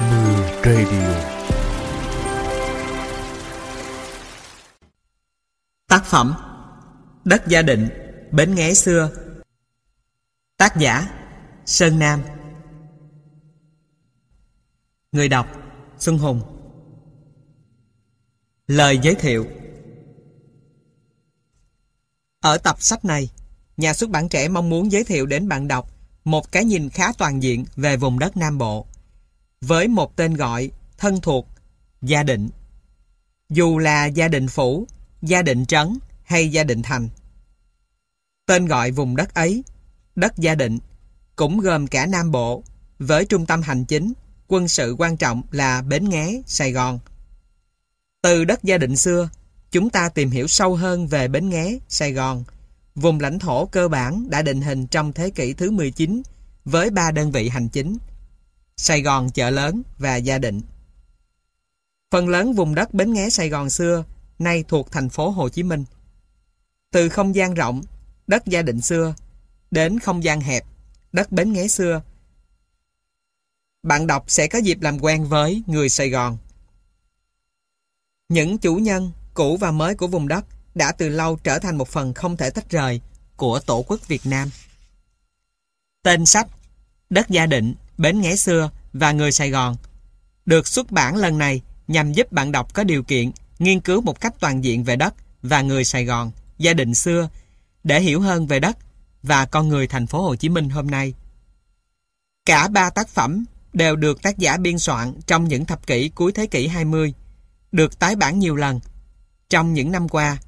Mưa Radio. Tác phẩm Đất gia định, Bến nghé xưa. Tác giả Sơn Nam. Người đọc Xuân Hùng. Lời giới thiệu. Ở tập sách này, Nhà xuất bản trẻ mong muốn giới thiệu đến bạn đọc một cái nhìn khá toàn diện về vùng đất Nam Bộ với một tên gọi thân thuộc gia định. Dù là gia định phủ gia định trấn hay gia định thành tên gọi vùng đất ấy đất gia định cũng gồm cả Nam Bộ với trung tâm hành chính quân sự quan trọng là Bến Nghé, Sài Gòn. Từ đất gia định xưa chúng ta tìm hiểu sâu hơn về Bến Nghé, Sài Gòn vùng lãnh thổ cơ bản đã định hình trong thế kỷ thứ 19 với ba đơn vị hành chính. Sài Gòn chợ lớn và Gia Định. Phần lớn vùng đất Bến Nghé Sài Gòn xưa nay thuộc thành phố Hồ Chí Minh. Từ không gian rộng, đất Gia Định xưa, đến không gian hẹp, đất Bến Nghé xưa, bạn đọc sẽ có dịp làm quen với người Sài Gòn. Những chủ nhân, cũ và mới của vùng đất đã từ lâu trở thành một phần không thể tách rời của Tổ quốc Việt Nam. Tên sách Đất Gia Định, Bến Nghé Xưa và Người Sài Gòn được xuất bản lần này nhằm giúp bạn đọc có điều kiện nghiên cứu một cách toàn diện về đất và người Sài Gòn, gia đình xưa để hiểu hơn về đất và con người thành phố Hồ Chí Minh hôm nay. Cả ba tác phẩm đều được tác giả biên soạn trong những thập kỷ cuối thế kỷ 20, được tái bản nhiều lần trong những năm qua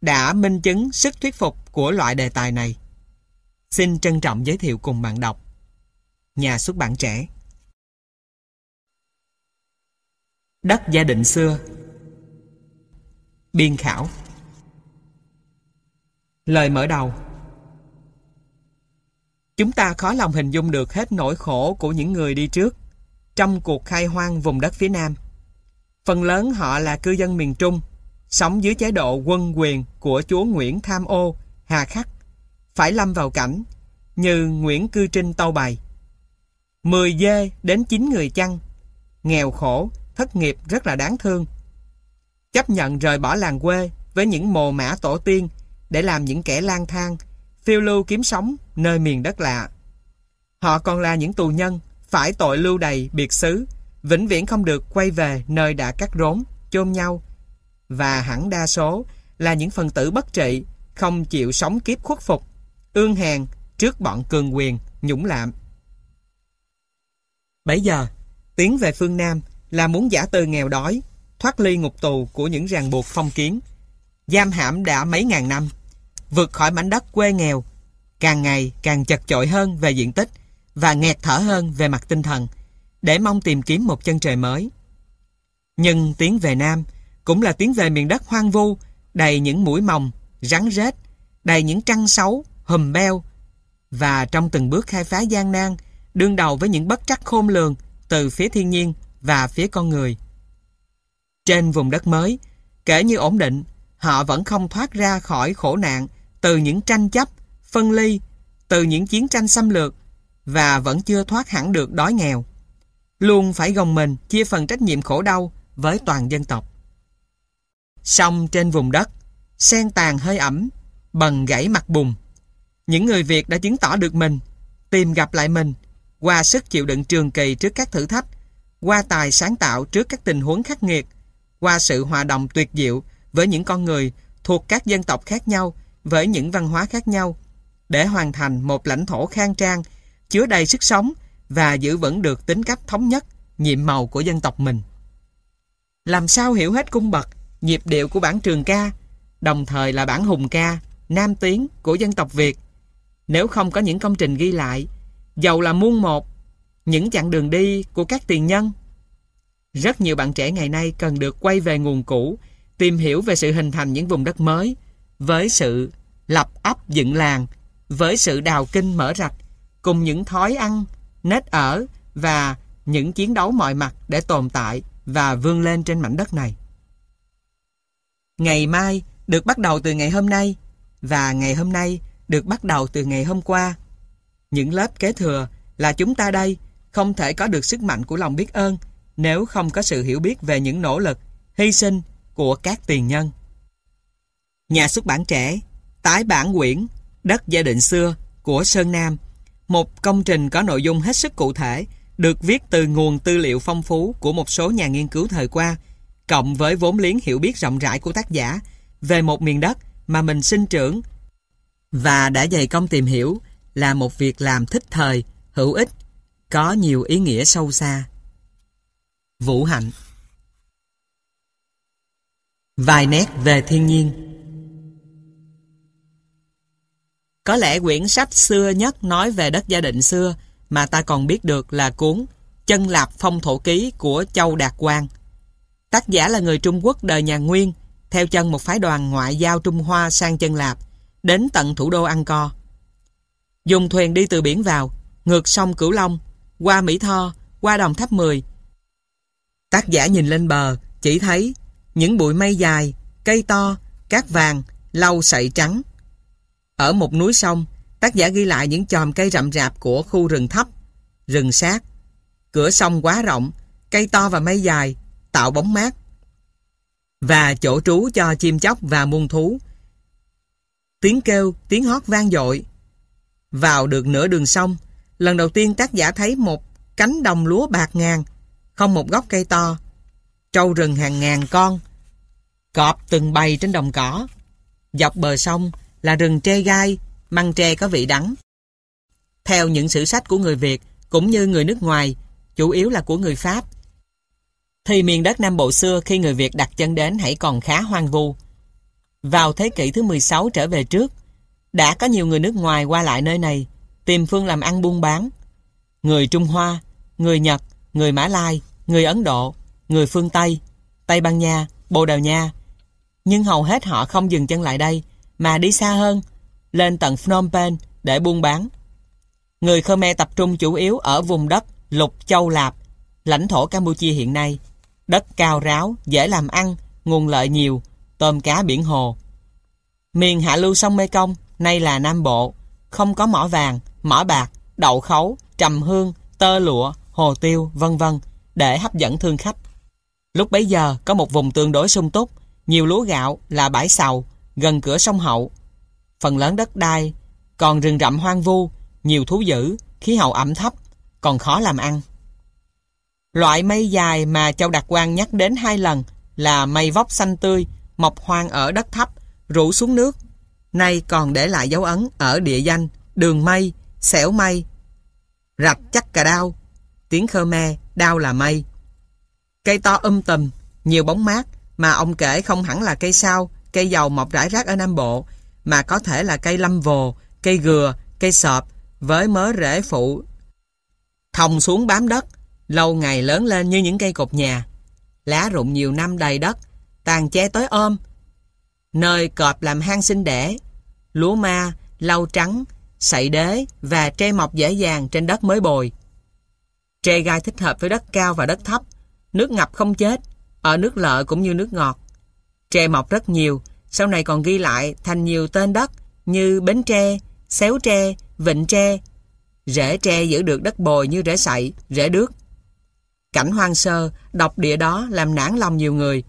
đã minh chứng sức thuyết phục của loại đề tài này. Xin trân trọng giới thiệu cùng bạn đọc. Nhà xuất bản trẻ. Đất gia định xưa. Biên khảo. Lời mở đầu. Chúng ta khó lòng hình dung được hết nỗi khổ của những người đi trước trong cuộc khai hoang vùng đất phía Nam. Phần lớn họ là cư dân miền Trung sống dưới chế độ quân quyền của chúa Nguyễn Tham Ô, Hà Khắc, phải lâm vào cảnh như Nguyễn Cư Trinh tâu bày. Mười dê đến chín người chăn, nghèo khổ, thất nghiệp rất là đáng thương. Chấp nhận rời bỏ làng quê với những mồ mã tổ tiên để làm những kẻ lang thang, phiêu lưu kiếm sống nơi miền đất lạ. Họ còn là những tù nhân, phải tội lưu đầy biệt xứ, vĩnh viễn không được quay về nơi đã cắt rốn, chôn nhau, và hẳn đa số là những phần tử bất trị, không chịu sống kiếp khuất phục, ương hèn trước bọn cường quyền, nhũng lạm. Bây giờ, tiến về phương Nam là muốn giả từ nghèo đói, thoát ly ngục tù của những ràng buộc phong kiến, giam hãm đã mấy ngàn năm, vượt khỏi mảnh đất quê nghèo, càng ngày càng chật chội hơn về diện tích và nghẹt thở hơn về mặt tinh thần, để mong tìm kiếm một chân trời mới. Nhưng tiến về Nam cũng là tiến về miền đất hoang vu, đầy những mũi mòng, rắn rết, đầy những trăng xấu, hùm beo. Và trong từng bước khai phá gian nan, đương đầu với những bất trắc khôn lường từ phía thiên nhiên và phía con người. Trên vùng đất mới, kể như ổn định, họ vẫn không thoát ra khỏi khổ nạn từ những tranh chấp, phân ly, từ những chiến tranh xâm lược và vẫn chưa thoát hẳn được đói nghèo. Luôn phải gồng mình chia phần trách nhiệm khổ đau với toàn dân tộc. Sông trên vùng đất, sen tàn hơi ẩm, bần gãy mặt bùn. Những người Việt đã chứng tỏ được mình, tìm gặp lại mình, qua sức chịu đựng trường kỳ trước các thử thách, qua tài sáng tạo trước các tình huống khắc nghiệt, qua sự hòa đồng tuyệt diệu với những con người thuộc các dân tộc khác nhau, với những văn hóa khác nhau, để hoàn thành một lãnh thổ khang trang, chứa đầy sức sống và giữ vững được tính cách thống nhất, nhiệm màu của dân tộc mình. Làm sao hiểu hết cung bậc, nhịp điệu của bản trường ca, đồng thời là bản hùng ca, nam tiếng của dân tộc Việt. Nếu không có những công trình ghi lại, dầu là muôn một, những chặng đường đi của các tiền nhân. Rất nhiều bạn trẻ ngày nay cần được quay về nguồn cũ, tìm hiểu về sự hình thành những vùng đất mới, với sự lập ấp dựng làng, với sự đào kinh mở rạch, cùng những thói ăn, nết ở và những chiến đấu mọi mặt để tồn tại và vươn lên trên mảnh đất này. Ngày mai được bắt đầu từ ngày hôm nay và ngày hôm nay được bắt đầu từ ngày hôm qua. Những lớp kế thừa là chúng ta đây không thể có được sức mạnh của lòng biết ơn nếu không có sự hiểu biết về những nỗ lực, hy sinh của các tiền nhân. Nhà xuất bản trẻ, tái bản quyển Đất gia định xưa của Sơn Nam, một công trình có nội dung hết sức cụ thể, được viết từ nguồn tư liệu phong phú của một số nhà nghiên cứu thời qua, cộng với vốn liếng hiểu biết rộng rãi của tác giả về một miền đất mà mình sinh trưởng và đã dày công tìm hiểu là một việc làm thích thời, hữu ích, có nhiều ý nghĩa sâu xa. Vũ Hạnh Vài nét về thiên nhiên Có lẽ quyển sách xưa nhất nói về đất gia định xưa mà ta còn biết được là cuốn Chân Lạp Phong Thổ Ký của Châu Đạt Quang. Tác giả là người Trung Quốc đời nhà Nguyên, theo chân một phái đoàn ngoại giao Trung Hoa sang Chân Lạp, đến tận thủ đô Angkor. Dùng thuyền đi từ biển vào, ngược sông Cửu Long, qua Mỹ Tho, qua Đồng Tháp 10. Tác giả nhìn lên bờ, chỉ thấy những bụi mây dài, cây to, cát vàng, lau sậy trắng. Ở một núi sông, tác giả ghi lại những chòm cây rậm rạp của khu rừng thấp, rừng sát. Cửa sông quá rộng, cây to và mây dài, tạo bóng mát. Và chỗ trú cho chim chóc và muôn thú. Tiếng kêu, tiếng hót vang dội. Vào được nửa đường sông, lần đầu tiên tác giả thấy một cánh đồng lúa bạc ngàn, không một gốc cây to. Trâu rừng hàng ngàn con, cọp từng bầy trên đồng cỏ. Dọc bờ sông là rừng tre gai, măng tre có vị đắng. Theo những sử sách của người Việt, cũng như người nước ngoài, chủ yếu là của người Pháp, thì miền đất Nam Bộ xưa khi người Việt đặt chân đến hãy còn khá hoang vu. Vào thế kỷ thứ 16 trở về trước, đã có nhiều người nước ngoài qua lại nơi này, tìm phương làm ăn buôn bán. Người Trung Hoa, người Nhật, người Mã Lai, người Ấn Độ, người phương Tây, Tây Ban Nha, Bồ Đào Nha. Nhưng hầu hết họ không dừng chân lại đây, mà đi xa hơn, lên tận Phnom Penh để buôn bán. Người Khmer tập trung chủ yếu ở vùng đất Lục Châu Lạp, lãnh thổ Campuchia hiện nay. Đất cao ráo, dễ làm ăn, nguồn lợi nhiều, tôm cá biển hồ. Miền hạ lưu sông Mekong, nay là Nam Bộ, không có mỏ vàng, mỏ bạc, đậu khấu, trầm hương, tơ lụa, hồ tiêu, vân vân để hấp dẫn thương khách. Lúc bấy giờ có một vùng tương đối sung túc, nhiều lúa gạo là bãi sầu, gần cửa sông Hậu. Phần lớn đất đai, còn rừng rậm hoang vu, nhiều thú dữ, khí hậu ẩm thấp, còn khó làm ăn. Loại mây dài mà Châu Đạt Quang nhắc đến hai lần là mây vóc xanh tươi, mọc hoang ở đất thấp, rủ xuống nước. Nay còn để lại dấu ấn ở địa danh đường mây, xẻo mây, rạch chắc cà đao, tiếng Khmer, đao là mây. Cây to um tùm, nhiều bóng mát, mà ông kể không hẳn là cây sao, cây dầu mọc rải rác ở Nam Bộ, mà có thể là cây lâm vồ, cây gừa, cây sọp, với mớ rễ phụ thòng xuống bám đất, lâu ngày lớn lên như những cây cột nhà. Lá rụng nhiều năm đầy đất, tàn che tối ôm. Nơi cọp làm hang sinh đẻ, lúa ma, lau trắng, sậy đế và tre mọc dễ dàng trên đất mới bồi. Tre gai thích hợp với đất cao và đất thấp, nước ngập không chết, ở nước lợ cũng như nước ngọt. Tre mọc rất nhiều, sau này còn ghi lại thành nhiều tên đất như bến tre, xéo tre, vịnh tre. Rễ tre giữ được đất bồi như rễ sậy, rễ đước. Cảnh hoang sơ, độc địa đó làm nản lòng nhiều người,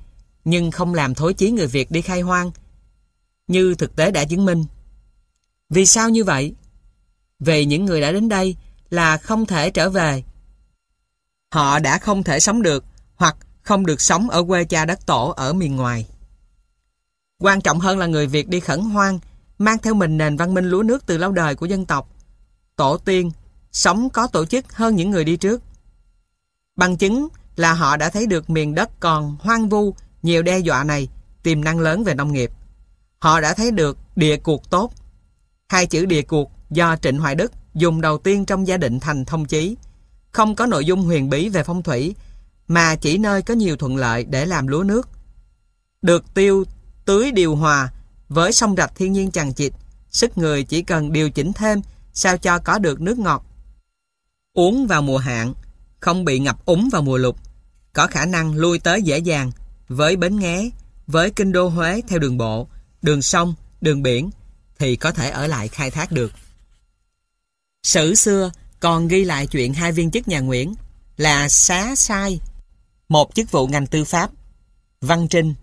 nhưng không làm thối chí người Việt đi khai hoang, như thực tế đã chứng minh. Vì sao như vậy? Về những người đã đến đây là không thể trở về. Họ đã không thể sống được hoặc không được sống ở quê cha đất tổ ở miền ngoài. Quan trọng hơn là người Việt đi khẩn hoang, mang theo mình nền văn minh lúa nước từ lâu đời của dân tộc. Tổ tiên, sống có tổ chức hơn những người đi trước. Bằng chứng là họ đã thấy được miền đất còn hoang vu, nhiều đe dọa này, tiềm năng lớn về nông nghiệp. Họ đã thấy được địa cuộc tốt. Hai chữ địa cuộc do Trịnh Hoài Đức dùng đầu tiên trong gia định thành thông chí. Không có nội dung huyền bí về phong thủy, mà chỉ nơi có nhiều thuận lợi để làm lúa nước. Được tiêu tưới điều hòa với sông rạch thiên nhiên chằng chịt, sức người chỉ cần điều chỉnh thêm sao cho có được nước ngọt. Uống vào mùa hạn, không bị ngập úng vào mùa lụt, có khả năng lui tới dễ dàng với Bến Nghé, với Kinh Đô Huế theo đường bộ, đường sông, đường biển thì có thể ở lại khai thác được. Sử xưa còn ghi lại chuyện hai viên chức nhà Nguyễn là xá sai một chức vụ ngành tư pháp, văn trinh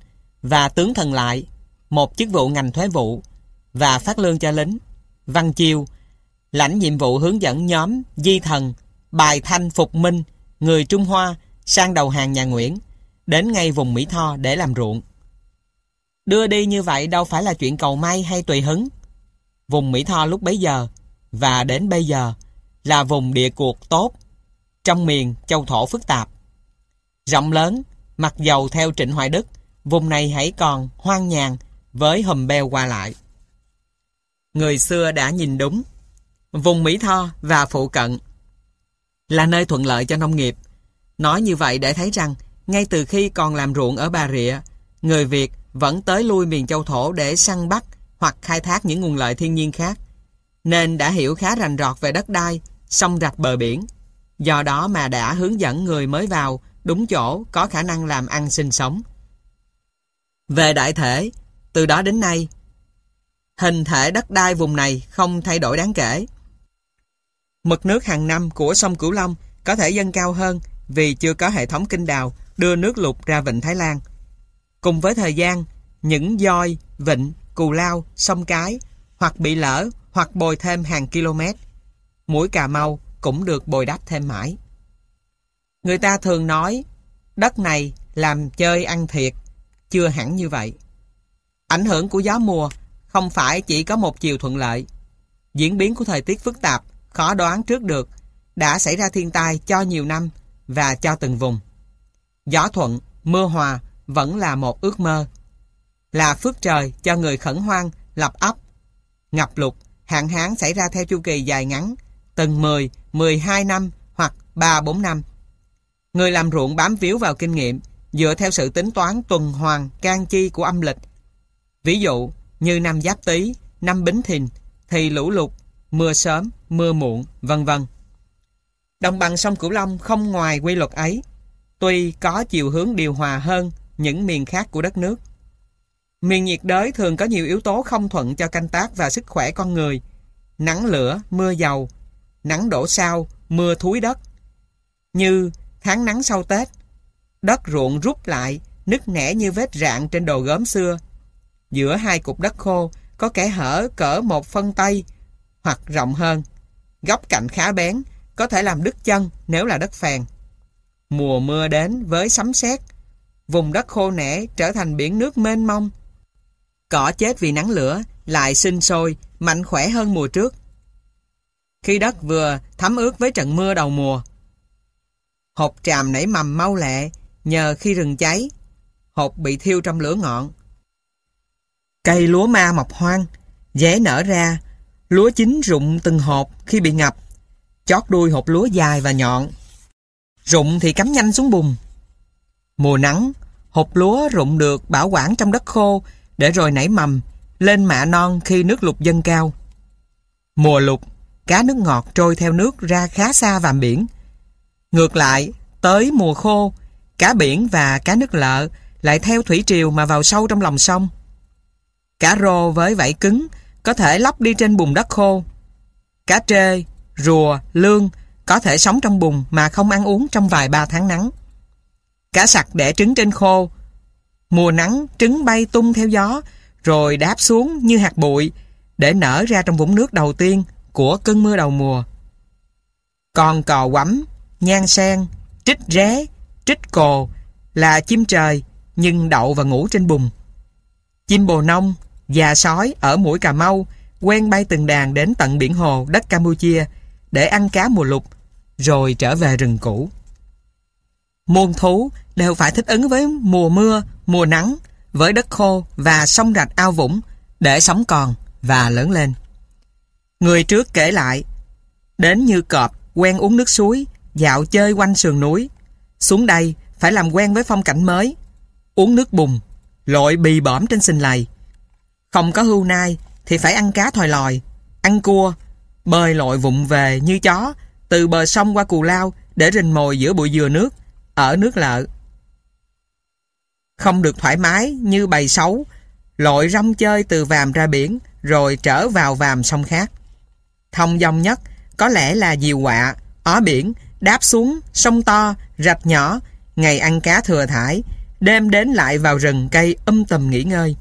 và tướng thần lại một chức vụ ngành thuế vụ và phát lương cho lính, văn chiêu lãnh nhiệm vụ hướng dẫn nhóm di thần, bài thanh phục minh, người Trung Hoa sang đầu hàng nhà Nguyễn, đến ngay vùng Mỹ Tho để làm ruộng. Đưa đi như vậy đâu phải là chuyện cầu may hay tùy hứng. Vùng Mỹ Tho lúc bấy giờ và đến bây giờ là vùng địa cuộc tốt trong miền châu thổ phức tạp. Rộng lớn, mặc dầu theo Trịnh Hoài Đức, vùng này hãy còn hoang nhàn với hầm beo qua lại. Người xưa đã nhìn đúng. Vùng Mỹ Tho và phụ cận là nơi thuận lợi cho nông nghiệp. Nói như vậy để thấy rằng, ngay từ khi còn làm ruộng ở Bà Rịa, người Việt vẫn tới lui miền châu thổ để săn bắt hoặc khai thác những nguồn lợi thiên nhiên khác, nên đã hiểu khá rành rọt về đất đai, sông rạch bờ biển. Do đó mà đã hướng dẫn người mới vào đúng chỗ có khả năng làm ăn sinh sống. Về đại thể, từ đó đến nay, hình thể đất đai vùng này không thay đổi đáng kể. Mực nước hàng năm của sông Cửu Long có thể dâng cao hơn vì chưa có hệ thống kinh đào đưa nước lụt ra vịnh Thái Lan. Cùng với thời gian, những voi, vịnh, cù lao, sông cái hoặc bị lỡ hoặc bồi thêm hàng km. Mũi Cà Mau cũng được bồi đắp thêm mãi. Người ta thường nói đất này làm chơi ăn thiệt, chưa hẳn như vậy. Ảnh hưởng của gió mùa không phải chỉ có một chiều thuận lợi. Diễn biến của thời tiết phức tạp, khó đoán trước được, đã xảy ra thiên tai cho nhiều năm và cho từng vùng. Gió thuận, mưa hòa vẫn là một ước mơ. Là phước trời cho người khẩn hoang, lập ấp. Ngập lụt, hạn hán xảy ra theo chu kỳ dài ngắn, từng 10, 12 năm hoặc 3-4 năm. Người làm ruộng bám víu vào kinh nghiệm, dựa theo sự tính toán tuần hoàn can chi của âm lịch. Ví dụ, như năm Giáp Tý, năm Bính Thìn, thì lũ lụt, mưa sớm, mưa muộn, vân vân. Đồng bằng sông Cửu Long không ngoài quy luật ấy, tuy có chiều hướng điều hòa hơn những miền khác của đất nước. Miền nhiệt đới thường có nhiều yếu tố không thuận cho canh tác và sức khỏe con người. Nắng lửa, mưa dầu, nắng đổ sao, mưa thúi đất. Như tháng nắng sau Tết, đất ruộng rút lại, nứt nẻ như vết rạn trên đồ gốm xưa. Giữa hai cục đất khô có kẻ hở cỡ một phân tay hoặc rộng hơn. Góc cạnh khá bén, có thể làm đứt chân nếu là đất phèn. Mùa mưa đến với sấm sét, vùng đất khô nẻ trở thành biển nước mênh mông. Cỏ chết vì nắng lửa lại sinh sôi, mạnh khỏe hơn mùa trước. Khi đất vừa thấm ướt với trận mưa đầu mùa, hộp tràm nảy mầm mau lẹ nhờ khi rừng cháy, hộp bị thiêu trong lửa ngọn. Cây lúa ma mọc hoang, dễ nở ra, lúa chín rụng từng hộp khi bị ngập, chót đuôi hộp lúa dài và nhọn. Rụng thì cắm nhanh xuống bùn. Mùa nắng, hộp lúa rụng được bảo quản trong đất khô để rồi nảy mầm, lên mạ non khi nước lụt dâng cao. Mùa lụt, cá nước ngọt trôi theo nước ra khá xa vàm biển. Ngược lại, tới mùa khô, cá biển và cá nước lợ lại theo thủy triều mà vào sâu trong lòng sông. Cá rô với vảy cứng có thể lóc đi trên bùn đất khô. Cá trê, rùa, lương có thể sống trong bùn mà không ăn uống trong vài ba tháng nắng. Cá sặc đẻ trứng trên khô. Mùa nắng trứng bay tung theo gió rồi đáp xuống như hạt bụi để nở ra trong vũng nước đầu tiên của cơn mưa đầu mùa. Còn cò quắm, nhan sen, trích ré, trích cồ là chim trời nhưng đậu và ngủ trên bùn. Chim bồ nông, già sói ở mũi Cà Mau quen bay từng đàn đến tận biển hồ đất Campuchia để ăn cá mùa lục rồi trở về rừng cũ. Muôn thú đều phải thích ứng với mùa mưa, mùa nắng, với đất khô và sông rạch ao vũng để sống còn và lớn lên. Người trước kể lại, đến như cọp quen uống nước suối, dạo chơi quanh sườn núi. Xuống đây phải làm quen với phong cảnh mới, uống nước bùn, lội bì bõm trên sình lầy. Không có hưu nai thì phải ăn cá thòi lòi, ăn cua, bơi lội vụng về như chó từ bờ sông qua cù lao để rình mồi giữa bụi dừa nước, ở nước lợ. Không được thoải mái như bầy xấu, lội rong chơi từ vàm ra biển rồi trở vào vàm sông khác. Thông dong nhất có lẽ là diều quạ, ó biển, đáp xuống, sông to, rạch nhỏ, ngày ăn cá thừa thải, đêm đến lại vào rừng cây um âm tầm nghỉ ngơi.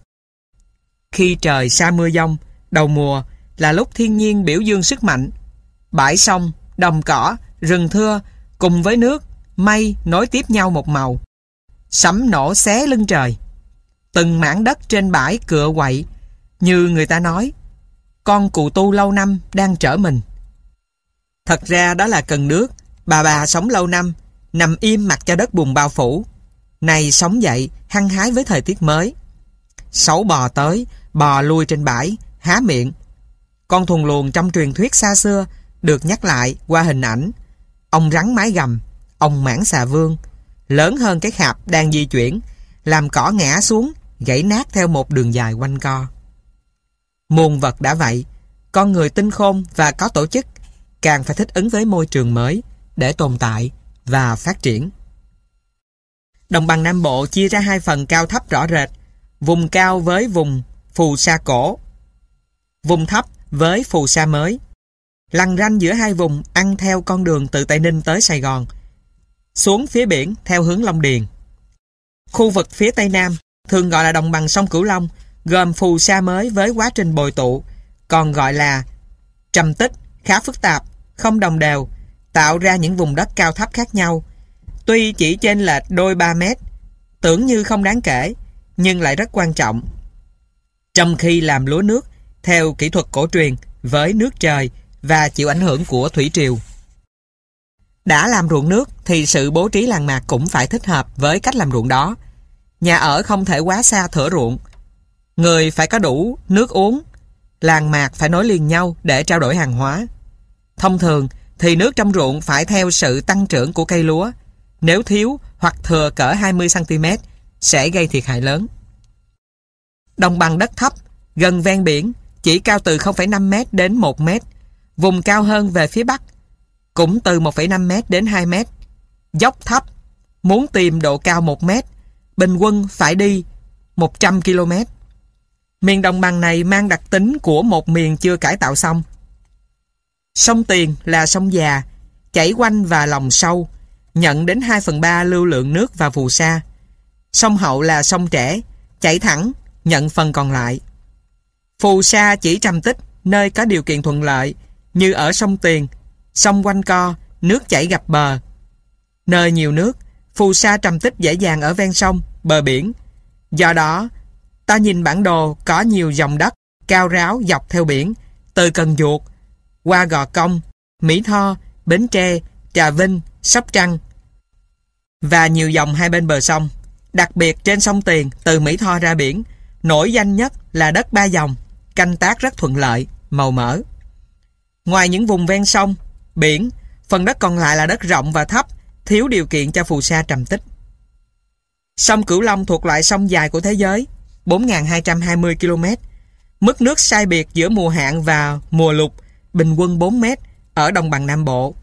Khi trời xa mưa giông, đầu mùa là lúc thiên nhiên biểu dương sức mạnh. Bãi sông, đồng cỏ, rừng thưa cùng với nước, mây nối tiếp nhau một màu. Sấm nổ xé lưng trời. Từng mảng đất trên bãi cựa quậy, như người ta nói, con cụ tu lâu năm đang trở mình. Thật ra đó là cần nước, bà bà sống lâu năm, nằm im mặc cho đất bùn bao phủ. Này sống dậy, hăng hái với thời tiết mới. sáu bò tới, bò lui trên bãi, há miệng. Con thùng luồn trong truyền thuyết xa xưa được nhắc lại qua hình ảnh. Ông rắn mái gầm, ông mãng xà vương, lớn hơn cái khạp đang di chuyển, làm cỏ ngã xuống, gãy nát theo một đường dài quanh co. Muôn vật đã vậy, con người tinh khôn và có tổ chức càng phải thích ứng với môi trường mới để tồn tại và phát triển. Đồng bằng Nam Bộ chia ra hai phần cao thấp rõ rệt, vùng cao với vùng phù sa cổ, vùng thấp với phù sa mới. Lằn ranh giữa hai vùng ăn theo con đường từ Tây Ninh tới Sài Gòn, xuống phía biển theo hướng Long Điền. Khu vực phía Tây Nam thường gọi là đồng bằng sông Cửu Long, gồm phù sa mới với quá trình bồi tụ, còn gọi là trầm tích, khá phức tạp, không đồng đều, tạo ra những vùng đất cao thấp khác nhau. Tuy chỉ trên lệch đôi 3 mét, tưởng như không đáng kể, nhưng lại rất quan trọng. Trong khi làm lúa nước, theo kỹ thuật cổ truyền, với nước trời và chịu ảnh hưởng của thủy triều. Đã làm ruộng nước thì sự bố trí làng mạc cũng phải thích hợp với cách làm ruộng đó. Nhà ở không thể quá xa thửa ruộng. Người phải có đủ nước uống. Làng mạc phải nối liền nhau để trao đổi hàng hóa. Thông thường thì nước trong ruộng phải theo sự tăng trưởng của cây lúa. Nếu thiếu hoặc thừa cỡ 20cm sẽ gây thiệt hại lớn. Đồng bằng đất thấp, gần ven biển, chỉ cao từ 0,5m đến 1m. Vùng cao hơn về phía bắc, cũng từ 1,5m đến 2m. Dốc thấp, muốn tìm độ cao 1m, bình quân phải đi 100 km. Miền đồng bằng này mang đặc tính của một miền chưa cải tạo xong. Sông Tiền là sông già, chảy quanh và lòng sâu, nhận đến 2 phần 3 lưu lượng nước và phù sa. Sông Hậu là sông trẻ, chảy thẳng, nhận phần còn lại. Phù sa chỉ trầm tích nơi có điều kiện thuận lợi như ở sông Tiền, sông quanh co, nước chảy gặp bờ. Nơi nhiều nước, phù sa trầm tích dễ dàng ở ven sông, bờ biển. Do đó, ta nhìn bản đồ có nhiều dòng đất cao ráo dọc theo biển, từ Cần Duột, qua Gò Công, Mỹ Tho, Bến Tre, Trà Vinh, Sóc Trăng và nhiều dòng hai bên bờ sông. Đặc biệt trên sông Tiền từ Mỹ Tho ra biển, nổi danh nhất là đất ba dòng, canh tác rất thuận lợi, màu mỡ. Ngoài những vùng ven sông, biển, phần đất còn lại là đất rộng và thấp, thiếu điều kiện cho phù sa trầm tích. Sông Cửu Long thuộc loại sông dài của thế giới, 4.220 km. Mức nước sai biệt giữa mùa hạn và mùa lục bình quân 4 mét ở đồng bằng Nam Bộ.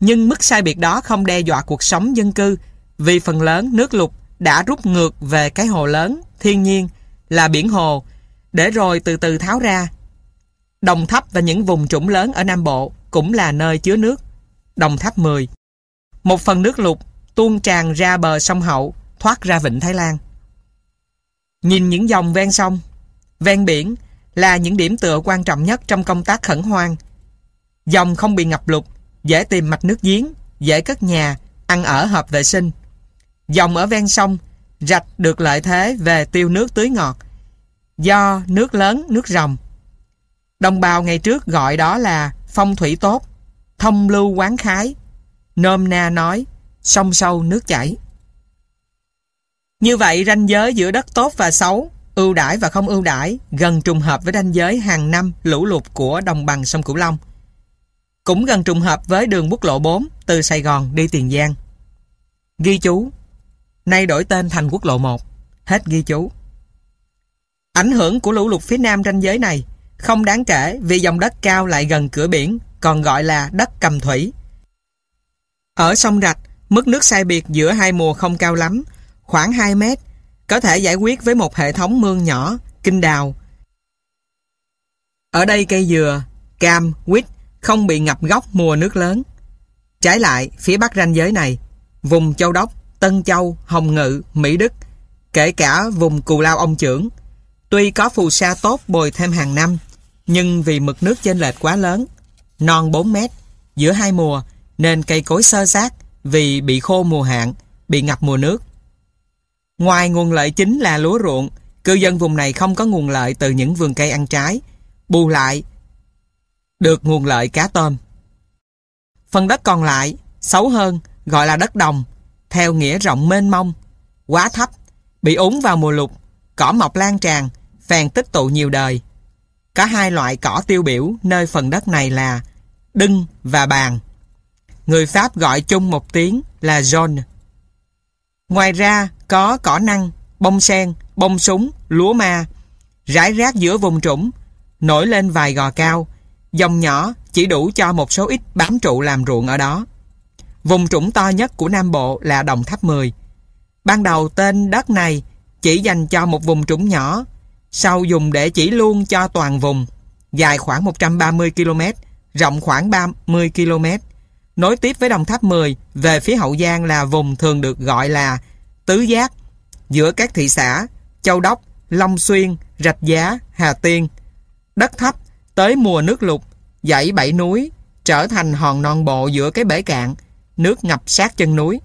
Nhưng mức sai biệt đó không đe dọa cuộc sống dân cư vì phần lớn nước lục đã rút ngược về cái hồ lớn, thiên nhiên là biển hồ để rồi từ từ tháo ra. Đồng tháp và những vùng trũng lớn ở Nam Bộ cũng là nơi chứa nước. Đồng tháp 10. Một phần nước lục tuôn tràn ra bờ sông Hậu thoát ra vịnh Thái Lan. Nhìn những dòng ven sông, ven biển là những điểm tựa quan trọng nhất trong công tác khẩn hoang. Dòng không bị ngập lụt, dễ tìm mạch nước giếng, dễ cất nhà, ăn ở hợp vệ sinh. Dòng ở ven sông, rạch được lợi thế về tiêu nước tưới ngọt, do nước lớn, nước rồng. Đồng bào ngày trước gọi đó là phong thủy tốt, thông lưu quán khái, nôm na nói, sông sâu nước chảy. Như vậy ranh giới giữa đất tốt và xấu ưu đãi và không ưu đãi gần trùng hợp với ranh giới hàng năm lũ lụt của đồng bằng sông Cửu Long. Cũng gần trùng hợp với đường quốc lộ 4 từ Sài Gòn đi Tiền Giang. Ghi chú, nay đổi tên thành quốc lộ 1, hết ghi chú. Ảnh hưởng của lũ lụt phía nam ranh giới này không đáng kể vì dòng đất cao lại gần cửa biển, còn gọi là đất cầm thủy. Ở sông Rạch, mức nước sai biệt giữa hai mùa không cao lắm, khoảng 2 mét có thể giải quyết với một hệ thống mương nhỏ, kinh đào. Ở đây cây dừa, cam, quýt không bị ngập góc mùa nước lớn. Trái lại, phía bắc ranh giới này, vùng Châu Đốc, Tân Châu, Hồng Ngự, Mỹ Đức, kể cả vùng Cù Lao Ông Trưởng, tuy có phù sa tốt bồi thêm hàng năm, nhưng vì mực nước chênh lệch quá lớn, non 4 mét, giữa hai mùa, nên cây cối sơ sát vì bị khô mùa hạn, bị ngập mùa nước. Ngoài nguồn lợi chính là lúa ruộng, cư dân vùng này không có nguồn lợi từ những vườn cây ăn trái, bù lại được nguồn lợi cá tôm. Phần đất còn lại, xấu hơn, gọi là đất đồng, theo nghĩa rộng mênh mông, quá thấp, bị úng vào mùa lục, cỏ mọc lan tràn, phèn tích tụ nhiều đời. Có hai loại cỏ tiêu biểu nơi phần đất này là đưng và bàn. Người Pháp gọi chung một tiếng là jaune. Ngoài ra có cỏ năng, bông sen, bông súng, lúa ma, rải rác giữa vùng trũng, nổi lên vài gò cao, dòng nhỏ chỉ đủ cho một số ít bám trụ làm ruộng ở đó. Vùng trũng to nhất của Nam Bộ là Đồng Tháp 10. Ban đầu tên đất này chỉ dành cho một vùng trũng nhỏ, sau dùng để chỉ luôn cho toàn vùng, dài khoảng 130 km, rộng khoảng 30 km. Nối tiếp với Đồng Tháp 10, về phía Hậu Giang là vùng thường được gọi là Tứ Giác, giữa các thị xã Châu Đốc, Long Xuyên, Rạch Giá, Hà Tiên. Đất thấp, tới mùa nước lụt, dãy bảy núi, trở thành hòn non bộ giữa cái bể cạn, nước ngập sát chân núi.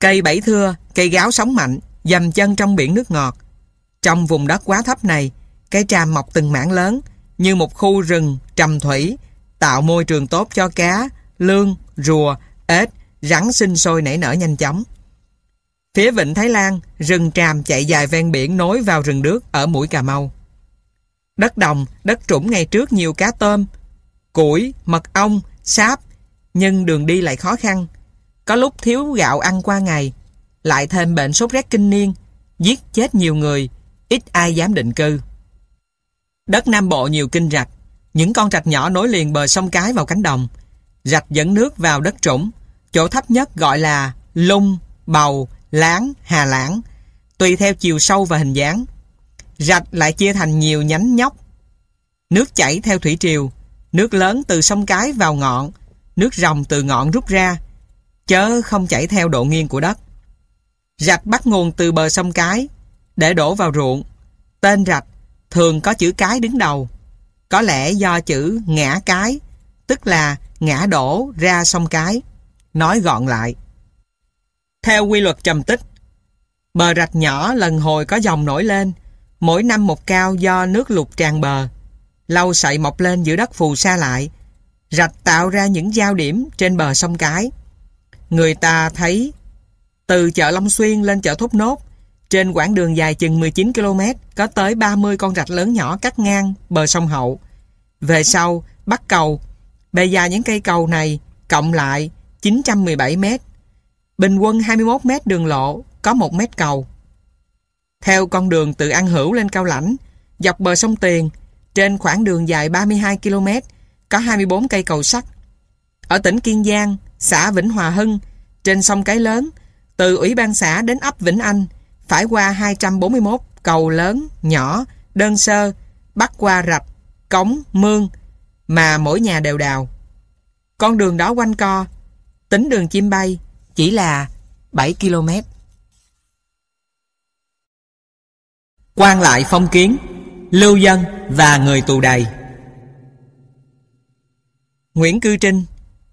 Cây bảy thưa, cây gáo sống mạnh, dầm chân trong biển nước ngọt. Trong vùng đất quá thấp này, cây tràm mọc từng mảng lớn, như một khu rừng trầm thủy, tạo môi trường tốt cho cá, lương, rùa, ếch, rắn sinh sôi nảy nở nhanh chóng. Phía Vịnh Thái Lan, rừng tràm chạy dài ven biển nối vào rừng nước ở mũi Cà Mau. Đất đồng, đất trũng ngày trước nhiều cá tôm, củi, mật ong, sáp, nhưng đường đi lại khó khăn. Có lúc thiếu gạo ăn qua ngày, lại thêm bệnh sốt rét kinh niên, giết chết nhiều người, ít ai dám định cư. Đất Nam Bộ nhiều kinh rạch, những con rạch nhỏ nối liền bờ sông Cái vào cánh đồng. Rạch dẫn nước vào đất trũng, chỗ thấp nhất gọi là lung, bầu, láng, hà lãng, tùy theo chiều sâu và hình dáng. Rạch lại chia thành nhiều nhánh nhóc. Nước chảy theo thủy triều, nước lớn từ sông Cái vào ngọn, nước ròng từ ngọn rút ra, chớ không chảy theo độ nghiêng của đất. Rạch bắt nguồn từ bờ sông Cái, để đổ vào ruộng. Tên rạch thường có chữ cái đứng đầu. Có lẽ do chữ ngã cái, tức là ngã đổ ra sông cái. Nói gọn lại. Theo quy luật trầm tích, bờ rạch nhỏ lần hồi có dòng nổi lên, mỗi năm một cao do nước lụt tràn bờ. Lâu sậy mọc lên giữa đất phù sa lại, rạch tạo ra những giao điểm trên bờ sông Cái. Người ta thấy từ chợ Long Xuyên lên chợ Thốt Nốt, trên quãng đường dài chừng 19 km, có tới 30 con rạch lớn nhỏ cắt ngang bờ sông Hậu. Về sau, bắt cầu. Bề dài những cây cầu này cộng lại 917 m. Bình quân 21 m đường lộ, có 1 mét cầu. Theo con đường từ An Hữu lên Cao Lãnh, dọc bờ sông Tiền, trên khoảng đường dài 32 km, có 24 cây cầu sắt. Ở tỉnh Kiên Giang, xã Vĩnh Hòa Hưng, trên sông Cái Lớn, từ Ủy ban xã đến ấp Vĩnh Anh, phải qua 241 cầu lớn, nhỏ, đơn sơ, bắt qua rạch, cống, mương, mà mỗi nhà đều đào. Con đường đó quanh co, tính đường chim bay, chỉ là 7 km. quan lại phong kiến, lưu dân và người tù đầy. Nguyễn Cư Trinh,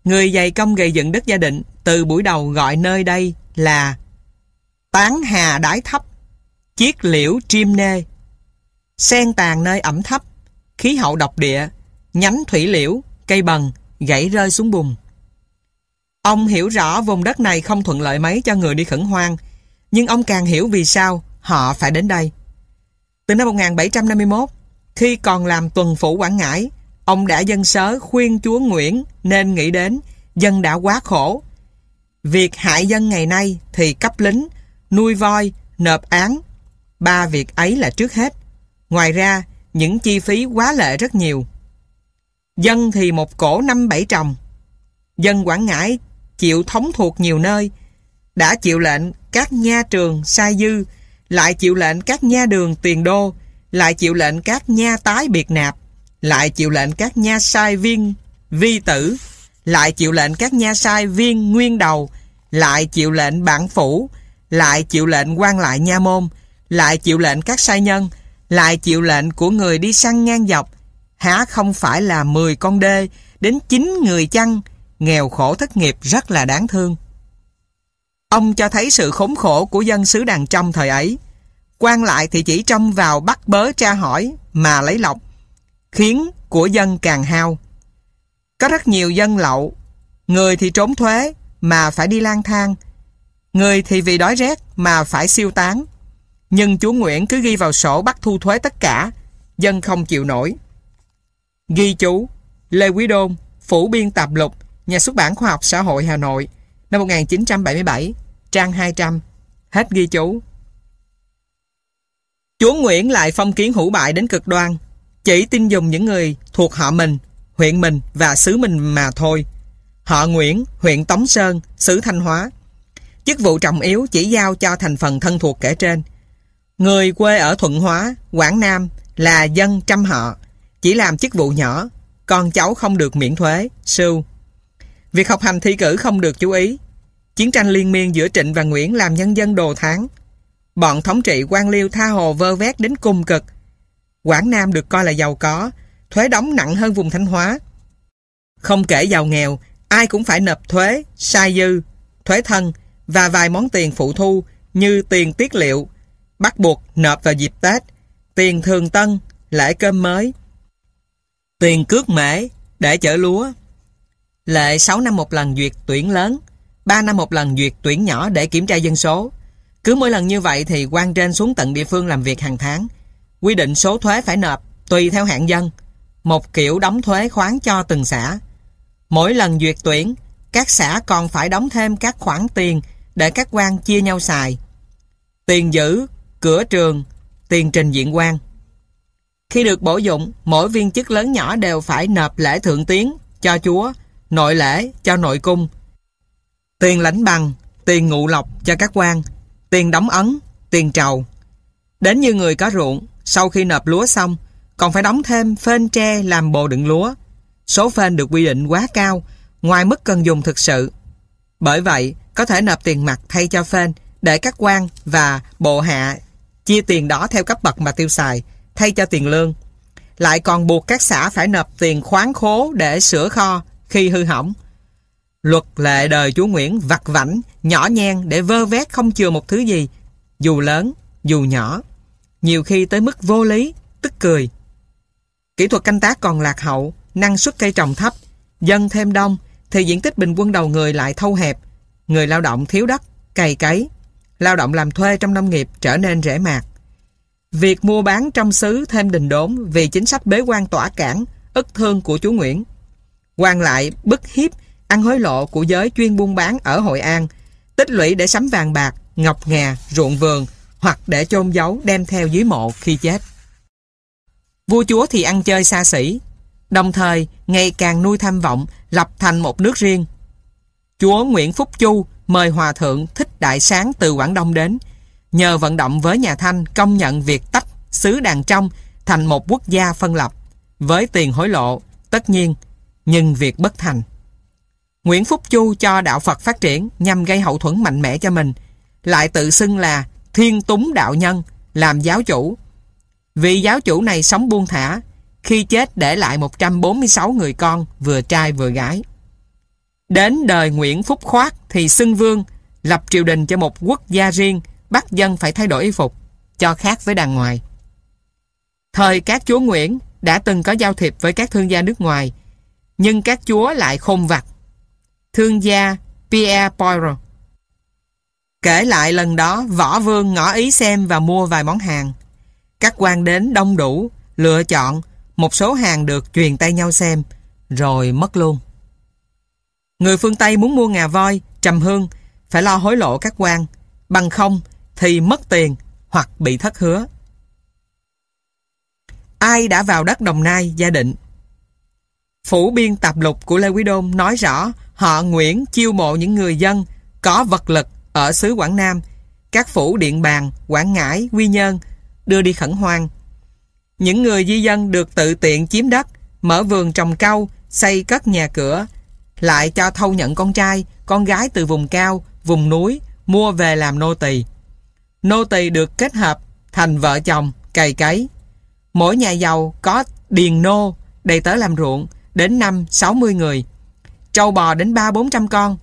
người dày công gây dựng đất gia định, từ buổi đầu gọi nơi đây là Tán hà đái thấp, chiết liễu chim nê, sen tàn nơi ẩm thấp, khí hậu độc địa, nhánh thủy liễu, cây bần, gãy rơi xuống bùn. Ông hiểu rõ vùng đất này không thuận lợi mấy cho người đi khẩn hoang, nhưng ông càng hiểu vì sao họ phải đến đây. Từ năm 1751, khi còn làm tuần phủ Quảng Ngãi, ông đã dân sớ khuyên chúa Nguyễn nên nghĩ đến dân đã quá khổ. Việc hại dân ngày nay thì cấp lính, nuôi voi, nộp án. Ba việc ấy là trước hết. Ngoài ra, những chi phí quá lệ rất nhiều. Dân thì một cổ năm bảy trồng. Dân Quảng Ngãi chịu thống thuộc nhiều nơi, đã chịu lệnh các nha trường sai dư, lại chịu lệnh các nha đường tiền đô, lại chịu lệnh các nha tái biệt nạp, lại chịu lệnh các nha sai viên vi tử, lại chịu lệnh các nha sai viên nguyên đầu, lại chịu lệnh bản phủ, lại chịu lệnh quan lại nha môn, lại chịu lệnh các sai nhân, lại chịu lệnh của người đi săn ngang dọc, há không phải là 10 con đê, đến 9 người chăng, nghèo khổ thất nghiệp rất là đáng thương. Ông cho thấy sự khốn khổ của dân xứ đàn trong thời ấy. quan lại thì chỉ trông vào bắt bớ tra hỏi mà lấy lọc, khiến của dân càng hao. Có rất nhiều dân lậu, người thì trốn thuế mà phải đi lang thang, người thì vì đói rét mà phải siêu tán. Nhưng chúa Nguyễn cứ ghi vào sổ bắt thu thuế tất cả, dân không chịu nổi. Ghi chú, Lê Quý Đôn, Phủ Biên Tạp Lục, Nhà xuất bản Khoa học Xã hội Hà Nội, năm 1977, trang 200. Hết ghi chú. Chúa Nguyễn lại phong kiến hữu bại đến cực đoan, chỉ tin dùng những người thuộc họ mình, huyện mình và xứ mình mà thôi. Họ Nguyễn, huyện Tống Sơn, xứ Thanh Hóa. Chức vụ trọng yếu chỉ giao cho thành phần thân thuộc kể trên. Người quê ở Thuận Hóa, Quảng Nam là dân trăm họ, chỉ làm chức vụ nhỏ, con cháu không được miễn thuế, sưu. Việc học hành thi cử không được chú ý. Chiến tranh liên miên giữa Trịnh và Nguyễn làm nhân dân đồ tháng. Bọn thống trị quan liêu tha hồ vơ vét đến cùng cực. Quảng Nam được coi là giàu có, thuế đóng nặng hơn vùng Thanh Hóa. Không kể giàu nghèo, ai cũng phải nộp thuế, sai dư, thuế thân và vài món tiền phụ thu như tiền tiết liệu, bắt buộc nộp vào dịp Tết, tiền thường tân, lễ cơm mới, tiền cước mễ để chở lúa. Lệ 6 năm một lần duyệt tuyển lớn, 3 năm một lần duyệt tuyển nhỏ để kiểm tra dân số. Cứ mỗi lần như vậy thì quan trên xuống tận địa phương làm việc hàng tháng. Quy định số thuế phải nộp tùy theo hạng dân. Một kiểu đóng thuế khoán cho từng xã. Mỗi lần duyệt tuyển, các xã còn phải đóng thêm các khoản tiền để các quan chia nhau xài. Tiền giữ, cửa trường, tiền trình diện quan. Khi được bổ dụng, mỗi viên chức lớn nhỏ đều phải nộp lễ thượng tiến cho chúa, nội lễ cho nội cung, tiền lãnh bằng, tiền ngụ lộc cho các quan, tiền đóng ấn, tiền trầu. Đến như người có ruộng, sau khi nộp lúa xong, còn phải đóng thêm phên tre làm bồ đựng lúa. Số phên được quy định quá cao, ngoài mức cần dùng thực sự. Bởi vậy, có thể nộp tiền mặt thay cho phên để các quan và bộ hạ chia tiền đó theo cấp bậc mà tiêu xài, thay cho tiền lương. Lại còn buộc các xã phải nộp tiền khoáng khố để sửa kho khi hư hỏng. Luật lệ đời chúa Nguyễn vặt vảnh, nhỏ nhen để vơ vét không chừa một thứ gì, dù lớn, dù nhỏ. Nhiều khi tới mức vô lý, tức cười. Kỹ thuật canh tác còn lạc hậu, năng suất cây trồng thấp, dân thêm đông, thì diện tích bình quân đầu người lại thâu hẹp. Người lao động thiếu đất, cày cấy. Lao động làm thuê trong nông nghiệp trở nên rẻ mạt. Việc mua bán trong xứ thêm đình đốn vì chính sách bế quan tỏa cản, ức thương của chú Nguyễn. quan lại bức hiếp, ăn hối lộ của giới chuyên buôn bán ở Hội An, tích lũy để sắm vàng bạc, ngọc ngà, ruộng vườn hoặc để chôn giấu đem theo dưới mộ khi chết. Vua chúa thì ăn chơi xa xỉ, đồng thời ngày càng nuôi tham vọng lập thành một nước riêng. Chúa Nguyễn Phúc Chu mời Hòa Thượng Thích Đại Sáng từ Quảng Đông đến, nhờ vận động với nhà Thanh công nhận việc tách xứ đàn trong thành một quốc gia phân lập, với tiền hối lộ, tất nhiên, nhưng việc bất thành. Nguyễn Phúc Chu cho đạo Phật phát triển nhằm gây hậu thuẫn mạnh mẽ cho mình, lại tự xưng là thiên túng đạo nhân, làm giáo chủ. Vị giáo chủ này sống buông thả, khi chết để lại 146 người con, vừa trai vừa gái. Đến đời Nguyễn Phúc Khoát thì xưng vương, lập triều đình cho một quốc gia riêng, bắt dân phải thay đổi y phục, cho khác với đàn ngoài. Thời các chúa Nguyễn đã từng có giao thiệp với các thương gia nước ngoài, nhưng các chúa lại khôn vặt. Thương gia Pierre Poirot Kể lại lần đó, võ vương ngỏ ý xem và mua vài món hàng. Các quan đến đông đủ, lựa chọn, một số hàng được truyền tay nhau xem, rồi mất luôn. Người phương Tây muốn mua ngà voi, trầm hương, phải lo hối lộ các quan, bằng không thì mất tiền hoặc bị thất hứa. Ai đã vào đất Đồng Nai gia định? Phủ biên tạp lục của Lê Quý Đôn nói rõ họ Nguyễn chiêu mộ những người dân có vật lực ở xứ Quảng Nam, các phủ Điện Bàn, Quảng Ngãi, Quy Nhơn đưa đi khẩn hoang những người di dân được tự tiện chiếm đất, mở vườn trồng cau, xây cất nhà cửa, lại cho thâu nhận con trai, con gái từ vùng cao, vùng núi, mua về làm nô tỳ. Nô tỳ được kết hợp thành vợ chồng, cày cấy. Mỗi nhà giàu có điền nô, đầy tớ làm ruộng, đến năm 60 người. Trâu bò đến 3-400 con,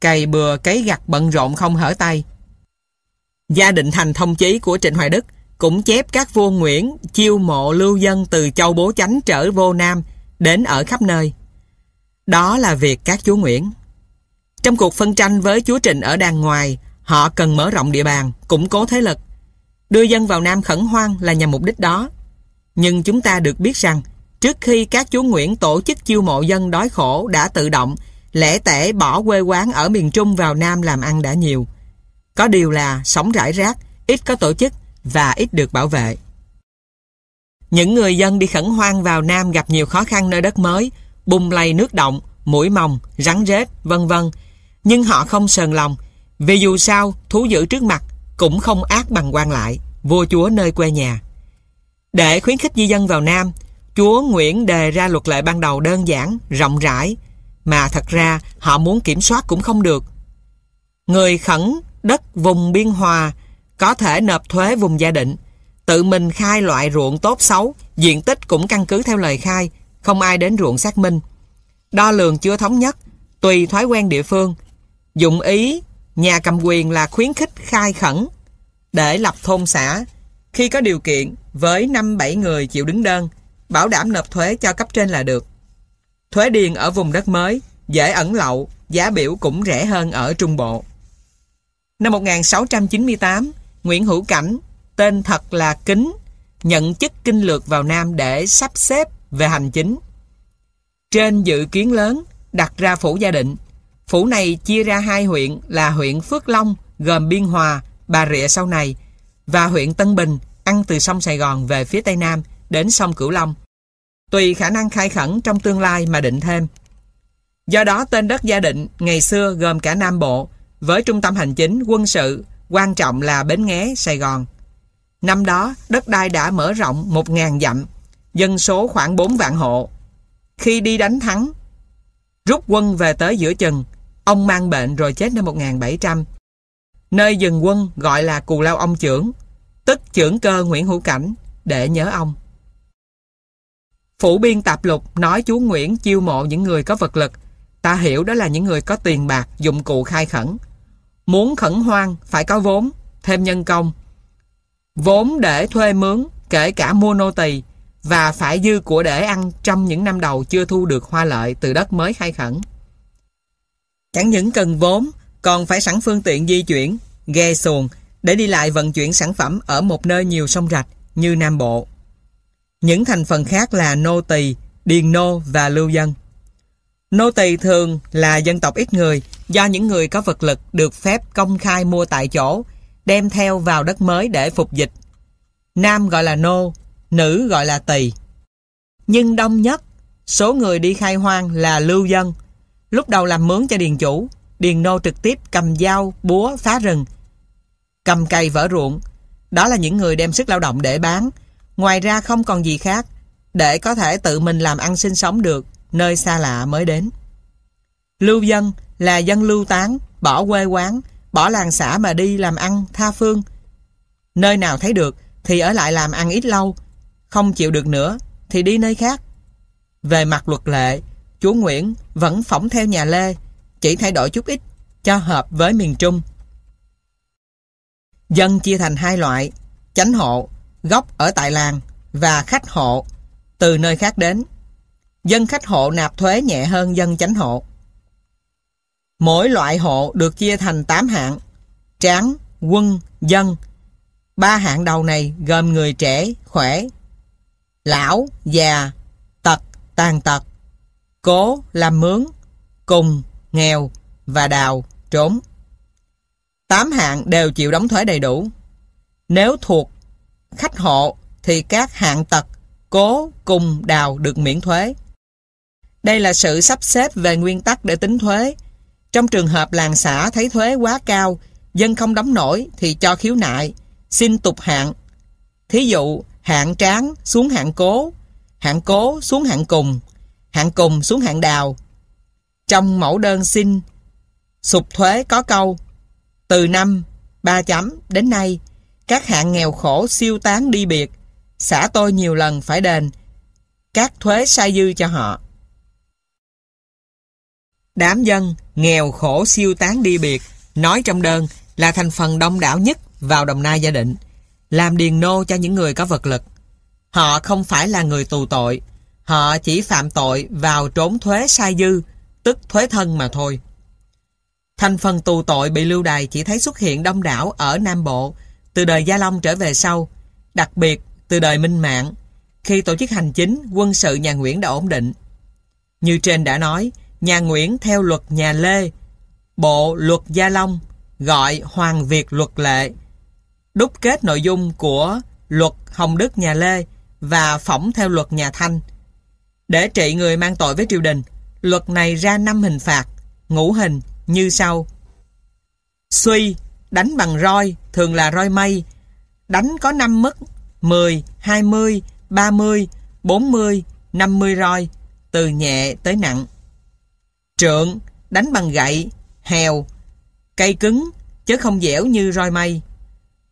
cày bừa cấy gặt bận rộn không hở tay. Gia định thành thông chí của Trịnh Hoài Đức cũng chép các vua Nguyễn chiêu mộ lưu dân từ châu Bố Chánh trở vô Nam đến ở khắp nơi. Đó là việc các chúa Nguyễn. Trong cuộc phân tranh với chúa Trịnh ở đàng ngoài, họ cần mở rộng địa bàn, củng cố thế lực. Đưa dân vào Nam khẩn hoang là nhằm mục đích đó. Nhưng chúng ta được biết rằng, trước khi các chúa Nguyễn tổ chức chiêu mộ dân đói khổ đã tự động, lẻ tẻ bỏ quê quán ở miền Trung vào Nam làm ăn đã nhiều. Có điều là sống rải rác, ít có tổ chức và ít được bảo vệ. Những người dân đi khẩn hoang vào Nam gặp nhiều khó khăn nơi đất mới, bùng lầy nước động, mũi mồng, rắn rết, vân vân. Nhưng họ không sờn lòng, vì dù sao, thú dữ trước mặt cũng không ác bằng quan lại, vua chúa nơi quê nhà. Để khuyến khích di dân vào Nam, chúa Nguyễn đề ra luật lệ ban đầu đơn giản, rộng rãi, mà thật ra họ muốn kiểm soát cũng không được. Người khẩn đất vùng biên hòa có thể nộp thuế vùng gia định, tự mình khai loại ruộng tốt xấu, diện tích cũng căn cứ theo lời khai, không ai đến ruộng xác minh. Đo lường chưa thống nhất, tùy thói quen địa phương. Dụng ý, nhà cầm quyền là khuyến khích khai khẩn để lập thôn xã. Khi có điều kiện, với 5-7 người chịu đứng đơn, bảo đảm nộp thuế cho cấp trên là được. Thuế điền ở vùng đất mới, dễ ẩn lậu, giá biểu cũng rẻ hơn ở Trung Bộ. Năm 1698, Nguyễn Hữu Cảnh, tên thật là Kính, nhận chức kinh lược vào Nam để sắp xếp về hành chính. Trên dự kiến lớn, đặt ra phủ gia định. Phủ này chia ra hai huyện là huyện Phước Long, gồm Biên Hòa, Bà Rịa sau này, và huyện Tân Bình, ăn từ sông Sài Gòn về phía Tây Nam, đến sông Cửu Long. Tùy khả năng khai khẩn trong tương lai mà định thêm. Do đó tên đất gia định ngày xưa gồm cả Nam Bộ, với trung tâm hành chính, quân sự, quan trọng là Bến Nghé, Sài Gòn. Năm đó, đất đai đã mở rộng 1.000 dặm, dân số khoảng 4 vạn hộ. Khi đi đánh thắng, rút quân về tới giữa chừng, ông mang bệnh rồi chết năm 1700. Nơi dừng quân gọi là Cù Lao Ông Trưởng, tức trưởng cơ Nguyễn Hữu Cảnh, để nhớ ông. Phủ biên tạp lục nói chú Nguyễn chiêu mộ những người có vật lực, ta hiểu đó là những người có tiền bạc, dụng cụ khai khẩn. Muốn khẩn hoang phải có vốn, thêm nhân công. Vốn để thuê mướn, kể cả mua nô tỳ và phải dư của để ăn trong những năm đầu chưa thu được hoa lợi từ đất mới khai khẩn. Chẳng những cần vốn, còn phải sẵn phương tiện di chuyển, ghe xuồng để đi lại vận chuyển sản phẩm ở một nơi nhiều sông rạch như Nam Bộ. Những thành phần khác là nô tỳ, điền nô và lưu dân. Nô tỳ thường là dân tộc ít người do những người có vật lực được phép công khai mua tại chỗ, đem theo vào đất mới để phục dịch. Nam gọi là nô, nữ gọi là tỳ. Nhưng đông nhất, số người đi khai hoang là lưu dân. Lúc đầu làm mướn cho điền chủ, điền nô trực tiếp cầm dao, búa, phá rừng, cầm cây vỡ ruộng. Đó là những người đem sức lao động để bán. Ngoài ra không còn gì khác, để có thể tự mình làm ăn sinh sống được, nơi xa lạ mới đến. Lưu dân là dân lưu tán, bỏ quê quán, bỏ làng xã mà đi làm ăn tha phương. Nơi nào thấy được thì ở lại làm ăn ít lâu, không chịu được nữa thì đi nơi khác. Về mặt luật lệ, chúa Nguyễn vẫn phỏng theo nhà Lê, chỉ thay đổi chút ít cho hợp với miền Trung. Dân chia thành hai loại, chánh hộ, gốc ở tại làng và khách hộ, từ nơi khác đến. Dân khách hộ nạp thuế nhẹ hơn dân chánh hộ. Mỗi loại hộ được chia thành 8 hạng, tráng, quân, dân. Ba hạng đầu này gồm người trẻ, khỏe, lão, già, tật, tàn tật, cố, làm mướn, cùng, nghèo và đào, trốn. Tám hạng đều chịu đóng thuế đầy đủ. Nếu thuộc khách hộ thì các hạng tật, cố, cùng, đào được miễn thuế. Đây là sự sắp xếp về nguyên tắc để tính thuế. Trong trường hợp làng xã thấy thuế quá cao, dân không đóng nổi thì cho khiếu nại, xin tục hạn Thí dụ, hạng tráng xuống hạng cố, hạng cố xuống hạng cùng, hạng cùng xuống hạng đào. Trong mẫu đơn xin sụp thuế có câu từ năm ba chấm đến nay các hạng nghèo khổ siêu tán đi biệt xã tôi nhiều lần phải đền các thuế sai dư cho họ. Đám dân nghèo khổ siêu tán đi biệt nói trong đơn là thành phần đông đảo nhất vào Đồng Nai gia định làm điền nô cho những người có vật lực. Họ không phải là người tù tội họ chỉ phạm tội vào trốn thuế sai dư tức thuế thân mà thôi. Thành phần tù tội bị lưu đày chỉ thấy xuất hiện đông đảo ở Nam Bộ từ đời Gia Long trở về sau, đặc biệt từ đời Minh Mạng, khi tổ chức hành chính, quân sự nhà Nguyễn đã ổn định. Như trên đã nói, nhà Nguyễn theo luật nhà Lê, bộ luật Gia Long, gọi Hoàng Việt luật lệ, đúc kết nội dung của luật Hồng Đức nhà Lê và phỏng theo luật nhà Thanh. Để trị người mang tội với triều đình, luật này ra năm hình phạt, ngũ hình như sau. Suy, đánh bằng roi, thường là roi mây, đánh có 5 mức, 10, 20, 30, 40, 50 roi, từ nhẹ tới nặng. Trượng, đánh bằng gậy, hèo, cây cứng, chứ không dẻo như roi mây.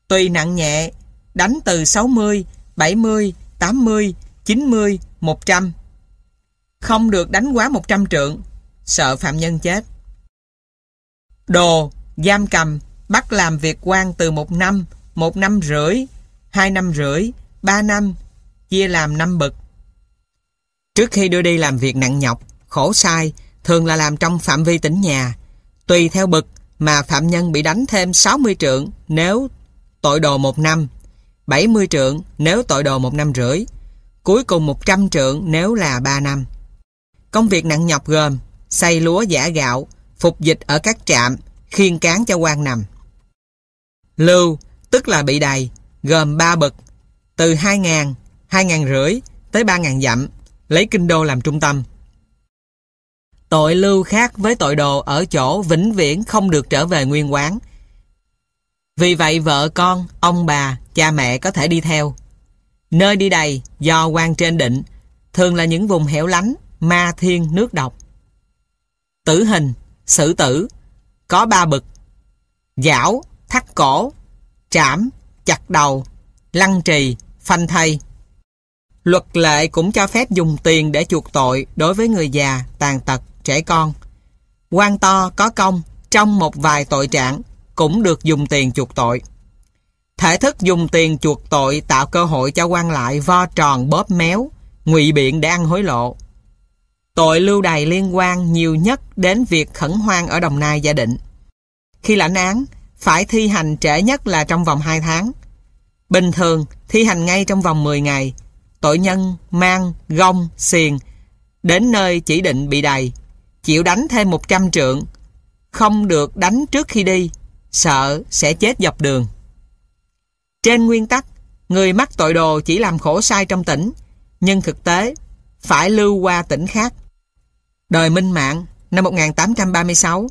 Tùy nặng nhẹ, đánh từ 60, 70, 80, 90, 100. Không được đánh quá 100 trượng, sợ phạm nhân chết. Đồ, giam cầm, bắt làm việc quan từ 1 năm, 1 năm rưỡi, 2 năm rưỡi, 3 năm, chia làm 5 bậc. Trước khi đưa đi làm việc nặng nhọc, khổ sai, thường là làm trong phạm vi tỉnh nhà. Tùy theo bực mà phạm nhân bị đánh thêm 60 trượng nếu tội đồ một năm, 70 trượng nếu tội đồ một năm rưỡi, cuối cùng 100 trượng nếu là 3 năm. Công việc nặng nhọc gồm xây lúa giả gạo, phục dịch ở các trạm, khiên cán cho quan nằm. Lưu, tức là bị đầy, gồm 3 bậc, từ 2.000, 2.000 rưỡi tới 3.000 dặm, lấy kinh đô làm trung tâm. Tội lưu khác với tội đồ ở chỗ vĩnh viễn không được trở về nguyên quán. Vì vậy vợ con, ông bà, cha mẹ có thể đi theo. Nơi đi đầy do quan trên định thường là những vùng hẻo lánh, ma thiên nước độc. Tử hình, xử tử, có ba bậc. Giảo, thắt cổ, trảm, chặt đầu, lăng trì, phanh thây. Luật lệ cũng cho phép dùng tiền để chuộc tội đối với người già, tàn tật, trẻ con. quan to có công trong một vài tội trạng cũng được dùng tiền chuộc tội. Thể thức dùng tiền chuộc tội tạo cơ hội cho quan lại vo tròn bóp méo, ngụy biện để ăn hối lộ. Tội lưu đày liên quan nhiều nhất đến việc khẩn hoang ở Đồng Nai gia định. Khi lãnh án, phải thi hành trễ nhất là trong vòng 2 tháng. Bình thường, thi hành ngay trong vòng 10 ngày. Tội nhân mang, gông, xiền đến nơi chỉ định bị đầy, chịu đánh thêm 100 trượng, không được đánh trước khi đi, sợ sẽ chết dọc đường. Trên nguyên tắc, người mắc tội đồ chỉ làm khổ sai trong tỉnh, nhưng thực tế phải lưu qua tỉnh khác. Đời Minh Mạng năm 1836,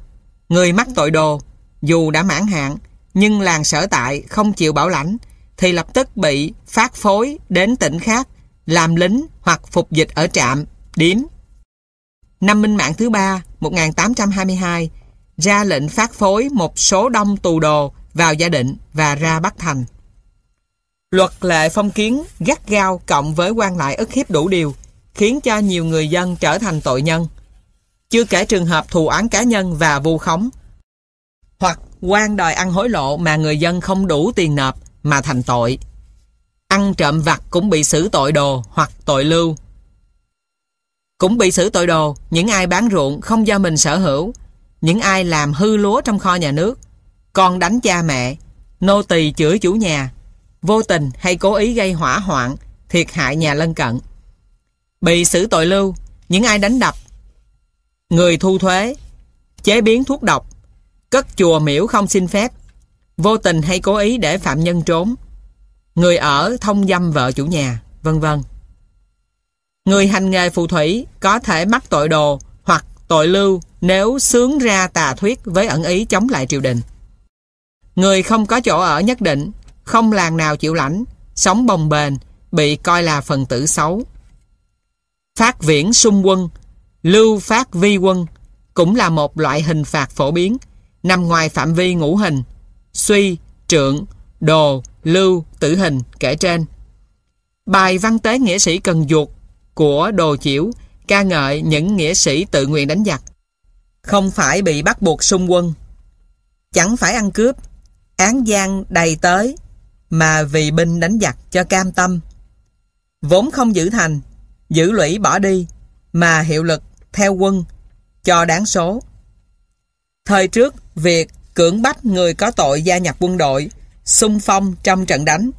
người mắc tội đồ, dù đã mãn hạn, nhưng làng sở tại không chịu bảo lãnh, thì lập tức bị phát phối đến tỉnh khác, làm lính hoặc phục dịch ở trạm, điếm. Năm Minh Mạng thứ ba, 1822, ra lệnh phát phối một số đông tù đồ vào gia định và ra Bắc Thành. Luật lệ phong kiến gắt gao cộng với quan lại ức hiếp đủ điều, khiến cho nhiều người dân trở thành tội nhân. Chưa kể trường hợp thù án cá nhân và vu khống. Hoặc quan đòi ăn hối lộ mà người dân không đủ tiền nộp mà thành tội. Ăn trộm vặt cũng bị xử tội đồ hoặc tội lưu. Cũng bị xử tội đồ những ai bán ruộng không do mình sở hữu, những ai làm hư lúa trong kho nhà nước, con đánh cha mẹ, nô tỳ chửi chủ nhà, vô tình hay cố ý gây hỏa hoạn, thiệt hại nhà lân cận. Bị xử tội lưu, những ai đánh đập, người thu thuế, chế biến thuốc độc, cất chùa miễu không xin phép, vô tình hay cố ý để phạm nhân trốn, người ở thông dâm vợ chủ nhà, vân vân. Người hành nghề phù thủy có thể mắc tội đồ hoặc tội lưu nếu sướng ra tà thuyết với ẩn ý chống lại triều đình. Người không có chỗ ở nhất định, không làng nào chịu lãnh, sống bồng bềnh, bị coi là phần tử xấu. Phát viễn xung quân, lưu phát vi quân cũng là một loại hình phạt phổ biến, nằm ngoài phạm vi ngũ hình, suy, trượng, đồ, lưu, tử hình kể trên. Bài văn tế nghĩa sĩ cần duột của đồ chiểu ca ngợi những nghĩa sĩ tự nguyện đánh giặc. Không phải bị bắt buộc xung quân. Chẳng phải ăn cướp, án gian đầy tới, mà vì binh đánh giặc cho cam tâm. Vốn không giữ thành, giữ lũy bỏ đi, mà hiệu lực theo quân, cho đáng số. Thời trước, việc cưỡng bắt người có tội gia nhập quân đội, xung phong trong trận đánh,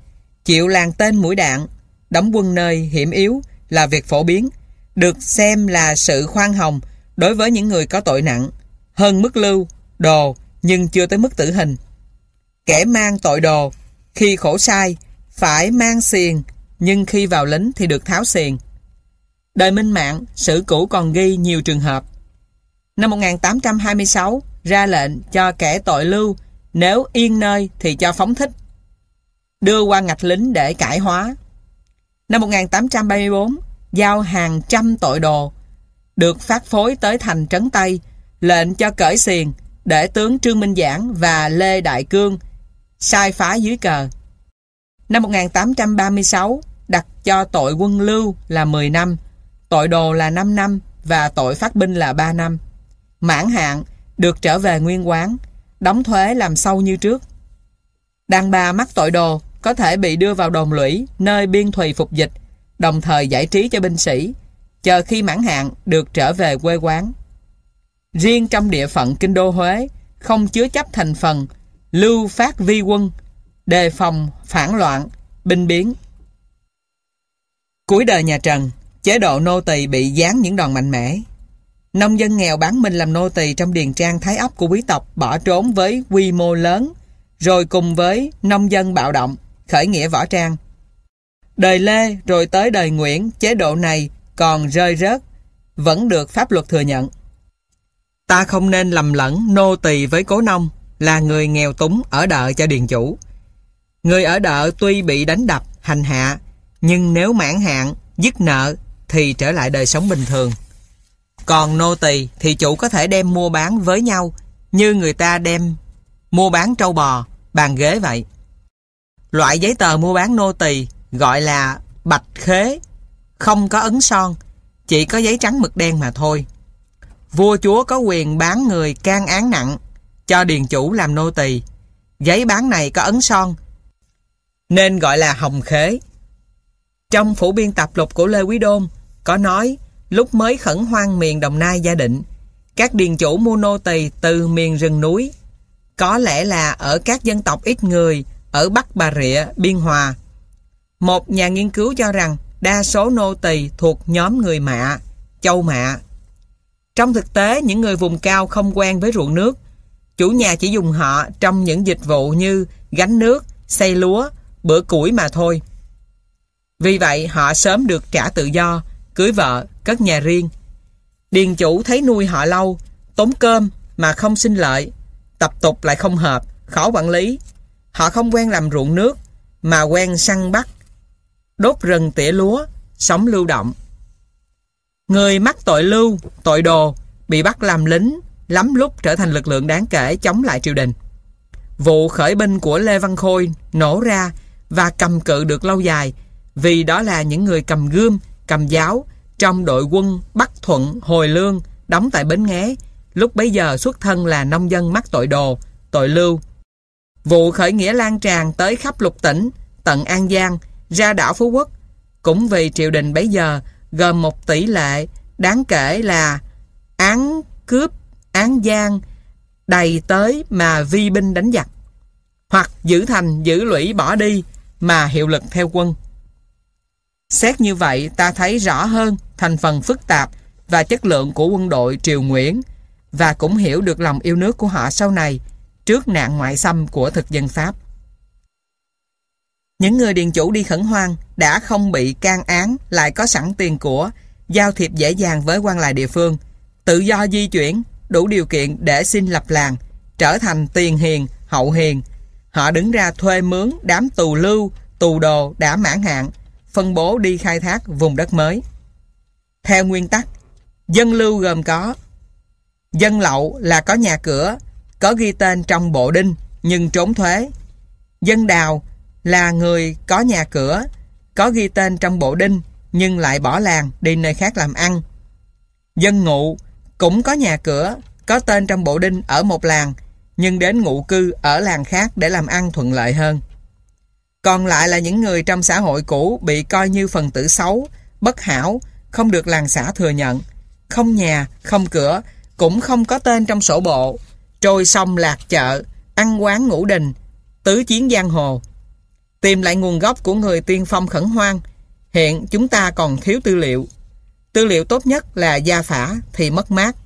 chịu làng tên mũi đạn, đóng quân nơi hiểm yếu là việc phổ biến, được xem là sự khoan hồng đối với những người có tội nặng, hơn mức lưu, đồ nhưng chưa tới mức tử hình. Kẻ mang tội đồ, khi khổ sai, phải mang xiền, nhưng khi vào lính thì được tháo xiền. Đời Minh Mạng, sử cũ còn ghi nhiều trường hợp. Năm 1826, ra lệnh cho kẻ tội lưu, nếu yên nơi thì cho phóng thích. Đưa qua ngạch lính để cải hóa. Năm 1834, giao hàng trăm tội đồ, được phát phối tới thành Trấn Tây, lệnh cho cởi xiền để tướng Trương Minh Giảng và Lê Đại Cương sai phá dưới cờ. Năm 1836, đặt cho tội quân lưu là 10 năm, tội đồ là 5 năm và tội phát binh là 3 năm. Mãn hạn được trở về nguyên quán, đóng thuế làm sâu như trước. Đàn bà mắc tội đồ có thể bị đưa vào đồn lũy nơi biên thùy phục dịch, đồng thời giải trí cho binh sĩ, chờ khi mãn hạn được trở về quê quán. Riêng trong địa phận Kinh Đô Huế, không chứa chấp thành phần lưu phát vi quân, đề phòng phản loạn, binh biến. Cuối đời nhà Trần, chế độ nô tỳ bị giáng những đòn mạnh mẽ. Nông dân nghèo bán mình làm nô tỳ trong điền trang thái ấp của quý tộc bỏ trốn với quy mô lớn, rồi cùng với nông dân bạo động, khởi nghĩa võ trang. Đời Lê rồi tới đời Nguyễn, chế độ này còn rơi rớt, vẫn được pháp luật thừa nhận. Ta không nên lầm lẫn nô tỳ với cố nông, là người nghèo túng ở đợ cho điền chủ. Người ở đợ tuy bị đánh đập, hành hạ, nhưng nếu mãn hạn, dứt nợ thì trở lại đời sống bình thường. Còn nô tỳ thì chủ có thể đem mua bán với nhau như người ta đem mua bán trâu bò, bàn ghế vậy. Loại giấy tờ mua bán nô tỳ gọi là bạch khế, không có ấn son, chỉ có giấy trắng mực đen mà thôi. Vua chúa có quyền bán người can án nặng cho điền chủ làm nô tỳ. Giấy bán này có ấn son, nên gọi là hồng khế. Trong phủ biên tập lục của Lê Quý Đôn có nói lúc mới khẩn hoang miền Đồng Nai gia định, các điền chủ mua nô tỳ từ miền rừng núi. Có lẽ là ở các dân tộc ít người ở Bắc Bà Rịa, Biên Hòa. Một nhà nghiên cứu cho rằng đa số nô tỳ thuộc nhóm người mạ, châu mạ. Trong thực tế, những người vùng cao không quen với ruộng nước. Chủ nhà chỉ dùng họ trong những dịch vụ như gánh nước, xây lúa, bữa củi mà thôi. Vì vậy, họ sớm được trả tự do, cưới vợ, cất nhà riêng. Điền chủ thấy nuôi họ lâu, tốn cơm mà không sinh lợi, tập tục lại không hợp, khó quản lý. Họ không quen làm ruộng nước, mà quen săn bắt, đốt rừng tỉa lúa, sống lưu động. Người mắc tội lưu, tội đồ, bị bắt làm lính, lắm lúc trở thành lực lượng đáng kể chống lại triều đình. Vụ khởi binh của Lê Văn Khôi nổ ra và cầm cự được lâu dài vì đó là những người cầm gươm, cầm giáo trong đội quân Bắc Thuận Hồi Lương đóng tại Bến Nghé lúc bấy giờ xuất thân là nông dân mắc tội đồ, tội lưu. Vụ khởi nghĩa lan tràn tới khắp lục tỉnh, tận An Giang, ra đảo Phú Quốc, cũng vì triều đình bấy giờ gồm một tỷ lệ đáng kể là án cướp, án giang đầy tới mà vi binh đánh giặc hoặc giữ thành giữ lũy bỏ đi mà hiệu lực theo quân. Xét như vậy ta thấy rõ hơn thành phần phức tạp và chất lượng của quân đội Triều Nguyễn và cũng hiểu được lòng yêu nước của họ sau này trước nạn ngoại xâm của thực dân Pháp. Những người điền chủ đi khẩn hoang đã không bị can án lại có sẵn tiền của, giao thiệp dễ dàng với quan lại địa phương, tự do di chuyển, đủ điều kiện để xin lập làng, trở thành tiền hiền, hậu hiền. Họ đứng ra thuê mướn đám tù lưu, tù đồ đã mãn hạn, phân bố đi khai thác vùng đất mới. Theo nguyên tắc, dân lưu gồm có Dân lậu là có nhà cửa, có ghi tên trong bộ đinh nhưng trốn thuế. Dân đào là người có nhà cửa, có ghi tên trong bộ đinh nhưng lại bỏ làng đi nơi khác làm ăn. Dân ngụ cũng có nhà cửa, có tên trong bộ đinh ở một làng nhưng đến ngụ cư ở làng khác để làm ăn thuận lợi hơn. Còn lại là những người trong xã hội cũ bị coi như phần tử xấu, bất hảo, không được làng xã thừa nhận, không nhà, không cửa, cũng không có tên trong sổ bộ, trôi sông lạc chợ, ăn quán ngũ đình, tứ chiến giang hồ. Tìm lại nguồn gốc của người tiên phong khẩn hoang, hiện chúng ta còn thiếu tư liệu. Tư liệu tốt nhất là gia phả thì mất mát.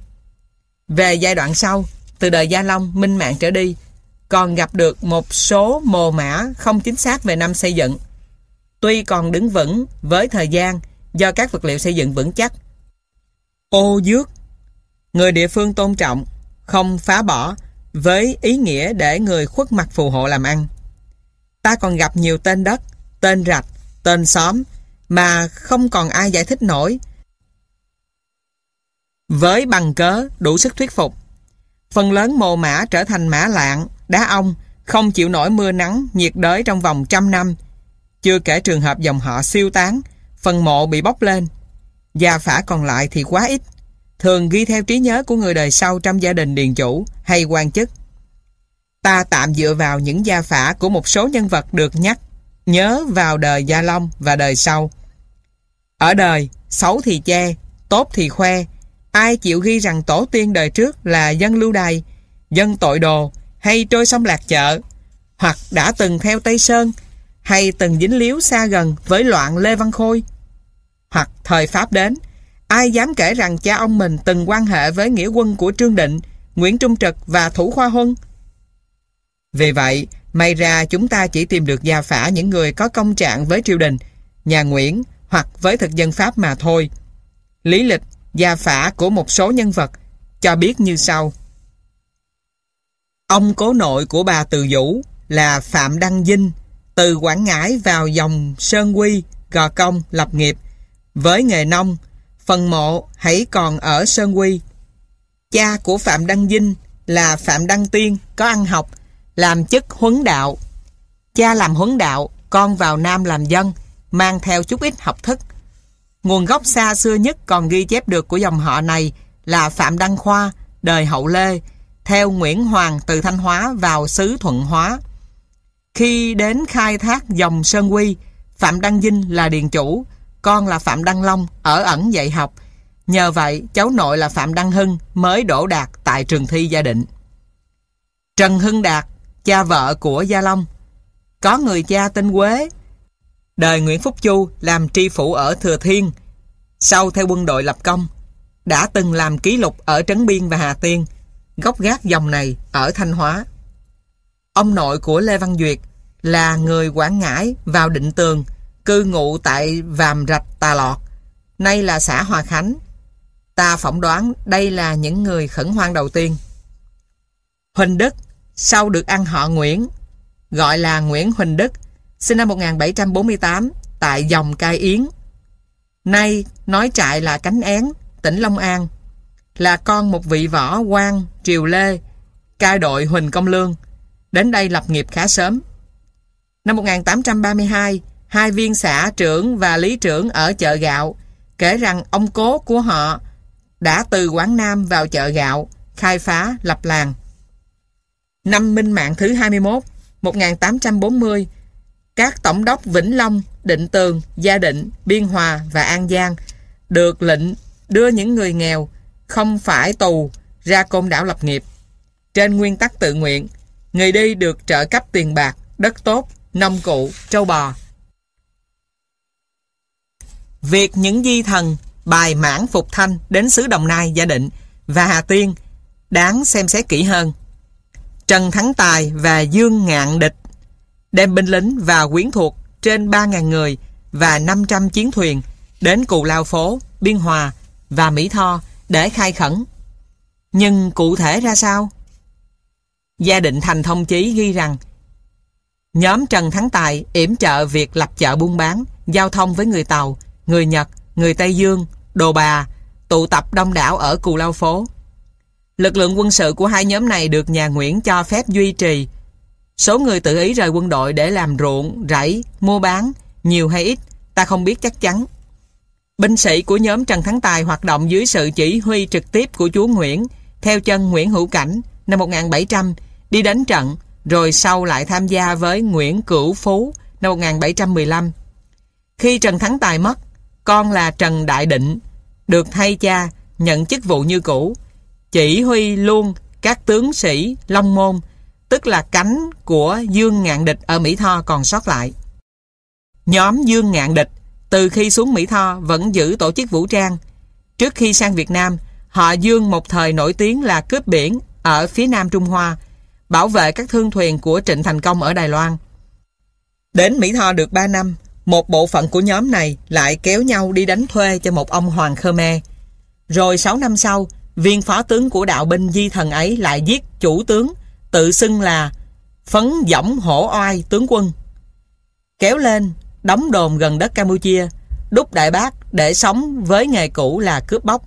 Về giai đoạn sau, từ đời Gia Long, Minh Mạng trở đi, còn gặp được một số mồ mã không chính xác về năm xây dựng. Tuy còn đứng vững với thời gian do các vật liệu xây dựng vững chắc. Ô dước Người địa phương tôn trọng, không phá bỏ với ý nghĩa để người khuất mặt phù hộ làm ăn. Ta còn gặp nhiều tên đất, tên rạch, tên xóm mà không còn ai giải thích nổi với bằng cớ đủ sức thuyết phục. Phần lớn mồ mã trở thành mã lạng, đá ong, không chịu nổi mưa nắng, nhiệt đới trong vòng trăm năm. Chưa kể trường hợp dòng họ siêu tán, phần mộ bị bốc lên. Gia phả còn lại thì quá ít thường ghi theo trí nhớ của người đời sau trong gia đình điền chủ hay quan chức. Ta tạm dựa vào những gia phả của một số nhân vật được nhắc nhớ vào đời Gia Long và đời sau. Ở đời, xấu thì che, tốt thì khoe. Ai chịu ghi rằng tổ tiên đời trước là dân lưu đày, dân tội đồ hay trôi sông lạc chợ, hoặc đã từng theo Tây Sơn, hay từng dính líu xa gần với loạn Lê Văn Khôi, hoặc thời Pháp đến, Ai dám kể rằng cha ông mình từng quan hệ với nghĩa quân của Trương Định, Nguyễn Trung Trực và Thủ Khoa Huân? Vì vậy, may ra chúng ta chỉ tìm được gia phả những người có công trạng với triều đình, nhà Nguyễn hoặc với thực dân Pháp mà thôi. Lý lịch, gia phả của một số nhân vật cho biết như sau. Ông cố nội của bà Từ Vũ là Phạm Đăng Vinh, từ Quảng Ngãi vào dòng Sơn Quy, Gò Công lập nghiệp. Với nghề nông, Phần mộ hãy còn ở Sơn Quy. Cha của Phạm Đăng Vinh là Phạm Đăng Tiên, có ăn học, làm chức huấn đạo. Cha làm huấn đạo, con vào Nam làm dân, mang theo chút ít học thức. Nguồn gốc xa xưa nhất còn ghi chép được của dòng họ này là Phạm Đăng Khoa, đời hậu Lê, theo Nguyễn Hoàng từ Thanh Hóa vào xứ Thuận Hóa. Khi đến khai thác dòng Sơn Quy, Phạm Đăng Vinh là điền chủ, con là Phạm Đăng Long, ở ẩn dạy học. Nhờ vậy, cháu nội là Phạm Đăng Hưng mới đổ đạt tại trường thi gia định. Trần Hưng Đạt, cha vợ của Gia Long. Có người cha tên Quế. Đời Nguyễn Phúc Chu làm tri phủ ở Thừa Thiên. Sau theo quân đội lập công, đã từng làm ký lục ở Trấn Biên và Hà Tiên, gốc gác dòng này ở Thanh Hóa. Ông nội của Lê Văn Duyệt là người Quảng Ngãi vào định tường, cư ngụ tại Vàm Rạch Tà Lọt, nay là xã Hòa Khánh. Ta phỏng đoán đây là những người khẩn hoang đầu tiên. Huỳnh Đức, sau được ăn họ Nguyễn, gọi là Nguyễn Huỳnh Đức, sinh năm 1748 tại dòng Cai Yến. Nay nói trại là Cánh Én, tỉnh Long An, là con một vị võ quan Triều Lê, cai đội Huỳnh Công Lương, đến đây lập nghiệp khá sớm. Năm 1832, hai viên xã trưởng và lý trưởng ở chợ gạo kể rằng ông cố của họ đã từ Quảng Nam vào chợ gạo khai phá lập làng. Năm Minh Mạng thứ 21 1840 các tổng đốc Vĩnh Long, Định Tường, Gia Định, Biên Hòa và An Giang được lệnh đưa những người nghèo không phải tù ra côn đảo lập nghiệp. Trên nguyên tắc tự nguyện, người đi được trợ cấp tiền bạc, đất tốt, nông cụ, trâu bò Việc những di thần bài mãn phục thanh đến xứ Đồng Nai gia định và Hà Tiên đáng xem xét kỹ hơn. Trần Thắng Tài và Dương Ngạn Địch đem binh lính và quyến thuộc trên 3.000 người và 500 chiến thuyền đến Cù Lao Phố, Biên Hòa và Mỹ Tho để khai khẩn. Nhưng cụ thể ra sao? Gia định thành thông chí ghi rằng nhóm Trần Thắng Tài yểm trợ việc lập chợ buôn bán giao thông với người Tàu, người Nhật, người Tây Dương, Đồ Bà, tụ tập đông đảo ở Cù Lao Phố. Lực lượng quân sự của hai nhóm này được nhà Nguyễn cho phép duy trì. Số người tự ý rời quân đội để làm ruộng, rẫy, mua bán, nhiều hay ít, ta không biết chắc chắn. Binh sĩ của nhóm Trần Thắng Tài hoạt động dưới sự chỉ huy trực tiếp của chúa Nguyễn, theo chân Nguyễn Hữu Cảnh năm 1700, đi đánh trận, rồi sau lại tham gia với Nguyễn Cửu Phú năm 1715. Khi Trần Thắng Tài mất, con là Trần Đại Định, được thay cha, nhận chức vụ như cũ, chỉ huy luôn các tướng sĩ Long Môn, tức là cánh của Dương Ngạn Địch ở Mỹ Tho còn sót lại. Nhóm Dương Ngạn Địch từ khi xuống Mỹ Tho vẫn giữ tổ chức vũ trang. Trước khi sang Việt Nam, họ Dương một thời nổi tiếng là cướp biển ở phía Nam Trung Hoa, bảo vệ các thương thuyền của Trịnh Thành Công ở Đài Loan. Đến Mỹ Tho được 3 năm, một bộ phận của nhóm này lại kéo nhau đi đánh thuê cho một ông Hoàng Khmer. Rồi 6 năm sau, viên phó tướng của đạo binh di thần ấy lại giết chủ tướng, tự xưng là phấn dõng hổ oai tướng quân. Kéo lên, đóng đồn gần đất Campuchia, đúc Đại Bác để sống với nghề cũ là cướp bóc.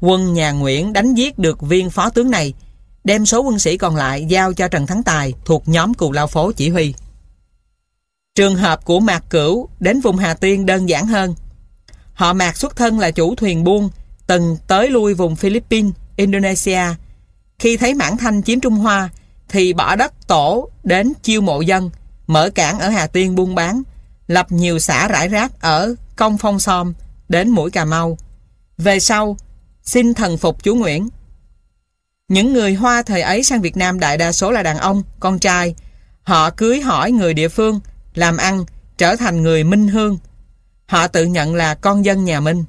Quân nhà Nguyễn đánh giết được viên phó tướng này, đem số quân sĩ còn lại giao cho Trần Thắng Tài thuộc nhóm Cù Lao Phố chỉ huy. Trường hợp của Mạc Cửu đến vùng Hà Tiên đơn giản hơn. Họ Mạc xuất thân là chủ thuyền buôn, từng tới lui vùng Philippines, Indonesia. Khi thấy Mãn Thanh chiếm Trung Hoa, thì bỏ đất tổ đến chiêu mộ dân, mở cảng ở Hà Tiên buôn bán, lập nhiều xã rải rác ở Công Phong Som đến mũi Cà Mau. Về sau, xin thần phục chú Nguyễn. Những người Hoa thời ấy sang Việt Nam đại đa số là đàn ông, con trai. Họ cưới hỏi người địa phương, làm ăn, trở thành người minh hương. Họ tự nhận là con dân nhà Minh.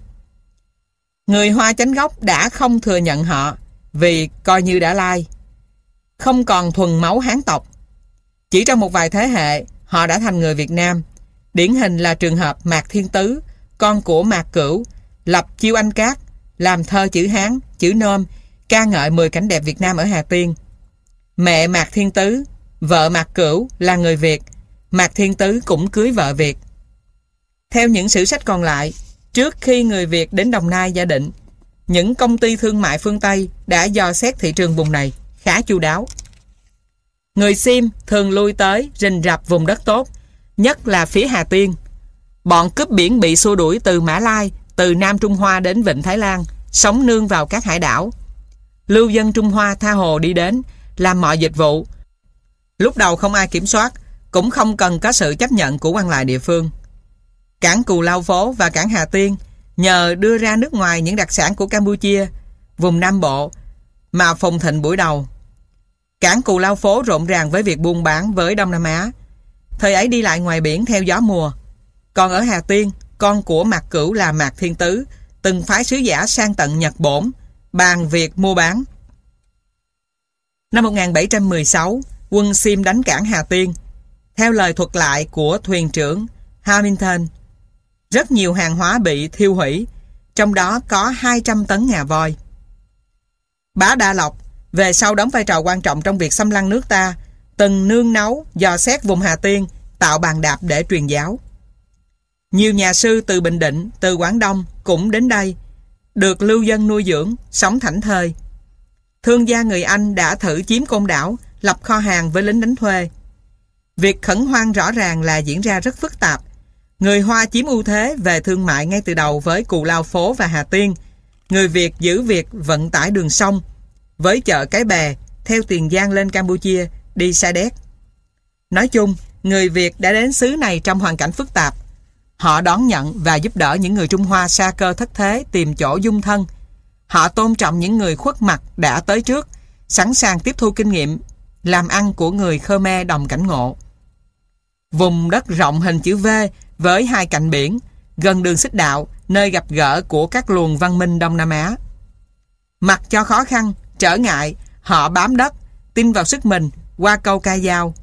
Người Hoa chánh gốc đã không thừa nhận họ vì coi như đã lai. Không còn thuần máu hán tộc. Chỉ trong một vài thế hệ, họ đã thành người Việt Nam. Điển hình là trường hợp Mạc Thiên Tứ, con của Mạc Cửu, lập chiêu anh cát, làm thơ chữ Hán, chữ Nôm, ca ngợi 10 cảnh đẹp Việt Nam ở Hà Tiên. Mẹ Mạc Thiên Tứ, vợ Mạc Cửu là người Việt, Mạc Thiên Tứ cũng cưới vợ Việt. Theo những sử sách còn lại, trước khi người Việt đến Đồng Nai gia định, những công ty thương mại phương Tây đã dò xét thị trường vùng này khá chu đáo. Người Sim thường lui tới rình rập vùng đất tốt, nhất là phía Hà Tiên. Bọn cướp biển bị xua đuổi từ Mã Lai, từ Nam Trung Hoa đến Vịnh Thái Lan, sống nương vào các hải đảo. Lưu dân Trung Hoa tha hồ đi đến, làm mọi dịch vụ. Lúc đầu không ai kiểm soát, cũng không cần có sự chấp nhận của quan lại địa phương. Cảng Cù Lao Phố và cảng Hà Tiên nhờ đưa ra nước ngoài những đặc sản của Campuchia, vùng Nam Bộ mà phồn thịnh buổi đầu. Cảng Cù Lao Phố rộn ràng với việc buôn bán với Đông Nam Á. Thời ấy đi lại ngoài biển theo gió mùa. Còn ở Hà Tiên, con của Mạc Cửu là Mạc Thiên Tứ, từng phái sứ giả sang tận Nhật Bổn, bàn việc mua bán. Năm 1716, quân Sim đánh cảng Hà Tiên, theo lời thuật lại của thuyền trưởng Hamilton, rất nhiều hàng hóa bị thiêu hủy, trong đó có 200 tấn ngà voi. Bá Đa Lộc về sau đóng vai trò quan trọng trong việc xâm lăng nước ta, từng nương nấu, dò xét vùng Hà Tiên, tạo bàn đạp để truyền giáo. Nhiều nhà sư từ Bình Định, từ Quảng Đông cũng đến đây, được lưu dân nuôi dưỡng, sống thảnh thơi. Thương gia người Anh đã thử chiếm côn đảo, lập kho hàng với lính đánh thuê. Việc khẩn hoang rõ ràng là diễn ra rất phức tạp. Người Hoa chiếm ưu thế về thương mại ngay từ đầu với Cù Lao Phố và Hà Tiên. Người Việt giữ việc vận tải đường sông với chợ Cái Bè theo Tiền Giang lên Campuchia đi Sa Đéc. Nói chung, người Việt đã đến xứ này trong hoàn cảnh phức tạp. Họ đón nhận và giúp đỡ những người Trung Hoa xa cơ thất thế tìm chỗ dung thân. Họ tôn trọng những người khuất mặt đã tới trước, sẵn sàng tiếp thu kinh nghiệm làm ăn của người Khmer đồng cảnh ngộ. Vùng đất rộng hình chữ V với hai cạnh biển, gần đường xích đạo, nơi gặp gỡ của các luồng văn minh Đông Nam Á. Mặc cho khó khăn, trở ngại, họ bám đất, tin vào sức mình qua câu ca dao.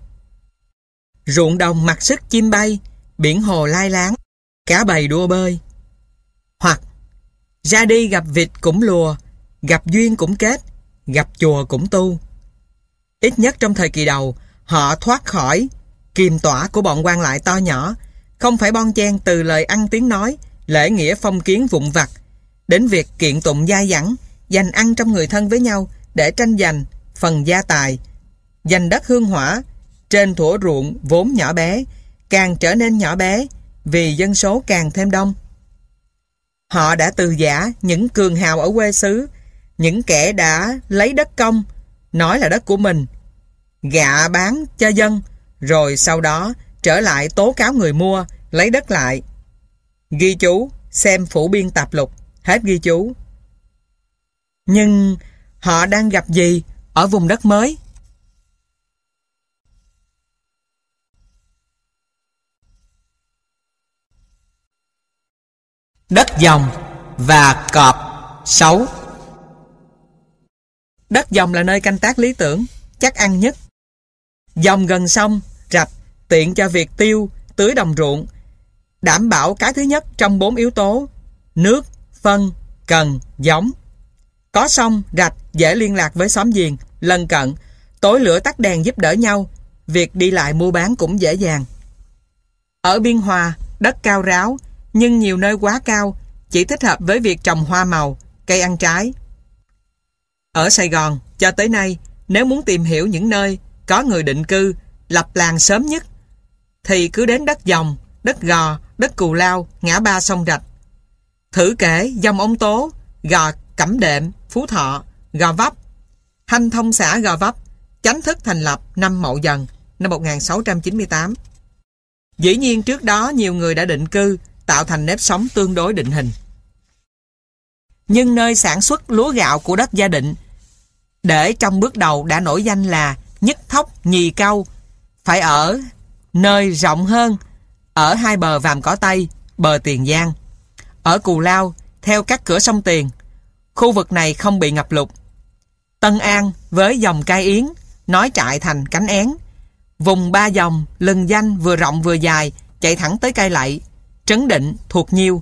Ruộng đồng mặc sức chim bay, biển hồ lai láng, cá bầy đua bơi. Hoặc ra đi gặp vịt cũng lùa, gặp duyên cũng kết, gặp chùa cũng tu. Ít nhất trong thời kỳ đầu, họ thoát khỏi kiềm tỏa của bọn quan lại to nhỏ, Không phải bon chen từ lời ăn tiếng nói, lễ nghĩa phong kiến vụn vặt, đến việc kiện tụng gia dẳng, dành ăn trong người thân với nhau để tranh giành phần gia tài, giành đất hương hỏa trên thủa ruộng vốn nhỏ bé, càng trở nên nhỏ bé vì dân số càng thêm đông. Họ đã từ giả những cường hào ở quê xứ, những kẻ đã lấy đất công, nói là đất của mình, gạ bán cho dân, rồi sau đó trở lại tố cáo người mua, lấy đất lại. Ghi chú, xem phủ biên tạp lục, hết ghi chú. Nhưng họ đang gặp gì ở vùng đất mới? Đất dòng và cọp xấu Đất dòng là nơi canh tác lý tưởng, chắc ăn nhất. Dòng gần sông, tiện cho việc tiêu, tưới đồng ruộng, đảm bảo cái thứ nhất trong bốn yếu tố, nước, phân, cần, giống. Có sông, rạch, dễ liên lạc với xóm giềng, lân cận, tối lửa tắt đèn giúp đỡ nhau, việc đi lại mua bán cũng dễ dàng. Ở Biên Hòa, đất cao ráo, nhưng nhiều nơi quá cao, chỉ thích hợp với việc trồng hoa màu, cây ăn trái. Ở Sài Gòn, cho tới nay, nếu muốn tìm hiểu những nơi có người định cư, lập làng sớm nhất, thì cứ đến đất dòng, đất gò, đất cù lao, ngã ba sông rạch. Thử kể dòng ông Tố, gò Cẩm Đệm, Phú Thọ, gò Vấp, Hanh thông xã gò Vấp, chánh thức thành lập năm Mậu Dần, năm 1698. Dĩ nhiên trước đó nhiều người đã định cư, tạo thành nếp sống tương đối định hình. Nhưng nơi sản xuất lúa gạo của đất gia định, để trong bước đầu đã nổi danh là nhất thóc nhì cau, phải ở nơi rộng hơn, ở hai bờ Vàm Cỏ Tây, bờ Tiền Giang. Ở Cù Lao, theo các cửa sông Tiền, khu vực này không bị ngập lụt. Tân An với dòng cai yến, nói trại thành cánh én. Vùng ba dòng, lừng danh vừa rộng vừa dài, chạy thẳng tới cai lậy, trấn định, thuộc nhiêu,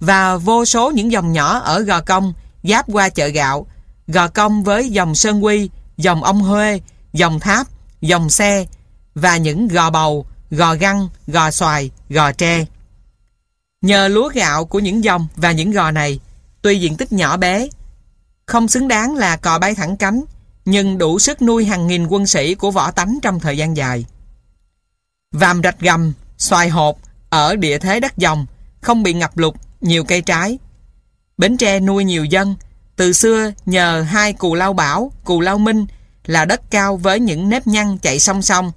và vô số những dòng nhỏ ở Gò Công, giáp qua chợ gạo, Gò Công với dòng Sơn Quy, dòng Ông Huê, dòng Tháp, dòng Xe, và những gò bầu, gò găng, gò xoài, gò tre. Nhờ lúa gạo của những dòng và những gò này, tuy diện tích nhỏ bé, không xứng đáng là cò bay thẳng cánh, nhưng đủ sức nuôi hàng nghìn quân sĩ của võ tánh trong thời gian dài. Vàm rạch gầm, xoài hột, ở địa thế đất dòng, không bị ngập lụt, nhiều cây trái. Bến Tre nuôi nhiều dân, từ xưa nhờ hai cù lao bảo, cù lao minh là đất cao với những nếp nhăn chạy song song,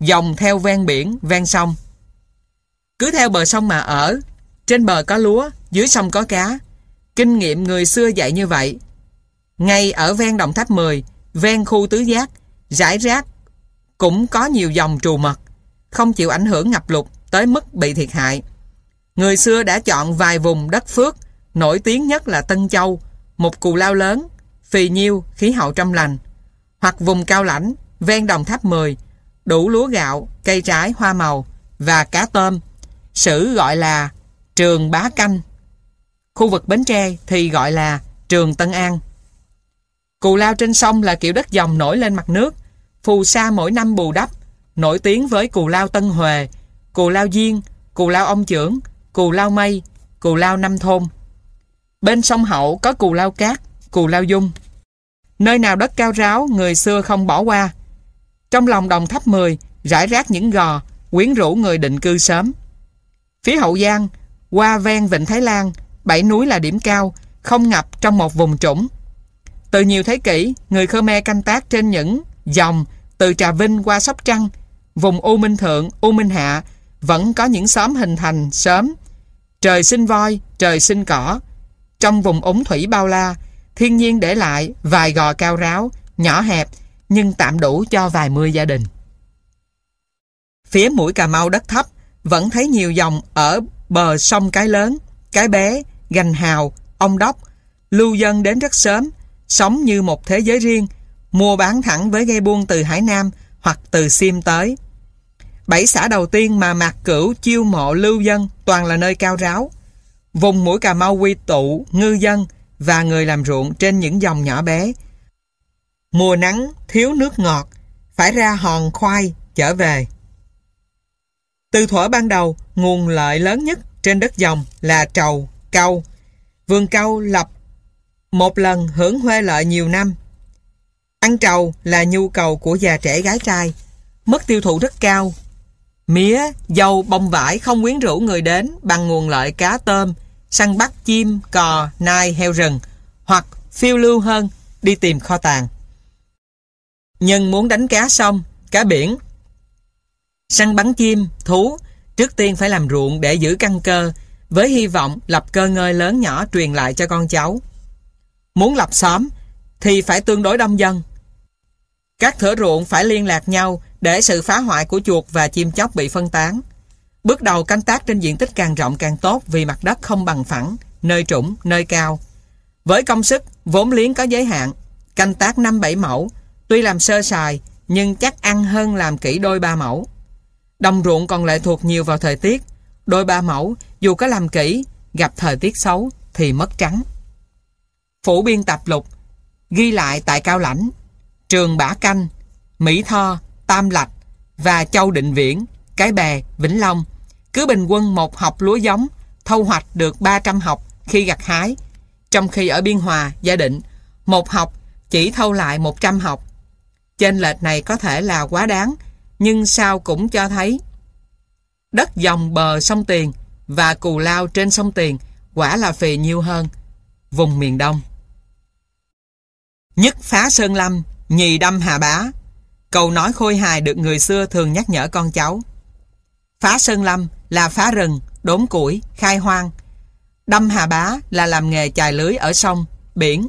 dòng theo ven biển, ven sông. Cứ theo bờ sông mà ở, trên bờ có lúa, dưới sông có cá. Kinh nghiệm người xưa dạy như vậy. Ngay ở ven Đồng Tháp 10, ven khu tứ giác, rải rác cũng có nhiều dòng trù mật, không chịu ảnh hưởng ngập lụt tới mức bị thiệt hại. Người xưa đã chọn vài vùng đất phước, nổi tiếng nhất là Tân Châu, một cù lao lớn, phì nhiêu, khí hậu trong lành, hoặc vùng cao lãnh, ven Đồng Tháp 10, đủ lúa gạo, cây trái, hoa màu và cá tôm. Sử gọi là Trường Bá Canh. Khu vực Bến Tre thì gọi là Trường Tân An. Cù lao trên sông là kiểu đất dòng nổi lên mặt nước, phù sa mỗi năm bù đắp, nổi tiếng với cù lao Tân Huệ, cù lao Diên, cù lao Ông Trưởng, cù lao Mây, cù lao Năm Thôn. Bên sông Hậu có cù lao Cát, cù lao Dung. Nơi nào đất cao ráo, người xưa không bỏ qua. Trong lòng đồng tháp 10, rải rác những gò, quyến rũ người định cư sớm. Phía Hậu Giang, qua ven Vịnh Thái Lan, bảy núi là điểm cao, không ngập trong một vùng trũng. Từ nhiều thế kỷ, người Khmer canh tác trên những dòng từ Trà Vinh qua Sóc Trăng, vùng U Minh Thượng, U Minh Hạ vẫn có những xóm hình thành sớm. Trời sinh voi, trời sinh cỏ. Trong vùng ống thủy bao la, thiên nhiên để lại vài gò cao ráo, nhỏ hẹp, nhưng tạm đủ cho vài mươi gia đình. Phía mũi Cà Mau đất thấp, vẫn thấy nhiều dòng ở bờ sông Cái Lớn, Cái Bé, Gành Hào, Ông Đốc. Lưu dân đến rất sớm, sống như một thế giới riêng, mua bán thẳng với gây buôn từ Hải Nam hoặc từ Sim tới. Bảy xã đầu tiên mà Mạc Cửu chiêu mộ lưu dân toàn là nơi cao ráo. Vùng mũi Cà Mau quy tụ ngư dân và người làm ruộng trên những dòng nhỏ bé. Mùa nắng thiếu nước ngọt, phải ra hòn khoai trở về. Từ thuở ban đầu, nguồn lợi lớn nhất trên đất dòng là trầu, cau. Vườn cau lập một lần hưởng huê lợi nhiều năm. Ăn trầu là nhu cầu của già trẻ gái trai, mức tiêu thụ rất cao. Mía, dâu, bông vải không quyến rũ người đến bằng nguồn lợi cá tôm, săn bắt chim, cò, nai, heo rừng, hoặc phiêu lưu hơn, đi tìm kho tàng. Nhân muốn đánh cá sông cá biển. Săn bắn chim, thú, trước tiên phải làm ruộng để giữ căn cơ, với hy vọng lập cơ ngơi lớn nhỏ truyền lại cho con cháu. Muốn lập xóm thì phải tương đối đông dân. Các thửa ruộng phải liên lạc nhau để sự phá hoại của chuột và chim chóc bị phân tán. Bước đầu canh tác trên diện tích càng rộng càng tốt vì mặt đất không bằng phẳng, nơi trũng, nơi cao. Với công sức, vốn liếng có giới hạn, canh tác 5-7 mẫu, tuy làm sơ sài nhưng chắc ăn hơn làm kỹ đôi ba mẫu. Đồng ruộng còn lệ thuộc nhiều vào thời tiết, đôi ba mẫu dù có làm kỹ, gặp thời tiết xấu thì mất trắng. Phủ biên tập lục ghi lại tại Cao Lãnh, Trường Bả Canh, Mỹ Tho, Tam Lạch và Châu Định Viễn, Cái Bè, Vĩnh Long cứ bình quân một học lúa giống thâu hoạch được 300 học khi gặt hái trong khi ở Biên Hòa, Gia Định một học chỉ thâu lại 100 học trên lệch này có thể là quá đáng nhưng sao cũng cho thấy đất dòng bờ sông Tiền và cù lao trên sông Tiền quả là phì nhiều hơn vùng miền Đông. Nhất phá Sơn Lâm, nhì đâm Hà Bá. Câu nói khôi hài được người xưa thường nhắc nhở con cháu. Phá Sơn Lâm là phá rừng, đốn củi, khai hoang. Đâm Hà Bá là làm nghề chài lưới ở sông, biển.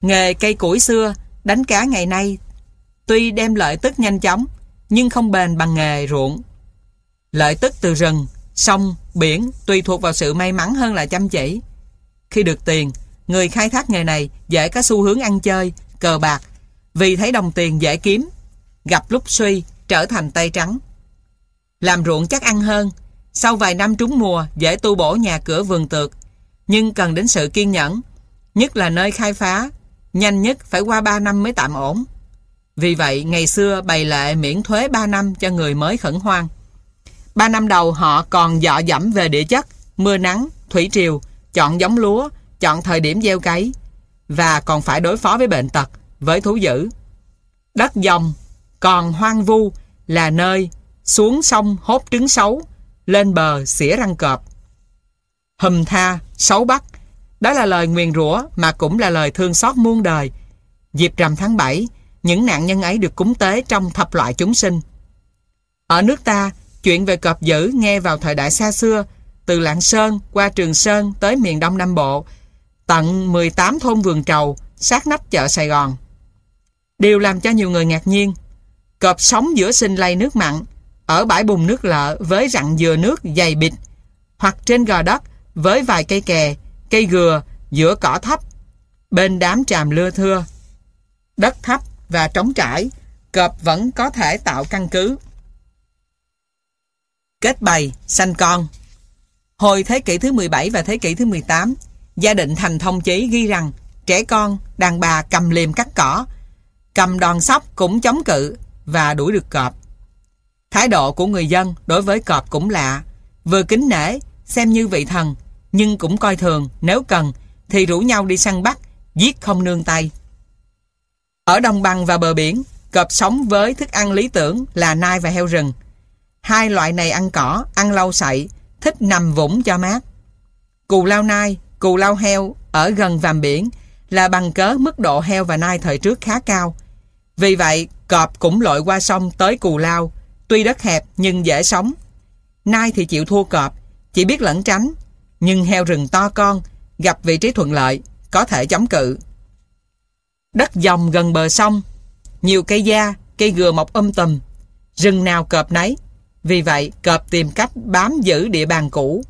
Nghề cây củi xưa, đánh cá ngày nay, tuy đem lợi tức nhanh chóng, nhưng không bền bằng nghề ruộng. Lợi tức từ rừng, sông, biển tùy thuộc vào sự may mắn hơn là chăm chỉ. Khi được tiền, người khai thác nghề này dễ có xu hướng ăn chơi, cờ bạc, vì thấy đồng tiền dễ kiếm, gặp lúc suy trở thành tay trắng. Làm ruộng chắc ăn hơn, sau vài năm trúng mùa dễ tu bổ nhà cửa vườn tược, nhưng cần đến sự kiên nhẫn, nhất là nơi khai phá, nhanh nhất phải qua 3 năm mới tạm ổn. Vì vậy, ngày xưa bày lệ miễn thuế 3 năm cho người mới khẩn hoang. 3 năm đầu họ còn dọ dẫm về địa chất, mưa nắng, thủy triều, chọn giống lúa, chọn thời điểm gieo cấy và còn phải đối phó với bệnh tật, với thú dữ. Đất dòng còn hoang vu là nơi xuống sông hốt trứng xấu, lên bờ xỉa răng cọp. Hùm tha, xấu bắc đó là lời nguyền rủa mà cũng là lời thương xót muôn đời. Dịp rằm tháng 7, những nạn nhân ấy được cúng tế trong thập loại chúng sinh. Ở nước ta, chuyện về cọp dữ nghe vào thời đại xa xưa, từ Lạng Sơn qua Trường Sơn tới miền Đông Nam Bộ, tận 18 thôn vườn trầu, sát nách chợ Sài Gòn. Điều làm cho nhiều người ngạc nhiên, cọp sống giữa sinh lây nước mặn, ở bãi bùn nước lợ với rặng dừa nước dày bịch hoặc trên gò đất với vài cây kè, cây gừa giữa cỏ thấp, bên đám tràm lưa thưa. Đất thấp và trống trải, cọp vẫn có thể tạo căn cứ. Kết bày, sanh con Hồi thế kỷ thứ 17 và thế kỷ thứ 18, gia định thành thông chí ghi rằng trẻ con, đàn bà cầm liềm cắt cỏ, cầm đòn sóc cũng chống cự và đuổi được cọp. Thái độ của người dân đối với cọp cũng lạ, vừa kính nể, xem như vị thần, nhưng cũng coi thường, nếu cần, thì rủ nhau đi săn bắt, giết không nương tay. Ở đồng bằng và bờ biển, cọp sống với thức ăn lý tưởng là nai và heo rừng. Hai loại này ăn cỏ, ăn lau sậy, thích nằm vũng cho mát. Cù lao nai, cù lao heo ở gần vàm biển là bằng cớ mức độ heo và nai thời trước khá cao. Vì vậy, cọp cũng lội qua sông tới cù lao, tuy đất hẹp nhưng dễ sống. Nai thì chịu thua cọp, chỉ biết lẩn tránh, nhưng heo rừng to con, gặp vị trí thuận lợi, có thể chống cự. Đất dòng gần bờ sông, nhiều cây da, cây gừa mọc âm tùm, rừng nào cọp nấy. Vì vậy, cọp tìm cách bám giữ địa bàn cũ.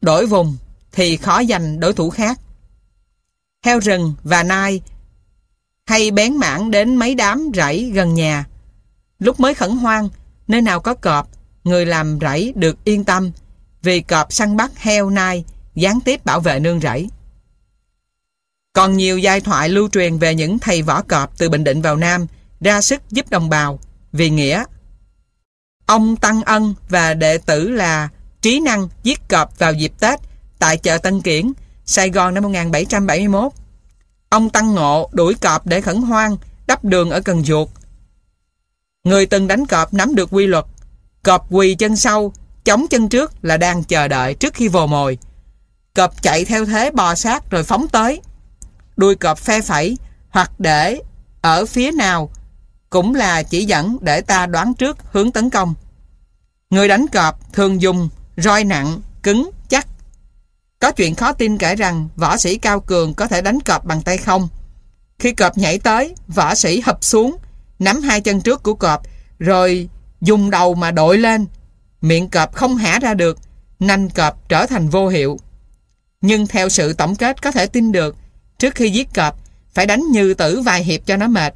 Đổi vùng thì khó giành đối thủ khác. Heo rừng và nai hay bén mảng đến mấy đám rẫy gần nhà. Lúc mới khẩn hoang, nơi nào có cọp, người làm rẫy được yên tâm vì cọp săn bắt heo nai gián tiếp bảo vệ nương rẫy. Còn nhiều giai thoại lưu truyền về những thầy võ cọp từ Bình Định vào Nam ra sức giúp đồng bào vì nghĩa. Ông Tăng Ân và đệ tử là Trí Năng giết cọp vào dịp Tết tại chợ Tân Kiển, Sài Gòn năm 1771. Ông Tăng Ngộ đuổi cọp để khẩn hoang, đắp đường ở Cần Duột. Người từng đánh cọp nắm được quy luật. Cọp quỳ chân sau, chống chân trước là đang chờ đợi trước khi vồ mồi. Cọp chạy theo thế bò sát rồi phóng tới. Đuôi cọp phe phẩy hoặc để ở phía nào cũng là chỉ dẫn để ta đoán trước hướng tấn công. Người đánh cọp thường dùng roi nặng, cứng, chắc. Có chuyện khó tin kể rằng võ sĩ cao cường có thể đánh cọp bằng tay không. Khi cọp nhảy tới, võ sĩ hập xuống, nắm hai chân trước của cọp, rồi dùng đầu mà đội lên. Miệng cọp không hả ra được, nanh cọp trở thành vô hiệu. Nhưng theo sự tổng kết có thể tin được, trước khi giết cọp, phải đánh như tử vài hiệp cho nó mệt.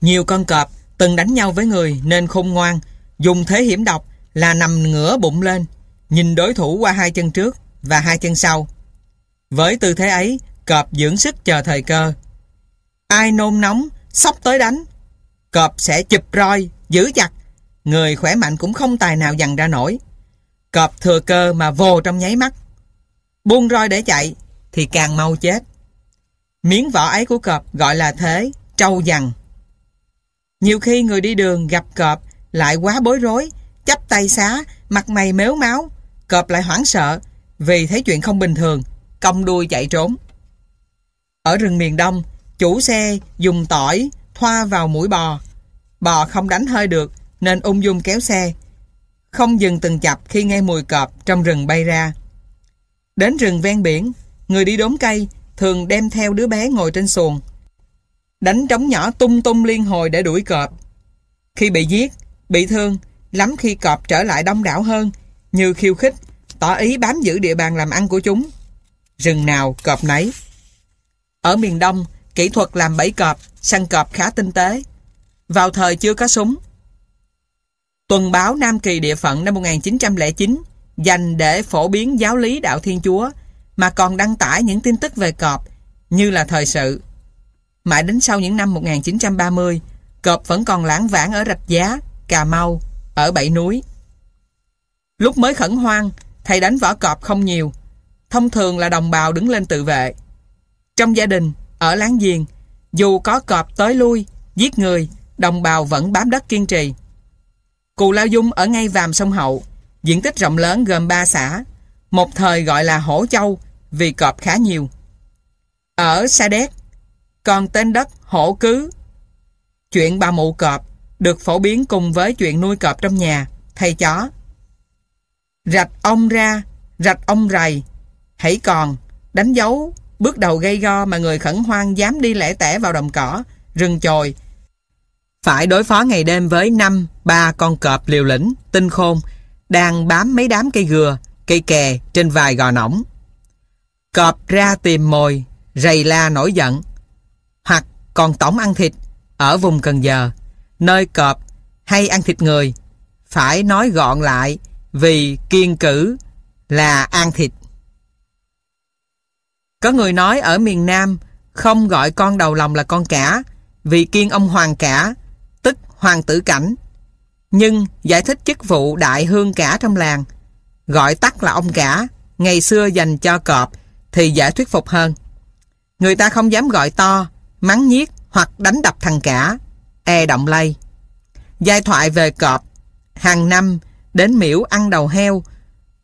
Nhiều con cọp từng đánh nhau với người nên khôn ngoan, dùng thế hiểm độc là nằm ngửa bụng lên, nhìn đối thủ qua hai chân trước và hai chân sau. Với tư thế ấy, cọp dưỡng sức chờ thời cơ. Ai nôn nóng, sắp tới đánh, cọp sẽ chụp roi, giữ chặt, người khỏe mạnh cũng không tài nào dằn ra nổi. Cọp thừa cơ mà vồ trong nháy mắt. Buông roi để chạy thì càng mau chết. Miếng vỏ ấy của cọp gọi là thế, trâu dằn. Nhiều khi người đi đường gặp cọp lại quá bối rối, chắp tay xá, mặt mày méo máu, cọp lại hoảng sợ vì thấy chuyện không bình thường, cong đuôi chạy trốn. Ở rừng miền Đông, chủ xe dùng tỏi thoa vào mũi bò. Bò không đánh hơi được nên ung dung kéo xe. Không dừng từng chập khi nghe mùi cọp trong rừng bay ra. Đến rừng ven biển, người đi đốn cây thường đem theo đứa bé ngồi trên xuồng. Đánh trống nhỏ tung tung liên hồi để đuổi cọp. Khi bị giết, bị thương, lắm khi cọp trở lại đông đảo hơn, như khiêu khích, tỏ ý bám giữ địa bàn làm ăn của chúng. Rừng nào cọp nấy. Ở miền Đông, kỹ thuật làm bẫy cọp, săn cọp khá tinh tế. Vào thời chưa có súng. Tuần báo Nam Kỳ địa phận năm 1909 dành để phổ biến giáo lý đạo Thiên Chúa mà còn đăng tải những tin tức về cọp như là thời sự. Mãi đến sau những năm 1930, cọp vẫn còn lãng vãng ở Rạch Giá, Cà Mau, ở Bảy Núi. Lúc mới khẩn hoang, thầy đánh vỏ cọp không nhiều. Thông thường là đồng bào đứng lên tự vệ. Trong gia đình, ở láng giềng, dù có cọp tới lui, giết người, đồng bào vẫn bám đất kiên trì. Cù Lao Dung ở ngay vàm sông Hậu, diện tích rộng lớn gồm 3 xã, một thời gọi là Hổ Châu vì cọp khá nhiều. Ở Sa Đéc, còn tên đất Hổ Cứ. Chuyện bà mụ cọp được phổ biến cùng với chuyện nuôi cọp trong nhà, thay chó. Rạch ông ra, rạch ông rầy, hãy còn, đánh dấu bước đầu gây go mà người khẩn hoang dám đi lẻ tẻ vào đồng cỏ, rừng chồi. Phải đối phó ngày đêm với năm, ba con cọp liều lĩnh, tinh khôn, đang bám mấy đám cây gừa, cây kè trên vài gò nỏng. Cọp ra tìm mồi, rầy la nổi giận. Hoặc còn tổng ăn thịt ở vùng Cần Giờ, nơi cọp hay ăn thịt người, phải nói gọn lại vì kiên cử là ăn thịt. Có người nói ở miền Nam không gọi con đầu lòng là con cả vì kiên ông hoàng cả, tức hoàng tử cảnh. Nhưng giải thích chức vụ đại hương cả trong làng, gọi tắt là ông cả, ngày xưa dành cho cọp thì dễ thuyết phục hơn. Người ta không dám gọi to, mắng nhiếc hoặc đánh đập thằng cả, e động lây. Giai thoại về cọp, hàng năm đến miễu ăn đầu heo,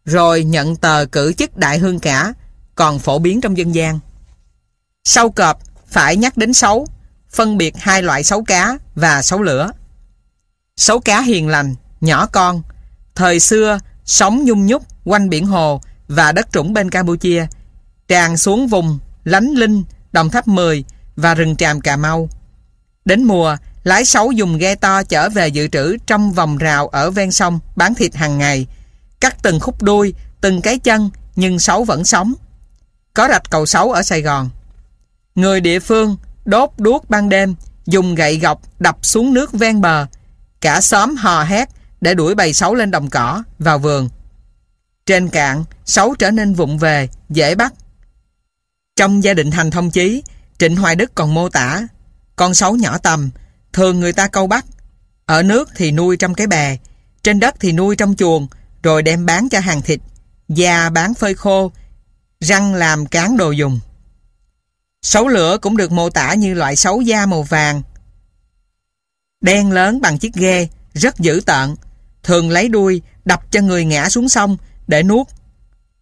rồi nhận tờ cử chức đại hương cả, còn phổ biến trong dân gian. Sau cọp phải nhắc đến sấu, phân biệt hai loại sấu cá và sấu lửa. Sấu cá hiền lành, nhỏ con, thời xưa sóng nhung nhúc quanh biển hồ và đất trũng bên Campuchia, tràn xuống vùng Lánh Linh, Đồng Tháp 10 và rừng tràm Cà Mau. Đến mùa, lái sấu dùng ghe to chở về dự trữ trong vòng rào ở ven sông bán thịt hàng ngày, cắt từng khúc đuôi, từng cái chân nhưng sấu vẫn sống. Có rạch cầu sấu ở Sài Gòn. Người địa phương đốt đuốc ban đêm, dùng gậy gọc đập xuống nước ven bờ. Cả xóm hò hét để đuổi bầy sấu lên đồng cỏ, vào vườn. Trên cạn, sấu trở nên vụng về, dễ bắt. Trong gia đình Thành Thông Chí, Trịnh Hoài Đức còn mô tả con sấu nhỏ tầm, thường người ta câu bắt. Ở nước thì nuôi trong cái bè, trên đất thì nuôi trong chuồng, rồi đem bán cho hàng thịt, da bán phơi khô, răng làm cán đồ dùng. Sấu lửa cũng được mô tả như loại sấu da màu vàng, đen lớn bằng chiếc ghe, rất dữ tợn, thường lấy đuôi đập cho người ngã xuống sông để nuốt.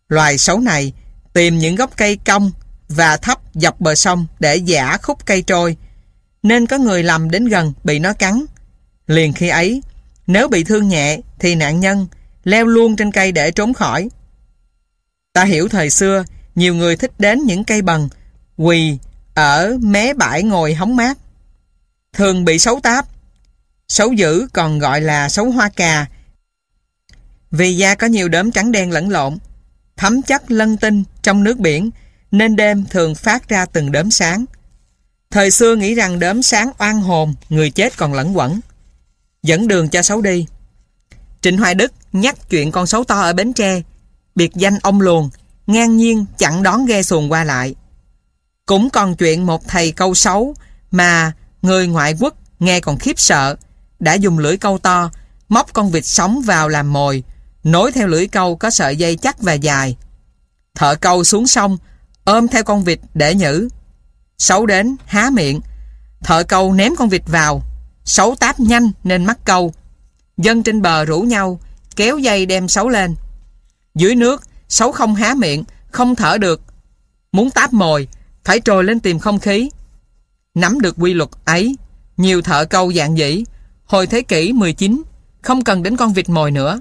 Loài sấu này tìm những gốc cây cong và thấp dọc bờ sông để giả khúc cây trôi, nên có người lầm đến gần bị nó cắn. Liền khi ấy, nếu bị thương nhẹ thì nạn nhân leo luôn trên cây để trốn khỏi. Ta hiểu thời xưa, nhiều người thích đến những cây bần, quỳ ở mé bãi ngồi hóng mát. Thường bị xấu táp, Sấu dữ còn gọi là sấu hoa cà. Vì da có nhiều đốm trắng đen lẫn lộn, thấm chất lân tinh trong nước biển, nên đêm thường phát ra từng đốm sáng. Thời xưa nghĩ rằng đốm sáng oan hồn, người chết còn lẫn quẩn. Dẫn đường cho sấu đi. Trịnh Hoài Đức nhắc chuyện con sấu to ở Bến Tre, biệt danh ông luồn, ngang nhiên chẳng đón ghe xuồng qua lại. Cũng còn chuyện một thầy câu xấu mà người ngoại quốc nghe còn khiếp sợ đã dùng lưỡi câu to, móc con vịt sống vào làm mồi, nối theo lưỡi câu có sợi dây chắc và dài. Thợ câu xuống sông, ôm theo con vịt để nhử. Sấu đến, há miệng. Thợ câu ném con vịt vào. Sấu táp nhanh nên mắc câu. Dân trên bờ rủ nhau, kéo dây đem sấu lên. Dưới nước, sấu không há miệng, không thở được. Muốn táp mồi, phải trồi lên tìm không khí. Nắm được quy luật ấy, nhiều thợ câu dạng dĩ, Hồi thế kỷ 19, không cần đến con vịt mồi nữa.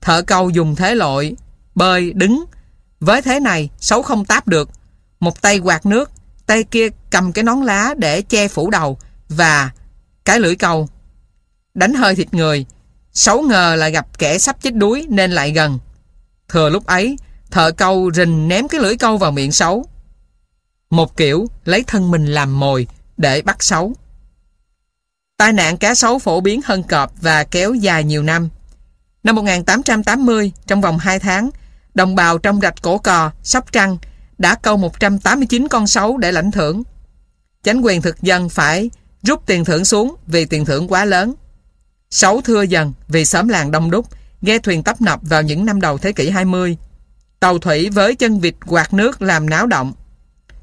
Thợ câu dùng thế lội, bơi, đứng. Với thế này, xấu không táp được. Một tay quạt nước, tay kia cầm cái nón lá để che phủ đầu và cái lưỡi câu. Đánh hơi thịt người, xấu ngờ là gặp kẻ sắp chết đuối nên lại gần. Thừa lúc ấy, thợ câu rình ném cái lưỡi câu vào miệng xấu. Một kiểu lấy thân mình làm mồi để bắt xấu. Tai nạn cá sấu phổ biến hơn cọp và kéo dài nhiều năm. Năm 1880, trong vòng 2 tháng, đồng bào trong rạch Cổ Cò, Sóc Trăng đã câu 189 con sấu để lãnh thưởng. Chánh quyền thực dân phải rút tiền thưởng xuống vì tiền thưởng quá lớn. Sấu thưa dần vì xóm làng đông đúc, ghe thuyền tấp nập vào những năm đầu thế kỷ 20. Tàu thủy với chân vịt quạt nước làm náo động.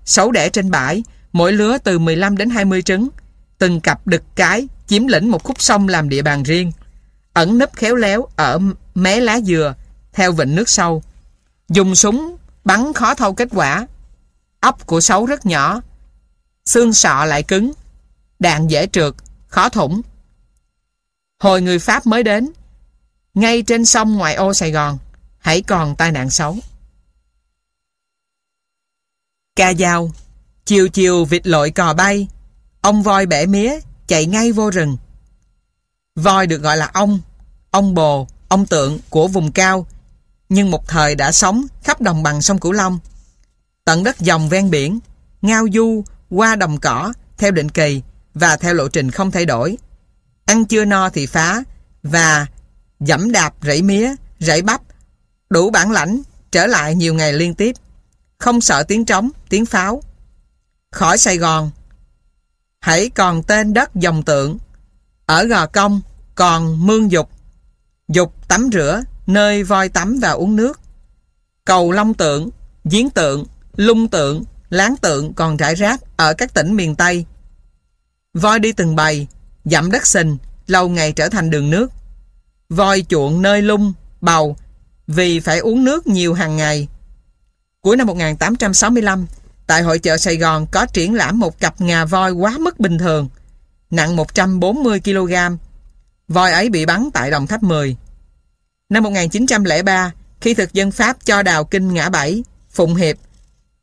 Sấu đẻ trên bãi, mỗi lứa từ 15 đến 20 trứng, từng cặp đực cái chiếm lĩnh một khúc sông làm địa bàn riêng, ẩn nấp khéo léo ở mé lá dừa, theo vịnh nước sâu. Dùng súng bắn khó thâu kết quả. Ốc của sấu rất nhỏ, xương sọ lại cứng, đạn dễ trượt, khó thủng. Hồi người Pháp mới đến, ngay trên sông ngoại ô Sài Gòn, hãy còn tai nạn xấu. Ca dao, chiều chiều vịt lội cò bay, Ông voi bẻ mía, chạy ngay vô rừng. Voi được gọi là ông, ông bồ, ông tượng của vùng cao, nhưng một thời đã sống khắp đồng bằng sông Cửu Long. Tận đất dòng ven biển, ngao du, qua đồng cỏ, theo định kỳ và theo lộ trình không thay đổi. Ăn chưa no thì phá, và dẫm đạp rẫy mía, rẫy bắp, đủ bản lãnh, trở lại nhiều ngày liên tiếp. Không sợ tiếng trống, tiếng pháo. Khỏi Sài Gòn, hãy còn tên đất dòng tượng. Ở Gò Công còn mương dục, dục tắm rửa, nơi voi tắm và uống nước. Cầu Long Tượng, Giếng Tượng, Lung Tượng, Láng Tượng còn rải rác ở các tỉnh miền Tây. Voi đi từng bầy, dặm đất sình, lâu ngày trở thành đường nước. Voi chuộng nơi lung, bầu, vì phải uống nước nhiều hàng ngày. Cuối năm 1865, Tại hội chợ Sài Gòn có triển lãm một cặp ngà voi quá mức bình thường, nặng 140kg. Voi ấy bị bắn tại Đồng Tháp 10. Năm 1903, khi thực dân Pháp cho đào kinh ngã bảy, Phụng Hiệp,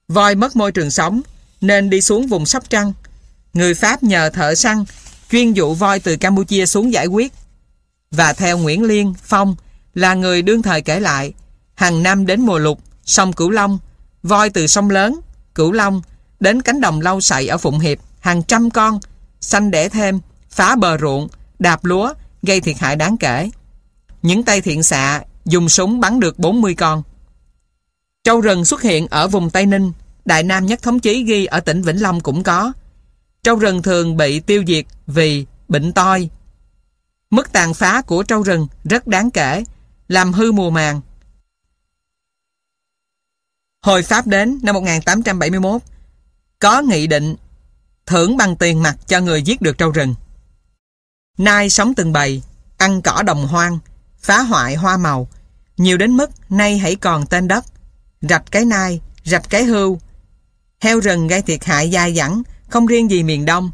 voi mất môi trường sống nên đi xuống vùng Sóc Trăng. Người Pháp nhờ thợ săn chuyên dụ voi từ Campuchia xuống giải quyết. Và theo Nguyễn Liên, Phong là người đương thời kể lại, hàng năm đến mùa lục, sông Cửu Long, voi từ sông lớn Cửu Long, đến cánh đồng lau sậy ở Phụng Hiệp, hàng trăm con, xanh đẻ thêm, phá bờ ruộng, đạp lúa, gây thiệt hại đáng kể. Những tay thiện xạ dùng súng bắn được 40 con. Trâu rừng xuất hiện ở vùng Tây Ninh, Đại Nam nhất thống chí ghi ở tỉnh Vĩnh Long cũng có. Trâu rừng thường bị tiêu diệt vì bệnh toi. Mức tàn phá của trâu rừng rất đáng kể, làm hư mùa màng. Hồi Pháp đến năm 1871, có nghị định thưởng bằng tiền mặt cho người giết được trâu rừng. Nai sống từng bầy, ăn cỏ đồng hoang, phá hoại hoa màu, nhiều đến mức nay hãy còn tên đất, rạch cái nai, rạch cái hưu. Heo rừng gây thiệt hại dai dẳng, không riêng gì miền Đông.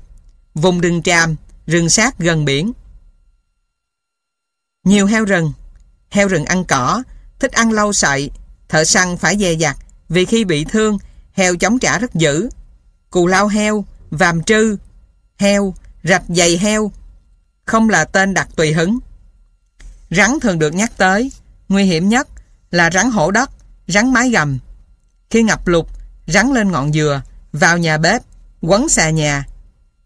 Vùng rừng tràm, rừng sát gần biển. Nhiều heo rừng, heo rừng ăn cỏ, thích ăn lâu sậy, thợ săn phải dè dặt vì khi bị thương, heo chống trả rất dữ. Cù lao heo, vàm trư, heo, rạch dày heo, không là tên đặt tùy hứng. Rắn thường được nhắc tới, nguy hiểm nhất là rắn hổ đất, rắn mái gầm. Khi ngập lụt, rắn lên ngọn dừa, vào nhà bếp, quấn xà nhà.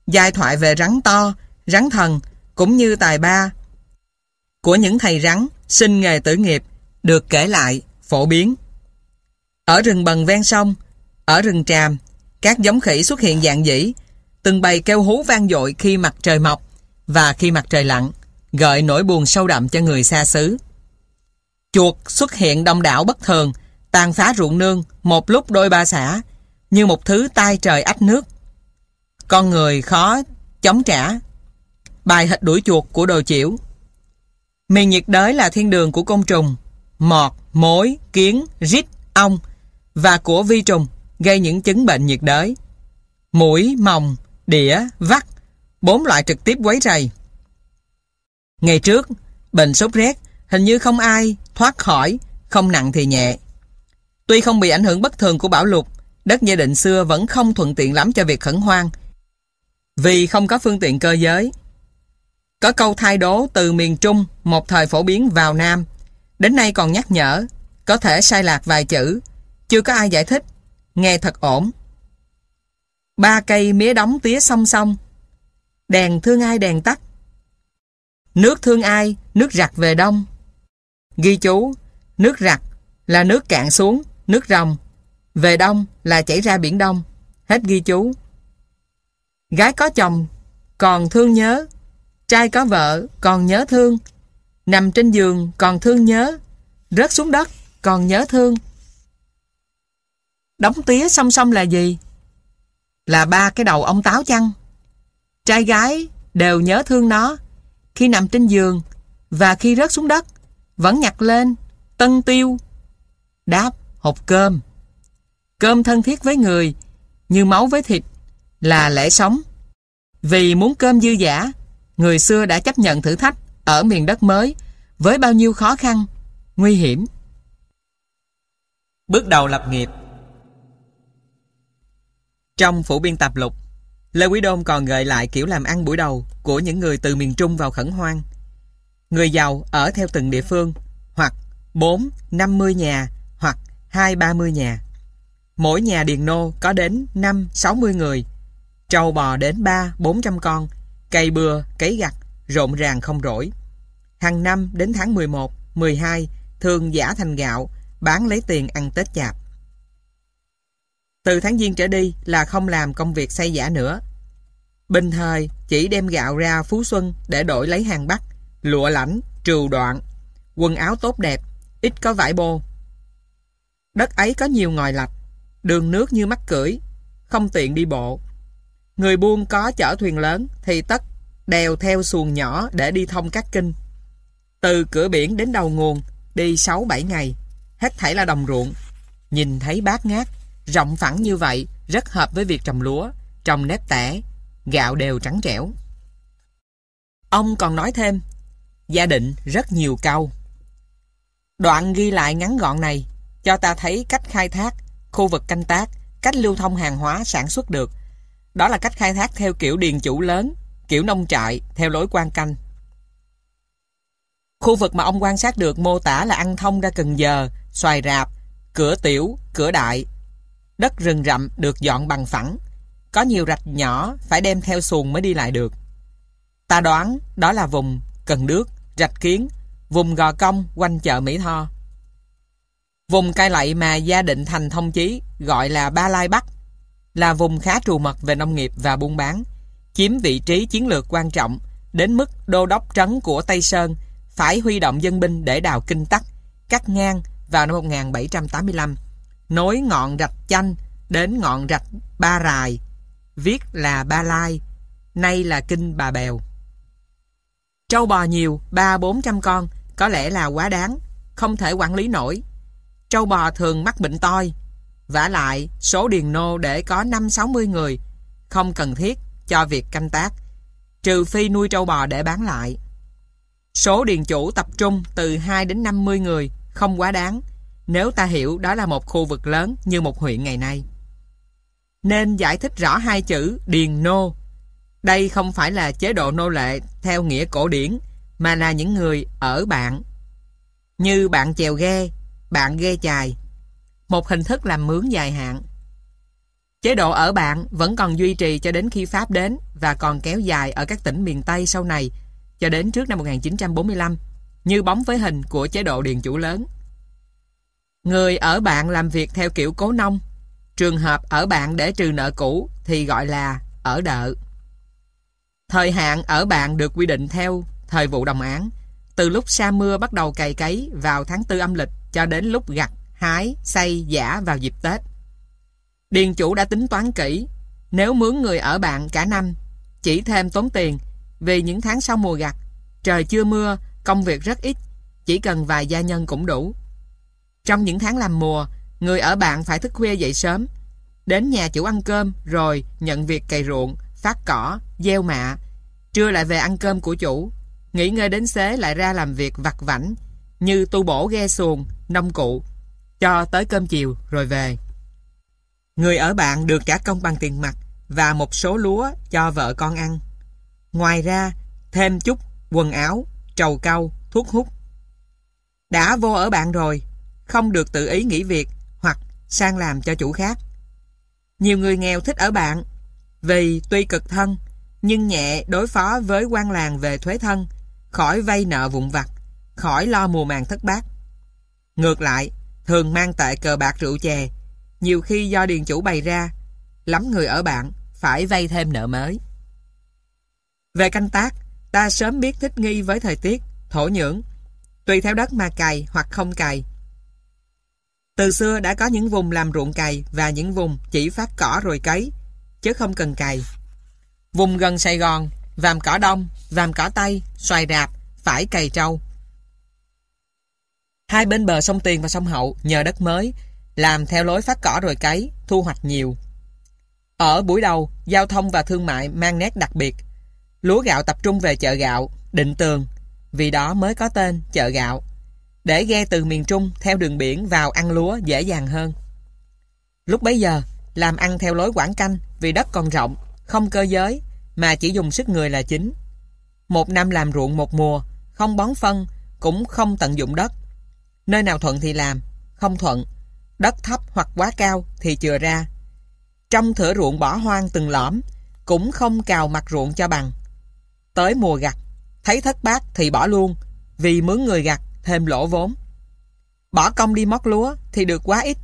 Giai thoại về rắn to, rắn thần, cũng như tài ba của những thầy rắn sinh nghề tử nghiệp được kể lại, phổ biến. Ở rừng bần ven sông, ở rừng tràm, các giống khỉ xuất hiện dạng dĩ, từng bầy kêu hú vang dội khi mặt trời mọc và khi mặt trời lặn, gợi nỗi buồn sâu đậm cho người xa xứ. Chuột xuất hiện đông đảo bất thường, tàn phá ruộng nương một lúc đôi ba xã, như một thứ tai trời ách nước. Con người khó chống trả. Bài hịch đuổi chuột của đồ chiểu. Miền nhiệt đới là thiên đường của côn trùng, mọt, mối, kiến, rít, ong và của vi trùng gây những chứng bệnh nhiệt đới. Mũi, mồng, đĩa, vắt, bốn loại trực tiếp quấy rầy. Ngày trước, bệnh sốt rét hình như không ai thoát khỏi, không nặng thì nhẹ. Tuy không bị ảnh hưởng bất thường của bão lụt, đất gia định xưa vẫn không thuận tiện lắm cho việc khẩn hoang, vì không có phương tiện cơ giới. Có câu thay đố từ miền Trung một thời phổ biến vào Nam, đến nay còn nhắc nhở, có thể sai lạc vài chữ, chưa có ai giải thích, nghe thật ổn. Ba cây mía đóng tía song song, đèn thương ai đèn tắt. Nước thương ai, nước rặt về đông. Ghi chú, nước rặt là nước cạn xuống, nước rồng. Về đông là chảy ra biển đông. Hết ghi chú. Gái có chồng, còn thương nhớ. Trai có vợ, còn nhớ thương. Nằm trên giường, còn thương nhớ. Rớt xuống đất, còn nhớ thương. Đóng tía song song là gì? Là ba cái đầu ông táo chăng? Trai gái đều nhớ thương nó khi nằm trên giường và khi rớt xuống đất, vẫn nhặt lên, tân tiêu, đáp hộp cơm cơm thân thiết với người, như máu với thịt, là lẽ sống vì muốn cơm dư giả người xưa đã chấp nhận thử thách ở miền đất mới với bao nhiêu khó khăn, nguy hiểm bước đầu lập nghiệp trong phủ biên tập lục Lê Quý Đôn còn gợi lại kiểu làm ăn buổi đầu của những người từ miền Trung vào khẩn hoang. Người giàu ở theo từng địa phương, hoặc 4, 50 nhà, hoặc 2, 30 nhà. Mỗi nhà điền nô có đến 5, 60 người, trâu bò đến 3, 400 con, cây bừa, cấy gặt, rộn ràng không rỗi. Hàng năm đến tháng 11, 12, thường giả thành gạo, bán lấy tiền ăn Tết chạp. Từ tháng Giêng trở đi là không làm công việc xây giả nữa. Bình thời chỉ đem gạo ra Phú Xuân để đổi lấy hàng Bắc, lụa lãnh, trừu đoạn, quần áo tốt đẹp, ít có vải bô. Đất ấy có nhiều ngòi lạch, đường nước như mắt cưỡi, không tiện đi bộ. Người buôn có chở thuyền lớn thì tất đèo theo xuồng nhỏ để đi thông các kinh. Từ cửa biển đến đầu nguồn, đi 6-7 ngày, hết thảy là đồng ruộng. Nhìn thấy bát ngát, Rộng phẳng như vậy rất hợp với việc trồng lúa, trồng nếp tẻ, gạo đều trắng trẻo. Ông còn nói thêm, gia định rất nhiều câu. Đoạn ghi lại ngắn gọn này cho ta thấy cách khai thác, khu vực canh tác, cách lưu thông hàng hóa sản xuất được. Đó là cách khai thác theo kiểu điền chủ lớn, kiểu nông trại, theo lối quan canh. Khu vực mà ông quan sát được mô tả là ăn thông ra Cần Giờ, Xoài Rạp, Cửa Tiểu, Cửa Đại, Đất rừng rậm được dọn bằng phẳng. Có nhiều rạch nhỏ phải đem theo xuồng mới đi lại được. Ta đoán đó là vùng Cần Đước, Rạch Kiến, vùng Gò Công quanh chợ Mỹ Tho. Vùng cai lậy mà gia định thành thông chí gọi là Ba Lai Bắc là vùng khá trù mật về nông nghiệp và buôn bán, chiếm vị trí chiến lược quan trọng đến mức đô đốc trấn của Tây Sơn phải huy động dân binh để đào kinh tắc, cắt ngang vào năm 1785, nối ngọn rạch chanh đến ngọn rạch Ba Rài, viết là Ba Lai, nay là Kinh Bà Bèo. Trâu bò nhiều, ba bốn trăm con, có lẽ là quá đáng, không thể quản lý nổi. Trâu bò thường mắc bệnh toi, vả lại số điền nô để có năm sáu mươi người, không cần thiết cho việc canh tác, trừ phi nuôi trâu bò để bán lại. Số điền chủ tập trung từ 2 đến 50 người, không quá đáng, nếu ta hiểu đó là một khu vực lớn như một huyện ngày nay. Nên giải thích rõ hai chữ điền nô. Đây không phải là chế độ nô lệ theo nghĩa cổ điển, mà là những người ở bạn. Như bạn chèo ghe, bạn ghe chài. Một hình thức làm mướn dài hạn. Chế độ ở bạn vẫn còn duy trì cho đến khi Pháp đến và còn kéo dài ở các tỉnh miền Tây sau này cho đến trước năm 1945 như bóng với hình của chế độ điền chủ lớn. Người ở bạn làm việc theo kiểu cố nông trường hợp ở bạn để trừ nợ cũ thì gọi là ở đợ. Thời hạn ở bạn được quy định theo thời vụ đồng án từ lúc sa mưa bắt đầu cày cấy vào tháng tư âm lịch cho đến lúc gặt, hái, xây, giả vào dịp Tết. Điền chủ đã tính toán kỹ, nếu mướn người ở bạn cả năm, chỉ thêm tốn tiền vì những tháng sau mùa gặt, trời chưa mưa, công việc rất ít, chỉ cần vài gia nhân cũng đủ. Trong những tháng làm mùa, người ở bạn phải thức khuya dậy sớm, đến nhà chủ ăn cơm rồi nhận việc cày ruộng, phát cỏ, gieo mạ, trưa lại về ăn cơm của chủ, nghỉ ngơi đến xế lại ra làm việc vặt vảnh như tu bổ ghe xuồng, nông cụ, cho tới cơm chiều rồi về. Người ở bạn được trả công bằng tiền mặt và một số lúa cho vợ con ăn. Ngoài ra, thêm chút quần áo, trầu cau, thuốc hút. Đã vô ở bạn rồi, không được tự ý nghỉ việc hoặc sang làm cho chủ khác. Nhiều người nghèo thích ở bạn vì tuy cực thân nhưng nhẹ đối phó với quan làng về thuế thân, khỏi vay nợ vụn vặt, khỏi lo mùa màng thất bát. Ngược lại, thường mang tệ cờ bạc rượu chè, nhiều khi do điền chủ bày ra, lắm người ở bạn phải vay thêm nợ mới. Về canh tác, ta sớm biết thích nghi với thời tiết, thổ nhưỡng, tùy theo đất mà cày hoặc không cày. Từ xưa đã có những vùng làm ruộng cày và những vùng chỉ phát cỏ rồi cấy, chứ không cần cày. Vùng gần Sài Gòn, vàm cỏ đông, vàm cỏ tây, xoài rạp, phải cày trâu. Hai bên bờ sông Tiền và sông Hậu nhờ đất mới, làm theo lối phát cỏ rồi cấy, thu hoạch nhiều. Ở buổi đầu, giao thông và thương mại mang nét đặc biệt. Lúa gạo tập trung về chợ gạo, định tường, vì đó mới có tên chợ gạo. Để ghe từ miền Trung theo đường biển vào ăn lúa dễ dàng hơn. Lúc bấy giờ, làm ăn theo lối quảng canh vì đất còn rộng, không cơ giới, mà chỉ dùng sức người là chính. Một năm làm ruộng một mùa, không bón phân, cũng không tận dụng đất. Nơi nào thuận thì làm, không thuận. Đất thấp hoặc quá cao thì chừa ra. Trong thửa ruộng bỏ hoang từng lõm, cũng không cào mặt ruộng cho bằng. Tới mùa gặt, thấy thất bát thì bỏ luôn, vì mướn người gặt thêm lỗ vốn. Bỏ công đi móc lúa thì được quá ít.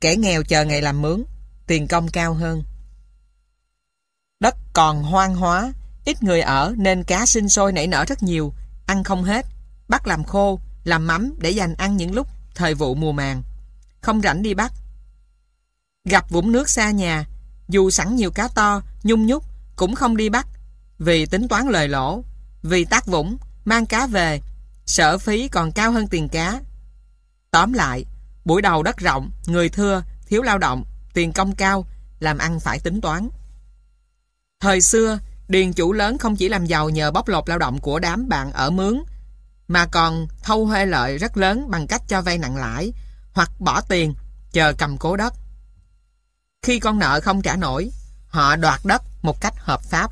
Kẻ nghèo chờ ngày làm mướn, tiền công cao hơn. Đất còn hoang hóa, ít người ở nên cá sinh sôi nảy nở rất nhiều, ăn không hết, bắt làm khô, làm mắm để dành ăn những lúc thời vụ mùa màng. Không rảnh đi bắt. Gặp vũng nước xa nhà, dù sẵn nhiều cá to, nhung nhúc, cũng không đi bắt, vì tính toán lời lỗ, vì tác vũng, mang cá về, sở phí còn cao hơn tiền cá. Tóm lại, buổi đầu đất rộng, người thưa, thiếu lao động, tiền công cao, làm ăn phải tính toán. Thời xưa, điền chủ lớn không chỉ làm giàu nhờ bóc lột lao động của đám bạn ở mướn, mà còn thâu huê lợi rất lớn bằng cách cho vay nặng lãi hoặc bỏ tiền chờ cầm cố đất. Khi con nợ không trả nổi, họ đoạt đất một cách hợp pháp.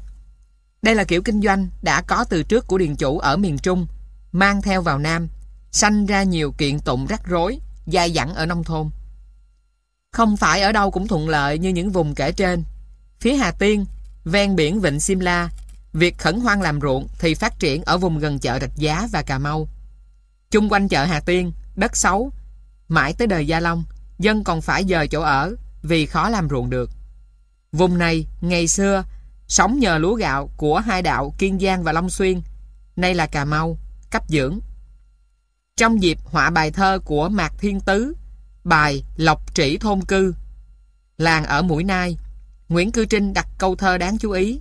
Đây là kiểu kinh doanh đã có từ trước của điền chủ ở miền Trung, mang theo vào Nam, sanh ra nhiều kiện tụng rắc rối, dai dẳng ở nông thôn. Không phải ở đâu cũng thuận lợi như những vùng kể trên. Phía Hà Tiên, ven biển Vịnh Simla, việc khẩn hoang làm ruộng thì phát triển ở vùng gần chợ Rạch Giá và Cà Mau. Chung quanh chợ Hà Tiên, đất xấu, mãi tới đời Gia Long, dân còn phải dời chỗ ở vì khó làm ruộng được. Vùng này, ngày xưa, sống nhờ lúa gạo của hai đạo Kiên Giang và Long Xuyên, nay là Cà Mau, cấp dưỡng. Trong dịp họa bài thơ của Mạc Thiên Tứ, bài Lộc Trĩ Thôn Cư, làng ở Mũi Nai, Nguyễn Cư Trinh đặt câu thơ đáng chú ý.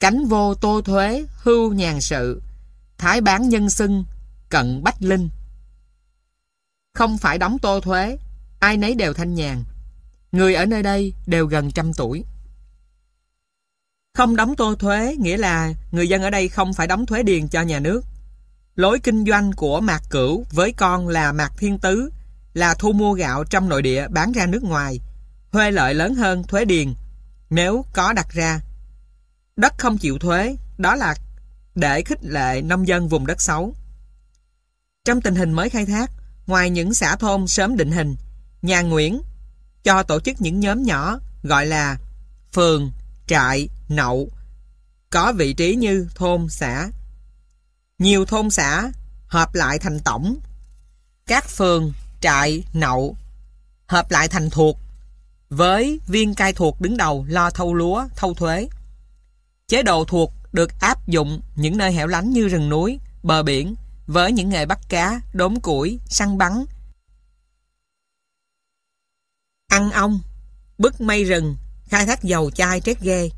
Cánh vô tô thuế, hưu nhàn sự, thái bán nhân xưng, cận bách linh. Không phải đóng tô thuế, ai nấy đều thanh nhàn. Người ở nơi đây đều gần trăm tuổi. Không đóng tô thuế nghĩa là người dân ở đây không phải đóng thuế điền cho nhà nước. Lối kinh doanh của Mạc Cửu với con là Mạc Thiên Tứ là thu mua gạo trong nội địa bán ra nước ngoài, huê lợi lớn hơn thuế điền nếu có đặt ra. Đất không chịu thuế, đó là để khích lệ nông dân vùng đất xấu. Trong tình hình mới khai thác, ngoài những xã thôn sớm định hình, nhà Nguyễn cho tổ chức những nhóm nhỏ gọi là phường, trại, nậu, có vị trí như thôn, xã. Nhiều thôn xã hợp lại thành tổng, các phường, trại, nậu hợp lại thành thuộc, với viên cai thuộc đứng đầu lo thâu lúa, thâu thuế. Chế độ thuộc được áp dụng những nơi hẻo lánh như rừng núi, bờ biển với những nghề bắt cá, đốn củi, săn bắn, ăn ong, bứt mây rừng, khai thác dầu chai trét ghe.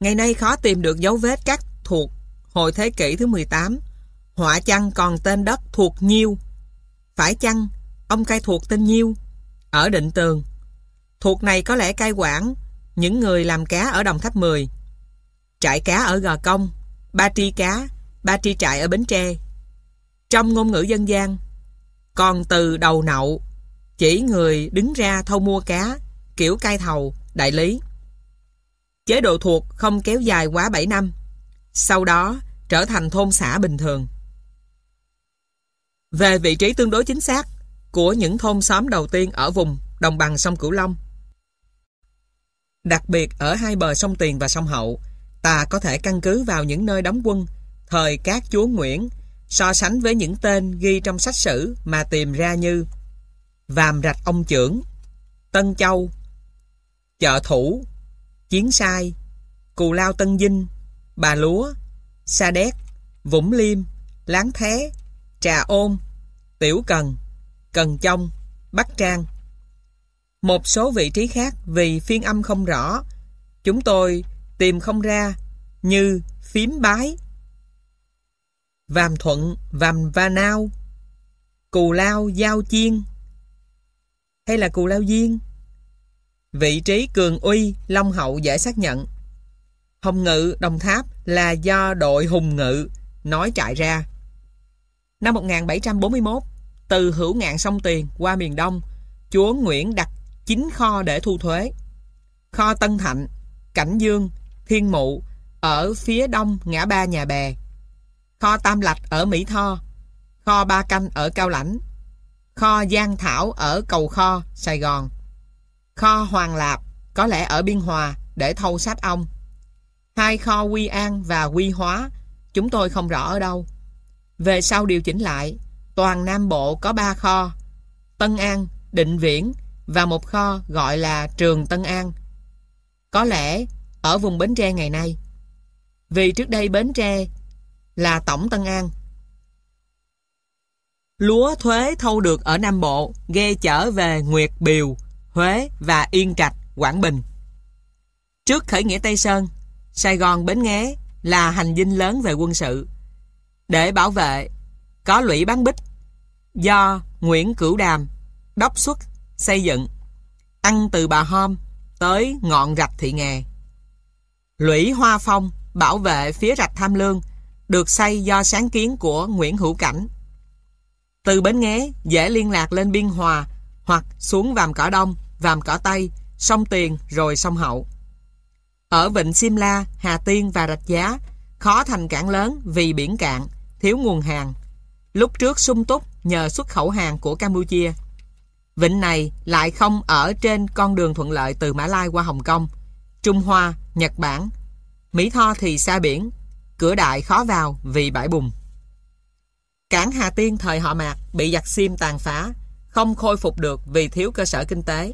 Ngày nay khó tìm được dấu vết các thuộc hồi thế kỷ thứ 18. Họa chăng còn tên đất thuộc Nhiêu. Phải chăng ông cai thuộc tên Nhiêu ở Định Tường. Thuộc này có lẽ cai quản những người làm cá ở Đồng Tháp 10, trại cá ở Gò Công, ba tri cá, ba tri trại ở Bến Tre. Trong ngôn ngữ dân gian, còn từ đầu nậu chỉ người đứng ra thâu mua cá, kiểu cai thầu, đại lý. Chế độ thuộc không kéo dài quá 7 năm, sau đó trở thành thôn xã bình thường. Về vị trí tương đối chính xác của những thôn xóm đầu tiên ở vùng đồng bằng sông Cửu Long. Đặc biệt ở hai bờ sông Tiền và sông Hậu, ta có thể căn cứ vào những nơi đóng quân thời các chúa Nguyễn so sánh với những tên ghi trong sách sử mà tìm ra như Vàm Rạch Ông Trưởng, Tân Châu, Chợ Thủ, Chiến Sai, Cù Lao Tân Dinh, Bà Lúa, Sa Đéc, Vũng Liêm, Láng Thé, Trà Ôn, Tiểu Cần, Cần Trong, Bắc Trang. Một số vị trí khác vì phiên âm không rõ, chúng tôi tìm không ra như phím bái, vàm thuận, vàm va nao, cù lao giao chiên, hay là Cù Lao Diên? Vị trí Cường Uy, Long Hậu dễ xác nhận. Hồng Ngự, Đồng Tháp là do đội Hùng Ngự nói trại ra. Năm 1741, từ hữu ngạn sông Tiền qua miền Đông, chúa Nguyễn đặt chín kho để thu thuế. Kho Tân Thạnh, Cảnh Dương, Thiên Mụ ở phía đông ngã ba nhà bè. Kho Tam Lạch ở Mỹ Tho, kho Ba Canh ở Cao Lãnh, Kho Giang Thảo ở Cầu Kho, Sài Gòn. Kho Hoàng Lạp, có lẽ ở Biên Hòa, để thâu sáp ong. Hai kho Quy An và Quy Hóa, chúng tôi không rõ ở đâu. Về sau điều chỉnh lại, toàn Nam Bộ có ba kho. Tân An, Định Viễn và một kho gọi là Trường Tân An. Có lẽ ở vùng Bến Tre ngày nay. Vì trước đây Bến Tre là Tổng Tân An, Lúa thuế thâu được ở Nam Bộ ghe chở về Nguyệt Biều, Huế và Yên Trạch, Quảng Bình. Trước khởi nghĩa Tây Sơn, Sài Gòn Bến Nghé là hành dinh lớn về quân sự. Để bảo vệ, có lũy bán bích do Nguyễn Cửu Đàm đốc xuất xây dựng, ăn từ Bà Hôm tới ngọn rạch Thị Nghè. Lũy Hoa Phong bảo vệ phía rạch Tham Lương được xây do sáng kiến của Nguyễn Hữu Cảnh từ Bến Nghé dễ liên lạc lên Biên Hòa hoặc xuống Vàm Cỏ Đông, Vàm Cỏ Tây, sông Tiền rồi sông Hậu. Ở Vịnh Simla, Hà Tiên và Rạch Giá khó thành cảng lớn vì biển cạn, thiếu nguồn hàng. Lúc trước sung túc nhờ xuất khẩu hàng của Campuchia. Vịnh này lại không ở trên con đường thuận lợi từ Mã Lai qua Hồng Kông, Trung Hoa, Nhật Bản. Mỹ Tho thì xa biển, cửa đại khó vào vì bãi bùn. Cảng Hà Tiên thời họ Mạc bị giặc xiêm tàn phá, không khôi phục được vì thiếu cơ sở kinh tế.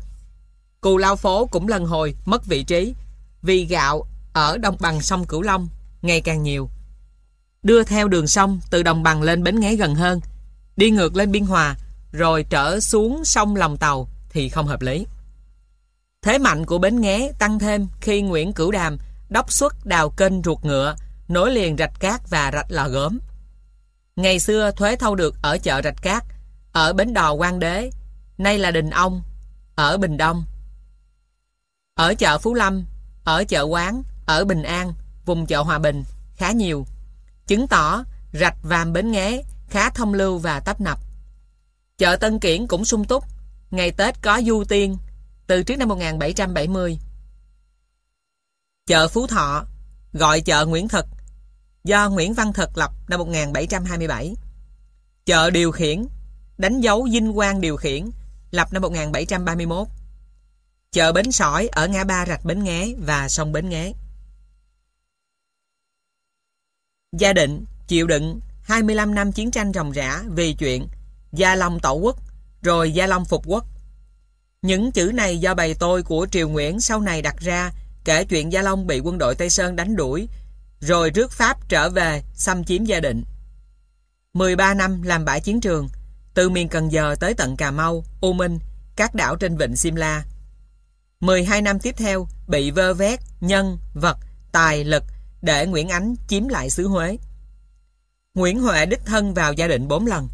Cù Lao Phố cũng lần hồi mất vị trí vì gạo ở đồng bằng sông Cửu Long ngày càng nhiều. Đưa theo đường sông từ đồng bằng lên bến nghé gần hơn, đi ngược lên Biên Hòa, rồi trở xuống sông Lòng Tàu thì không hợp lý. Thế mạnh của bến nghé tăng thêm khi Nguyễn Cửu Đàm đốc xuất đào kênh ruột ngựa, nối liền rạch cát và rạch lò gốm. Ngày xưa thuế thâu được ở chợ rạch cát, ở bến đò quan đế, nay là đình ông, ở Bình Đông. Ở chợ Phú Lâm, ở chợ Quán, ở Bình An, vùng chợ Hòa Bình, khá nhiều. Chứng tỏ rạch vàm bến nghé khá thông lưu và tấp nập. Chợ Tân Kiển cũng sung túc, ngày Tết có du tiên, từ trước năm 1770. Chợ Phú Thọ, gọi chợ Nguyễn Thực, do Nguyễn Văn Thực lập năm 1727. Chợ Điều Khiển, đánh dấu Vinh Quang Điều Khiển, lập năm 1731. Chợ Bến Sỏi ở ngã ba rạch Bến Nghé và sông Bến Nghé. Gia định chịu đựng 25 năm chiến tranh ròng rã vì chuyện Gia Long tổ quốc, rồi Gia Long phục quốc. Những chữ này do bày tôi của Triều Nguyễn sau này đặt ra kể chuyện Gia Long bị quân đội Tây Sơn đánh đuổi, rồi rước Pháp trở về xâm chiếm gia định. 13 năm làm bãi chiến trường, từ miền Cần Giờ tới tận Cà Mau, U Minh, các đảo trên vịnh Simla. 12 năm tiếp theo bị vơ vét, nhân, vật, tài, lực để Nguyễn Ánh chiếm lại xứ Huế. Nguyễn Huệ đích thân vào gia định 4 lần.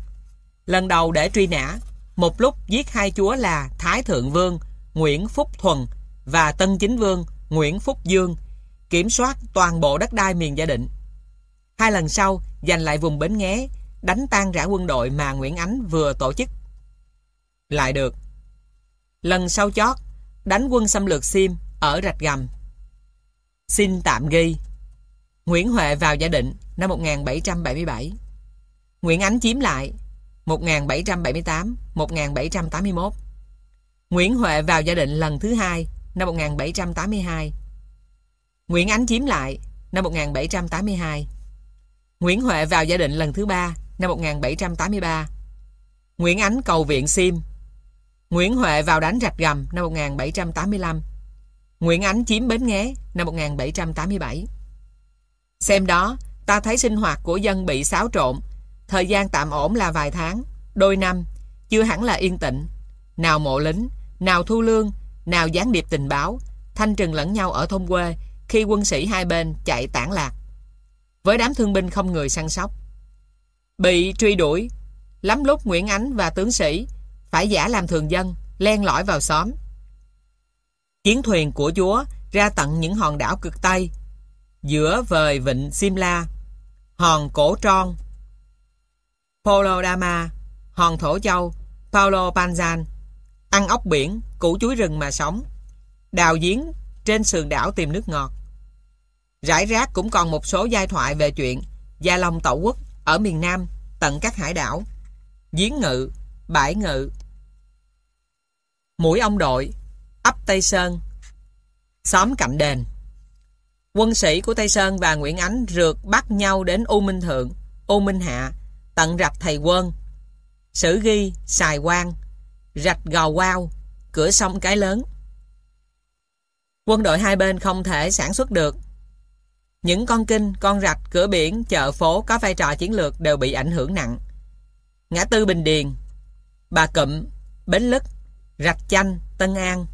Lần đầu để truy nã, một lúc giết hai chúa là Thái Thượng Vương, Nguyễn Phúc Thuần và Tân Chính Vương, Nguyễn Phúc Dương, kiểm soát toàn bộ đất đai miền gia định. Hai lần sau, giành lại vùng Bến Nghé, đánh tan rã quân đội mà Nguyễn Ánh vừa tổ chức. Lại được. Lần sau chót, đánh quân xâm lược Sim ở Rạch Gầm. Xin tạm ghi. Nguyễn Huệ vào gia định năm 1777. Nguyễn Ánh chiếm lại 1778-1781. Nguyễn Huệ vào gia định lần thứ hai năm 1782. Nguyễn Ánh chiếm lại năm 1782. Nguyễn Huệ vào gia định lần thứ ba năm 1783. Nguyễn Ánh cầu viện Sim. Nguyễn Huệ vào đánh rạch gầm năm 1785. Nguyễn Ánh chiếm Bến Nghé năm 1787. Xem đó, ta thấy sinh hoạt của dân bị xáo trộn. Thời gian tạm ổn là vài tháng, đôi năm, chưa hẳn là yên tĩnh. Nào mộ lính, nào thu lương, nào gián điệp tình báo, thanh trừng lẫn nhau ở thôn quê khi quân sĩ hai bên chạy tản lạc. Với đám thương binh không người săn sóc. Bị truy đuổi, lắm lúc Nguyễn Ánh và tướng sĩ phải giả làm thường dân, len lỏi vào xóm. Chiến thuyền của chúa ra tận những hòn đảo cực Tây, giữa vời vịnh Simla, hòn Cổ Tron, Polo Dama, hòn Thổ Châu, Paulo Panzan, ăn ốc biển, củ chuối rừng mà sống, đào giếng trên sườn đảo tìm nước ngọt. Rải rác cũng còn một số giai thoại về chuyện Gia Long Tẩu Quốc ở miền Nam, tận các hải đảo, giếng ngự, bãi ngự, mũi ông đội, ấp Tây Sơn, xóm cạnh đền. Quân sĩ của Tây Sơn và Nguyễn Ánh rượt bắt nhau đến U Minh Thượng, U Minh Hạ, tận rạch Thầy Quân, Sử Ghi, xài Quang, rạch Gò Quao, cửa sông Cái Lớn. Quân đội hai bên không thể sản xuất được. Những con kinh, con rạch, cửa biển, chợ phố có vai trò chiến lược đều bị ảnh hưởng nặng. Ngã tư Bình Điền, Bà Cụm, Bến Lức, Rạch Chanh, Tân An,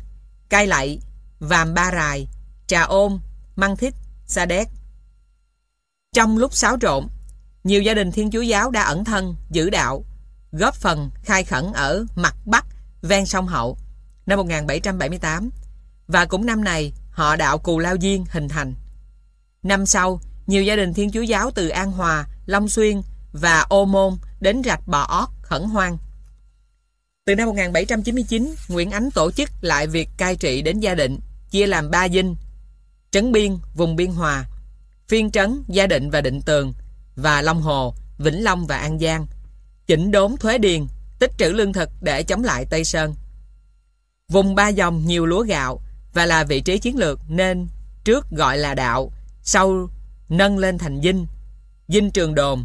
Cai Lậy, Vàm Ba Rài, Trà Ôm, Măng Thích, Sa Đéc. Trong lúc xáo trộn, nhiều gia đình Thiên Chúa Giáo đã ẩn thân, giữ đạo, góp phần khai khẩn ở mặt Bắc, ven sông Hậu, năm 1778. Và cũng năm này, họ đạo Cù Lao Diên hình thành. Năm sau, nhiều gia đình Thiên Chúa Giáo từ An Hòa, Long Xuyên và Ô Môn đến rạch Bò Ót, Khẩn Hoang. Từ năm 1799, Nguyễn Ánh tổ chức lại việc cai trị đến gia định, chia làm ba dinh, Trấn Biên, vùng Biên Hòa, Phiên Trấn, Gia Định và Định Tường, và Long Hồ, Vĩnh Long và An Giang, chỉnh đốn thuế điền, tích trữ lương thực để chống lại Tây Sơn. Vùng ba dòng nhiều lúa gạo và là vị trí chiến lược nên trước gọi là đạo, sau nâng lên thành dinh, dinh trường đồn.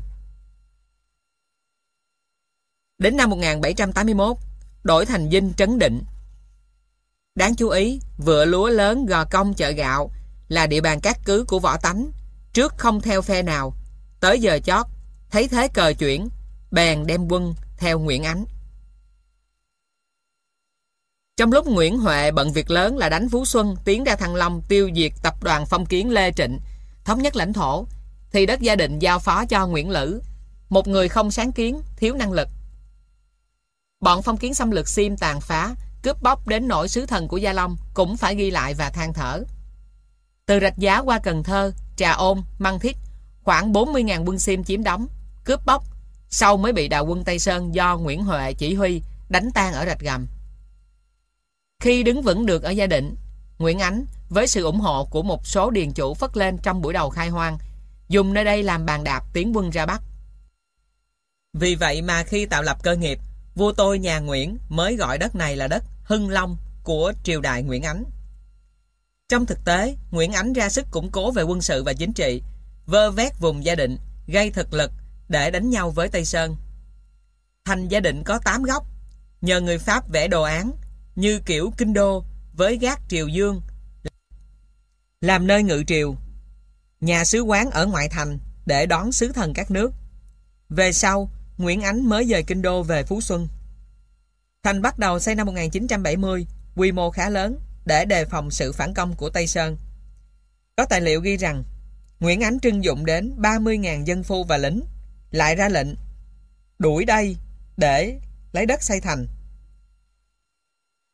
Đến năm 1781, đổi thành dinh trấn định. Đáng chú ý, vựa lúa lớn gò công chợ gạo là địa bàn cát cứ của võ tánh, trước không theo phe nào, tới giờ chót, thấy thế cờ chuyển, bèn đem quân theo Nguyễn Ánh. Trong lúc Nguyễn Huệ bận việc lớn là đánh Phú Xuân tiến ra Thăng Long tiêu diệt tập đoàn phong kiến Lê Trịnh, thống nhất lãnh thổ, thì đất gia định giao phó cho Nguyễn Lữ, một người không sáng kiến, thiếu năng lực. Bọn phong kiến xâm lược xiêm tàn phá, cướp bóc đến nỗi sứ thần của Gia Long cũng phải ghi lại và than thở. Từ Rạch Giá qua Cần Thơ, Trà Ôn, Măng Thích, khoảng 40.000 quân xiêm chiếm đóng, cướp bóc, sau mới bị đạo quân Tây Sơn do Nguyễn Huệ chỉ huy đánh tan ở Rạch Gầm. Khi đứng vững được ở gia định, Nguyễn Ánh với sự ủng hộ của một số điền chủ phất lên trong buổi đầu khai hoang, dùng nơi đây làm bàn đạp tiến quân ra Bắc. Vì vậy mà khi tạo lập cơ nghiệp, vua tôi nhà Nguyễn mới gọi đất này là đất Hưng Long của triều đại Nguyễn Ánh. Trong thực tế, Nguyễn Ánh ra sức củng cố về quân sự và chính trị, vơ vét vùng gia định, gây thực lực để đánh nhau với Tây Sơn. Thành gia định có 8 góc, nhờ người Pháp vẽ đồ án như kiểu kinh đô với gác triều dương làm nơi ngự triều nhà sứ quán ở ngoại thành để đón sứ thần các nước về sau Nguyễn Ánh mới về kinh đô về Phú Xuân. Thành bắt đầu xây năm 1970 quy mô khá lớn, để đề phòng sự phản công của Tây Sơn. Có tài liệu ghi rằng, Nguyễn Ánh trưng dụng đến 30.000 dân phu và lính, lại ra lệnh, đuổi đây để lấy đất xây thành.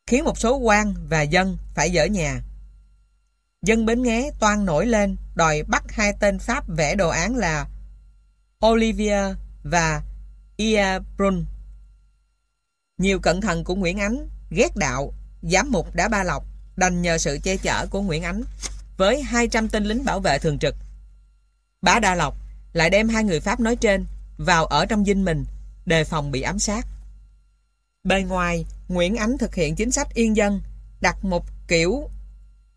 Khiến một số quan và dân phải dỡ nhà. Dân Bến Nghé toan nổi lên, đòi bắt hai tên Pháp vẽ đồ án là Olivier và Ia Brun. Nhiều cận thần của Nguyễn Ánh ghét đạo, giám mục đã ba lọc, đành nhờ sự che chở của Nguyễn Ánh với 200 tên lính bảo vệ thường trực. Bá Đa Lộc lại đem hai người Pháp nói trên vào ở trong dinh mình, đề phòng bị ám sát. Bên ngoài, Nguyễn Ánh thực hiện chính sách yên dân, đặt một kiểu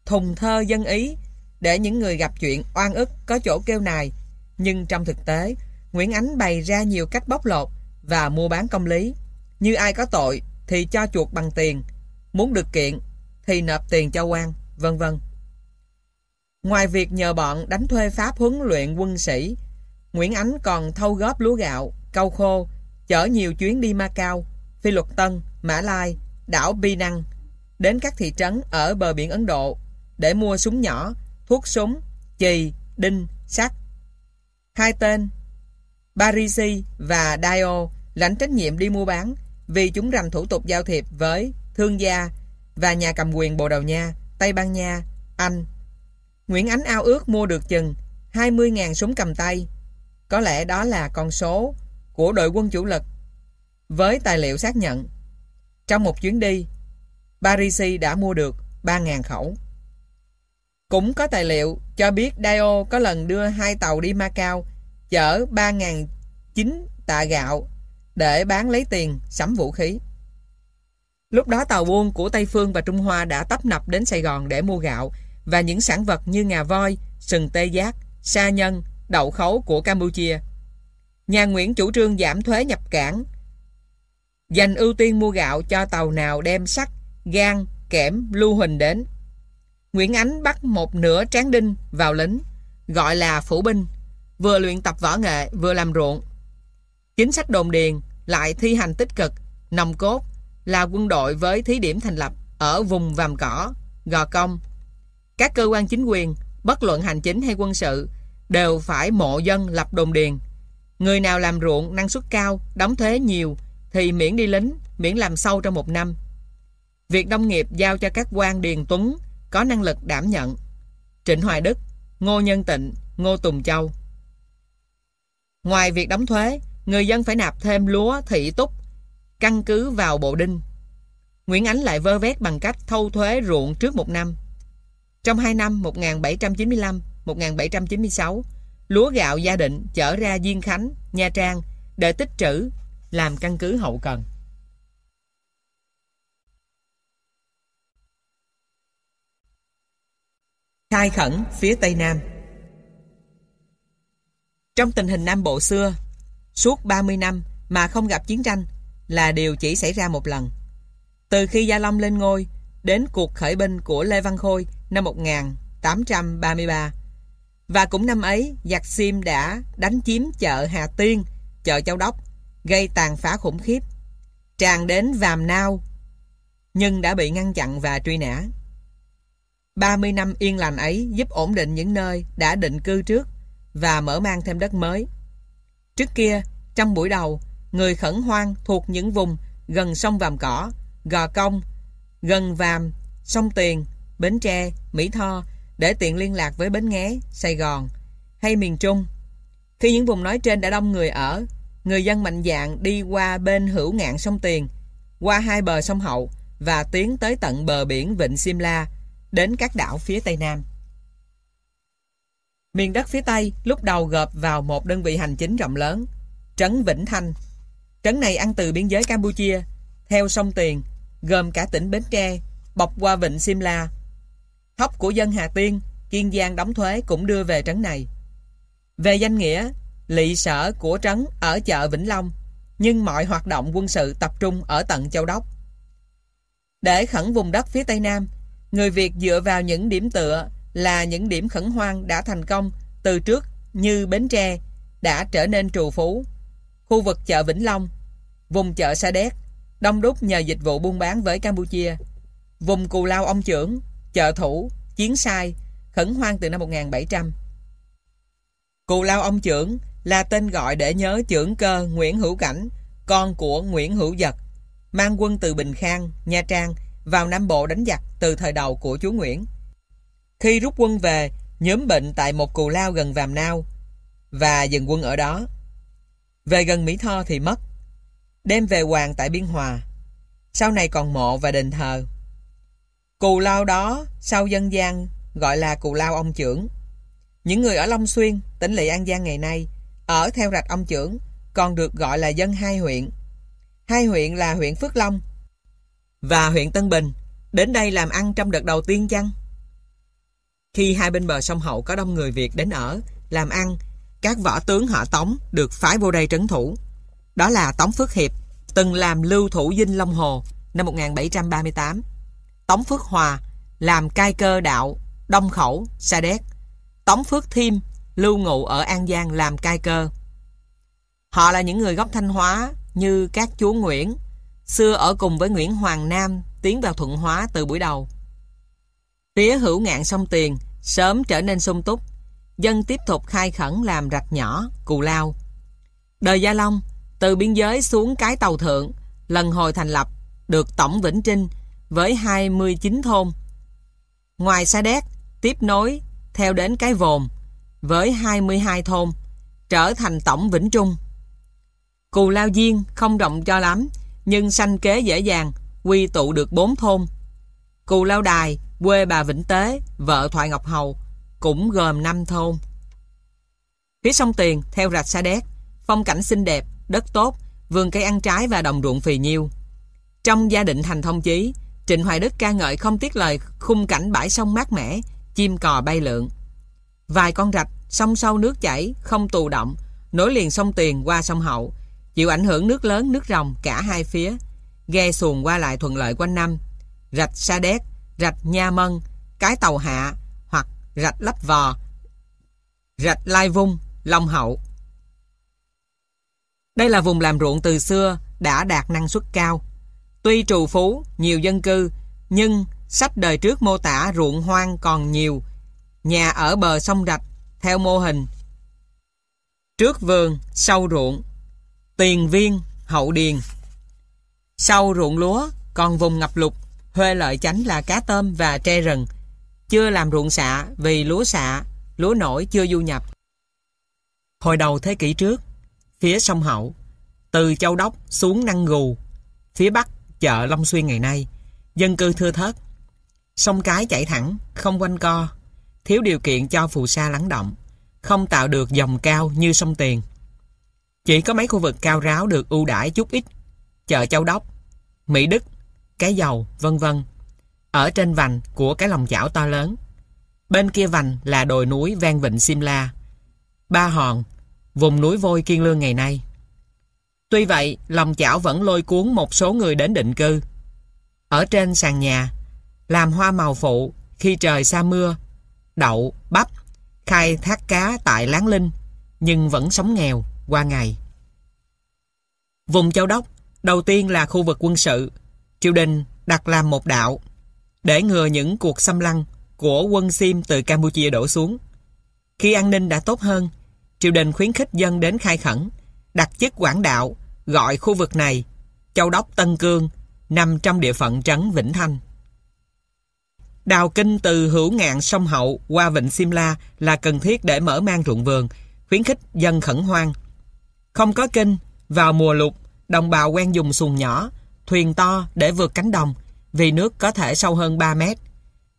thùng thơ dân ý để những người gặp chuyện oan ức có chỗ kêu nài. Nhưng trong thực tế, Nguyễn Ánh bày ra nhiều cách bóc lột và mua bán công lý. Như ai có tội thì cho chuột bằng tiền, muốn được kiện thì nộp tiền cho quan, vân vân. Ngoài việc nhờ bọn đánh thuê Pháp huấn luyện quân sĩ, Nguyễn Ánh còn thâu góp lúa gạo, cau khô, chở nhiều chuyến đi Macau, Phi Luật Tân, Mã Lai, đảo Bi Năng, đến các thị trấn ở bờ biển Ấn Độ để mua súng nhỏ, thuốc súng, chì, đinh, sắt. Hai tên, Parisi và Dio lãnh trách nhiệm đi mua bán vì chúng rành thủ tục giao thiệp với thương gia và nhà cầm quyền Bồ Đào Nha, Tây Ban Nha, Anh. Nguyễn Ánh ao ước mua được chừng 20.000 súng cầm tay. Có lẽ đó là con số của đội quân chủ lực. Với tài liệu xác nhận, trong một chuyến đi, Parisi đã mua được 3.000 khẩu. Cũng có tài liệu cho biết Dio có lần đưa hai tàu đi Macau chở 3.009 tạ gạo để bán lấy tiền sắm vũ khí. Lúc đó tàu buôn của Tây Phương và Trung Hoa đã tấp nập đến Sài Gòn để mua gạo và những sản vật như ngà voi, sừng tê giác, sa nhân, đậu khấu của Campuchia. Nhà Nguyễn chủ trương giảm thuế nhập cảng dành ưu tiên mua gạo cho tàu nào đem sắt, gan, kẽm, lưu huỳnh đến. Nguyễn Ánh bắt một nửa tráng đinh vào lính, gọi là phủ binh, vừa luyện tập võ nghệ vừa làm ruộng. Chính sách đồn điền lại thi hành tích cực, nòng cốt là quân đội với thí điểm thành lập ở vùng Vàm Cỏ, Gò Công. Các cơ quan chính quyền, bất luận hành chính hay quân sự, đều phải mộ dân lập đồn điền. Người nào làm ruộng năng suất cao, đóng thuế nhiều thì miễn đi lính, miễn làm sâu trong một năm. Việc nông nghiệp giao cho các quan điền tuấn có năng lực đảm nhận. Trịnh Hoài Đức, Ngô Nhân Tịnh, Ngô Tùng Châu. Ngoài việc đóng thuế, người dân phải nạp thêm lúa thị túc, căn cứ vào bộ đinh. Nguyễn Ánh lại vơ vét bằng cách thâu thuế ruộng trước một năm. Trong hai năm 1795-1796, lúa gạo gia định chở ra Diên Khánh, Nha Trang để tích trữ làm căn cứ hậu cần. Khai khẩn phía Tây Nam trong tình hình Nam Bộ xưa, suốt 30 năm mà không gặp chiến tranh là điều chỉ xảy ra một lần. Từ khi Gia Long lên ngôi đến cuộc khởi binh của Lê Văn Khôi năm 1833 Và cũng năm ấy, giặc Sim đã đánh chiếm chợ Hà Tiên, chợ Châu Đốc, gây tàn phá khủng khiếp. Tràn đến Vàm Nao, nhưng đã bị ngăn chặn và truy nã. 30 năm yên lành ấy giúp ổn định những nơi đã định cư trước và mở mang thêm đất mới. Trước kia, trong buổi đầu, người khẩn hoang thuộc những vùng gần sông Vàm Cỏ, Gò Công, gần Vàm, sông Tiền, Bến Tre, Mỹ Tho để tiện liên lạc với Bến Nghé, Sài Gòn hay miền Trung. Khi những vùng nói trên đã đông người ở, người dân mạnh dạng đi qua bên hữu ngạn sông Tiền, qua hai bờ sông Hậu và tiến tới tận bờ biển Vịnh Simla, đến các đảo phía Tây Nam. Miền đất phía Tây lúc đầu gộp vào một đơn vị hành chính rộng lớn, Trấn Vĩnh Thanh. Trấn này ăn từ biên giới Campuchia, theo sông Tiền, gồm cả tỉnh Bến Tre, bọc qua Vịnh Simla. Thóc của dân Hà Tiên, Kiên Giang đóng thuế cũng đưa về trấn này. Về danh nghĩa, lỵ sở của trấn ở chợ Vĩnh Long, nhưng mọi hoạt động quân sự tập trung ở tận Châu Đốc. Để khẩn vùng đất phía Tây Nam, người Việt dựa vào những điểm tựa là những điểm khẩn hoang đã thành công từ trước như Bến Tre đã trở nên trù phú. Khu vực chợ Vĩnh Long, vùng chợ Sa Đéc, đông đúc nhờ dịch vụ buôn bán với Campuchia. Vùng Cù Lao Ông Trưởng, chợ Thủ, Chiến Sai, khẩn hoang từ năm 1700. Cù Lao Ông Trưởng là tên gọi để nhớ trưởng cơ Nguyễn Hữu Cảnh, con của Nguyễn Hữu Dật, mang quân từ Bình Khang, Nha Trang vào Nam Bộ đánh giặc từ thời đầu của chúa Nguyễn. Khi rút quân về, nhóm bệnh tại một cù lao gần Vàm Nao và dừng quân ở đó. Về gần Mỹ Tho thì mất. Đem về hoàng tại Biên Hòa. Sau này còn mộ và đền thờ. Cù lao đó sau dân gian gọi là cù lao ông trưởng. Những người ở Long Xuyên, tỉnh lỵ An Giang ngày nay, ở theo rạch ông trưởng, còn được gọi là dân hai huyện. Hai huyện là huyện Phước Long và huyện Tân Bình, đến đây làm ăn trong đợt đầu tiên chăng? Khi hai bên bờ sông Hậu có đông người Việt đến ở, làm ăn, các võ tướng họ Tống được phái vô đây trấn thủ. Đó là Tống Phước Hiệp, từng làm lưu thủ dinh Long Hồ năm 1738. Tống Phước Hòa làm cai cơ đạo Đông Khẩu, Sa Đéc. Tống Phước Thiêm lưu ngụ ở An Giang làm cai cơ. Họ là những người gốc Thanh Hóa như các chúa Nguyễn, xưa ở cùng với Nguyễn Hoàng Nam tiến vào Thuận Hóa từ buổi đầu. Phía hữu ngạn sông Tiền sớm trở nên sung túc, dân tiếp tục khai khẩn làm rạch nhỏ, cù lao. Đời Gia Long, từ biên giới xuống cái tàu thượng, lần hồi thành lập, được Tổng Vĩnh Trinh với 29 thôn. Ngoài Sa Đéc, tiếp nối theo đến cái Vồn với 22 thôn, trở thành Tổng Vĩnh Trung. Cù Lao Diên không rộng cho lắm, nhưng sanh kế dễ dàng, quy tụ được bốn thôn. Cù Lao Đài, quê bà Vĩnh Tế, vợ Thoại Ngọc Hầu, cũng gồm năm thôn. Phía sông Tiền, theo rạch Sa Đéc, phong cảnh xinh đẹp, đất tốt, vườn cây ăn trái và đồng ruộng phì nhiêu. Trong gia định thành thông chí, Trịnh Hoài Đức ca ngợi không tiếc lời khung cảnh bãi sông mát mẻ, chim cò bay lượn. Vài con rạch, sông sâu nước chảy, không tù động, nối liền sông Tiền qua sông Hậu, chịu ảnh hưởng nước lớn, nước rồng cả hai phía. Ghe xuồng qua lại thuận lợi quanh năm. Rạch Sa Đéc, rạch Nha Mân, cái tàu hạ hoặc rạch Lấp Vò, rạch Lai Vung, Long Hậu. Đây là vùng làm ruộng từ xưa đã đạt năng suất cao. Tuy trù phú, nhiều dân cư, nhưng sách đời trước mô tả ruộng hoang còn nhiều. Nhà ở bờ sông rạch, theo mô hình. Trước vườn, sau ruộng, tiền viên, hậu điền. Sau ruộng lúa, còn vùng ngập lụt, Huê lợi chánh là cá tôm và tre rừng. Chưa làm ruộng xạ vì lúa xạ, lúa nổi chưa du nhập. Hồi đầu thế kỷ trước, phía sông Hậu, từ Châu Đốc xuống Năng Gù, phía bắc chợ Long Xuyên ngày nay, dân cư thưa thớt. Sông Cái chảy thẳng, không quanh co, thiếu điều kiện cho phù sa lắng động, không tạo được dòng cao như sông Tiền. Chỉ có mấy khu vực cao ráo được ưu đãi chút ít, chợ Châu Đốc, Mỹ Đức, cái Dầu, vân vân ở trên vành của cái lòng chảo to lớn. Bên kia vành là đồi núi ven vịnh Simla, Ba Hòn, vùng núi vôi kiên lương ngày nay. Tuy vậy, lòng chảo vẫn lôi cuốn một số người đến định cư. Ở trên sàn nhà, làm hoa màu phụ khi trời xa mưa, đậu, bắp, khai thác cá tại Láng Linh, nhưng vẫn sống nghèo qua ngày. Vùng Châu Đốc đầu tiên là khu vực quân sự, triều đình đặt làm một đạo để ngừa những cuộc xâm lăng của quân Sim từ Campuchia đổ xuống. Khi an ninh đã tốt hơn, triều đình khuyến khích dân đến khai khẩn, đặt chức quản đạo, gọi khu vực này Châu Đốc Tân Cương, nằm trong địa phận trấn Vĩnh Thanh. Đào kinh từ hữu ngạn sông Hậu qua vịnh Simla là cần thiết để mở mang ruộng vườn, khuyến khích dân khẩn hoang. Không có kinh, vào mùa lụt, đồng bào quen dùng xuồng nhỏ, thuyền to để vượt cánh đồng, vì nước có thể sâu hơn 3 mét.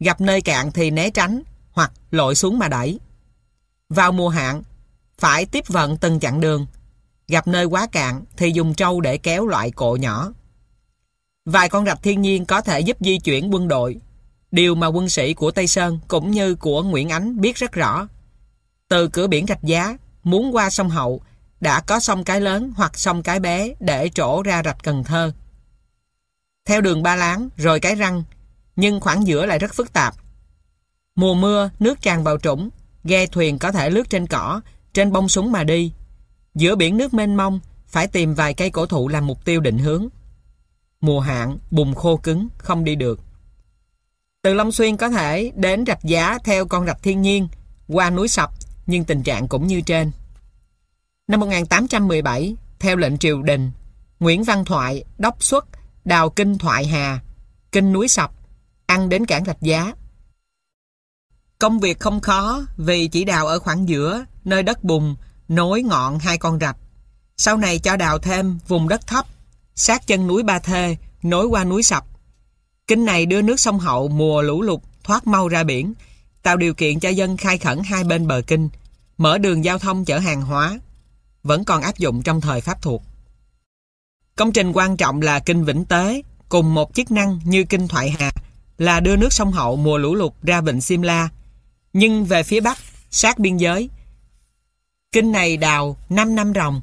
Gặp nơi cạn thì né tránh, hoặc lội xuống mà đẩy. Vào mùa hạn, phải tiếp vận từng chặng đường. Gặp nơi quá cạn thì dùng trâu để kéo loại cộ nhỏ. Vài con rạch thiên nhiên có thể giúp di chuyển quân đội. Điều mà quân sĩ của Tây Sơn cũng như của Nguyễn Ánh biết rất rõ. Từ cửa biển Rạch Giá, muốn qua sông Hậu, đã có sông Cái Lớn hoặc sông Cái Bé để trổ ra rạch Cần Thơ. Theo đường Ba Láng rồi Cái Răng, nhưng khoảng giữa lại rất phức tạp. Mùa mưa, nước tràn vào trũng, ghe thuyền có thể lướt trên cỏ, trên bông súng mà đi. Giữa biển nước mênh mông, phải tìm vài cây cổ thụ làm mục tiêu định hướng. Mùa hạn, bùn khô cứng, không đi được. Từ Long Xuyên có thể đến rạch giá theo con rạch thiên nhiên, qua núi Sập, nhưng tình trạng cũng như trên. Năm 1817, theo lệnh triều đình, Nguyễn Văn Thoại đốc xuất đào kinh Thoại Hà, kinh núi Sập, ăn đến cảng rạch giá. Công việc không khó vì chỉ đào ở khoảng giữa, nơi đất bùn, nối ngọn hai con rạch. Sau này cho đào thêm vùng đất thấp, sát chân núi Ba Thê, nối qua núi Sập. Kinh này đưa nước sông Hậu mùa lũ lụt thoát mau ra biển, tạo điều kiện cho dân khai khẩn hai bên bờ kinh, mở đường giao thông chở hàng hóa, vẫn còn áp dụng trong thời Pháp thuộc. Công trình quan trọng là kinh Vĩnh Tế, cùng một chức năng như kinh Thoại Hà, là đưa nước sông Hậu mùa lũ lụt ra vịnh Simla. Nhưng về phía Bắc, sát biên giới, kinh này đào 5 năm ròng,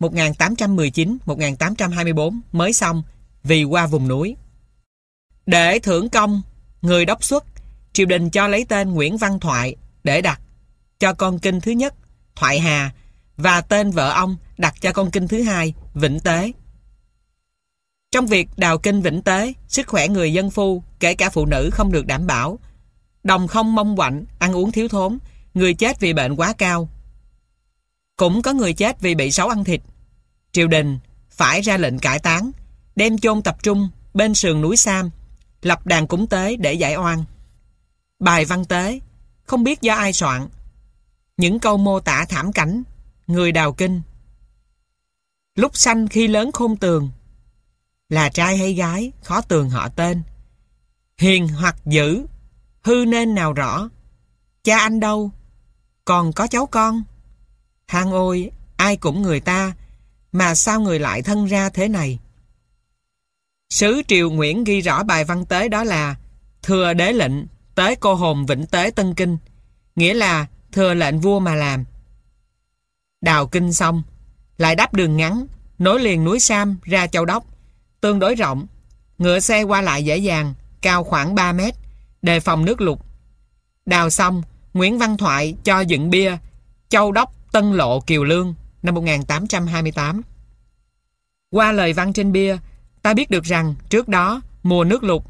1819-1824 mới xong vì qua vùng núi. Để thưởng công, người đốc xuất, triều đình cho lấy tên Nguyễn Văn Thoại để đặt cho con kinh thứ nhất, Thoại Hà, và tên vợ ông đặt cho con kinh thứ hai, Vĩnh Tế. Trong việc đào kinh Vĩnh Tế, sức khỏe người dân phu, kể cả phụ nữ không được đảm bảo. Đồng không mong quạnh, ăn uống thiếu thốn, người chết vì bệnh quá cao. Cũng có người chết vì bị sấu ăn thịt. Triều đình phải ra lệnh cải táng, đem chôn tập trung bên sườn núi Sam, lập đàn cúng tế để giải oan. Bài văn tế, không biết do ai soạn. Những câu mô tả thảm cảnh, người đào kinh. Lúc sanh khi lớn khôn tường, là trai hay gái, khó tường họ tên. Hiền hoặc dữ, hư nên nào rõ. Cha anh đâu? Còn có cháu con? Thang ôi, ai cũng người ta, mà sao người lại thân ra thế này? Sứ Triều Nguyễn ghi rõ bài văn tế đó là Thừa đế lệnh, tế cô hồn vĩnh tế Tân Kinh, nghĩa là thừa lệnh vua mà làm. Đào kinh xong, lại đắp đường ngắn, nối liền núi Sam ra Châu Đốc, tương đối rộng, ngựa xe qua lại dễ dàng, cao khoảng 3 mét, đề phòng nước lụt. Đào xong, Nguyễn Văn Thoại cho dựng bia Châu Đốc Tân Lộ Kiều Lương năm 1828. Qua lời văn trên bia, ta biết được rằng trước đó, mùa nước lụt,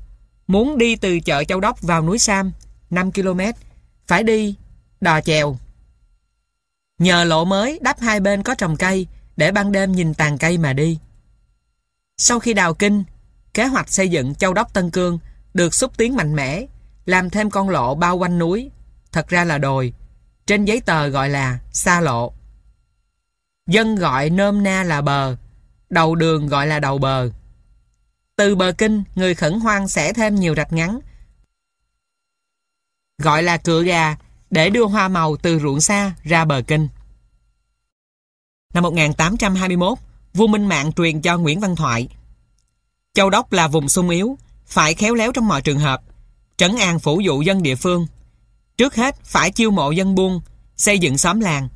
muốn đi từ chợ Châu Đốc vào núi Sam, 5 km, phải đi đò chèo. Nhờ lộ mới đắp hai bên có trồng cây để ban đêm nhìn tàn cây mà đi. Sau khi đào kinh, kế hoạch xây dựng Châu Đốc Tân Cương được xúc tiến mạnh mẽ, làm thêm con lộ bao quanh núi, thật ra là đồi, trên giấy tờ gọi là xa lộ. Dân gọi nôm na là bờ, đầu đường gọi là đầu bờ. Từ bờ kinh, người khẩn hoang sẽ thêm nhiều rạch ngắn, gọi là cửa gà, để đưa hoa màu từ ruộng xa ra bờ kinh. Năm 1821, vua Minh Mạng truyền cho Nguyễn Văn Thoại. Châu Đốc là vùng sung yếu, phải khéo léo trong mọi trường hợp, trấn an phủ dụ dân địa phương. Trước hết phải chiêu mộ dân buôn, xây dựng xóm làng,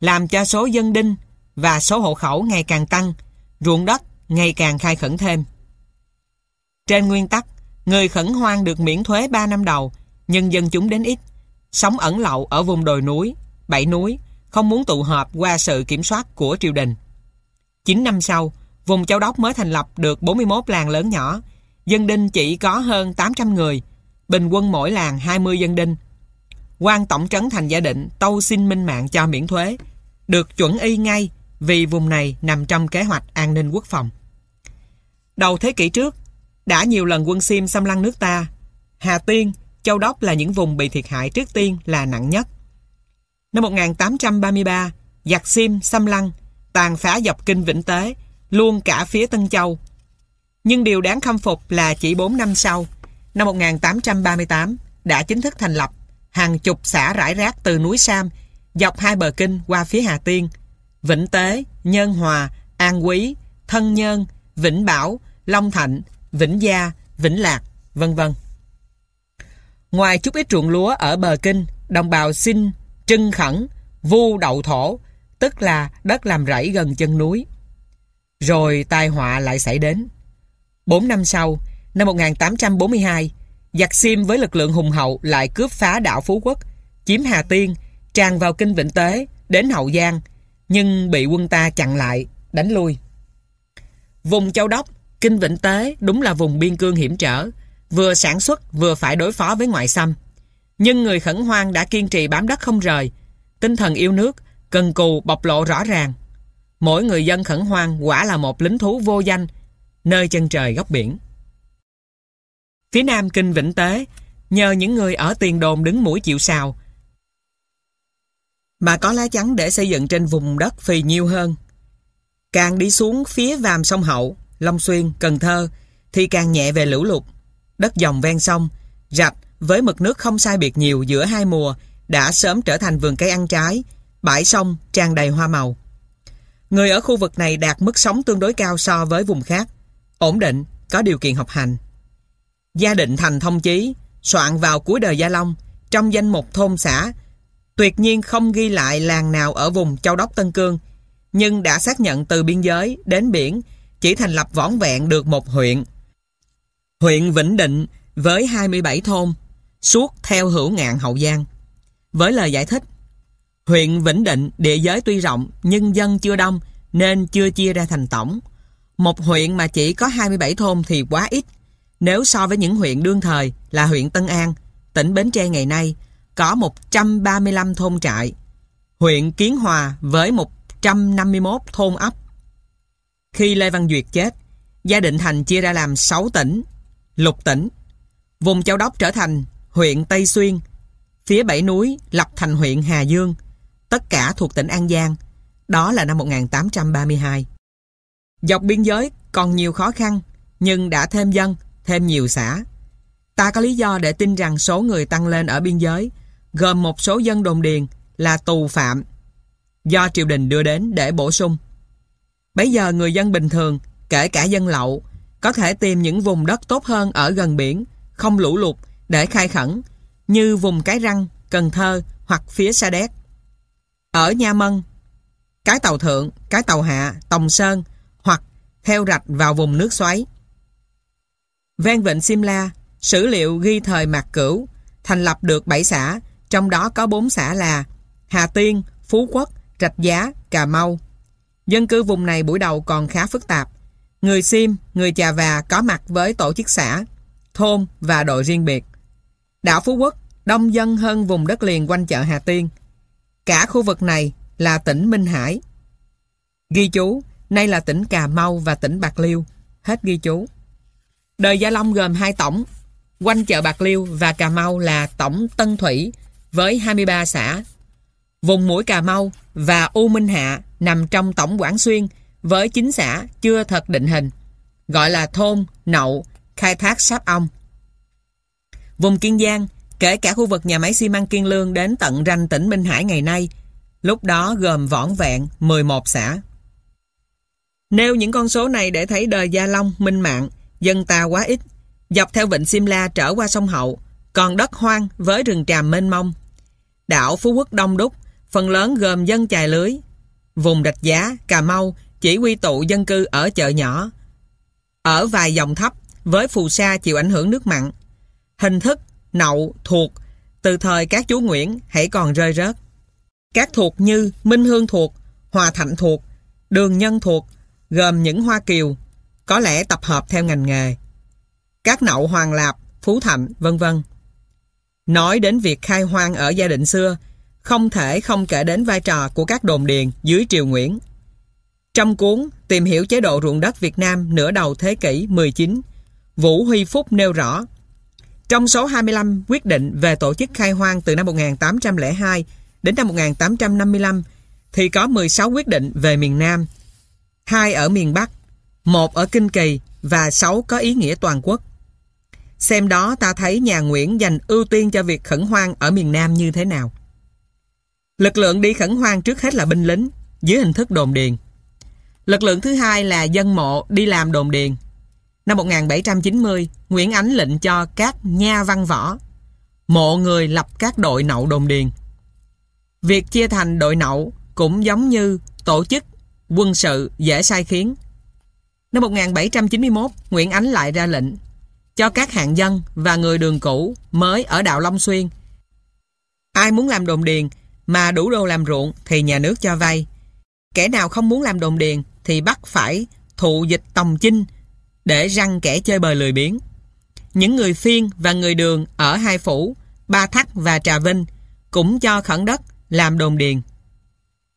làm cho số dân đinh và số hộ khẩu ngày càng tăng, ruộng đất ngày càng khai khẩn thêm. Trên nguyên tắc, người khẩn hoang được miễn thuế 3 năm đầu, nhưng dân chúng đến ít, sống ẩn lậu ở vùng đồi núi, bảy núi, không muốn tụ hợp qua sự kiểm soát của triều đình. 9 năm sau, vùng Châu Đốc mới thành lập được 41 làng lớn nhỏ, dân đinh chỉ có hơn 800 người, bình quân mỗi làng 20 dân đinh. quan tổng trấn thành gia định tâu xin minh mạng cho miễn thuế, được chuẩn y ngay vì vùng này nằm trong kế hoạch an ninh quốc phòng. Đầu thế kỷ trước, đã nhiều lần quân Sim xâm lăng nước ta. Hà Tiên, Châu Đốc là những vùng bị thiệt hại trước tiên là nặng nhất. Năm 1833, giặc Sim xâm lăng, tàn phá dọc kinh Vĩnh Tế, luôn cả phía Tân Châu. Nhưng điều đáng khâm phục là chỉ 4 năm sau, năm 1838, đã chính thức thành lập hàng chục xã rải rác từ núi Sam dọc hai bờ kinh qua phía Hà Tiên, Vĩnh Tế, Nhân Hòa, An Quý, Thân Nhân, Vĩnh Bảo, Long Thạnh, Vĩnh Gia, Vĩnh Lạc, vân vân. Ngoài chút ít ruộng lúa ở bờ kinh, đồng bào xin trưng khẩn, vu đậu thổ, tức là đất làm rẫy gần chân núi. Rồi tai họa lại xảy đến. Bốn năm sau, năm 1842, giặc Sim với lực lượng hùng hậu lại cướp phá đảo Phú Quốc, chiếm Hà Tiên, tràn vào kinh Vĩnh Tế, đến Hậu Giang, nhưng bị quân ta chặn lại, đánh lui. Vùng Châu Đốc, kinh Vĩnh Tế đúng là vùng biên cương hiểm trở, vừa sản xuất vừa phải đối phó với ngoại xâm. Nhưng người khẩn hoang đã kiên trì bám đất không rời, tinh thần yêu nước, cần cù bộc lộ rõ ràng. Mỗi người dân khẩn hoang quả là một lính thú vô danh, nơi chân trời góc biển. Phía nam kinh Vĩnh Tế, nhờ những người ở tiền đồn đứng mũi chịu sào, mà có lá chắn để xây dựng trên vùng đất phì nhiêu hơn. Càng đi xuống phía vàm sông Hậu, Long Xuyên, Cần Thơ thì càng nhẹ về lũ lụt. Đất dòng ven sông, rạch với mực nước không sai biệt nhiều giữa hai mùa đã sớm trở thành vườn cây ăn trái, bãi sông tràn đầy hoa màu. Người ở khu vực này đạt mức sống tương đối cao so với vùng khác, ổn định, có điều kiện học hành. Gia định thành thông chí, soạn vào cuối đời Gia Long, trong danh mục thôn xã, tuyệt nhiên không ghi lại làng nào ở vùng Châu Đốc Tân Cương, nhưng đã xác nhận từ biên giới đến biển chỉ thành lập võn vẹn được một huyện. Huyện Vĩnh Định với 27 thôn, suốt theo hữu ngạn Hậu Giang. Với lời giải thích, huyện Vĩnh Định địa giới tuy rộng nhưng dân chưa đông nên chưa chia ra thành tổng. Một huyện mà chỉ có 27 thôn thì quá ít. Nếu so với những huyện đương thời là huyện Tân An, tỉnh Bến Tre ngày nay, có 135 thôn trại. Huyện Kiến Hòa với 151 thôn ấp. Khi Lê Văn Duyệt chết, gia định thành chia ra làm 6 tỉnh, lục tỉnh. Vùng Châu Đốc trở thành huyện Tây Xuyên, phía bảy núi lập thành huyện Hà Dương, tất cả thuộc tỉnh An Giang. Đó là năm 1832. Dọc biên giới còn nhiều khó khăn, nhưng đã thêm dân, thêm nhiều xã. Ta có lý do để tin rằng số người tăng lên ở biên giới, gồm một số dân đồn điền là tù phạm, do triều đình đưa đến để bổ sung. Bây giờ người dân bình thường, kể cả dân lậu, có thể tìm những vùng đất tốt hơn ở gần biển, không lũ lụt để khai khẩn, như vùng Cái Răng, Cần Thơ hoặc phía Sa Đéc. Ở Nha Mân, Cái Tàu Thượng, Cái Tàu Hạ, Tòng Sơn hoặc theo rạch vào vùng nước xoáy. Ven vịnh Simla, sử liệu ghi thời Mạc Cửu thành lập được 7 xã, trong đó có 4 xã là Hà Tiên, Phú Quốc, Rạch Giá, Cà Mau. Dân cư vùng này buổi đầu còn khá phức tạp. Người Sim, người Chà Và có mặt với tổ chức xã, thôn và đội riêng biệt. Đảo Phú Quốc đông dân hơn vùng đất liền quanh chợ Hà Tiên. Cả khu vực này là tỉnh Minh Hải. Ghi chú, nay là tỉnh Cà Mau và tỉnh Bạc Liêu. Hết ghi chú. Đời Gia Long gồm hai tổng. Quanh chợ Bạc Liêu và Cà Mau là tổng Tân Thủy với 23 xã. Vùng mũi Cà Mau và U Minh Hạ nằm trong tổng Quảng Xuyên với 9 xã chưa thật định hình, gọi là thôn, nậu, khai thác sáp ong. Vùng Kiên Giang, kể cả khu vực nhà máy xi măng Kiên Lương đến tận ranh tỉnh Minh Hải ngày nay, lúc đó gồm võn vẹn 11 xã. Nêu những con số này để thấy đời Gia Long, Minh Mạng, dân ta quá ít, dọc theo vịnh Simla trở qua sông Hậu, còn đất hoang với rừng tràm mênh mông. Đảo Phú Quốc đông đúc, phần lớn gồm dân chài lưới. Vùng Rạch Giá, Cà Mau chỉ quy tụ dân cư ở chợ nhỏ. Ở vài dòng thấp, với phù sa chịu ảnh hưởng nước mặn. Hình thức, nậu, thuộc từ thời các chú Nguyễn hãy còn rơi rớt. Các thuộc như Minh Hương thuộc, Hòa Thạnh thuộc, Đường Nhân thuộc, gồm những Hoa Kiều, có lẽ tập hợp theo ngành nghề. Các nậu Hoàng Lạp, Phú Thạnh, vân vân. Nói đến việc khai hoang ở gia đình xưa, không thể không kể đến vai trò của các đồn điền dưới triều Nguyễn. Trong cuốn Tìm hiểu chế độ ruộng đất Việt Nam nửa đầu thế kỷ 19, Vũ Huy Phúc nêu rõ trong số 25 quyết định về tổ chức khai hoang từ năm 1802 đến năm 1855 thì có 16 quyết định về miền Nam, hai ở miền Bắc, một ở Kinh Kỳ và 6 có ý nghĩa toàn quốc. Xem đó ta thấy nhà Nguyễn dành ưu tiên cho việc khẩn hoang ở miền Nam như thế nào. Lực lượng đi khẩn hoang trước hết là binh lính, dưới hình thức đồn điền. Lực lượng thứ hai là dân mộ đi làm đồn điền. Năm 1790, Nguyễn Ánh lệnh cho các nha văn võ, mộ người lập các đội nậu đồn điền. Việc chia thành đội nậu cũng giống như tổ chức quân sự dễ sai khiến. Năm 1791, Nguyễn Ánh lại ra lệnh cho các hạng dân và người đường cũ mới ở đạo Long Xuyên. Ai muốn làm đồn điền mà đủ đồ làm ruộng thì nhà nước cho vay. Kẻ nào không muốn làm đồn điền thì bắt phải thụ dịch tòng chinh để răng kẻ chơi bời lười biếng. Những người phiên và người đường ở hai phủ, Ba Thắt và Trà Vinh cũng cho khẩn đất làm đồn điền.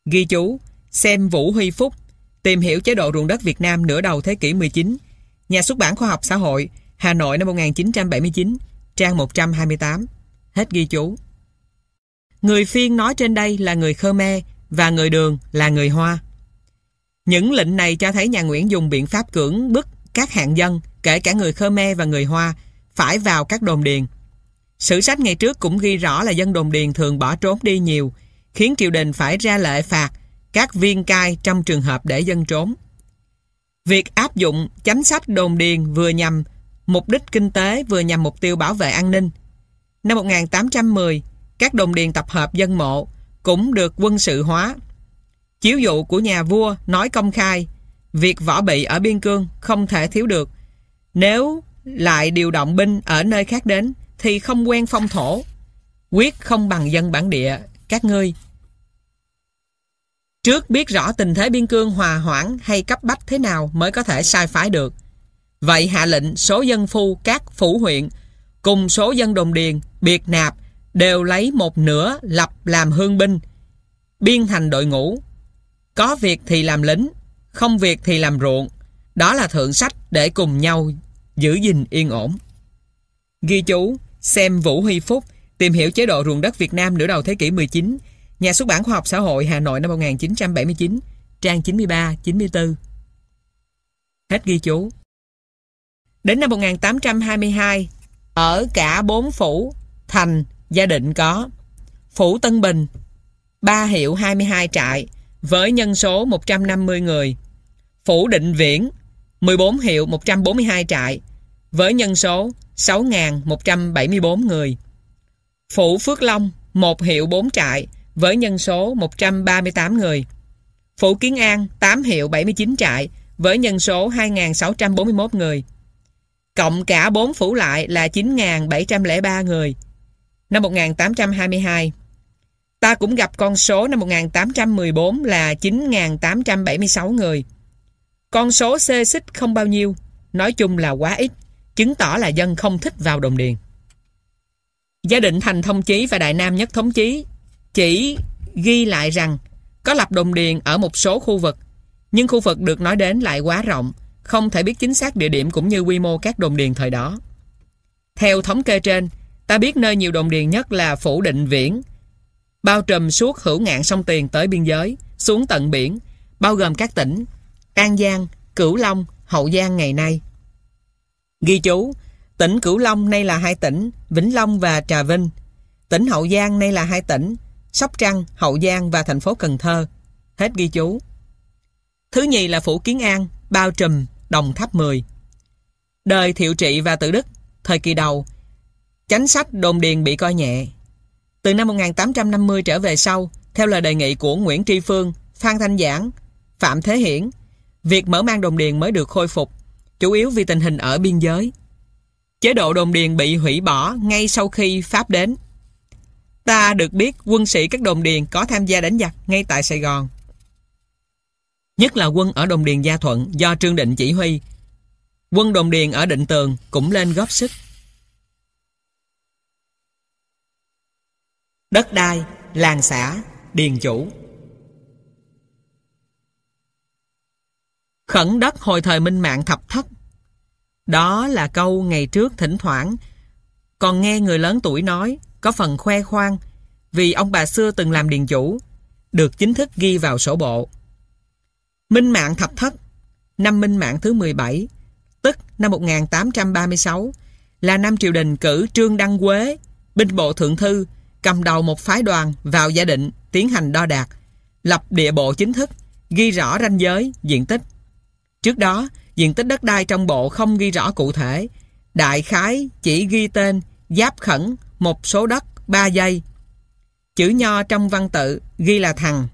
Ghi chú, xem Vũ Huy Phúc, tìm hiểu chế độ ruộng đất Việt Nam nửa đầu thế kỷ 19, nhà xuất bản khoa học xã hội, Hà Nội năm 1979, trang 128. Hết ghi chú. Người phiên nói trên đây là người Khmer và người đường là người Hoa. Những lệnh này cho thấy nhà Nguyễn dùng biện pháp cưỡng bức các hạng dân, kể cả người Khmer và người Hoa, phải vào các đồn điền. Sử sách ngày trước cũng ghi rõ là dân đồn điền thường bỏ trốn đi nhiều, khiến triều đình phải ra lệ phạt các viên cai trong trường hợp để dân trốn. Việc áp dụng chánh sách đồn điền vừa nhằm mục đích kinh tế vừa nhằm mục tiêu bảo vệ an ninh. Năm 1810, các đồn điền tập hợp dân mộ cũng được quân sự hóa. Chiếu dụ của nhà vua nói công khai việc võ bị ở biên cương không thể thiếu được. Nếu lại điều động binh ở nơi khác đến thì không quen phong thổ. Quyết không bằng dân bản địa, các ngươi. Trước biết rõ tình thế biên cương hòa hoãn hay cấp bách thế nào mới có thể sai phái được. Vậy hạ lệnh số dân phu các phủ huyện cùng số dân đồng điền, biệt nạp đều lấy một nửa lập làm hương binh, biên thành đội ngũ. Có việc thì làm lính, không việc thì làm ruộng. Đó là thượng sách để cùng nhau giữ gìn yên ổn. Ghi chú, xem Vũ Huy Phúc, tìm hiểu chế độ ruộng đất Việt Nam nửa đầu thế kỷ 19, nhà xuất bản khoa học xã hội Hà Nội năm 1979, trang 93-94. Hết ghi chú. Đến năm 1822, ở cả bốn phủ, thành, gia định có Phủ Tân Bình, ba hiệu 22 trại, với nhân số 150 người. Phủ Định Viễn, 14 hiệu 142 trại, với nhân số 6.174 người. Phủ Phước Long, 1 hiệu 4 trại, với nhân số 138 người. Phủ Kiến An, 8 hiệu 79 trại, với nhân số 2.641 người. Cộng cả 4 phủ lại là 9.703 người. Năm 1822, ta cũng gặp con số năm 1814 là 9.876 người. Con số xê xích không bao nhiêu, nói chung là quá ít, chứng tỏ là dân không thích vào đồng điền. Gia định Thành Thông Chí và Đại Nam Nhất Thống Chí chỉ ghi lại rằng có lập đồng điền ở một số khu vực, nhưng khu vực được nói đến lại quá rộng, không thể biết chính xác địa điểm cũng như quy mô các đồn điền thời đó. Theo thống kê trên, ta biết nơi nhiều đồn điền nhất là Phủ Định Viễn, bao trùm suốt hữu ngạn sông Tiền tới biên giới, xuống tận biển, bao gồm các tỉnh An Giang, Cửu Long, Hậu Giang ngày nay. Ghi chú, tỉnh Cửu Long nay là hai tỉnh, Vĩnh Long và Trà Vinh. Tỉnh Hậu Giang nay là hai tỉnh, Sóc Trăng, Hậu Giang và thành phố Cần Thơ. Hết ghi chú. Thứ nhì là Phủ Kiến An, bao trùm, Đồng Tháp 10. Đời Thiệu Trị và Tự Đức, thời kỳ đầu, chánh sách đồn điền bị coi nhẹ. Từ năm 1850 trở về sau, theo lời đề nghị của Nguyễn Tri Phương, Phan Thanh Giảng, Phạm Thế Hiển, việc mở mang đồn điền mới được khôi phục, chủ yếu vì tình hình ở biên giới. Chế độ đồn điền bị hủy bỏ ngay sau khi Pháp đến. Ta được biết quân sĩ các đồn điền có tham gia đánh giặc ngay tại Sài Gòn. Nhất là quân ở đồn điền Gia Thuận do Trương Định chỉ huy. Quân đồn điền ở Định Tường cũng lên góp sức. Đất đai, làng xã, điền chủ Khẩn đất hồi thời minh mạng thập thất. Đó là câu ngày trước thỉnh thoảng. Còn nghe người lớn tuổi nói Có phần khoe khoang Vì ông bà xưa từng làm điền chủ Được chính thức ghi vào sổ bộ. Minh mạng thập thất Năm minh mạng thứ 17 Tức năm 1836 Là năm triều đình cử Trương Đăng Quế Binh bộ thượng thư Cầm đầu một phái đoàn vào gia định Tiến hành đo đạc Lập địa bộ chính thức Ghi rõ ranh giới, diện tích. Trước đó, diện tích đất đai trong bộ không ghi rõ cụ thể. Đại khái chỉ ghi tên giáp khẩn một số đất 3 giây. Chữ nho trong văn tự ghi là thằng.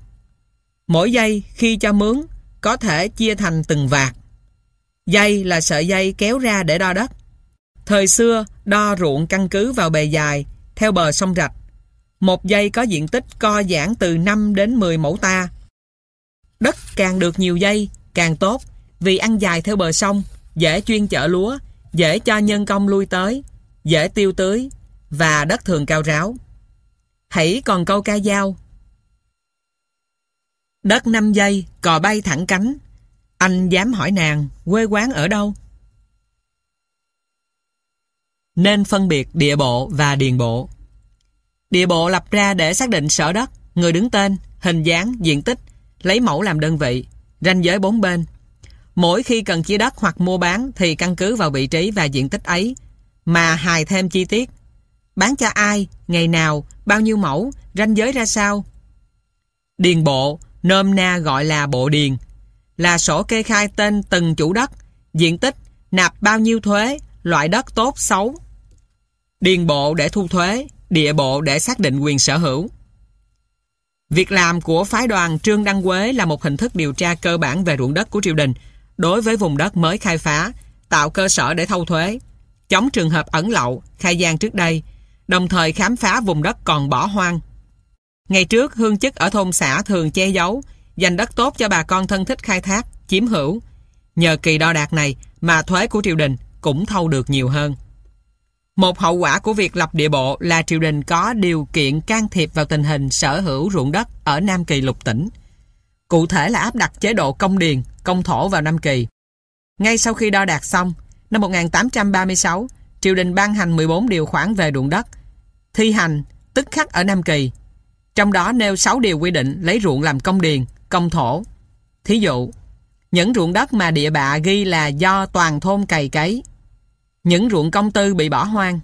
Mỗi dây khi cho mướn có thể chia thành từng vạt. Dây là sợi dây kéo ra để đo đất. Thời xưa đo ruộng căn cứ vào bề dài theo bờ sông rạch. Một dây có diện tích co giãn từ 5 đến 10 mẫu ta. Đất càng được nhiều dây càng tốt vì ăn dài theo bờ sông, dễ chuyên chở lúa, dễ cho nhân công lui tới, dễ tiêu tưới và đất thường cao ráo. Hãy còn câu ca dao. Đất 5 giây, cò bay thẳng cánh. Anh dám hỏi nàng, quê quán ở đâu? Nên phân biệt địa bộ và điền bộ. Địa bộ lập ra để xác định sở đất, người đứng tên, hình dáng, diện tích, lấy mẫu làm đơn vị, ranh giới bốn bên, Mỗi khi cần chia đất hoặc mua bán thì căn cứ vào vị trí và diện tích ấy mà hài thêm chi tiết. Bán cho ai, ngày nào, bao nhiêu mẫu, ranh giới ra sao? Điền bộ, nôm na gọi là bộ điền, là sổ kê khai tên từng chủ đất, diện tích, nạp bao nhiêu thuế, loại đất tốt xấu. Điền bộ để thu thuế, địa bộ để xác định quyền sở hữu. Việc làm của phái đoàn Trương Đăng Quế là một hình thức điều tra cơ bản về ruộng đất của triều đình, đối với vùng đất mới khai phá, tạo cơ sở để thâu thuế, chống trường hợp ẩn lậu, khai gian trước đây, đồng thời khám phá vùng đất còn bỏ hoang. Ngày trước, hương chức ở thôn xã thường che giấu, dành đất tốt cho bà con thân thích khai thác, chiếm hữu. Nhờ kỳ đo đạc này mà thuế của triều đình cũng thâu được nhiều hơn. Một hậu quả của việc lập địa bộ là triều đình có điều kiện can thiệp vào tình hình sở hữu ruộng đất ở Nam Kỳ lục tỉnh. Cụ thể là áp đặt chế độ công điền, công thổ vào Nam Kỳ. Ngay sau khi đo đạt xong, năm 1836, triều đình ban hành 14 điều khoản về ruộng đất, thi hành tức khắc ở Nam Kỳ. Trong đó nêu 6 điều quy định lấy ruộng làm công điền, công thổ. Thí dụ, những ruộng đất mà địa bạ ghi là do toàn thôn cày cấy, những ruộng công tư bị bỏ hoang.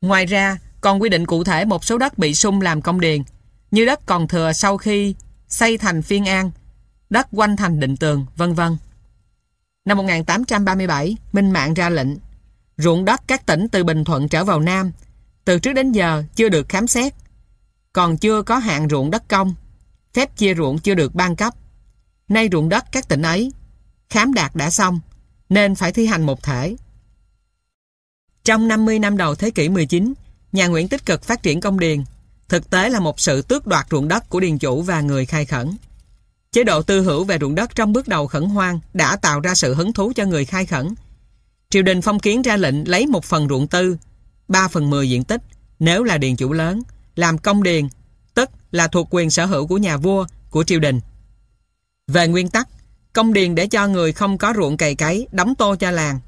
Ngoài ra, còn quy định cụ thể một số đất bị sung làm công điền, như đất còn thừa sau khi xây thành phiên an, đất quanh thành định tường, vân vân. Năm 1837, Minh Mạng ra lệnh. Ruộng đất các tỉnh từ Bình Thuận trở vào Nam từ trước đến giờ chưa được khám xét. Còn chưa có hạn ruộng đất công phép chia ruộng chưa được ban cấp. Nay ruộng đất các tỉnh ấy khám đạt đã xong nên phải thi hành một thể. Trong 50 năm đầu thế kỷ 19 nhà Nguyễn tích cực phát triển công điền. Thực tế là một sự tước đoạt ruộng đất của điền chủ và người khai khẩn. Chế độ tư hữu về ruộng đất trong bước đầu khẩn hoang đã tạo ra sự hứng thú cho người khai khẩn. Triều đình phong kiến ra lệnh lấy một phần ruộng tư, 3 phần 10 diện tích, nếu là điền chủ lớn, làm công điền, tức là thuộc quyền sở hữu của nhà vua, của triều đình. Về nguyên tắc, công điền để cho người không có ruộng cày cấy, đóng tô cho làng.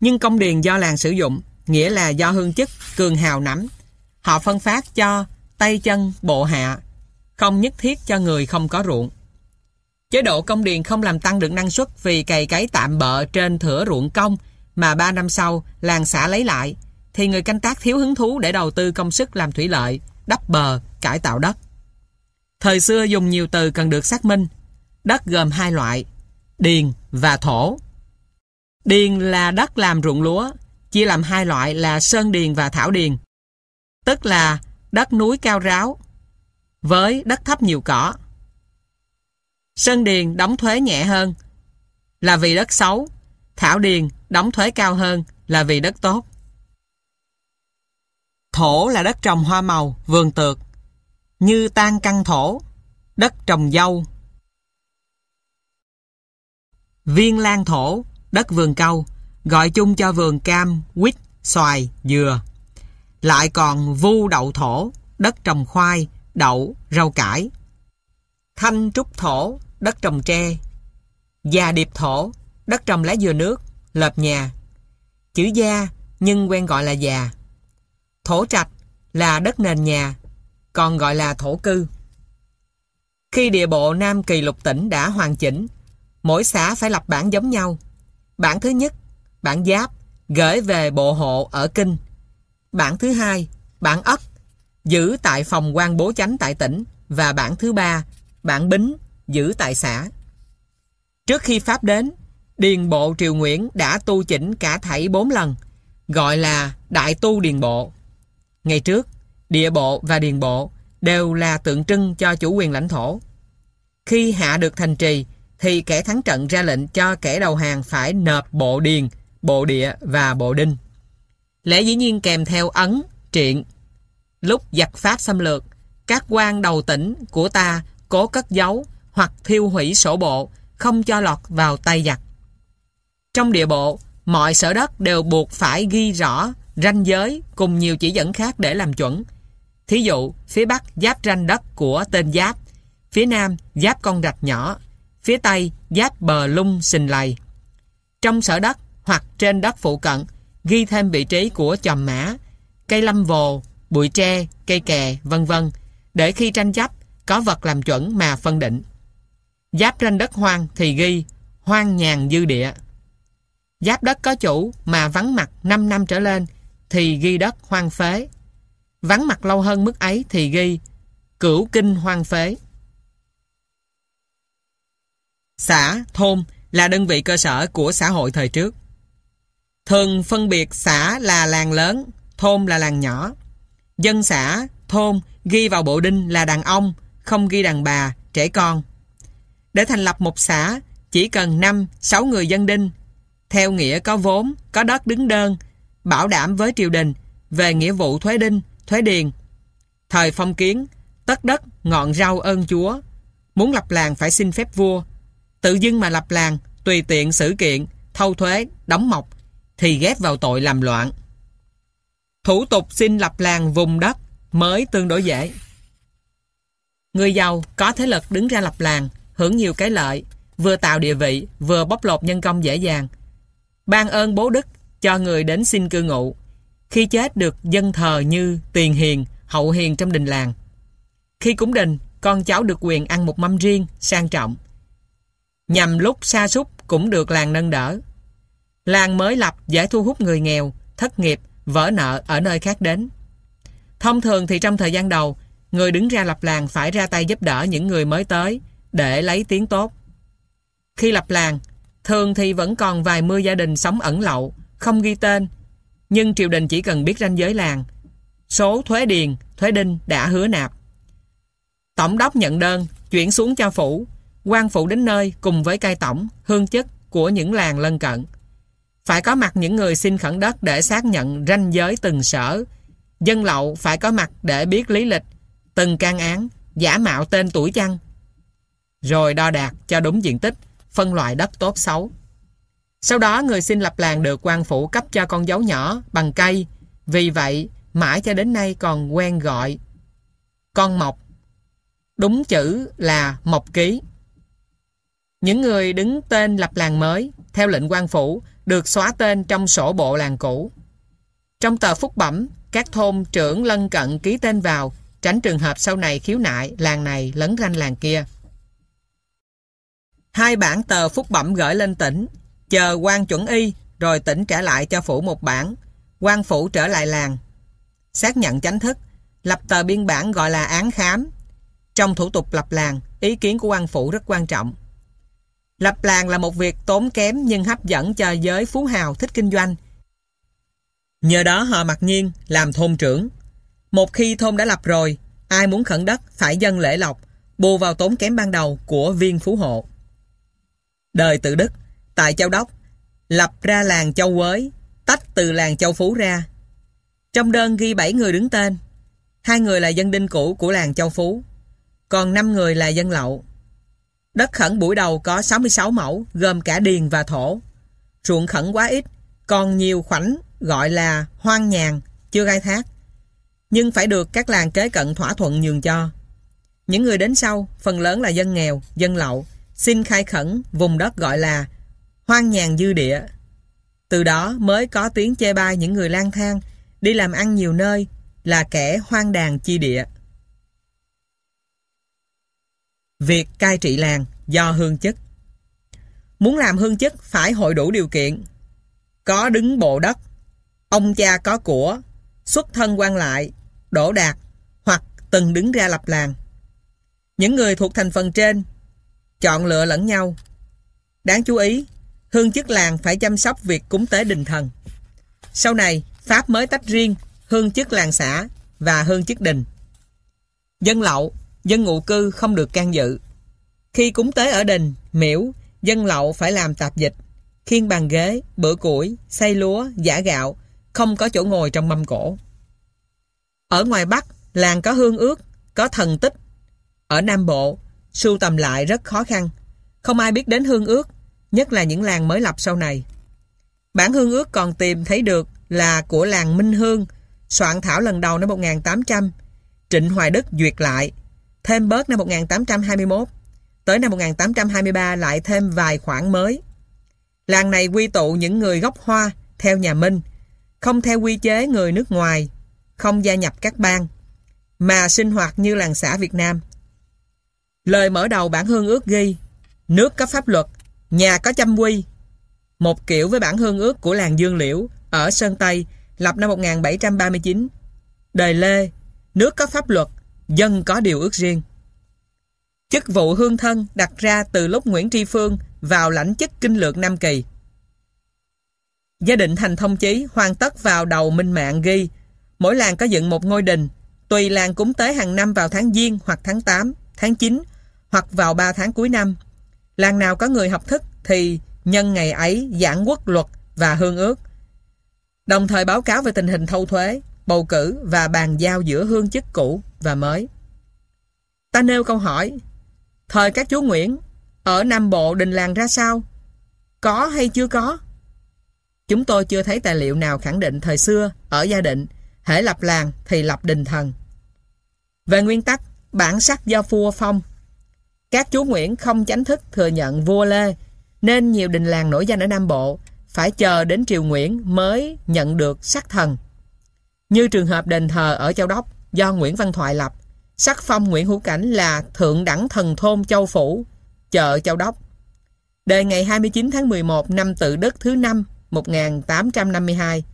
Nhưng công điền do làng sử dụng, nghĩa là do hương chức, cường hào nắm. Họ phân phát cho tay chân, bộ hạ, không nhất thiết cho người không có ruộng. Chế độ công điền không làm tăng được năng suất vì cày cấy tạm bợ trên thửa ruộng công mà 3 năm sau làng xã lấy lại thì người canh tác thiếu hứng thú để đầu tư công sức làm thủy lợi, đắp bờ, cải tạo đất. Thời xưa dùng nhiều từ cần được xác minh. Đất gồm hai loại, điền và thổ. Điền là đất làm ruộng lúa, chia làm hai loại là sơn điền và thảo điền. Tức là đất núi cao ráo với đất thấp nhiều cỏ. Sơn Điền đóng thuế nhẹ hơn là vì đất xấu. Thảo Điền đóng thuế cao hơn là vì đất tốt. Thổ là đất trồng hoa màu, vườn tược. Như tan căn thổ, đất trồng dâu. Viên lan thổ, đất vườn cau, gọi chung cho vườn cam, quýt, xoài, dừa. Lại còn vu đậu thổ, đất trồng khoai, đậu, rau cải. Thanh trúc thổ, đất trồng tre. Già điệp thổ, đất trồng lá dừa nước, lợp nhà. Chữ gia, nhưng quen gọi là già. Thổ trạch là đất nền nhà, còn gọi là thổ cư. Khi địa bộ Nam Kỳ lục tỉnh đã hoàn chỉnh, mỗi xã phải lập bản giống nhau. Bản thứ nhất, bản giáp, gửi về bộ hộ ở Kinh. Bản thứ hai, bản ất, giữ tại phòng quan bố chánh tại tỉnh. Và bản thứ ba, bản bính, giữ tại xã. Trước khi Pháp đến, Điền bộ Triều Nguyễn đã tu chỉnh cả thảy bốn lần, gọi là Đại tu Điền bộ. Ngày trước, địa bộ và điền bộ đều là tượng trưng cho chủ quyền lãnh thổ. Khi hạ được thành trì, thì kẻ thắng trận ra lệnh cho kẻ đầu hàng phải nộp bộ điền, bộ địa và bộ đinh. Lẽ dĩ nhiên kèm theo ấn, triện. Lúc giặc Pháp xâm lược, các quan đầu tỉnh của ta cố cất giấu hoặc thiêu hủy sổ bộ, không cho lọt vào tay giặc. Trong địa bộ, mọi sở đất đều buộc phải ghi rõ ranh giới cùng nhiều chỉ dẫn khác để làm chuẩn. Thí dụ, phía Bắc giáp ranh đất của tên giáp, phía Nam giáp con rạch nhỏ, phía Tây giáp bờ lung xình lầy. Trong sở đất hoặc trên đất phụ cận, ghi thêm vị trí của chòm mã, cây lâm vồ, bụi tre, cây kè, vân vân để khi tranh chấp có vật làm chuẩn mà phân định. Giáp ranh đất hoang thì ghi hoang nhàn dư địa. Giáp đất có chủ mà vắng mặt 5 năm trở lên thì ghi đất hoang phế. Vắng mặt lâu hơn mức ấy thì ghi cửu kinh hoang phế. Xã, thôn là đơn vị cơ sở của xã hội thời trước. Thường phân biệt xã là làng lớn, thôn là làng nhỏ. Dân xã, thôn ghi vào bộ đinh là đàn ông, không ghi đàn bà, trẻ con. Để thành lập một xã, chỉ cần 5, 6 người dân đinh. Theo nghĩa có vốn, có đất đứng đơn, bảo đảm với triều đình về nghĩa vụ thuế đinh, thuế điền. Thời phong kiến, tất đất, ngọn rau ơn chúa. Muốn lập làng phải xin phép vua. Tự dưng mà lập làng, tùy tiện xử kiện, thâu thuế, đóng mộc, thì ghép vào tội làm loạn. Thủ tục xin lập làng vùng đất mới tương đối dễ. Người giàu có thế lực đứng ra lập làng, hưởng nhiều cái lợi, vừa tạo địa vị, vừa bóc lột nhân công dễ dàng. Ban ơn bố đức cho người đến xin cư ngụ. Khi chết được dân thờ như tiền hiền, hậu hiền trong đình làng. Khi cúng đình, con cháu được quyền ăn một mâm riêng, sang trọng. Nhằm lúc sa sút cũng được làng nâng đỡ. Làng mới lập dễ thu hút người nghèo, thất nghiệp, vỡ nợ ở nơi khác đến. Thông thường thì trong thời gian đầu, người đứng ra lập làng phải ra tay giúp đỡ những người mới tới để lấy tiếng tốt. Khi lập làng, thường thì vẫn còn vài mươi gia đình sống ẩn lậu, không ghi tên, nhưng triều đình chỉ cần biết ranh giới làng, số thuế điền, thuế đinh đã hứa nạp. Tổng đốc nhận đơn, chuyển xuống cho phủ, quan phủ đến nơi cùng với cai tổng, hương chức của những làng lân cận. Phải có mặt những người xin khẩn đất để xác nhận ranh giới từng sở. Dân lậu phải có mặt để biết lý lịch, từng can án, giả mạo tên tuổi chăng. Rồi đo đạt cho đúng diện tích, phân loại đất tốt xấu. Sau đó người xin lập làng được quan phủ cấp cho con dấu nhỏ bằng cây. Vì vậy, mãi cho đến nay còn quen gọi con mộc. Đúng chữ là mộc ký. Những người đứng tên lập làng mới, theo lệnh quan phủ, được xóa tên trong sổ bộ làng cũ. Trong tờ phúc bẩm, các thôn trưởng lân cận ký tên vào, tránh trường hợp sau này khiếu nại làng này lấn ranh làng kia. Hai bản tờ phúc bẩm gửi lên tỉnh, chờ quan chuẩn y, rồi tỉnh trả lại cho phủ một bản, quan phủ trở lại làng. Xác nhận chánh thức, lập tờ biên bản gọi là án khám. Trong thủ tục lập làng, ý kiến của quan phủ rất quan trọng. Lập làng là một việc tốn kém nhưng hấp dẫn cho giới phú hào thích kinh doanh. Nhờ đó họ mặc nhiên làm thôn trưởng. Một khi thôn đã lập rồi, ai muốn khẩn đất phải dân lễ lộc, bù vào tốn kém ban đầu của viên phú hộ. Đời tự đức, tại Châu Đốc, lập ra làng Châu Quới, tách từ làng Châu Phú ra. Trong đơn ghi 7 người đứng tên. Hai người là dân đinh cũ của làng Châu Phú. Còn 5 người là dân lậu. Đất khẩn buổi đầu có 66 mẫu, gồm cả điền và thổ. Ruộng khẩn quá ít, còn nhiều khoảnh gọi là hoang nhàn, chưa khai thác. Nhưng phải được các làng kế cận thỏa thuận nhường cho. Những người đến sau, phần lớn là dân nghèo, dân lậu, xin khai khẩn vùng đất gọi là hoang nhàn dư địa. Từ đó mới có tiếng chê bai những người lang thang, đi làm ăn nhiều nơi, là kẻ hoang đàn chi địa. Việc cai trị làng do hương chức Muốn làm hương chức phải hội đủ điều kiện. Có đứng bộ đất, ông cha có của, xuất thân quan lại, đổ đạt hoặc từng đứng ra lập làng. Những người thuộc thành phần trên chọn lựa lẫn nhau. Đáng chú ý, hương chức làng phải chăm sóc việc cúng tế đình thần. Sau này, Pháp mới tách riêng hương chức làng xã và hương chức đình. Dân lậu, dân ngụ cư không được can dự. Khi cúng tế ở đình, miễu, dân lậu phải làm tạp dịch, khiên bàn ghế, bữa củi, xay lúa, giả gạo, không có chỗ ngồi trong mâm cổ. Ở ngoài Bắc, làng có hương ước, có thần tích. Ở Nam Bộ, sưu tầm lại rất khó khăn. Không ai biết đến hương ước, nhất là những làng mới lập sau này. Bản hương ước còn tìm thấy được là của làng Minh Hương, soạn thảo lần đầu năm 1800, Trịnh Hoài Đức duyệt lại, thêm bớt năm 1821, tới năm 1823 lại thêm vài khoản mới. Làng này quy tụ những người gốc Hoa theo nhà Minh, không theo quy chế người nước ngoài, không gia nhập các bang, mà sinh hoạt như làng xã Việt Nam. Lời mở đầu bản hương ước ghi Nước có pháp luật, nhà có chăm quy. Một kiểu với bản hương ước của làng Dương Liễu ở Sơn Tây lập năm 1739. Đời Lê, nước có pháp luật, dân có điều ước riêng. Chức vụ hương thân đặt ra từ lúc Nguyễn Tri Phương vào lãnh chức kinh lược Nam Kỳ. Gia định thành thông chí hoàn tất vào đầu minh mạng ghi mỗi làng có dựng một ngôi đình tùy làng cúng tế hàng năm vào tháng Giêng hoặc tháng 8, tháng 9 hoặc vào 3 tháng cuối năm. Làng nào có người học thức thì nhân ngày ấy giảng quốc luật và hương ước. Đồng thời báo cáo về tình hình thâu thuế, bầu cử và bàn giao giữa hương chức cũ và mới. Ta nêu câu hỏi, thời các chú Nguyễn, ở Nam Bộ đình làng ra sao? Có hay chưa có? Chúng tôi chưa thấy tài liệu nào khẳng định thời xưa, ở gia định, hễ lập làng thì lập đình thần. Về nguyên tắc, bản sắc do vua phong. Các chú Nguyễn không chánh thức thừa nhận vua Lê, nên nhiều đình làng nổi danh ở Nam Bộ phải chờ đến triều Nguyễn mới nhận được sắc thần. Như trường hợp đền thờ ở Châu Đốc do Nguyễn Văn Thoại lập, sắc phong Nguyễn Hữu Cảnh là Thượng đẳng thần thôn Châu Phủ, chợ Châu Đốc. Đời ngày 29 tháng 11 năm tự Đức thứ năm 1852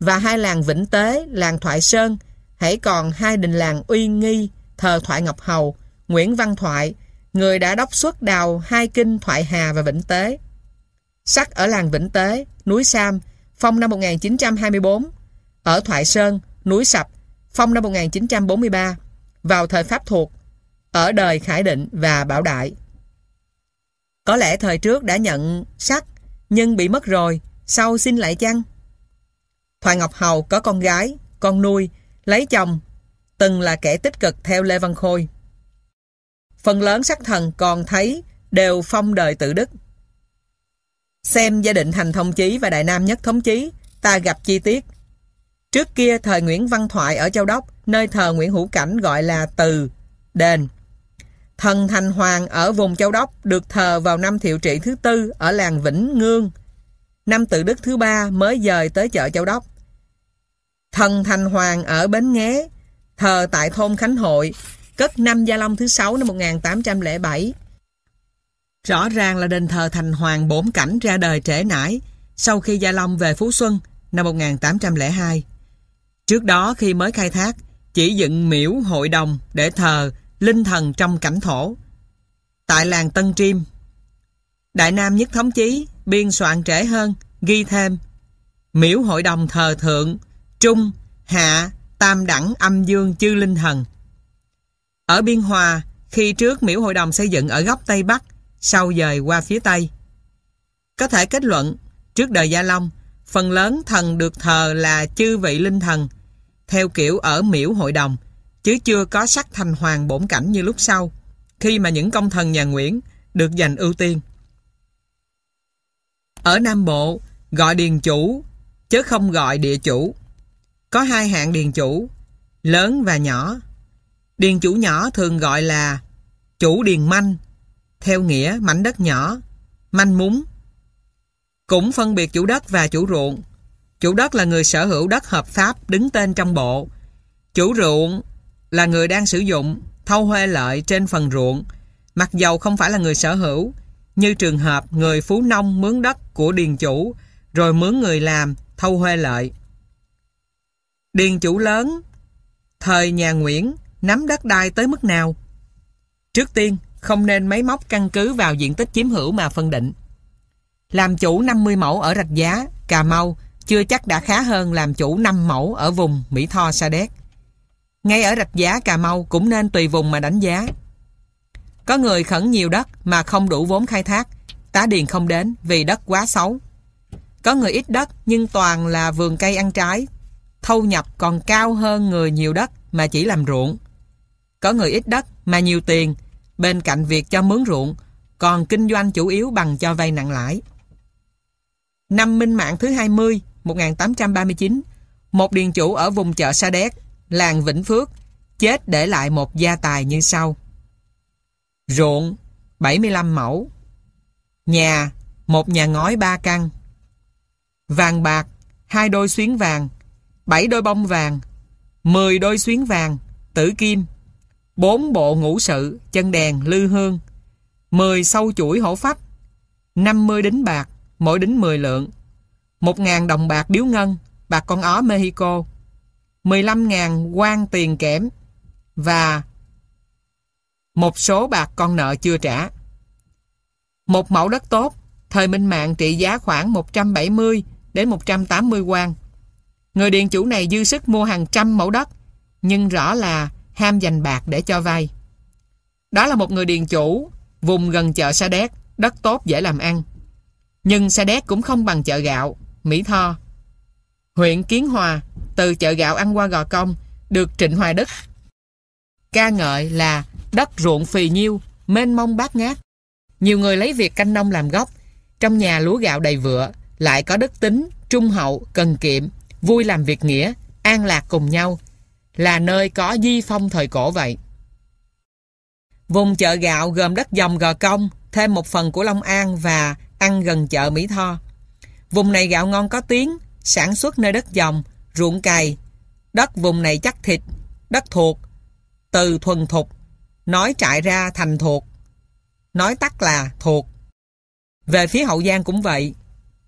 và hai làng Vĩnh Tế, làng Thoại Sơn hãy còn hai đình làng uy nghi thờ Thoại Ngọc Hầu, Nguyễn Văn Thoại, người đã đốc xuất đào hai kinh Thoại Hà và Vĩnh Tế. Sắc ở làng Vĩnh Tế, núi Sam, phong năm 1924. Ở Thoại Sơn, núi Sập, phong năm 1943. Vào thời Pháp thuộc, ở đời Khải Định và Bảo Đại. Có lẽ thời trước đã nhận sắc, nhưng bị mất rồi, sau xin lại chăng? Thoại Ngọc Hầu có con gái, con nuôi, lấy chồng, từng là kẻ tích cực theo Lê Văn Khôi. Phần lớn sắc thần còn thấy đều phong đời tự đức. Xem gia định thành thông chí và đại nam nhất thống chí, ta gặp chi tiết. Trước kia thời Nguyễn Văn Thoại ở Châu Đốc, nơi thờ Nguyễn Hữu Cảnh gọi là Từ, Đền. Thần Thành Hoàng ở vùng Châu Đốc được thờ vào năm thiệu trị thứ tư ở làng Vĩnh Ngương. Năm tự đức thứ ba mới dời tới chợ Châu Đốc. Thần Thành Hoàng ở Bến Nghé, thờ tại thôn Khánh Hội, cất năm Gia Long thứ sáu năm 1807. Rõ ràng là đền thờ Thành Hoàng bổn cảnh ra đời trễ nải sau khi Gia Long về Phú Xuân năm 1802. Trước đó khi mới khai thác, chỉ dựng miễu hội đồng để thờ linh thần trong cảnh thổ. Tại làng Tân Triêm, Đại Nam Nhất Thống Chí biên soạn trễ hơn, ghi thêm miễu hội đồng thờ thượng, trung, hạ, tam đẳng âm dương chư linh thần. Ở Biên Hòa, khi trước miễu hội đồng xây dựng ở góc Tây Bắc, sau dời qua phía Tây. Có thể kết luận, trước đời Gia Long, phần lớn thần được thờ là chư vị linh thần, theo kiểu ở miễu hội đồng, chứ chưa có sắc thành hoàng bổn cảnh như lúc sau, khi mà những công thần nhà Nguyễn được dành ưu tiên. Ở Nam Bộ, gọi điền chủ, chứ không gọi địa chủ. Có hai hạng điền chủ, lớn và nhỏ. Điền chủ nhỏ thường gọi là chủ điền manh, theo nghĩa mảnh đất nhỏ, manh múng. Cũng phân biệt chủ đất và chủ ruộng. Chủ đất là người sở hữu đất hợp pháp đứng tên trong bộ. Chủ ruộng là người đang sử dụng, thâu huê lợi trên phần ruộng, mặc dầu không phải là người sở hữu, như trường hợp người phú nông mướn đất của điền chủ, rồi mướn người làm, thâu huê lợi. Điền chủ lớn, thời nhà Nguyễn, nắm đất đai tới mức nào? Trước tiên, không nên máy móc căn cứ vào diện tích chiếm hữu mà phân định. Làm chủ 50 mẫu ở Rạch Giá, Cà Mau chưa chắc đã khá hơn làm chủ 5 mẫu ở vùng Mỹ Tho Sa Đéc. Ngay ở Rạch Giá, Cà Mau cũng nên tùy vùng mà đánh giá. Có người khẩn nhiều đất mà không đủ vốn khai thác, tá điền không đến vì đất quá xấu. Có người ít đất nhưng toàn là vườn cây ăn trái, thâu nhập còn cao hơn người nhiều đất mà chỉ làm ruộng. Có người ít đất mà nhiều tiền, bên cạnh việc cho mướn ruộng, còn kinh doanh chủ yếu bằng cho vay nặng lãi. Năm Minh Mạng thứ 20, 1839, một điền chủ ở vùng chợ Sa Đéc, làng Vĩnh Phước, chết để lại một gia tài như sau. Ruộng, 75 mẫu. Nhà, một nhà ngói ba căn. Vàng bạc, hai đôi xuyến vàng, bảy đôi bông vàng, 10 đôi xuyến vàng, tử kim, bốn bộ ngũ sự, chân đèn, lư hương, 10 sâu chuỗi hổ phách, 50 đính bạc, mỗi đính 10 lượng, 1.000 đồng bạc điếu ngân, bạc con ó Mexico, 15.000 quan tiền kẽm. Và một số bạc con nợ chưa trả. Một mẫu đất tốt, thời Minh Mạng trị giá khoảng 170 đến 180 quan. Người điện chủ này dư sức mua hàng trăm mẫu đất, nhưng rõ là ham dành bạc để cho vay. Đó là một người điền chủ, vùng gần chợ Sa Đéc, đất tốt dễ làm ăn. Nhưng Sa Đéc cũng không bằng chợ gạo, Mỹ Tho. Huyện Kiến Hòa, từ chợ gạo ăn qua Gò Công, được Trịnh Hoài Đức ca ngợi là đất ruộng phì nhiêu, mênh mông bát ngát. Nhiều người lấy việc canh nông làm gốc, trong nhà lúa gạo đầy vựa, lại có đức tính, trung hậu, cần kiệm, vui làm việc nghĩa, an lạc cùng nhau, là nơi có di phong thời cổ vậy. Vùng chợ gạo gồm đất dòng Gò Công, thêm một phần của Long An và ăn gần chợ Mỹ Tho. Vùng này gạo ngon có tiếng, sản xuất nơi đất dòng, ruộng cày. Đất vùng này chắc thịt, đất thuộc, từ thuần thục, nói trại ra thành thuộc, nói tắt là thuộc. Về phía Hậu Giang cũng vậy,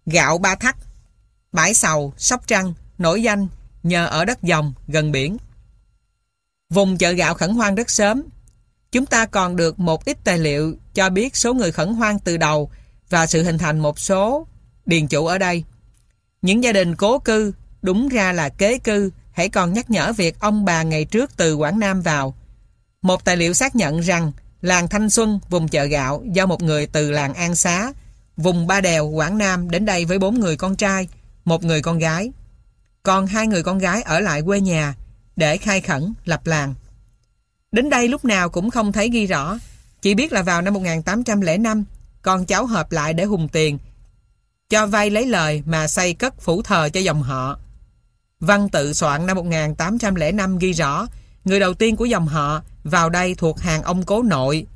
gạo ba thắt, bãi sầu, sóc trăng, nổi danh nhờ ở đất dòng gần biển. Vùng chợ gạo khẩn hoang rất sớm, chúng ta còn được một ít tài liệu cho biết số người khẩn hoang từ đầu và sự hình thành một số điền chủ ở đây. Những gia đình cố cư, đúng ra là kế cư, hãy còn nhắc nhở việc ông bà ngày trước từ Quảng Nam vào. Một tài liệu xác nhận rằng làng Thanh Xuân, vùng chợ gạo do một người từ làng An Xá, vùng Ba Đèo, Quảng Nam đến đây với bốn người con trai, một người con gái. Còn hai người con gái ở lại quê nhà để khai khẩn, lập làng. Đến đây lúc nào cũng không thấy ghi rõ, chỉ biết là vào năm 1805, con cháu hợp lại để hùng tiền, cho vay lấy lời mà xây cất phủ thờ cho dòng họ. Văn tự soạn năm 1805 ghi rõ, người đầu tiên của dòng họ vào đây thuộc hàng ông cố nội.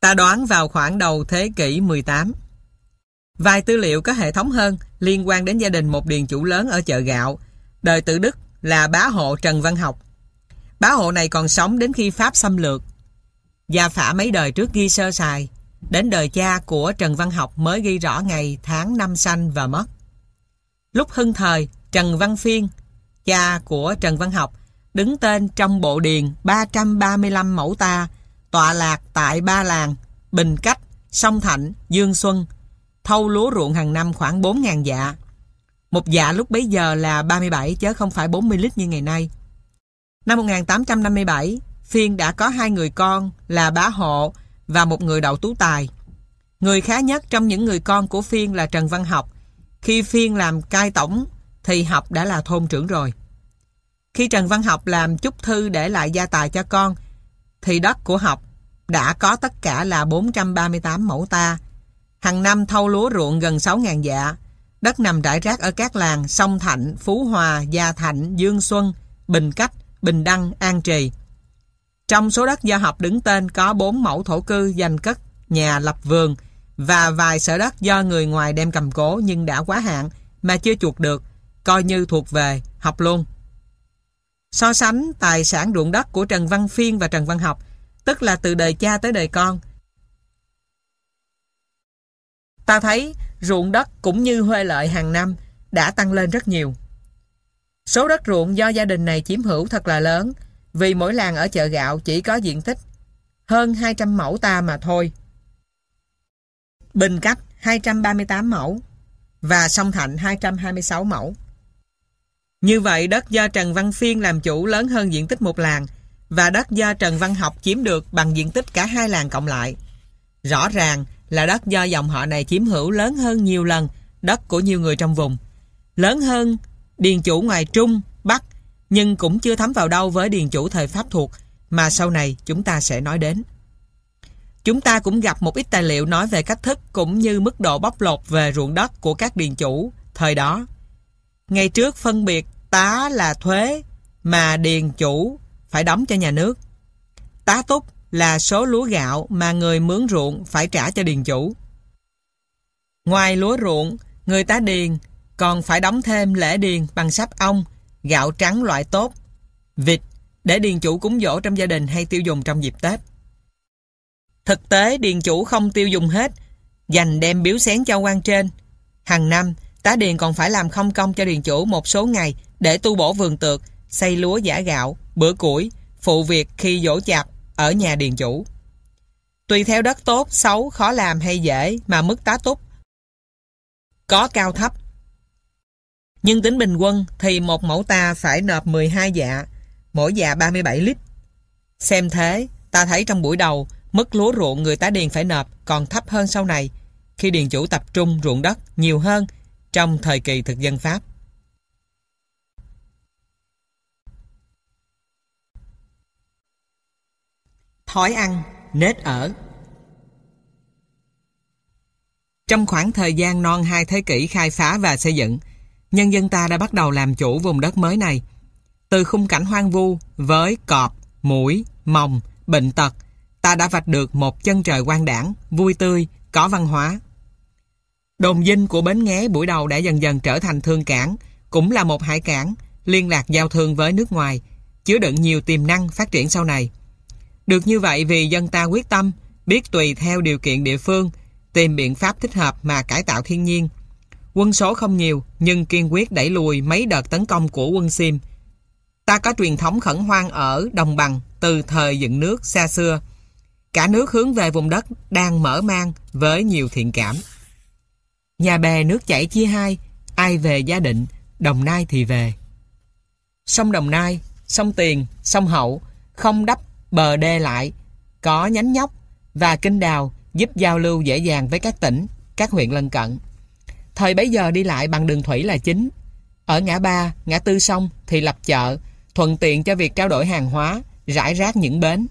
Ta đoán vào khoảng đầu thế kỷ 18. Vài tư liệu có hệ thống hơn liên quan đến gia đình một điền chủ lớn ở chợ gạo, đời tự Đức là bá hộ Trần Văn Học. Bá hộ này còn sống đến khi Pháp xâm lược. Gia phả mấy đời trước ghi sơ sài, đến đời cha của Trần Văn Học mới ghi rõ ngày, tháng, năm sanh và mất. Lúc hưng thời, Trần Văn Phiên, cha của Trần Văn Học, đứng tên trong bộ điền 335 mẫu ta, tọa lạc tại ba làng, Bình Cách, Sông Thạnh, Dương Xuân, thâu lúa ruộng hàng năm khoảng 4.000 dạ. Một dạ lúc bấy giờ là 37 chứ không phải 40 lít như ngày nay. Năm 1857, Phiên đã có hai người con là Bá Hộ và một người đậu tú tài. Người khá nhất trong những người con của Phiên là Trần Văn Học, khi Phiên làm cai tổng thì Học đã là thôn trưởng rồi. Khi Trần Văn Học làm chúc thư để lại gia tài cho con thì đất của Học đã có tất cả là 438 mẫu ta. Hàng năm thâu lúa ruộng gần 6.000 dạ. Đất nằm rải rác ở các làng Sông Thạnh, Phú Hòa, Gia Thạnh, Dương Xuân, Bình Cách, Bình Đăng, An Trì. Trong số đất do Học đứng tên có 4 mẫu thổ cư dành cất nhà lập vườn và vài sở đất do người ngoài đem cầm cố nhưng đã quá hạn mà chưa chuột được, coi như thuộc về Học luôn. So sánh tài sản ruộng đất của Trần Văn Phiên và Trần Văn Học, tức là từ đời cha tới đời con. Ta thấy ruộng đất cũng như huê lợi hàng năm đã tăng lên rất nhiều. Số đất ruộng do gia đình này chiếm hữu thật là lớn, vì mỗi làng ở chợ gạo chỉ có diện tích hơn 200 mẫu ta mà thôi. Bình Cách 238 mẫu và Sông Thạnh 226 mẫu. Như vậy đất do Trần Văn Phiên làm chủ lớn hơn diện tích một làng và đất do Trần Văn Học chiếm được bằng diện tích cả hai làng cộng lại. Rõ ràng là đất do dòng họ này chiếm hữu lớn hơn nhiều lần đất của nhiều người trong vùng. Lớn hơn điền chủ ngoài Trung, Bắc nhưng cũng chưa thấm vào đâu với điền chủ thời Pháp thuộc mà sau này chúng ta sẽ nói đến. Chúng ta cũng gặp một ít tài liệu nói về cách thức cũng như mức độ bóc lột về ruộng đất của các điền chủ thời đó. Ngày trước phân biệt tá là thuế mà điền chủ phải đóng cho nhà nước. Tá túc là số lúa gạo mà người mướn ruộng phải trả cho điền chủ. Ngoài lúa ruộng, người tá điền còn phải đóng thêm lễ điền bằng sáp ong, gạo trắng loại tốt, vịt để điền chủ cúng dỗ trong gia đình hay tiêu dùng trong dịp Tết. Thực tế điền chủ không tiêu dùng hết, dành đem biếu xén cho quan trên. Hàng năm, tá điền còn phải làm không công cho điền chủ một số ngày để tu bổ vườn tược, xây lúa giả gạo, bữa củi, phụ việc khi dỗ chạp ở nhà điền chủ. Tùy theo đất tốt, xấu, khó làm hay dễ mà mức tá túc có cao thấp. Nhưng tính bình quân thì một mẫu ta phải nộp 12 dạ, mỗi dạ 37 lít. Xem thế, ta thấy trong buổi đầu, mức lúa ruộng người tá điền phải nộp còn thấp hơn sau này, khi điền chủ tập trung ruộng đất nhiều hơn trong thời kỳ thực dân Pháp. Thói ăn, nết ở Trong khoảng thời gian non hai thế kỷ khai phá và xây dựng, nhân dân ta đã bắt đầu làm chủ vùng đất mới này. Từ khung cảnh hoang vu với cọp, mũi, mòng bệnh tật, ta đã vạch được một chân trời quang đảng, vui tươi, có văn hóa. Đồn dinh của Bến Nghé buổi đầu đã dần dần trở thành thương cảng, cũng là một hải cảng, liên lạc giao thương với nước ngoài, chứa đựng nhiều tiềm năng phát triển sau này. Được như vậy vì dân ta quyết tâm, biết tùy theo điều kiện địa phương, tìm biện pháp thích hợp mà cải tạo thiên nhiên. Quân số không nhiều, nhưng kiên quyết đẩy lùi mấy đợt tấn công của quân Sim. Ta có truyền thống khẩn hoang ở đồng bằng từ thời dựng nước xa xưa. Cả nước hướng về vùng đất đang mở mang với nhiều thiện cảm. Nhà bè nước chảy chia hai, ai về gia định, Đồng Nai thì về. Sông Đồng Nai, sông Tiền, sông Hậu, không đắp bờ đê lại, có nhánh nhóc và kinh đào giúp giao lưu dễ dàng với các tỉnh, các huyện lân cận. Thời bấy giờ đi lại bằng đường thủy là chính. Ở ngã ba, ngã tư sông thì lập chợ, thuận tiện cho việc trao đổi hàng hóa, rải rác những bến.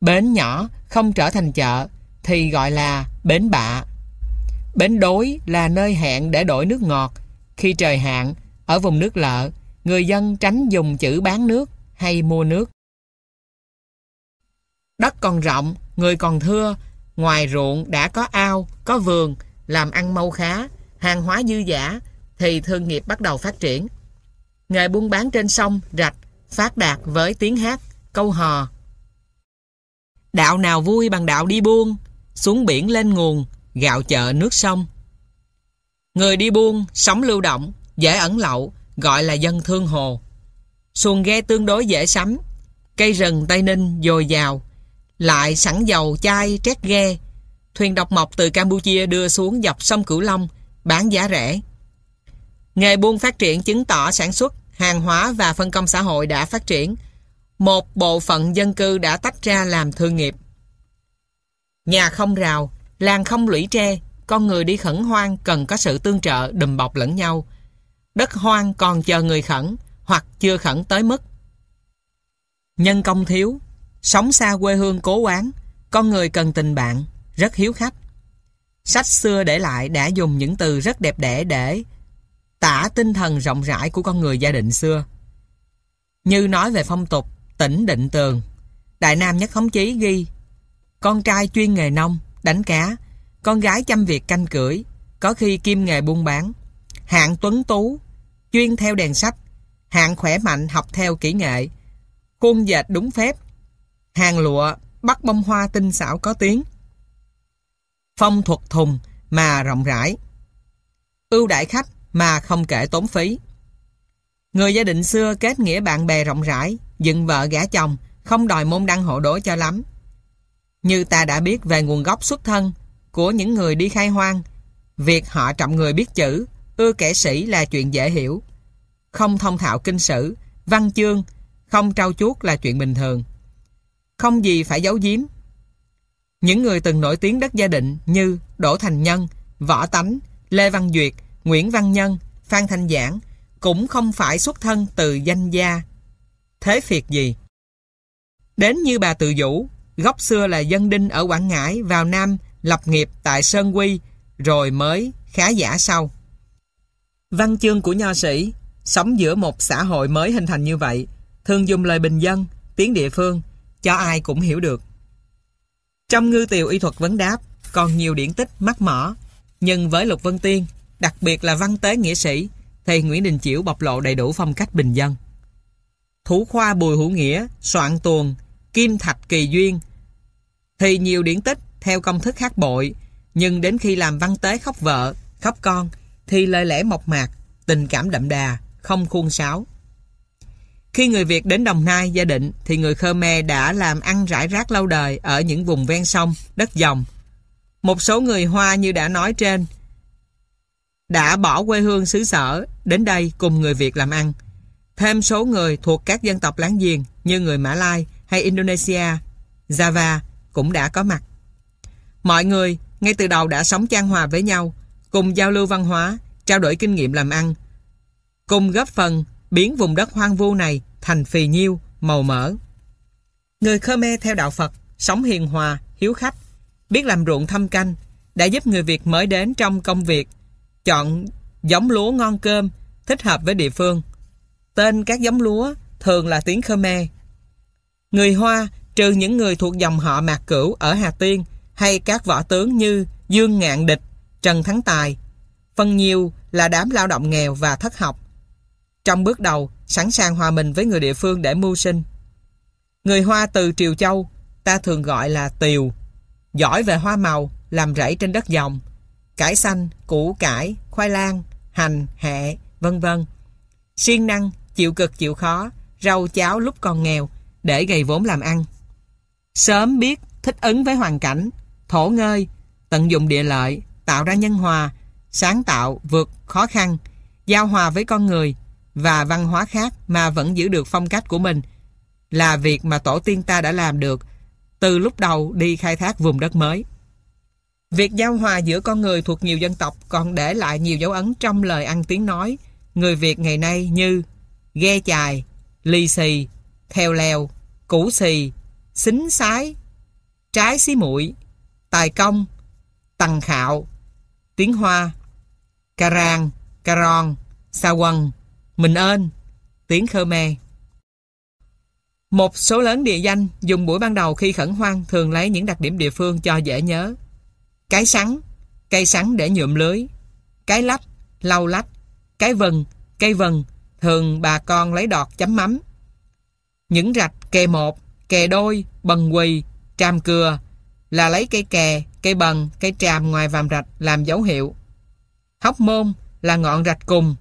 Bến nhỏ không trở thành chợ thì gọi là bến bạ. Bến đối là nơi hẹn để đổi nước ngọt. Khi trời hạn, ở vùng nước lợ, người dân tránh dùng chữ bán nước hay mua nước. Đất còn rộng, người còn thưa, ngoài ruộng đã có ao, có vườn, làm ăn mâu khá, hàng hóa dư giả, thì thương nghiệp bắt đầu phát triển. Nghề buôn bán trên sông, rạch, phát đạt với tiếng hát, câu hò. Đạo nào vui bằng đạo đi buôn, xuống biển lên nguồn, gạo chợ nước sông. Người đi buôn, sống lưu động, dễ ẩn lậu, gọi là dân thương hồ. Xuồng ghe tương đối dễ sắm, cây rừng Tây Ninh dồi dào, lại sẵn dầu chai trét ghe. Thuyền độc mộc từ Campuchia đưa xuống dọc sông Cửu Long, bán giá rẻ. Nghề buôn phát triển chứng tỏ sản xuất, hàng hóa và phân công xã hội đã phát triển. Một bộ phận dân cư đã tách ra làm thương nghiệp. Nhà không rào, làng không lũy tre, con người đi khẩn hoang cần có sự tương trợ đùm bọc lẫn nhau. Đất hoang còn chờ người khẩn, hoặc chưa khẩn tới mức. Nhân công thiếu, sống xa quê hương cố quán, con người cần tình bạn, rất hiếu khách. Sách xưa để lại đã dùng những từ rất đẹp đẽ để tả tinh thần rộng rãi của con người gia đình xưa. Như nói về phong tục, tỉnh định tường. Đại Nam Nhất Thống Chí ghi Con trai chuyên nghề nông, đánh cá, con gái chăm việc canh cưỡi, có khi kim nghề buôn bán. Hạng tuấn tú, chuyên theo đèn sách, hạng khỏe mạnh học theo kỹ nghệ, khuôn dệt đúng phép, hàng lụa, bắt bông hoa tinh xảo có tiếng. Phong thuật thùng mà rộng rãi. Ưu đại khách mà không kể tốn phí. Người gia đình xưa kết nghĩa bạn bè rộng rãi, dựng vợ gả chồng, không đòi môn đăng hộ đối cho lắm. Như ta đã biết về nguồn gốc xuất thân của những người đi khai hoang, việc họ trọng người biết chữ, ưa kẻ sĩ là chuyện dễ hiểu. Không thông thạo kinh sử, văn chương, không trau chuốt là chuyện bình thường. Không gì phải giấu giếm. Những người từng nổi tiếng đất gia định như Đỗ Thành Nhân, Võ Tánh, Lê Văn Duyệt, Nguyễn Văn Nhân, Phan Thanh Giảng cũng không phải xuất thân từ danh gia. Thế phiệt gì? Đến như bà Tự Vũ, gốc xưa là dân đinh ở Quảng Ngãi vào Nam lập nghiệp tại Sơn Quy rồi mới khá giả sau. Văn chương của nho sĩ sống giữa một xã hội mới hình thành như vậy thường dùng lời bình dân, tiếng địa phương cho ai cũng hiểu được. Trong ngư tiều y thuật vấn đáp còn nhiều điển tích mắc mỏ nhưng với Lục Vân Tiên đặc biệt là văn tế nghĩa sĩ thì Nguyễn Đình Chiểu bộc lộ đầy đủ phong cách bình dân. Thủ khoa Bùi Hữu Nghĩa soạn tuồng Kim Thạch Kỳ Duyên thì nhiều điển tích theo công thức khác bội nhưng đến khi làm văn tế khóc vợ, khóc con thì lời lẽ mộc mạc, tình cảm đậm đà, không khuôn sáo. Khi người Việt đến Đồng Nai gia định thì người Khmer đã làm ăn rải rác lâu đời ở những vùng ven sông, đất dòng. Một số người Hoa như đã nói trên đã bỏ quê hương xứ sở đến đây cùng người Việt làm ăn. Thêm số người thuộc các dân tộc láng giềng như người Mã Lai hay Indonesia, Java cũng đã có mặt. Mọi người ngay từ đầu đã sống trang hòa với nhau, cùng giao lưu văn hóa, trao đổi kinh nghiệm làm ăn, cùng góp phần biến vùng đất hoang vu này thành phì nhiêu, màu mỡ. Người Khmer theo đạo Phật, sống hiền hòa, hiếu khách, biết làm ruộng thăm canh, đã giúp người Việt mới đến trong công việc, chọn giống lúa ngon cơm, thích hợp với địa phương. Tên các giống lúa thường là tiếng Khmer. Người Hoa, trừ những người thuộc dòng họ Mạc Cửu ở Hà Tiên, hay các võ tướng như Dương Ngạn Địch, Trần Thắng Tài, phần nhiều là đám lao động nghèo và thất học. Trong bước đầu, sẵn sàng hòa mình với người địa phương để mưu sinh. Người Hoa từ Triều Châu, ta thường gọi là Tiều, giỏi về hoa màu, làm rẫy trên đất dòng, cải xanh, củ cải, khoai lang, hành, hẹ, vân vân. Siêng năng, chịu cực chịu khó, rau cháo lúc còn nghèo, để gầy vốn làm ăn. Sớm biết thích ứng với hoàn cảnh, thổ ngơi, tận dụng địa lợi, tạo ra nhân hòa, sáng tạo, vượt khó khăn, giao hòa với con người và văn hóa khác mà vẫn giữ được phong cách của mình là việc mà tổ tiên ta đã làm được từ lúc đầu đi khai thác vùng đất mới. Việc giao hòa giữa con người thuộc nhiều dân tộc còn để lại nhiều dấu ấn trong lời ăn tiếng nói người Việt ngày nay như ghe chài, ly xì, theo leo, củ xì, xính sái, trái xí muội, tài công, tầng khạo, tiếng hoa, cà caron, ron, sa quần, mình ơn, tiếng Khmer. Một số lớn địa danh dùng buổi ban đầu khi khẩn hoang thường lấy những đặc điểm địa phương cho dễ nhớ. Cái sắn, cây sắn để nhuộm lưới. Cái lách, lau lách. Cái vần, cây vần, thường bà con lấy đọt chấm mắm. Những rạch kè một, kè đôi, bần quỳ, tràm cừa là lấy cây kè, cây bần, cây tràm ngoài vàm rạch làm dấu hiệu. Hóc môn là ngọn rạch cùng,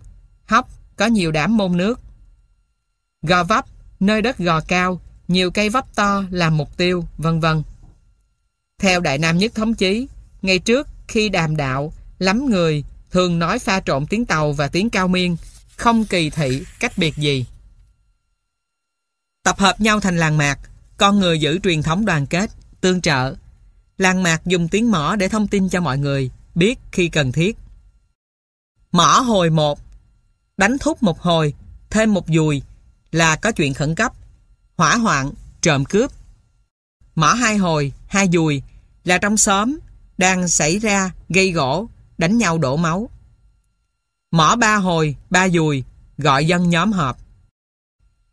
hóc có nhiều đám môn nước. Gò vấp, nơi đất gò cao, nhiều cây vấp to làm mục tiêu, vân vân. Theo Đại Nam Nhất Thống Chí, ngày trước khi đàm đạo, lắm người thường nói pha trộn tiếng Tàu và tiếng Cao Miên, không kỳ thị cách biệt gì. Tập hợp nhau thành làng mạc, con người giữ truyền thống đoàn kết, tương trợ. Làng mạc dùng tiếng mỏ để thông tin cho mọi người, biết khi cần thiết. Mỏ hồi một Đánh thúc một hồi, thêm một dùi là có chuyện khẩn cấp. Hỏa hoạn, trộm cướp. Mỏ hai hồi, hai dùi là trong xóm đang xảy ra gây gỗ, đánh nhau đổ máu. Mỏ ba hồi, ba dùi gọi dân nhóm họp.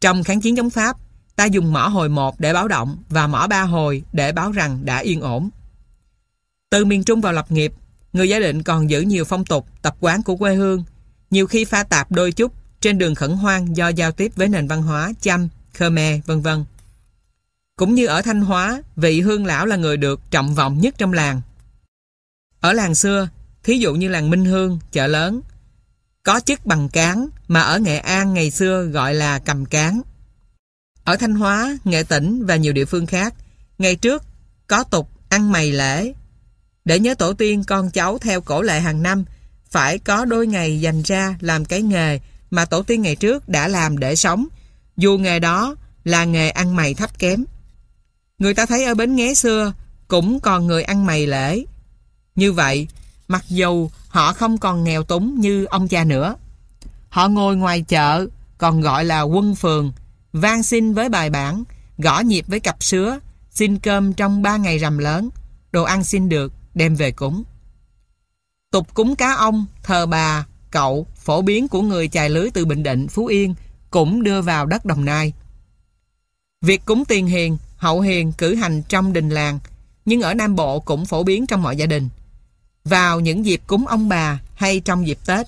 Trong kháng chiến chống Pháp, ta dùng mỏ hồi một để báo động và mỏ ba hồi để báo rằng đã yên ổn. Từ miền Trung vào lập nghiệp, người gia định còn giữ nhiều phong tục, tập quán của quê hương, nhiều khi pha tạp đôi chút trên đường khẩn hoang do giao tiếp với nền văn hóa Chăm, Khmer, vân vân. Cũng như ở Thanh Hóa, vị hương lão là người được trọng vọng nhất trong làng. Ở làng xưa, thí dụ như làng Minh Hương, chợ lớn, có chức bằng cán mà ở Nghệ An ngày xưa gọi là cầm cán. Ở Thanh Hóa, Nghệ Tĩnh và nhiều địa phương khác, ngày trước có tục ăn mày lễ. Để nhớ tổ tiên con cháu theo cổ lệ hàng năm, phải có đôi ngày dành ra làm cái nghề mà tổ tiên ngày trước đã làm để sống, dù nghề đó là nghề ăn mày thấp kém. Người ta thấy ở bến nghé xưa cũng còn người ăn mày lễ. Như vậy, mặc dù họ không còn nghèo túng như ông cha nữa. Họ ngồi ngoài chợ, còn gọi là quân phường, van xin với bài bản, gõ nhịp với cặp sứa, xin cơm trong ba ngày rằm lớn, đồ ăn xin được, đem về cúng. Tục cúng cá ông, thờ bà, cậu, phổ biến của người chài lưới từ Bình Định, Phú Yên cũng đưa vào đất Đồng Nai. Việc cúng tiền hiền, hậu hiền cử hành trong đình làng, nhưng ở Nam Bộ cũng phổ biến trong mọi gia đình. Vào những dịp cúng ông bà hay trong dịp Tết,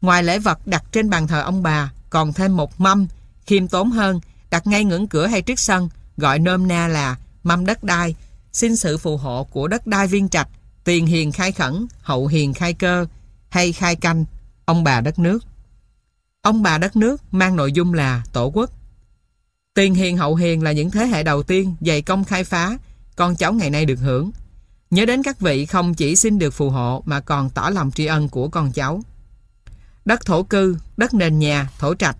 ngoài lễ vật đặt trên bàn thờ ông bà, còn thêm một mâm, khiêm tốn hơn, đặt ngay ngưỡng cửa hay trước sân, gọi nôm na là mâm đất đai, xin sự phù hộ của đất đai viên trạch, tiền hiền khai khẩn, hậu hiền khai cơ, hay khai canh, ông bà đất nước. Ông bà đất nước mang nội dung là tổ quốc. Tiền hiền hậu hiền là những thế hệ đầu tiên dày công khai phá, con cháu ngày nay được hưởng. Nhớ đến các vị không chỉ xin được phù hộ mà còn tỏ lòng tri ân của con cháu. Đất thổ cư, đất nền nhà, thổ trạch,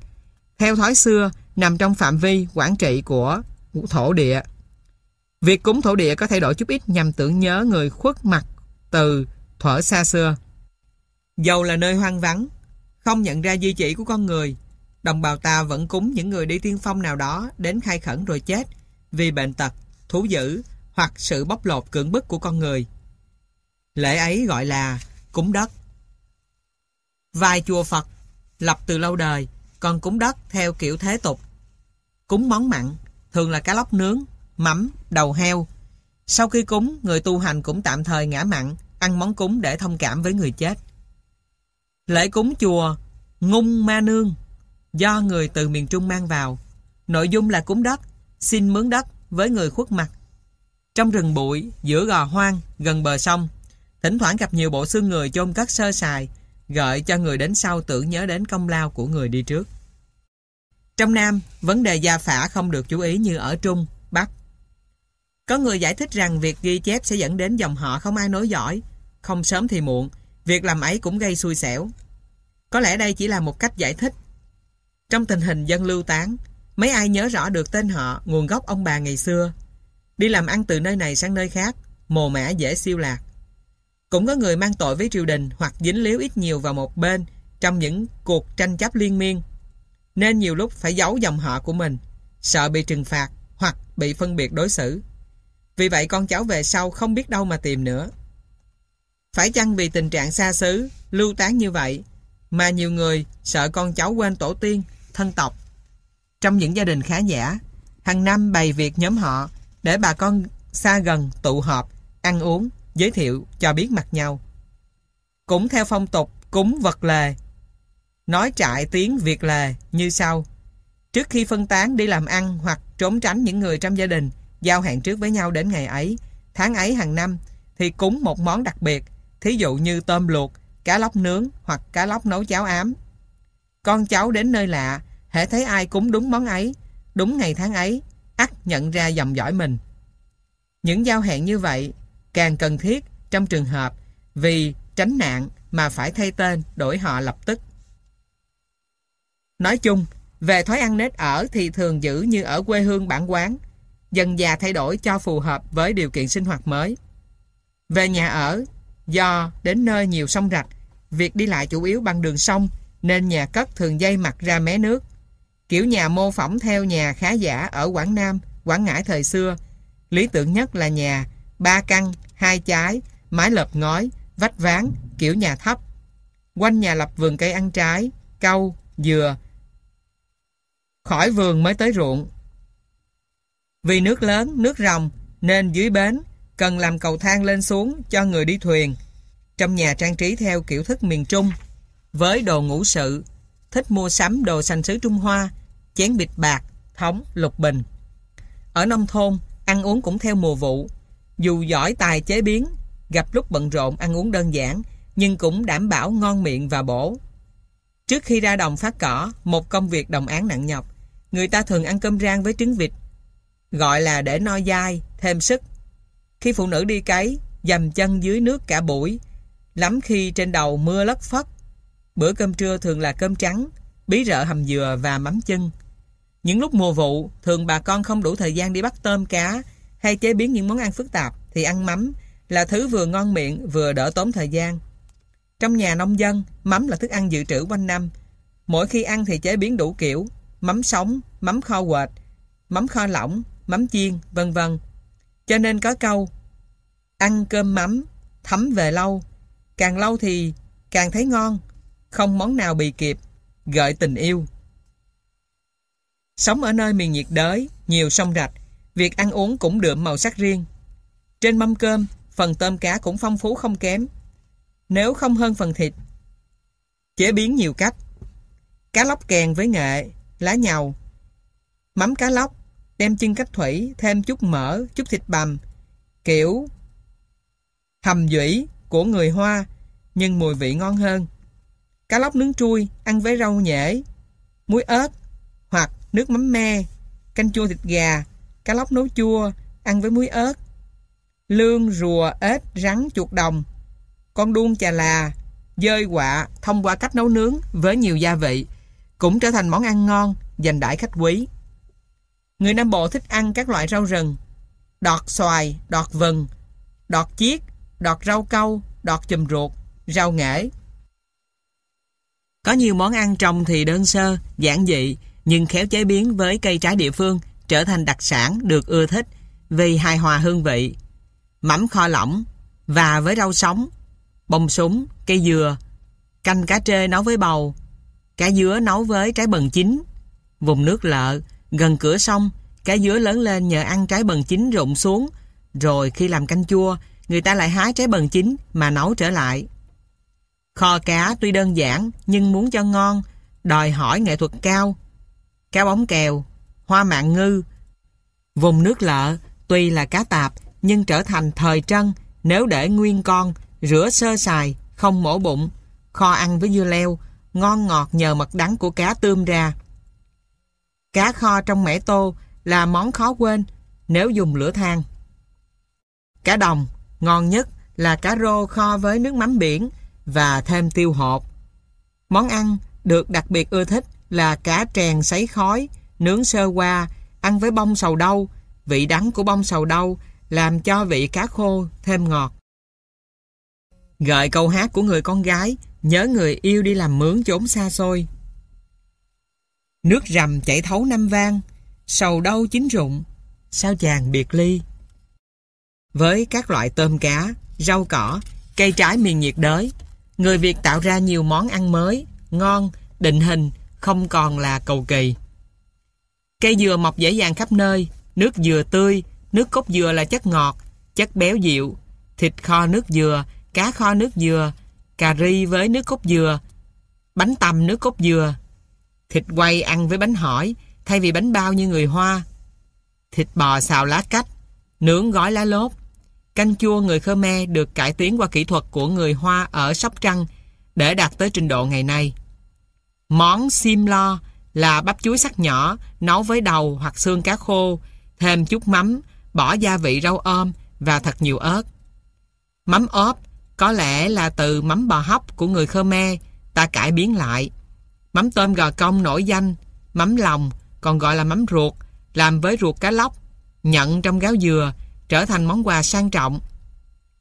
theo thói xưa nằm trong phạm vi quản trị của thổ địa. Việc cúng thổ địa có thay đổi chút ít nhằm tưởng nhớ người khuất mặt từ thuở xa xưa. Dầu là nơi hoang vắng, không nhận ra di chỉ của con người, đồng bào ta vẫn cúng những người đi tiên phong nào đó đến khai khẩn rồi chết vì bệnh tật, thú dữ hoặc sự bóc lột cưỡng bức của con người. Lễ ấy gọi là cúng đất. Vài chùa Phật lập từ lâu đời còn cúng đất theo kiểu thế tục. Cúng món mặn thường là cá lóc nướng, mắm, đầu heo. Sau khi cúng, người tu hành cũng tạm thời ngã mặn, ăn món cúng để thông cảm với người chết. Lễ cúng chùa Ngung Ma Nương do người từ miền Trung mang vào. Nội dung là cúng đất, xin mướn đất với người khuất mặt trong rừng bụi, giữa gò hoang, gần bờ sông, thỉnh thoảng gặp nhiều bộ xương người chôn cất sơ sài, gợi cho người đến sau tưởng nhớ đến công lao của người đi trước. Trong Nam, vấn đề gia phả không được chú ý như ở Trung, Bắc. Có người giải thích rằng việc ghi chép sẽ dẫn đến dòng họ không ai nối dõi, không sớm thì muộn, việc làm ấy cũng gây xui xẻo. Có lẽ đây chỉ là một cách giải thích. Trong tình hình dân lưu tán, mấy ai nhớ rõ được tên họ, nguồn gốc ông bà ngày xưa, Đi làm ăn từ nơi này sang nơi khác, mồ mã dễ siêu lạc. Cũng có người mang tội với triều đình hoặc dính líu ít nhiều vào một bên trong những cuộc tranh chấp liên miên. Nên nhiều lúc phải giấu dòng họ của mình, sợ bị trừng phạt hoặc bị phân biệt đối xử. Vì vậy con cháu về sau không biết đâu mà tìm nữa. Phải chăng vì tình trạng xa xứ, lưu tán như vậy, mà nhiều người sợ con cháu quên tổ tiên, thân tộc. Trong những gia đình khá giả, hàng năm bày việc nhóm họ để bà con xa gần tụ họp, ăn uống, giới thiệu cho biết mặt nhau. Cũng theo phong tục cúng vật lề, nói trại tiếng việc lề như sau. Trước khi phân tán đi làm ăn hoặc trốn tránh những người trong gia đình, giao hẹn trước với nhau đến ngày ấy, tháng ấy hàng năm, thì cúng một món đặc biệt, thí dụ như tôm luộc, cá lóc nướng hoặc cá lóc nấu cháo ám. Con cháu đến nơi lạ, hễ thấy ai cúng đúng món ấy, đúng ngày tháng ấy, ắt nhận ra dòng dõi mình. Những giao hẹn như vậy càng cần thiết trong trường hợp vì tránh nạn mà phải thay tên đổi họ lập tức. Nói chung, về thói ăn nết ở thì thường giữ như ở quê hương bản quán, dần già thay đổi cho phù hợp với điều kiện sinh hoạt mới. Về nhà ở, Do đến nơi nhiều sông rạch, việc đi lại chủ yếu bằng đường sông, nên nhà cất thường dây mặt ra mé nước. Kiểu nhà mô phỏng theo nhà khá giả ở Quảng Nam, Quảng Ngãi thời xưa. Lý tưởng nhất là nhà ba căn, hai trái, mái lợp ngói, vách ván, kiểu nhà thấp. Quanh nhà lập vườn cây ăn trái, cau, dừa. Khỏi vườn mới tới ruộng. Vì nước lớn, nước ròng, nên dưới bến cần làm cầu thang lên xuống cho người đi thuyền. Trong nhà trang trí theo kiểu thức miền Trung, với đồ ngũ sự, thích mua sắm đồ sành sứ Trung Hoa, chén bịch bạc, thống, lục bình. Ở nông thôn, ăn uống cũng theo mùa vụ. Dù giỏi tài chế biến, gặp lúc bận rộn ăn uống đơn giản, nhưng cũng đảm bảo ngon miệng và bổ. Trước khi ra đồng phát cỏ, một công việc đồng án nặng nhọc, người ta thường ăn cơm rang với trứng vịt, gọi là để no dai, thêm sức. Khi phụ nữ đi cấy, dầm chân dưới nước cả buổi, lắm khi trên đầu mưa lất phất. Bữa cơm trưa thường là cơm trắng, bí rợ hầm dừa và mắm chân. Những lúc mùa vụ, thường bà con không đủ thời gian đi bắt tôm cá hay chế biến những món ăn phức tạp thì ăn mắm là thứ vừa ngon miệng vừa đỡ tốn thời gian. Trong nhà nông dân, mắm là thức ăn dự trữ quanh năm. Mỗi khi ăn thì chế biến đủ kiểu, mắm sống, mắm kho quệt, mắm kho lỏng, mắm chiên, vân vân. Cho nên có câu, ăn cơm mắm, thấm về lâu, càng lâu thì càng thấy ngon, không món nào bị kịp, gợi tình yêu. Sống ở nơi miền nhiệt đới, nhiều sông rạch, việc ăn uống cũng đượm màu sắc riêng. Trên mâm cơm, phần tôm cá cũng phong phú không kém. Nếu không hơn phần thịt, chế biến nhiều cách. Cá lóc kèn với nghệ, lá nhầu, mắm cá lóc, đem chân cách thủy, thêm chút mỡ, chút thịt bằm, kiểu hầm dũy của người Hoa, nhưng mùi vị ngon hơn. Cá lóc nướng trui, ăn với rau nhễ, muối ớt, hoặc nước mắm me, canh chua thịt gà, cá lóc nấu chua, ăn với muối ớt. Lương, rùa, ếch, rắn, chuột đồng, con đuông chà là, dơi quạ thông qua cách nấu nướng với nhiều gia vị, cũng trở thành món ăn ngon, dành đãi khách quý. Người Nam Bộ thích ăn các loại rau rừng, đọt xoài, đọt vừng, đọt chiết, đọt rau câu, đọt chùm ruột, rau nghệ Có nhiều món ăn trồng thì đơn sơ, giản dị, nhưng khéo chế biến với cây trái địa phương trở thành đặc sản được ưa thích vì hài hòa hương vị. Mắm kho lỏng và với rau sống, bông súng, cây dừa, canh cá trê nấu với bầu, cá dứa nấu với trái bần chín, vùng nước lợ, gần cửa sông, cá dứa lớn lên nhờ ăn trái bần chín rụng xuống, rồi khi làm canh chua, người ta lại hái trái bần chín mà nấu trở lại. Kho cá tuy đơn giản nhưng muốn cho ngon, đòi hỏi nghệ thuật cao. Cá bóng kèo, hoa mạng ngư, vùng nước lợ tuy là cá tạp nhưng trở thành thời trân nếu để nguyên con, rửa sơ sài, không mổ bụng, kho ăn với dưa leo, ngon ngọt nhờ mật đắng của cá tươm ra. Cá kho trong mẻ tô là món khó quên nếu dùng lửa than. Cá đồng, ngon nhất là cá rô kho với nước mắm biển và thêm tiêu hộp. Món ăn được đặc biệt ưa thích là cá trèn sấy khói, nướng sơ qua, ăn với bông sầu đâu, vị đắng của bông sầu đâu làm cho vị cá khô thêm ngọt. Gợi câu hát của người con gái, nhớ người yêu đi làm mướn chốn xa xôi. Nước rầm chảy thấu năm vang, sầu đâu chín rụng, sao chàng biệt ly. Với các loại tôm cá, rau cỏ, cây trái miền nhiệt đới, người Việt tạo ra nhiều món ăn mới, ngon, định hình, không còn là cầu kỳ. Cây dừa mọc dễ dàng khắp nơi, nước dừa tươi, nước cốt dừa là chất ngọt, chất béo dịu, thịt kho nước dừa, cá kho nước dừa, cà ri với nước cốt dừa, bánh tằm nước cốt dừa, thịt quay ăn với bánh hỏi thay vì bánh bao như người Hoa, thịt bò xào lá cách, nướng gói lá lốt, canh chua người Khmer được cải tiến qua kỹ thuật của người Hoa ở Sóc Trăng để đạt tới trình độ ngày nay. Món sim lo là bắp chuối sắc nhỏ nấu với đầu hoặc xương cá khô, thêm chút mắm, bỏ gia vị rau ôm và thật nhiều ớt. Mắm ốp có lẽ là từ mắm bò hóc của người Khmer ta cải biến lại. Mắm tôm gò công nổi danh, mắm lòng còn gọi là mắm ruột, làm với ruột cá lóc, nhận trong gáo dừa, trở thành món quà sang trọng.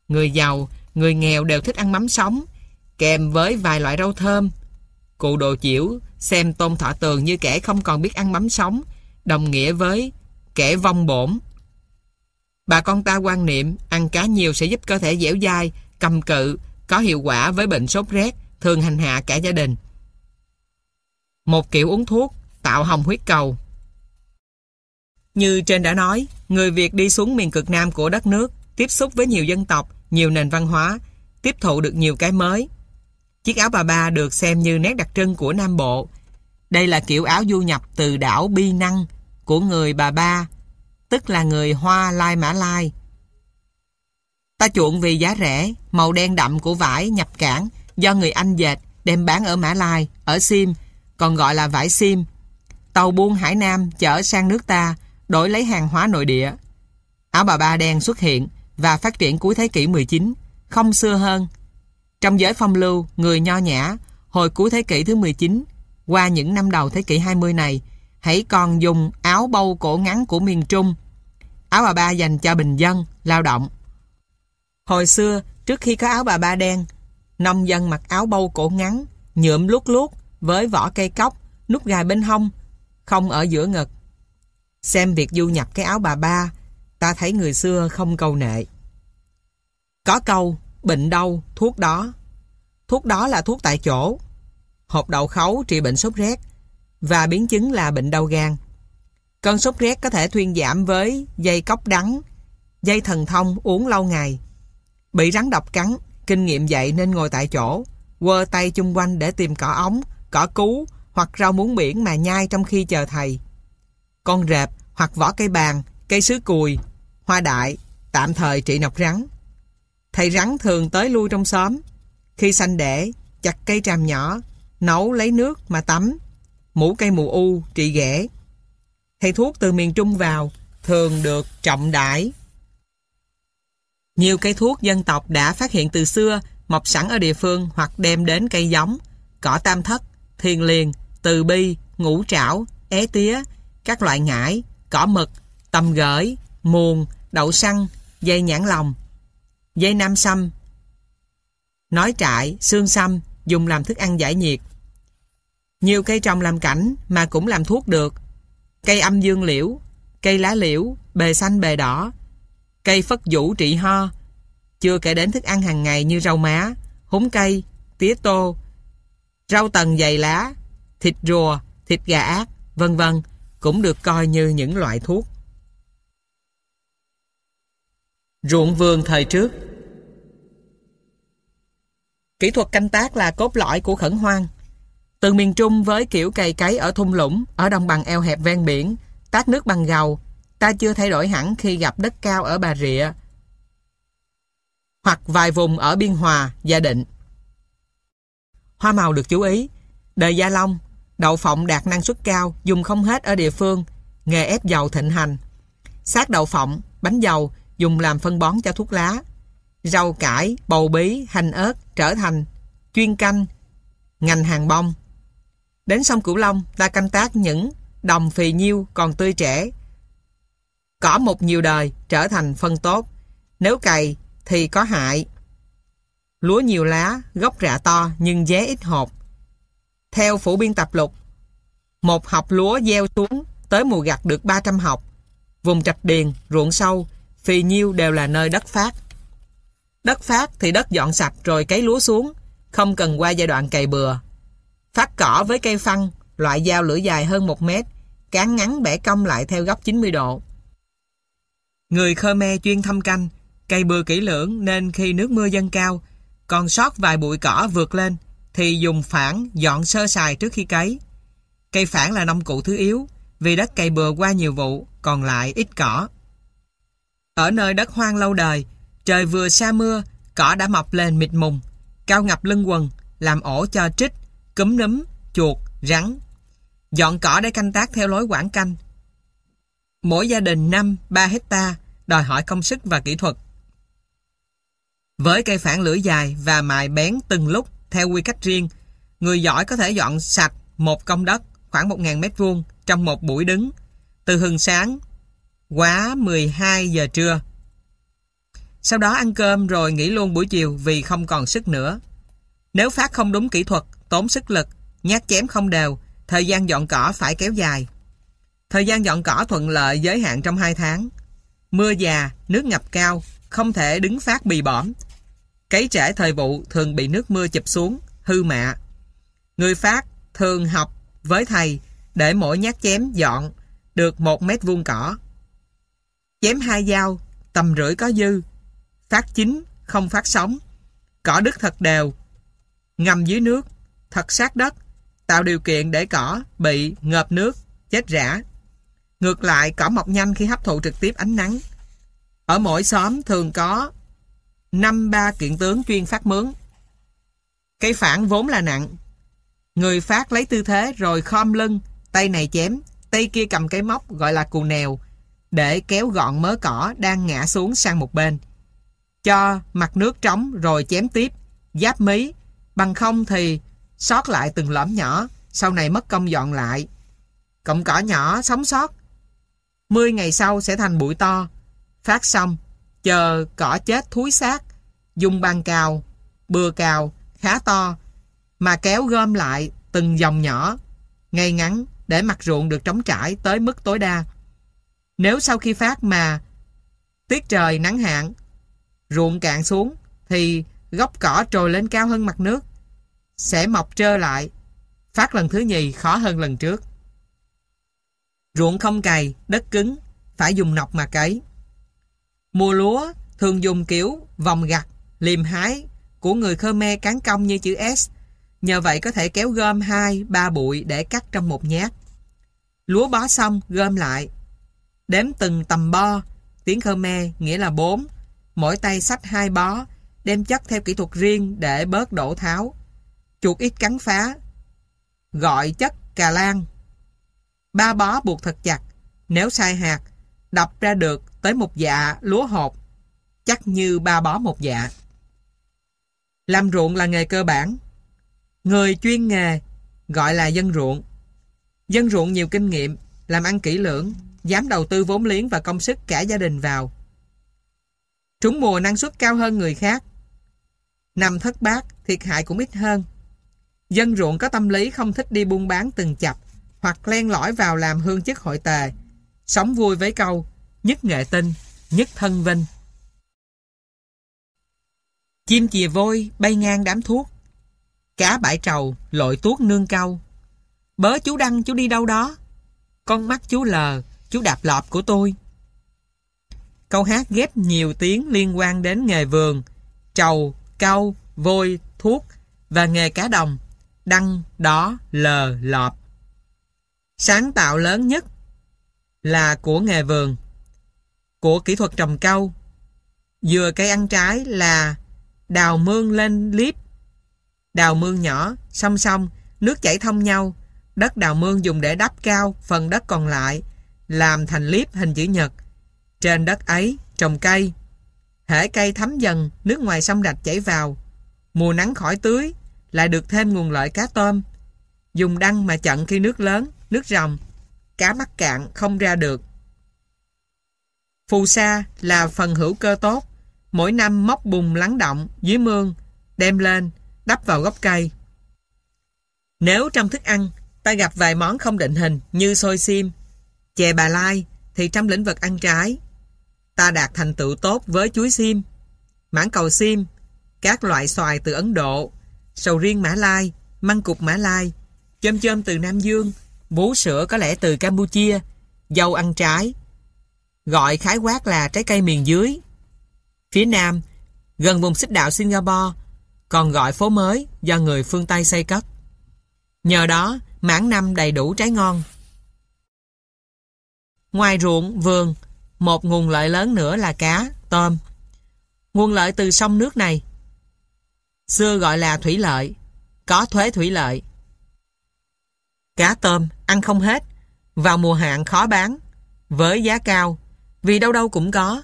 Người giàu người nghèo đều thích ăn mắm sống, kèm với vài loại rau thơm. Cụ đồ chiểu xem Tôn Thọ Tường như kẻ không còn biết ăn mắm sống, đồng nghĩa với kẻ vong bổn. Bà con ta quan niệm ăn cá nhiều sẽ giúp cơ thể dẻo dai, cầm cự, có hiệu quả với bệnh sốt rét, thường hành hạ cả gia đình. Một kiểu uống thuốc tạo hồng huyết cầu. Như trên đã nói, người Việt đi xuống miền cực nam của đất nước, tiếp xúc với nhiều dân tộc, nhiều nền văn hóa, tiếp thụ được nhiều cái mới. Chiếc áo bà ba được xem như nét đặc trưng của Nam Bộ. Đây là kiểu áo du nhập từ đảo Bi Năng của người bà ba, tức là người Hoa Lai Mã Lai. Ta chuộng vì giá rẻ, màu đen đậm của vải nhập cảng do người Anh dệt đem bán ở Mã Lai, ở Sim, còn gọi là vải Sim. Tàu buôn Hải Nam chở sang nước ta, đổi lấy hàng hóa nội địa. Áo bà ba đen xuất hiện và phát triển cuối thế kỷ 19, không xưa hơn. Trong giới phong lưu, người nho nhã, hồi cuối thế kỷ thứ 19, qua những năm đầu thế kỷ 20 này, hãy còn dùng áo bâu cổ ngắn của miền Trung. Áo bà ba dành cho bình dân, lao động. Hồi xưa, trước khi có áo bà ba đen, nông dân mặc áo bâu cổ ngắn, nhuộm lút lút với vỏ cây cóc, nút gài bên hông, không ở giữa ngực. Xem việc du nhập cái áo bà ba, ta thấy người xưa không câu nệ. Có câu, bệnh đâu, thuốc đó. Thuốc đó là thuốc tại chỗ. Hộp đậu khấu trị bệnh sốt rét và biến chứng là bệnh đau gan. Cơn sốt rét có thể thuyên giảm với dây cốc đắng, dây thần thông uống lâu ngày. Bị rắn độc cắn, kinh nghiệm dạy nên ngồi tại chỗ, quơ tay chung quanh để tìm cỏ ống, cỏ cú hoặc rau muống biển mà nhai trong khi chờ thầy. Con rệp hoặc vỏ cây bàn, cây sứ cùi, hoa đại, tạm thời trị nọc rắn. Thầy rắn thường tới lui trong xóm. Khi sanh đẻ, chặt cây tràm nhỏ, nấu lấy nước mà tắm. Mũ cây mù u, trị ghẻ. Thầy thuốc từ miền Trung vào, thường được trọng đãi. Nhiều cây thuốc dân tộc đã phát hiện từ xưa, mọc sẵn ở địa phương hoặc đem đến cây giống, cỏ tam thất, thiền liền, từ bi, ngũ trảo, é tía, các loại ngải, cỏ mực, tầm gởi, muồn, đậu xăng, dây nhãn lòng, dây nam xăm, nói trại, xương xăm dùng làm thức ăn giải nhiệt. Nhiều cây trồng làm cảnh mà cũng làm thuốc được. Cây âm dương liễu, cây lá liễu, bề xanh bề đỏ, cây phất vũ trị ho, chưa kể đến thức ăn hàng ngày như rau má, húng cây, tía tô, rau tần dày lá, thịt rùa, thịt gà ác, vân vân cũng được coi như những loại thuốc. Ruộng vườn thời trước Kỹ thuật canh tác là cốt lõi của khẩn hoang. Từ miền Trung với kiểu cày cấy ở thung lũng, ở đồng bằng eo hẹp ven biển, tát nước bằng gầu, ta chưa thay đổi hẳn khi gặp đất cao ở Bà Rịa hoặc vài vùng ở Biên Hòa, Gia Định. Hoa màu được chú ý, đời Gia Long, đậu phộng đạt năng suất cao, dùng không hết ở địa phương, nghề ép dầu thịnh hành. Sát đậu phộng, bánh dầu dùng làm phân bón cho thuốc lá. Rau cải, bầu bí, hành ớt trở thành chuyên canh, ngành hàng bông. Đến sông Cửu Long, ta canh tác những đồng phì nhiêu còn tươi trẻ. Cỏ một nhiều đời trở thành phân tốt. Nếu cày thì có hại. Lúa nhiều lá, gốc rạ to nhưng dế ít hột. Theo phủ biên tập lục, một học lúa gieo xuống tới mùa gặt được 300 học. Vùng trạch điền, ruộng sâu, phì nhiêu đều là nơi đất phát. Đất phát thì đất dọn sạch rồi cấy lúa xuống, không cần qua giai đoạn cày bừa. Phát cỏ với cây phân loại dao lưỡi dài hơn 1 mét, cán ngắn bẻ cong lại theo góc 90 độ. Người Khmer chuyên thăm canh, cày bừa kỹ lưỡng nên khi nước mưa dâng cao, còn sót vài bụi cỏ vượt lên, thì dùng phản dọn sơ sài trước khi cấy. Cây phản là nông cụ thứ yếu, vì đất cày bừa qua nhiều vụ, còn lại ít cỏ. Ở nơi đất hoang lâu đời, trời vừa xa mưa, cỏ đã mọc lên mịt mùng, cao ngập lưng quần, làm ổ cho trích, cúm nấm chuột, rắn. Dọn cỏ để canh tác theo lối quảng canh. Mỗi gia đình 5-3 hecta đòi hỏi công sức và kỹ thuật. Với cây phản lưỡi dài và mài bén từng lúc theo quy cách riêng, người giỏi có thể dọn sạch một công đất khoảng 1.000 mét vuông trong một buổi đứng, từ hừng sáng quá 12 giờ trưa. Sau đó ăn cơm rồi nghỉ luôn buổi chiều vì không còn sức nữa. Nếu phát không đúng kỹ thuật, tốn sức lực, nhát chém không đều, thời gian dọn cỏ phải kéo dài. Thời gian dọn cỏ thuận lợi giới hạn trong 2 tháng. Mưa già, nước ngập cao, không thể đứng phát bì bõm. Cấy trễ thời vụ thường bị nước mưa chụp xuống, hư mạ. Người phát thường học với thầy để mỗi nhát chém dọn được một mét vuông cỏ. Chém hai dao, tầm rưỡi có dư. Phát chín, không phát sống. Cỏ đứt thật đều. Ngầm dưới nước, thật sát đất, tạo điều kiện để cỏ bị ngợp nước, chết rã. Ngược lại, cỏ mọc nhanh khi hấp thụ trực tiếp ánh nắng. Ở mỗi xóm thường có năm ba kiện tướng chuyên phát mướn. Cây phản vốn là nặng. Người phát lấy tư thế rồi khom lưng, tay này chém, tay kia cầm cái móc gọi là cù nèo, để kéo gọn mớ cỏ đang ngã xuống sang một bên. Cho mặt nước trống rồi chém tiếp, giáp mí, bằng không thì sót lại từng lõm nhỏ, sau này mất công dọn lại. Cọng cỏ nhỏ sống sót, 10 ngày sau sẽ thành bụi to, phát xong, chờ cỏ chết thúi xác, dùng bàn cào, bừa cào, khá to, mà kéo gom lại từng dòng nhỏ, ngay ngắn để mặt ruộng được trống trải tới mức tối đa. Nếu sau khi phát mà tiết trời nắng hạn, ruộng cạn xuống, thì gốc cỏ trồi lên cao hơn mặt nước, sẽ mọc trơ lại. Phát lần thứ nhì khó hơn lần trước. Ruộng không cày, đất cứng, phải dùng nọc mà cấy. Mùa lúa thường dùng kiểu vòng gặt, liềm hái của người Khmer cán công như chữ S. Nhờ vậy có thể kéo gom 2, 3 bụi để cắt trong một nhát. Lúa bó xong, gom lại. Đếm từng tầm bo, tiếng Khmer nghĩa là 4. Mỗi tay sách hai bó, đem chất theo kỹ thuật riêng để bớt đổ tháo. Chuột ít cắn phá. Gọi chất cà lan. Ba bó buộc thật chặt. Nếu sai hạt, đập ra được tới một dạ lúa hột. Chắc như ba bó một dạ. Làm ruộng là nghề cơ bản. Người chuyên nghề gọi là dân ruộng. Dân ruộng nhiều kinh nghiệm, làm ăn kỹ lưỡng, dám đầu tư vốn liếng và công sức cả gia đình vào. Trúng mùa năng suất cao hơn người khác. Năm thất bát, thiệt hại cũng ít hơn. Dân ruộng có tâm lý không thích đi buôn bán từng chập hoặc len lỏi vào làm hương chức hội tề. Sống vui với câu, nhất nghệ tinh, nhất thân vinh. Chim chìa vôi bay ngang đám thuốc. Cá bãi trầu lội tuốt nương câu. Bớ chú Đăng chú đi đâu đó? Con mắt chú lờ, chú đạp lọp của tôi. Câu hát ghép nhiều tiếng liên quan đến nghề vườn, trầu, câu, vôi, thuốc và nghề cá đồng, đăng, đó, lờ, lọp. Sáng tạo lớn nhất là của nghề vườn, của kỹ thuật trồng câu. Dừa cây ăn trái là đào mương lên liếp. Đào mương nhỏ, song song, nước chảy thông nhau. Đất đào mương dùng để đắp cao, phần đất còn lại, làm thành liếp hình chữ nhật. Trên đất ấy, trồng cây. Hễ cây thấm dần, nước ngoài sông rạch chảy vào. Mùa nắng khỏi tưới, lại được thêm nguồn lợi cá tôm. Dùng đăng mà chặn khi nước lớn, nước rồng, cá mắc cạn không ra được. Phù sa là phần hữu cơ tốt, mỗi năm móc bùn lắng động dưới mương, đem lên, đắp vào gốc cây. Nếu trong thức ăn, ta gặp vài món không định hình như xôi xiêm, chè bà lai, thì trong lĩnh vực ăn trái, ta đạt thành tựu tốt với chuối xiêm, mãng cầu xiêm, các loại xoài từ Ấn Độ, sầu riêng Mã Lai, măng cục Mã Lai, chôm chôm từ Nam Dương, bú sữa có lẽ từ Campuchia, dâu ăn trái, gọi khái quát là trái cây miền dưới. Phía Nam, gần vùng xích đạo Singapore, còn gọi phố mới do người phương Tây xây cất. Nhờ đó, mãn năm đầy đủ trái ngon. Ngoài ruộng, vườn, một nguồn lợi lớn nữa là cá, tôm. Nguồn lợi từ sông nước này. Xưa gọi là thủy lợi, có thuế thủy lợi. Cá tôm ăn không hết, vào mùa hạn khó bán, với giá cao, vì đâu đâu cũng có.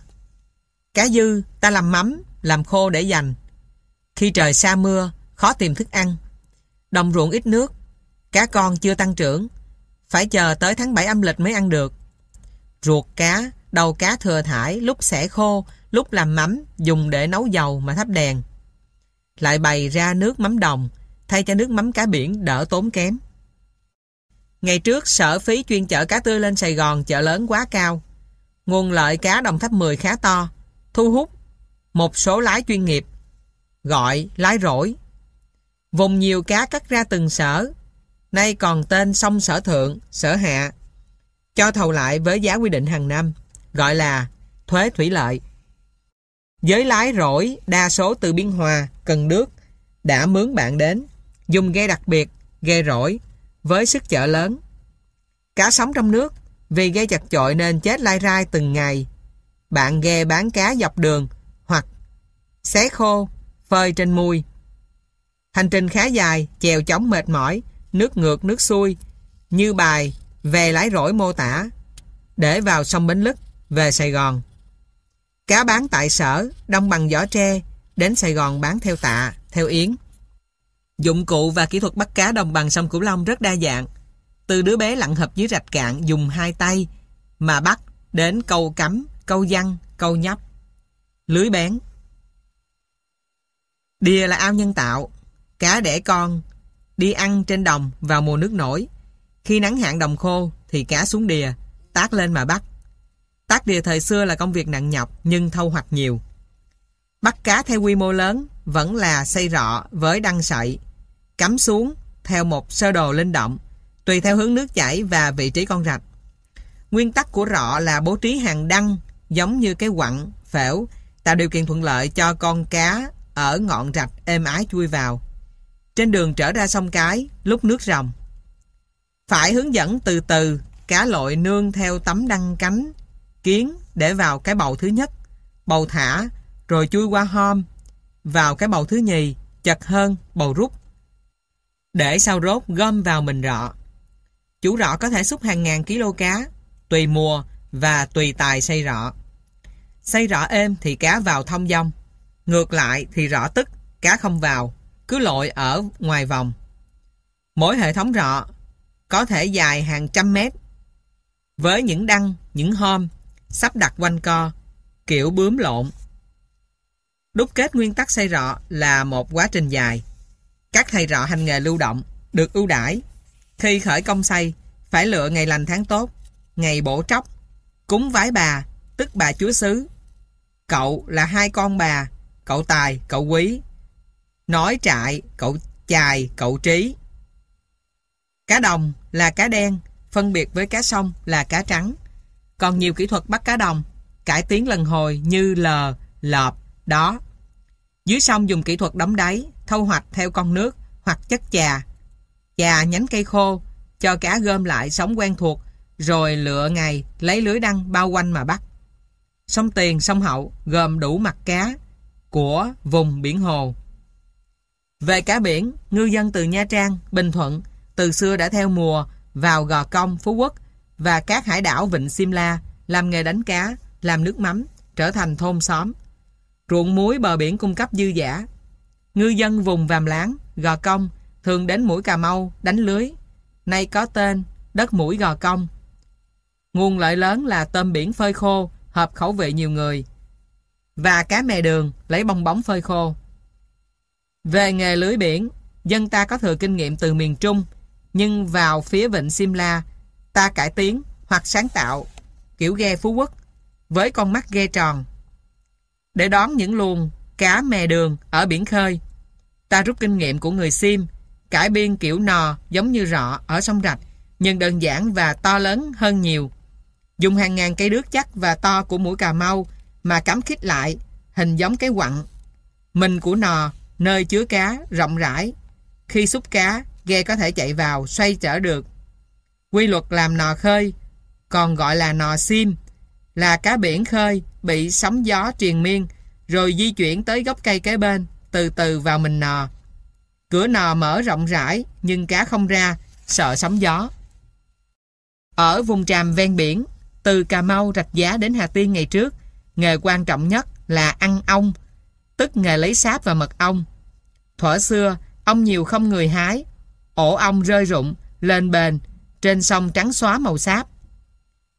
Cá dư ta làm mắm, làm khô để dành. Khi trời xa mưa, khó tìm thức ăn. Đồng ruộng ít nước, cá con chưa tăng trưởng, phải chờ tới tháng 7 âm lịch mới ăn được. Ruột cá đầu cá thừa thải, lúc xẻ khô, lúc làm mắm, dùng để nấu dầu mà thắp đèn. Lại bày ra nước mắm đồng, thay cho nước mắm cá biển đỡ tốn kém. Ngày trước, sở phí chuyên chở cá tươi lên Sài Gòn chợ lớn quá cao. Nguồn lợi cá đồng tháp 10 khá to, thu hút một số lái chuyên nghiệp, gọi lái rỗi. Vùng nhiều cá cắt ra từng sở, nay còn tên sông sở thượng, sở hạ, cho thầu lại với giá quy định hàng năm, gọi là thuế thủy lợi. Giới lái rỗi, đa số từ Biên Hòa, Cần Đước, đã mướn bạn đến, dùng ghe đặc biệt, ghe rỗi, với sức chở lớn. Cá sống trong nước, vì ghe chặt chội nên chết lai rai từng ngày. Bạn ghe bán cá dọc đường, hoặc xé khô, phơi trên mui. Hành trình khá dài, chèo chóng mệt mỏi, nước ngược nước xuôi, như bài về lái rỗi mô tả, để vào sông Bến Lức, về Sài Gòn. Cá bán tại sở, đông bằng giỏ tre, đến Sài Gòn bán theo tạ, theo yến. Dụng cụ và kỹ thuật bắt cá đồng bằng sông Cửu Long rất đa dạng. Từ đứa bé lặn hợp dưới rạch cạn dùng hai tay mà bắt đến câu cắm, câu văng, câu nhấp. Lưới bén. Đìa là ao nhân tạo, cá đẻ con, đi ăn trên đồng vào mùa nước nổi. Khi nắng hạn đồng khô thì cá xuống đìa, tác lên mà bắt. Tác đìa thời xưa là công việc nặng nhọc nhưng thâu hoạch nhiều. Bắt cá theo quy mô lớn vẫn là xây rọ với đăng sậy, cắm xuống theo một sơ đồ linh động, tùy theo hướng nước chảy và vị trí con rạch. Nguyên tắc của rọ là bố trí hàng đăng giống như cái quặng, phễu, tạo điều kiện thuận lợi cho con cá ở ngọn rạch êm ái chui vào. Trên đường trở ra sông Cái, lúc nước rồng. Phải hướng dẫn từ từ, cá lội nương theo tấm đăng cánh, kiến để vào cái bầu thứ nhất, bầu thả, rồi chui qua hôm, vào cái bầu thứ nhì, chật hơn, bầu rút. Để sau rốt gom vào mình rọ. Chủ rọ có thể xúc hàng ngàn kg cá, tùy mùa và tùy tài xây rọ. Xây rọ êm thì cá vào thông dong. Ngược lại thì rọ tức, cá không vào, cứ lội ở ngoài vòng. Mỗi hệ thống rọ có thể dài hàng trăm mét với những đăng, những hôm sắp đặt quanh co, kiểu bướm lộn. Đúc kết nguyên tắc xây rọ là một quá trình dài. Các thầy rọ hành nghề lưu động được ưu đãi. Khi khởi công xây, phải lựa ngày lành tháng tốt, ngày bổ tróc, cúng vái bà, tức bà chúa xứ. Cậu là hai con bà, cậu tài, cậu quý. Nói trại, cậu chài, cậu trí. Cá đồng là cá đen, phân biệt với cá sông là cá trắng. Còn nhiều kỹ thuật bắt cá đồng, cải tiến lần hồi như lờ, lợp, đó. Dưới sông dùng kỹ thuật đóng đáy, thâu hoạch theo con nước hoặc chất trà. Chà nhánh cây khô, cho cá gom lại sống quen thuộc, rồi lựa ngày lấy lưới đăng bao quanh mà bắt. Sông Tiền, sông Hậu gồm đủ mặt cá của vùng biển hồ. Về cá biển, ngư dân từ Nha Trang, Bình Thuận từ xưa đã theo mùa vào Gò Công, Phú Quốc và các hải đảo Vịnh Simla làm nghề đánh cá, làm nước mắm, trở thành thôn xóm. Ruộng muối bờ biển cung cấp dư giả. Ngư dân vùng Vàm Láng, Gò Công thường đến mũi Cà Mau đánh lưới. Nay có tên đất mũi Gò Công. Nguồn lợi lớn là tôm biển phơi khô, hợp khẩu vị nhiều người. Và cá mè đường lấy bong bóng phơi khô. Về nghề lưới biển, dân ta có thừa kinh nghiệm từ miền Trung, nhưng vào phía vịnh Simla, ta cải tiến hoặc sáng tạo kiểu ghe Phú Quốc với con mắt ghe tròn. Để đón những luồng cá mè đường ở biển khơi, ta rút kinh nghiệm của người Sim, cải biên kiểu nò giống như rọ ở sông Rạch, nhưng đơn giản và to lớn hơn nhiều. Dùng hàng ngàn cây đước chắc và to của mũi Cà Mau mà cắm khít lại, hình giống cái quặng. Mình của nò, nơi chứa cá, rộng rãi. Khi xúc cá, ghe có thể chạy vào, xoay trở được. Quy luật làm nò khơi, còn gọi là nò sim, là cá biển khơi bị sóng gió triền miên, rồi di chuyển tới gốc cây kế bên, từ từ vào mình nò. Cửa nò mở rộng rãi, nhưng cá không ra, sợ sóng gió. Ở vùng tràm ven biển, từ Cà Mau rạch giá đến Hà Tiên ngày trước, nghề quan trọng nhất là ăn ong, tức nghề lấy sáp và mật ong. Thuở xưa, ong nhiều không người hái, ổ ong rơi rụng, lên bền, trên sông trắng xóa màu sáp.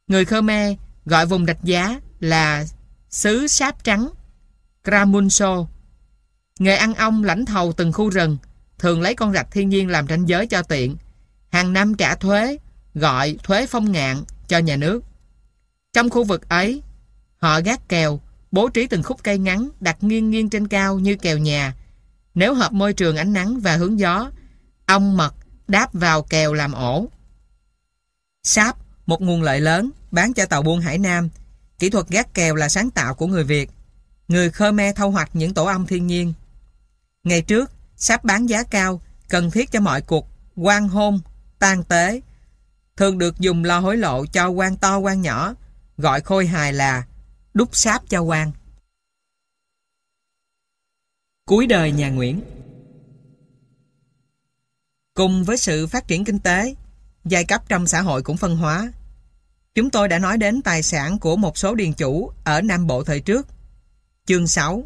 Người Khmer gọi vùng rạch giá là xứ sáp trắng, Kramunso. Nghề ăn ong lãnh thầu từng khu rừng, thường lấy con rạch thiên nhiên làm ranh giới cho tiện. Hàng năm trả thuế, gọi thuế phong ngạn cho nhà nước. Trong khu vực ấy, họ gác kèo, bố trí từng khúc cây ngắn đặt nghiêng nghiêng trên cao như kèo nhà. Nếu hợp môi trường ánh nắng và hướng gió, ong mật đáp vào kèo làm ổ. Sáp, một nguồn lợi lớn, bán cho tàu buôn Hải Nam. Kỹ thuật gác kèo là sáng tạo của người Việt. Người Khmer thâu hoạch những tổ ong thiên nhiên. Ngày trước, sáp bán giá cao, cần thiết cho mọi cuộc quan hôn, tang tế. Thường được dùng lo hối lộ cho quan to quan nhỏ, gọi khôi hài là đúc sáp cho quan. Cuối đời nhà Nguyễn Cùng với sự phát triển kinh tế, giai cấp trong xã hội cũng phân hóa. Chúng tôi đã nói đến tài sản của một số điền chủ ở Nam Bộ thời trước. Chương 6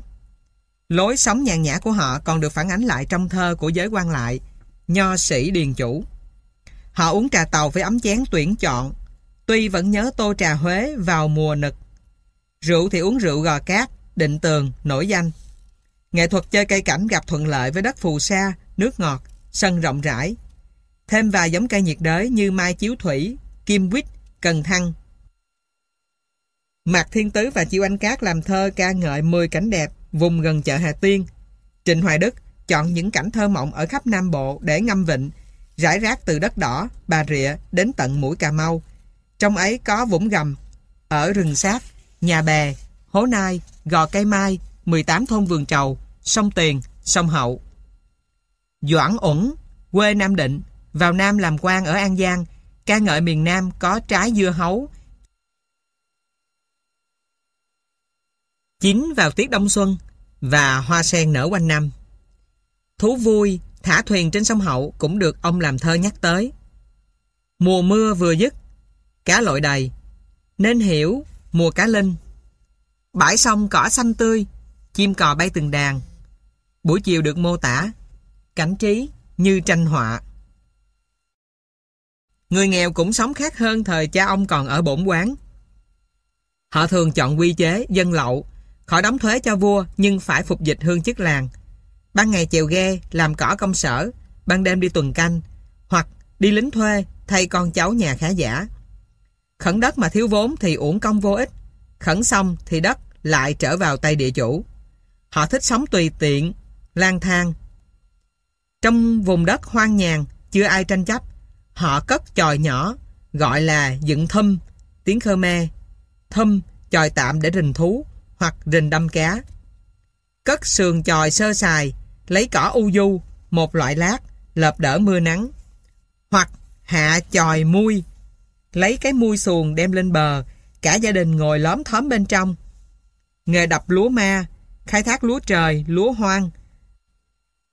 Lối sống nhàn nhã của họ còn được phản ánh lại trong thơ của giới quan lại, nho sĩ điền chủ. Họ uống trà tàu với ấm chén tuyển chọn, tuy vẫn nhớ tô trà Huế vào mùa nực. Rượu thì uống rượu gò cát, định tường, nổi danh. Nghệ thuật chơi cây cảnh gặp thuận lợi với đất phù sa, nước ngọt, sân rộng rãi. Thêm vài giống cây nhiệt đới như mai chiếu thủy, kim quýt, cần thăng. Mạc Thiên Tứ và Chiêu Anh Cát làm thơ ca ngợi 10 cảnh đẹp vùng gần chợ Hà Tiên. Trịnh Hoài Đức chọn những cảnh thơ mộng ở khắp Nam Bộ để ngâm vịnh, rải rác từ đất đỏ, Bà Rịa đến tận mũi Cà Mau. Trong ấy có Vũng Gầm, ở rừng sát, Nhà Bè, Hố Nai, Gò Cây Mai, 18 thôn vườn trầu, sông Tiền, sông Hậu. Doãn ủng, quê Nam Định, vào Nam làm quan ở An Giang, ca ngợi miền Nam có trái dưa hấu. Chín vào tiết đông xuân và hoa sen nở quanh năm. Thú vui, thả thuyền trên sông Hậu cũng được ông làm thơ nhắc tới. Mùa mưa vừa dứt, cá lội đầy, nên hiểu mùa cá linh. Bãi sông cỏ xanh tươi, chim cò bay từng đàn. Buổi chiều được mô tả, cảnh trí như tranh họa. Người nghèo cũng sống khác hơn thời cha ông còn ở bổn quán. Họ thường chọn quy chế dân lậu, khỏi đóng thuế cho vua nhưng phải phục dịch hương chức làng. Ban ngày chèo ghe, làm cỏ công sở, ban đêm đi tuần canh, hoặc đi lính thuê thay con cháu nhà khá giả. Khẩn đất mà thiếu vốn thì uổng công vô ích, khẩn xong thì đất lại trở vào tay địa chủ. Họ thích sống tùy tiện, lang thang. Trong vùng đất hoang nhàn, chưa ai tranh chấp, Họ cất chòi nhỏ, gọi là dựng thâm, tiếng Khmer. Thâm, chòi tạm để rình thú, hoặc rình đâm cá. Cất sườn chòi sơ sài, lấy cỏ u du, một loại lát, lợp đỡ mưa nắng. Hoặc hạ chòi mui, lấy cái mui xuồng đem lên bờ, cả gia đình ngồi lóm thóm bên trong. Nghề đập lúa ma, khai thác lúa trời, lúa hoang.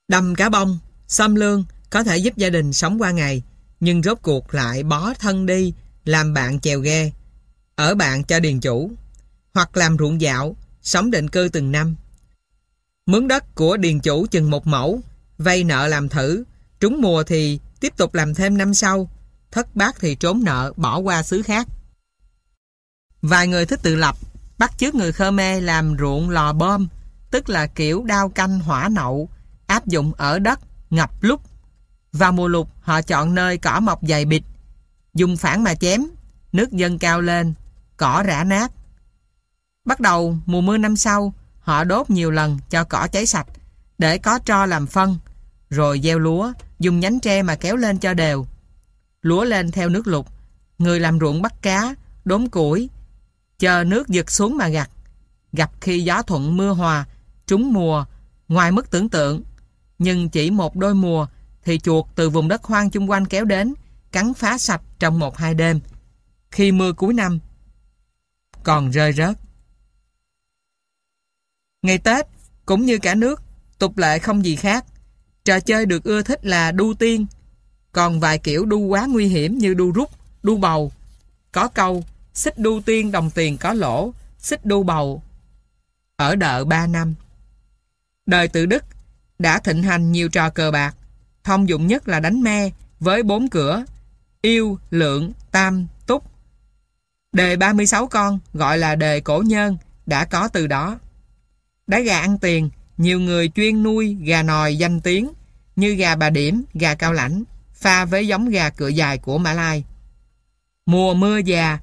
Đầm cá bông, xâm lương có thể giúp gia đình sống qua ngày nhưng rốt cuộc lại bó thân đi làm bạn chèo ghe, ở bạn cho điền chủ, hoặc làm ruộng dạo, sống định cư từng năm. Mướn đất của điền chủ chừng một mẫu, vay nợ làm thử, trúng mùa thì tiếp tục làm thêm năm sau, thất bát thì trốn nợ bỏ qua xứ khác. Vài người thích tự lập, bắt chước người Khmer làm ruộng lò bom, tức là kiểu đao canh hỏa nậu, áp dụng ở đất ngập lúc vào mùa lục, họ chọn nơi cỏ mọc dày bịch, dùng phản mà chém, nước dâng cao lên, cỏ rã nát. Bắt đầu mùa mưa năm sau, họ đốt nhiều lần cho cỏ cháy sạch, để có tro làm phân, rồi gieo lúa, dùng nhánh tre mà kéo lên cho đều. Lúa lên theo nước lục, người làm ruộng bắt cá, đốn củi, chờ nước giật xuống mà gặt. Gặp khi gió thuận mưa hòa, trúng mùa, ngoài mức tưởng tượng, nhưng chỉ một đôi mùa thì chuột từ vùng đất hoang chung quanh kéo đến, cắn phá sạch trong một hai đêm, khi mưa cuối năm còn rơi rớt. Ngày Tết, cũng như cả nước, tục lệ không gì khác. Trò chơi được ưa thích là đu tiên, còn vài kiểu đu quá nguy hiểm như đu rút, đu bầu. Có câu, xích đu tiên đồng tiền có lỗ, xích đu bầu. Ở đợ 3 năm. Đời tự Đức đã thịnh hành nhiều trò cờ bạc. Thông dụng nhất là đánh me với bốn cửa, yêu, lượng, tam, túc. Đề 36 con gọi là đề cổ nhân đã có từ đó. Đá gà ăn tiền, nhiều người chuyên nuôi gà nòi danh tiếng như gà bà điểm, gà cao lãnh, pha với giống gà cựa dài của Mã Lai. Mùa mưa già,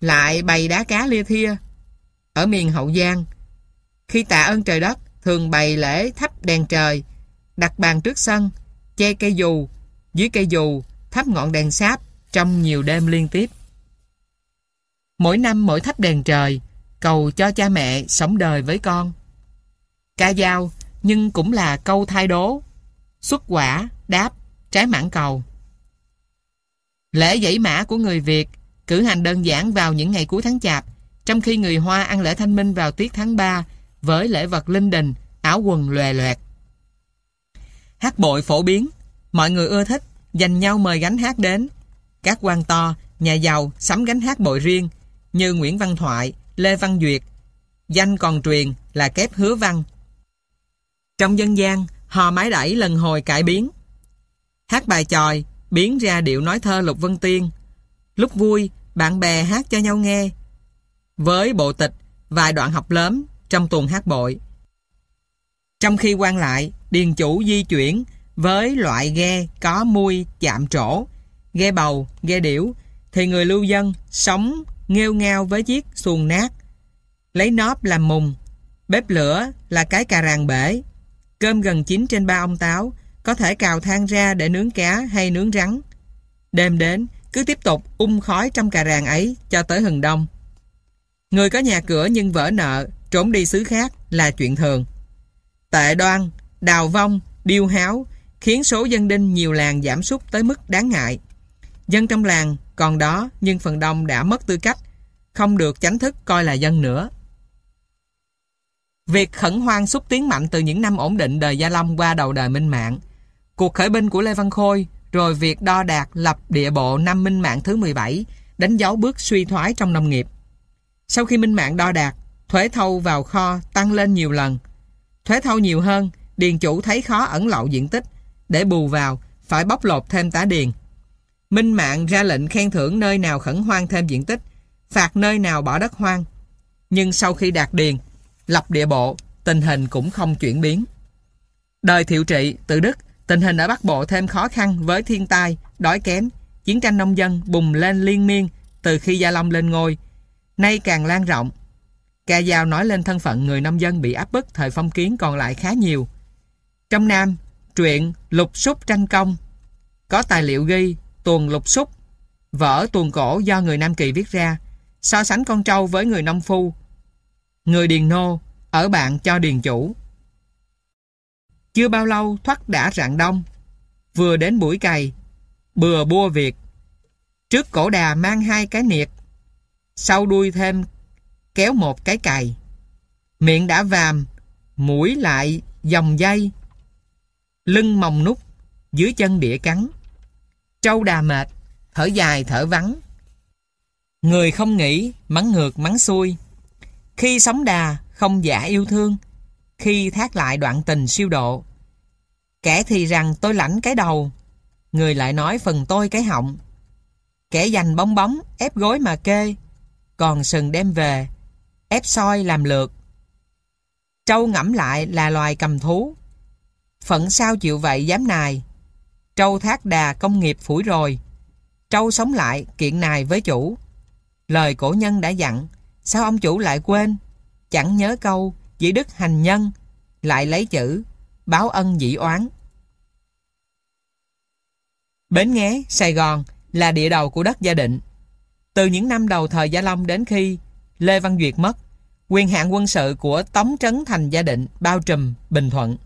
lại bày đá cá lia thia. Ở miền Hậu Giang, khi tạ ơn trời đất, thường bày lễ thắp đèn trời, đặt bàn trước sân, che cây dù, dưới cây dù, thắp ngọn đèn sáp trong nhiều đêm liên tiếp. Mỗi năm mỗi thắp đèn trời, cầu cho cha mẹ sống đời với con. Ca dao, nhưng cũng là câu thai đố. Xuất quả, đáp, trái mãn cầu. Lễ dãy mã của người Việt cử hành đơn giản vào những ngày cuối tháng chạp, trong khi người Hoa ăn lễ thanh minh vào tiết tháng 3 với lễ vật linh đình, áo quần lòe loẹt. Hát bội phổ biến, mọi người ưa thích, dành nhau mời gánh hát đến. Các quan to, nhà giàu sắm gánh hát bội riêng như Nguyễn Văn Thoại, Lê Văn Duyệt. Danh còn truyền là kép hứa văn. Trong dân gian, hò mái đẩy lần hồi cải biến. Hát bài tròi, biến ra điệu nói thơ Lục Vân Tiên. Lúc vui, bạn bè hát cho nhau nghe. Với bộ tịch, vài đoạn học lớn trong tuần hát bội. Trong khi quan lại, điền chủ di chuyển với loại ghe có mui chạm trổ, ghe bầu, ghe điểu, thì người lưu dân sống nghêu ngao với chiếc xuồng nát. Lấy nóp làm mùng, bếp lửa là cái cà ràng bể. Cơm gần chín trên ba ông táo, có thể cào than ra để nướng cá hay nướng rắn. Đêm đến, cứ tiếp tục ung khói trong cà ràng ấy cho tới hừng đông. Người có nhà cửa nhưng vỡ nợ, trốn đi xứ khác là chuyện thường. Tệ đoan, đào vong, điêu háo khiến số dân đinh nhiều làng giảm sút tới mức đáng ngại. Dân trong làng còn đó nhưng phần đông đã mất tư cách, không được chánh thức coi là dân nữa. Việc khẩn hoang xúc tiến mạnh từ những năm ổn định đời Gia Long qua đầu đời Minh Mạng. Cuộc khởi binh của Lê Văn Khôi, rồi việc đo đạt lập địa bộ năm Minh Mạng thứ 17, đánh dấu bước suy thoái trong nông nghiệp. Sau khi Minh Mạng đo đạt, thuế thâu vào kho tăng lên nhiều lần. Thuế thâu nhiều hơn, điền chủ thấy khó ẩn lậu diện tích. Để bù vào, phải bóc lột thêm tá điền. Minh Mạng ra lệnh khen thưởng nơi nào khẩn hoang thêm diện tích, phạt nơi nào bỏ đất hoang. Nhưng sau khi đạt điền, lập địa bộ, tình hình cũng không chuyển biến. Đời thiệu trị, tự Đức, tình hình ở Bắc Bộ thêm khó khăn với thiên tai, đói kém, chiến tranh nông dân bùng lên liên miên từ khi Gia Long lên ngôi, nay càng lan rộng. Ca Giao nói lên thân phận người nông dân bị áp bức thời phong kiến còn lại khá nhiều. Trong Nam, truyện Lục Súc Tranh Công có tài liệu ghi tuần lục súc, vở tuần cổ do người Nam Kỳ viết ra, so sánh con trâu với người nông phu. Người điền nô, ở bạn cho điền chủ. Chưa bao lâu thoát đã rạng đông, vừa đến buổi cày, bừa bua việc. Trước cổ đà mang hai cái niệt, sau đuôi thêm kéo một cái cày. Miệng đã vàm, mũi lại dòng dây, lưng mồng nút, dưới chân đĩa cắn. Trâu đà mệt, thở dài thở vắng. Người không nghĩ, mắng ngược mắng xuôi. Khi sống đà, không giả yêu thương. Khi thác lại đoạn tình siêu độ. Kẻ thì rằng tôi lãnh cái đầu, người lại nói phần tôi cái họng. Kẻ dành bóng bóng, ép gối mà kê, còn sừng đem về, ép soi làm lượt. Trâu ngẫm lại là loài cầm thú. Phận sao chịu vậy dám nài, Trâu thác đà công nghiệp phủi rồi. Trâu sống lại kiện nài với chủ. Lời cổ nhân đã dặn, sao ông chủ lại quên? Chẳng nhớ câu, dĩ đức hành nhân, lại lấy chữ, báo ân dĩ oán. Bến Nghé, Sài Gòn là địa đầu của đất gia định. Từ những năm đầu thời Gia Long đến khi Lê Văn Duyệt mất, quyền hạn quân sự của Tống Trấn Thành Gia Định bao trùm Bình Thuận.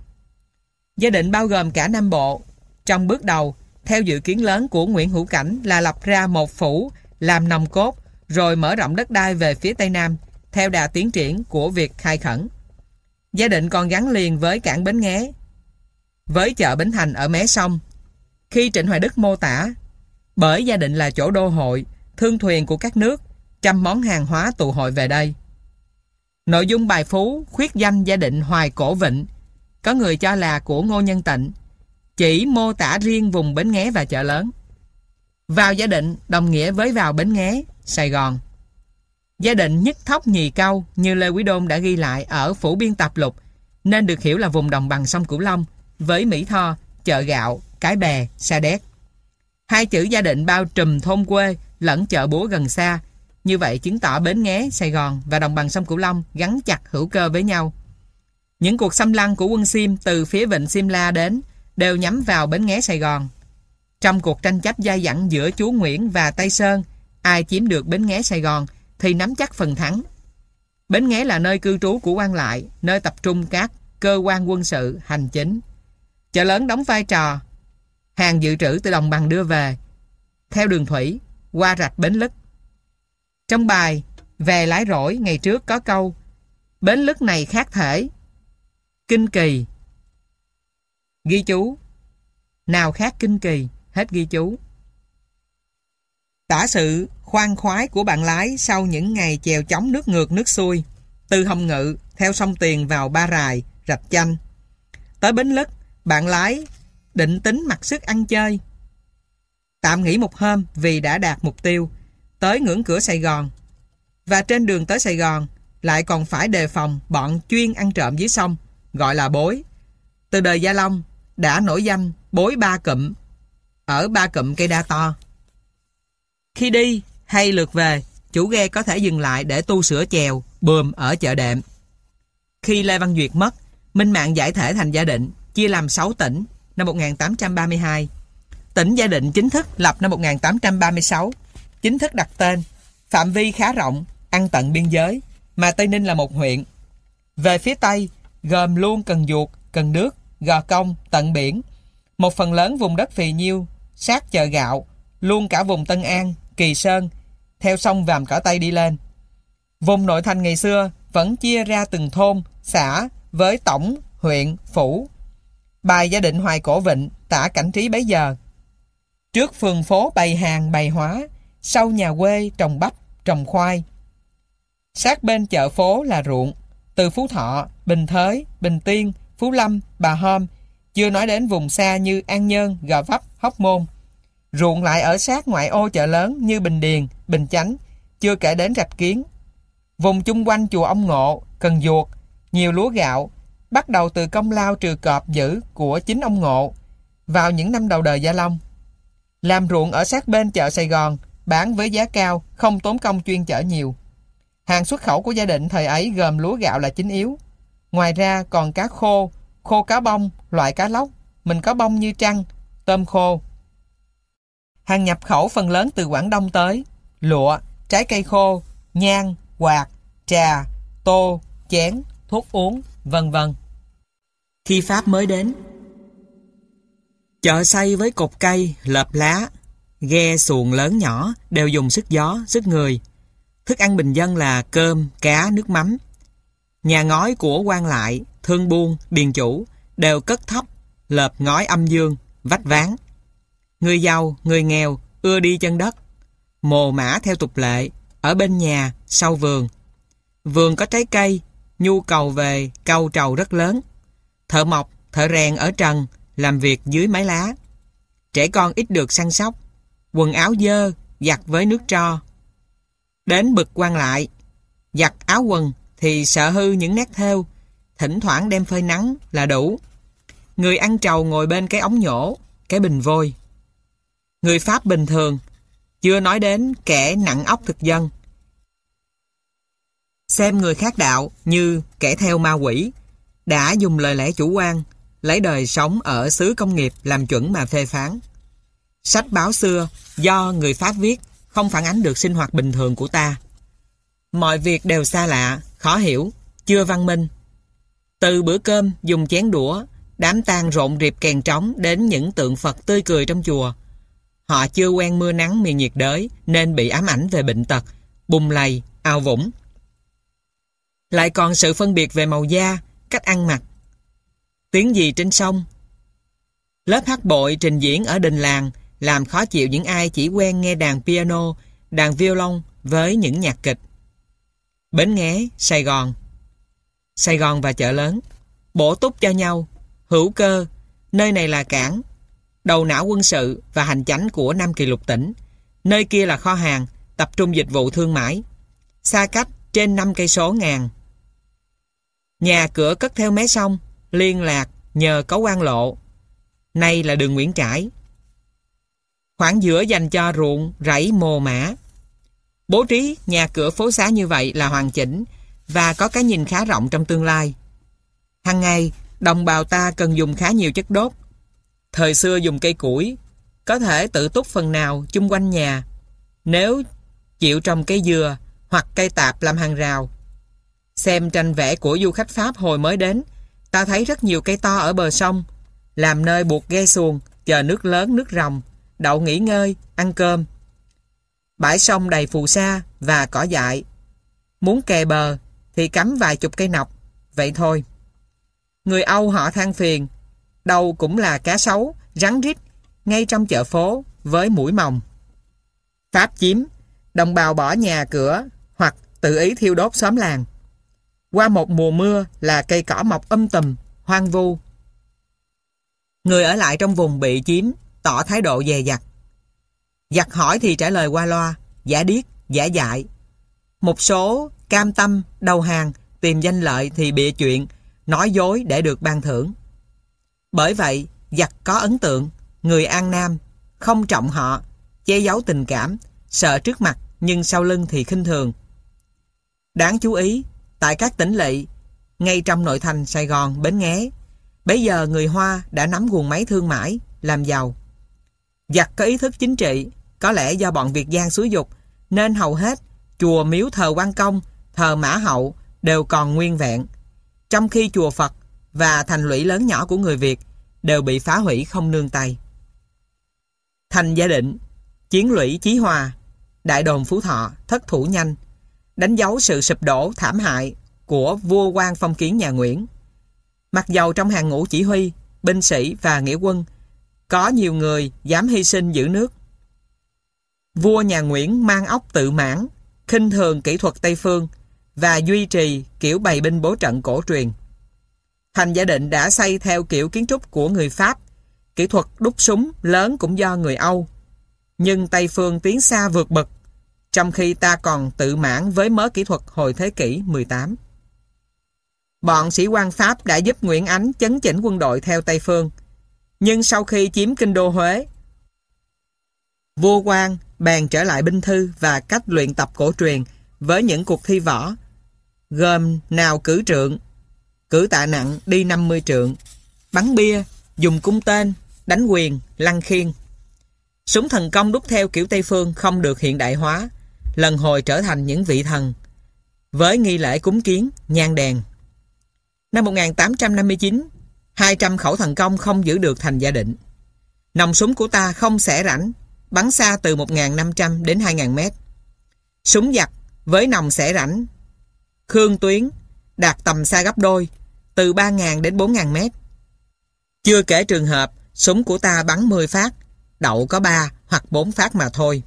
Gia Định bao gồm cả Nam Bộ, trong bước đầu, theo dự kiến lớn của Nguyễn Hữu Cảnh là lập ra một phủ làm nòng cốt rồi mở rộng đất đai về phía Tây Nam theo đà tiến triển của việc khai khẩn. Gia định còn gắn liền với cảng Bến Nghé với chợ Bến Thành ở mé sông. Khi Trịnh Hoài Đức mô tả bởi gia định là chỗ đô hội, thương thuyền của các nước, trăm món hàng hóa tụ hội về đây. Nội dung bài phú khuyết danh gia định Hoài Cổ Vịnh có người cho là của Ngô Nhân Tịnh chỉ mô tả riêng vùng Bến Nghé và chợ lớn. Vào gia định đồng nghĩa với vào Bến Nghé, Sài Gòn. Gia định nhất thóc nhì câu như Lê Quý Đôn đã ghi lại ở phủ biên tập lục nên được hiểu là vùng đồng bằng sông Cửu Long với Mỹ Tho, chợ gạo, cái bè, sa đéc. Hai chữ gia định bao trùm thôn quê lẫn chợ búa gần xa. Như vậy chứng tỏ Bến Nghé, Sài Gòn và đồng bằng sông Cửu Long gắn chặt hữu cơ với nhau. Những cuộc xâm lăng của quân Sim từ phía vịnh Simla đến đều nhắm vào Bến Nghé Sài Gòn. Trong cuộc tranh chấp dai dẳng giữa chúa Nguyễn và Tây Sơn, ai chiếm được Bến Nghé Sài Gòn thì nắm chắc phần thắng. Bến Nghé là nơi cư trú của quan lại, nơi tập trung các cơ quan quân sự, hành chính. Chợ lớn đóng vai trò hàng dự trữ từ đồng bằng đưa về theo đường thủy qua rạch Bến Lức. Trong bài Về lái rỗi ngày trước có câu Bến Lức này khác thể Kinh kỳ Ghi chú Nào khác kinh kỳ Hết ghi chú Tả sự khoan khoái của bạn lái sau những ngày chèo chóng nước ngược nước xuôi từ Hồng Ngự theo sông Tiền vào Ba Rài, Rạch Chanh. Tới Bến Lức, bạn lái định tính mặc sức ăn chơi. Tạm nghỉ một hôm vì đã đạt mục tiêu, tới ngưỡng cửa Sài Gòn. Và trên đường tới Sài Gòn, lại còn phải đề phòng bọn chuyên ăn trộm dưới sông, gọi là bối. Từ đời Gia Long, đã nổi danh bối ba cụm, ở ba cụm cây đa to. Khi đi hay lượt về, chủ ghe có thể dừng lại để tu sửa chèo, bơm ở chợ đệm. Khi Lê Văn Duyệt mất, Minh Mạng giải thể thành gia định, chia làm 6 tỉnh năm 1832. Tỉnh Gia Định chính thức lập năm 1836, chính thức đặt tên, phạm vi khá rộng, ăn tận biên giới, mà Tây Ninh là một huyện. Về phía Tây, gồm luôn Cần Duột, Cần Đước, Gò Công, Tận Biển, một phần lớn vùng đất phì nhiêu, sát chợ gạo, luôn cả vùng Tân An, Kỳ Sơn, theo sông Vàm Cỏ Tây đi lên. Vùng nội thành ngày xưa vẫn chia ra từng thôn, xã với tổng, huyện, phủ, Bài gia định hoài cổ vịnh tả cảnh trí bấy giờ. Trước phường phố bày hàng bày hóa, sau nhà quê trồng bắp, trồng khoai. Sát bên chợ phố là ruộng, từ Phú Thọ, Bình Thới, Bình Tiên, Phú Lâm, Bà Hôm, chưa nói đến vùng xa như An Nhơn, Gò Vấp, Hóc Môn. Ruộng lại ở sát ngoại ô chợ lớn như Bình Điền, Bình Chánh, chưa kể đến Rạch Kiến. Vùng chung quanh chùa Ông Ngộ, Cần Duột, nhiều lúa gạo, bắt đầu từ công lao trừ cọp giữ của chính ông Ngộ vào những năm đầu đời Gia Long. Làm ruộng ở sát bên chợ Sài Gòn, bán với giá cao, không tốn công chuyên chở nhiều. Hàng xuất khẩu của gia đình thời ấy gồm lúa gạo là chính yếu. Ngoài ra còn cá khô, khô cá bông, loại cá lóc, mình có bông như trăng, tôm khô. Hàng nhập khẩu phần lớn từ Quảng Đông tới, lụa, trái cây khô, nhang, quạt, trà, tô, chén, thuốc uống, vân vân. Khi Pháp mới đến, chợ xây với cột cây, lợp lá, ghe xuồng lớn nhỏ đều dùng sức gió, sức người. Thức ăn bình dân là cơm, cá, nước mắm. Nhà ngói của quan lại, thương buôn, điền chủ đều cất thấp, lợp ngói âm dương, vách ván. Người giàu, người nghèo, ưa đi chân đất. Mồ mã theo tục lệ, ở bên nhà, sau vườn. Vườn có trái cây, nhu cầu về cau trầu rất lớn. Thợ mộc, thợ rèn ở trần, làm việc dưới mái lá. Trẻ con ít được săn sóc, quần áo dơ, giặt với nước tro. Đến bực quan lại, giặt áo quần thì sợ hư những nét thêu, thỉnh thoảng đem phơi nắng là đủ. Người ăn trầu ngồi bên cái ống nhổ, cái bình vôi. Người Pháp bình thường, chưa nói đến kẻ nặng ốc thực dân, xem người khác đạo như kẻ theo ma quỷ, đã dùng lời lẽ chủ quan, lấy đời sống ở xứ công nghiệp làm chuẩn mà phê phán. Sách báo xưa do người Pháp viết không phản ánh được sinh hoạt bình thường của ta. Mọi việc đều xa lạ, khó hiểu, chưa văn minh. Từ bữa cơm dùng chén đũa, đám tang rộn rịp kèn trống đến những tượng Phật tươi cười trong chùa. Họ chưa quen mưa nắng miền nhiệt đới nên bị ám ảnh về bệnh tật, bùng lầy, ao vũng, lại còn sự phân biệt về màu da, cách ăn mặc. Tiếng gì trên sông? Lớp hát bội trình diễn ở đình làng làm khó chịu những ai chỉ quen nghe đàn piano, đàn violon với những nhạc kịch. Bến Nghé, Sài Gòn Sài Gòn và chợ lớn Bổ túc cho nhau Hữu cơ Nơi này là cảng Đầu não quân sự và hành chánh của Nam Kỳ Lục tỉnh Nơi kia là kho hàng Tập trung dịch vụ thương mại xa cách trên 5 cây số ngàn. Nhà cửa cất theo mé sông, liên lạc nhờ có quan lộ. Nay là đường Nguyễn Trãi. Khoảng giữa dành cho ruộng, rẫy mồ mã. Bố trí nhà cửa phố xá như vậy là hoàn chỉnh và có cái nhìn khá rộng trong tương lai. Hằng ngày, đồng bào ta cần dùng khá nhiều chất đốt. Thời xưa dùng cây củi, có thể tự túc phần nào chung quanh nhà. Nếu chịu trồng cây dừa hoặc cây tạp làm hàng rào. Xem tranh vẽ của du khách Pháp hồi mới đến, ta thấy rất nhiều cây to ở bờ sông, làm nơi buộc ghe xuồng, chờ nước lớn nước rồng đậu nghỉ ngơi, ăn cơm. Bãi sông đầy phù sa và cỏ dại. Muốn kè bờ thì cắm vài chục cây nọc, vậy thôi. Người Âu họ than phiền, đâu cũng là cá sấu, rắn rít, ngay trong chợ phố với mũi mồng. Pháp chiếm, đồng bào bỏ nhà cửa hoặc tự ý thiêu đốt xóm làng. Qua một mùa mưa là cây cỏ mọc âm tùm, hoang vu. Người ở lại trong vùng bị chiếm, tỏ thái độ dè dặt. Giặc hỏi thì trả lời qua loa, giả điếc, giả dại. Một số cam tâm, đầu hàng, tìm danh lợi thì bịa chuyện, nói dối để được ban thưởng. Bởi vậy, giặc có ấn tượng, người An Nam, không trọng họ, che giấu tình cảm, sợ trước mặt nhưng sau lưng thì khinh thường. Đáng chú ý, tại các tỉnh lỵ, ngay trong nội thành Sài Gòn, Bến Nghé, bây giờ người Hoa đã nắm guồng máy thương mại, làm giàu. Giặc có ý thức chính trị, có lẽ do bọn Việt Giang xúi dục, nên hầu hết chùa miếu thờ quan công, thờ mã hậu đều còn nguyên vẹn. Trong khi chùa Phật và thành lũy lớn nhỏ của người Việt đều bị phá hủy không nương tay. Thành Gia Định, Chiến lũy Chí Hòa, Đại đồn Phú Thọ, thất thủ nhanh, đánh dấu sự sụp đổ thảm hại của vua quan phong kiến nhà Nguyễn. Mặc dầu trong hàng ngũ chỉ huy, binh sĩ và nghĩa quân, có nhiều người dám hy sinh giữ nước. Vua nhà Nguyễn mang óc tự mãn, khinh thường kỹ thuật Tây Phương và duy trì kiểu bày binh bố trận cổ truyền. Thành Gia Định đã xây theo kiểu kiến trúc của người Pháp, kỹ thuật đúc súng lớn cũng do người Âu. Nhưng Tây Phương tiến xa vượt bậc, trong khi ta còn tự mãn với mớ kỹ thuật hồi thế kỷ 18. Bọn sĩ quan Pháp đã giúp Nguyễn Ánh chấn chỉnh quân đội theo Tây Phương. Nhưng sau khi chiếm kinh đô Huế, vua quan bèn trở lại binh thư và cách luyện tập cổ truyền với những cuộc thi võ, gồm nào cử trượng, cử tạ nặng đi 50 trượng, bắn bia, dùng cung tên, đánh quyền, lăng khiên. Súng thần công đúc theo kiểu Tây Phương không được hiện đại hóa, lần hồi trở thành những vị thần, với nghi lễ cúng kiến, nhang đèn. Năm 1859, 200 khẩu thần công không giữ được thành gia định. Nòng súng của ta không xẻ rảnh, bắn xa từ 1.500 đến 2.000 mét. Súng giặc với nòng xẻ rảnh, khương tuyến, đạt tầm xa gấp đôi, từ 3.000 đến 4.000 mét. Chưa kể trường hợp súng của ta bắn 10 phát, đậu có 3 hoặc 4 phát mà thôi.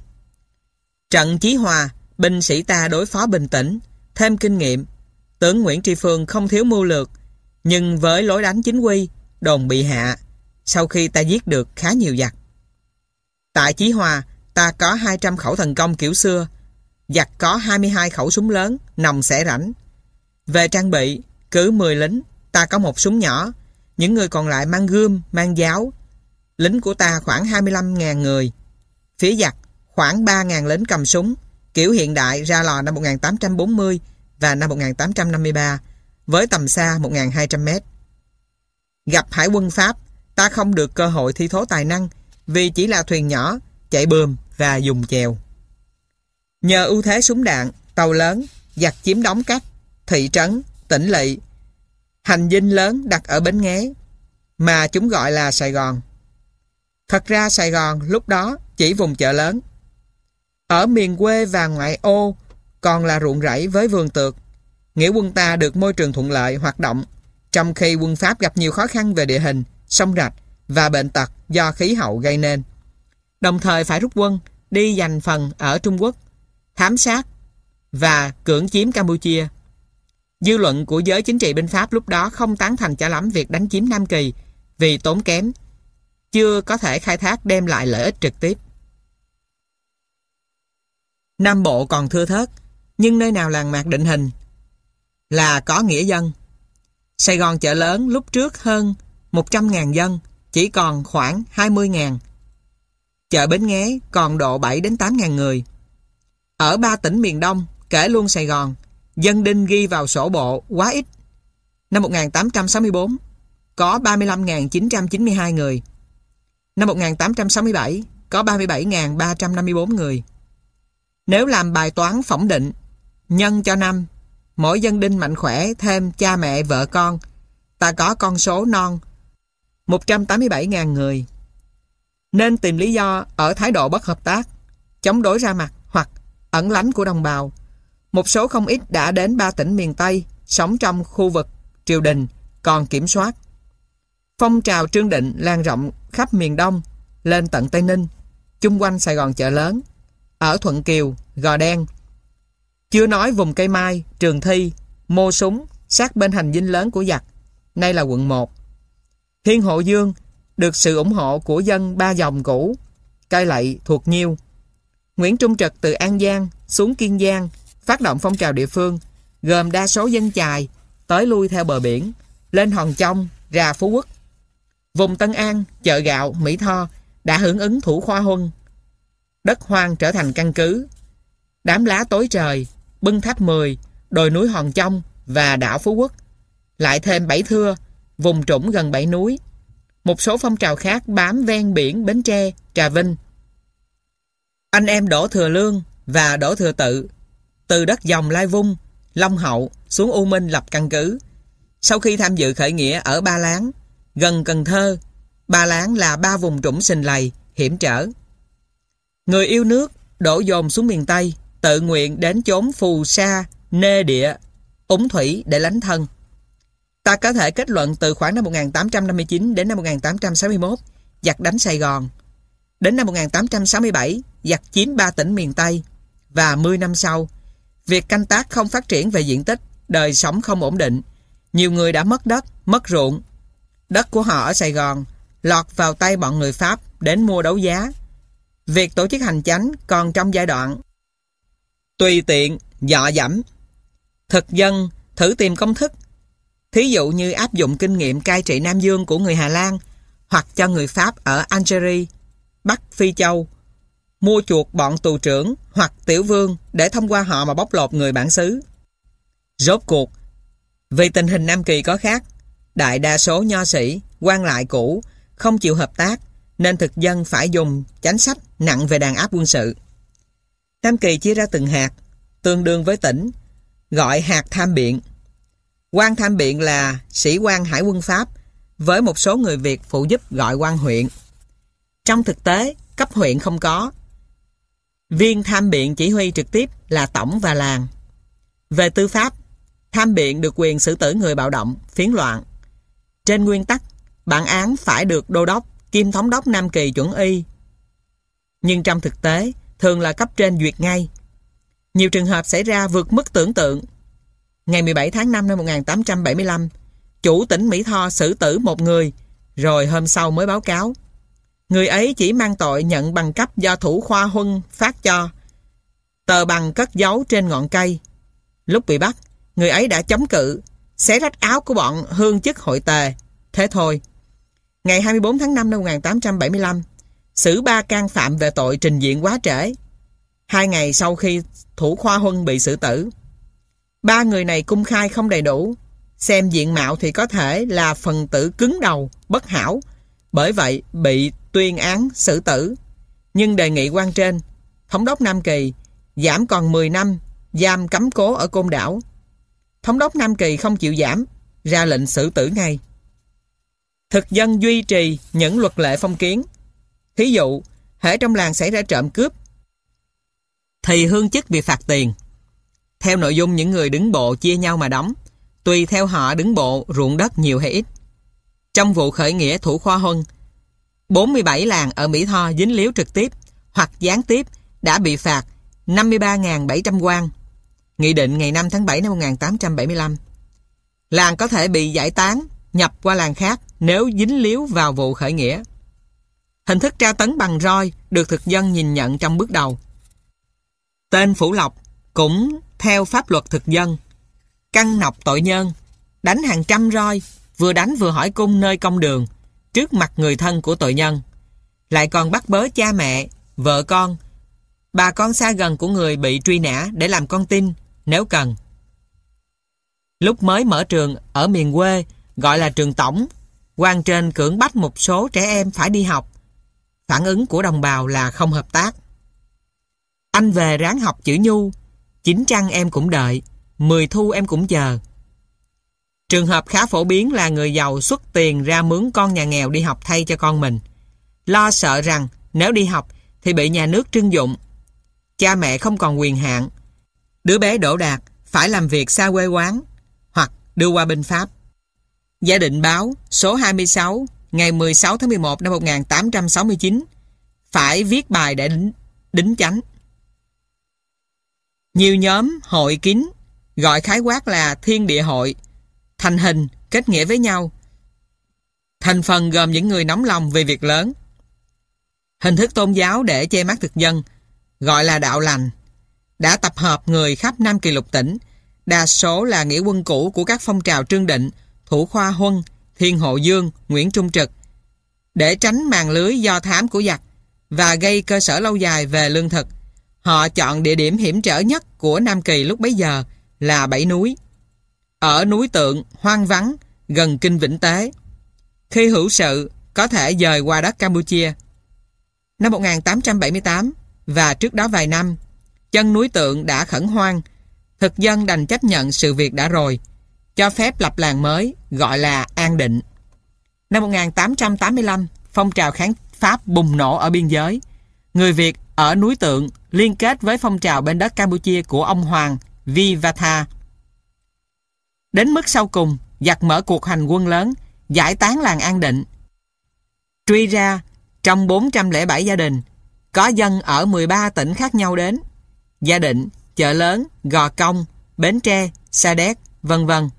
Trận Chí Hòa, binh sĩ ta đối phó bình tĩnh, thêm kinh nghiệm. Tướng Nguyễn Tri Phương không thiếu mưu lược, nhưng với lối đánh chính quy, đồn bị hạ, sau khi ta giết được khá nhiều giặc. Tại Chí Hòa, ta có 200 khẩu thần công kiểu xưa, giặc có 22 khẩu súng lớn, nòng xẻ rảnh. Về trang bị, cứ 10 lính, ta có một súng nhỏ, những người còn lại mang gươm, mang giáo. Lính của ta khoảng 25.000 người. Phía giặc, khoảng 3.000 lính cầm súng, kiểu hiện đại ra lò năm 1840 và năm 1853, với tầm xa 1.200m Gặp hải quân Pháp, ta không được cơ hội thi thố tài năng vì chỉ là thuyền nhỏ, chạy bơm và dùng chèo. Nhờ ưu thế súng đạn, tàu lớn, giặc chiếm đóng các thị trấn, tỉnh lỵ, hành dinh lớn đặt ở Bến Nghé, mà chúng gọi là Sài Gòn. Thật ra Sài Gòn lúc đó chỉ vùng chợ lớn. Ở miền quê và ngoại ô còn là ruộng rẫy với vườn tược. Nghĩa quân ta được môi trường thuận lợi hoạt động, trong khi quân Pháp gặp nhiều khó khăn về địa hình, sông rạch và bệnh tật do khí hậu gây nên. Đồng thời phải rút quân đi giành phần ở Trung Quốc, thám sát và cưỡng chiếm Campuchia. Dư luận của giới chính trị bên Pháp lúc đó không tán thành cho lắm việc đánh chiếm Nam Kỳ vì tốn kém, chưa có thể khai thác đem lại lợi ích trực tiếp. Nam Bộ còn thưa thớt, Nhưng nơi nào làng mạc định hình là có nghĩa dân. Sài Gòn chợ lớn lúc trước hơn 100.000 dân, chỉ còn khoảng 20.000. Chợ Bến Nghé còn độ 7 đến 8.000 người. Ở ba tỉnh miền Đông, kể luôn Sài Gòn, dân đinh ghi vào sổ bộ quá ít. Năm 1864, có 35.992 người. Năm 1867, có 37.354 người. Nếu làm bài toán phỏng định, nhân cho năm, mỗi dân đinh mạnh khỏe thêm cha mẹ vợ con, ta có con số non 187.000 người. Nên tìm lý do ở thái độ bất hợp tác, chống đối ra mặt hoặc ẩn lánh của đồng bào. Một số không ít đã đến ba tỉnh miền Tây, sống trong khu vực triều đình, còn kiểm soát. Phong trào trương định lan rộng khắp miền Đông, lên tận Tây Ninh, chung quanh Sài Gòn chợ lớn, ở Thuận Kiều, Gò Đen. Chưa nói vùng cây mai, trường thi, mô súng, sát bên hành dinh lớn của giặc, nay là quận 1. Thiên Hộ Dương được sự ủng hộ của dân ba dòng cũ, cai lậy thuộc nhiêu. Nguyễn Trung Trực từ An Giang xuống Kiên Giang phát động phong trào địa phương, gồm đa số dân chài, tới lui theo bờ biển, lên Hòn Trong, ra Phú Quốc. Vùng Tân An, chợ gạo, Mỹ Tho đã hưởng ứng thủ khoa huân. Đất hoang trở thành căn cứ. Đám lá tối trời, bưng tháp 10, đồi núi Hòn Trong và đảo Phú Quốc. Lại thêm Bảy Thưa, vùng trũng gần Bảy Núi. Một số phong trào khác bám ven biển Bến Tre, Trà Vinh. Anh em Đỗ Thừa Lương và Đỗ Thừa Tự từ đất dòng Lai Vung, Long Hậu xuống U Minh lập căn cứ. Sau khi tham dự khởi nghĩa ở Ba Láng, gần Cần Thơ, Ba Láng là ba vùng trũng sình lầy, hiểm trở. Người yêu nước đổ dồn xuống miền Tây, tự nguyện đến chốn phù sa, nê địa, úng thủy để lánh thân. Ta có thể kết luận từ khoảng năm 1859 đến năm 1861, giặc đánh Sài Gòn. Đến năm 1867, giặc chiếm ba tỉnh miền Tây. Và 10 năm sau, việc canh tác không phát triển về diện tích, đời sống không ổn định. Nhiều người đã mất đất, mất ruộng. Đất của họ ở Sài Gòn lọt vào tay bọn người Pháp đến mua đấu giá. Việc tổ chức hành chánh còn trong giai đoạn tùy tiện, dọ dẫm. Thực dân thử tìm công thức Thí dụ như áp dụng kinh nghiệm cai trị Nam Dương của người Hà Lan hoặc cho người Pháp ở Algeria, Bắc Phi Châu, mua chuộc bọn tù trưởng hoặc tiểu vương để thông qua họ mà bóc lột người bản xứ. Rốt cuộc, vì tình hình Nam Kỳ có khác, đại đa số nho sĩ, quan lại cũ không chịu hợp tác nên thực dân phải dùng chánh sách nặng về đàn áp quân sự. Nam Kỳ chia ra từng hạt, tương đương với tỉnh, gọi hạt tham biện quan tham biện là sĩ quan hải quân Pháp với một số người Việt phụ giúp gọi quan huyện. Trong thực tế, cấp huyện không có. Viên tham biện chỉ huy trực tiếp là tổng và làng. Về tư pháp, tham biện được quyền xử tử người bạo động, phiến loạn. Trên nguyên tắc, bản án phải được đô đốc, kim thống đốc Nam Kỳ chuẩn y. Nhưng trong thực tế, thường là cấp trên duyệt ngay. Nhiều trường hợp xảy ra vượt mức tưởng tượng Ngày 17 tháng 5 năm 1875, chủ tỉnh Mỹ Tho xử tử một người, rồi hôm sau mới báo cáo. Người ấy chỉ mang tội nhận bằng cấp do thủ khoa huân phát cho. Tờ bằng cất giấu trên ngọn cây. Lúc bị bắt, người ấy đã chống cự, xé rách áo của bọn hương chức hội tề. Thế thôi. Ngày 24 tháng 5 năm 1875, xử ba can phạm về tội trình diện quá trễ. Hai ngày sau khi thủ khoa huân bị xử tử, Ba người này cung khai không đầy đủ. Xem diện mạo thì có thể là phần tử cứng đầu, bất hảo. Bởi vậy bị tuyên án xử tử. Nhưng đề nghị quan trên, Thống đốc Nam Kỳ giảm còn 10 năm giam cấm cố ở Côn Đảo. Thống đốc Nam Kỳ không chịu giảm, ra lệnh xử tử ngay. Thực dân duy trì những luật lệ phong kiến. Thí dụ, hệ trong làng xảy ra trộm cướp, thì hương chức bị phạt tiền. Theo nội dung những người đứng bộ chia nhau mà đóng, tùy theo họ đứng bộ ruộng đất nhiều hay ít. Trong vụ khởi nghĩa Thủ Khoa Huân, 47 làng ở Mỹ Tho dính líu trực tiếp hoặc gián tiếp đã bị phạt 53.700 quan. Nghị định ngày 5 tháng 7 năm 1875. Làng có thể bị giải tán, nhập qua làng khác nếu dính líu vào vụ khởi nghĩa. Hình thức tra tấn bằng roi được thực dân nhìn nhận trong bước đầu. Tên Phủ Lộc cũng theo pháp luật thực dân. Căng nọc tội nhân, đánh hàng trăm roi, vừa đánh vừa hỏi cung nơi công đường, trước mặt người thân của tội nhân. Lại còn bắt bớ cha mẹ, vợ con, bà con xa gần của người bị truy nã để làm con tin, nếu cần. Lúc mới mở trường ở miền quê, gọi là trường tổng, quan trên cưỡng bắt một số trẻ em phải đi học. Phản ứng của đồng bào là không hợp tác. Anh về ráng học chữ nhu, chín trăng em cũng đợi, mười thu em cũng chờ. Trường hợp khá phổ biến là người giàu xuất tiền ra mướn con nhà nghèo đi học thay cho con mình. Lo sợ rằng nếu đi học thì bị nhà nước trưng dụng. Cha mẹ không còn quyền hạn. Đứa bé đổ đạt phải làm việc xa quê quán hoặc đưa qua binh Pháp. Gia định báo số 26 ngày 16 tháng 11 năm 1869 phải viết bài để đính, đính chánh. Nhiều nhóm hội kín gọi khái quát là thiên địa hội thành hình, kết nghĩa với nhau. Thành phần gồm những người nóng lòng về việc lớn. Hình thức tôn giáo để che mắt thực dân, gọi là đạo lành, đã tập hợp người khắp Nam Kỳ lục tỉnh, đa số là nghĩa quân cũ của các phong trào Trương Định, Thủ Khoa Huân, Thiên Hộ Dương, Nguyễn Trung Trực, để tránh màn lưới do thám của giặc và gây cơ sở lâu dài về lương thực. Họ chọn địa điểm hiểm trở nhất của Nam Kỳ lúc bấy giờ là Bảy Núi ở núi Tượng, hoang vắng, gần Kinh Vĩnh Tế. Khi hữu sự, có thể dời qua đất Campuchia. Năm 1878 và trước đó vài năm, chân núi Tượng đã khẩn hoang, thực dân đành chấp nhận sự việc đã rồi, cho phép lập làng mới gọi là An Định. Năm 1885, phong trào kháng Pháp bùng nổ ở biên giới. Người Việt ở núi Tượng liên kết với phong trào bên đất Campuchia của ông Hoàng Vivatha Đến mức sau cùng, giặc mở cuộc hành quân lớn, giải tán làng An Định. Truy ra, trong 407 gia đình, có dân ở 13 tỉnh khác nhau đến. Gia định, chợ lớn, Gò Công, Bến Tre, Sa Đéc, vân vân.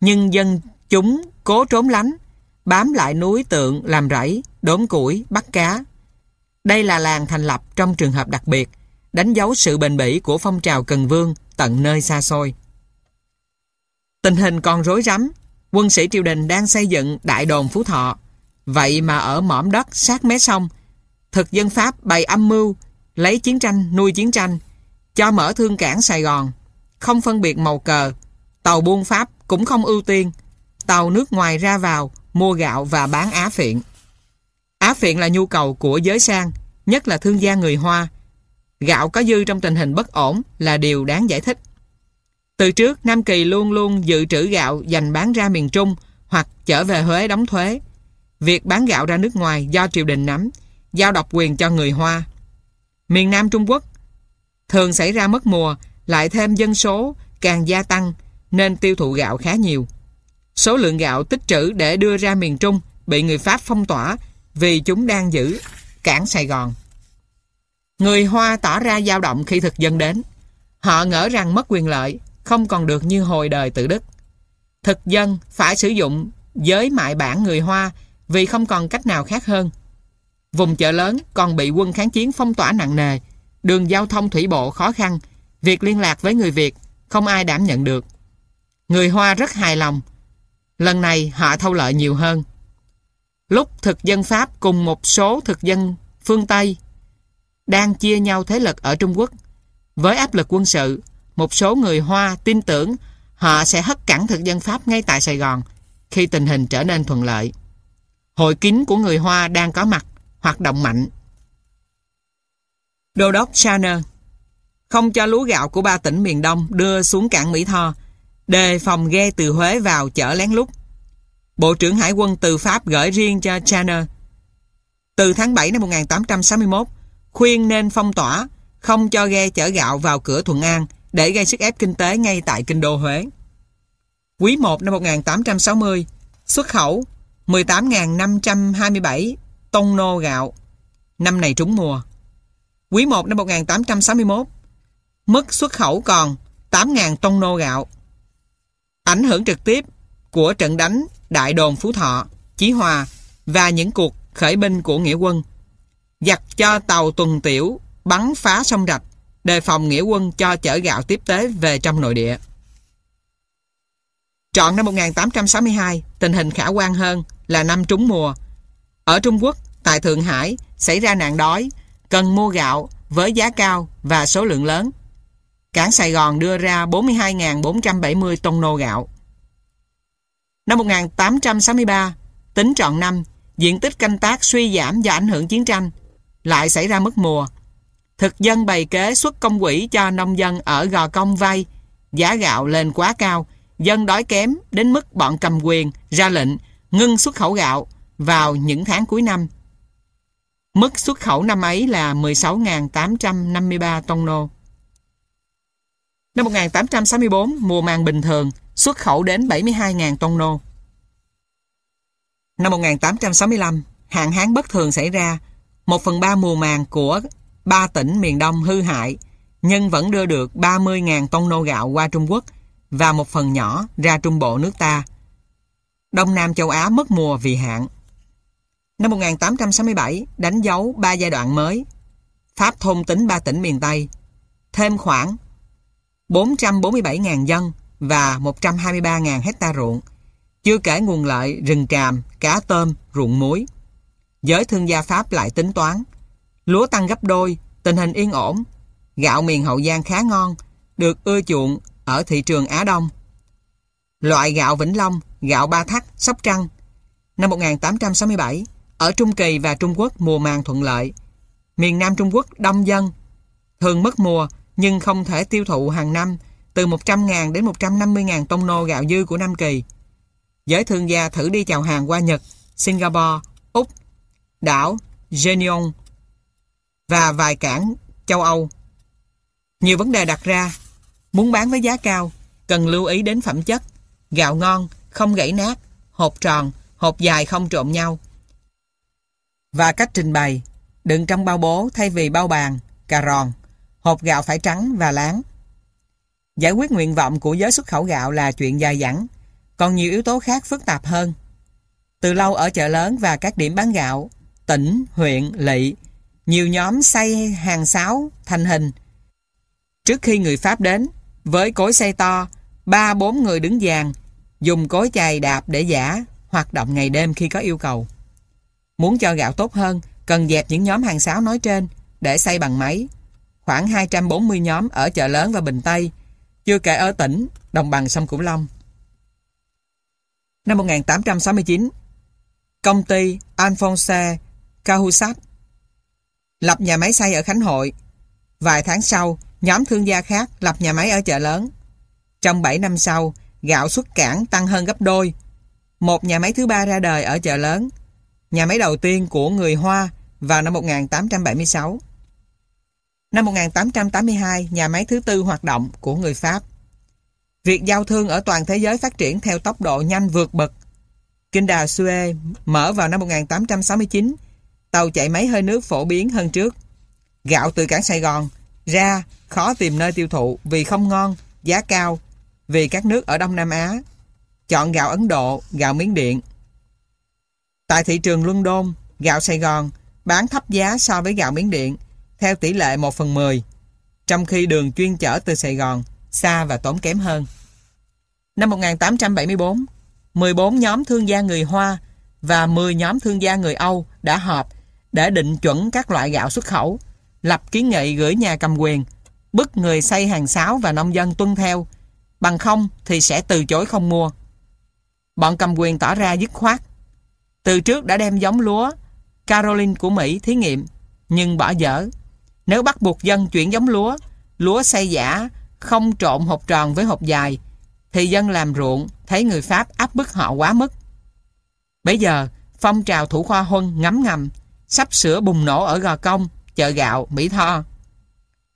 Nhưng dân chúng cố trốn lánh, bám lại núi tượng làm rẫy, đốn củi, bắt cá. Đây là làng thành lập trong trường hợp đặc biệt, đánh dấu sự bền bỉ của phong trào Cần Vương tận nơi xa xôi. Tình hình còn rối rắm, quân sĩ triều đình đang xây dựng đại đồn Phú Thọ. Vậy mà ở mỏm đất sát mé sông, thực dân Pháp bày âm mưu, lấy chiến tranh nuôi chiến tranh, cho mở thương cảng Sài Gòn, không phân biệt màu cờ, tàu buôn Pháp cũng không ưu tiên, tàu nước ngoài ra vào, mua gạo và bán á phiện. Á phiện là nhu cầu của giới sang, nhất là thương gia người Hoa. Gạo có dư trong tình hình bất ổn là điều đáng giải thích. Từ trước, Nam Kỳ luôn luôn dự trữ gạo dành bán ra miền Trung hoặc trở về Huế đóng thuế. Việc bán gạo ra nước ngoài do triều đình nắm, giao độc quyền cho người Hoa. Miền Nam Trung Quốc thường xảy ra mất mùa, lại thêm dân số càng gia tăng nên tiêu thụ gạo khá nhiều. Số lượng gạo tích trữ để đưa ra miền Trung bị người Pháp phong tỏa vì chúng đang giữ cảng Sài Gòn. Người Hoa tỏ ra dao động khi thực dân đến. Họ ngỡ rằng mất quyền lợi, không còn được như hồi đời tự đức. Thực dân phải sử dụng giới mại bản người Hoa vì không còn cách nào khác hơn. Vùng chợ lớn còn bị quân kháng chiến phong tỏa nặng nề, đường giao thông thủy bộ khó khăn, việc liên lạc với người Việt không ai đảm nhận được. Người Hoa rất hài lòng, lần này họ thâu lợi nhiều hơn. Lúc thực dân Pháp cùng một số thực dân phương Tây đang chia nhau thế lực ở Trung Quốc, với áp lực quân sự, một số người Hoa tin tưởng họ sẽ hất cẳng thực dân Pháp ngay tại Sài Gòn khi tình hình trở nên thuận lợi. Hội kín của người Hoa đang có mặt, hoạt động mạnh. Đô đốc Shanner không cho lúa gạo của ba tỉnh miền Đông đưa xuống cảng Mỹ Tho, đề phòng ghe từ Huế vào chở lén lút. Bộ trưởng Hải quân từ Pháp gửi riêng cho Shanner. Từ tháng 7 năm 1861, khuyên nên phong tỏa, không cho ghe chở gạo vào cửa Thuận An, để gây sức ép kinh tế ngay tại kinh đô Huế. Quý 1 năm 1860, xuất khẩu 18.527 tông nô gạo. Năm này trúng mùa. Quý 1 năm 1861, mức xuất khẩu còn 8.000 tông nô gạo. Ảnh hưởng trực tiếp của trận đánh Đại đồn Phú Thọ, Chí Hòa và những cuộc khởi binh của nghĩa quân. Giặc cho tàu tuần tiểu bắn phá sông Rạch đề phòng nghĩa quân cho chở gạo tiếp tế về trong nội địa. Trọn năm 1862, tình hình khả quan hơn là năm trúng mùa. Ở Trung Quốc, tại Thượng Hải, xảy ra nạn đói, cần mua gạo với giá cao và số lượng lớn. Cảng Sài Gòn đưa ra 42.470 tông nô gạo. Năm 1863, tính trọn năm, diện tích canh tác suy giảm do ảnh hưởng chiến tranh, lại xảy ra mất mùa. Thực dân bày kế xuất công quỹ cho nông dân ở Gò Công vay, giá gạo lên quá cao, dân đói kém đến mức bọn cầm quyền ra lệnh ngưng xuất khẩu gạo vào những tháng cuối năm. Mức xuất khẩu năm ấy là 16.853 tông nô. Năm 1864, mùa màng bình thường, xuất khẩu đến 72.000 tông nô. Năm 1865, hạn hán bất thường xảy ra, một phần ba mùa màng của ba tỉnh miền Đông hư hại, nhưng vẫn đưa được 30.000 tấn nô gạo qua Trung Quốc và một phần nhỏ ra Trung Bộ nước ta. Đông Nam châu Á mất mùa vì hạn. Năm 1867, đánh dấu ba giai đoạn mới. Pháp thôn tính ba tỉnh miền Tây, thêm khoảng 447.000 dân và 123.000 hecta ruộng, chưa kể nguồn lợi rừng tràm, cá tôm, ruộng muối. Giới thương gia Pháp lại tính toán, lúa tăng gấp đôi, tình hình yên ổn, gạo miền Hậu Giang khá ngon, được ưa chuộng ở thị trường Á Đông. Loại gạo Vĩnh Long, gạo Ba Thắt, Sóc Trăng. Năm 1867, ở Trung Kỳ và Trung Quốc mùa màng thuận lợi. Miền Nam Trung Quốc đông dân, thường mất mùa nhưng không thể tiêu thụ hàng năm từ 100.000 đến 150.000 tông nô gạo dư của Nam Kỳ. Giới thương gia thử đi chào hàng qua Nhật, Singapore, Úc, đảo Genion và vài cảng châu Âu. Nhiều vấn đề đặt ra, muốn bán với giá cao, cần lưu ý đến phẩm chất, gạo ngon, không gãy nát, hộp tròn, hộp dài không trộn nhau. Và cách trình bày, đựng trong bao bố thay vì bao bàn, cà ròn, hộp gạo phải trắng và láng. Giải quyết nguyện vọng của giới xuất khẩu gạo là chuyện dài dẳng, còn nhiều yếu tố khác phức tạp hơn. Từ lâu ở chợ lớn và các điểm bán gạo, tỉnh, huyện, lỵ, nhiều nhóm xây hàng sáo thành hình. Trước khi người Pháp đến, với cối xây to, ba bốn người đứng dàn, dùng cối chày đạp để giả, hoạt động ngày đêm khi có yêu cầu. Muốn cho gạo tốt hơn, cần dẹp những nhóm hàng sáo nói trên để xây bằng máy. Khoảng 240 nhóm ở chợ lớn và Bình Tây, chưa kể ở tỉnh, đồng bằng sông Cửu Long. Năm 1869, công ty Alphonse Cahusat lập nhà máy xay ở Khánh Hội. Vài tháng sau, nhóm thương gia khác lập nhà máy ở chợ lớn. Trong 7 năm sau, gạo xuất cảng tăng hơn gấp đôi. Một nhà máy thứ ba ra đời ở chợ lớn. Nhà máy đầu tiên của người Hoa vào năm 1876. Năm 1882, nhà máy thứ tư hoạt động của người Pháp. Việc giao thương ở toàn thế giới phát triển theo tốc độ nhanh vượt bậc. Kinh đà Suez mở vào năm 1869, tàu chạy máy hơi nước phổ biến hơn trước. Gạo từ cảng Sài Gòn ra khó tìm nơi tiêu thụ vì không ngon, giá cao, vì các nước ở Đông Nam Á. Chọn gạo Ấn Độ, gạo Miến Điện. Tại thị trường London, gạo Sài Gòn bán thấp giá so với gạo Miến Điện, theo tỷ lệ 1 phần 10, trong khi đường chuyên chở từ Sài Gòn xa và tốn kém hơn. Năm 1874, 14 nhóm thương gia người Hoa và 10 nhóm thương gia người Âu đã họp để định chuẩn các loại gạo xuất khẩu, lập kiến nghị gửi nhà cầm quyền, bức người xây hàng sáo và nông dân tuân theo, bằng không thì sẽ từ chối không mua. Bọn cầm quyền tỏ ra dứt khoát. Từ trước đã đem giống lúa Caroline của Mỹ thí nghiệm, nhưng bỏ dở. Nếu bắt buộc dân chuyển giống lúa, lúa xây giả không trộn hộp tròn với hộp dài, thì dân làm ruộng thấy người Pháp áp bức họ quá mức. Bây giờ, phong trào thủ khoa huân ngấm ngầm, sắp sửa bùng nổ ở Gò Công, chợ gạo, Mỹ Tho.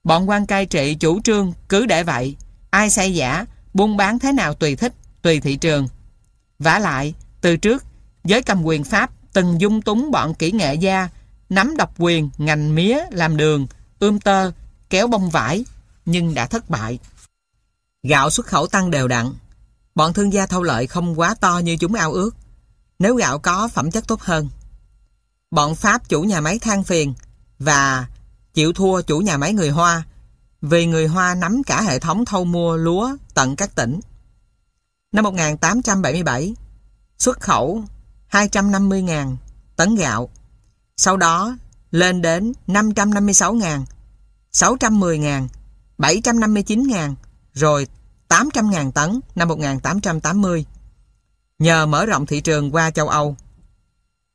Bọn quan cai trị chủ trương cứ để vậy, ai xây giả, buôn bán thế nào tùy thích, tùy thị trường. vả lại, từ trước, giới cầm quyền Pháp từng dung túng bọn kỹ nghệ gia, nắm độc quyền ngành mía làm đường, ươm tơ, kéo bông vải, nhưng đã thất bại. Gạo xuất khẩu tăng đều đặn. Bọn thương gia thâu lợi không quá to như chúng ao ước. Nếu gạo có phẩm chất tốt hơn. Bọn Pháp chủ nhà máy than phiền và chịu thua chủ nhà máy người Hoa vì người Hoa nắm cả hệ thống thâu mua lúa tận các tỉnh. Năm 1877, xuất khẩu 250.000 tấn gạo, sau đó lên đến 556.000, 610.000, 759.000, rồi 800.000 tấn năm 1880. Nhờ mở rộng thị trường qua châu Âu.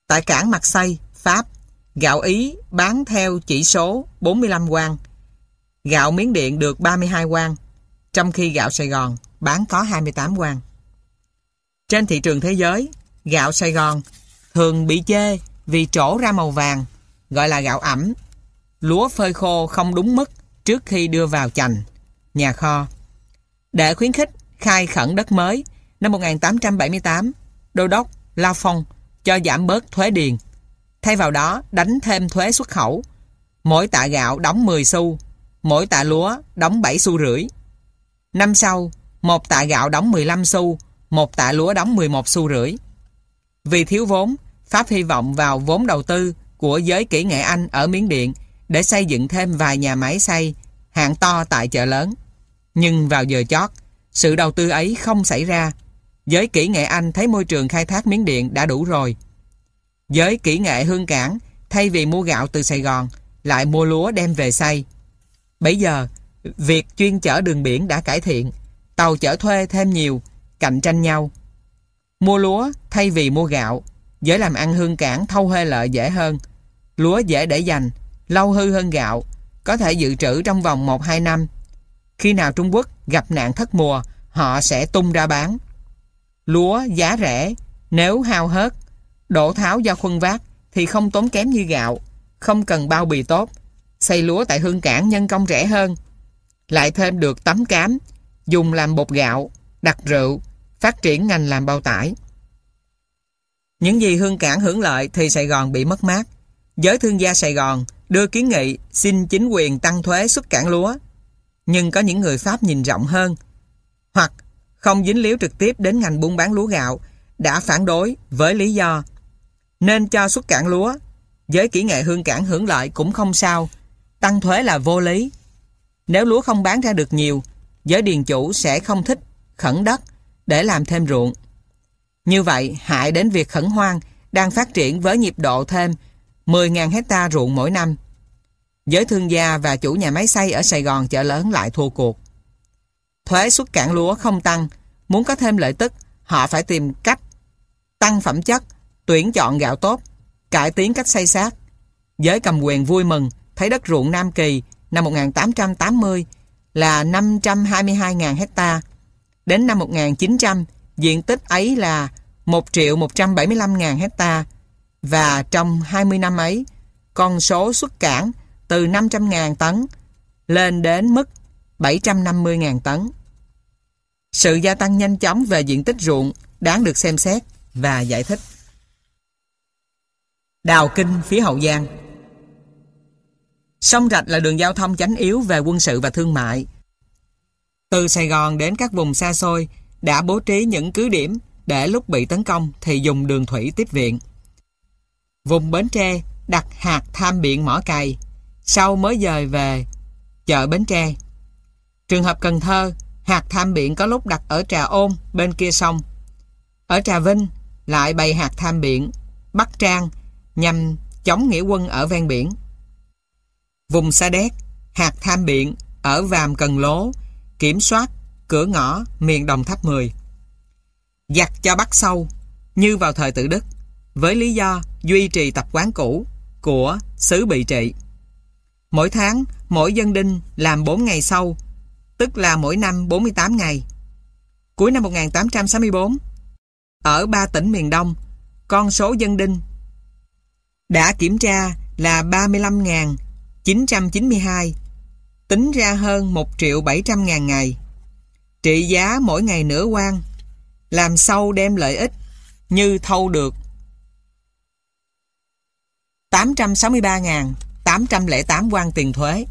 Tại cảng Marseille, Pháp, gạo Ý bán theo chỉ số 45 quan, gạo Miến Điện được 32 quan, trong khi gạo Sài Gòn bán có 28 quan. Trên thị trường thế giới, gạo Sài Gòn thường bị chê vì trổ ra màu vàng, gọi là gạo ẩm. Lúa phơi khô không đúng mức trước khi đưa vào chành, nhà kho. Để khuyến khích khai khẩn đất mới, năm 1878, Đô đốc La Phong cho giảm bớt thuế điền. Thay vào đó, đánh thêm thuế xuất khẩu. Mỗi tạ gạo đóng 10 xu, mỗi tạ lúa đóng 7 xu rưỡi. Năm sau, một tạ gạo đóng 15 xu, một tạ lúa đóng 11 xu rưỡi. Vì thiếu vốn, Pháp hy vọng vào vốn đầu tư của giới kỹ nghệ Anh ở Miến Điện để xây dựng thêm vài nhà máy xây hạng to tại chợ lớn. Nhưng vào giờ chót, sự đầu tư ấy không xảy ra. Giới kỹ nghệ Anh thấy môi trường khai thác Miến Điện đã đủ rồi. Giới kỹ nghệ Hương Cảng thay vì mua gạo từ Sài Gòn lại mua lúa đem về xay. Bây giờ, việc chuyên chở đường biển đã cải thiện, tàu chở thuê thêm nhiều, cạnh tranh nhau. Mua lúa thay vì mua gạo, giới làm ăn hương cảng thâu hê lợi dễ hơn. Lúa dễ để dành, lâu hư hơn gạo, có thể dự trữ trong vòng 1-2 năm. Khi nào Trung Quốc gặp nạn thất mùa, họ sẽ tung ra bán. Lúa giá rẻ, nếu hao hớt, đổ tháo do khuân vác thì không tốn kém như gạo, không cần bao bì tốt. Xây lúa tại hương cảng nhân công rẻ hơn. Lại thêm được tấm cám, dùng làm bột gạo, đặt rượu, phát triển ngành làm bao tải. Những gì Hương Cảng hưởng lợi thì Sài Gòn bị mất mát. Giới thương gia Sài Gòn đưa kiến nghị xin chính quyền tăng thuế xuất cảng lúa. Nhưng có những người Pháp nhìn rộng hơn. Hoặc không dính líu trực tiếp đến ngành buôn bán lúa gạo đã phản đối với lý do nên cho xuất cảng lúa. với kỹ nghệ Hương Cảng hưởng lợi cũng không sao. Tăng thuế là vô lý. Nếu lúa không bán ra được nhiều, giới điền chủ sẽ không thích khẩn đất để làm thêm ruộng. Như vậy, hại đến việc khẩn hoang đang phát triển với nhịp độ thêm 10.000 hecta ruộng mỗi năm. Giới thương gia và chủ nhà máy xây ở Sài Gòn chợ lớn lại thua cuộc. Thuế xuất cảng lúa không tăng, muốn có thêm lợi tức, họ phải tìm cách tăng phẩm chất, tuyển chọn gạo tốt, cải tiến cách xây sát. Giới cầm quyền vui mừng thấy đất ruộng Nam Kỳ năm 1880 là 522.000 hecta. Đến năm 1900, diện tích ấy là 1.175.000 hecta và trong 20 năm ấy, con số xuất cảng từ 500.000 tấn lên đến mức 750.000 tấn. Sự gia tăng nhanh chóng về diện tích ruộng đáng được xem xét và giải thích. Đào Kinh phía Hậu Giang Sông Rạch là đường giao thông chánh yếu về quân sự và thương mại. Từ Sài Gòn đến các vùng xa xôi đã bố trí những cứ điểm để lúc bị tấn công thì dùng đường thủy tiếp viện. Vùng Bến Tre đặt hạt tham biện mỏ cày, sau mới dời về chợ Bến Tre. Trường hợp Cần Thơ, hạt tham biện có lúc đặt ở Trà Ôn bên kia sông. Ở Trà Vinh lại bày hạt tham biện, Bắc Trang nhằm chống nghĩa quân ở ven biển. Vùng Sa Đéc, hạt tham biện ở Vàm Cần Lố, kiểm soát cửa ngõ miền Đồng Tháp 10 giặt cho bắt sâu như vào thời tự Đức với lý do duy trì tập quán cũ của xứ bị trị. Mỗi tháng, mỗi dân đinh làm 4 ngày sâu, tức là mỗi năm 48 ngày. Cuối năm 1864, ở ba tỉnh miền Đông, con số dân đinh đã kiểm tra là 35.992, tính ra hơn 1 triệu 700 ngàn ngày. Trị giá mỗi ngày nửa quan làm sâu đem lợi ích như thâu được 863.808 quan tiền thuế.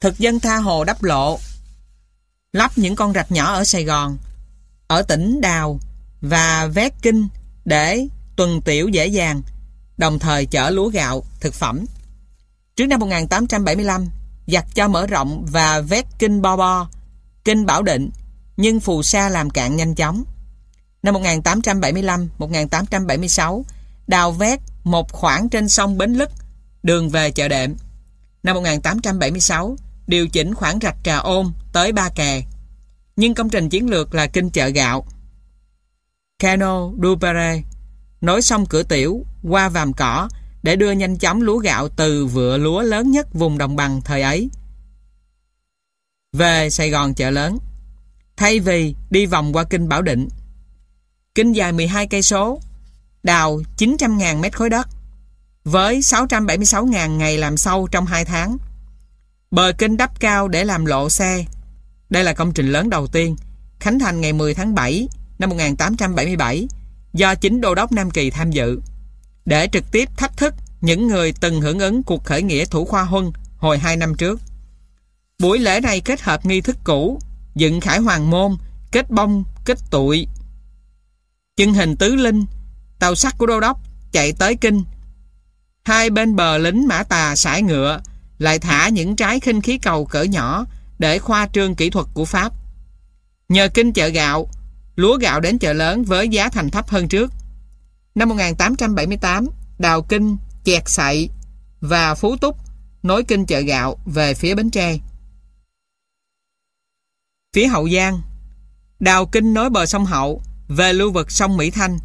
Thực dân tha hồ đắp lộ lắp những con rạch nhỏ ở Sài Gòn ở tỉnh Đào và Vét Kinh để tuần tiểu dễ dàng đồng thời chở lúa gạo, thực phẩm. Trước năm 1875, giặt cho mở rộng và vét kinh Bo Bo, kinh Bảo Định, nhưng phù sa làm cạn nhanh chóng. Năm 1875-1876, đào vét một khoảng trên sông Bến Lức, đường về chợ đệm. Năm 1876, điều chỉnh khoảng rạch Trà Ôn tới Ba Kè. Nhưng công trình chiến lược là kinh chợ gạo. Cano du Pere nối xong Cửa Tiểu qua Vàm Cỏ để đưa nhanh chóng lúa gạo từ vựa lúa lớn nhất vùng đồng bằng thời ấy về Sài Gòn chợ lớn thay vì đi vòng qua kinh Bảo Định. Kinh dài 12 cây số, đào 900.000 mét khối đất với 676.000 ngày làm sâu trong 2 tháng. Bờ kinh đắp cao để làm lộ xe. Đây là công trình lớn đầu tiên, khánh thành ngày 10 tháng 7 năm 1877 do chính đô đốc Nam Kỳ tham dự để trực tiếp thách thức những người từng hưởng ứng cuộc khởi nghĩa thủ khoa huân hồi 2 năm trước. Buổi lễ này kết hợp nghi thức cũ, dựng khải hoàng môn, kết bông, kết tụi. Chân hình tứ linh, tàu sắt của đô đốc chạy tới kinh. Hai bên bờ lính mã tà sải ngựa lại thả những trái khinh khí cầu cỡ nhỏ để khoa trương kỹ thuật của Pháp. Nhờ kinh chợ gạo, lúa gạo đến chợ lớn với giá thành thấp hơn trước. Năm 1878, Đào Kinh, Chẹt Sậy và Phú Túc nối kinh chợ gạo về phía Bến Tre. Phía Hậu Giang Đào kinh nối bờ sông Hậu về lưu vực sông Mỹ Thanh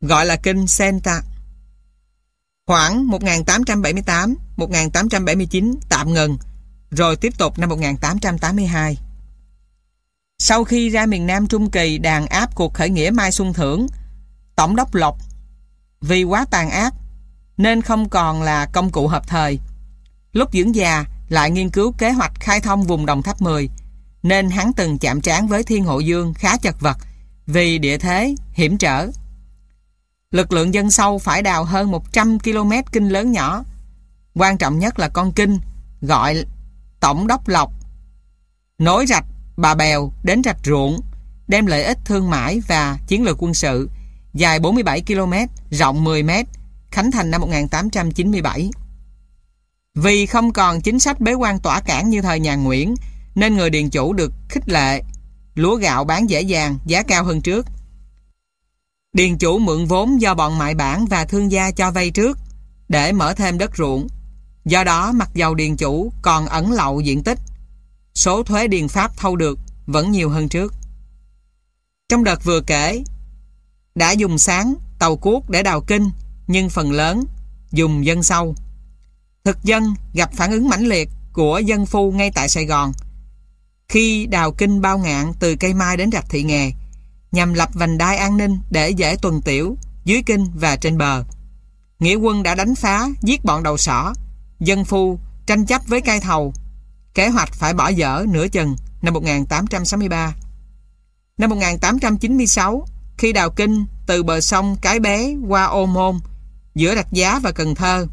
gọi là kinh Senta. Khoảng 1878-1879 tạm ngừng rồi tiếp tục năm 1882. Sau khi ra miền Nam Trung Kỳ đàn áp cuộc khởi nghĩa Mai Xuân Thưởng, Tổng đốc Lộc vì quá tàn ác nên không còn là công cụ hợp thời. Lúc dưỡng già lại nghiên cứu kế hoạch khai thông vùng Đồng Tháp 10 nên hắn từng chạm trán với Thiên Hộ Dương khá chật vật vì địa thế hiểm trở. Lực lượng dân sâu phải đào hơn 100 km kinh lớn nhỏ. Quan trọng nhất là con kinh gọi Tổng đốc Lộc nối rạch Bà Bèo đến rạch Ruộng đem lợi ích thương mại và chiến lược quân sự dài 47 km, rộng 10 m, khánh thành năm 1897. Vì không còn chính sách bế quan tỏa cản như thời nhà Nguyễn, nên người điền chủ được khích lệ, lúa gạo bán dễ dàng, giá cao hơn trước. Điền chủ mượn vốn do bọn mại bản và thương gia cho vay trước để mở thêm đất ruộng. Do đó, mặc dầu điền chủ còn ẩn lậu diện tích, số thuế điền pháp thâu được vẫn nhiều hơn trước. Trong đợt vừa kể, đã dùng sáng, tàu cuốc để đào kinh, nhưng phần lớn dùng dân sâu. Thực dân gặp phản ứng mãnh liệt của dân phu ngay tại Sài Gòn khi đào kinh bao ngạn từ cây mai đến rạch thị nghè nhằm lập vành đai an ninh để dễ tuần tiểu dưới kinh và trên bờ. Nghĩa quân đã đánh phá, giết bọn đầu sỏ, dân phu tranh chấp với cai thầu. Kế hoạch phải bỏ dở nửa chừng năm 1863. Năm 1896, khi đào kinh từ bờ sông Cái Bé qua Ô Môn, giữa Rạch Giá và Cần Thơ.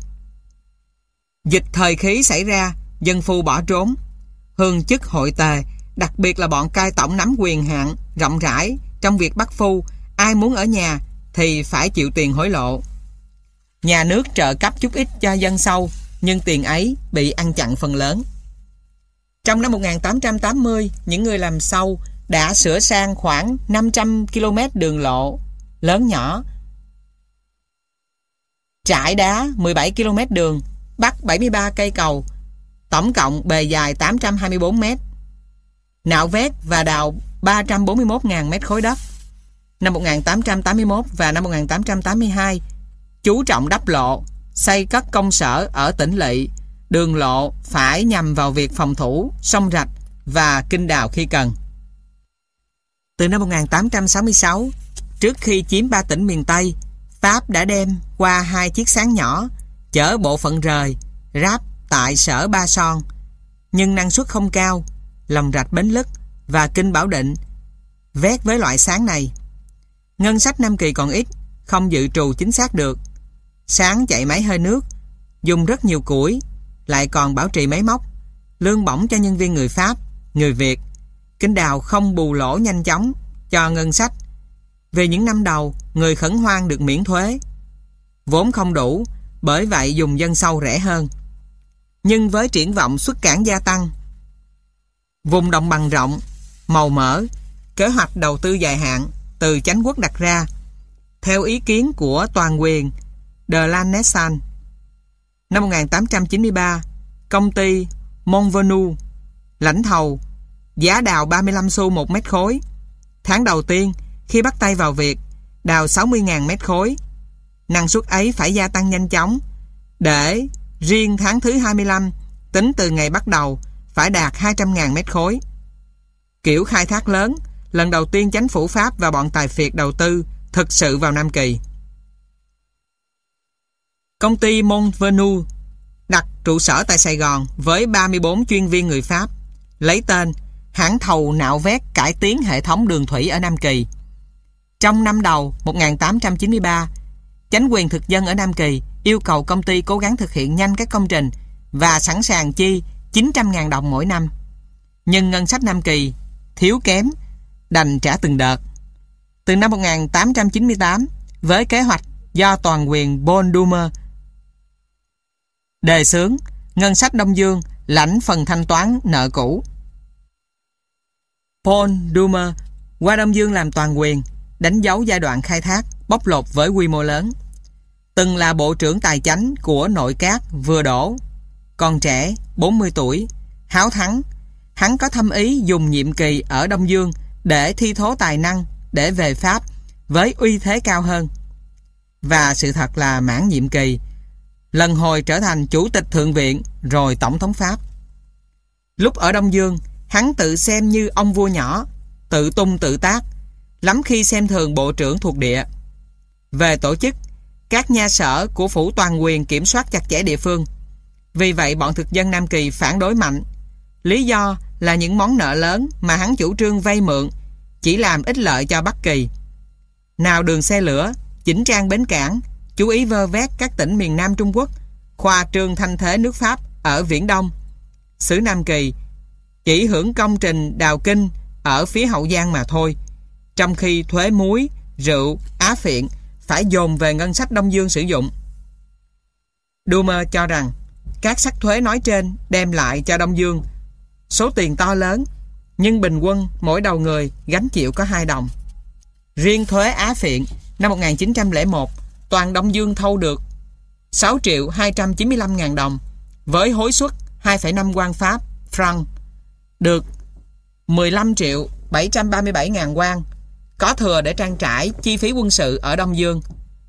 Dịch thời khí xảy ra, dân phu bỏ trốn. Hương chức hội tề, đặc biệt là bọn cai tổng nắm quyền hạn rộng rãi trong việc bắt phu, ai muốn ở nhà thì phải chịu tiền hối lộ. Nhà nước trợ cấp chút ít cho dân sâu, nhưng tiền ấy bị ăn chặn phần lớn. Trong năm 1880, những người làm sâu đã sửa sang khoảng 500 km đường lộ lớn nhỏ. Trải đá 17 km đường, bắc 73 cây cầu, tổng cộng bề dài 824 m. Nạo vét và đào 341.000 mét khối đất. Năm 1881 và năm 1882, chú trọng đắp lộ, xây các công sở ở tỉnh Lỵ, đường lộ phải nhằm vào việc phòng thủ, sông rạch và kinh đào khi cần. Từ năm 1866, trước khi chiếm ba tỉnh miền Tây, Pháp đã đem qua hai chiếc sáng nhỏ chở bộ phận rời, ráp tại sở Ba Son, nhưng năng suất không cao, lòng rạch Bến Lức và Kinh Bảo Định vét với loại sáng này. Ngân sách Nam Kỳ còn ít, không dự trù chính xác được. Sáng chạy máy hơi nước, dùng rất nhiều củi, lại còn bảo trì máy móc, lương bổng cho nhân viên người Pháp, người Việt. Kinh đào không bù lỗ nhanh chóng cho ngân sách. Về những năm đầu, người khẩn hoang được miễn thuế. Vốn không đủ, bởi vậy dùng dân sâu rẻ hơn. nhưng với triển vọng xuất cảng gia tăng. Vùng đồng bằng rộng, màu mỡ, kế hoạch đầu tư dài hạn từ chánh quốc đặt ra, theo ý kiến của toàn quyền De Lanessan. Năm 1893, công ty Monvenu, lãnh thầu, giá đào 35 xu một mét khối. Tháng đầu tiên, khi bắt tay vào việc, đào 60.000 mét khối. Năng suất ấy phải gia tăng nhanh chóng, để riêng tháng thứ 25, tính từ ngày bắt đầu, phải đạt 200.000 mét khối. Kiểu khai thác lớn, lần đầu tiên chính phủ Pháp và bọn tài phiệt đầu tư thực sự vào Nam Kỳ. Công ty Montvenu đặt trụ sở tại Sài Gòn với 34 chuyên viên người Pháp, lấy tên hãng thầu nạo vét cải tiến hệ thống đường thủy ở Nam Kỳ. Trong năm đầu 1893, chánh quyền thực dân ở Nam Kỳ yêu cầu công ty cố gắng thực hiện nhanh các công trình và sẵn sàng chi 900.000 đồng mỗi năm. Nhưng ngân sách Nam Kỳ thiếu kém, đành trả từng đợt. Từ năm 1898, với kế hoạch do toàn quyền Bon Dumer đề xướng, ngân sách Đông Dương lãnh phần thanh toán nợ cũ. Paul Dumer qua Đông Dương làm toàn quyền, đánh dấu giai đoạn khai thác, bóc lột với quy mô lớn. Từng là bộ trưởng tài chánh của nội các vừa đổ. Còn trẻ, 40 tuổi, háo thắng. Hắn có thâm ý dùng nhiệm kỳ ở Đông Dương để thi thố tài năng để về Pháp với uy thế cao hơn. Và sự thật là mãn nhiệm kỳ, lần hồi trở thành chủ tịch thượng viện rồi tổng thống Pháp. Lúc ở Đông Dương, hắn tự xem như ông vua nhỏ, tự tung tự tác, lắm khi xem thường bộ trưởng thuộc địa. Về tổ chức, các nha sở của phủ toàn quyền kiểm soát chặt chẽ địa phương. Vì vậy bọn thực dân Nam Kỳ phản đối mạnh. Lý do là những món nợ lớn mà hắn chủ trương vay mượn chỉ làm ích lợi cho Bắc Kỳ. Nào đường xe lửa, chỉnh trang bến cảng, chú ý vơ vét các tỉnh miền Nam Trung Quốc, khoa trương thanh thế nước Pháp ở Viễn Đông. Xứ Nam Kỳ chỉ hưởng công trình đào kinh ở phía Hậu Giang mà thôi, trong khi thuế muối, rượu, á phiện phải dồn về ngân sách Đông Dương sử dụng. Dumer cho rằng các sắc thuế nói trên đem lại cho Đông Dương số tiền to lớn nhưng bình quân mỗi đầu người gánh chịu có 2 đồng. Riêng thuế Á Phiện năm 1901 toàn Đông Dương thâu được 6 triệu 295 ngàn đồng với hối suất 2,5 quan Pháp franc được 15 triệu 737 ngàn quan có thừa để trang trải chi phí quân sự ở Đông Dương,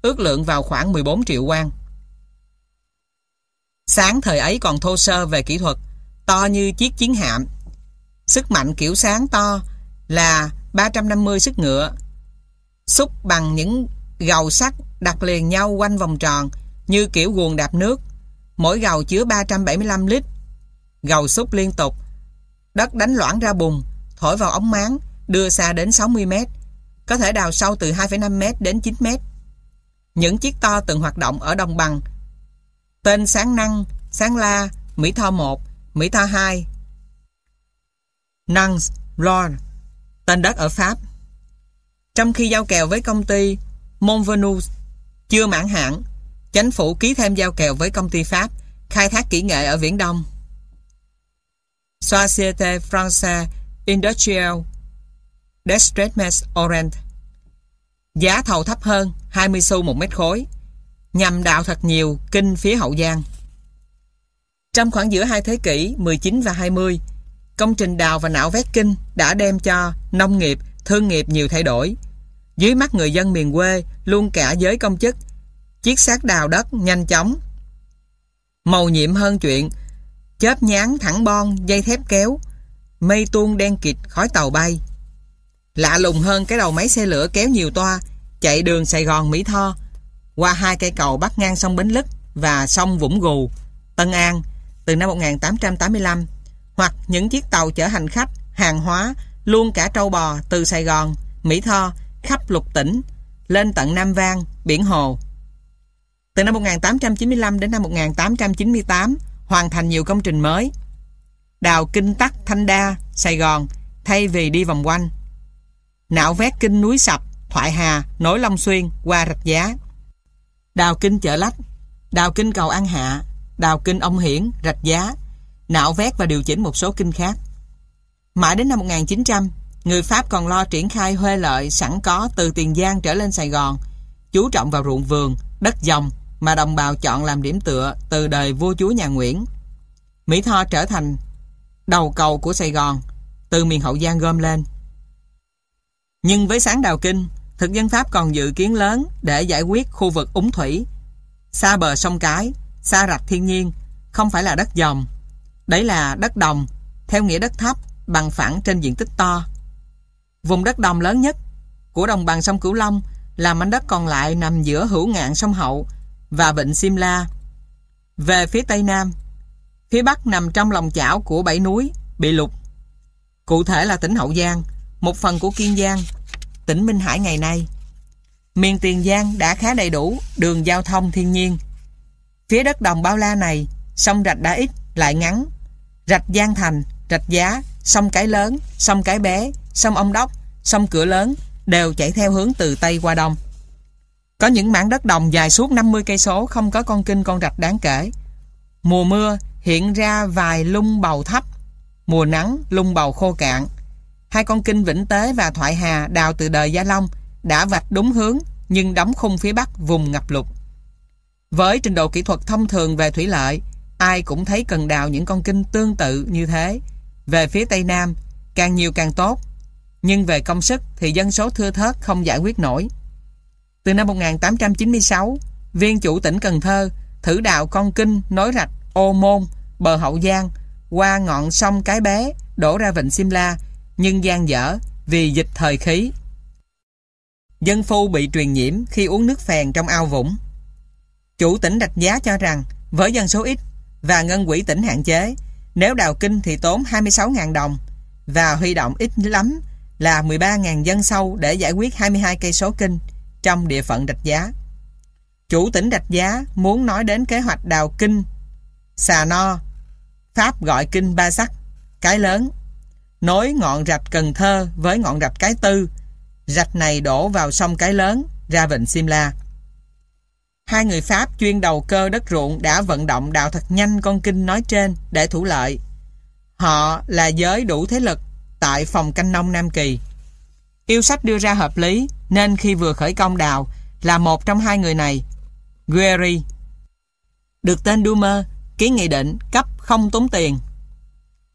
ước lượng vào khoảng 14 triệu quan. Sáng thời ấy còn thô sơ về kỹ thuật, to như chiếc chiến hạm. Sức mạnh kiểu sáng to là 350 sức ngựa, xúc bằng những gầu sắt đặt liền nhau quanh vòng tròn như kiểu guồng đạp nước. Mỗi gầu chứa 375 lít. Gầu xúc liên tục. Đất đánh loãng ra bùng, thổi vào ống máng, đưa xa đến 60 mét có thể đào sâu từ 2,5m đến 9m. Những chiếc to từng hoạt động ở đồng bằng tên Sáng Năng, Sáng La, Mỹ Tho 1, Mỹ Tho 2, Năng, Lord, tên đất ở Pháp. Trong khi giao kèo với công ty Monvenus chưa mãn hạn, chính phủ ký thêm giao kèo với công ty Pháp khai thác kỹ nghệ ở Viễn Đông. Société Française Industrielle Destremes Orient. Giá thầu thấp hơn 20 xu một mét khối, nhằm đào thật nhiều kinh phía Hậu Giang. Trong khoảng giữa hai thế kỷ 19 và 20, công trình đào và nạo vét kinh đã đem cho nông nghiệp, thương nghiệp nhiều thay đổi. Dưới mắt người dân miền quê, luôn cả giới công chức, chiếc xác đào đất nhanh chóng. Màu nhiệm hơn chuyện, chớp nhán thẳng bon, dây thép kéo, mây tuôn đen kịt khói tàu bay. Lạ lùng hơn cái đầu máy xe lửa kéo nhiều toa chạy đường Sài Gòn Mỹ Tho qua hai cây cầu bắc ngang sông Bến Lức và sông Vũng Gù, Tân An từ năm 1885 hoặc những chiếc tàu chở hành khách, hàng hóa luôn cả trâu bò từ Sài Gòn, Mỹ Tho khắp lục tỉnh lên tận Nam Vang, Biển Hồ. Từ năm 1895 đến năm 1898 hoàn thành nhiều công trình mới. Đào Kinh Tắc, Thanh Đa, Sài Gòn thay vì đi vòng quanh nạo vét kinh núi sập, thoại hà, nối Long Xuyên qua rạch giá. Đào kinh chợ lách, đào kinh cầu An Hạ, đào kinh ông Hiển, rạch giá, nạo vét và điều chỉnh một số kinh khác. Mãi đến năm 1900, người Pháp còn lo triển khai huê lợi sẵn có từ Tiền Giang trở lên Sài Gòn, chú trọng vào ruộng vườn, đất dòng mà đồng bào chọn làm điểm tựa từ đời vua chúa nhà Nguyễn. Mỹ Tho trở thành đầu cầu của Sài Gòn, từ miền Hậu Giang gom lên. Nhưng với sáng đào kinh, thực dân Pháp còn dự kiến lớn để giải quyết khu vực úng thủy, xa bờ sông Cái, xa rạch thiên nhiên, không phải là đất dòng. Đấy là đất đồng, theo nghĩa đất thấp, bằng phẳng trên diện tích to. Vùng đất đồng lớn nhất của đồng bằng sông Cửu Long là mảnh đất còn lại nằm giữa hữu ngạn sông Hậu và vịnh Simla. Về phía tây nam, phía bắc nằm trong lòng chảo của bảy núi, bị lục. Cụ thể là tỉnh Hậu Giang, một phần của Kiên Giang, tỉnh Minh Hải ngày nay. Miền Tiền Giang đã khá đầy đủ đường giao thông thiên nhiên. Phía đất đồng bao la này, sông rạch đã ít, lại ngắn. Rạch Giang Thành, rạch Giá, sông Cái Lớn, sông Cái Bé, sông Ông Đốc, sông Cửa Lớn đều chảy theo hướng từ Tây qua Đông. Có những mảng đất đồng dài suốt 50 cây số không có con kinh con rạch đáng kể. Mùa mưa hiện ra vài lung bầu thấp, mùa nắng lung bầu khô cạn. Hai con kinh Vĩnh Tế và Thoại Hà đào từ đời Gia Long đã vạch đúng hướng nhưng đóng khung phía bắc vùng ngập lụt. Với trình độ kỹ thuật thông thường về thủy lợi, ai cũng thấy cần đào những con kinh tương tự như thế. Về phía Tây Nam, càng nhiều càng tốt. Nhưng về công sức thì dân số thưa thớt không giải quyết nổi. Từ năm 1896, viên chủ tỉnh Cần Thơ thử đào con kinh nối rạch Ô Môn, bờ Hậu Giang qua ngọn sông Cái Bé đổ ra vịnh Simla nhưng gian dở vì dịch thời khí. Dân phu bị truyền nhiễm khi uống nước phèn trong ao vũng. Chủ tỉnh đặt Giá cho rằng với dân số ít và ngân quỹ tỉnh hạn chế, nếu đào kinh thì tốn 26.000 đồng và huy động ít lắm là 13.000 dân sâu để giải quyết 22 cây số kinh trong địa phận Rạch Giá. Chủ tỉnh Rạch Giá muốn nói đến kế hoạch đào kinh Xà No, Pháp gọi kinh Ba Sắc, cái lớn, nối ngọn rạch Cần Thơ với ngọn rạch Cái Tư. Rạch này đổ vào sông Cái Lớn, ra vịnh Simla. Hai người Pháp chuyên đầu cơ đất ruộng đã vận động đào thật nhanh con kinh nói trên để thủ lợi. Họ là giới đủ thế lực tại phòng canh nông Nam Kỳ. Yêu sách đưa ra hợp lý nên khi vừa khởi công đào là một trong hai người này, Guerri, được tên Dumer ký nghị định cấp không tốn tiền.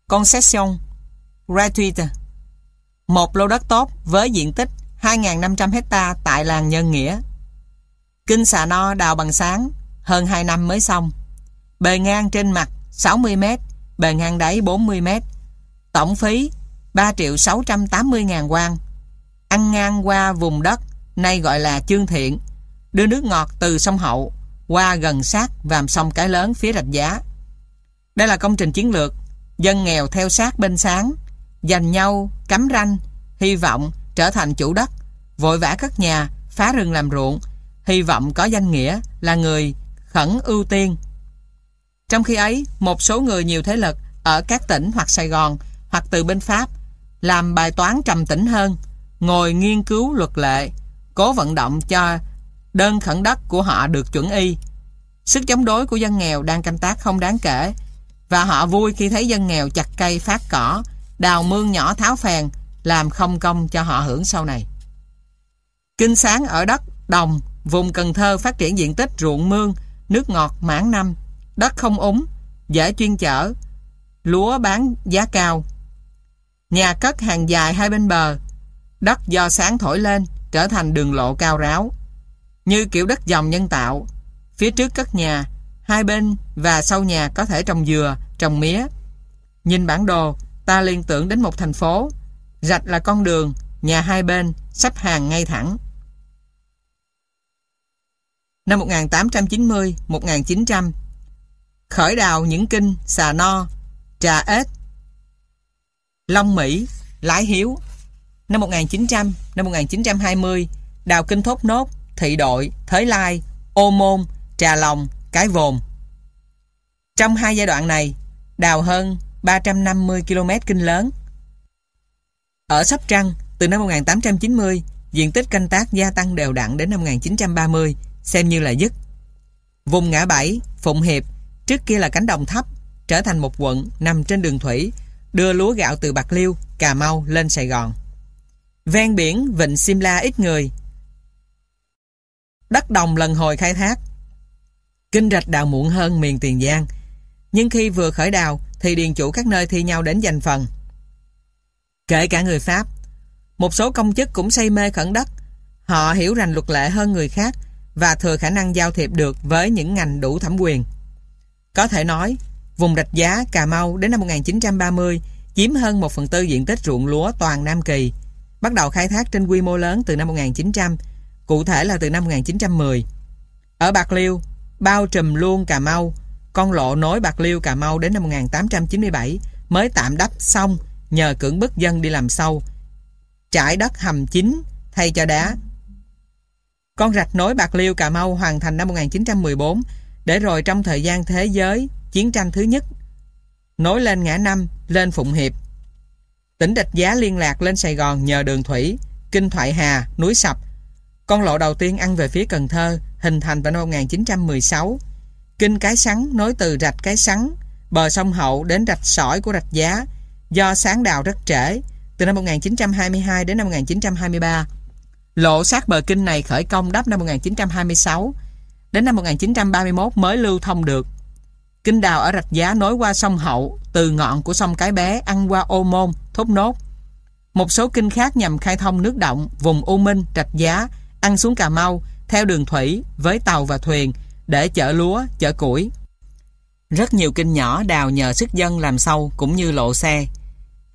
Concession gratuite một lô đất tốt với diện tích 2.500 hecta tại làng Nhân Nghĩa. Kinh xà no đào bằng sáng, hơn 2 năm mới xong. Bề ngang trên mặt 60 m, bề ngang đáy 40 m. Tổng phí 3 triệu 680 ngàn quan. Ăn ngang qua vùng đất nay gọi là Chương Thiện, đưa nước ngọt từ sông Hậu qua gần sát vàm sông Cái Lớn phía rạch giá. Đây là công trình chiến lược, dân nghèo theo sát bên sáng, giành nhau, cắm ranh, hy vọng trở thành chủ đất, vội vã cất nhà, phá rừng làm ruộng, hy vọng có danh nghĩa là người khẩn ưu tiên. Trong khi ấy, một số người nhiều thế lực ở các tỉnh hoặc Sài Gòn hoặc từ bên Pháp làm bài toán trầm tĩnh hơn, ngồi nghiên cứu luật lệ, cố vận động cho đơn khẩn đất của họ được chuẩn y. Sức chống đối của dân nghèo đang canh tác không đáng kể và họ vui khi thấy dân nghèo chặt cây phát cỏ, đào mương nhỏ tháo phèn, làm không công cho họ hưởng sau này. Kinh sáng ở đất, đồng, vùng Cần Thơ phát triển diện tích ruộng mương, nước ngọt mãn năm, đất không úng, dễ chuyên chở, lúa bán giá cao. Nhà cất hàng dài hai bên bờ, đất do sáng thổi lên trở thành đường lộ cao ráo. Như kiểu đất dòng nhân tạo, phía trước cất nhà, hai bên và sau nhà có thể trồng dừa, trồng mía. Nhìn bản đồ, ta liên tưởng đến một thành phố. Rạch là con đường, nhà hai bên, sắp hàng ngay thẳng. Năm 1890-1900 Khởi đào những kinh xà no, trà ếch, Long Mỹ, Lái Hiếu. Năm 1900, năm 1920 Đào kinh thốt nốt, thị đội, thới lai, ô môn, trà lòng, cái vồn. Trong hai giai đoạn này Đào hơn 350 km kinh lớn. Ở Sóc Trăng, từ năm 1890, diện tích canh tác gia tăng đều đặn đến năm 1930, xem như là dứt. Vùng ngã bảy, Phụng Hiệp, trước kia là cánh đồng thấp, trở thành một quận nằm trên đường thủy, đưa lúa gạo từ Bạc Liêu, Cà Mau lên Sài Gòn. Ven biển Vịnh Simla ít người. Đất đồng lần hồi khai thác. Kinh rạch đào muộn hơn miền Tiền Giang, nhưng khi vừa khởi đào thì điền chủ các nơi thi nhau đến giành phần. Kể cả người Pháp, một số công chức cũng say mê khẩn đất. Họ hiểu rành luật lệ hơn người khác và thừa khả năng giao thiệp được với những ngành đủ thẩm quyền. Có thể nói, vùng rạch giá Cà Mau đến năm 1930 chiếm hơn 1 phần tư diện tích ruộng lúa toàn Nam Kỳ, bắt đầu khai thác trên quy mô lớn từ năm 1900, cụ thể là từ năm 1910. Ở Bạc Liêu, bao trùm luôn Cà Mau, con lộ nối Bạc Liêu Cà Mau đến năm 1897 mới tạm đắp xong nhờ cưỡng bức dân đi làm sâu, trải đất hầm chính thay cho đá. Con rạch nối Bạc Liêu Cà Mau hoàn thành năm 1914 để rồi trong thời gian thế giới chiến tranh thứ nhất nối lên ngã năm lên Phụng Hiệp. Tỉnh Đạch Giá liên lạc lên Sài Gòn nhờ đường thủy, Kinh Thoại Hà, núi Sập. Con lộ đầu tiên ăn về phía Cần Thơ hình thành vào năm 1916. Kinh Cái Sắn nối từ rạch Cái Sắn, bờ sông Hậu đến rạch sỏi của rạch Giá do sáng đào rất trễ, từ năm 1922 đến năm 1923. Lộ sát bờ kinh này khởi công đắp năm 1926, đến năm 1931 mới lưu thông được. Kinh đào ở rạch giá nối qua sông Hậu, từ ngọn của sông Cái Bé ăn qua ô môn, thốt nốt. Một số kinh khác nhằm khai thông nước động, vùng U Minh, rạch giá, ăn xuống Cà Mau, theo đường thủy, với tàu và thuyền, để chở lúa, chở củi. Rất nhiều kinh nhỏ đào nhờ sức dân làm sâu cũng như lộ xe.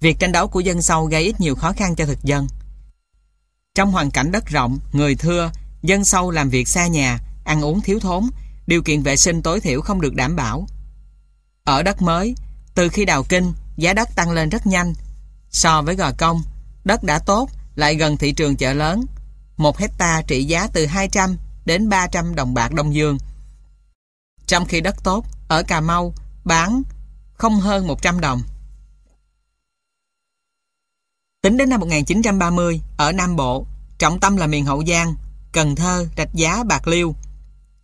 Việc tranh đấu của dân sâu gây ít nhiều khó khăn cho thực dân. Trong hoàn cảnh đất rộng, người thưa, dân sâu làm việc xa nhà, ăn uống thiếu thốn, điều kiện vệ sinh tối thiểu không được đảm bảo. Ở đất mới, từ khi đào kinh, giá đất tăng lên rất nhanh. So với gò công, đất đã tốt, lại gần thị trường chợ lớn. Một hecta trị giá từ 200 đến 300 đồng bạc Đông Dương. Trong khi đất tốt, ở Cà Mau, bán không hơn 100 đồng. Tính đến năm 1930, ở Nam Bộ, trọng tâm là miền Hậu Giang, Cần Thơ, Rạch Giá, Bạc Liêu,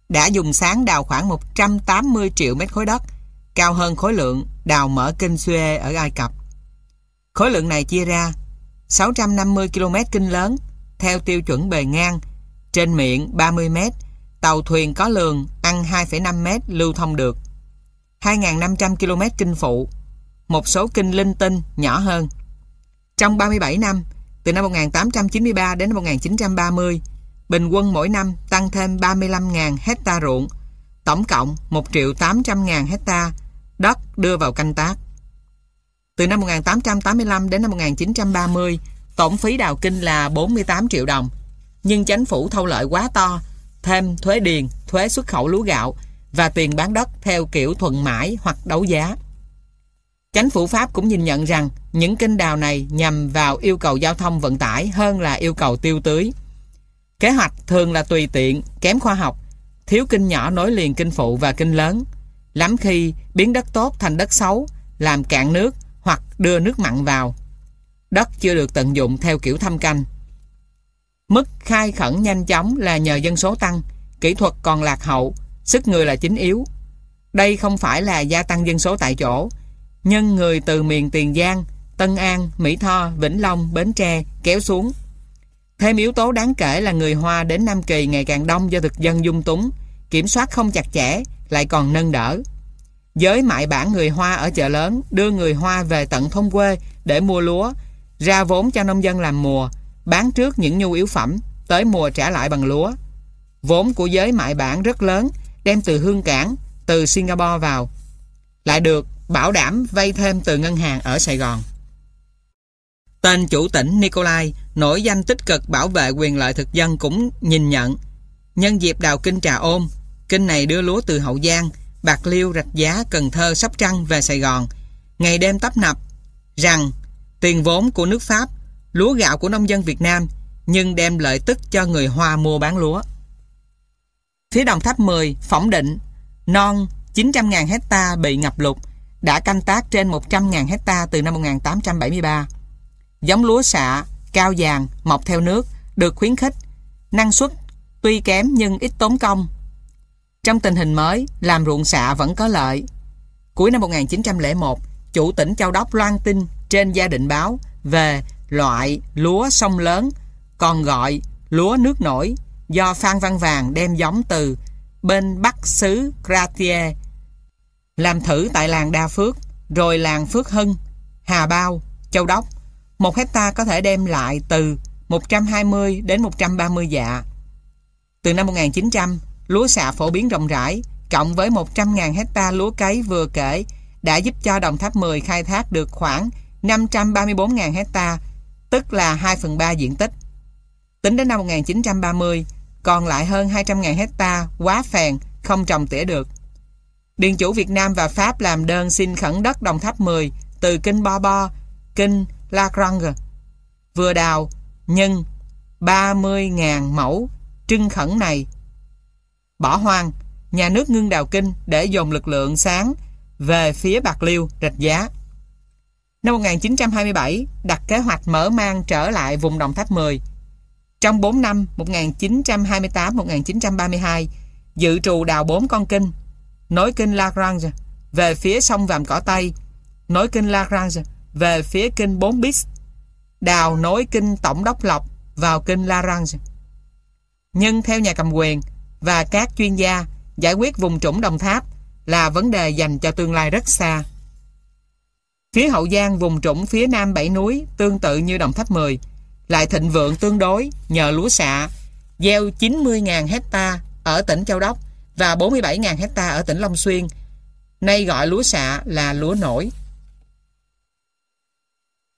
đã dùng sáng đào khoảng 180 triệu mét khối đất, cao hơn khối lượng đào mở kênh Suez ở Ai Cập. Khối lượng này chia ra 650 km kinh lớn theo tiêu chuẩn bề ngang, trên miệng 30 m, tàu thuyền có lường ăn 2,5 m lưu thông được. 2.500 km kinh phụ, một số kinh linh tinh nhỏ hơn. Trong 37 năm, từ năm 1893 đến năm 1930, bình quân mỗi năm tăng thêm 35.000 hecta ruộng, tổng cộng 1 triệu 800.000 hecta đất đưa vào canh tác. Từ năm 1885 đến năm 1930, tổng phí đào kinh là 48 triệu đồng, nhưng chính phủ thâu lợi quá to, thêm thuế điền, thuế xuất khẩu lúa gạo và tiền bán đất theo kiểu thuận mãi hoặc đấu giá. Chính phủ Pháp cũng nhìn nhận rằng những kênh đào này nhằm vào yêu cầu giao thông vận tải hơn là yêu cầu tiêu tưới. Kế hoạch thường là tùy tiện, kém khoa học, thiếu kinh nhỏ nối liền kinh phụ và kinh lớn. Lắm khi biến đất tốt thành đất xấu, làm cạn nước hoặc đưa nước mặn vào. Đất chưa được tận dụng theo kiểu thăm canh. Mức khai khẩn nhanh chóng là nhờ dân số tăng, kỹ thuật còn lạc hậu, sức người là chính yếu. Đây không phải là gia tăng dân số tại chỗ, nhân người từ miền Tiền Giang, Tân An, Mỹ Tho, Vĩnh Long, Bến Tre kéo xuống. Thêm yếu tố đáng kể là người Hoa đến Nam Kỳ ngày càng đông do thực dân dung túng, kiểm soát không chặt chẽ, lại còn nâng đỡ. Giới mại bản người Hoa ở chợ lớn đưa người Hoa về tận thôn quê để mua lúa, ra vốn cho nông dân làm mùa, bán trước những nhu yếu phẩm, tới mùa trả lại bằng lúa. Vốn của giới mại bản rất lớn, đem từ Hương Cảng, từ Singapore vào. Lại được bảo đảm vay thêm từ ngân hàng ở Sài Gòn. Tên chủ tỉnh Nikolai nổi danh tích cực bảo vệ quyền lợi thực dân cũng nhìn nhận nhân dịp đào kinh trà ôm kinh này đưa lúa từ Hậu Giang Bạc Liêu, Rạch Giá, Cần Thơ, Sóc Trăng về Sài Gòn ngày đêm tấp nập rằng tiền vốn của nước Pháp lúa gạo của nông dân Việt Nam nhưng đem lợi tức cho người Hoa mua bán lúa. Phía Đồng Tháp 10 phỏng định non 900.000 hecta bị ngập lụt đã canh tác trên 100.000 hecta từ năm 1873. Giống lúa xạ, cao vàng, mọc theo nước, được khuyến khích. Năng suất tuy kém nhưng ít tốn công. Trong tình hình mới, làm ruộng xạ vẫn có lợi. Cuối năm 1901, chủ tỉnh Châu Đốc loan tin trên gia định báo về loại lúa sông lớn, còn gọi lúa nước nổi, do Phan Văn Vàng đem giống từ bên Bắc xứ Gratier làm thử tại làng Đa Phước, rồi làng Phước Hưng, Hà Bao, Châu Đốc. Một hecta có thể đem lại từ 120 đến 130 dạ. Từ năm 1900, lúa xạ phổ biến rộng rãi, cộng với 100.000 hecta lúa cấy vừa kể, đã giúp cho Đồng Tháp 10 khai thác được khoảng 534.000 hecta, tức là 2 phần 3 diện tích. Tính đến năm 1930, còn lại hơn 200.000 hecta quá phèn, không trồng tỉa được. Điện chủ Việt Nam và Pháp làm đơn xin khẩn đất Đồng Tháp 10 từ kinh Bo Bo, kinh La Grange, vừa đào nhân 30.000 mẫu trưng khẩn này bỏ hoang, nhà nước ngưng đào kinh để dồn lực lượng sáng về phía Bạc Liêu, rạch giá. Năm 1927, đặt kế hoạch mở mang trở lại vùng Đồng Tháp 10. Trong 4 năm 1928-1932, dự trù đào 4 con kinh, nối kinh Lagrange về phía sông Vàm Cỏ Tây, nối kinh Lagrange về phía kinh 4 Bis, đào nối kinh Tổng đốc Lộc vào kinh Lagrange. Nhưng theo nhà cầm quyền và các chuyên gia, giải quyết vùng trũng Đồng Tháp là vấn đề dành cho tương lai rất xa. Phía Hậu Giang vùng trũng phía nam bảy núi tương tự như Đồng Tháp 10 lại thịnh vượng tương đối nhờ lúa xạ gieo 90.000 hecta ở tỉnh Châu Đốc và 47.000 hecta ở tỉnh Long Xuyên. Nay gọi lúa xạ là lúa nổi.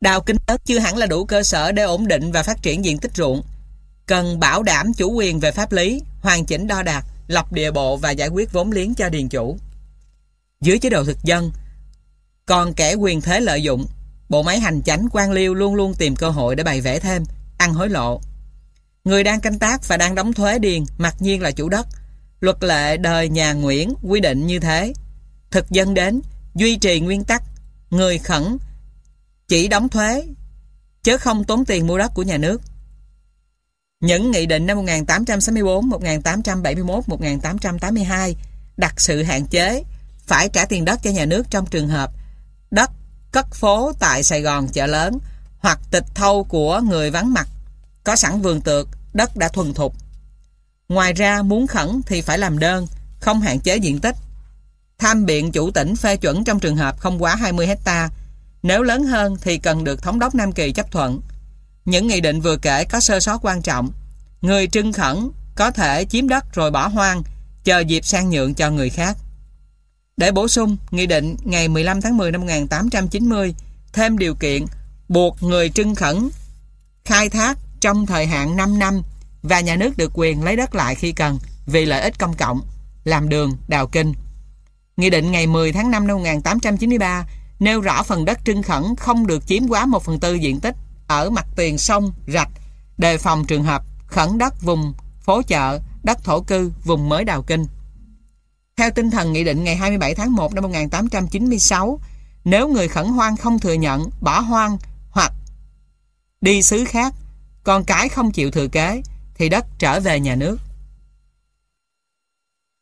Đào kinh tế chưa hẳn là đủ cơ sở để ổn định và phát triển diện tích ruộng. Cần bảo đảm chủ quyền về pháp lý, hoàn chỉnh đo đạc, lập địa bộ và giải quyết vốn liếng cho điền chủ. Dưới chế độ thực dân, còn kẻ quyền thế lợi dụng, bộ máy hành chánh quan liêu luôn luôn tìm cơ hội để bày vẽ thêm, ăn hối lộ. Người đang canh tác và đang đóng thuế điền mặc nhiên là chủ đất. Luật lệ đời nhà Nguyễn quy định như thế. Thực dân đến, duy trì nguyên tắc, người khẩn chỉ đóng thuế, chứ không tốn tiền mua đất của nhà nước. Những nghị định năm 1864, 1871, 1882 đặt sự hạn chế phải trả tiền đất cho nhà nước trong trường hợp đất cất phố tại Sài Gòn chợ lớn hoặc tịch thâu của người vắng mặt có sẵn vườn tược đất đã thuần thục ngoài ra muốn khẩn thì phải làm đơn không hạn chế diện tích. Tham biện chủ tỉnh phê chuẩn trong trường hợp không quá 20 hecta. Nếu lớn hơn thì cần được thống đốc Nam Kỳ chấp thuận. Những nghị định vừa kể có sơ sót quan trọng. Người trưng khẩn có thể chiếm đất rồi bỏ hoang chờ dịp sang nhượng cho người khác. Để bổ sung, Nghị định ngày 15 tháng 10 năm 1890 thêm điều kiện buộc người trưng khẩn khai thác trong thời hạn 5 năm và nhà nước được quyền lấy đất lại khi cần vì lợi ích công cộng, làm đường, đào kinh. Nghị định ngày 10 tháng 5 năm 1893 nêu rõ phần đất trưng khẩn không được chiếm quá 1 phần tư diện tích ở mặt tiền sông, rạch, đề phòng trường hợp khẩn đất vùng phố chợ, đất thổ cư, vùng mới đào kinh. Theo tinh thần nghị định ngày 27 tháng 1 năm 1896, nếu người khẩn hoang không thừa nhận, bỏ hoang hoặc đi xứ khác, con cái không chịu thừa kế, thì đất trở về nhà nước.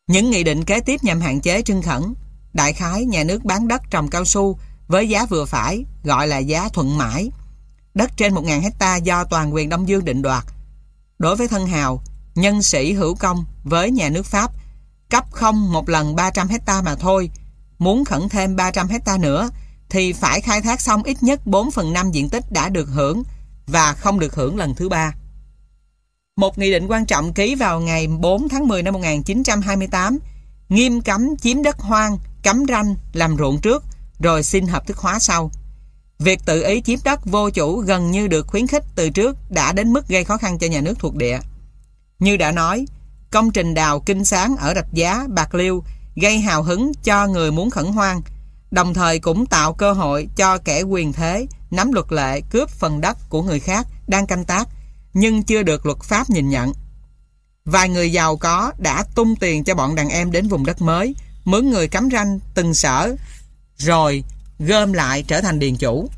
Những nghị định kế tiếp nhằm hạn chế trưng khẩn. Đại khái, nhà nước bán đất trồng cao su với giá vừa phải, gọi là giá thuận mãi. Đất trên 1.000 hecta do toàn quyền Đông Dương định đoạt. Đối với thân hào, nhân sĩ hữu công với nhà nước Pháp cấp không một lần 300 hecta mà thôi. Muốn khẩn thêm 300 hecta nữa thì phải khai thác xong ít nhất 4 phần 5 diện tích đã được hưởng và không được hưởng lần thứ ba. Một nghị định quan trọng ký vào ngày 4 tháng 10 năm 1928 nghiêm cấm chiếm đất hoang, cấm ranh, làm ruộng trước rồi xin hợp thức hóa sau. Việc tự ý chiếm đất vô chủ gần như được khuyến khích từ trước đã đến mức gây khó khăn cho nhà nước thuộc địa. Như đã nói, Công trình đào kinh sáng ở Rạch Giá, Bạc Liêu gây hào hứng cho người muốn khẩn hoang, đồng thời cũng tạo cơ hội cho kẻ quyền thế nắm luật lệ cướp phần đất của người khác đang canh tác nhưng chưa được luật pháp nhìn nhận. Vài người giàu có đã tung tiền cho bọn đàn em đến vùng đất mới, mướn người cắm ranh từng sở, rồi gom lại trở thành điền chủ.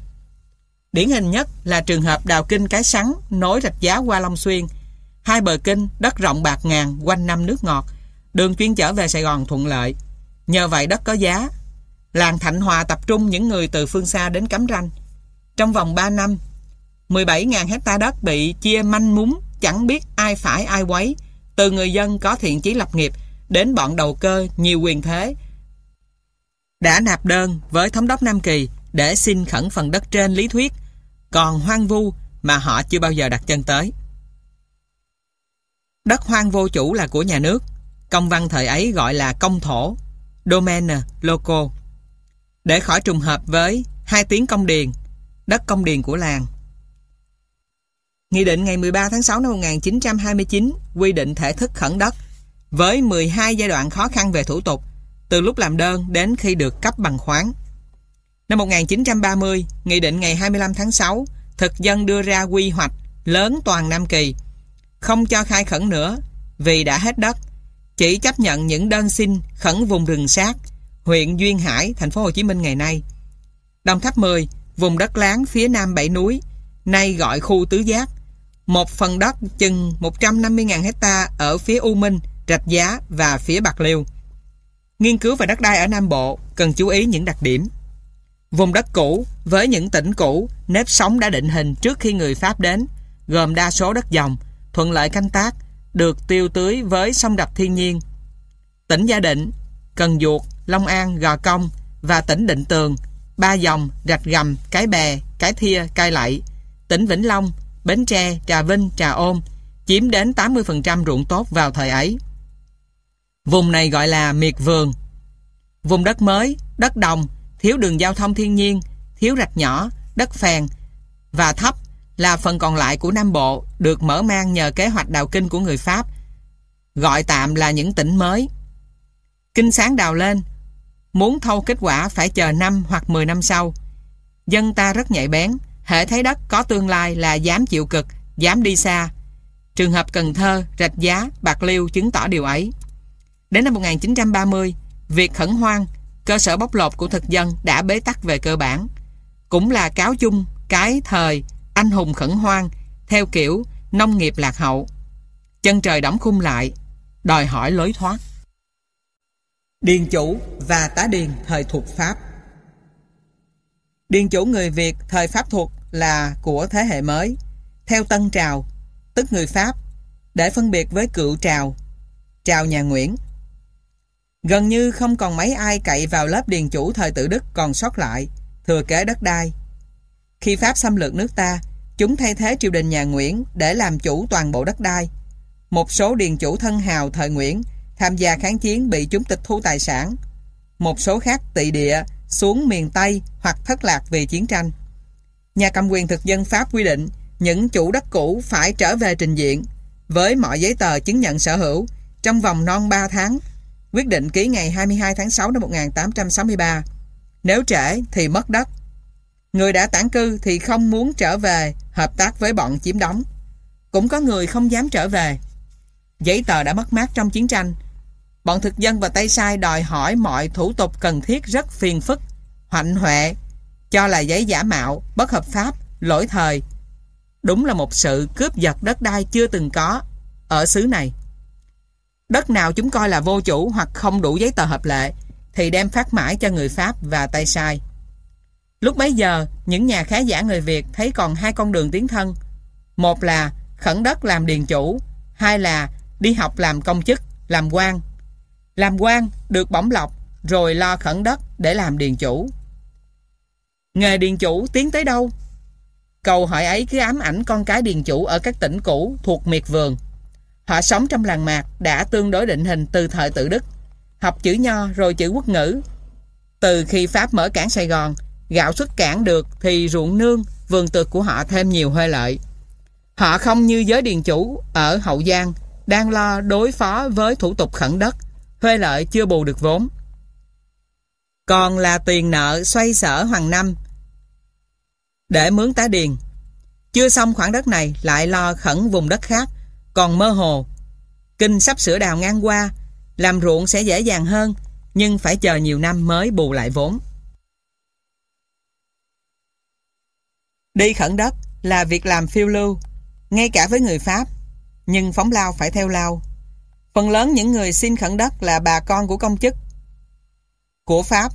Điển hình nhất là trường hợp đào kinh cái sắn nối rạch giá qua Long Xuyên, Hai bờ kinh, đất rộng bạc ngàn, quanh năm nước ngọt. đường chuyên trở về Sài Gòn thuận lợi. Nhờ vậy đất có giá. Làng Thạnh Hòa tập trung những người từ phương xa đến cắm ranh. Trong vòng 3 năm, 17.000 hecta đất bị chia manh múng, chẳng biết ai phải ai quấy, từ người dân có thiện chí lập nghiệp đến bọn đầu cơ nhiều quyền thế. Đã nạp đơn với thống đốc Nam Kỳ để xin khẩn phần đất trên lý thuyết, còn hoang vu mà họ chưa bao giờ đặt chân tới. Đất hoang vô chủ là của nhà nước, công văn thời ấy gọi là công thổ, domain loco, để khỏi trùng hợp với hai tiếng công điền, đất công điền của làng. Nghị định ngày 13 tháng 6 năm 1929 quy định thể thức khẩn đất với 12 giai đoạn khó khăn về thủ tục từ lúc làm đơn đến khi được cấp bằng khoáng. Năm 1930, Nghị định ngày 25 tháng 6 thực dân đưa ra quy hoạch lớn toàn Nam Kỳ không cho khai khẩn nữa vì đã hết đất chỉ chấp nhận những đơn xin khẩn vùng rừng sát huyện Duyên Hải, thành phố Hồ Chí Minh ngày nay. Đồng Tháp 10, vùng đất láng phía nam bảy núi, nay gọi khu Tứ Giác, một phần đất chừng 150.000 hecta ở phía U Minh, Rạch Giá và phía Bạc Liêu. Nghiên cứu về đất đai ở Nam Bộ cần chú ý những đặc điểm. Vùng đất cũ với những tỉnh cũ, nếp sống đã định hình trước khi người Pháp đến, gồm đa số đất dòng, thuận lợi canh tác, được tiêu tưới với sông đập thiên nhiên. Tỉnh Gia Định, Cần Duột, Long An, Gò Công và tỉnh Định Tường, Ba Dòng, Rạch Gầm, Cái Bè, Cái Thia, Cai Lậy, tỉnh Vĩnh Long, Bến Tre, Trà Vinh, Trà Ôm chiếm đến 80% ruộng tốt vào thời ấy. Vùng này gọi là miệt vườn. Vùng đất mới, đất đồng, thiếu đường giao thông thiên nhiên, thiếu rạch nhỏ, đất phèn và thấp là phần còn lại của Nam Bộ được mở mang nhờ kế hoạch đào kinh của người Pháp, gọi tạm là những tỉnh mới. Kinh sáng đào lên, muốn thâu kết quả phải chờ năm hoặc 10 năm sau. Dân ta rất nhạy bén, hệ thấy đất có tương lai là dám chịu cực, dám đi xa. Trường hợp Cần Thơ, Rạch Giá, Bạc Liêu chứng tỏ điều ấy. Đến năm 1930, việc khẩn hoang, cơ sở bóc lột của thực dân đã bế tắc về cơ bản. Cũng là cáo chung cái thời anh hùng khẩn hoang theo kiểu nông nghiệp lạc hậu. Chân trời đóng khung lại, đòi hỏi lối thoát. Điền chủ và tá điền thời thuộc Pháp Điền chủ người Việt thời Pháp thuộc là của thế hệ mới, theo tân trào, tức người Pháp, để phân biệt với cựu trào, trào nhà Nguyễn. Gần như không còn mấy ai cậy vào lớp điền chủ thời tự Đức còn sót lại, thừa kế đất đai. Khi Pháp xâm lược nước ta, chúng thay thế triều đình nhà Nguyễn để làm chủ toàn bộ đất đai. Một số điền chủ thân hào thời Nguyễn tham gia kháng chiến bị chúng tịch thu tài sản. Một số khác tị địa xuống miền Tây hoặc thất lạc vì chiến tranh. Nhà cầm quyền thực dân Pháp quy định, những chủ đất cũ phải trở về trình diện với mọi giấy tờ chứng nhận sở hữu trong vòng non 3 tháng, quyết định ký ngày 22 tháng 6 năm 1863 nếu trễ thì mất đất. Người đã tản cư thì không muốn trở về hợp tác với bọn chiếm đóng. Cũng có người không dám trở về. Giấy tờ đã mất mát trong chiến tranh. Bọn thực dân và Tây Sai đòi hỏi mọi thủ tục cần thiết rất phiền phức, hoạnh huệ cho là giấy giả mạo, bất hợp pháp, lỗi thời. Đúng là một sự cướp giật đất đai chưa từng có ở xứ này. Đất nào chúng coi là vô chủ hoặc không đủ giấy tờ hợp lệ thì đem phát mãi cho người Pháp và tay Sai. Lúc bấy giờ, những nhà khá giả người Việt thấy còn hai con đường tiến thân. Một là khẩn đất làm điền chủ, hai là đi học làm công chức, làm quan. Làm quan được bổng lộc, rồi lo khẩn đất để làm điền chủ. Nghề điền chủ tiến tới đâu? Câu hỏi ấy cứ ám ảnh con cái điền chủ ở các tỉnh cũ thuộc miệt vườn. Họ sống trong làng mạc đã tương đối định hình từ thời tự Đức. Học chữ nho rồi chữ quốc ngữ. Từ khi Pháp mở cảng Sài Gòn, gạo xuất cảng được thì ruộng nương, vườn tược của họ thêm nhiều huê lợi. Họ không như giới điền chủ ở Hậu Giang đang lo đối phó với thủ tục khẩn đất, huê lợi chưa bù được vốn. Còn là tiền nợ xoay sở hoàng năm để mướn tá điền. Chưa xong khoảng đất này lại lo khẩn vùng đất khác, còn mơ hồ. Kinh sắp sửa đào ngang qua, làm ruộng sẽ dễ dàng hơn, nhưng phải chờ nhiều năm mới bù lại vốn. Đi khẩn đất là việc làm phiêu lưu, ngay cả với người Pháp, nhưng phóng lao phải theo lao. Phần lớn những người xin khẩn đất là bà con của công chức, của Pháp,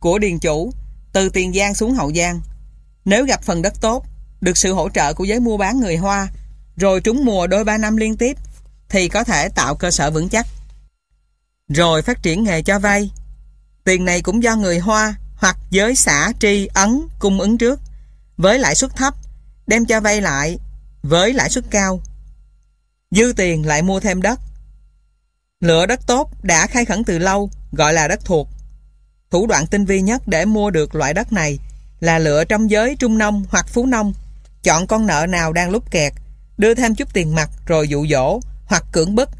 của Điền Chủ, từ Tiền Giang xuống Hậu Giang. Nếu gặp phần đất tốt, được sự hỗ trợ của giới mua bán người Hoa, rồi trúng mùa đôi ba năm liên tiếp, thì có thể tạo cơ sở vững chắc. Rồi phát triển nghề cho vay. Tiền này cũng do người Hoa hoặc giới xã tri ấn cung ứng trước, với lãi suất thấp, đem cho vay lại với lãi suất cao. Dư tiền lại mua thêm đất. Lựa đất tốt đã khai khẩn từ lâu, gọi là đất thuộc. Thủ đoạn tinh vi nhất để mua được loại đất này là lựa trong giới trung nông hoặc phú nông, chọn con nợ nào đang lúc kẹt, đưa thêm chút tiền mặt rồi dụ dỗ hoặc cưỡng bức,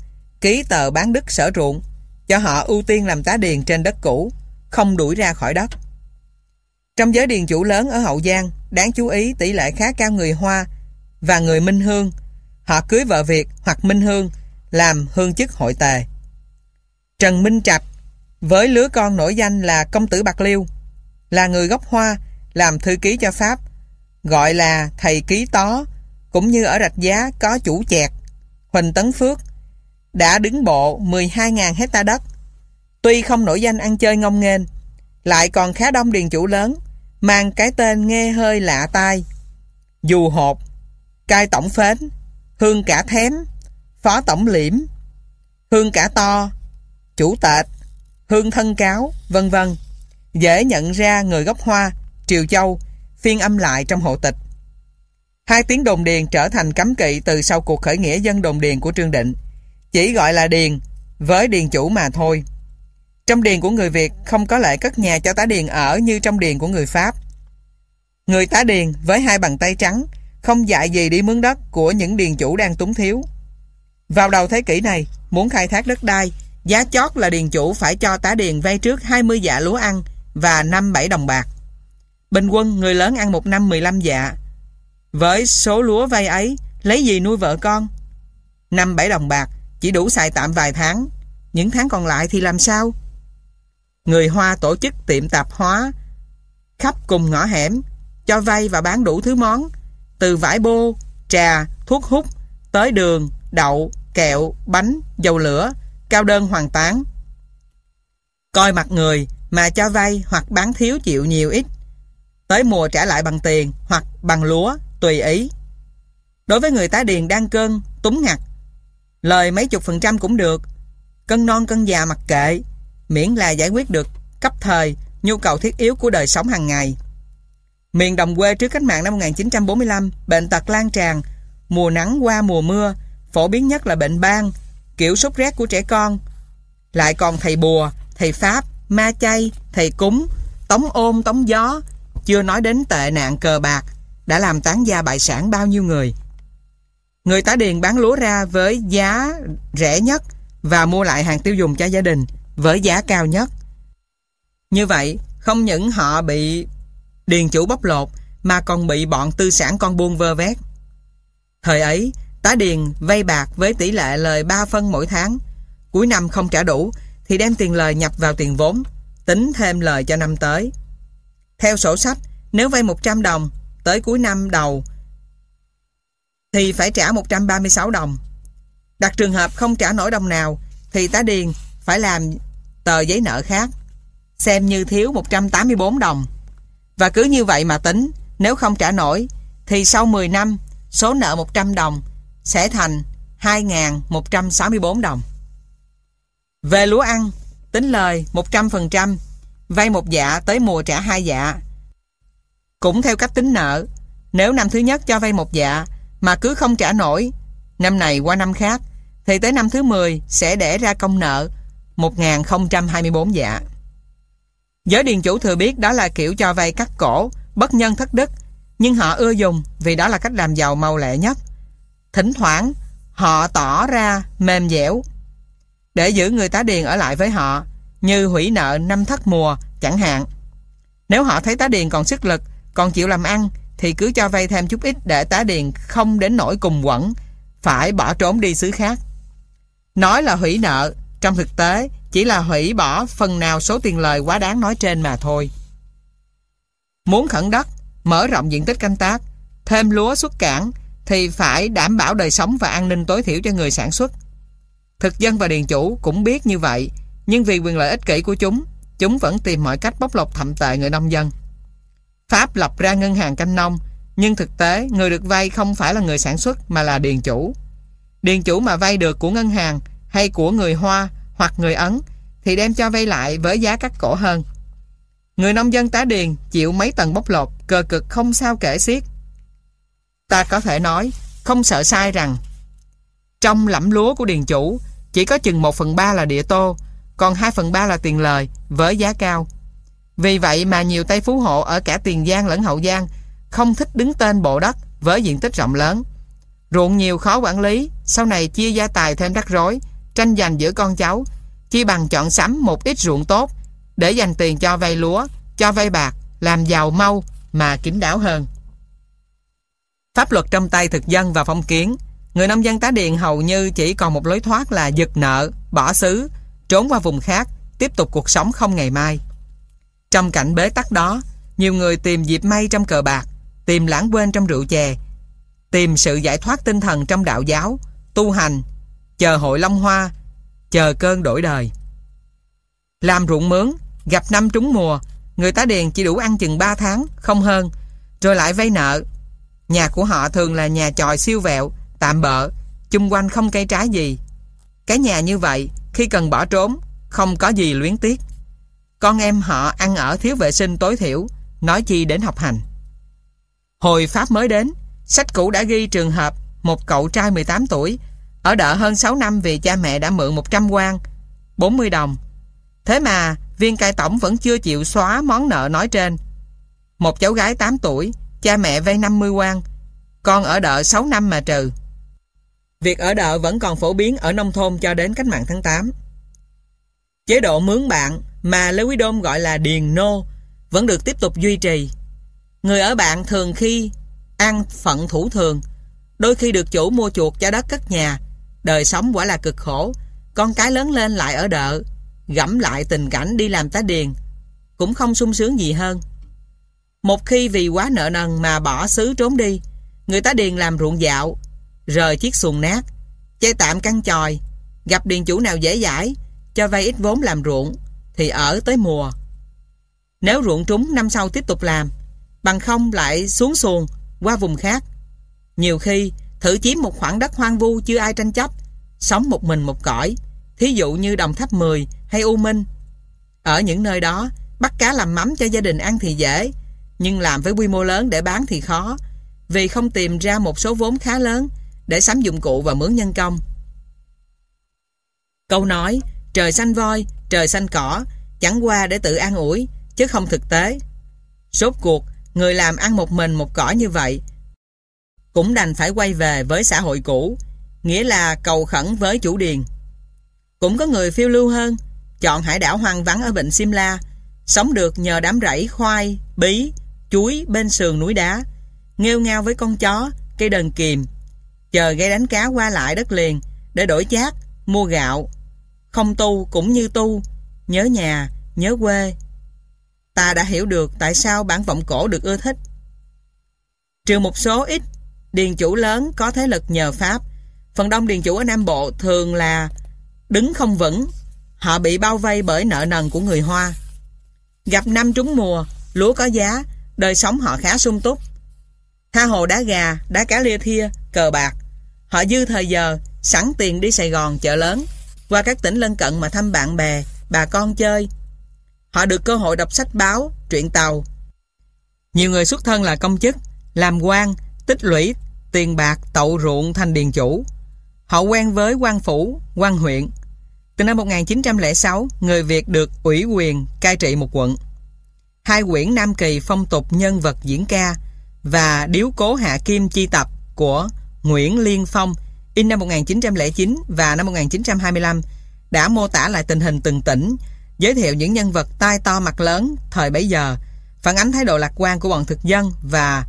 ký tờ bán đất sở ruộng, cho họ ưu tiên làm tá điền trên đất cũ, không đuổi ra khỏi đất. Trong giới điền chủ lớn ở Hậu Giang, đáng chú ý tỷ lệ khá cao người Hoa và người Minh Hương. Họ cưới vợ Việt hoặc Minh Hương làm hương chức hội tề. Trần Minh Trạch với lứa con nổi danh là công tử Bạc Liêu, là người gốc Hoa, làm thư ký cho Pháp, gọi là thầy ký tó, cũng như ở Rạch Giá có chủ chẹt, Huỳnh Tấn Phước, đã đứng bộ 12.000 hecta đất. Tuy không nổi danh ăn chơi ngông nghênh, lại còn khá đông điền chủ lớn, mang cái tên nghe hơi lạ tai. Dù hột cai tổng phến, hương cả thém phó tổng liễm, hương cả to, chủ tệt hương thân cáo vân vân dễ nhận ra người gốc hoa triều châu phiên âm lại trong hộ tịch hai tiếng đồn điền trở thành cấm kỵ từ sau cuộc khởi nghĩa dân đồn điền của trương định chỉ gọi là điền với điền chủ mà thôi trong điền của người Việt không có lệ cất nhà cho tá điền ở như trong điền của người Pháp. Người tá điền với hai bàn tay trắng không dạy gì đi mướn đất của những điền chủ đang túng thiếu. Vào đầu thế kỷ này, muốn khai thác đất đai, giá chót là điền chủ phải cho tá điền vay trước 20 dạ lúa ăn và 5-7 đồng bạc. Bình quân người lớn ăn một năm 15 dạ. Với số lúa vay ấy, lấy gì nuôi vợ con? 5-7 đồng bạc chỉ đủ xài tạm vài tháng. Những tháng còn lại thì làm sao? Người Hoa tổ chức tiệm tạp hóa khắp cùng ngõ hẻm, cho vay và bán đủ thứ món, từ vải bô, trà, thuốc hút, tới đường, đậu, kẹo, bánh, dầu lửa, cao đơn hoàn tán. Coi mặt người mà cho vay hoặc bán thiếu chịu nhiều ít. Tới mùa trả lại bằng tiền hoặc bằng lúa, tùy ý. Đối với người tá điền đang cơn, túng ngặt, lời mấy chục phần trăm cũng được. Cân non cân già mặc kệ, miễn là giải quyết được cấp thời nhu cầu thiết yếu của đời sống hàng ngày. Miền đồng quê trước cách mạng năm 1945, bệnh tật lan tràn, mùa nắng qua mùa mưa, phổ biến nhất là bệnh ban, kiểu sốt rét của trẻ con. Lại còn thầy bùa, thầy pháp, ma chay, thầy cúng, tống ôm, tống gió, chưa nói đến tệ nạn cờ bạc, đã làm tán gia bại sản bao nhiêu người. Người tá điền bán lúa ra với giá rẻ nhất và mua lại hàng tiêu dùng cho gia đình với giá cao nhất. Như vậy, không những họ bị điền chủ bóc lột mà còn bị bọn tư sản con buôn vơ vét. Thời ấy, tá điền vay bạc với tỷ lệ lời 3 phân mỗi tháng. Cuối năm không trả đủ thì đem tiền lời nhập vào tiền vốn, tính thêm lời cho năm tới. Theo sổ sách, nếu vay 100 đồng, tới cuối năm đầu thì phải trả 136 đồng. Đặt trường hợp không trả nổi đồng nào thì tá điền phải làm tờ giấy nợ khác, xem như thiếu 184 đồng. Và cứ như vậy mà tính, nếu không trả nổi, thì sau 10 năm, số nợ 100 đồng sẽ thành 2.164 đồng. Về lúa ăn, tính lời 100%, vay một dạ tới mùa trả hai dạ. Cũng theo cách tính nợ, nếu năm thứ nhất cho vay một dạ mà cứ không trả nổi, năm này qua năm khác, thì tới năm thứ 10 sẽ để ra công nợ 1024 dạ. Giới điền chủ thừa biết đó là kiểu cho vay cắt cổ, bất nhân thất đức, nhưng họ ưa dùng vì đó là cách làm giàu mau lẹ nhất. Thỉnh thoảng, họ tỏ ra mềm dẻo để giữ người tá điền ở lại với họ, như hủy nợ năm thất mùa chẳng hạn. Nếu họ thấy tá điền còn sức lực, còn chịu làm ăn, thì cứ cho vay thêm chút ít để tá điền không đến nỗi cùng quẩn, phải bỏ trốn đi xứ khác. Nói là hủy nợ, trong thực tế, chỉ là hủy bỏ phần nào số tiền lời quá đáng nói trên mà thôi. Muốn khẩn đất, mở rộng diện tích canh tác, thêm lúa xuất cảng thì phải đảm bảo đời sống và an ninh tối thiểu cho người sản xuất. Thực dân và điền chủ cũng biết như vậy, nhưng vì quyền lợi ích kỷ của chúng, chúng vẫn tìm mọi cách bóc lột thậm tệ người nông dân. Pháp lập ra ngân hàng canh nông, nhưng thực tế người được vay không phải là người sản xuất mà là điền chủ. Điền chủ mà vay được của ngân hàng hay của người Hoa hoặc người Ấn thì đem cho vay lại với giá cắt cổ hơn. Người nông dân tá điền chịu mấy tầng bóc lột, cờ cực không sao kể xiết. Ta có thể nói, không sợ sai rằng trong lẫm lúa của điền chủ chỉ có chừng 1 phần 3 là địa tô, còn 2 phần 3 là tiền lời với giá cao. Vì vậy mà nhiều tay phú hộ ở cả Tiền Giang lẫn Hậu Giang không thích đứng tên bộ đất với diện tích rộng lớn. Ruộng nhiều khó quản lý, sau này chia gia tài thêm rắc rối, tranh giành giữa con cháu, chi bằng chọn sắm một ít ruộng tốt để dành tiền cho vay lúa, cho vay bạc, làm giàu mau mà kín đáo hơn. Pháp luật trong tay thực dân và phong kiến, người nông dân tá điền hầu như chỉ còn một lối thoát là giật nợ, bỏ xứ, trốn qua vùng khác, tiếp tục cuộc sống không ngày mai. Trong cảnh bế tắc đó, nhiều người tìm dịp may trong cờ bạc, tìm lãng quên trong rượu chè, tìm sự giải thoát tinh thần trong đạo giáo, tu hành, chờ hội long hoa, chờ cơn đổi đời. Làm ruộng mướn, gặp năm trúng mùa, người tá điền chỉ đủ ăn chừng 3 tháng, không hơn, rồi lại vay nợ. Nhà của họ thường là nhà tròi siêu vẹo, tạm bợ, chung quanh không cây trái gì. Cái nhà như vậy, khi cần bỏ trốn, không có gì luyến tiếc. Con em họ ăn ở thiếu vệ sinh tối thiểu, nói chi đến học hành. Hồi Pháp mới đến, sách cũ đã ghi trường hợp một cậu trai 18 tuổi ở đợ hơn 6 năm vì cha mẹ đã mượn 100 quan 40 đồng. Thế mà viên cai tổng vẫn chưa chịu xóa món nợ nói trên. Một cháu gái 8 tuổi, cha mẹ vay 50 quan, con ở đợ 6 năm mà trừ. Việc ở đợ vẫn còn phổ biến ở nông thôn cho đến cách mạng tháng 8. Chế độ mướn bạn mà Lê Quý Đôn gọi là điền nô vẫn được tiếp tục duy trì. Người ở bạn thường khi ăn phận thủ thường, đôi khi được chủ mua chuột cho đất cất nhà. Đời sống quả là cực khổ, con cái lớn lên lại ở đợ, gẫm lại tình cảnh đi làm tá điền, cũng không sung sướng gì hơn. Một khi vì quá nợ nần mà bỏ xứ trốn đi, người ta điền làm ruộng dạo, rời chiếc xuồng nát, chơi tạm căn tròi, gặp điền chủ nào dễ dãi, cho vay ít vốn làm ruộng, thì ở tới mùa. Nếu ruộng trúng năm sau tiếp tục làm, bằng không lại xuống xuồng qua vùng khác. Nhiều khi thử chiếm một khoảng đất hoang vu chưa ai tranh chấp, sống một mình một cõi, thí dụ như Đồng Tháp 10 hay U Minh. Ở những nơi đó, bắt cá làm mắm cho gia đình ăn thì dễ, nhưng làm với quy mô lớn để bán thì khó, vì không tìm ra một số vốn khá lớn để sắm dụng cụ và mướn nhân công. Câu nói trời xanh voi, trời xanh cỏ chẳng qua để tự an ủi chứ không thực tế. Sốt cuộc, người làm ăn một mình một cỏ như vậy cũng đành phải quay về với xã hội cũ, nghĩa là cầu khẩn với chủ điền. Cũng có người phiêu lưu hơn, chọn hải đảo hoang vắng ở vịnh Simla, sống được nhờ đám rẫy khoai, bí, chuối bên sườn núi đá, nghêu ngao với con chó, cây đờn kìm, chờ gây đánh cá qua lại đất liền để đổi chát, mua gạo. Không tu cũng như tu, nhớ nhà, nhớ quê. Ta đã hiểu được tại sao bản vọng cổ được ưa thích. Trừ một số ít, điền chủ lớn có thế lực nhờ Pháp. Phần đông điền chủ ở Nam Bộ thường là đứng không vững. Họ bị bao vây bởi nợ nần của người Hoa. Gặp năm trúng mùa, lúa có giá, đời sống họ khá sung túc. Tha hồ đá gà, đá cá lia thia, cờ bạc. Họ dư thời giờ, sẵn tiền đi Sài Gòn chợ lớn, qua các tỉnh lân cận mà thăm bạn bè, bà con chơi. Họ được cơ hội đọc sách báo, truyện tàu. Nhiều người xuất thân là công chức, làm quan, tích lũy, tiền bạc, tậu ruộng thành điền chủ. Họ quen với quan phủ, quan huyện. Từ năm 1906, người Việt được ủy quyền cai trị một quận. Hai quyển Nam Kỳ phong tục nhân vật diễn ca và Điếu cố hạ kim chi tập của Nguyễn Liên Phong in năm 1909 và năm 1925 đã mô tả lại tình hình từng tỉnh, giới thiệu những nhân vật tai to mặt lớn thời bấy giờ, phản ánh thái độ lạc quan của bọn thực dân và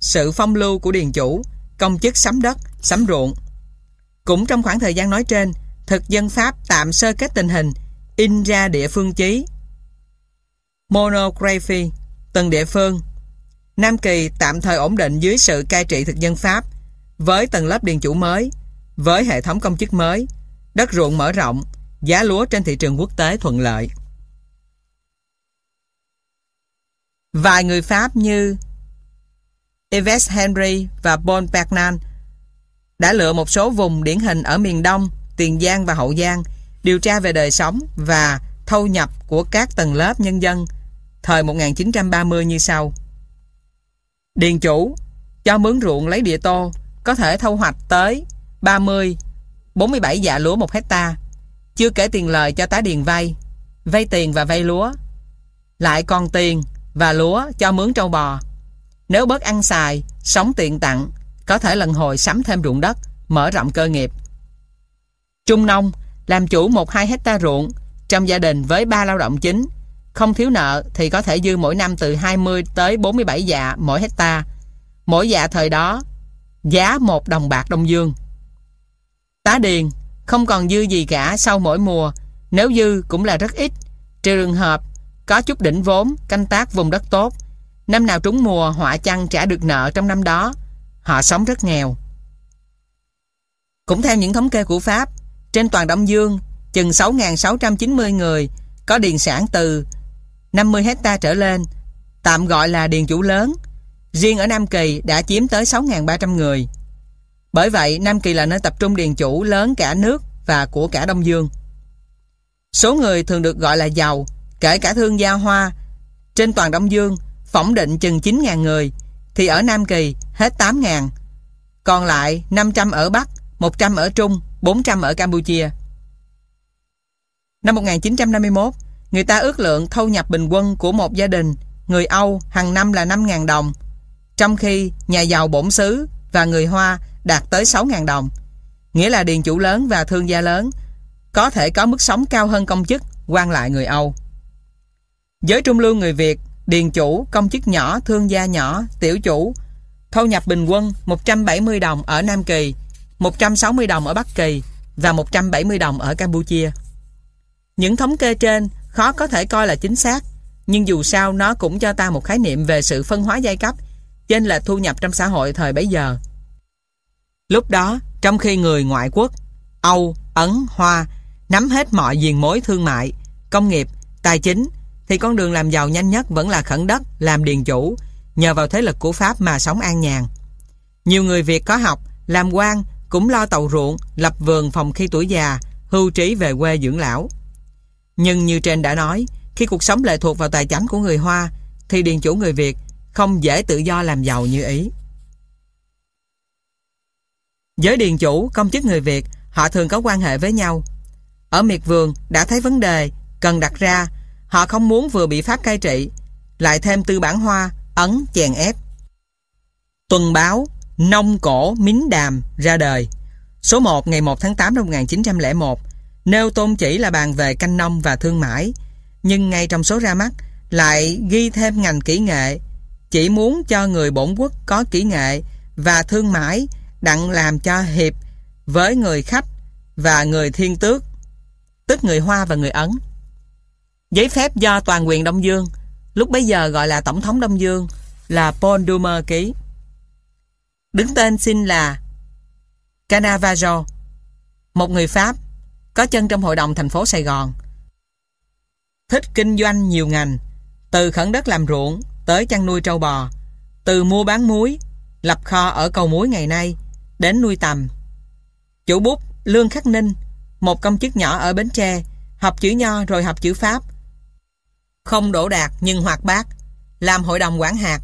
sự phong lưu của điền chủ, công chức sắm đất, sắm ruộng. Cũng trong khoảng thời gian nói trên, thực dân Pháp tạm sơ kết tình hình, in ra địa phương chí. Monography, từng địa phương. Nam Kỳ tạm thời ổn định dưới sự cai trị thực dân Pháp, với tầng lớp điền chủ mới, với hệ thống công chức mới, đất ruộng mở rộng, giá lúa trên thị trường quốc tế thuận lợi. Vài người Pháp như Yves Henry và Paul Bernan đã lựa một số vùng điển hình ở miền Đông, Tiền Giang và Hậu Giang điều tra về đời sống và thâu nhập của các tầng lớp nhân dân thời 1930 như sau. Điền chủ, cho mướn ruộng lấy địa tô, có thể thu hoạch tới 30 47 dạ lúa một hecta. Chưa kể tiền lời cho tá điền vay vay tiền và vay lúa. Lại còn tiền và lúa cho mướn trâu bò. Nếu bớt ăn xài, sống tiện tặng, có thể lần hồi sắm thêm ruộng đất, mở rộng cơ nghiệp. Trung nông, làm chủ một hai hecta ruộng, trong gia đình với ba lao động chính không thiếu nợ thì có thể dư mỗi năm từ 20 tới 47 dạ mỗi hecta. Mỗi dạ thời đó, giá một đồng bạc Đông Dương. Tá điền không còn dư gì cả sau mỗi mùa. Nếu dư cũng là rất ít. Trừ trường hợp có chút đỉnh vốn, canh tác vùng đất tốt, năm nào trúng mùa, họa chăng trả được nợ trong năm đó, họ sống rất nghèo. Cũng theo những thống kê của Pháp, trên toàn Đông Dương, chừng 6.690 người có điền sản từ 50 hecta trở lên, tạm gọi là điền chủ lớn. Riêng ở Nam Kỳ đã chiếm tới 6.300 người. Bởi vậy, Nam Kỳ là nơi tập trung điền chủ lớn cả nước và của cả Đông Dương. Số người thường được gọi là giàu, kể cả thương gia hoa. Trên toàn Đông Dương, phỏng định chừng 9.000 người, thì ở Nam Kỳ hết 8.000 còn lại 500 ở Bắc 100 ở Trung 400 ở Campuchia. Năm 1951 người ta ước lượng thu nhập bình quân của một gia đình người Âu hàng năm là 5.000 đồng trong khi nhà giàu bổn xứ và người Hoa đạt tới 6.000 đồng nghĩa là điền chủ lớn và thương gia lớn có thể có mức sống cao hơn công chức quan lại người Âu Giới trung lưu người Việt, điền chủ, công chức nhỏ, thương gia nhỏ, tiểu chủ, thu nhập bình quân 170 đồng ở Nam Kỳ, 160 đồng ở Bắc Kỳ và 170 đồng ở Campuchia. Những thống kê trên khó có thể coi là chính xác, nhưng dù sao nó cũng cho ta một khái niệm về sự phân hóa giai cấp trên là thu nhập trong xã hội thời bấy giờ. Lúc đó, trong khi người ngoại quốc, Âu, Ấn, Hoa nắm hết mọi diền mối thương mại, công nghiệp, tài chính thì con đường làm giàu nhanh nhất vẫn là khẩn đất, làm điền chủ, nhờ vào thế lực của Pháp mà sống an nhàn. Nhiều người Việt có học, làm quan cũng lo tàu ruộng, lập vườn phòng khi tuổi già, hưu trí về quê dưỡng lão. Nhưng như trên đã nói, khi cuộc sống lệ thuộc vào tài chánh của người Hoa, thì điền chủ người Việt không dễ tự do làm giàu như ý. Giới điền chủ, công chức người Việt, họ thường có quan hệ với nhau. Ở miệt vườn đã thấy vấn đề cần đặt ra Họ không muốn vừa bị Pháp cai trị, lại thêm tư bản hoa, ấn, chèn ép. Tuần báo Nông Cổ Mính Đàm ra đời. Số 1 ngày 1 tháng 8 năm 1901 nêu tôn chỉ là bàn về canh nông và thương mại, nhưng ngay trong số ra mắt lại ghi thêm ngành kỹ nghệ, chỉ muốn cho người bổn quốc có kỹ nghệ và thương mại đặng làm cho hiệp với người khách và người thiên tước, tức người Hoa và người Ấn. Giấy phép do toàn quyền Đông Dương, lúc bấy giờ gọi là Tổng thống Đông Dương, là Paul Dumer ký. Đứng tên xin là Canavaggio, một người Pháp, có chân trong hội đồng thành phố Sài Gòn. Thích kinh doanh nhiều ngành, từ khẩn đất làm ruộng tới chăn nuôi trâu bò, từ mua bán muối, lập kho ở cầu muối ngày nay, đến nuôi tầm. Chủ bút Lương Khắc Ninh, một công chức nhỏ ở Bến Tre, học chữ Nho rồi học chữ Pháp, không đổ đạt nhưng hoạt bát, làm hội đồng quản hạt.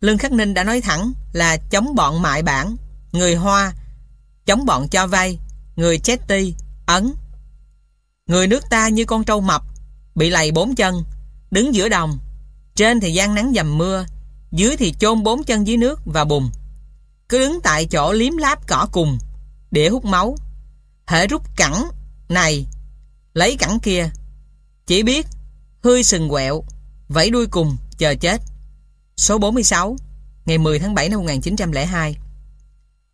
Lương Khắc Ninh đã nói thẳng là chống bọn mại bản, người Hoa, chống bọn cho vay, người Chetty, Ấn. Người nước ta như con trâu mập, bị lầy bốn chân, đứng giữa đồng, trên thì gian nắng dầm mưa, dưới thì chôn bốn chân dưới nước và bùn. Cứ đứng tại chỗ liếm láp cỏ cùng, để hút máu. Hệ rút cẳng này, lấy cẳng kia. Chỉ biết hơi sừng quẹo, vẫy đuôi cùng, chờ chết. Số 46, ngày 10 tháng 7 năm 1902.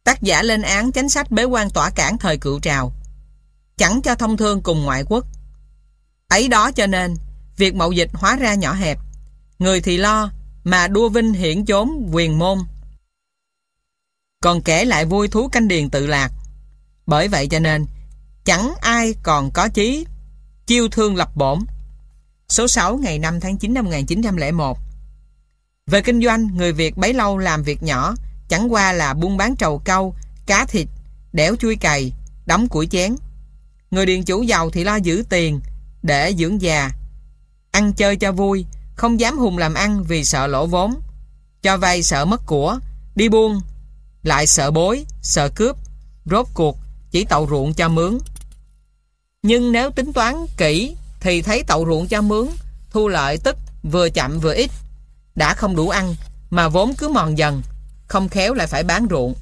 Tác giả lên án chánh sách bế quan tỏa cản thời cựu trào, chẳng cho thông thương cùng ngoại quốc. Ấy đó cho nên, việc mậu dịch hóa ra nhỏ hẹp, người thì lo, mà đua vinh hiển chốn quyền môn. Còn kể lại vui thú canh điền tự lạc. Bởi vậy cho nên, Chẳng ai còn có chí chiêu thương lập bổn. Số 6 ngày 5 tháng 9 năm 1901 Về kinh doanh, người Việt bấy lâu làm việc nhỏ, chẳng qua là buôn bán trầu câu, cá thịt, đẻo chui cày, đóng củi chén. Người điện chủ giàu thì lo giữ tiền để dưỡng già, ăn chơi cho vui, không dám hùng làm ăn vì sợ lỗ vốn, cho vay sợ mất của, đi buôn lại sợ bối, sợ cướp, rốt cuộc chỉ tậu ruộng cho mướn. Nhưng nếu tính toán kỹ thì thấy tậu ruộng cho mướn, thu lợi tức vừa chậm vừa ít, đã không đủ ăn mà vốn cứ mòn dần, không khéo lại phải bán ruộng.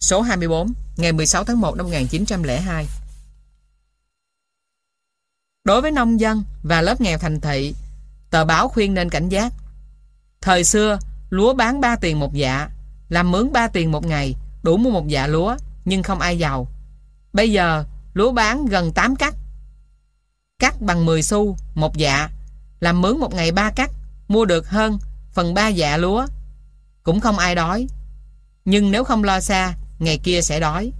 Số 24, ngày 16 tháng 1 năm 1902. Đối với nông dân và lớp nghèo thành thị, tờ báo khuyên nên cảnh giác. Thời xưa, lúa bán 3 tiền một dạ, làm mướn 3 tiền một ngày, đủ mua một dạ lúa, nhưng không ai giàu. Bây giờ, lúa bán gần 8 cắt. Cắt bằng 10 xu, một dạ, làm mướn một ngày 3 cắt, mua được hơn phần 3 dạ lúa. Cũng không ai đói. Nhưng nếu không lo xa, ngày kia sẽ đói.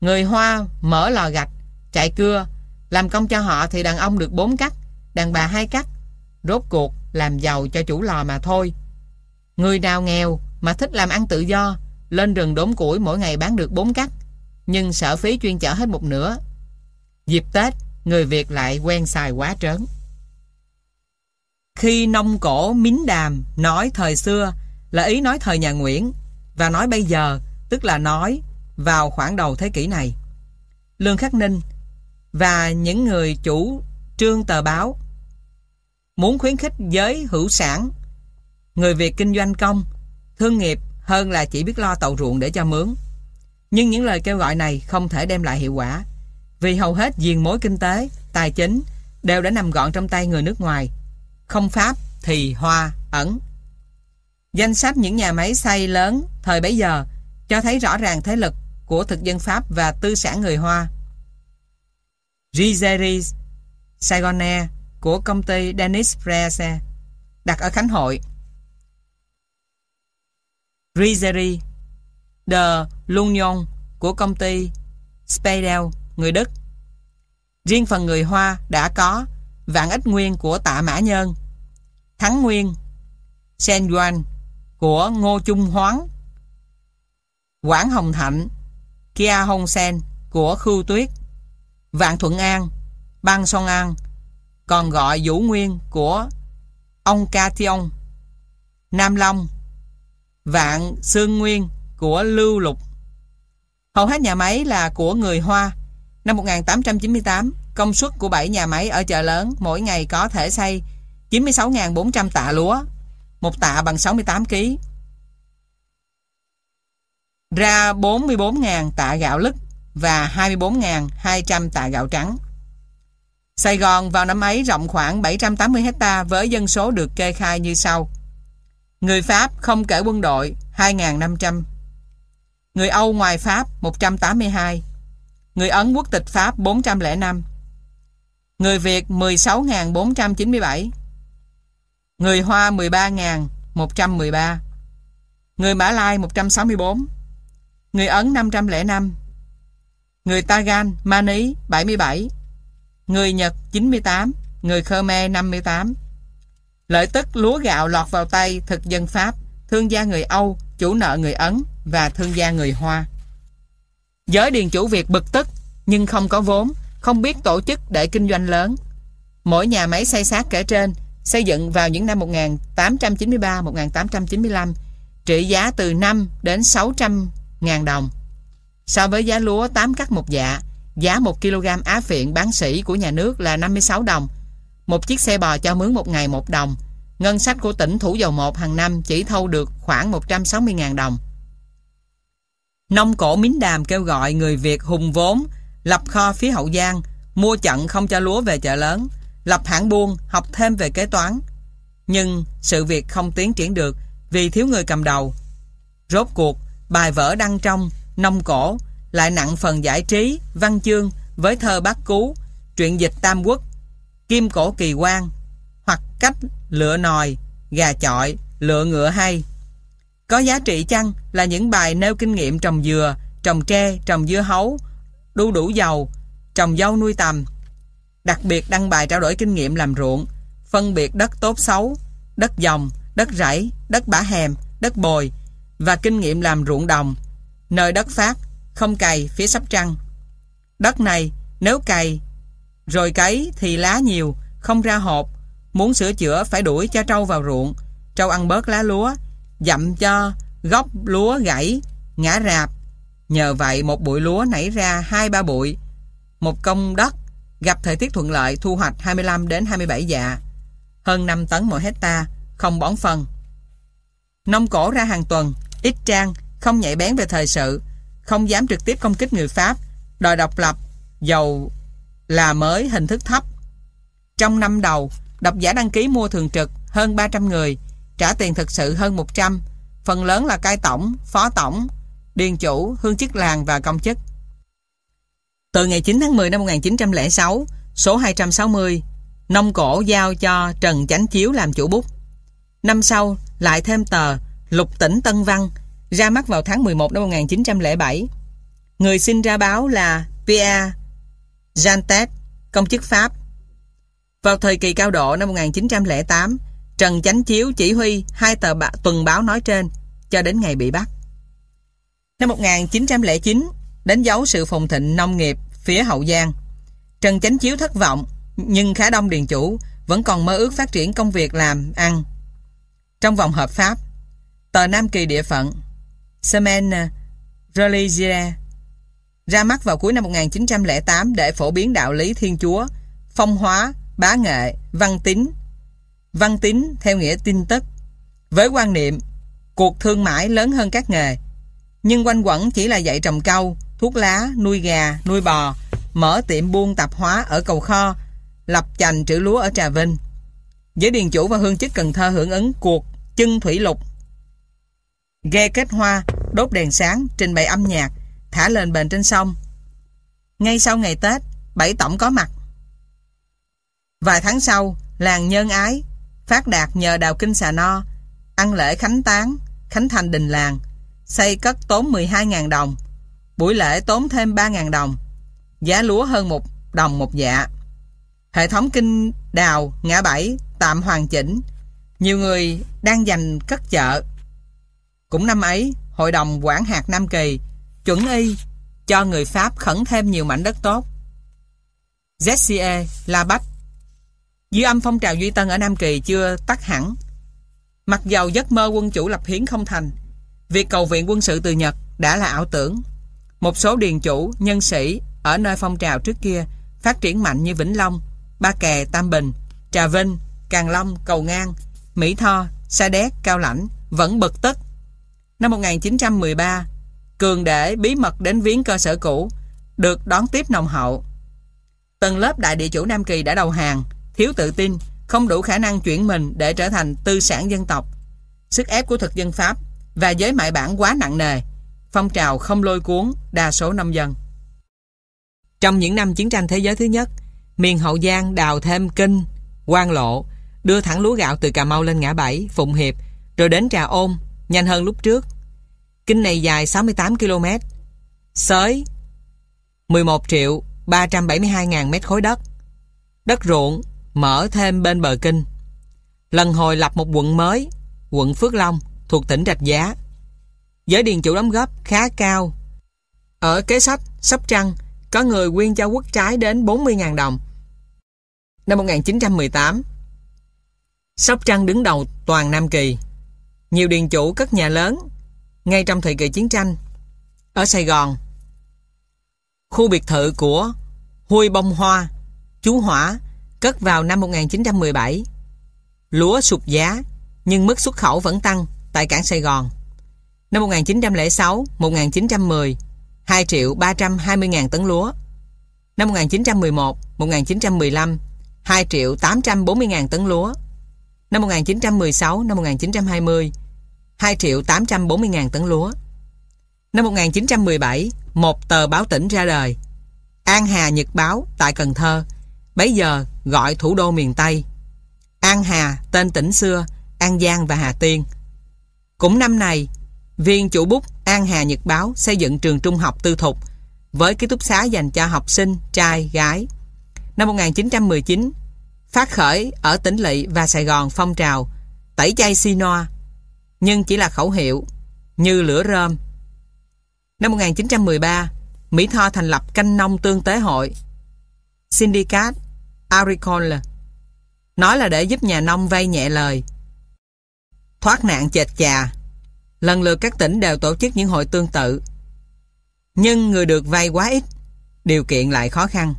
Người Hoa mở lò gạch, chạy cưa, làm công cho họ thì đàn ông được 4 cắt, đàn bà hai cắt. Rốt cuộc làm giàu cho chủ lò mà thôi. Người nào nghèo mà thích làm ăn tự do, lên rừng đốn củi mỗi ngày bán được 4 cắt, nhưng sở phí chuyên chở hết một nửa. Dịp Tết, người Việt lại quen xài quá trớn. Khi nông cổ Mín Đàm nói thời xưa là ý nói thời nhà Nguyễn và nói bây giờ tức là nói vào khoảng đầu thế kỷ này. Lương Khắc Ninh và những người chủ trương tờ báo muốn khuyến khích giới hữu sản người Việt kinh doanh công thương nghiệp hơn là chỉ biết lo tàu ruộng để cho mướn. Nhưng những lời kêu gọi này không thể đem lại hiệu quả vì hầu hết diền mối kinh tế, tài chính đều đã nằm gọn trong tay người nước ngoài. Không Pháp thì Hoa, Ẩn. Danh sách những nhà máy xây lớn thời bấy giờ cho thấy rõ ràng thế lực của thực dân Pháp và tư sản người Hoa. Rizeris Saigonair của công ty Denis Presse đặt ở Khánh Hội. Rizery The L'Union của công ty Spadel, người Đức. Riêng phần người Hoa đã có Vạn Ích Nguyên của Tạ Mã Nhân, Thắng Nguyên, Sen Yuan của Ngô Trung Hoáng, Quảng Hồng Thạnh, Kia Hồng Sen của Khưu Tuyết, Vạn Thuận An, Bang Son An, còn gọi Vũ Nguyên của ông Ca Thiong, Nam Long, Vạn Sương Nguyên của Lưu Lục. Hầu hết nhà máy là của người Hoa. Năm 1898, công suất của 7 nhà máy ở chợ lớn mỗi ngày có thể xây 96.400 tạ lúa, một tạ bằng 68 kg. Ra 44.000 tạ gạo lứt và 24.200 tạ gạo trắng. Sài Gòn vào năm ấy rộng khoảng 780 hecta với dân số được kê khai như sau. Người Pháp không kể quân đội 2.500 Người Âu ngoài Pháp 182 Người Ấn quốc tịch Pháp 405 Người Việt 16.497 Người Hoa 13.113 Người Mã Lai 164 Người Ấn 505 Người Tagan, Mani 77 Người Nhật 98 Người Khmer 58 Lợi tức lúa gạo lọt vào tay thực dân Pháp, thương gia người Âu, chủ nợ người Ấn và thương gia người Hoa. Giới điền chủ Việt bực tức nhưng không có vốn, không biết tổ chức để kinh doanh lớn. Mỗi nhà máy xây sát kể trên xây dựng vào những năm 1893-1895 trị giá từ 5 đến 600 ngàn đồng. So với giá lúa 8 cắt một dạ, giá 1 kg á phiện bán sỉ của nhà nước là 56 đồng một chiếc xe bò cho mướn một ngày một đồng. Ngân sách của tỉnh Thủ Dầu Một hàng năm chỉ thâu được khoảng 160.000 đồng. Nông cổ Mín Đàm kêu gọi người Việt hùng vốn, lập kho phía Hậu Giang, mua chặn không cho lúa về chợ lớn, lập hãng buôn, học thêm về kế toán. Nhưng sự việc không tiến triển được vì thiếu người cầm đầu. Rốt cuộc, bài vở đăng trong, nông cổ, lại nặng phần giải trí, văn chương với thơ bát cú, truyện dịch Tam Quốc, kim cổ kỳ quan hoặc cách lựa nòi, gà chọi, lựa ngựa hay. Có giá trị chăng là những bài nêu kinh nghiệm trồng dừa, trồng tre, trồng dưa hấu, đu đủ dầu, trồng dâu nuôi tầm. Đặc biệt đăng bài trao đổi kinh nghiệm làm ruộng, phân biệt đất tốt xấu, đất dòng, đất rẫy, đất bã hèm, đất bồi và kinh nghiệm làm ruộng đồng, nơi đất phát, không cày phía sắp trăng. Đất này nếu cày rồi cấy thì lá nhiều, không ra hộp, muốn sửa chữa phải đuổi cho trâu vào ruộng, trâu ăn bớt lá lúa, dặm cho gốc lúa gãy, ngã rạp. Nhờ vậy một bụi lúa nảy ra hai ba bụi. Một công đất gặp thời tiết thuận lợi thu hoạch 25 đến 27 dạ, hơn 5 tấn mỗi hecta, không bón phân. Nông cổ ra hàng tuần, ít trang, không nhạy bén về thời sự, không dám trực tiếp công kích người Pháp, đòi độc lập, dầu là mới hình thức thấp. Trong năm đầu, độc giả đăng ký mua thường trực hơn 300 người, trả tiền thực sự hơn 100, phần lớn là cai tổng, phó tổng, điền chủ, hương chức làng và công chức. Từ ngày 9 tháng 10 năm 1906, số 260, nông cổ giao cho Trần Chánh Chiếu làm chủ bút. Năm sau, lại thêm tờ Lục Tỉnh Tân Văn, ra mắt vào tháng 11 năm 1907. Người xin ra báo là Pierre Jantet, công chức Pháp. Vào thời kỳ cao độ năm 1908, Trần Chánh Chiếu chỉ huy hai tờ bạ, tuần báo nói trên cho đến ngày bị bắt. Năm 1909, đánh dấu sự phồn thịnh nông nghiệp phía Hậu Giang. Trần Chánh Chiếu thất vọng, nhưng khá đông điền chủ vẫn còn mơ ước phát triển công việc làm, ăn. Trong vòng hợp pháp, tờ Nam Kỳ địa phận Semen à, Religia ra mắt vào cuối năm 1908 để phổ biến đạo lý Thiên Chúa, phong hóa, bá nghệ, văn tín. Văn tín theo nghĩa tin tức. Với quan niệm, cuộc thương mại lớn hơn các nghề, nhưng quanh quẩn chỉ là dạy trồng câu, thuốc lá, nuôi gà, nuôi bò, mở tiệm buôn tạp hóa ở cầu kho, lập chành trữ lúa ở Trà Vinh. Giới điền chủ và hương chức Cần Thơ hưởng ứng cuộc chân thủy lục. Ghe kết hoa, đốt đèn sáng, trình bày âm nhạc, thả lên bền trên sông. Ngay sau ngày Tết, bảy tổng có mặt. Vài tháng sau, làng Nhân Ái, phát đạt nhờ đào kinh xà no, ăn lễ khánh tán, khánh thành đình làng, xây cất tốn 12.000 đồng, buổi lễ tốn thêm 3.000 đồng, giá lúa hơn một đồng một dạ. Hệ thống kinh đào, ngã bảy, tạm hoàn chỉnh, nhiều người đang dành cất chợ. Cũng năm ấy, Hội đồng quản hạt Nam Kỳ chuẩn y cho người Pháp khẩn thêm nhiều mảnh đất tốt. ZCE, La Bách Dư âm phong trào Duy Tân ở Nam Kỳ chưa tắt hẳn. Mặc dầu giấc mơ quân chủ lập hiến không thành, việc cầu viện quân sự từ Nhật đã là ảo tưởng. Một số điền chủ, nhân sĩ ở nơi phong trào trước kia phát triển mạnh như Vĩnh Long, Ba Kè, Tam Bình, Trà Vinh, Càng Long, Cầu Ngang, Mỹ Tho, Sa Đéc, Cao Lãnh vẫn bực tức. Năm 1913, Cường để bí mật đến viếng cơ sở cũ, được đón tiếp nồng hậu. Tầng lớp đại địa chủ Nam Kỳ đã đầu hàng, thiếu tự tin, không đủ khả năng chuyển mình để trở thành tư sản dân tộc. Sức ép của thực dân Pháp và giới mại bản quá nặng nề, phong trào không lôi cuốn đa số nông dân. Trong những năm chiến tranh thế giới thứ nhất, miền Hậu Giang đào thêm kinh, quan lộ, đưa thẳng lúa gạo từ Cà Mau lên ngã bảy, Phụng Hiệp, rồi đến Trà Ôn, nhanh hơn lúc trước. Kinh này dài 68 km. Sới 11 triệu 372 ngàn mét khối đất. Đất ruộng mở thêm bên bờ kinh. Lần hồi lập một quận mới, quận Phước Long, thuộc tỉnh Rạch Giá. Giới điền chủ đóng góp khá cao. Ở kế sách, Sóc Trăng, có người quyên cho quốc trái đến 40.000 đồng. Năm 1918, Sóc Trăng đứng đầu toàn Nam Kỳ. Nhiều điền chủ cất nhà lớn ngay trong thời kỳ chiến tranh. Ở Sài Gòn, khu biệt thự của Huy Bông Hoa, chú Hỏa, cất vào năm 1917. Lúa sụt giá, nhưng mức xuất khẩu vẫn tăng tại cảng Sài Gòn. Năm 1906, 1910, 2 triệu 320 ngàn tấn lúa. Năm 1911, 1915, 2 triệu 840 ngàn tấn lúa. Năm 1916, năm 1920, 2 triệu 840 ngàn tấn lúa. Năm 1917, một tờ báo tỉnh ra đời. An Hà Nhật Báo tại Cần Thơ, bấy giờ gọi thủ đô miền Tây. An Hà, tên tỉnh xưa, An Giang và Hà Tiên. Cũng năm này, viên chủ bút An Hà Nhật Báo xây dựng trường trung học tư thục với ký túc xá dành cho học sinh, trai, gái. Năm 1919, phát khởi ở tỉnh Lỵ và Sài Gòn phong trào tẩy chay Sinoa nhưng chỉ là khẩu hiệu, như lửa rơm. Năm 1913, Mỹ Tho thành lập canh nông tương tế hội Syndicate Agricole nói là để giúp nhà nông vay nhẹ lời thoát nạn chệt chà lần lượt các tỉnh đều tổ chức những hội tương tự nhưng người được vay quá ít điều kiện lại khó khăn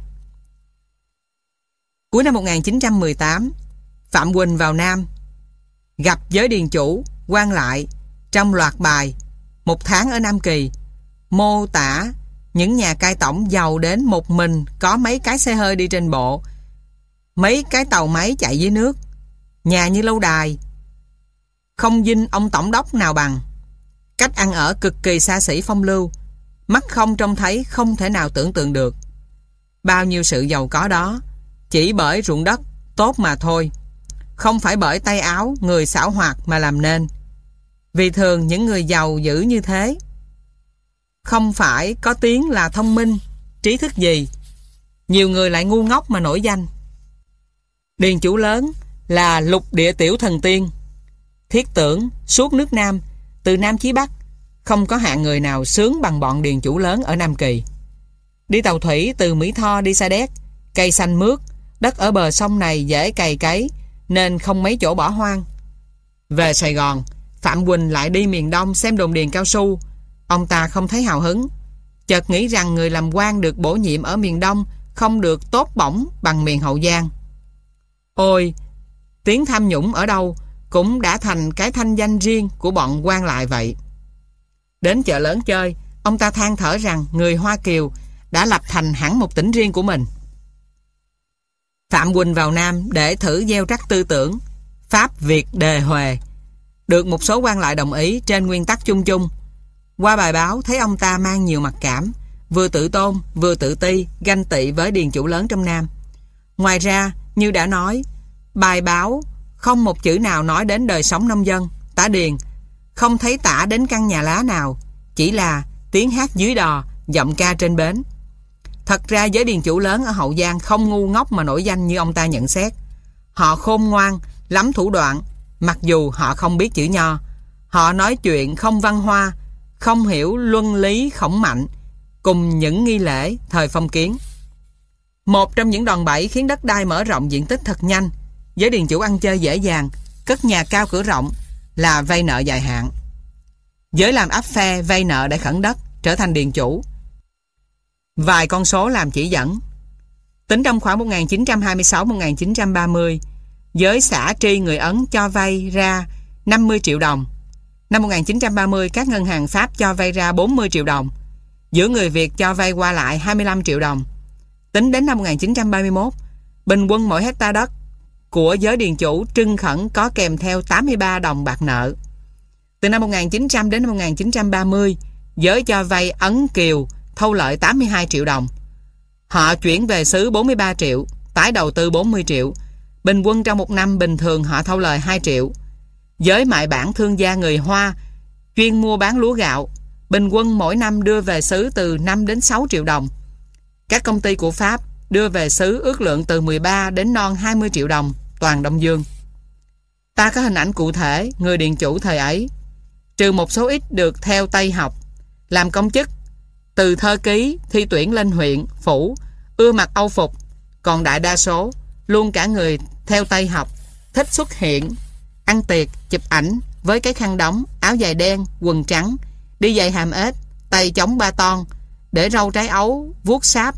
cuối năm 1918 Phạm Quỳnh vào Nam gặp giới điền chủ quan lại trong loạt bài một tháng ở Nam Kỳ mô tả những nhà cai tổng giàu đến một mình có mấy cái xe hơi đi trên bộ, mấy cái tàu máy chạy dưới nước, nhà như lâu đài. Không dinh ông tổng đốc nào bằng. Cách ăn ở cực kỳ xa xỉ phong lưu, mắt không trông thấy không thể nào tưởng tượng được. Bao nhiêu sự giàu có đó, chỉ bởi ruộng đất tốt mà thôi. Không phải bởi tay áo, người xảo hoạt mà làm nên. Vì thường những người giàu giữ như thế không phải có tiếng là thông minh, trí thức gì. Nhiều người lại ngu ngốc mà nổi danh. Điền chủ lớn là lục địa tiểu thần tiên. Thiết tưởng suốt nước Nam, từ Nam chí Bắc, không có hạng người nào sướng bằng bọn điền chủ lớn ở Nam Kỳ. Đi tàu thủy từ Mỹ Tho đi Sa Đéc, cây xanh mướt, đất ở bờ sông này dễ cày cấy, nên không mấy chỗ bỏ hoang. Về Sài Gòn, Phạm Quỳnh lại đi miền Đông xem đồn điền cao su, Ông ta không thấy hào hứng. Chợt nghĩ rằng người làm quan được bổ nhiệm ở miền Đông Không được tốt bổng bằng miền Hậu Giang. Ôi Tiếng tham nhũng ở đâu Cũng đã thành cái thanh danh riêng Của bọn quan lại vậy. Đến chợ lớn chơi Ông ta than thở rằng người Hoa Kiều Đã lập thành hẳn một tỉnh riêng của mình. Phạm Quỳnh vào Nam để thử gieo rắc tư tưởng. Pháp Việt đề huề. Được một số quan lại đồng ý trên nguyên tắc chung chung. Qua bài báo thấy ông ta mang nhiều mặt cảm, vừa tự tôn, vừa tự ti, ganh tị với điền chủ lớn trong Nam. Ngoài ra, như đã nói, bài báo không một chữ nào nói đến đời sống nông dân, tả điền, không thấy tả đến căn nhà lá nào, chỉ là tiếng hát dưới đò, giọng ca trên bến. Thật ra giới điền chủ lớn ở Hậu Giang không ngu ngốc mà nổi danh như ông ta nhận xét. Họ khôn ngoan, lắm thủ đoạn, mặc dù họ không biết chữ nho. Họ nói chuyện không văn hoa, không hiểu luân lý khổng mạnh cùng những nghi lễ thời phong kiến. Một trong những đòn bẩy khiến đất đai mở rộng diện tích thật nhanh, giới điền chủ ăn chơi dễ dàng, cất nhà cao cửa rộng là vay nợ dài hạn. Giới làm áp phe vay nợ để khẩn đất trở thành điền chủ. Vài con số làm chỉ dẫn. Tính trong khoảng 1926-1930, giới xã tri người Ấn cho vay ra 50 triệu đồng Năm 1930, các ngân hàng Pháp cho vay ra 40 triệu đồng. Giữa người Việt cho vay qua lại 25 triệu đồng. Tính đến năm 1931, bình quân mỗi hecta đất của giới điền chủ trưng khẩn có kèm theo 83 đồng bạc nợ. Từ năm 1900 đến năm 1930, giới cho vay Ấn Kiều thâu lợi 82 triệu đồng. Họ chuyển về xứ 43 triệu, tái đầu tư 40 triệu. Bình quân trong một năm bình thường họ thâu lời 2 triệu. Giới mại bản thương gia người Hoa chuyên mua bán lúa gạo, bình quân mỗi năm đưa về xứ từ 5 đến 6 triệu đồng. Các công ty của Pháp đưa về xứ ước lượng từ 13 đến non 20 triệu đồng toàn Đông Dương. Ta có hình ảnh cụ thể người điện chủ thời ấy, trừ một số ít được theo Tây học, làm công chức, từ thơ ký, thi tuyển lên huyện, phủ, ưa mặc âu phục, còn đại đa số, luôn cả người theo Tây học, thích xuất hiện ăn tiệc, chụp ảnh với cái khăn đóng, áo dài đen, quần trắng, đi giày hàm ếch, tay chống ba ton, để râu trái ấu, vuốt sáp.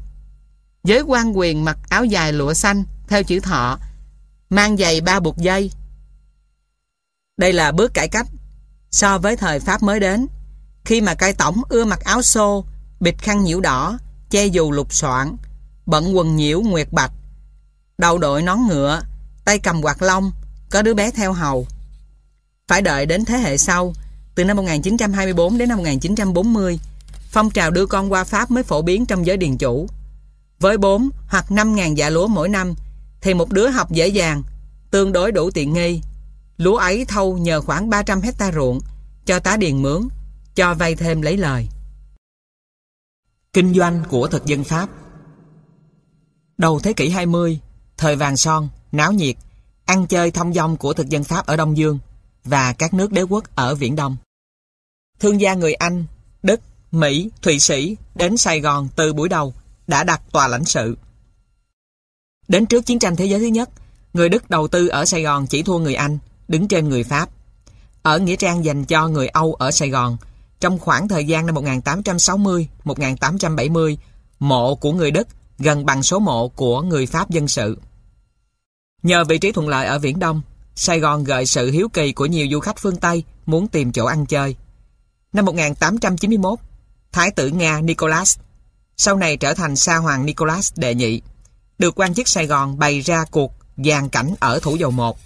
Giới quan quyền mặc áo dài lụa xanh, theo chữ thọ, mang giày ba buộc dây. Đây là bước cải cách so với thời Pháp mới đến, khi mà cai tổng ưa mặc áo xô, bịt khăn nhiễu đỏ, che dù lục soạn, bận quần nhiễu nguyệt bạch, đầu đội nón ngựa, tay cầm quạt lông, có đứa bé theo hầu. Phải đợi đến thế hệ sau, từ năm 1924 đến năm 1940, phong trào đưa con qua Pháp mới phổ biến trong giới điền chủ. Với 4 hoặc 5 ngàn dạ lúa mỗi năm, thì một đứa học dễ dàng, tương đối đủ tiện nghi. Lúa ấy thâu nhờ khoảng 300 hecta ruộng, cho tá điền mướn, cho vay thêm lấy lời. Kinh doanh của thực dân Pháp Đầu thế kỷ 20, thời vàng son, náo nhiệt, ăn chơi thông dong của thực dân Pháp ở Đông Dương và các nước đế quốc ở Viễn Đông. Thương gia người Anh, Đức, Mỹ, Thụy Sĩ đến Sài Gòn từ buổi đầu đã đặt tòa lãnh sự. Đến trước chiến tranh thế giới thứ nhất, người Đức đầu tư ở Sài Gòn chỉ thua người Anh, đứng trên người Pháp. Ở Nghĩa Trang dành cho người Âu ở Sài Gòn, trong khoảng thời gian năm 1860-1870, mộ của người Đức gần bằng số mộ của người Pháp dân sự. Nhờ vị trí thuận lợi ở Viễn Đông, Sài Gòn gợi sự hiếu kỳ của nhiều du khách phương Tây muốn tìm chỗ ăn chơi. Năm 1891, Thái tử Nga Nicholas, sau này trở thành Sa Hoàng Nicholas đệ nhị, được quan chức Sài Gòn bày ra cuộc dàn cảnh ở Thủ Dầu Một.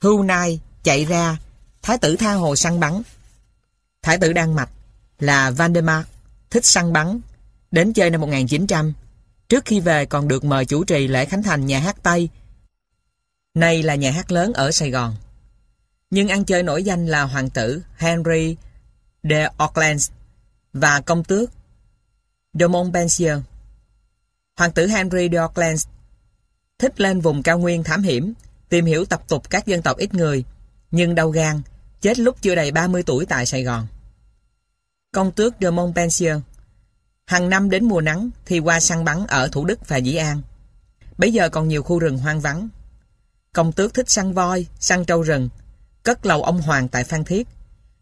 Hưu Nai chạy ra, Thái tử tha hồ săn bắn. Thái tử Đan Mạch là Vandermark, thích săn bắn, đến chơi năm 1900. Trước khi về còn được mời chủ trì lễ khánh thành nhà hát Tây. Nay là nhà hát lớn ở Sài Gòn. Nhưng ăn chơi nổi danh là hoàng tử Henry de Orleans và công tước de Montpensier. Hoàng tử Henry de Orleans thích lên vùng cao nguyên thám hiểm, tìm hiểu tập tục các dân tộc ít người, nhưng đau gan, chết lúc chưa đầy 30 tuổi tại Sài Gòn. Công tước de Montpensier hàng năm đến mùa nắng thì qua săn bắn ở Thủ Đức và Dĩ An. Bây giờ còn nhiều khu rừng hoang vắng. Công tước thích săn voi, săn trâu rừng, cất lầu ông Hoàng tại Phan Thiết,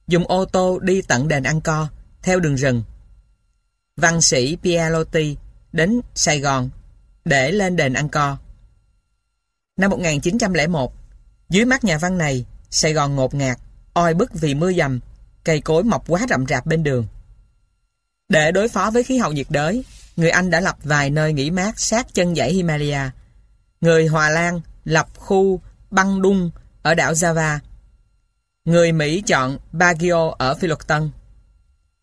dùng ô tô đi tận đền Ăn Co, theo đường rừng. Văn sĩ Pierlotti đến Sài Gòn để lên đền Ăn Co. Năm 1901, dưới mắt nhà văn này, Sài Gòn ngột ngạt, oi bức vì mưa dầm, cây cối mọc quá rậm rạp bên đường. Để đối phó với khí hậu nhiệt đới, người Anh đã lập vài nơi nghỉ mát sát chân dãy Himalaya. Người Hòa Lan lập khu băng đung ở đảo Java. Người Mỹ chọn Baguio ở Phi Luật Tân.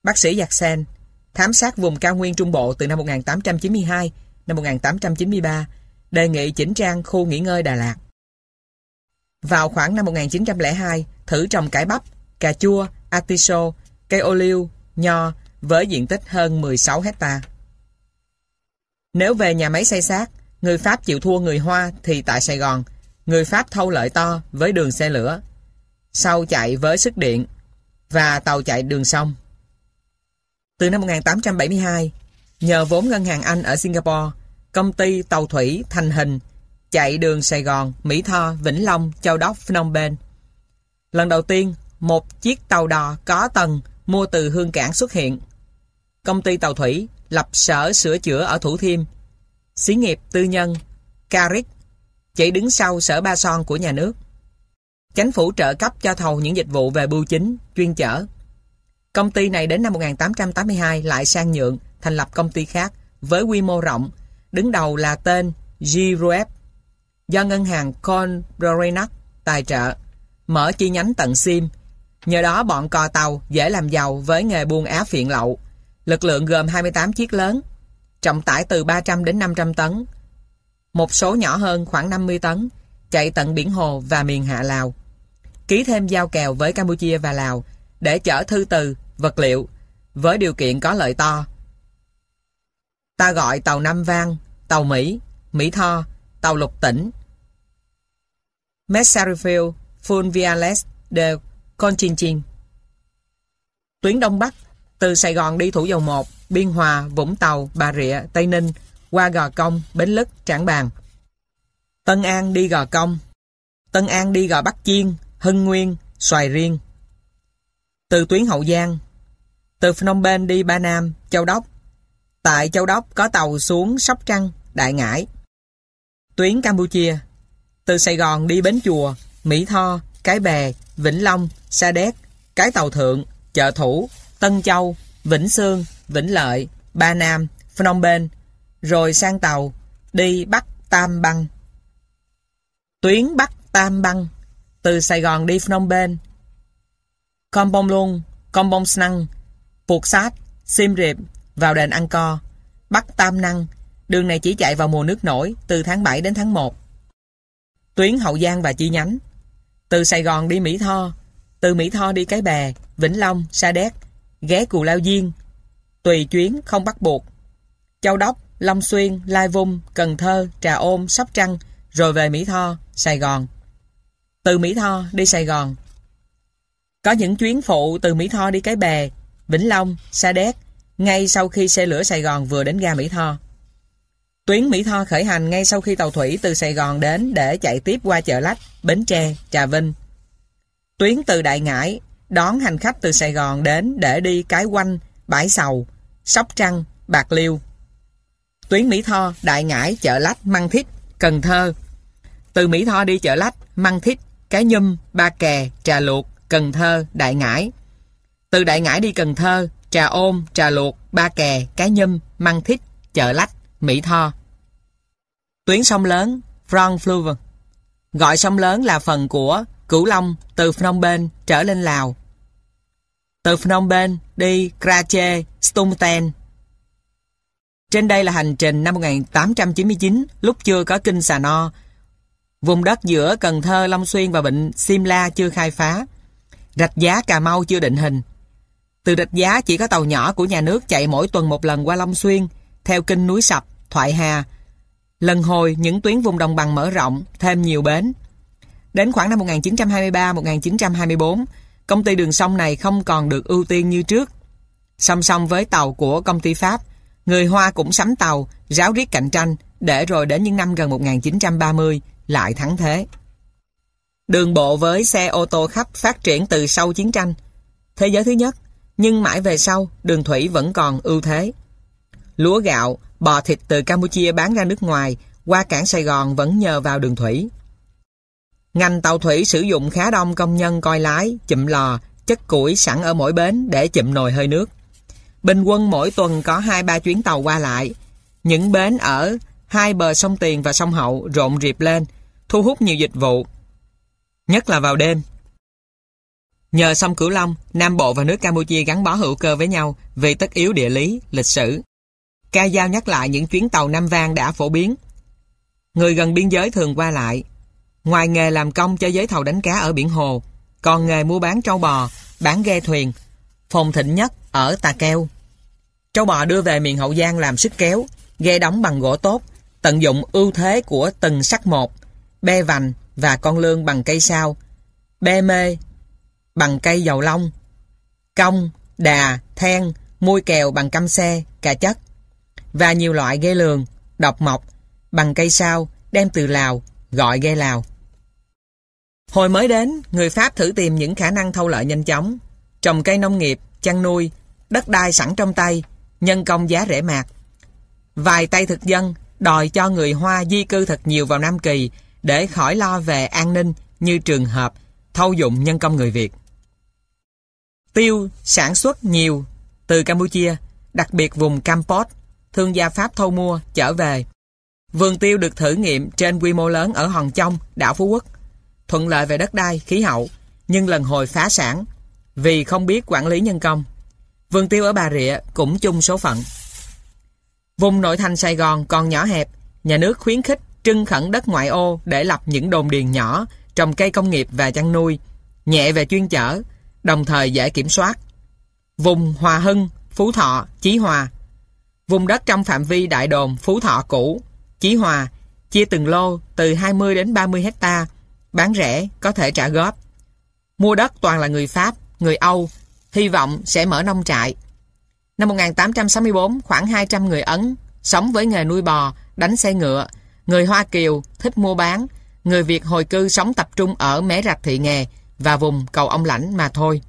Bác sĩ Giạc Sen thám sát vùng cao nguyên Trung Bộ từ năm 1892 năm 1893 đề nghị chỉnh trang khu nghỉ ngơi Đà Lạt. Vào khoảng năm 1902, thử trồng cải bắp, cà chua, atiso, cây ô liu, nho với diện tích hơn 16 hecta. Nếu về nhà máy xây xác, người Pháp chịu thua người Hoa thì tại Sài Gòn, người Pháp thâu lợi to với đường xe lửa, sau chạy với sức điện và tàu chạy đường sông. Từ năm 1872, nhờ vốn ngân hàng Anh ở Singapore, công ty tàu thủy thành hình chạy đường Sài Gòn, Mỹ Tho, Vĩnh Long, Châu Đốc, Phnom Penh. Lần đầu tiên, một chiếc tàu đò có tầng mua từ Hương Cảng xuất hiện. Công ty tàu thủy lập sở sửa chữa ở Thủ Thiêm. Xí nghiệp tư nhân Caric chạy đứng sau sở Ba Son của nhà nước. Chánh phủ trợ cấp cho thầu những dịch vụ về bưu chính, chuyên chở. Công ty này đến năm 1882 lại sang nhượng, thành lập công ty khác với quy mô rộng, đứng đầu là tên Giroep, do ngân hàng Conrorenac tài trợ, mở chi nhánh tận Sim. Nhờ đó bọn cò tàu dễ làm giàu với nghề buôn á phiện lậu. Lực lượng gồm 28 chiếc lớn, trọng tải từ 300 đến 500 tấn. Một số nhỏ hơn khoảng 50 tấn, chạy tận biển Hồ và miền Hạ Lào. Ký thêm giao kèo với Campuchia và Lào để chở thư từ, vật liệu với điều kiện có lợi to. Ta gọi tàu Nam Vang, tàu Mỹ, Mỹ Tho, tàu Lục Tỉnh, Messarifield, Fulviales de con chiên chiên Tuyến Đông Bắc, từ Sài Gòn đi Thủ Dầu Một, Biên Hòa, Vũng Tàu, Bà Rịa, Tây Ninh, qua Gò Công, Bến Lức, Trảng Bàng. Tân An đi Gò Công, Tân An đi Gò Bắc Chiên, Hưng Nguyên, Xoài Riêng. Từ tuyến Hậu Giang, từ Phnom Penh đi Ba Nam, Châu Đốc. Tại Châu Đốc có tàu xuống Sóc Trăng, Đại Ngãi. Tuyến Campuchia, từ Sài Gòn đi Bến Chùa, Mỹ Tho, Cái Bè, Vĩnh Long, Sa Đéc, Cái Tàu Thượng, Chợ Thủ, Tân Châu, Vĩnh Sương, Vĩnh Lợi, Ba Nam, Phnom Penh, rồi sang tàu, đi Bắc Tam Băng. Tuyến Bắc Tam Băng, từ Sài Gòn đi Phnom Penh, Kompong Luong, Kompong Snang, Puộc Sát, Sim Reap, vào đền Angkor, Bắc Tam Năng, đường này chỉ chạy vào mùa nước nổi từ tháng 7 đến tháng 1. Tuyến Hậu Giang và chi nhánh từ Sài Gòn đi Mỹ Tho Từ Mỹ Tho đi Cái Bè Vĩnh Long, Sa Đéc Ghé Cù Lao Diên Tùy chuyến không bắt buộc Châu Đốc, Long Xuyên, Lai Vung, Cần Thơ, Trà Ôn, Sóc Trăng, rồi về Mỹ Tho, Sài Gòn. Từ Mỹ Tho đi Sài Gòn. Có những chuyến phụ từ Mỹ Tho đi Cái Bè, Vĩnh Long, Sa Đéc, ngay sau khi xe lửa Sài Gòn vừa đến ga Mỹ Tho. Tuyến Mỹ Tho khởi hành ngay sau khi tàu thủy từ Sài Gòn đến để chạy tiếp qua chợ Lách, Bến Tre, Trà Vinh. Tuyến từ Đại Ngãi đón hành khách từ Sài Gòn đến để đi Cái Quanh, Bãi Sầu, Sóc Trăng, Bạc Liêu. Tuyến Mỹ Tho, Đại Ngãi, Chợ Lách, Măng Thích, Cần Thơ. Từ Mỹ Tho đi Chợ Lách, Măng Thích, Cái Nhum, Ba Kè, Trà Luộc, Cần Thơ, Đại Ngãi. Từ Đại Ngãi đi Cần Thơ, Trà Ôm, Trà Luộc, Ba Kè, Cái Nhum, Măng Thích, Chợ Lách, Mỹ Tho. Tuyến sông lớn, Front Fluve. Gọi sông lớn là phần của Cửu Long từ Phnom Penh trở lên Lào. Từ Phnom Penh đi Krache, Stumten. Trên đây là hành trình năm 1899 lúc chưa có kinh Sà No. Vùng đất giữa Cần Thơ, Long Xuyên và Vịnh Simla chưa khai phá. Rạch giá Cà Mau chưa định hình. Từ rạch giá chỉ có tàu nhỏ của nhà nước chạy mỗi tuần một lần qua Long Xuyên, theo kinh núi Sập, Thoại Hà. Lần hồi những tuyến vùng đồng bằng mở rộng, thêm nhiều bến. Đến khoảng năm 1923-1924, công ty đường sông này không còn được ưu tiên như trước. Song song với tàu của công ty Pháp, người Hoa cũng sắm tàu, ráo riết cạnh tranh, để rồi đến những năm gần 1930 lại thắng thế. Đường bộ với xe ô tô khắp phát triển từ sau chiến tranh. Thế giới thứ nhất, nhưng mãi về sau, đường thủy vẫn còn ưu thế. Lúa gạo, bò thịt từ Campuchia bán ra nước ngoài, qua cảng Sài Gòn vẫn nhờ vào đường thủy. Ngành tàu thủy sử dụng khá đông công nhân coi lái, chụm lò, chất củi sẵn ở mỗi bến để chụm nồi hơi nước. Bình quân mỗi tuần có 2-3 chuyến tàu qua lại. Những bến ở hai bờ sông Tiền và sông Hậu rộn rịp lên, thu hút nhiều dịch vụ. Nhất là vào đêm. Nhờ sông Cửu Long, Nam Bộ và nước Campuchia gắn bó hữu cơ với nhau vì tất yếu địa lý, lịch sử. Ca Giao nhắc lại những chuyến tàu Nam Vang đã phổ biến. Người gần biên giới thường qua lại, Ngoài nghề làm công cho giới thầu đánh cá ở biển Hồ, còn nghề mua bán trâu bò, bán ghe thuyền, phồn thịnh nhất ở Tà Keo. Trâu bò đưa về miền Hậu Giang làm sức kéo, ghe đóng bằng gỗ tốt, tận dụng ưu thế của từng sắc một, be vành và con lương bằng cây sao, be mê bằng cây dầu long cong, đà, then, môi kèo bằng căm xe, cà chất, và nhiều loại ghê lường, độc mộc bằng cây sao đem từ Lào, gọi ghê Lào. Hồi mới đến, người Pháp thử tìm những khả năng thâu lợi nhanh chóng. Trồng cây nông nghiệp, chăn nuôi, đất đai sẵn trong tay, nhân công giá rẻ mạt. Vài tay thực dân đòi cho người Hoa di cư thật nhiều vào Nam Kỳ để khỏi lo về an ninh như trường hợp thâu dụng nhân công người Việt. Tiêu sản xuất nhiều từ Campuchia, đặc biệt vùng Campot, thương gia Pháp thâu mua, trở về. Vườn tiêu được thử nghiệm trên quy mô lớn ở Hòn Chông, đảo Phú Quốc thuận lợi về đất đai, khí hậu, nhưng lần hồi phá sản vì không biết quản lý nhân công. Vườn tiêu ở Bà Rịa cũng chung số phận. Vùng nội thành Sài Gòn còn nhỏ hẹp, nhà nước khuyến khích trưng khẩn đất ngoại ô để lập những đồn điền nhỏ, trồng cây công nghiệp và chăn nuôi, nhẹ về chuyên chở, đồng thời dễ kiểm soát. Vùng Hòa Hưng, Phú Thọ, Chí Hòa Vùng đất trong phạm vi đại đồn Phú Thọ cũ, Chí Hòa, chia từng lô từ 20 đến 30 hecta Bán rẻ, có thể trả góp. Mua đất toàn là người Pháp, người Âu, hy vọng sẽ mở nông trại. Năm 1864, khoảng 200 người Ấn sống với nghề nuôi bò, đánh xe ngựa. Người Hoa Kiều thích mua bán, người Việt hồi cư sống tập trung ở Mé Rạch Thị Nghè và vùng cầu ông lãnh mà thôi.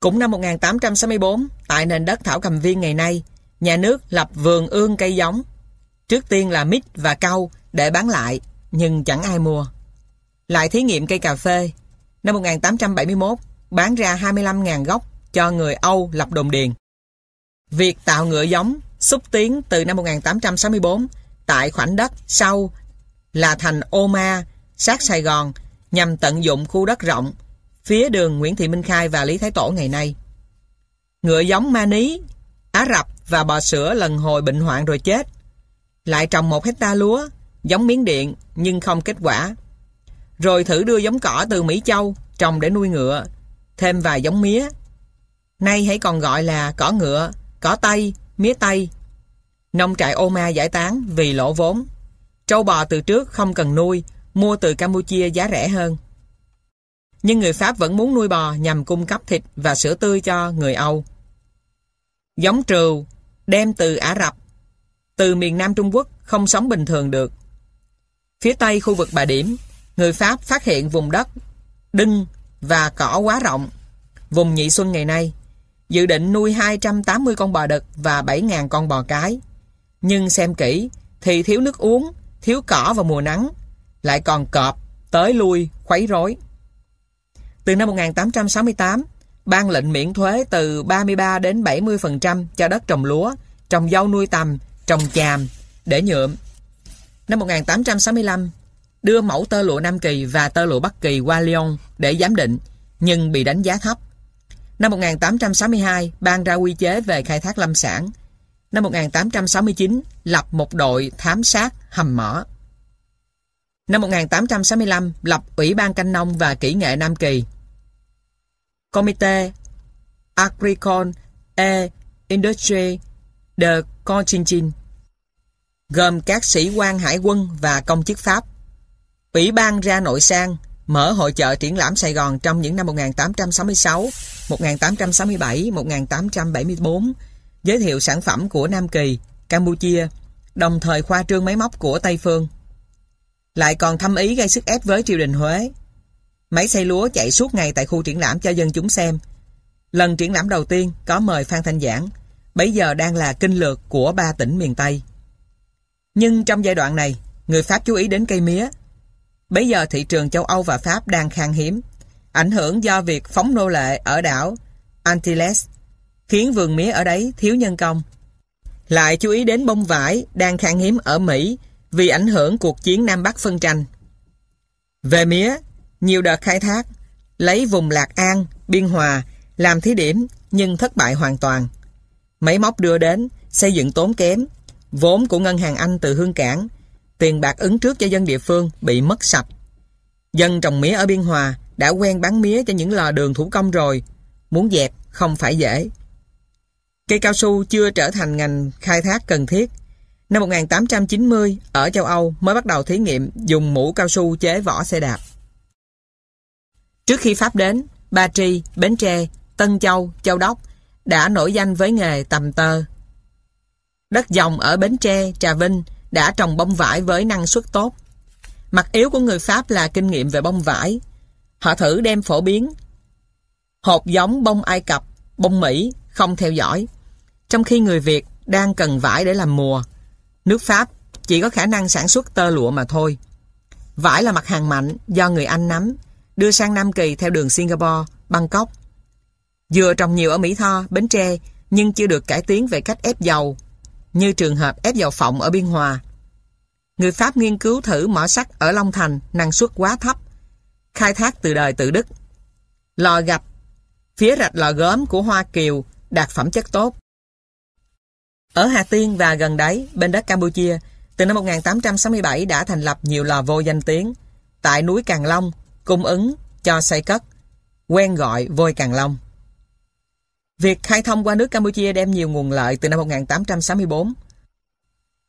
Cũng năm 1864, tại nền đất Thảo Cầm Viên ngày nay, nhà nước lập vườn ương cây giống. Trước tiên là mít và cau để bán lại, nhưng chẳng ai mua. Lại thí nghiệm cây cà phê. Năm 1871, bán ra 25.000 gốc cho người Âu lập đồn điền. Việc tạo ngựa giống xúc tiến từ năm 1864 tại khoảnh đất sau là thành Oma, sát Sài Gòn nhằm tận dụng khu đất rộng phía đường Nguyễn Thị Minh Khai và Lý Thái Tổ ngày nay. Ngựa giống Ma Ní, Á Rập và bò sữa lần hồi bệnh hoạn rồi chết. Lại trồng một hecta lúa, giống miếng điện nhưng không kết quả. Rồi thử đưa giống cỏ từ Mỹ Châu trồng để nuôi ngựa, thêm vài giống mía. Nay hãy còn gọi là cỏ ngựa, cỏ tây, mía tây. Nông trại ô ma giải tán vì lỗ vốn. Trâu bò từ trước không cần nuôi, mua từ Campuchia giá rẻ hơn. Nhưng người Pháp vẫn muốn nuôi bò nhằm cung cấp thịt và sữa tươi cho người Âu. Giống trừu đem từ Ả Rập, từ miền Nam Trung Quốc không sống bình thường được. Phía tây khu vực Bà Điểm, người Pháp phát hiện vùng đất đưng và cỏ quá rộng, vùng Nhị Xuân ngày nay, dự định nuôi 280 con bò đực và 7.000 con bò cái. Nhưng xem kỹ thì thiếu nước uống, thiếu cỏ vào mùa nắng, lại còn cọp, tới lui, khuấy rối. Từ năm 1868, ban lệnh miễn thuế từ 33 đến 70% cho đất trồng lúa, trồng dâu nuôi tầm, trồng chàm, để nhuộm. Năm 1865, đưa mẫu tơ lụa Nam Kỳ và tơ lụa Bắc Kỳ qua Lyon để giám định, nhưng bị đánh giá thấp. Năm 1862, ban ra quy chế về khai thác lâm sản. Năm 1869, lập một đội thám sát hầm mỏ. Năm 1865, lập Ủy ban Canh nông và Kỹ nghệ Nam Kỳ. Comité Agricole et Industrie de Cochinchin gồm các sĩ quan hải quân và công chức Pháp. Ủy ban ra nội sang mở hội chợ triển lãm Sài Gòn trong những năm 1866, 1867, 1874, giới thiệu sản phẩm của Nam Kỳ, Campuchia, đồng thời khoa trương máy móc của Tây Phương. Lại còn thâm ý gây sức ép với triều đình Huế. Máy xay lúa chạy suốt ngày tại khu triển lãm cho dân chúng xem. Lần triển lãm đầu tiên có mời Phan Thanh Giảng, bấy giờ đang là kinh lược của ba tỉnh miền Tây. Nhưng trong giai đoạn này, người Pháp chú ý đến cây mía. Bây giờ thị trường châu Âu và Pháp đang khan hiếm, ảnh hưởng do việc phóng nô lệ ở đảo Antilles, khiến vườn mía ở đấy thiếu nhân công. Lại chú ý đến bông vải đang khan hiếm ở Mỹ vì ảnh hưởng cuộc chiến Nam Bắc phân tranh. Về mía, nhiều đợt khai thác, lấy vùng Lạc An, Biên Hòa làm thí điểm nhưng thất bại hoàn toàn. Máy móc đưa đến, xây dựng tốn kém, vốn của ngân hàng Anh từ Hương Cảng, tiền bạc ứng trước cho dân địa phương bị mất sạch. Dân trồng mía ở Biên Hòa đã quen bán mía cho những lò đường thủ công rồi, muốn dẹp không phải dễ. Cây cao su chưa trở thành ngành khai thác cần thiết. Năm 1890, ở châu Âu mới bắt đầu thí nghiệm dùng mũ cao su chế vỏ xe đạp. Trước khi Pháp đến, Ba Tri, Bến Tre, Tân Châu, Châu Đốc đã nổi danh với nghề tầm tơ. Đất dòng ở Bến Tre, Trà Vinh đã trồng bông vải với năng suất tốt. Mặt yếu của người Pháp là kinh nghiệm về bông vải. Họ thử đem phổ biến hộp giống bông Ai Cập, bông Mỹ không theo dõi. Trong khi người Việt đang cần vải để làm mùa, nước Pháp chỉ có khả năng sản xuất tơ lụa mà thôi. Vải là mặt hàng mạnh do người Anh nắm, đưa sang Nam Kỳ theo đường Singapore, Bangkok. Dừa trồng nhiều ở Mỹ Tho, Bến Tre, nhưng chưa được cải tiến về cách ép dầu, như trường hợp ép dầu phộng ở Biên Hòa. Người Pháp nghiên cứu thử mỏ sắt ở Long Thành, năng suất quá thấp, khai thác từ đời tự Đức. Lò gạch, phía rạch lò gốm của Hoa Kiều đạt phẩm chất tốt. Ở Hà Tiên và gần đấy, bên đất Campuchia, từ năm 1867 đã thành lập nhiều lò vô danh tiếng. Tại núi Càng Long, cung ứng cho xây cất, quen gọi vôi Càng Long. Việc khai thông qua nước Campuchia đem nhiều nguồn lợi từ năm 1864.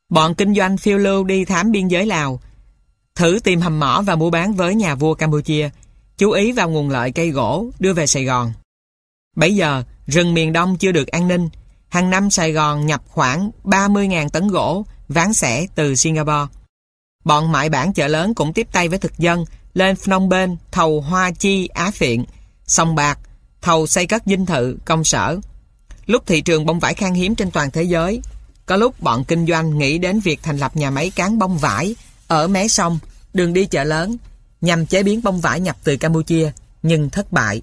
Bọn kinh doanh phiêu lưu đi thám biên giới Lào, thử tìm hầm mỏ và mua bán với nhà vua Campuchia, chú ý vào nguồn lợi cây gỗ đưa về Sài Gòn. Bây giờ, rừng miền Đông chưa được an ninh, hàng năm Sài Gòn nhập khoảng 30.000 tấn gỗ ván sẻ từ Singapore. Bọn mại bản chợ lớn cũng tiếp tay với thực dân lên Phnom Penh thầu Hoa Chi Á Phiện, Sông Bạc, thầu xây cất dinh thự, công sở. Lúc thị trường bông vải khan hiếm trên toàn thế giới, có lúc bọn kinh doanh nghĩ đến việc thành lập nhà máy cán bông vải ở mé sông, đường đi chợ lớn, nhằm chế biến bông vải nhập từ Campuchia, nhưng thất bại.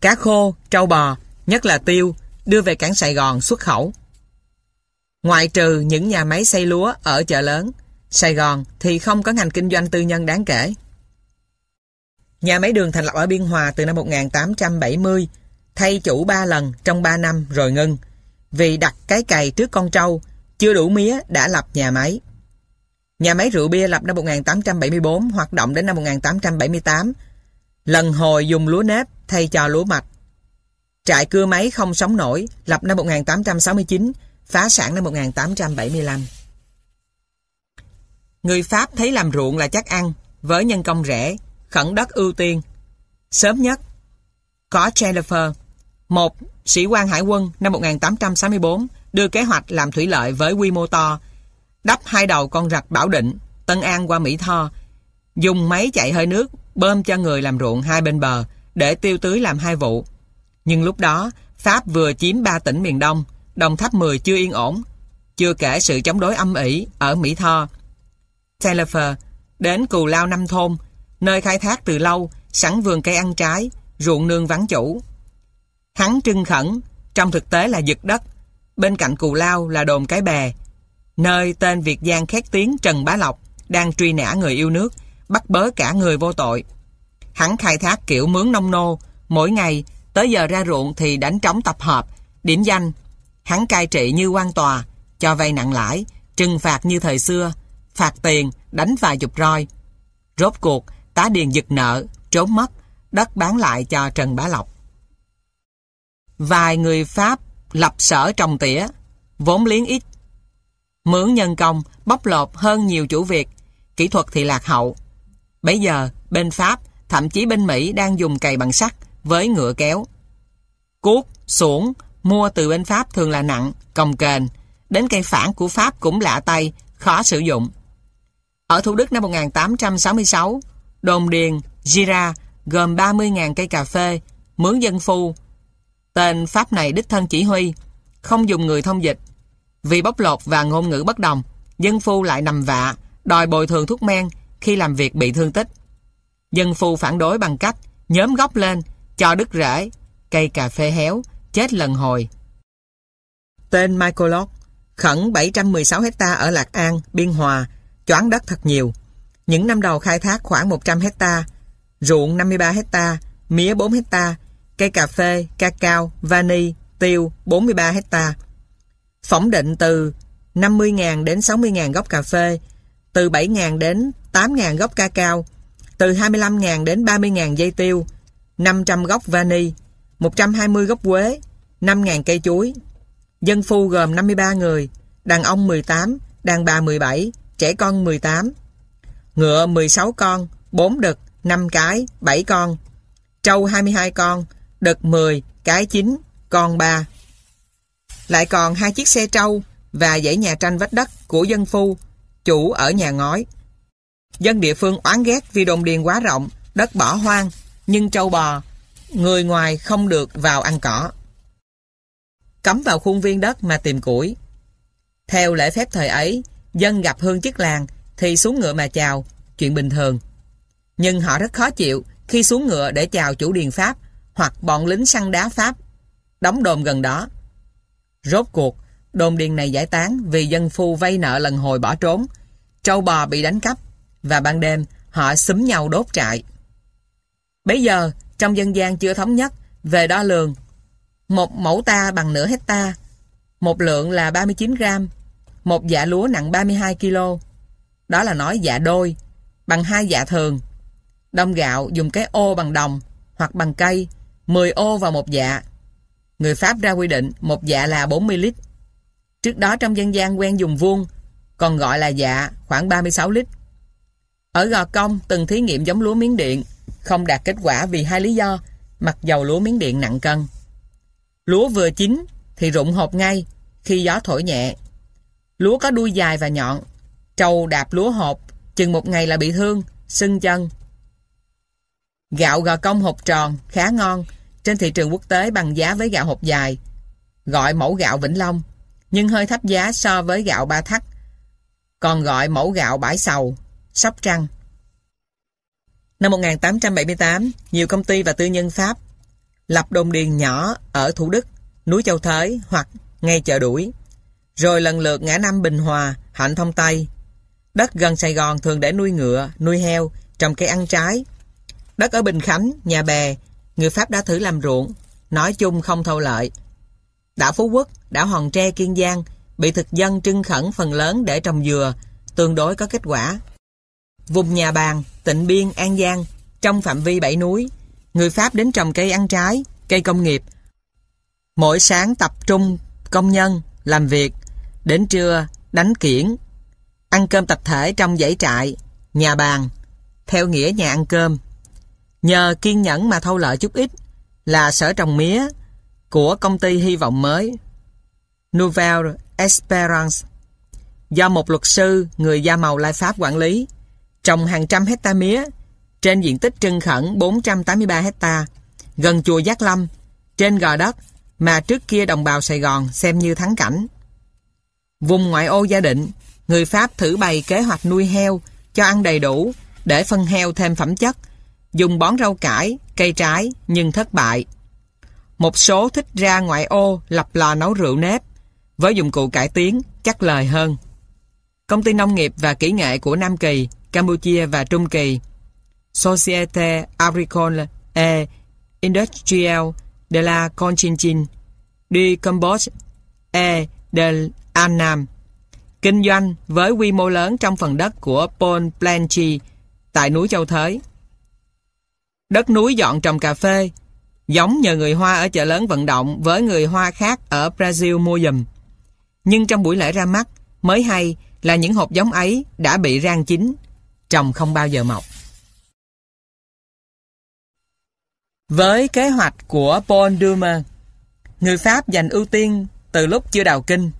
Cá khô, trâu bò, nhất là tiêu, đưa về cảng Sài Gòn xuất khẩu. Ngoại trừ những nhà máy xây lúa ở chợ lớn, Sài Gòn thì không có ngành kinh doanh tư nhân đáng kể. Nhà máy đường thành lập ở Biên Hòa từ năm 1870, thay chủ 3 lần trong 3 năm rồi ngưng. Vì đặt cái cày trước con trâu, chưa đủ mía đã lập nhà máy. Nhà máy rượu bia lập năm 1874, hoạt động đến năm 1878. Lần hồi dùng lúa nếp thay cho lúa mạch. Trại cưa máy không sống nổi, lập năm 1869, phá sản năm 1875. Người Pháp thấy làm ruộng là chắc ăn, với nhân công rẻ, khẩn đất ưu tiên. Sớm nhất, có Jennifer, một sĩ quan hải quân năm 1864 đưa kế hoạch làm thủy lợi với quy mô to, đắp hai đầu con rạch Bảo Định, Tân An qua Mỹ Tho, dùng máy chạy hơi nước bơm cho người làm ruộng hai bên bờ để tiêu tưới làm hai vụ. Nhưng lúc đó, Pháp vừa chiếm ba tỉnh miền Đông, Đồng Tháp 10 chưa yên ổn, chưa kể sự chống đối âm ỉ ở Mỹ Tho. Taylor đến Cù Lao Năm Thôn, nơi khai thác từ lâu, sẵn vườn cây ăn trái, ruộng nương vắng chủ. Hắn trưng khẩn, trong thực tế là giật đất, bên cạnh Cù Lao là đồn Cái Bè, nơi tên Việt Giang khét tiếng Trần Bá Lộc đang truy nã người yêu nước, bắt bớ cả người vô tội. Hắn khai thác kiểu mướn nông nô, mỗi ngày tới giờ ra ruộng thì đánh trống tập hợp, điểm danh. Hắn cai trị như quan tòa, cho vay nặng lãi, trừng phạt như thời xưa, phạt tiền, đánh vài chục roi. Rốt cuộc, tá điền giật nợ, trốn mất, đất bán lại cho Trần Bá Lộc. Vài người Pháp lập sở trồng tỉa, vốn liếng ít. Mướn nhân công, bóc lột hơn nhiều chủ việc, kỹ thuật thì lạc hậu. Bây giờ, bên Pháp, thậm chí bên Mỹ đang dùng cày bằng sắt với ngựa kéo. Cuốc, xuổng, mua từ bên Pháp thường là nặng, cồng kềnh. Đến cây phản của Pháp cũng lạ tay, khó sử dụng. Ở Thủ Đức năm 1866, đồn điền Gira gồm 30.000 cây cà phê, mướn dân phu. Tên Pháp này đích thân chỉ huy, không dùng người thông dịch. Vì bóc lột và ngôn ngữ bất đồng, dân phu lại nằm vạ, đòi bồi thường thuốc men khi làm việc bị thương tích. Dân phu phản đối bằng cách nhóm gốc lên, cho đứt rễ, cây cà phê héo, chết lần hồi. Tên Michael Locke, khẩn 716 hecta ở Lạc An, Biên Hòa, choán đất thật nhiều. Những năm đầu khai thác khoảng 100 hecta, ruộng 53 hecta, mía 4 hecta, cây cà phê, cacao, vani, tiêu 43 hecta. Phỏng định từ 50.000 đến 60.000 gốc cà phê, từ 7.000 đến 8.000 gốc cacao, từ 25.000 đến 30.000 dây tiêu, 500 gốc vani, 120 gốc quế, 5.000 cây chuối. Dân phu gồm 53 người, đàn ông 18, đàn bà 17, trẻ con 18. Ngựa 16 con, 4 đực, 5 cái, 7 con. Trâu 22 con, đực 10, cái 9, con 3. Lại còn hai chiếc xe trâu và dãy nhà tranh vách đất của dân phu, chủ ở nhà ngói. Dân địa phương oán ghét vì đồn điền quá rộng, đất bỏ hoang, nhưng trâu bò, người ngoài không được vào ăn cỏ. Cấm vào khuôn viên đất mà tìm củi. Theo lễ phép thời ấy, dân gặp hương chức làng thì xuống ngựa mà chào, chuyện bình thường. Nhưng họ rất khó chịu khi xuống ngựa để chào chủ điền Pháp hoặc bọn lính săn đá Pháp đóng đồn gần đó. Rốt cuộc, đồn điền này giải tán vì dân phu vay nợ lần hồi bỏ trốn, trâu bò bị đánh cắp và ban đêm họ xúm nhau đốt trại. Bây giờ, trong dân gian chưa thống nhất về đo lường. Một mẫu ta bằng nửa hecta, một lượng là 39 gram, một dạ lúa nặng 32 kg. Đó là nói dạ đôi, bằng hai dạ thường. Đông gạo dùng cái ô bằng đồng hoặc bằng cây, 10 ô vào một dạ. Người Pháp ra quy định một dạ là 40 lít. Trước đó trong dân gian quen dùng vuông, còn gọi là dạ khoảng 36 lít. Ở Gò Công từng thí nghiệm giống lúa miếng điện, không đạt kết quả vì hai lý do, mặc dầu lúa miếng điện nặng cân. Lúa vừa chín thì rụng hộp ngay khi gió thổi nhẹ. Lúa có đuôi dài và nhọn, trâu đạp lúa hộp, chừng một ngày là bị thương, sưng chân. Gạo Gò Công hộp tròn, khá ngon, trên thị trường quốc tế bằng giá với gạo hộp dài, gọi mẫu gạo Vĩnh Long, nhưng hơi thấp giá so với gạo Ba Thắt, còn gọi mẫu gạo Bãi Sầu, Sóc Trăng. Năm 1878, nhiều công ty và tư nhân Pháp lập đồn điền nhỏ ở Thủ Đức, núi Châu Thới hoặc ngay chợ đuổi. Rồi lần lượt ngã năm Bình Hòa, Hạnh Thông Tây. Đất gần Sài Gòn thường để nuôi ngựa, nuôi heo, trồng cây ăn trái. Đất ở Bình Khánh, Nhà Bè, người Pháp đã thử làm ruộng, nói chung không thâu lợi. Đảo Phú Quốc, đảo Hòn Tre, Kiên Giang bị thực dân trưng khẩn phần lớn để trồng dừa, tương đối có kết quả. Vùng nhà bàn, tịnh biên, An Giang, trong phạm vi bảy núi, người Pháp đến trồng cây ăn trái, cây công nghiệp. Mỗi sáng tập trung công nhân làm việc, đến trưa, đánh kiển, ăn cơm tập thể trong dãy trại, nhà bàn, theo nghĩa nhà ăn cơm. Nhờ kiên nhẫn mà thâu lợi chút ít là sở trồng mía của công ty hy vọng mới Nouvelle Esperance do một luật sư người da màu Lai Pháp quản lý trồng hàng trăm hecta mía trên diện tích trưng khẩn 483 hecta gần chùa Giác Lâm trên gò đất mà trước kia đồng bào Sài Gòn xem như thắng cảnh. Vùng ngoại ô gia định, người Pháp thử bày kế hoạch nuôi heo cho ăn đầy đủ để phân heo thêm phẩm chất, dùng bón rau cải, cây trái nhưng thất bại. Một số thích ra ngoại ô lập lò nấu rượu nếp với dụng cụ cải tiến chắc lời hơn. Công ty nông nghiệp và kỹ nghệ của Nam Kỳ, Campuchia và Trung Kỳ Societe Agricole e Industrielle de la Conchinchine du Cambodge et de Annam kinh doanh với quy mô lớn trong phần đất của Paul Blanchi tại núi Châu Thới. Đất núi dọn trồng cà phê, giống nhờ người Hoa ở chợ lớn vận động với người Hoa khác ở Brazil mua dùm. Nhưng trong buổi lễ ra mắt, mới hay là những hộp giống ấy đã bị rang chín, trồng không bao giờ mọc. Với kế hoạch của Paul Dumer, người Pháp dành ưu tiên từ lúc chưa đào kinh.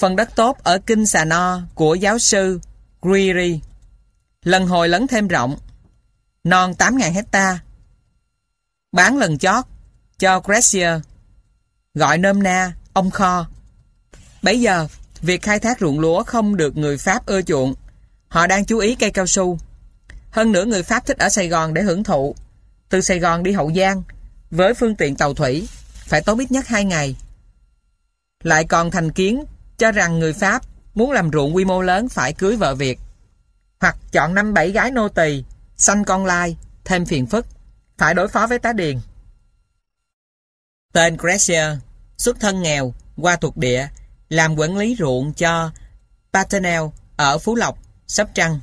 Phần đất tốt ở kinh sà No của giáo sư Greery. lần hồi lấn thêm rộng, non 8.000 hecta bán lần chót cho Gressier, gọi nôm na ông Kho. Bây giờ, việc khai thác ruộng lúa không được người Pháp ưa chuộng. Họ đang chú ý cây cao su. Hơn nữa người Pháp thích ở Sài Gòn để hưởng thụ. Từ Sài Gòn đi Hậu Giang, với phương tiện tàu thủy, phải tốn ít nhất 2 ngày. Lại còn thành kiến cho rằng người Pháp muốn làm ruộng quy mô lớn phải cưới vợ Việt. Hoặc chọn năm bảy gái nô tỳ, sanh con lai, thêm phiền phức, phải đối phó với tá điền. Tên Gracia xuất thân nghèo, qua thuộc địa, làm quản lý ruộng cho Paternel ở Phú Lộc, Sóc Trăng.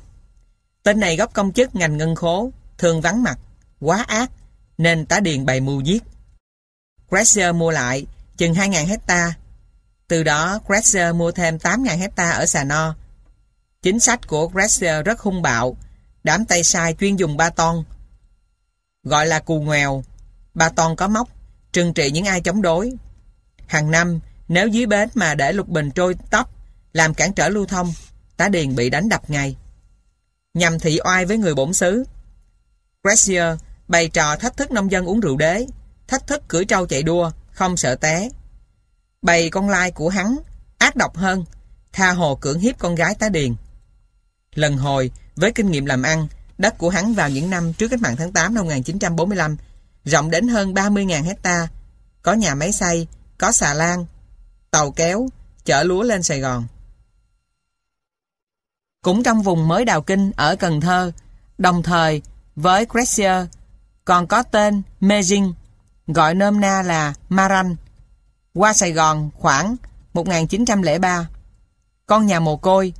Tên này gốc công chức ngành ngân khố, thường vắng mặt, quá ác, nên tá điền bày mưu giết. Gracia mua lại chừng 2.000 hecta. Từ đó Gretzer mua thêm 8.000 hecta ở Sà No. Chính sách của Gretzer rất hung bạo, đám tay sai chuyên dùng ba ton. Gọi là cù nghèo, ba ton có móc, trừng trị những ai chống đối. Hàng năm, nếu dưới bến mà để lục bình trôi tóc, làm cản trở lưu thông, tá điền bị đánh đập ngay. Nhằm thị oai với người bổn xứ. Gretzer bày trò thách thức nông dân uống rượu đế, thách thức cưỡi trâu chạy đua, không sợ té. Bày con lai của hắn, ác độc hơn, tha hồ cưỡng hiếp con gái tá điền. Lần hồi, với kinh nghiệm làm ăn, đất của hắn vào những năm trước cách mạng tháng 8 năm 1945, rộng đến hơn 30.000 hecta, có nhà máy xay, có xà lan, tàu kéo, chở lúa lên Sài Gòn. Cũng trong vùng mới đào kinh ở Cần Thơ, đồng thời với Gracier còn có tên Mejing, gọi nôm na là Maran, qua Sài Gòn khoảng 1903. Con nhà mồ côi,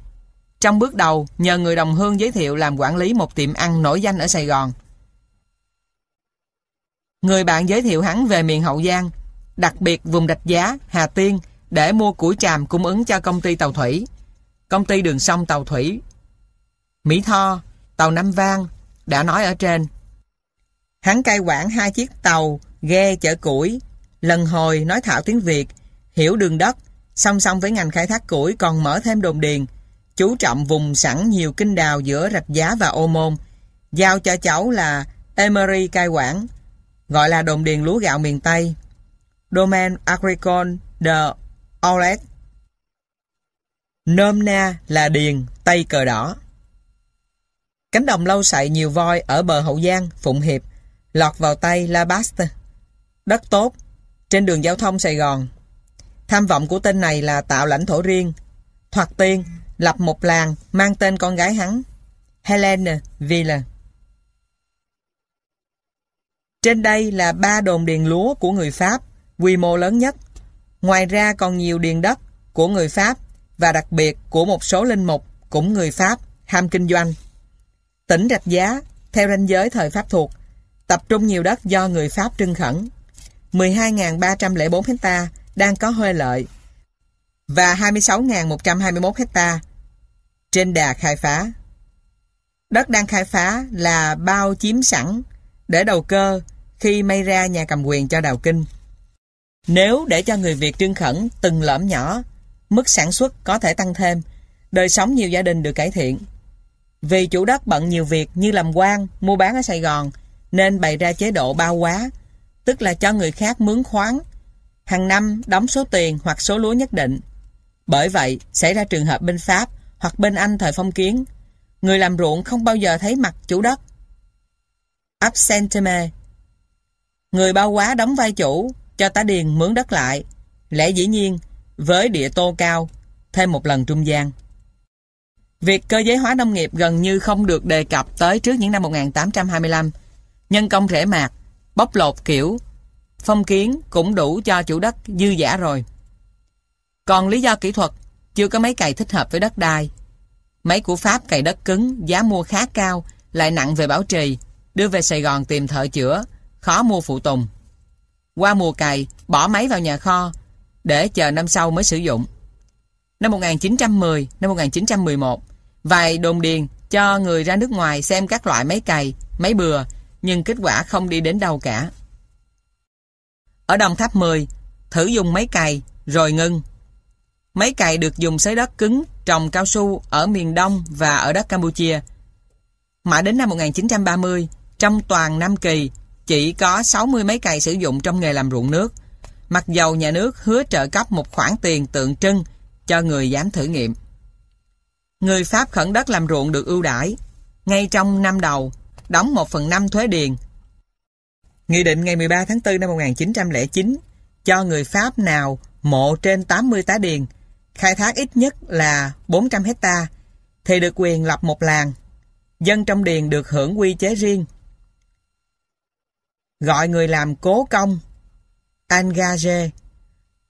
trong bước đầu nhờ người đồng hương giới thiệu làm quản lý một tiệm ăn nổi danh ở Sài Gòn. Người bạn giới thiệu hắn về miền Hậu Giang, đặc biệt vùng đạch Giá, Hà Tiên để mua củi tràm cung ứng cho công ty tàu thủy, công ty đường sông tàu thủy, Mỹ Tho, tàu Nam Vang, đã nói ở trên. Hắn cai quản hai chiếc tàu, ghe chở củi, lần hồi nói thạo tiếng Việt, hiểu đường đất, song song với ngành khai thác củi còn mở thêm đồn điền, chú trọng vùng sẵn nhiều kinh đào giữa Rạch Giá và Ô Môn, giao cho cháu là Emery cai quản, gọi là đồn điền lúa gạo miền Tây. Domain Agricole de Aulet. Nôm na là điền Tây cờ đỏ. Cánh đồng lâu sậy nhiều voi ở bờ Hậu Giang, Phụng Hiệp, lọt vào tay La Baste. Đất tốt, trên đường giao thông Sài Gòn. Tham vọng của tên này là tạo lãnh thổ riêng. Thoạt tiên, lập một làng mang tên con gái hắn, Helene Villa. Trên đây là ba đồn điền lúa của người Pháp, quy mô lớn nhất. Ngoài ra còn nhiều điền đất của người Pháp và đặc biệt của một số linh mục cũng người Pháp ham kinh doanh. Tỉnh Rạch Giá, theo ranh giới thời Pháp thuộc, tập trung nhiều đất do người Pháp trưng khẩn. 12.304 hecta đang có hơi lợi. và 26.121 hecta trên đà khai phá. Đất đang khai phá là bao chiếm sẵn để đầu cơ khi may ra nhà cầm quyền cho đào kinh. Nếu để cho người Việt trưng khẩn từng lõm nhỏ, mức sản xuất có thể tăng thêm, đời sống nhiều gia đình được cải thiện. Vì chủ đất bận nhiều việc như làm quan, mua bán ở Sài Gòn, nên bày ra chế độ bao quá, tức là cho người khác mướn khoáng, hàng năm đóng số tiền hoặc số lúa nhất định. Bởi vậy, xảy ra trường hợp bên Pháp hoặc bên Anh thời phong kiến, người làm ruộng không bao giờ thấy mặt chủ đất. Absentime Người bao quá đóng vai chủ, cho tá điền mướn đất lại. Lẽ dĩ nhiên, với địa tô cao, thêm một lần trung gian. Việc cơ giới hóa nông nghiệp gần như không được đề cập tới trước những năm 1825. Nhân công rễ mạt, bóc lột kiểu, phong kiến cũng đủ cho chủ đất dư giả rồi. Còn lý do kỹ thuật, chưa có máy cày thích hợp với đất đai. Máy của Pháp cày đất cứng, giá mua khá cao, lại nặng về bảo trì, đưa về Sài Gòn tìm thợ chữa, khó mua phụ tùng. Qua mùa cày, bỏ máy vào nhà kho, để chờ năm sau mới sử dụng. Năm 1910, năm 1911, vài đồn điền cho người ra nước ngoài xem các loại máy cày, máy bừa, nhưng kết quả không đi đến đâu cả. Ở Đồng Tháp 10, thử dùng máy cày, rồi ngưng. Máy cày được dùng xới đất cứng, trồng cao su ở miền Đông và ở đất Campuchia. Mãi đến năm 1930, trong toàn Nam Kỳ, chỉ có 60 máy cày sử dụng trong nghề làm ruộng nước. Mặc dầu nhà nước hứa trợ cấp một khoản tiền tượng trưng cho người dám thử nghiệm. Người Pháp khẩn đất làm ruộng được ưu đãi ngay trong năm đầu, đóng 1 phần 5 thuế điền. Nghị định ngày 13 tháng 4 năm 1909 cho người Pháp nào mộ trên 80 tá điền, khai thác ít nhất là 400 hecta thì được quyền lập một làng. Dân trong điền được hưởng quy chế riêng. Gọi người làm cố công, engage,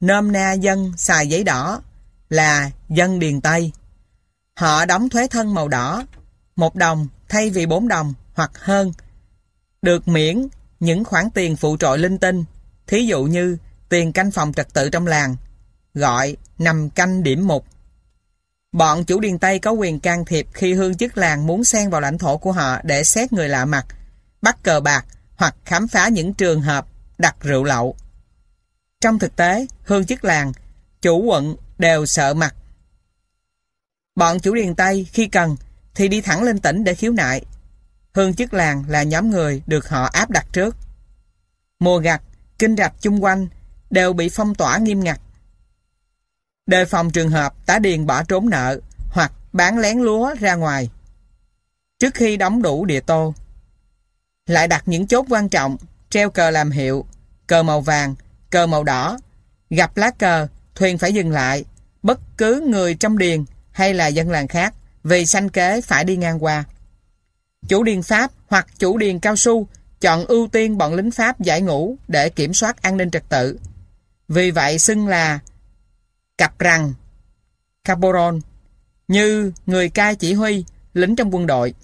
nôm na dân xài giấy đỏ là dân điền Tây. Họ đóng thuế thân màu đỏ, một đồng thay vì 4 đồng hoặc hơn. Được miễn những khoản tiền phụ trội linh tinh, thí dụ như tiền canh phòng trật tự trong làng, gọi nằm canh điểm mục. Bọn chủ điền Tây có quyền can thiệp khi hương chức làng muốn xen vào lãnh thổ của họ để xét người lạ mặt, bắt cờ bạc hoặc khám phá những trường hợp đặt rượu lậu. Trong thực tế, hương chức làng, chủ quận đều sợ mặt. Bọn chủ điền Tây khi cần thì đi thẳng lên tỉnh để khiếu nại. Hương chức làng là nhóm người được họ áp đặt trước. Mùa gặt, kinh rạch chung quanh đều bị phong tỏa nghiêm ngặt. Đề phòng trường hợp tá điền bỏ trốn nợ hoặc bán lén lúa ra ngoài. Trước khi đóng đủ địa tô, lại đặt những chốt quan trọng, treo cờ làm hiệu, cờ màu vàng, cờ màu đỏ. Gặp lá cờ, thuyền phải dừng lại, bất cứ người trong điền hay là dân làng khác, vì sanh kế phải đi ngang qua. Chủ điền Pháp hoặc chủ điền cao su chọn ưu tiên bọn lính Pháp giải ngũ để kiểm soát an ninh trật tự. Vì vậy xưng là cặp rằng, caporon, như người cai chỉ huy, lính trong quân đội.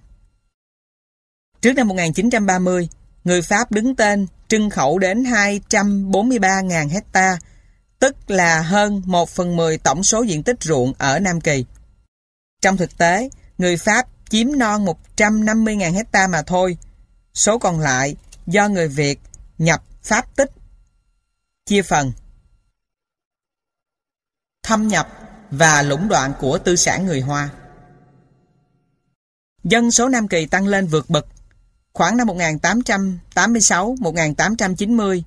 Trước năm 1930, người Pháp đứng tên trưng khẩu đến 243.000 hecta, tức là hơn 1 phần 10 tổng số diện tích ruộng ở Nam Kỳ. Trong thực tế, người Pháp chiếm non 150.000 hecta mà thôi. Số còn lại do người Việt nhập Pháp tích, chia phần. Thâm nhập và lũng đoạn của tư sản người Hoa. Dân số Nam Kỳ tăng lên vượt bậc khoảng năm 1886-1890,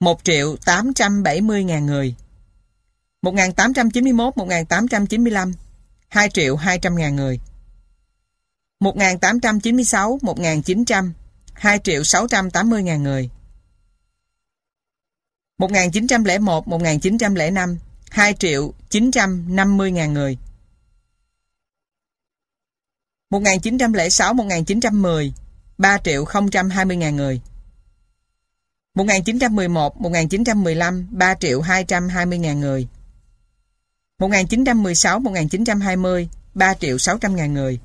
1 triệu 870 ngàn người. 1891-1895, 2 triệu 200 ngàn người. 1896-1900, 2 triệu 680 ngàn người. 1901-1905, 2 triệu 950 ngàn người. 1906-1910, 3 triệu 020 ngàn người. 1911-1915 3 triệu 220 ngàn người. 1916-1920 3 triệu 600 ngàn người.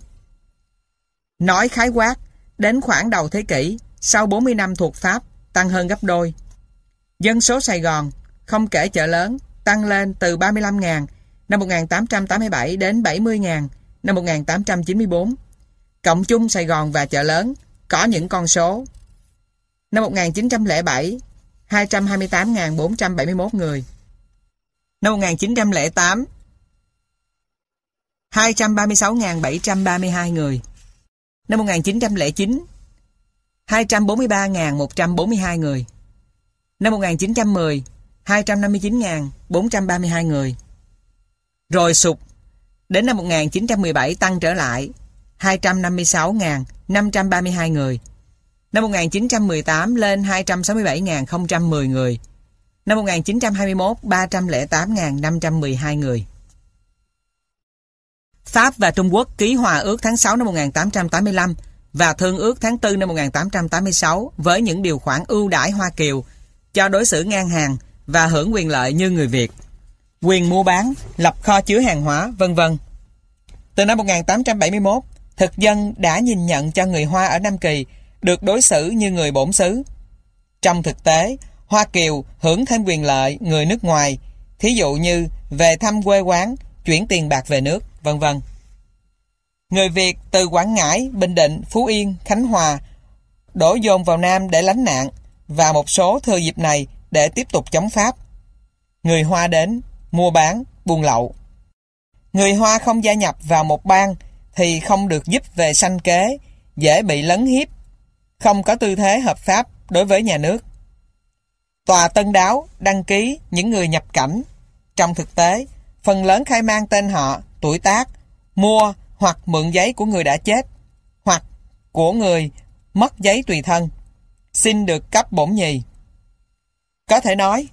Nói khái quát, đến khoảng đầu thế kỷ, sau 40 năm thuộc Pháp, tăng hơn gấp đôi. Dân số Sài Gòn, không kể chợ lớn, tăng lên từ 35.000 năm 1887 đến 70.000 năm 1894. Cộng chung Sài Gòn và chợ lớn có những con số. Năm 1907, 228.471 người. Năm 1908, 236.732 người. Năm 1909, 243.142 người. Năm 1910, 259.432 người. Rồi sụt, đến năm 1917 tăng trở lại 256.532 người. Năm 1918 lên 267.010 người. Năm 1921 308.512 người. Pháp và Trung Quốc ký hòa ước tháng 6 năm 1885 và thương ước tháng 4 năm 1886 với những điều khoản ưu đãi Hoa Kiều cho đối xử ngang hàng và hưởng quyền lợi như người Việt. Quyền mua bán, lập kho chứa hàng hóa, vân vân. Từ năm 1871, thực dân đã nhìn nhận cho người Hoa ở Nam Kỳ được đối xử như người bổn xứ. Trong thực tế, Hoa Kiều hưởng thêm quyền lợi người nước ngoài, thí dụ như về thăm quê quán, chuyển tiền bạc về nước, vân vân. Người Việt từ Quảng Ngãi, Bình Định, Phú Yên, Khánh Hòa đổ dồn vào Nam để lánh nạn và một số thừa dịp này để tiếp tục chống Pháp. Người Hoa đến, mua bán, buôn lậu. Người Hoa không gia nhập vào một bang thì không được giúp về sanh kế, dễ bị lấn hiếp, không có tư thế hợp pháp đối với nhà nước. Tòa Tân Đáo đăng ký những người nhập cảnh. Trong thực tế, phần lớn khai mang tên họ, tuổi tác, mua hoặc mượn giấy của người đã chết, hoặc của người mất giấy tùy thân, xin được cấp bổn nhì. Có thể nói,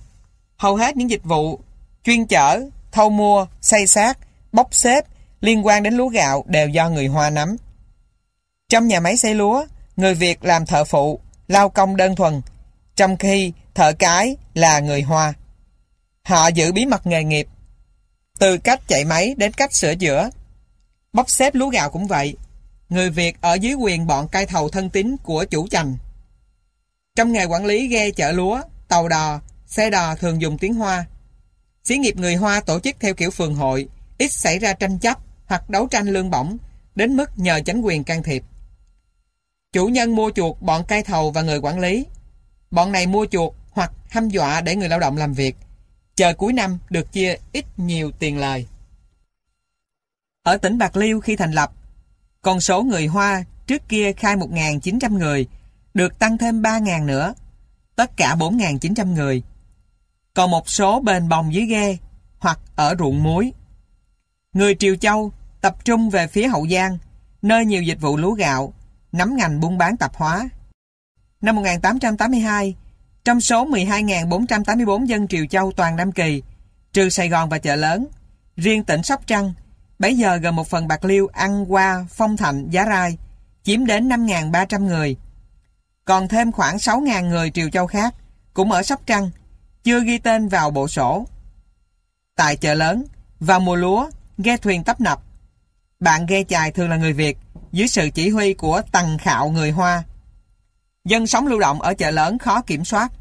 hầu hết những dịch vụ chuyên chở, thâu mua, xây xác, bốc xếp liên quan đến lúa gạo đều do người Hoa nắm. Trong nhà máy xây lúa, người Việt làm thợ phụ, lao công đơn thuần, trong khi thợ cái là người Hoa. Họ giữ bí mật nghề nghiệp, từ cách chạy máy đến cách sửa chữa. Bóc xếp lúa gạo cũng vậy. Người Việt ở dưới quyền bọn cai thầu thân tín của chủ chành. Trong nghề quản lý ghe chở lúa, tàu đò, xe đò thường dùng tiếng Hoa. Xí nghiệp người Hoa tổ chức theo kiểu phường hội, ít xảy ra tranh chấp hoặc đấu tranh lương bổng, đến mức nhờ chánh quyền can thiệp. Chủ nhân mua chuộc bọn cai thầu và người quản lý. Bọn này mua chuộc hoặc hăm dọa để người lao động làm việc. Chờ cuối năm được chia ít nhiều tiền lời. Ở tỉnh Bạc Liêu khi thành lập, con số người Hoa trước kia khai 1.900 người, được tăng thêm 3.000 nữa, tất cả 4.900 người. Còn một số bền bồng dưới ghe hoặc ở ruộng muối. Người Triều Châu tập trung về phía Hậu Giang, nơi nhiều dịch vụ lúa gạo, nắm ngành buôn bán tạp hóa. Năm 1882, trong số 12.484 dân Triều Châu toàn Nam Kỳ, trừ Sài Gòn và chợ lớn, riêng tỉnh Sóc Trăng, bấy giờ gần một phần Bạc Liêu ăn qua Phong Thạnh, Giá Rai, chiếm đến 5.300 người. Còn thêm khoảng 6.000 người Triều Châu khác, cũng ở Sóc Trăng, chưa ghi tên vào bộ sổ. Tại chợ lớn, vào mùa lúa, ghe thuyền tấp nập. Bạn ghe chài thường là người Việt, dưới sự chỉ huy của tầng khạo người Hoa. Dân sống lưu động ở chợ lớn khó kiểm soát.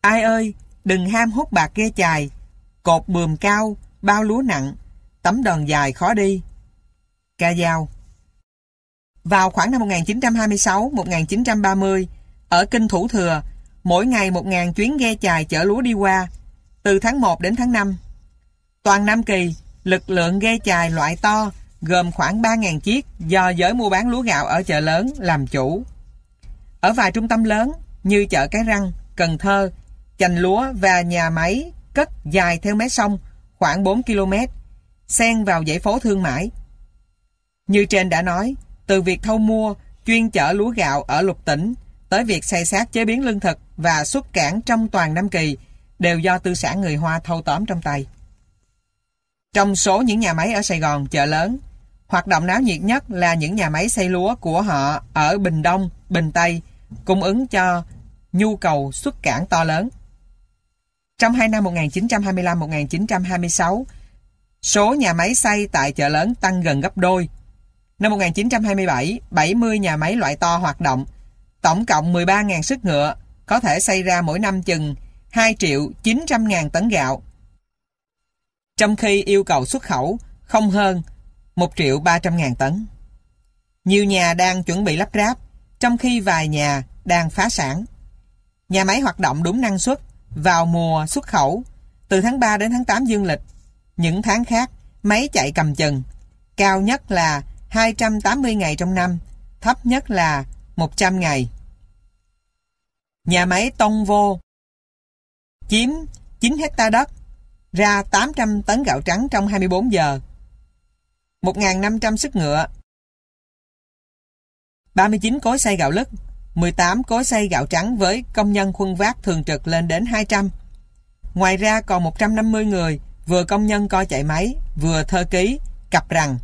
Ai ơi, đừng ham hút bạc ghe chài, cột bườm cao, bao lúa nặng, tấm đòn dài khó đi. Ca dao Vào khoảng năm 1926-1930, ở Kinh Thủ Thừa, mỗi ngày 1.000 chuyến ghe chài chở lúa đi qua, từ tháng 1 đến tháng 5. Toàn Nam Kỳ, lực lượng ghe chài loại to gồm khoảng 3.000 chiếc do giới mua bán lúa gạo ở chợ lớn làm chủ. Ở vài trung tâm lớn như chợ Cái Răng, Cần Thơ, chành lúa và nhà máy cất dài theo mé sông khoảng 4 km, xen vào dãy phố thương mại. Như trên đã nói, từ việc thâu mua, chuyên chở lúa gạo ở lục tỉnh, tới việc xây xác chế biến lương thực và xuất cảng trong toàn Nam Kỳ đều do tư sản người Hoa thâu tóm trong tay. Trong số những nhà máy ở Sài Gòn, chợ lớn, hoạt động náo nhiệt nhất là những nhà máy xây lúa của họ ở Bình Đông, Bình Tây, cung ứng cho nhu cầu xuất cảng to lớn. Trong hai năm 1925-1926, số nhà máy xây tại chợ lớn tăng gần gấp đôi. Năm 1927, 70 nhà máy loại to hoạt động, tổng cộng 13.000 sức ngựa, có thể xây ra mỗi năm chừng 2 triệu 900 ngàn tấn gạo. Trong khi yêu cầu xuất khẩu không hơn 1 triệu 300 ngàn tấn. Nhiều nhà đang chuẩn bị lắp ráp, trong khi vài nhà đang phá sản. Nhà máy hoạt động đúng năng suất vào mùa xuất khẩu từ tháng 3 đến tháng 8 dương lịch. Những tháng khác, máy chạy cầm chừng. Cao nhất là 280 ngày trong năm, thấp nhất là 100 ngày. Nhà máy Tông Vô chiếm 9 hecta đất, ra 800 tấn gạo trắng trong 24 giờ. 1.500 sức ngựa 39 cối xay gạo lứt 18 cối xay gạo trắng với công nhân khuân vác thường trực lên đến 200. Ngoài ra còn 150 người vừa công nhân coi chạy máy, vừa thơ ký, cặp rằng.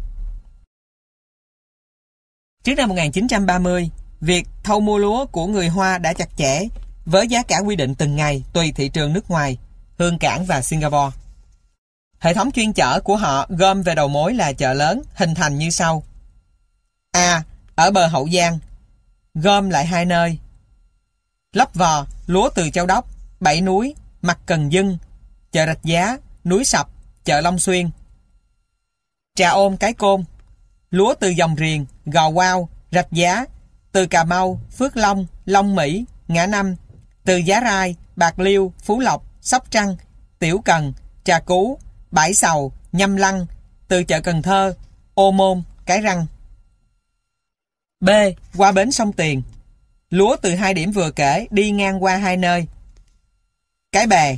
Trước năm 1930, việc thâu mua lúa của người Hoa đã chặt chẽ với giá cả quy định từng ngày tùy thị trường nước ngoài, Hương Cảng và Singapore. Hệ thống chuyên chở của họ gom về đầu mối là chợ lớn hình thành như sau. A. Ở bờ Hậu Giang Gom lại hai nơi Lấp vò, lúa từ Châu Đốc Bảy núi, mặt Cần Dưng Chợ Rạch Giá, núi Sập Chợ Long Xuyên Trà ôm cái côn Lúa từ dòng riền, gò quao, rạch giá Từ Cà Mau, Phước Long, Long Mỹ, Ngã Năm Từ Giá Rai, Bạc Liêu, Phú Lộc, Sóc Trăng Tiểu Cần, Trà Cú, Bãi Sầu, Nhâm Lăng Từ chợ Cần Thơ, Ô Môn, Cái Răng. B. Qua bến sông Tiền. Lúa từ hai điểm vừa kể đi ngang qua hai nơi. Cái bè.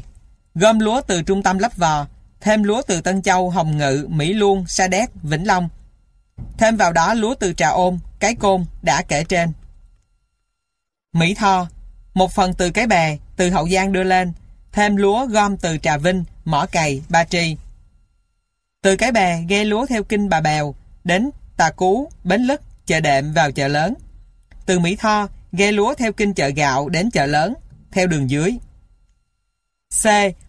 Gom lúa từ trung tâm lấp vò Thêm lúa từ Tân Châu, Hồng Ngự, Mỹ Luông, Sa Đéc, Vĩnh Long. Thêm vào đó lúa từ Trà Ôn, Cái Côn đã kể trên. Mỹ Tho. Một phần từ cái bè, từ Hậu Giang đưa lên Thêm lúa gom từ Trà Vinh, Mỏ Cày, Ba Tri Từ cái bè ghe lúa theo kinh Bà Bèo Đến Tà Cú, Bến Lức chợ đệm vào chợ lớn. Từ Mỹ Tho, ghe lúa theo kinh chợ gạo đến chợ lớn, theo đường dưới. C.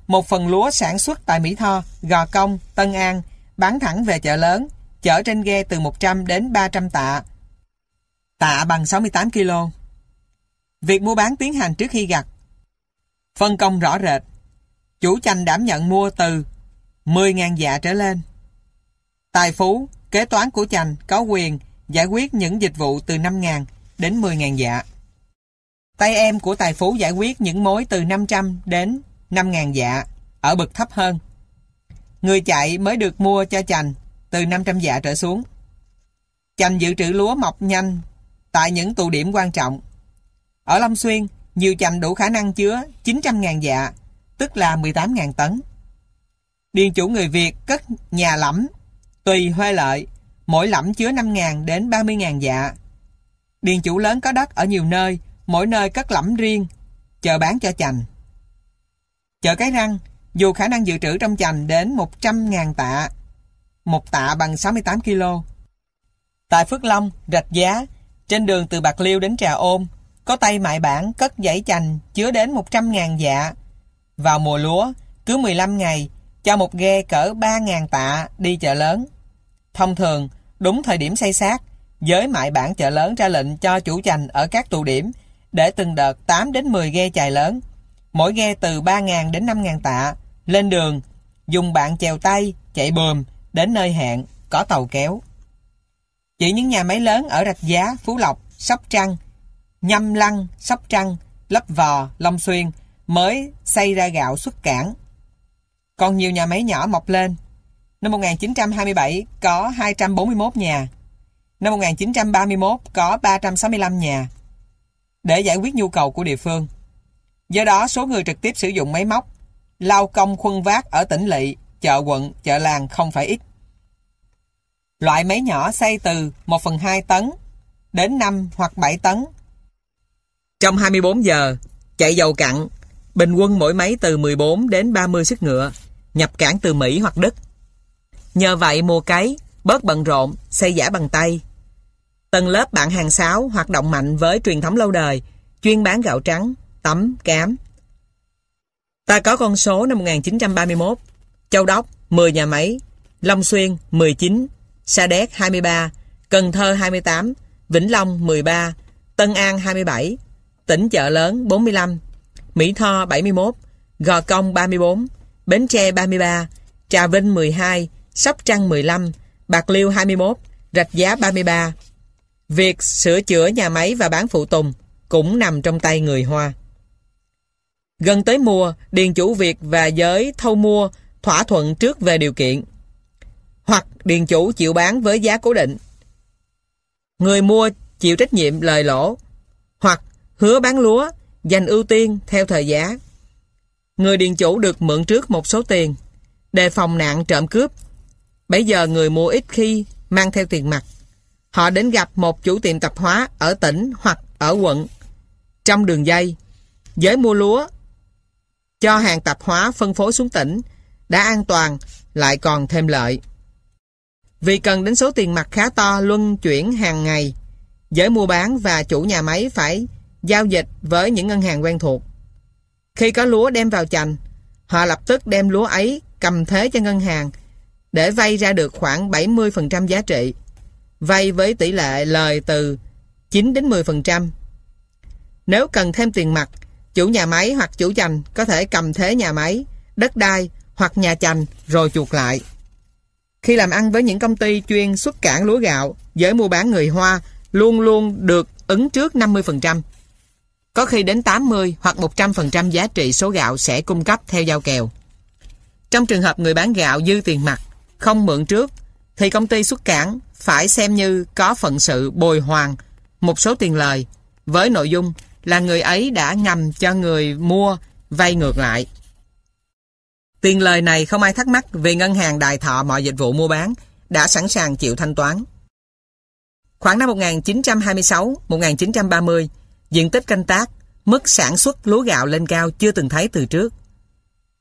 Một phần lúa sản xuất tại Mỹ Tho, Gò Công, Tân An, bán thẳng về chợ lớn, chở trên ghe từ 100 đến 300 tạ. Tạ bằng 68 kg. Việc mua bán tiến hành trước khi gặt. Phân công rõ rệt. Chủ chành đảm nhận mua từ 10.000 dạ trở lên. Tài phú, kế toán của chành có quyền giải quyết những dịch vụ từ 5.000 đến 10.000 dạ. Tay em của tài phú giải quyết những mối từ 500 đến 5.000 dạ, ở bậc thấp hơn. Người chạy mới được mua cho chành từ 500 dạ trở xuống. Chành dự trữ lúa mọc nhanh tại những tụ điểm quan trọng. Ở Long Xuyên, nhiều chành đủ khả năng chứa 900.000 dạ, tức là 18.000 tấn. Điền chủ người Việt cất nhà lẫm, tùy huê lợi, mỗi lẫm chứa 5.000 đến 30.000 dạ. Điền chủ lớn có đất ở nhiều nơi, mỗi nơi cất lẫm riêng, chờ bán cho chành. Chợ cái răng, dù khả năng dự trữ trong chành đến 100.000 tạ, một tạ bằng 68 kg. Tại Phước Long, Rạch Giá, trên đường từ Bạc Liêu đến Trà Ôn, có tay mại bản cất dãy chành chứa đến 100.000 dạ. Vào mùa lúa, cứ 15 ngày, cho một ghe cỡ 3.000 tạ đi chợ lớn. Thông thường, đúng thời điểm xây xác, giới mại bản chợ lớn ra lệnh cho chủ chành ở các tụ điểm để từng đợt 8 đến 10 ghe chài lớn, mỗi ghe từ 3.000 đến 5.000 tạ, lên đường, dùng bạn chèo tay, chạy bườm, đến nơi hẹn, có tàu kéo. Chỉ những nhà máy lớn ở Rạch Giá, Phú Lộc, Sóc Trăng, Nhâm Lăng, Sóc Trăng, Lấp Vò, Long Xuyên mới xây ra gạo xuất cảng. Còn nhiều nhà máy nhỏ mọc lên, Năm 1927 có 241 nhà. Năm 1931 có 365 nhà. Để giải quyết nhu cầu của địa phương. Do đó số người trực tiếp sử dụng máy móc, lao công khuân vác ở tỉnh lỵ, chợ quận, chợ làng không phải ít. Loại máy nhỏ xây từ 1 phần 2 tấn đến 5 hoặc 7 tấn. Trong 24 giờ, chạy dầu cặn, bình quân mỗi máy từ 14 đến 30 sức ngựa, nhập cảng từ Mỹ hoặc Đức. Nhờ vậy mùa cấy, bớt bận rộn, xây giả bằng tay. Tầng lớp bạn hàng sáo hoạt động mạnh với truyền thống lâu đời, chuyên bán gạo trắng, tấm, cám. Ta có con số năm 1931, Châu Đốc 10 nhà máy, Long Xuyên 19, Sa Đéc 23, Cần Thơ 28, Vĩnh Long 13, Tân An 27, tỉnh chợ lớn 45, Mỹ Tho 71, Gò Công 34, Bến Tre 33, Trà Vinh 12, Sóc Trăng 15, Bạc Liêu 21, Rạch Giá 33. Việc sửa chữa nhà máy và bán phụ tùng cũng nằm trong tay người Hoa. Gần tới mùa, điền chủ Việt và giới thâu mua thỏa thuận trước về điều kiện. Hoặc điền chủ chịu bán với giá cố định. Người mua chịu trách nhiệm lời lỗ. Hứa bán lúa, dành ưu tiên theo thời giá. Người điền chủ được mượn trước một số tiền, đề phòng nạn trộm cướp. Bây giờ người mua ít khi mang theo tiền mặt. Họ đến gặp một chủ tiệm tạp hóa ở tỉnh hoặc ở quận. Trong đường dây, giới mua lúa cho hàng tạp hóa phân phối xuống tỉnh đã an toàn lại còn thêm lợi. Vì cần đến số tiền mặt khá to luân chuyển hàng ngày, giới mua bán và chủ nhà máy phải giao dịch với những ngân hàng quen thuộc. Khi có lúa đem vào chành, họ lập tức đem lúa ấy cầm thế cho ngân hàng để vay ra được khoảng 70% giá trị. Vay với tỷ lệ lời từ 9 đến 10%. Nếu cần thêm tiền mặt, chủ nhà máy hoặc chủ chành có thể cầm thế nhà máy, đất đai hoặc nhà chành rồi chuột lại. Khi làm ăn với những công ty chuyên xuất cảng lúa gạo, giới mua bán người Hoa luôn luôn được ứng trước 50%. Có khi đến 80 hoặc 100% giá trị số gạo sẽ cung cấp theo giao kèo. Trong trường hợp người bán gạo dư tiền mặt, không mượn trước, thì công ty xuất cảng phải xem như có phận sự bồi hoàn một số tiền lời với nội dung là người ấy đã ngầm cho người mua vay ngược lại. Tiền lời này không ai thắc mắc vì ngân hàng đài thọ mọi dịch vụ mua bán đã sẵn sàng chịu thanh toán. Khoảng năm 1926-1930, diện tích canh tác, mức sản xuất lúa gạo lên cao chưa từng thấy từ trước.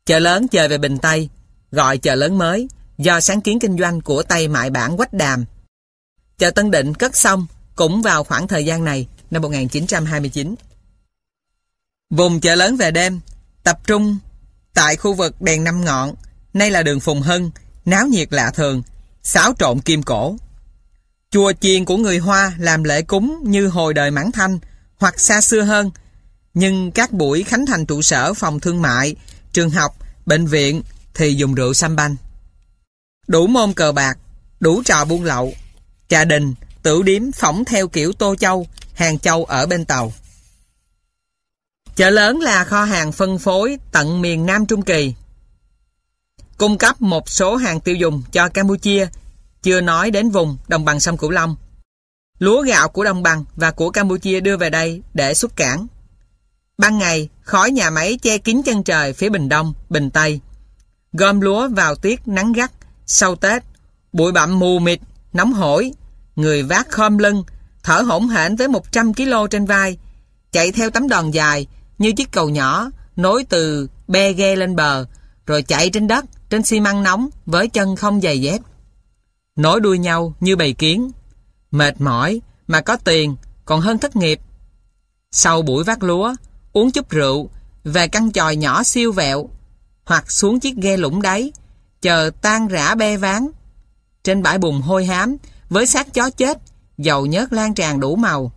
Chợ lớn dời về Bình Tây, gọi chợ lớn mới, do sáng kiến kinh doanh của Tây Mại Bản Quách Đàm. Chợ Tân Định cất xong cũng vào khoảng thời gian này, năm 1929. Vùng chợ lớn về đêm, tập trung tại khu vực đèn năm ngọn, nay là đường Phùng Hưng, náo nhiệt lạ thường, xáo trộn kim cổ. Chùa chiền của người Hoa làm lễ cúng như hồi đời Mãn Thanh hoặc xa xưa hơn, nhưng các buổi khánh thành trụ sở phòng thương mại, trường học, bệnh viện thì dùng rượu xăm banh. Đủ môn cờ bạc, đủ trò buôn lậu, trà đình, tử điếm phỏng theo kiểu Tô Châu, Hàng Châu ở bên tàu. Chợ lớn là kho hàng phân phối tận miền Nam Trung Kỳ. Cung cấp một số hàng tiêu dùng cho Campuchia, chưa nói đến vùng đồng bằng sông Cửu Long. Lúa gạo của đồng bằng và của Campuchia đưa về đây để xuất cảng. Ban ngày, khói nhà máy che kín chân trời phía Bình Đông, Bình Tây. Gom lúa vào tiết nắng gắt, sau Tết, bụi bặm mù mịt, nóng hổi, người vác khom lưng, thở hổn hển với 100 kg trên vai, chạy theo tấm đòn dài như chiếc cầu nhỏ nối từ be ghe lên bờ, rồi chạy trên đất, trên xi măng nóng với chân không giày dép. Nối đuôi nhau như bầy kiến, mệt mỏi mà có tiền còn hơn thất nghiệp. Sau buổi vác lúa, uống chút rượu, về căn tròi nhỏ siêu vẹo, hoặc xuống chiếc ghe lũng đáy, chờ tan rã be ván. Trên bãi bùn hôi hám, với xác chó chết, dầu nhớt lan tràn đủ màu.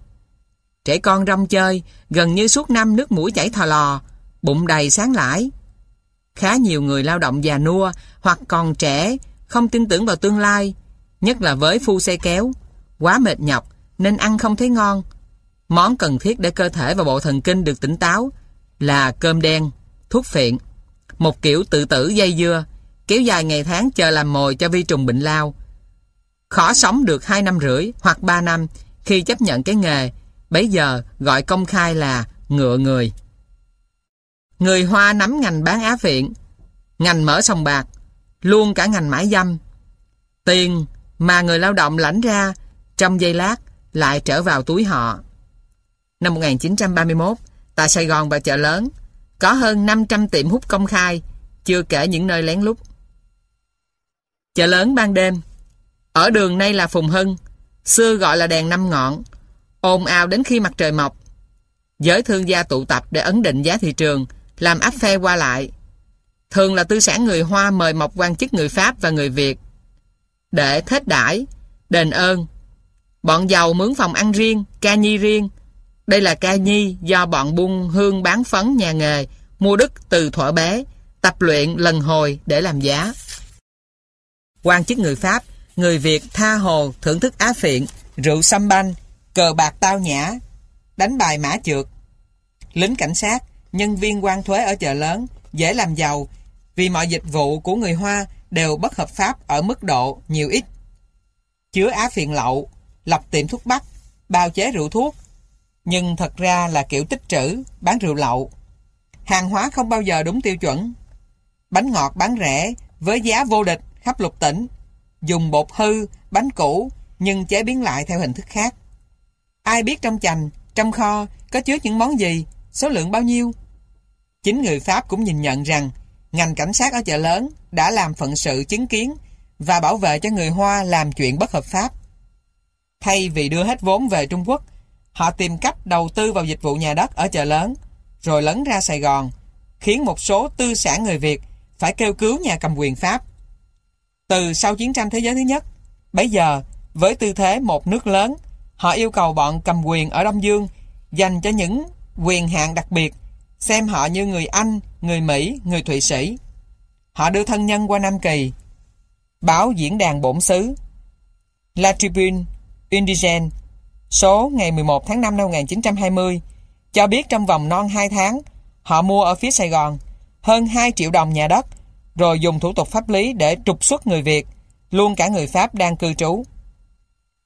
Trẻ con rong chơi, gần như suốt năm nước mũi chảy thò lò, bụng đầy sáng lãi. Khá nhiều người lao động già nua hoặc còn trẻ, không tin tưởng vào tương lai, nhất là với phu xe kéo. Quá mệt nhọc nên ăn không thấy ngon. Món cần thiết để cơ thể và bộ thần kinh được tỉnh táo là cơm đen, thuốc phiện. Một kiểu tự tử dây dưa, kéo dài ngày tháng chờ làm mồi cho vi trùng bệnh lao. Khó sống được 2 năm rưỡi hoặc 3 năm khi chấp nhận cái nghề, bấy giờ gọi công khai là ngựa người. Người Hoa nắm ngành bán á phiện, ngành mở sòng bạc, luôn cả ngành mãi dâm. Tiền mà người lao động lãnh ra trong giây lát lại trở vào túi họ. Năm 1931, tại Sài Gòn và chợ lớn, có hơn 500 tiệm hút công khai, chưa kể những nơi lén lút. Chợ lớn ban đêm, ở đường nay là Phùng Hưng, xưa gọi là đèn năm ngọn, ồn ào đến khi mặt trời mọc. Giới thương gia tụ tập để ấn định giá thị trường, làm áp phe qua lại. Thường là tư sản người Hoa mời mọc quan chức người Pháp và người Việt. Để thết đãi, đền ơn. Bọn giàu mướn phòng ăn riêng, ca nhi riêng. Đây là ca nhi do bọn buôn hương bán phấn nhà nghề mua đất từ thuở bé, tập luyện lần hồi để làm giá. quan chức người Pháp, người Việt tha hồ thưởng thức á phiện, rượu xăm banh, cờ bạc tao nhã, đánh bài mã trượt. Lính cảnh sát, nhân viên quan thuế ở chợ lớn, dễ làm giàu vì mọi dịch vụ của người Hoa đều bất hợp pháp ở mức độ nhiều ít. Chứa á phiện lậu, lập tiệm thuốc bắc, bào chế rượu thuốc, nhưng thật ra là kiểu tích trữ, bán rượu lậu. Hàng hóa không bao giờ đúng tiêu chuẩn. Bánh ngọt bán rẻ với giá vô địch khắp lục tỉnh. Dùng bột hư, bánh cũ nhưng chế biến lại theo hình thức khác. Ai biết trong chành, trong kho có chứa những món gì, số lượng bao nhiêu? Chính người Pháp cũng nhìn nhận rằng ngành cảnh sát ở chợ lớn đã làm phận sự chứng kiến và bảo vệ cho người Hoa làm chuyện bất hợp pháp. Thay vì đưa hết vốn về Trung Quốc, họ tìm cách đầu tư vào dịch vụ nhà đất ở chợ lớn, rồi lấn ra Sài Gòn, khiến một số tư sản người Việt phải kêu cứu nhà cầm quyền Pháp. Từ sau chiến tranh thế giới thứ nhất, bây giờ, với tư thế một nước lớn, họ yêu cầu bọn cầm quyền ở Đông Dương dành cho những quyền hạn đặc biệt, xem họ như người Anh, người Mỹ, người Thụy Sĩ. Họ đưa thân nhân qua Nam Kỳ. Báo Diễn đàn Bổn xứ La Tribune Indigen số ngày 11 tháng 5 năm 1920 cho biết trong vòng non 2 tháng họ mua ở phía Sài Gòn hơn 2 triệu đồng nhà đất rồi dùng thủ tục pháp lý để trục xuất người Việt luôn cả người Pháp đang cư trú.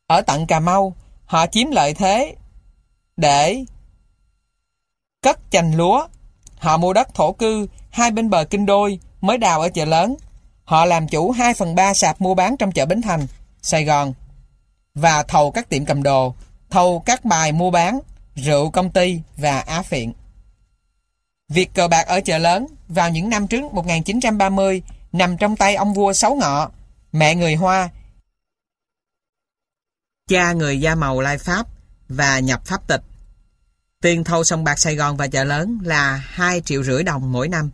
Ở tận Cà Mau họ chiếm lợi thế để cất chành lúa. Họ mua đất thổ cư hai bên bờ kinh đôi mới đào ở chợ lớn. Họ làm chủ 2 phần 3 sạp mua bán trong chợ Bến Thành, Sài Gòn và thầu các tiệm cầm đồ, thầu các bài mua bán, rượu công ty và á phiện. Việc cờ bạc ở chợ lớn vào những năm trước 1930 nằm trong tay ông vua Sáu Ngọ, mẹ người Hoa, cha người da màu Lai Pháp và nhập pháp tịch. Tiền thâu sông bạc Sài Gòn và chợ lớn là 2 triệu rưỡi đồng mỗi năm.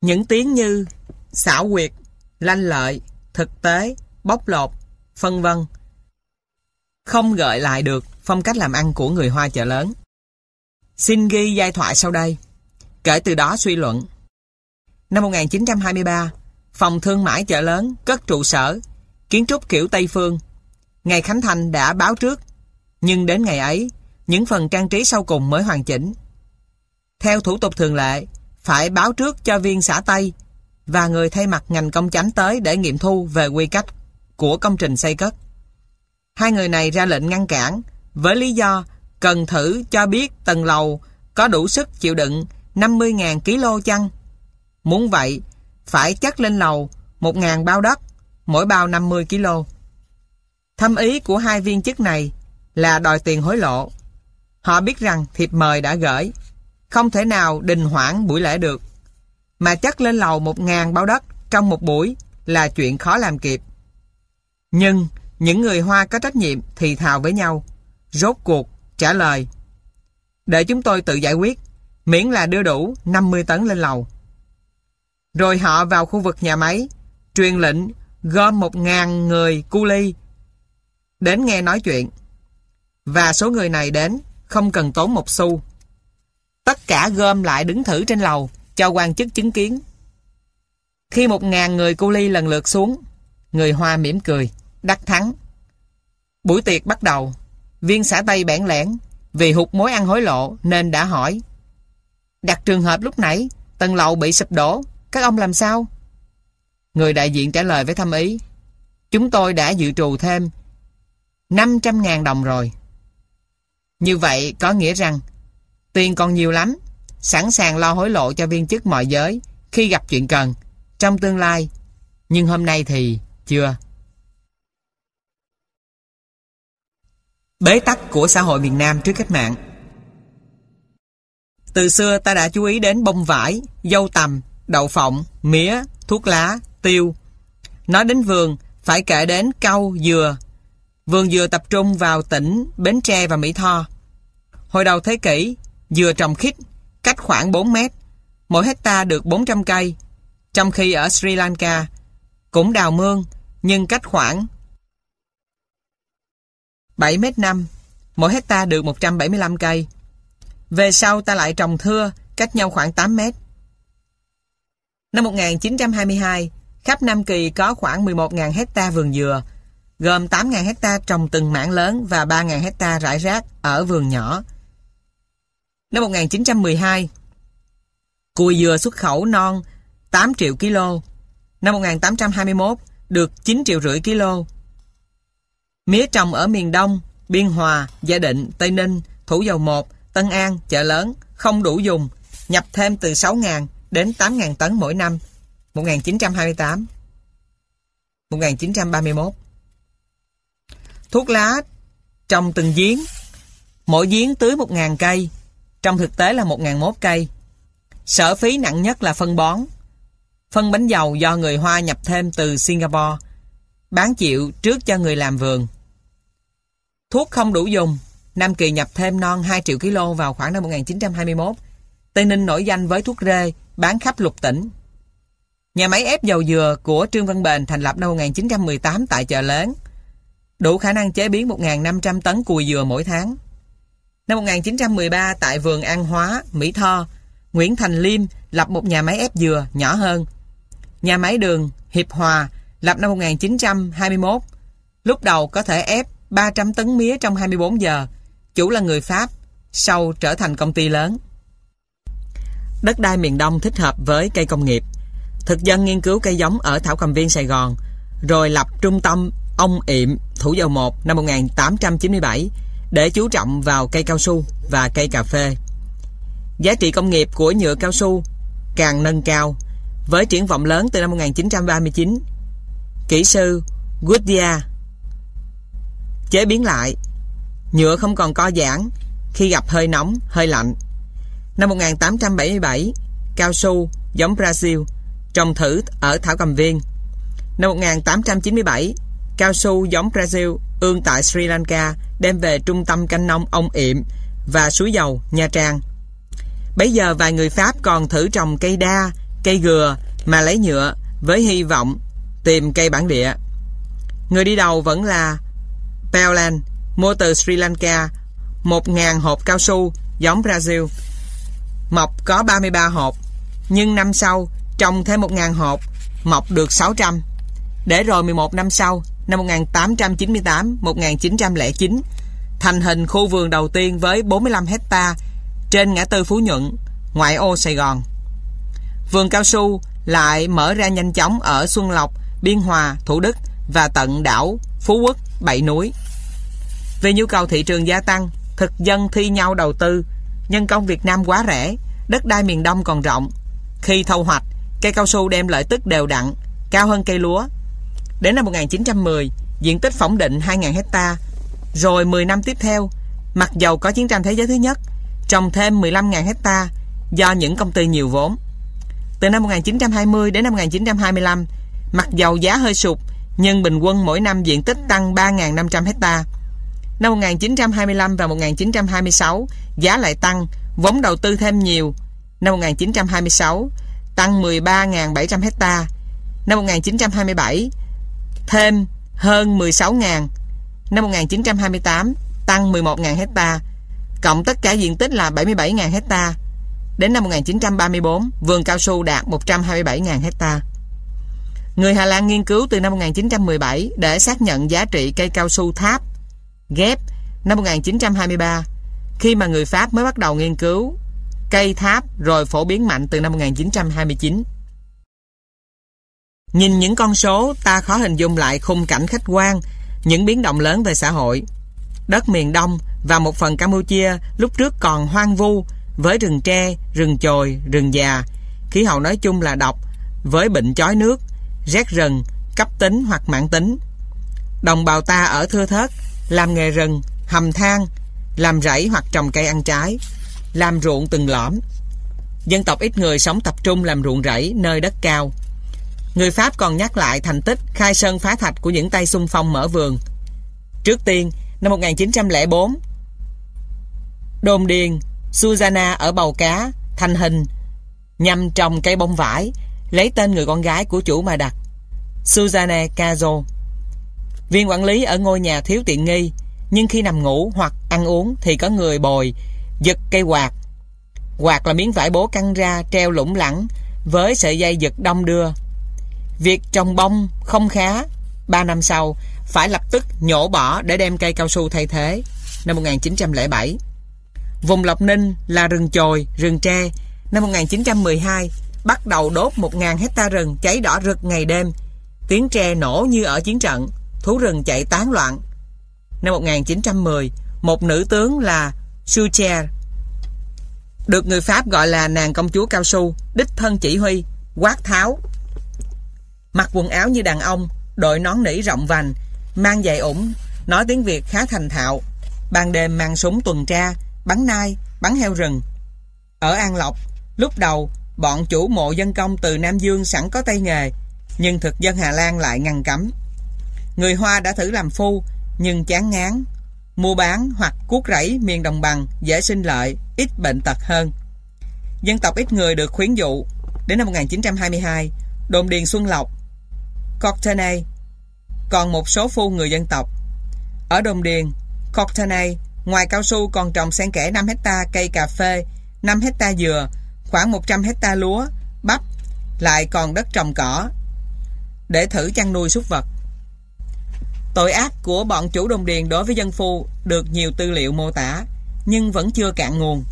Những tiếng như xảo quyệt, lanh lợi, thực tế, bóc lột, phân vân không gợi lại được phong cách làm ăn của người Hoa chợ lớn. Xin ghi giai thoại sau đây. Kể từ đó suy luận. Năm 1923, Phòng Thương mại chợ lớn cất trụ sở, kiến trúc kiểu Tây Phương. Ngày Khánh Thành đã báo trước, nhưng đến ngày ấy, những phần trang trí sau cùng mới hoàn chỉnh. Theo thủ tục thường lệ, phải báo trước cho viên xã Tây và người thay mặt ngành công chánh tới để nghiệm thu về quy cách của công trình xây cất. Hai người này ra lệnh ngăn cản với lý do cần thử cho biết tầng lầu có đủ sức chịu đựng 50.000 kg chăng. Muốn vậy, phải chắc lên lầu 1.000 bao đất, mỗi bao 50 kg. Thâm ý của hai viên chức này là đòi tiền hối lộ. Họ biết rằng thiệp mời đã gửi, không thể nào đình hoãn buổi lễ được. Mà chắc lên lầu 1.000 bao đất trong một buổi là chuyện khó làm kịp. Nhưng những người Hoa có trách nhiệm thì thào với nhau. Rốt cuộc, trả lời. Để chúng tôi tự giải quyết, miễn là đưa đủ 50 tấn lên lầu. Rồi họ vào khu vực nhà máy, truyền lệnh gom 1.000 người cu ly đến nghe nói chuyện. Và số người này đến không cần tốn một xu. Tất cả gom lại đứng thử trên lầu cho quan chức chứng kiến. Khi 1.000 người cu ly lần lượt xuống, người Hoa mỉm cười đắc thắng. Buổi tiệc bắt đầu, viên xã Tây bẽn lẽn vì hụt mối ăn hối lộ nên đã hỏi. Đặt trường hợp lúc nãy, tầng lầu bị sụp đổ, các ông làm sao? Người đại diện trả lời với thâm ý. Chúng tôi đã dự trù thêm 500.000 đồng rồi. Như vậy có nghĩa rằng tiền còn nhiều lắm, sẵn sàng lo hối lộ cho viên chức mọi giới khi gặp chuyện cần, trong tương lai. Nhưng hôm nay thì chưa. Bế tắc của xã hội miền Nam trước cách mạng Từ xưa ta đã chú ý đến bông vải, dâu tằm, đậu phộng, mía, thuốc lá, tiêu. Nói đến vườn, phải kể đến cau, dừa. Vườn dừa tập trung vào tỉnh Bến Tre và Mỹ Tho. Hồi đầu thế kỷ, dừa trồng khít, cách khoảng 4 mét. Mỗi hecta được 400 cây. Trong khi ở Sri Lanka, cũng đào mương, nhưng cách khoảng 7m5, mỗi hecta được 175 cây. Về sau ta lại trồng thưa, cách nhau khoảng 8 mét. Năm 1922, khắp Nam Kỳ có khoảng 11.000 hecta vườn dừa, gồm 8.000 hecta trồng từng mảng lớn và 3.000 hecta rải rác ở vườn nhỏ. Năm 1912, cùi dừa xuất khẩu non 8 triệu kg. Năm 1821, được 9 triệu rưỡi kg. Mía trồng ở miền Đông, Biên Hòa, Gia Định, Tây Ninh, Thủ Dầu Một, Tân An, Chợ Lớn không đủ dùng, nhập thêm từ 6.000 đến 8.000 tấn mỗi năm. 1928 1931 Thuốc lá trồng từng giếng. Mỗi giếng tưới 1.000 cây. Trong thực tế là 1.001 cây. Sở phí nặng nhất là phân bón. Phân bánh dầu do người Hoa nhập thêm từ Singapore Bán chịu trước cho người làm vườn Thuốc không đủ dùng Nam Kỳ nhập thêm non 2 triệu kg vào khoảng năm 1921 Tây Ninh nổi danh với thuốc rê Bán khắp lục tỉnh Nhà máy ép dầu dừa của Trương Văn Bền thành lập năm 1918 tại chợ lớn đủ khả năng chế biến 1.500 tấn cùi dừa mỗi tháng. Năm 1913 tại vườn An Hóa, Mỹ Tho, Nguyễn Thành Liêm lập một nhà máy ép dừa nhỏ hơn. Nhà máy đường Hiệp Hòa lập năm 1921. Lúc đầu có thể ép 300 tấn mía trong 24 giờ. Chủ là người Pháp, sau trở thành công ty lớn. Đất đai miền Đông thích hợp với cây công nghiệp. Thực dân nghiên cứu cây giống ở Thảo Cầm Viên Sài Gòn, rồi lập trung tâm ông Yệm Thủ Dầu Một năm 1897 để chú trọng vào cây cao su và cây cà phê. Giá trị công nghiệp của nhựa cao su càng nâng cao với triển vọng lớn từ năm 1939. Kỹ sư Goodyear chế biến lại nhựa không còn co giãn khi gặp hơi nóng, hơi lạnh. Năm 1877, cao su giống Brazil trồng thử ở Thảo Cầm Viên. Năm 1897, cao su giống Brazil ương tại Sri Lanka đem về trung tâm canh nông ông Yệm và suối dầu Nha Trang. Bây giờ vài người Pháp còn thử trồng cây đa, cây gừa mà lấy nhựa với hy vọng tìm cây bản địa. Người đi đầu vẫn là Peoland mua từ Sri Lanka 1.000 hộp cao su giống Brazil. Mọc có 33 hộp, nhưng năm sau trồng thêm 1.000 hộp, mọc được 600. Để rồi 11 năm sau, năm 1898-1909 thành hình khu vườn đầu tiên với 45 hecta trên ngã tư Phú Nhuận, ngoại ô Sài Gòn. Vườn cao su lại mở ra nhanh chóng ở Xuân Lộc, Biên Hòa, Thủ Đức và tận đảo Phú Quốc, Bảy Núi. Vì nhu cầu thị trường gia tăng, thực dân thi nhau đầu tư, nhân công Việt Nam quá rẻ, đất đai miền Đông còn rộng. Khi thâu hoạch, cây cao su đem lợi tức đều đặn, cao hơn cây lúa, Đến năm 1910, diện tích phỏng định 2.000 hecta. Rồi 10 năm tiếp theo, mặc dầu có chiến tranh thế giới thứ nhất, trồng thêm 15.000 hecta do những công ty nhiều vốn. Từ năm 1920 đến năm 1925, mặc dầu giá hơi sụt, nhưng bình quân mỗi năm diện tích tăng 3.500 hecta. Năm 1925 và 1926, giá lại tăng, vốn đầu tư thêm nhiều. Năm 1926, tăng 13.700 hecta. Năm 1927, thêm hơn 16.000. Năm 1928 tăng 11.000 hecta, cộng tất cả diện tích là 77.000 hecta. Đến năm 1934, vườn cao su đạt 127.000 hecta. Người Hà Lan nghiên cứu từ năm 1917 để xác nhận giá trị cây cao su tháp, ghép năm 1923, khi mà người Pháp mới bắt đầu nghiên cứu cây tháp rồi phổ biến mạnh từ năm 1929. Nhìn những con số, ta khó hình dung lại khung cảnh khách quan, những biến động lớn về xã hội. Đất miền Đông và một phần Campuchia lúc trước còn hoang vu với rừng tre, rừng chồi, rừng già. Khí hậu nói chung là độc, với bệnh chói nước, rét rừng, cấp tính hoặc mãn tính. Đồng bào ta ở thưa thớt, làm nghề rừng, hầm than, làm rẫy hoặc trồng cây ăn trái, làm ruộng từng lõm. Dân tộc ít người sống tập trung làm ruộng rẫy nơi đất cao. Người Pháp còn nhắc lại thành tích khai sơn phá thạch của những tay xung phong mở vườn. Trước tiên, năm 1904, đồn điền Susanna ở Bầu Cá thành hình nhằm trồng cây bông vải lấy tên người con gái của chủ mà đặt Susanna Cazo. Viên quản lý ở ngôi nhà thiếu tiện nghi nhưng khi nằm ngủ hoặc ăn uống thì có người bồi giật cây quạt. Quạt là miếng vải bố căng ra treo lủng lẳng với sợi dây giật đông đưa. Việc trồng bông không khá, 3 năm sau phải lập tức nhổ bỏ để đem cây cao su thay thế. Năm 1907 Vùng Lộc Ninh là rừng chồi, rừng tre. Năm 1912 bắt đầu đốt 1.000 hecta rừng cháy đỏ rực ngày đêm. Tiếng tre nổ như ở chiến trận, thú rừng chạy tán loạn. Năm 1910, một nữ tướng là Sucher được người Pháp gọi là nàng công chúa cao su, đích thân chỉ huy, quát tháo. Mặc quần áo như đàn ông, đội nón nỉ rộng vành, mang giày ủng, nói tiếng Việt khá thành thạo. Ban đêm mang súng tuần tra, bắn nai, bắn heo rừng. Ở An Lộc, lúc đầu, bọn chủ mộ dân công từ Nam Dương sẵn có tay nghề, nhưng thực dân Hà Lan lại ngăn cấm. Người Hoa đã thử làm phu, nhưng chán ngán. Mua bán hoặc cuốc rẫy miền đồng bằng dễ sinh lợi, ít bệnh tật hơn. Dân tộc ít người được khuyến dụ. Đến năm 1922, đồn điền Xuân Lộc, Courtenay, còn một số phu người dân tộc. Ở đồn điền Courtenay, ngoài cao su còn trồng xen kẽ 5 hecta cây cà phê, 5 hecta dừa, khoảng 100 hecta lúa, bắp, lại còn đất trồng cỏ để thử chăn nuôi súc vật. Tội ác của bọn chủ đồng điền đối với dân phu được nhiều tư liệu mô tả, nhưng vẫn chưa cạn nguồn.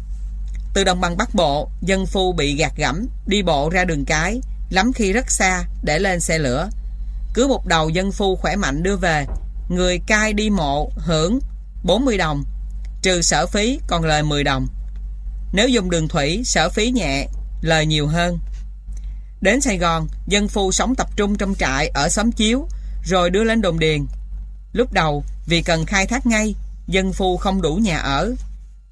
Từ đồng bằng Bắc Bộ, dân phu bị gạt gẫm, đi bộ ra đường cái, lắm khi rất xa để lên xe lửa. Cứ một đầu dân phu khỏe mạnh đưa về, người cai đi mộ hưởng 40 đồng, trừ sở phí còn lời 10 đồng. Nếu dùng đường thủy, sở phí nhẹ, lời nhiều hơn. Đến Sài Gòn, dân phu sống tập trung trong trại ở xóm chiếu, rồi đưa lên đồn điền. Lúc đầu, vì cần khai thác ngay, dân phu không đủ nhà ở.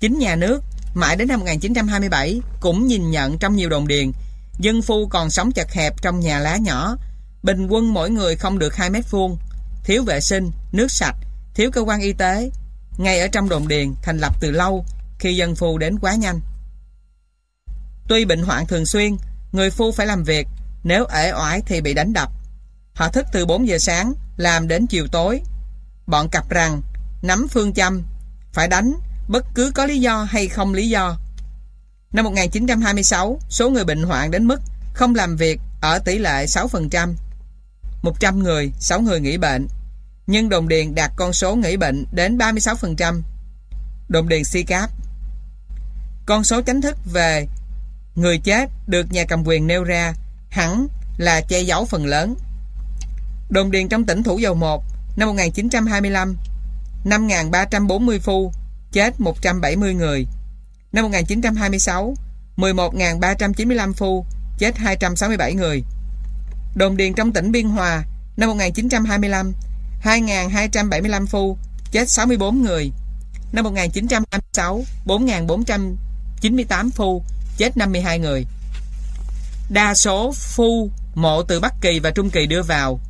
Chính nhà nước, mãi đến năm 1927, cũng nhìn nhận trong nhiều đồn điền, dân phu còn sống chật hẹp trong nhà lá nhỏ. Bình quân mỗi người không được 2 mét vuông, thiếu vệ sinh, nước sạch, thiếu cơ quan y tế. Ngay ở trong đồn điền thành lập từ lâu, khi dân phu đến quá nhanh. Tuy bệnh hoạn thường xuyên, người phu phải làm việc, nếu ể oải thì bị đánh đập. Họ thức từ 4 giờ sáng, làm đến chiều tối. Bọn cặp rằng, nắm phương châm, phải đánh, bất cứ có lý do hay không lý do. Năm 1926, số người bệnh hoạn đến mức không làm việc ở tỷ lệ 6%. 100 người, 6 người nghỉ bệnh. Nhưng Đồng Điền đạt con số nghỉ bệnh đến 36%. Đồng Điền si cáp. Con số chính thức về người chết được nhà cầm quyền nêu ra hẳn là che giấu phần lớn. Đồng điền trong tỉnh Thủ Dầu 1 năm 1925 5.340 phu, chết 170 người. Năm 1926 11.395 phu, chết 267 người. Đồn điền trong tỉnh Biên Hòa, năm 1925 2.275 phu chết 64 người. Năm 1956, 4.498 phu chết 52 người. Đa số phu mộ từ Bắc Kỳ và Trung Kỳ đưa vào.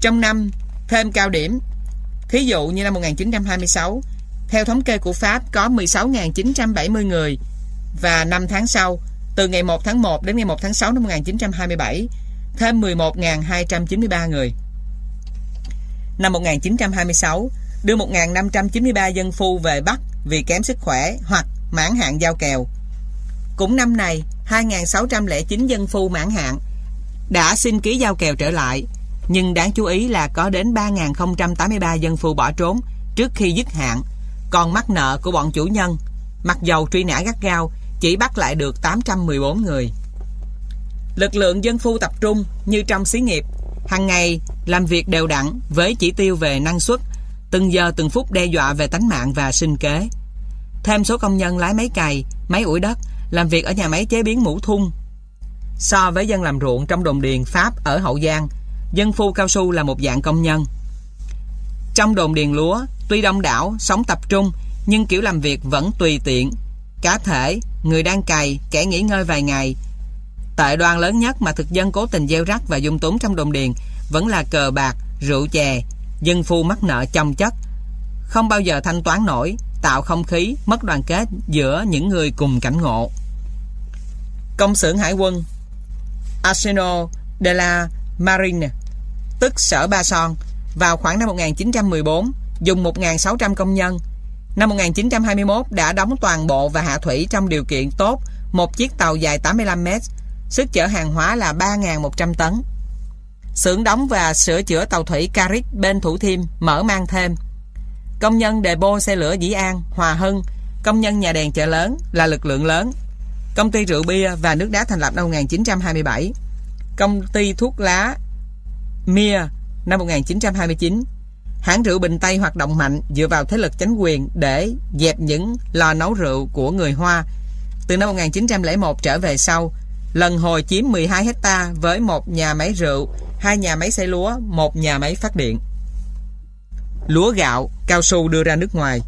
Trong năm thêm cao điểm, thí dụ như năm 1926, theo thống kê của Pháp có 16.970 người và năm tháng sau, từ ngày 1 tháng 1 đến ngày 1 tháng 6 năm 1927, thêm 11.293 người. Năm 1926, đưa 1.593 dân phu về Bắc vì kém sức khỏe hoặc mãn hạn giao kèo. Cũng năm này, 2.609 dân phu mãn hạn đã xin ký giao kèo trở lại, nhưng đáng chú ý là có đến 3.083 dân phu bỏ trốn trước khi dứt hạn, còn mắc nợ của bọn chủ nhân, mặc dầu truy nã gắt gao, chỉ bắt lại được 814 người. Lực lượng dân phu tập trung như trong xí nghiệp, hàng ngày làm việc đều đặn với chỉ tiêu về năng suất, từng giờ từng phút đe dọa về tánh mạng và sinh kế. Thêm số công nhân lái máy cày, máy ủi đất, làm việc ở nhà máy chế biến mũ thun. So với dân làm ruộng trong đồn điền Pháp ở Hậu Giang, dân phu cao su là một dạng công nhân. Trong đồn điền lúa, tuy đông đảo, sống tập trung, nhưng kiểu làm việc vẫn tùy tiện. Cá thể, người đang cày, kẻ nghỉ ngơi vài ngày. Tệ đoan lớn nhất mà thực dân cố tình gieo rắc và dung túng trong đồn điền vẫn là cờ bạc, rượu chè, dân phu mắc nợ chồng chất. Không bao giờ thanh toán nổi, tạo không khí mất đoàn kết giữa những người cùng cảnh ngộ. Công xưởng hải quân Arsenal de la Marine tức Sở Ba Son vào khoảng năm 1914 dùng 1.600 công nhân. Năm 1921 đã đóng toàn bộ và hạ thủy trong điều kiện tốt một chiếc tàu dài 85 mét, sức chở hàng hóa là 3.100 tấn. Xưởng đóng và sửa chữa tàu thủy Caric bên Thủ Thiêm mở mang thêm. Công nhân đề bô xe lửa Dĩ An, Hòa Hưng, công nhân nhà đèn chợ lớn là lực lượng lớn. Công ty rượu bia và nước đá thành lập năm 1927. Công ty thuốc lá Mia năm 1929. Hãng rượu Bình Tây hoạt động mạnh dựa vào thế lực chính quyền để dẹp những lò nấu rượu của người Hoa. Từ năm 1901 trở về sau, lần hồi chiếm 12 hecta với một nhà máy rượu, hai nhà máy xây lúa, một nhà máy phát điện. Lúa gạo, cao su đưa ra nước ngoài.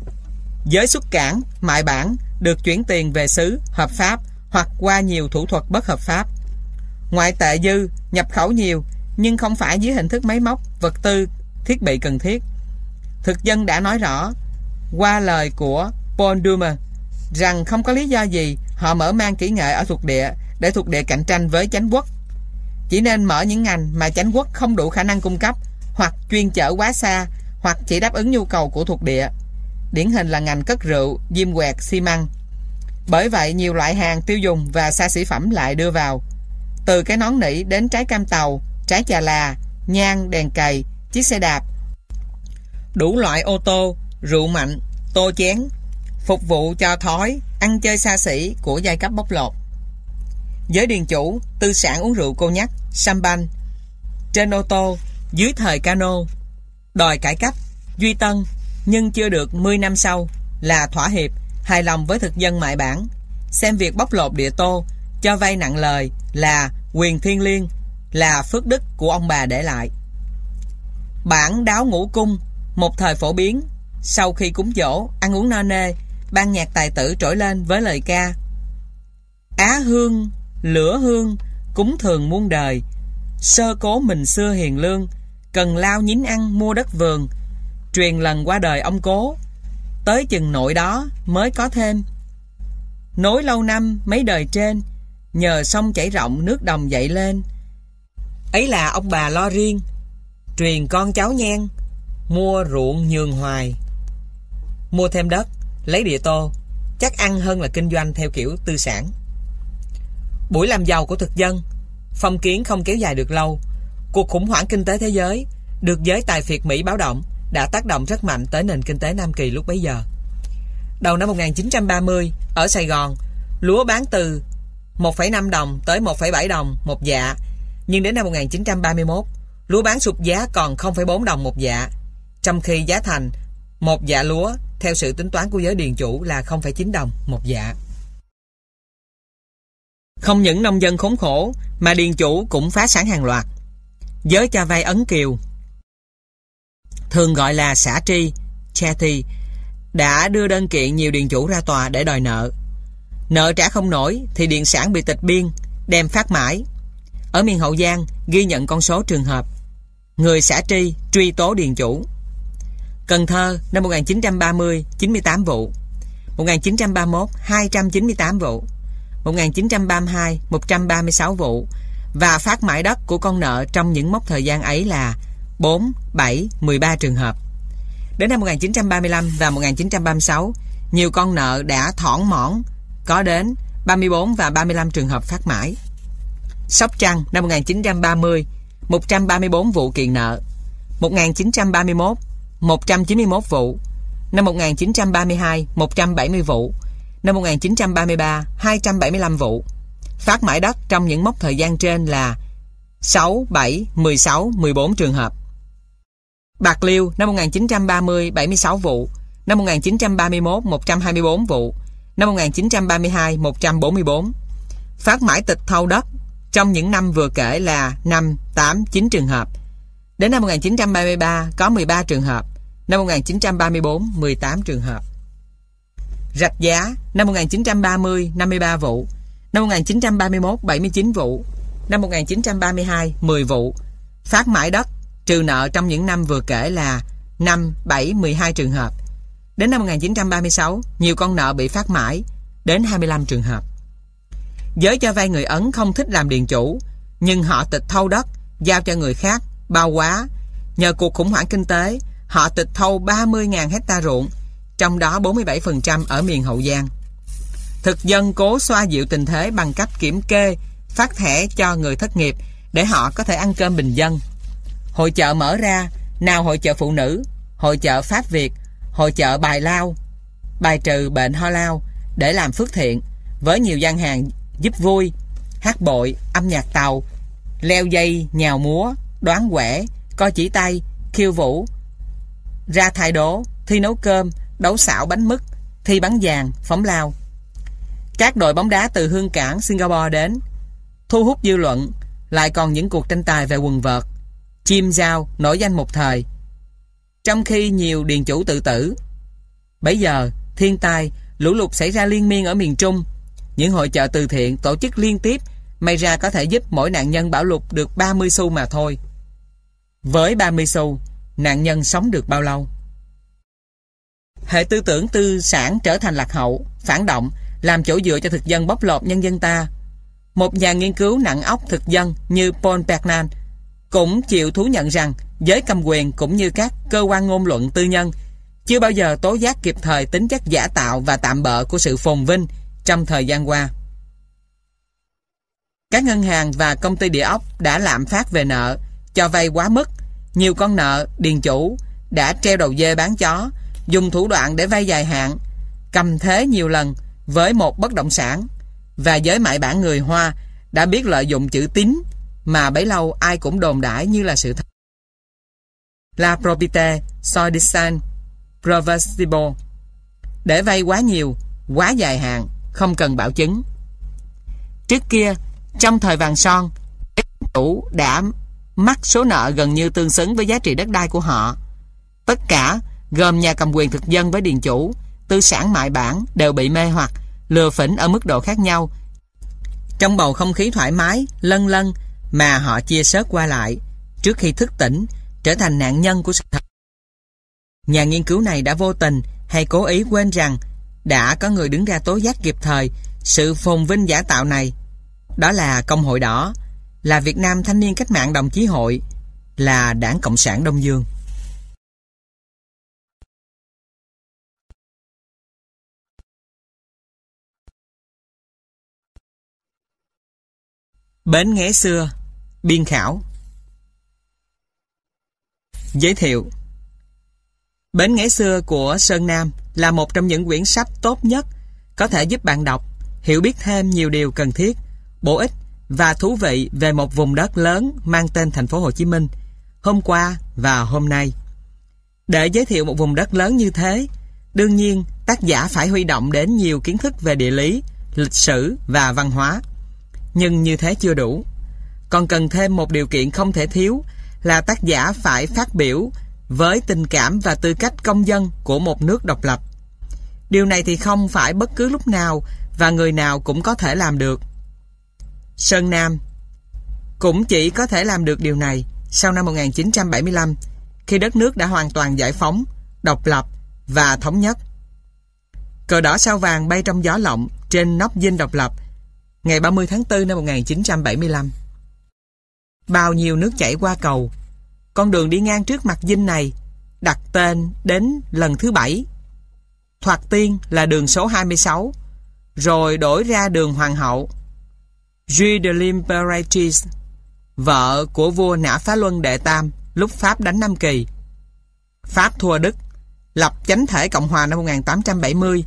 Giới xuất cảng, mại bản được chuyển tiền về xứ hợp pháp hoặc qua nhiều thủ thuật bất hợp pháp. Ngoại tệ dư, nhập khẩu nhiều nhưng không phải dưới hình thức máy móc, vật tư, thiết bị cần thiết. Thực dân đã nói rõ qua lời của Paul Dumer rằng không có lý do gì họ mở mang kỹ nghệ ở thuộc địa để thuộc địa cạnh tranh với chánh quốc. Chỉ nên mở những ngành mà chánh quốc không đủ khả năng cung cấp hoặc chuyên chở quá xa hoặc chỉ đáp ứng nhu cầu của thuộc địa. Điển hình là ngành cất rượu, diêm quẹt, xi măng. Bởi vậy nhiều loại hàng tiêu dùng và xa xỉ phẩm lại đưa vào. Từ cái nón nỉ đến trái cam tàu, trái chà là, nhang, đèn cày, chiếc xe đạp. Đủ loại ô tô, rượu mạnh, tô chén, phục vụ cho thói, ăn chơi xa xỉ của giai cấp bóc lột. Giới điền chủ, tư sản uống rượu cô nhắc, sampan, trên ô tô, dưới thời cano, đòi cải cách, duy tân, nhưng chưa được 10 năm sau là thỏa hiệp, hài lòng với thực dân mại bản, xem việc bóc lột địa tô, cho vay nặng lời là quyền thiên liêng, là phước đức của ông bà để lại. Bản đáo ngũ cung, một thời phổ biến, sau khi cúng dỗ, ăn uống no nê, ban nhạc tài tử trỗi lên với lời ca. Á hương, lửa hương, cúng thường muôn đời, sơ cố mình xưa hiền lương, cần lao nhín ăn mua đất vườn, truyền lần qua đời ông cố, tới chừng nội đó mới có thêm. Nối lâu năm mấy đời trên, nhờ sông chảy rộng nước đồng dậy lên. Ấy là ông bà lo riêng, truyền con cháu nhen, mua ruộng nhường hoài. Mua thêm đất, lấy địa tô, chắc ăn hơn là kinh doanh theo kiểu tư sản. Buổi làm giàu của thực dân, phong kiến không kéo dài được lâu. Cuộc khủng hoảng kinh tế thế giới, được giới tài phiệt Mỹ báo động, đã tác động rất mạnh tới nền kinh tế Nam Kỳ lúc bấy giờ. Đầu năm 1930, ở Sài Gòn, lúa bán từ 1,5 đồng tới 1,7 đồng một dạ, nhưng đến năm 1931, lúa bán sụt giá còn 0,4 đồng một dạ, trong khi giá thành một dạ lúa theo sự tính toán của giới điền chủ là 0,9 đồng một dạ. Không những nông dân khốn khổ mà điền chủ cũng phá sản hàng loạt. Giới cho vay ấn kiều thường gọi là xã tri, Chetty, đã đưa đơn kiện nhiều điền chủ ra tòa để đòi nợ. Nợ trả không nổi thì điền sản bị tịch biên, đem phát mãi. Ở miền Hậu Giang ghi nhận con số trường hợp người xã tri truy tố điền chủ. Cần Thơ năm 1930 98 vụ, 1931 298 vụ, 1932 136 vụ và phát mãi đất của con nợ trong những mốc thời gian ấy là 4, 7, 13 trường hợp. Đến năm 1935 và 1936, nhiều con nợ đã thỏn mỏn, có đến 34 và 35 trường hợp phát mãi. Sóc Trăng năm 1930, 134 vụ kiện nợ. 1931, 191 vụ. Năm 1932, 170 vụ. Năm 1933, 275 vụ. Phát mãi đất trong những mốc thời gian trên là 6, 7, 16, 14 trường hợp. Bạc Liêu năm 1930 76 vụ, năm 1931 124 vụ, năm 1932 144. Phát mãi tịch thâu đất trong những năm vừa kể là 5, 8, 9 trường hợp. Đến năm 1933 có 13 trường hợp, năm 1934 18 trường hợp. Rạch giá năm 1930 53 vụ, năm 1931 79 vụ, năm 1932 10 vụ. Phát mãi đất trừ nợ trong những năm vừa kể là 5, 7, 12 trường hợp. Đến năm 1936, nhiều con nợ bị phát mãi, đến 25 trường hợp. Giới cho vay người Ấn không thích làm điền chủ, nhưng họ tịch thâu đất, giao cho người khác, bao quá. Nhờ cuộc khủng hoảng kinh tế, họ tịch thâu 30.000 hecta ruộng, trong đó 47% ở miền Hậu Giang. thực dân cố xoa dịu tình thế bằng cách kiểm kê, phát thẻ cho người thất nghiệp để họ có thể ăn cơm bình dân. Hội chợ mở ra, nào hội chợ phụ nữ, hội chợ Pháp Việt, hội chợ bài lao, bài trừ bệnh ho lao để làm phước thiện với nhiều gian hàng giúp vui, hát bội, âm nhạc tàu, leo dây, nhào múa, đoán quẻ, coi chỉ tay, khiêu vũ, ra thai đố, thi nấu cơm, đấu xảo bánh mứt, thi bắn vàng, phóng lao. Các đội bóng đá từ hương cảng Singapore đến, thu hút dư luận, lại còn những cuộc tranh tài về quần vợt. Chim giao nổi danh một thời. Trong khi nhiều điền chủ tự tử. Bây giờ, thiên tai, lũ lụt xảy ra liên miên ở miền Trung. Những hội chợ từ thiện tổ chức liên tiếp may ra có thể giúp mỗi nạn nhân bão lụt được 30 xu mà thôi. Với 30 xu, nạn nhân sống được bao lâu? Hệ tư tưởng tư sản trở thành lạc hậu, phản động, làm chỗ dựa cho thực dân bóc lột nhân dân ta. Một nhà nghiên cứu nặng óc thực dân như Paul Bernan cũng chịu thú nhận rằng giới cầm quyền cũng như các cơ quan ngôn luận tư nhân chưa bao giờ tố giác kịp thời tính chất giả tạo và tạm bợ của sự phồn vinh trong thời gian qua. Các ngân hàng và công ty địa ốc đã lạm phát về nợ, cho vay quá mức. Nhiều con nợ, điền chủ đã treo đầu dê bán chó, dùng thủ đoạn để vay dài hạn, cầm thế nhiều lần với một bất động sản. Và giới mại bản người Hoa đã biết lợi dụng chữ tín mà bấy lâu ai cũng đồn đãi như là sự thật. La propriété soi dessin proversible để vay quá nhiều, quá dài hạn, không cần bảo chứng. Trước kia, trong thời vàng son, chủ đã mắc số nợ gần như tương xứng với giá trị đất đai của họ. Tất cả, gồm nhà cầm quyền thực dân với điền chủ, tư sản mại bản đều bị mê hoặc, lừa phỉnh ở mức độ khác nhau. Trong bầu không khí thoải mái, lân lân mà họ chia sớt qua lại, trước khi thức tỉnh, trở thành nạn nhân của sự thật. Nhà nghiên cứu này đã vô tình hay cố ý quên rằng đã có người đứng ra tố giác kịp thời sự phồn vinh giả tạo này đó là Công hội Đỏ, là Việt Nam Thanh niên Cách mạng Đồng Chí Hội, là Đảng Cộng sản Đông Dương. Bến Nghé Xưa Biên khảo Giới thiệu Bến Nghé Xưa của Sơn Nam là một trong những quyển sách tốt nhất có thể giúp bạn đọc hiểu biết thêm nhiều điều cần thiết bổ ích và thú vị về một vùng đất lớn mang tên thành phố Hồ Chí Minh hôm qua và hôm nay. Để giới thiệu một vùng đất lớn như thế, đương nhiên tác giả phải huy động đến nhiều kiến thức về địa lý, lịch sử và văn hóa. Nhưng như thế chưa đủ. Còn cần thêm một điều kiện không thể thiếu là tác giả phải phát biểu với tình cảm và tư cách công dân của một nước độc lập. Điều này thì không phải bất cứ lúc nào và người nào cũng có thể làm được. Sơn Nam cũng chỉ có thể làm được điều này sau năm 1975 khi đất nước đã hoàn toàn giải phóng, độc lập và thống nhất. Cờ đỏ sao vàng bay trong gió lộng trên nóc dinh độc lập ngày 30 tháng 4 năm 1975. Bao nhiêu nước chảy qua cầu, con đường đi ngang trước mặt dinh này đặt tên đến lần thứ bảy. Thoạt tiên là đường số 26, rồi đổi ra đường Hoàng hậu Jules de l'Imperatrice, vợ của vua Nã Phá Luân Đệ Tam lúc Pháp đánh Nam Kỳ. Pháp thua Đức, lập chánh thể Cộng hòa năm 1870,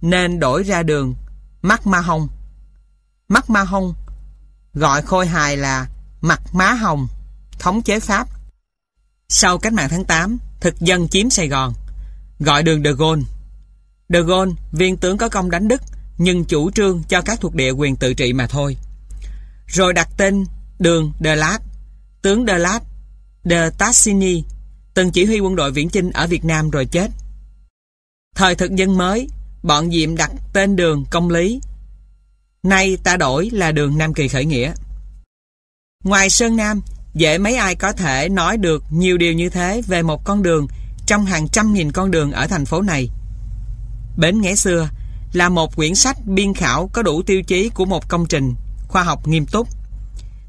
nên đổi ra đường Mắc Ma Hồng. Mắt Ma Hồng gọi khôi hài là Mặt Má Hồng, thống chế Pháp. Sau cách mạng tháng 8, thực dân chiếm Sài Gòn, gọi đường De Gaulle. De Gaulle, viên tướng có công đánh Đức, nhưng chủ trương cho các thuộc địa quyền tự trị mà thôi rồi đặt tên đường De Lát tướng De Lát De Tassini, từng chỉ huy quân đội viễn chinh ở Việt Nam rồi chết. Thời thực dân mới, bọn Diệm đặt tên đường Công Lý. Nay ta đổi là đường Nam Kỳ Khởi Nghĩa. Ngoài Sơn Nam, dễ mấy ai có thể nói được nhiều điều như thế về một con đường trong hàng trăm nghìn con đường ở thành phố này. Bến Nghé Xưa là một quyển sách biên khảo có đủ tiêu chí của một công trình khoa học nghiêm túc.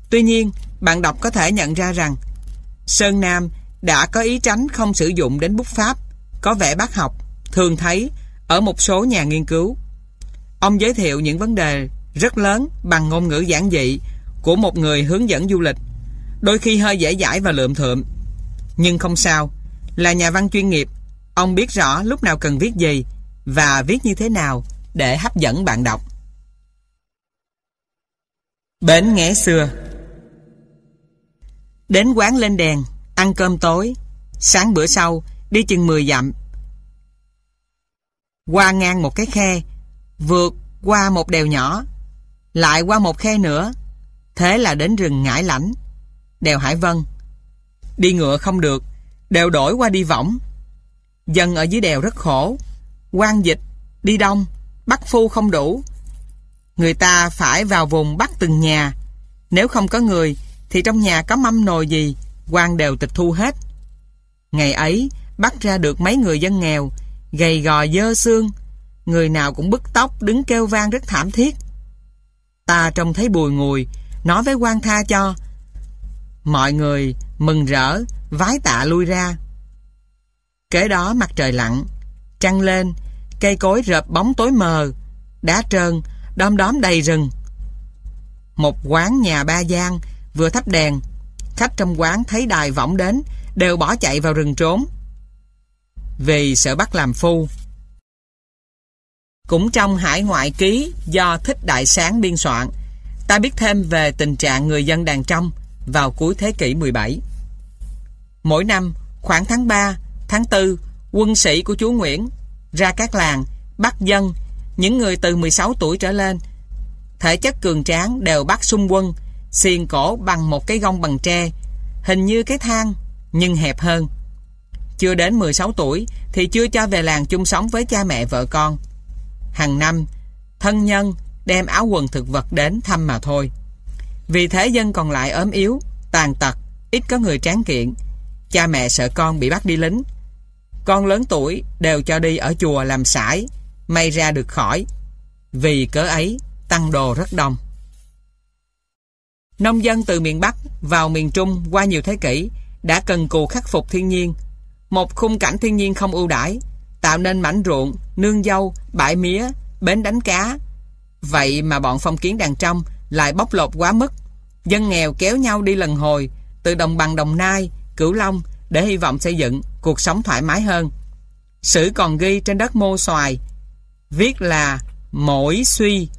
Tuy nhiên, bạn đọc có thể nhận ra rằng Sơn Nam đã có ý tránh không sử dụng đến bút pháp có vẻ bác học thường thấy ở một số nhà nghiên cứu. Ông giới thiệu những vấn đề rất lớn bằng ngôn ngữ giản dị của một người hướng dẫn du lịch. Đôi khi hơi dễ dãi và lượm thượm. Nhưng không sao. Là nhà văn chuyên nghiệp, ông biết rõ lúc nào cần viết gì và viết như thế nào để hấp dẫn bạn đọc. Bến Nghẽ xưa Đến quán lên đèn, ăn cơm tối, sáng bữa sau, đi chừng 10 dặm. Qua ngang một cái khe, vượt qua một đèo nhỏ, lại qua một khe nữa, thế là đến rừng ngải lãnh, đèo Hải Vân. Đi ngựa không được, đèo đổi qua đi võng. Dân ở dưới đèo rất khổ, quan dịch, đi đông, bắt phu không đủ. Người ta phải vào vùng bắt từng nhà, nếu không có người thì trong nhà có mâm nồi gì, quan đều tịch thu hết. Ngày ấy, bắt ra được mấy người dân nghèo, gầy gò dơ xương, người nào cũng bứt tóc đứng kêu vang rất thảm thiết. Ta trông thấy bùi ngùi, nói với quan tha cho. Mọi người mừng rỡ, vái tạ lui ra. Kế đó mặt trời lặn, trăng lên, cây cối rợp bóng tối mờ, đá trơn, đom đóm đầy rừng. Một quán nhà ba gian vừa thắp đèn, khách trong quán thấy đài võng đến, đều bỏ chạy vào rừng trốn. Vì sợ bắt làm phu. Cũng trong hải ngoại ký do Thích Đại Sáng biên soạn, ta biết thêm về tình trạng người dân đàn trong vào cuối thế kỷ 17. Mỗi năm, khoảng tháng 3, tháng 4, quân sĩ của chúa Nguyễn ra các làng, bắt dân, những người từ 16 tuổi trở lên. Thể chất cường tráng đều bắt xung quân, xiên cổ bằng một cái gông bằng tre, hình như cái thang, nhưng hẹp hơn. Chưa đến 16 tuổi thì chưa cho về làng chung sống với cha mẹ vợ con. Hàng năm, thân nhân đem áo quần thực vật đến thăm mà thôi. Vì thế dân còn lại ốm yếu, tàn tật, ít có người tráng kiện. Cha mẹ sợ con bị bắt đi lính. Con lớn tuổi đều cho đi ở chùa làm sải, may ra được khỏi. Vì cớ ấy, tăng đồ rất đông. Nông dân từ miền Bắc vào miền Trung qua nhiều thế kỷ đã cần cù khắc phục thiên nhiên. Một khung cảnh thiên nhiên không ưu đãi, tạo nên mảnh ruộng, nương dâu, bãi mía, bến đánh cá. Vậy mà bọn phong kiến đàn trong lại bóc lột quá mức. Dân nghèo kéo nhau đi lần hồi từ đồng bằng Đồng Nai, Cửu Long để hy vọng xây dựng cuộc sống thoải mái hơn. Sử còn ghi trên đất mô xoài viết là mỗi suy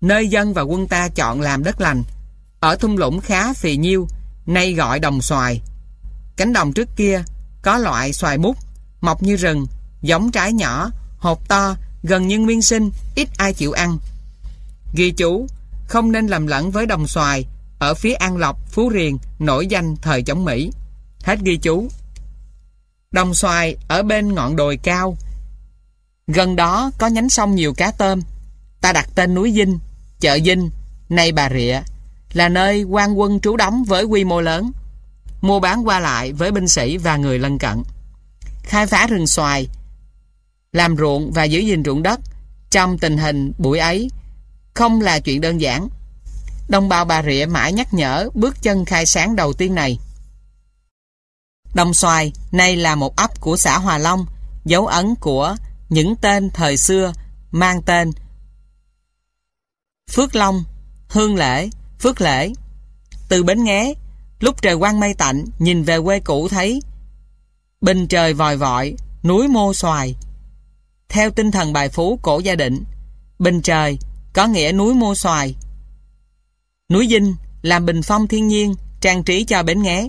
nơi dân và quân ta chọn làm đất lành ở thung lũng khá phì nhiêu, nay gọi đồng xoài. Cánh đồng trước kia có loại xoài mút, mọc như rừng, giống trái nhỏ, hộp to, gần như nguyên sinh, ít ai chịu ăn. Ghi chú, không nên lầm lẫn với đồng xoài ở phía An Lộc, Phú Riềng, nổi danh thời chống Mỹ. Hết ghi chú. Đồng xoài ở bên ngọn đồi cao. Gần đó có nhánh sông nhiều cá tôm. Ta đặt tên núi Dinh, chợ Dinh, nay Bà Rịa, là nơi quan quân trú đóng với quy mô lớn, mua bán qua lại với binh sĩ và người lân cận. Khai phá rừng xoài, làm ruộng và giữ gìn ruộng đất trong tình hình buổi ấy không là chuyện đơn giản. Đồng bào Bà Rịa mãi nhắc nhở bước chân khai sáng đầu tiên này. Đồng Xoài nay là một ấp của xã Hòa Long, dấu ấn của những tên thời xưa mang tên Phước Long, Hương Lễ, Phước Lễ. Từ Bến Nghé, lúc trời quang mây tạnh, nhìn về quê cũ thấy Bình trời vòi vọi, núi mô xoài. Theo tinh thần bài phú cổ gia định, Bình trời có nghĩa núi mua xoài. Núi Dinh làm bình phong thiên nhiên, trang trí cho Bến Nghé.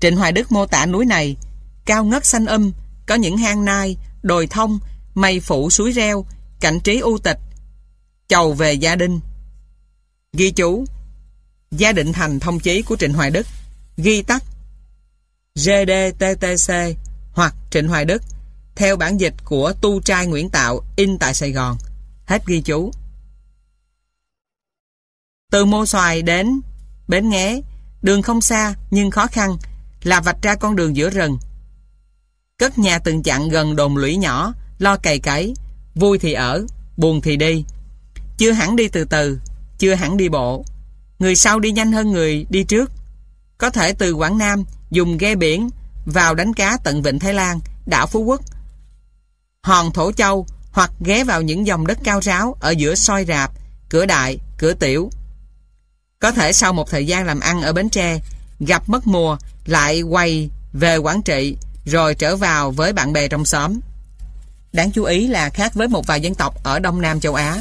Trịnh Hoài Đức mô tả núi này cao ngất xanh âm, có những hang nai, đồi thông, mây phủ suối reo, cảnh trí u tịch, chầu về gia đình. Ghi chú Gia định thành thông chí của Trịnh Hoài Đức Ghi tắt GDTTC hoặc Trịnh Hoài Đức theo bản dịch của tu trai Nguyễn Tạo in tại Sài Gòn. Hết ghi chú. Từ Mô Xoài đến Bến Nghé, đường không xa nhưng khó khăn, là vạch ra con đường giữa rừng. Cất nhà từng chặn gần đồn lũy nhỏ, lo cày cấy, vui thì ở, buồn thì đi. Chưa hẳn đi từ từ, chưa hẳn đi bộ. Người sau đi nhanh hơn người đi trước. Có thể từ Quảng Nam dùng ghe biển vào đánh cá tận Vịnh Thái Lan, đảo Phú Quốc, hòn Thổ Châu hoặc ghé vào những dòng đất cao ráo ở giữa soi rạp, cửa đại, cửa tiểu. Có thể sau một thời gian làm ăn ở Bến Tre, gặp mất mùa, lại quay về Quảng Trị, rồi trở vào với bạn bè trong xóm. Đáng chú ý là khác với một vài dân tộc ở Đông Nam châu Á,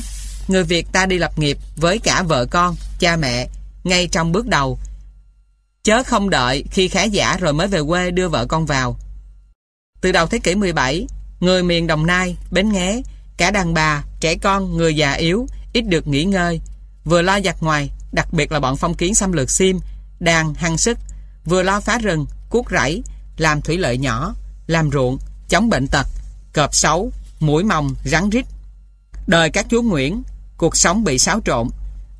người Việt ta đi lập nghiệp với cả vợ con, cha mẹ, ngay trong bước đầu, chớ không đợi khi khá giả rồi mới về quê đưa vợ con vào. Từ đầu thế kỷ 17, người miền Đồng Nai, Bến Nghé, cả đàn bà, trẻ con, người già yếu, ít được nghỉ ngơi, vừa lo giặt ngoài, đặc biệt là bọn phong kiến xâm lược sim, đàn, hăng sức, vừa lo phá rừng, cuốc rẫy, làm thủy lợi nhỏ, làm ruộng, chống bệnh tật, cọp xấu, mũi mòng rắn rít. Đời các chúa Nguyễn, cuộc sống bị xáo trộn.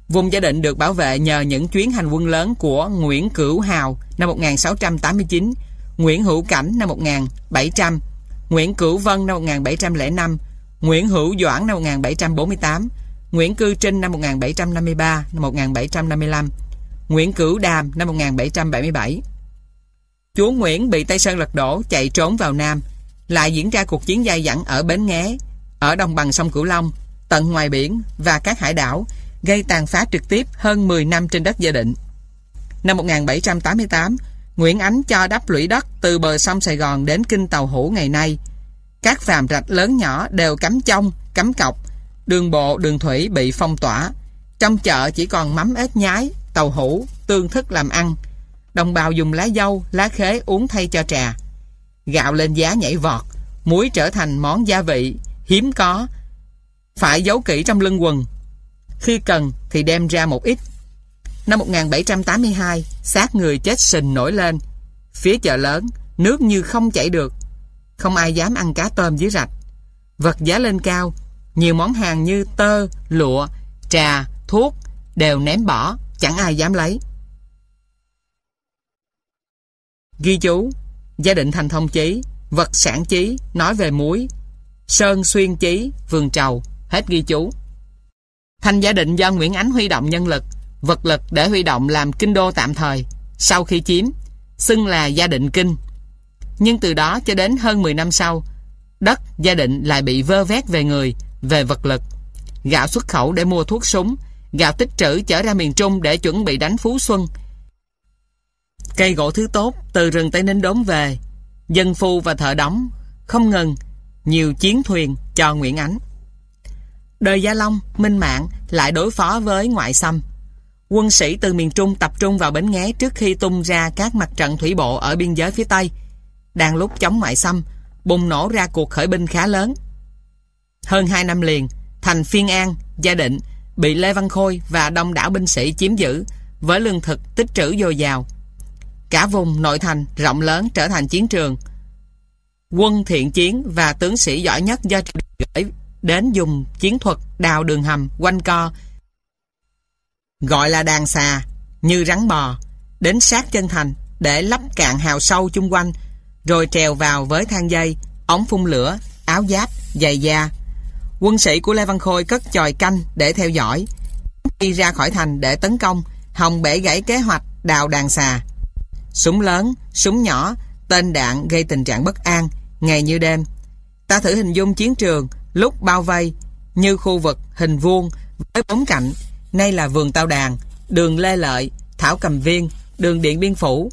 Vùng gia định được bảo vệ nhờ những chuyến hành quân lớn của Nguyễn Cửu Hào năm 1689, Nguyễn Hữu Cảnh năm 1700, Nguyễn Cửu Vân năm 1705, Nguyễn Hữu Doãn năm 1748, Nguyễn Cư Trinh năm 1753, năm 1755, Nguyễn Cửu Đàm năm 1777. Chúa Nguyễn bị Tây Sơn lật đổ chạy trốn vào Nam, lại diễn ra cuộc chiến dai dẳng ở Bến Nghé, ở đồng bằng sông Cửu Long, tận ngoài biển và các hải đảo, gây tàn phá trực tiếp hơn 10 năm trên đất gia định. Năm 1788, Nguyễn Ánh cho đắp lũy đất từ bờ sông Sài Gòn đến kinh Tàu Hủ ngày nay. Các phàm rạch lớn nhỏ đều cắm trông, cắm cọc, đường bộ, đường thủy bị phong tỏa. Trong chợ chỉ còn mắm ếch nhái, tàu hủ, tương thức làm ăn. Đồng bào dùng lá dâu, lá khế uống thay cho trà. Gạo lên giá nhảy vọt, muối trở thành món gia vị, hiếm có. Phải giấu kỹ trong lưng quần. Khi cần thì đem ra một ít. Năm 1782, xác người chết sình nổi lên. Phía chợ lớn, nước như không chảy được. Không ai dám ăn cá tôm dưới rạch. Vật giá lên cao, nhiều món hàng như tơ, lụa, trà, thuốc đều ném bỏ, chẳng ai dám lấy. Ghi chú, gia định thành thông chí, vật sản chí, nói về muối, sơn xuyên chí, vườn trầu, hết ghi chú. Thành gia định do Nguyễn Ánh huy động nhân lực, vật lực để huy động làm kinh đô tạm thời, sau khi chiếm, xưng là gia định kinh. Nhưng từ đó cho đến hơn 10 năm sau, đất gia định lại bị vơ vét về người, về vật lực. Gạo xuất khẩu để mua thuốc súng, gạo tích trữ chở ra miền Trung để chuẩn bị đánh Phú Xuân. Cây gỗ thứ tốt từ rừng Tây Ninh đốn về, dân phu và thợ đóng, không ngừng, nhiều chiến thuyền cho Nguyễn Ánh. Đời Gia Long, Minh Mạng lại đối phó với ngoại xâm. Quân sĩ từ miền Trung tập trung vào Bến Nghé trước khi tung ra các mặt trận thủy bộ ở biên giới phía Tây. Đang lúc chống ngoại xâm, bùng nổ ra cuộc khởi binh khá lớn. Hơn 2 năm liền, thành Phiên An, Gia Định bị Lê Văn Khôi và đông đảo binh sĩ chiếm giữ với lương thực tích trữ dồi dào. Cả vùng nội thành rộng lớn trở thành chiến trường. Quân thiện chiến và tướng sĩ giỏi nhất do gửi đến dùng chiến thuật đào đường hầm quanh co gọi là đàn xà như rắn bò đến sát chân thành để lắp cạn hào sâu chung quanh rồi trèo vào với thang dây ống phun lửa áo giáp giày da Quân sĩ của Lê Văn Khôi cất chòi canh để theo dõi. Khi ra khỏi thành để tấn công, Hồng bể gãy kế hoạch đào đàn xà. Súng lớn, súng nhỏ, tên đạn gây tình trạng bất an, ngày như đêm. Ta thử hình dung chiến trường lúc bao vây như khu vực hình vuông với bốn cạnh. Nay là vườn tao đàn, đường Lê Lợi, Thảo Cầm Viên, đường Điện Biên Phủ.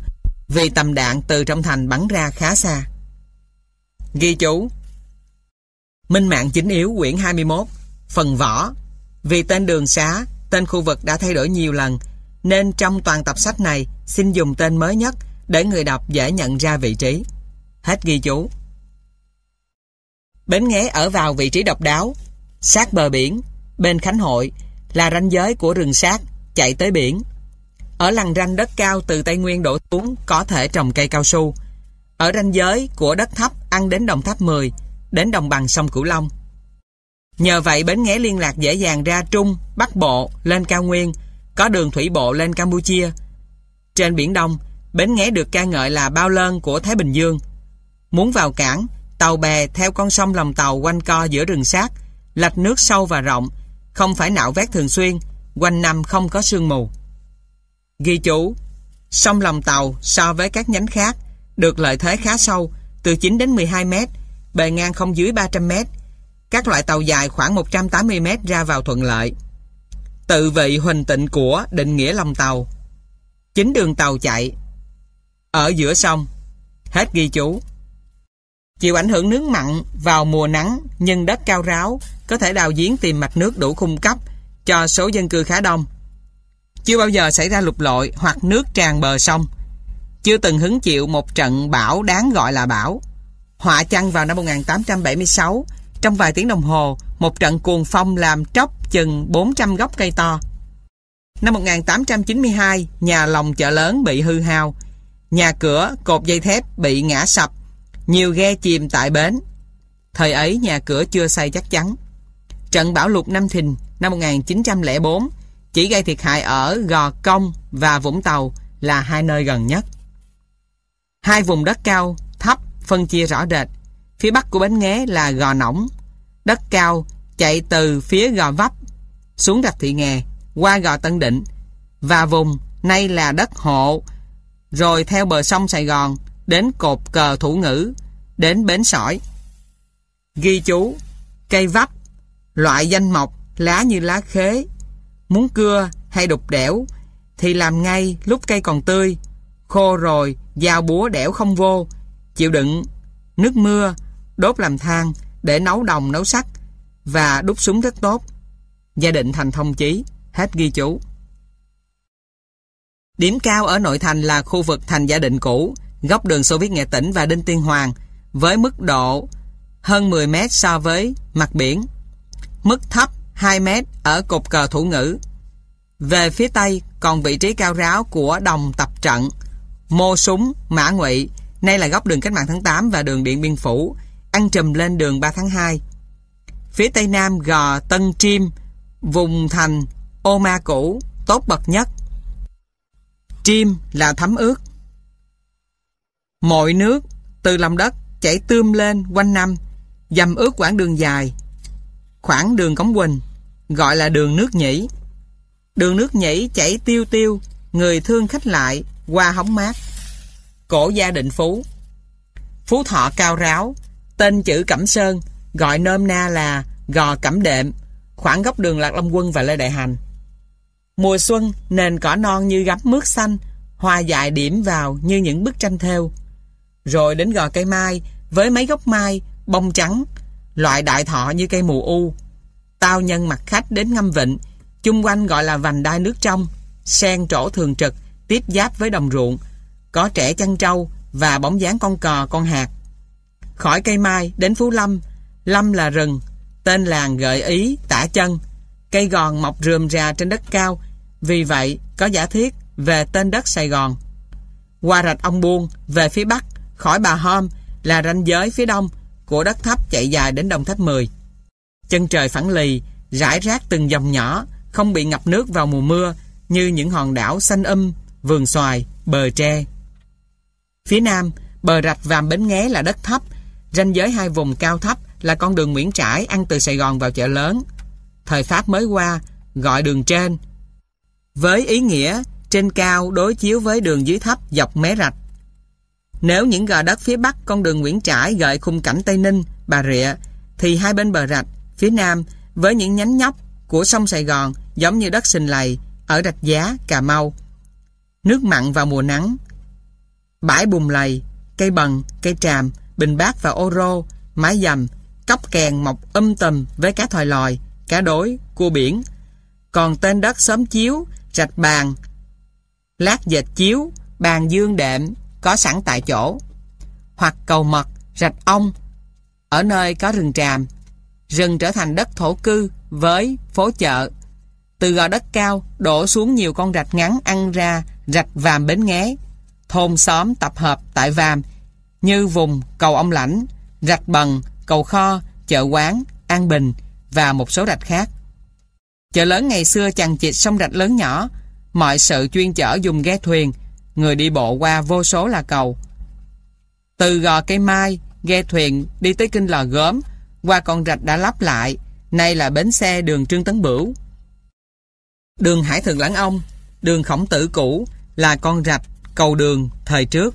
Vì tầm đạn từ trong thành bắn ra khá xa. Ghi chú. Minh mạng chính yếu quyển 21 Phần võ Vì tên đường xá, tên khu vực đã thay đổi nhiều lần Nên trong toàn tập sách này Xin dùng tên mới nhất Để người đọc dễ nhận ra vị trí. Hết ghi chú. Bến Nghé ở vào vị trí độc đáo Sát bờ biển Bên Khánh Hội là ranh giới của rừng sát Chạy tới biển Ở lằn ranh đất cao từ Tây Nguyên đổ xuống Có thể trồng cây cao su Ở ranh giới của đất thấp Ăn đến đồng tháp 10 đến đồng bằng sông Cửu Long. Nhờ vậy Bến Nghé liên lạc dễ dàng ra Trung, Bắc Bộ, lên cao nguyên, có đường thủy bộ lên Campuchia. Trên Biển Đông, Bến Nghé được ca ngợi là bao lơn của Thái Bình Dương. Muốn vào cảng, tàu bè theo con sông lòng tàu quanh co giữa rừng sát, lạch nước sâu và rộng, không phải nạo vét thường xuyên, quanh năm không có sương mù. Ghi chú, sông lòng tàu so với các nhánh khác được lợi thế khá sâu, từ 9 đến 12 mét, bề ngang không dưới 300 mét. các loại tàu dài khoảng 180 mét ra vào thuận lợi. Tự vị huỳnh tịnh của định nghĩa lòng tàu. Chính đường tàu chạy. Ở giữa sông. Hết ghi chú. Chịu ảnh hưởng nước mặn vào mùa nắng nhưng đất cao ráo có thể đào giếng tìm mạch nước đủ cung cấp cho số dân cư khá đông. Chưa bao giờ xảy ra lụt lội hoặc nước tràn bờ sông. Chưa từng hứng chịu một trận bão đáng gọi là bão. Họa chăng vào năm 1876, trong vài tiếng đồng hồ, một trận cuồng phong làm tróc chừng 400 gốc cây to. Năm 1892, nhà lòng chợ lớn bị hư hao. Nhà cửa, cột dây thép bị ngã sập. Nhiều ghe chìm tại bến. Thời ấy nhà cửa chưa xây chắc chắn. Trận bão lụt Năm Thìn năm 1904 chỉ gây thiệt hại ở Gò Công và Vũng Tàu là hai nơi gần nhất. Hai vùng đất cao, thấp phân chia rõ rệt. Phía bắc của Bến Nghé là Gò Nỏng, đất cao chạy từ phía Gò Vấp xuống rạch Thị Nghè, qua Gò Tân Định và vùng nay là đất hộ rồi theo bờ sông Sài Gòn đến cột cờ thủ ngữ đến bến sỏi. Ghi chú cây vấp loại danh mộc, lá như lá khế. Muốn cưa hay đục đẽo, thì làm ngay lúc cây còn tươi. Khô rồi dao búa đẽo không vô. Chịu đựng, nước mưa, đốt làm than để nấu đồng, nấu sắt và đúc súng rất tốt. Gia định thành thông chí, hết ghi chú. Điểm cao ở nội thành là khu vực thành gia định cũ, góc đường Xô Viết Nghệ Tĩnh và Đinh Tiên Hoàng với mức độ hơn 10 mét so với mặt biển mức thấp 2 mét ở cột cờ thủ ngữ về phía Tây còn vị trí cao ráo của đồng tập trận Mô Súng, Mã Ngụy nay là góc đường Cách mạng tháng 8 và đường Điện Biên Phủ ăn trùm lên đường 3 tháng 2. Phía Tây Nam gò Tân Chim, vùng thành Ô Ma Cũ, tốt bậc nhất. Chim là thấm ướt. Mọi nước từ lòng đất chảy tươm lên quanh năm, dầm ướt quãng đường dài. Khoảng đường Cống Quỳnh, gọi là đường nước nhỉ. Đường nước nhỉ chảy tiêu tiêu, người thương khách lại, qua hóng mát. Cổ gia định Phú Phú Thọ cao ráo, tên chữ Cẩm Sơn, gọi nôm na là Gò Cẩm Đệm, khoảng góc đường Lạc Long Quân và Lê Đại Hành. Mùa xuân, nền cỏ non như gấm mướt xanh, hoa dài điểm vào như những bức tranh thêu. Rồi đến gò cây mai, với mấy gốc mai, bông trắng, loại đại thọ như cây mù u. Tao nhân mặt khách đến ngâm vịnh, chung quanh gọi là vành đai nước trong, sen trổ thường trực, tiếp giáp với đồng ruộng, có trẻ chăn trâu và bóng dáng con cò, con hạt. Khỏi cây mai đến Phú Lâm, Lâm là rừng, tên làng gợi ý tả chân, cây gòn mọc rườm rà trên đất cao, vì vậy có giả thiết về tên đất Sài Gòn. Qua rạch ông Buôn, về phía bắc, khỏi Bà Hôm là ranh giới phía đông của đất thấp chạy dài đến Đồng Tháp 10. Chân trời phẳng lì, rải rác từng dòng nhỏ, không bị ngập nước vào mùa mưa như những hòn đảo xanh um, vườn xoài, bờ tre. Phía nam, bờ rạch Vàm Bến Nghé là đất thấp, ranh giới hai vùng cao thấp là con đường Nguyễn Trãi ăn từ Sài Gòn vào chợ lớn. Thời Pháp mới qua, gọi đường trên. Với ý nghĩa trên cao đối chiếu với đường dưới thấp dọc mé rạch. Nếu những gò đất phía bắc con đường Nguyễn Trãi gợi khung cảnh Tây Ninh, Bà Rịa, thì hai bên bờ rạch, phía nam với những nhánh nhóc của sông Sài Gòn giống như đất sình lầy ở rạch Giá, Cà Mau. Nước mặn vào mùa nắng, bãi bùn lầy, cây bần, cây tràm, bình bát và ô rô, mái dầm, cốc kèn mọc um tùm với cá thòi lòi, cá đối, cua biển. Còn tên đất xóm chiếu, rạch bàn, lát dệt chiếu, bàn dương đệm, có sẵn tại chỗ. Hoặc cầu mật, rạch ong, ở nơi có rừng tràm. Rừng trở thành đất thổ cư với phố chợ. Từ gò đất cao đổ xuống nhiều con rạch ngắn ăn ra rạch vàm bến nghé. Thôn xóm tập hợp tại vàm như vùng cầu ông lãnh, rạch bần, cầu kho, chợ quán, an bình và một số rạch khác. Chợ lớn ngày xưa chằng chịt sông rạch lớn nhỏ, mọi sự chuyên chở dùng ghe thuyền, người đi bộ qua vô số là cầu. Từ gò cây mai, ghe thuyền đi tới kinh lò gốm, qua con rạch đã lắp lại, nay là bến xe đường Trương Tấn Bửu. Đường Hải Thượng Lãng Ông, đường Khổng Tử cũ là con rạch, cầu đường thời trước.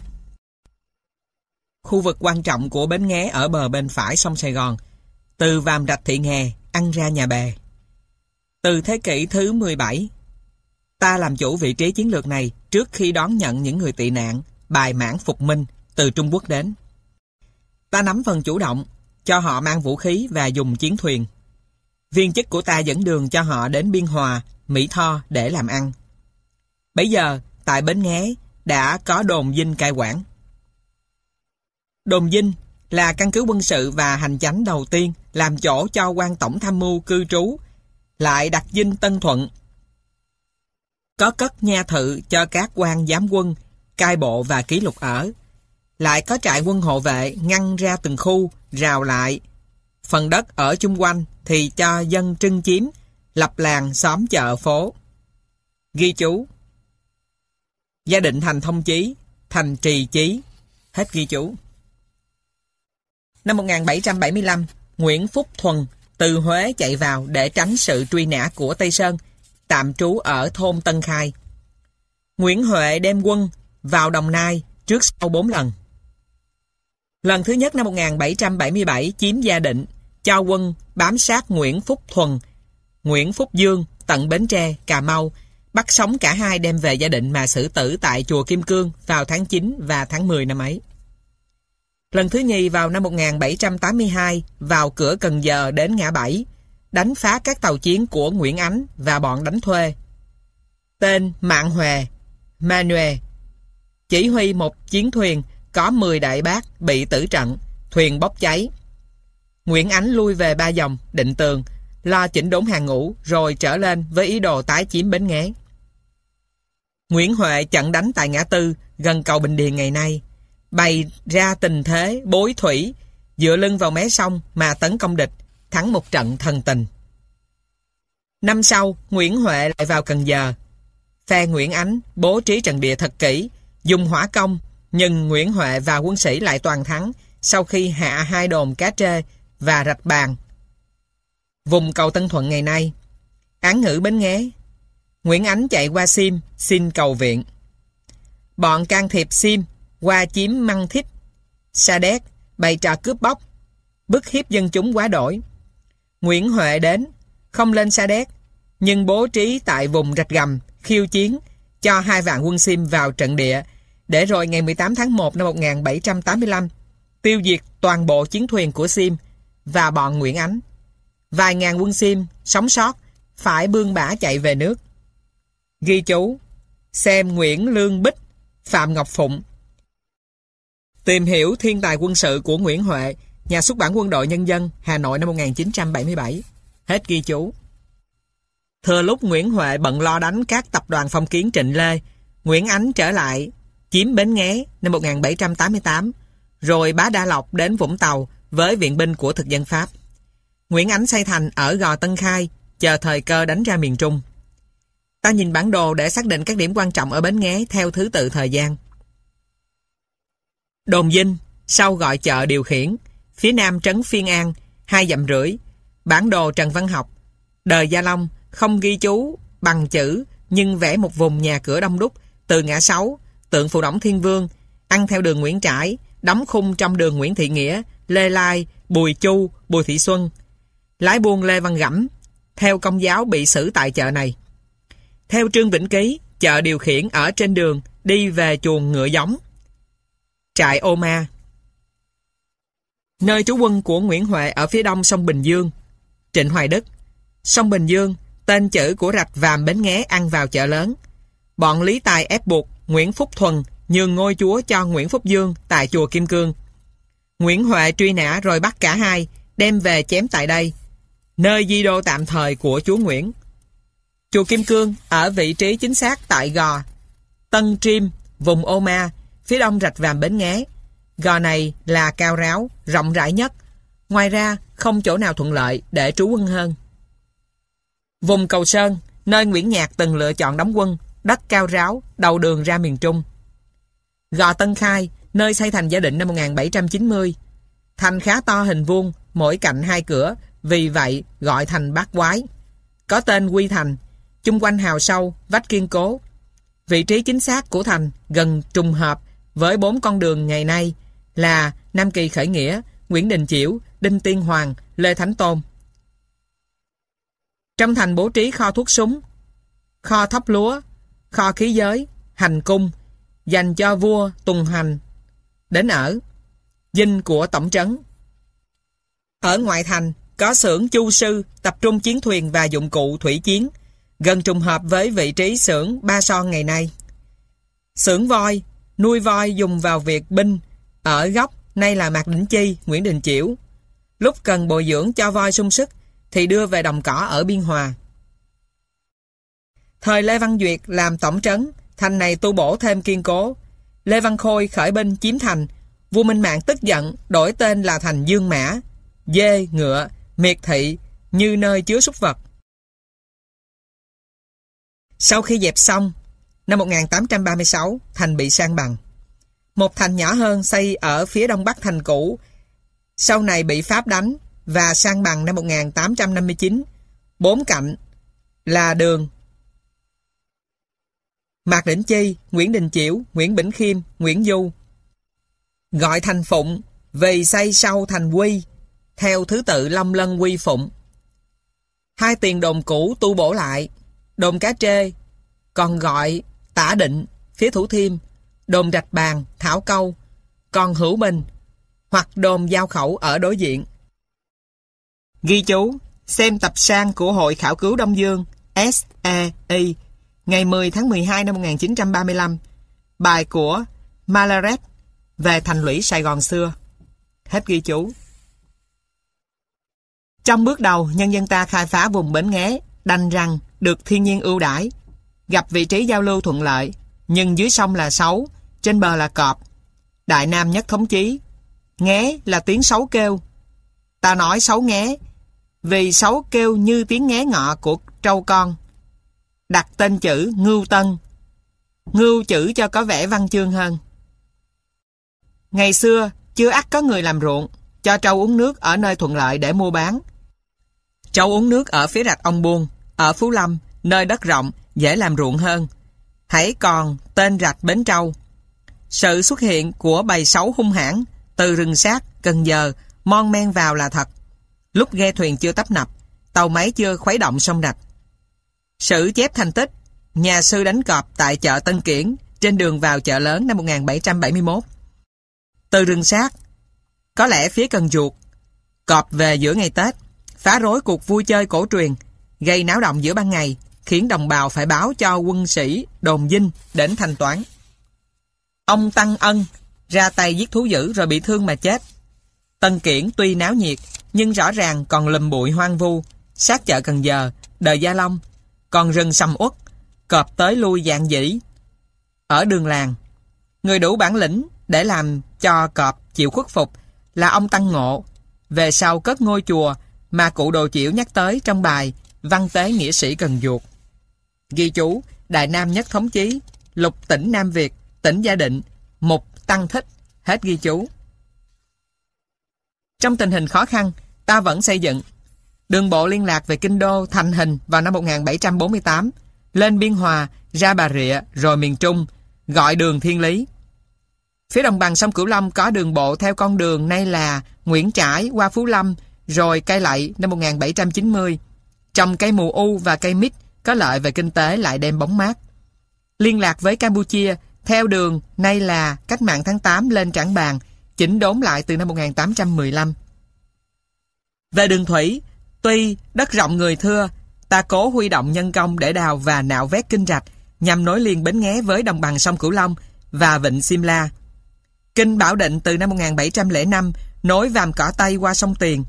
Khu vực quan trọng của bến nghé ở bờ bên phải sông Sài Gòn từ vàm rạch thị nghè, ăn ra nhà bè. Từ thế kỷ thứ 17, ta làm chủ vị trí chiến lược này trước khi đón nhận những người tị nạn, bài mãn phục minh từ Trung Quốc đến. Ta nắm phần chủ động, cho họ mang vũ khí và dùng chiến thuyền. Viên chức của ta dẫn đường cho họ đến Biên Hòa, Mỹ Tho để làm ăn. Bây giờ, tại Bến Nghé, đã có đồn dinh cai quản. Đồn dinh là căn cứ quân sự và hành chánh đầu tiên làm chỗ cho quan tổng tham mưu cư trú, lại đặt dinh Tân Thuận. Có cất nha thự cho các quan giám quân, cai bộ và ký lục ở. Lại có trại quân hộ vệ ngăn ra từng khu, rào lại. Phần đất ở chung quanh thì cho dân trưng chiếm, lập làng xóm chợ phố. Ghi chú Gia định thành thông chí, thành trì chí. Hết ghi chú. Năm 1775, Nguyễn Phúc Thuần từ Huế chạy vào để tránh sự truy nã của Tây Sơn, tạm trú ở thôn Tân Khai. Nguyễn Huệ đem quân vào Đồng Nai trước sau 4 lần. Lần thứ nhất năm 1777 chiếm Gia Định, cho quân bám sát Nguyễn Phúc Thuần, Nguyễn Phúc Dương, tận Bến Tre, Cà Mau, bắt sống cả hai đem về Gia Định mà xử tử tại chùa Kim Cương vào tháng 9 và tháng 10 năm ấy. Lần thứ nhì vào năm 1782 vào cửa Cần Giờ đến ngã bảy, đánh phá các tàu chiến của Nguyễn Ánh và bọn đánh thuê. Tên Mạng Huệ, Manuel, chỉ huy một chiến thuyền có 10 đại bác bị tử trận, thuyền bốc cháy. Nguyễn Ánh lui về ba dòng, định tường, lo chỉnh đốn hàng ngũ rồi trở lên với ý đồ tái chiếm Bến Nghé. Nguyễn Huệ chặn đánh tại ngã tư gần cầu Bình Điền ngày nay, bày ra tình thế bối thủy, dựa lưng vào mé sông mà tấn công địch, thắng một trận thần tình. Năm sau, Nguyễn Huệ lại vào Cần Giờ. Phe Nguyễn Ánh bố trí trận địa thật kỹ, dùng hỏa công, nhưng Nguyễn Huệ và quân sĩ lại toàn thắng sau khi hạ hai đồn cá trê và rạch bàn. Vùng cầu Tân Thuận ngày nay, án ngữ bến nghé, Nguyễn Ánh chạy qua Sim xin cầu viện. Bọn can thiệp Sim qua chiếm Măng Thích, Sa Đéc, bày trò cướp bóc, bức hiếp dân chúng quá đổi. Nguyễn Huệ đến, không lên Sa Đéc, nhưng bố trí tại vùng rạch gầm, khiêu chiến, cho hai vạn quân Sim vào trận địa, để rồi ngày 18 tháng 1 năm 1785, tiêu diệt toàn bộ chiến thuyền của Sim và bọn Nguyễn Ánh. Vài ngàn quân Sim sống sót, phải bươn bả chạy về nước. Ghi chú, xem Nguyễn Lương Bích, Phạm Ngọc Phụng, Tìm hiểu thiên tài quân sự của Nguyễn Huệ, nhà xuất bản quân đội nhân dân, Hà Nội năm 1977. Hết ghi chú. Thừa lúc Nguyễn Huệ bận lo đánh các tập đoàn phong kiến Trịnh Lê, Nguyễn Ánh trở lại chiếm Bến Nghé năm 1788, rồi bá Đa Lộc đến Vũng Tàu với viện binh của thực dân Pháp. Nguyễn Ánh xây thành ở Gò Tân Khai, chờ thời cơ đánh ra miền Trung. Ta nhìn bản đồ để xác định các điểm quan trọng ở Bến Nghé theo thứ tự thời gian. Đồn Vinh, sau gọi chợ điều khiển, phía nam trấn Phiên An, hai dặm rưỡi, bản đồ Trần Văn Học, đời Gia Long, không ghi chú, bằng chữ, nhưng vẽ một vùng nhà cửa đông đúc, từ ngã sáu, tượng phụ đổng thiên vương, ăn theo đường Nguyễn Trãi, đóng khung trong đường Nguyễn Thị Nghĩa, Lê Lai, Bùi Chu, Bùi Thị Xuân. Lái buôn Lê Văn Gẫm, theo công giáo bị xử tại chợ này. Theo Trương Vĩnh Ký, chợ điều khiển ở trên đường đi về chuồng ngựa giống. Trại Ô Ma Nơi trú quân của Nguyễn Huệ ở phía đông sông Bình Dương Trịnh Hoài Đức Sông Bình Dương, tên chữ của rạch Vàm Bến Nghé ăn vào chợ lớn Bọn Lý Tài ép buộc Nguyễn Phúc Thuần nhường ngôi chúa cho Nguyễn Phúc Dương tại chùa Kim Cương. Nguyễn Huệ truy nã rồi bắt cả hai, đem về chém tại đây, nơi di đô tạm thời của chúa Nguyễn. Chùa Kim Cương ở vị trí chính xác tại Gò, Tân Triêm, vùng Ô Ma, phía đông rạch vàm bến nghé. Gò này là cao ráo, rộng rãi nhất. Ngoài ra, không chỗ nào thuận lợi để trú quân hơn. Vùng Cầu Sơn, nơi Nguyễn Nhạc từng lựa chọn đóng quân, đất cao ráo, đầu đường ra miền Trung. Gò Tân Khai, nơi xây thành gia định năm 1790. Thành khá to hình vuông, mỗi cạnh hai cửa, vì vậy gọi thành bát quái. Có tên Quy Thành, chung quanh hào sâu, vách kiên cố. Vị trí chính xác của thành gần trùng hợp với bốn con đường ngày nay là Nam Kỳ Khởi Nghĩa, Nguyễn Đình Chiểu, Đinh Tiên Hoàng Lê Thánh Tôn. Trong thành bố trí kho thuốc súng, kho thóc lúa, kho khí giới, hành cung, dành cho vua Tùng Hành đến ở, dinh của tổng trấn. Ở ngoại thành, có xưởng chu sư tập trung chiến thuyền và dụng cụ thủy chiến, gần trùng hợp với vị trí xưởng Ba Son ngày nay. Xưởng voi, nuôi voi dùng vào việc binh, ở góc nay là Mạc Đỉnh Chi, Nguyễn Đình Chiểu. Lúc cần bồi dưỡng cho voi sung sức thì đưa về đồng cỏ ở Biên Hòa. Thời Lê Văn Duyệt làm tổng trấn, thành này tu bổ thêm kiên cố. Lê Văn Khôi khởi binh chiếm thành, vua Minh Mạng tức giận đổi tên là thành Dương Mã, dê, ngựa, miệt thị như nơi chứa súc vật. Sau khi dẹp xong, năm 1836, thành bị sang bằng. Một thành nhỏ hơn xây ở phía đông bắc thành cũ, sau này bị Pháp đánh và sang bằng năm 1859. Bốn cạnh là đường Mạc Đỉnh Chi, Nguyễn Đình Chiểu, Nguyễn Bỉnh Khiêm, Nguyễn Du. Gọi thành Phụng vì xây sau thành Quy, theo thứ tự lâm Lân Quy Phụng. Hai tiền đồn cũ tu bổ lại, đồn Cá Trê, còn gọi Tả Định, phía Thủ Thiêm, đồn Rạch Bàn, Thảo Câu, còn Hữu Bình, hoặc đồn giao khẩu ở đối diện. Ghi chú, xem tập sang của Hội Khảo cứu Đông Dương, SEI, ngày 10 tháng 12 năm 1935, bài của Malaret về thành lũy Sài Gòn xưa. Hết ghi chú. Trong bước đầu, nhân dân ta khai phá vùng Bến Nghé, đành rằng được thiên nhiên ưu đãi, gặp vị trí giao lưu thuận lợi, nhưng dưới sông là xấu, trên bờ là cọp. Đại Nam nhất thống chí, nghé là tiếng sấu kêu. Ta nói sấu nghé, vì sấu kêu như tiếng nghé ngọ của trâu con. Đặt tên chữ Ngưu Tân, Ngưu chữ cho có vẻ văn chương hơn. Ngày xưa, chưa ắt có người làm ruộng, cho trâu uống nước ở nơi thuận lợi để mua bán. Trâu uống nước ở phía rạch ông Buôn, ở Phú Lâm, nơi đất rộng, dễ làm ruộng hơn. Hãy còn tên rạch Bến Trâu. Sự xuất hiện của bầy sấu hung hãn từ rừng sát, Cần Giờ, mon men vào là thật. Lúc ghe thuyền chưa tấp nập, tàu máy chưa khuấy động sông rạch. Sử chép thành tích, nhà sư đánh cọp tại chợ Tân Kiển, trên đường vào chợ lớn năm 1771. Từ rừng sát, có lẽ phía Cần Duột, cọp về giữa ngày Tết, phá rối cuộc vui chơi cổ truyền, gây náo động giữa ban ngày, khiến đồng bào phải báo cho quân sĩ đồn dinh đến thanh toán. Ông Tăng Ân ra tay giết thú dữ rồi bị thương mà chết. Tân Kiển tuy náo nhiệt, nhưng rõ ràng còn lùm bụi hoang vu, sát chợ Cần Giờ, đời Gia Long, còn rừng sầm uất, cọp tới lui dạng dĩ. Ở đường làng, người đủ bản lĩnh để làm cho cọp chịu khuất phục là ông Tăng Ngộ, về sau cất ngôi chùa mà cụ đồ chiểu nhắc tới trong bài Văn tế nghĩa sĩ Cần Duột. Ghi chú, Đại Nam nhất thống chí, lục tỉnh Nam Việt, tỉnh Gia Định, mục Tăng Thích, hết ghi chú. Trong tình hình khó khăn, ta vẫn xây dựng. Đường bộ liên lạc về Kinh Đô thành hình vào năm 1748, lên Biên Hòa, ra Bà Rịa, rồi miền Trung, gọi đường Thiên Lý. Phía đồng bằng sông Cửu Long có đường bộ theo con đường nay là Nguyễn Trãi qua Phú Lâm, rồi cây lậy năm 1790. Trồng cây mù u và cây mít có lợi về kinh tế lại đem bóng mát. Liên lạc với Campuchia theo đường nay là cách mạng tháng 8 lên Trảng Bàng, chỉnh đốn lại từ năm 1815. Về đường thủy, tuy đất rộng người thưa, ta cố huy động nhân công để đào và nạo vét kinh rạch nhằm nối liền Bến Nghé với đồng bằng sông Cửu Long và vịnh Simla. Kinh Bảo Định từ năm 1705 nối Vàm Cỏ Tây qua sông Tiền.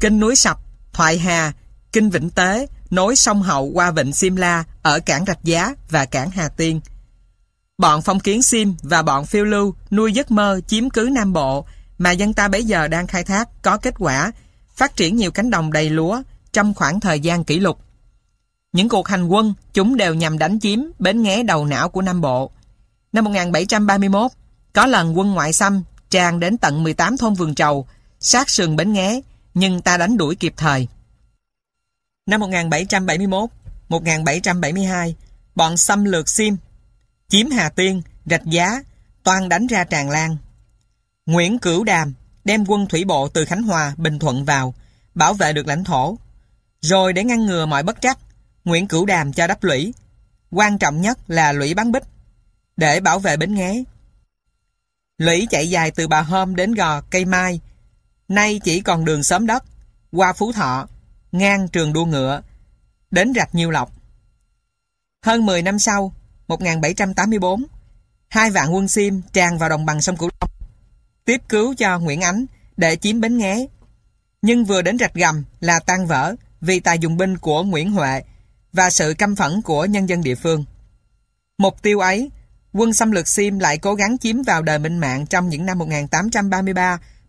Kinh Núi Sập, Thoại Hà, Kinh Vĩnh Tế nối sông Hậu qua vịnh Simla ở cảng Rạch Giá và cảng Hà Tiên. Bọn phong kiến Sim và bọn phiêu lưu nuôi giấc mơ chiếm cứ Nam Bộ mà dân ta bây giờ đang khai thác có kết quả, phát triển nhiều cánh đồng đầy lúa trong khoảng thời gian kỷ lục. Những cuộc hành quân chúng đều nhằm đánh chiếm bến nghé đầu não của Nam Bộ. Năm 1731, có lần quân ngoại xâm tràn đến tận 18 thôn vườn trầu, sát sườn bến nghé, nhưng ta đánh đuổi kịp thời. Năm 1771, 1772, bọn xâm lược Sim chiếm Hà Tiên, Rạch Giá, toàn đánh ra Tràng Lan. Nguyễn Cửu Đàm đem quân thủy bộ từ Khánh Hòa, Bình Thuận vào, bảo vệ được lãnh thổ. Rồi để ngăn ngừa mọi bất trắc, Nguyễn Cửu Đàm cho đắp lũy. Quan trọng nhất là lũy bắn bích, để bảo vệ bến nghé. Lũy chạy dài từ Bà Hôm đến gò Cây Mai, nay chỉ còn đường xóm đất, qua Phú Thọ, ngang trường đua ngựa, đến rạch Nhiêu Lộc. Hơn 10 năm sau, 1784, hai vạn quân Sim tràn vào đồng bằng sông Cửu Long, tiếp cứu cho Nguyễn Ánh để chiếm Bến Nghé. Nhưng vừa đến rạch gầm là tan vỡ vì tài dùng binh của Nguyễn Huệ và sự căm phẫn của nhân dân địa phương. Mục tiêu ấy, quân xâm lược Sim lại cố gắng chiếm vào đời Minh Mạng trong những năm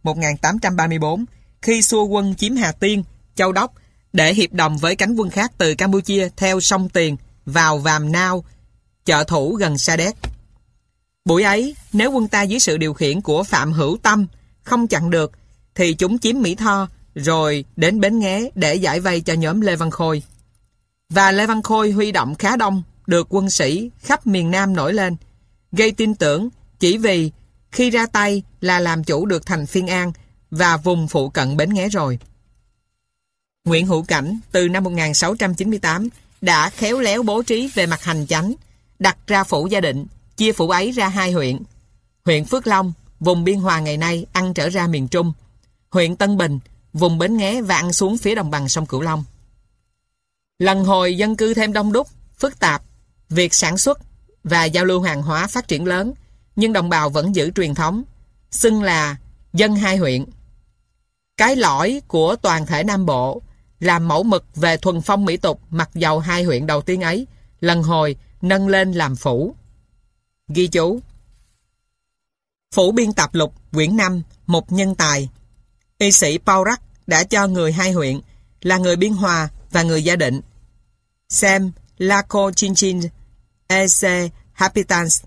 1833-1834 khi xua quân chiếm Hà Tiên, Châu Đốc để hiệp đồng với cánh quân khác từ Campuchia theo sông Tiền vào Vàm Nao, chợ thủ gần Sa Đéc. Buổi ấy, nếu quân ta dưới sự điều khiển của Phạm Hữu Tâm không chặn được, thì chúng chiếm Mỹ Tho, rồi đến Bến Nghé để giải vây cho nhóm Lê Văn Khôi. Và Lê Văn Khôi huy động khá đông, được quân sĩ khắp miền Nam nổi lên, gây tin tưởng chỉ vì khi ra tay là làm chủ được thành Phiên An và vùng phụ cận Bến Nghé rồi. Nguyễn Hữu Cảnh từ năm 1698 đã khéo léo bố trí về mặt hành chánh, đặt ra phủ gia định, chia phủ ấy ra hai huyện. Huyện Phước Long, vùng biên hòa ngày nay ăn trở ra miền Trung. Huyện Tân Bình, vùng Bến Nghé và ăn xuống phía đồng bằng sông Cửu Long. Lần hồi dân cư thêm đông đúc, phức tạp, việc sản xuất và giao lưu hàng hóa phát triển lớn, nhưng đồng bào vẫn giữ truyền thống, xưng là dân hai huyện. Cái lõi của toàn thể Nam Bộ làm mẫu mực về thuần phong mỹ tục mặc dầu hai huyện đầu tiên ấy, lần hồi nâng lên làm phủ. Ghi chú. Phủ biên tập lục quyển 5 Một nhân tài. Y sĩ Paul Rắc đã cho người hai huyện, là người Biên Hòa và người Gia Định. Xem Laco Chinchin Chin EC Habitants.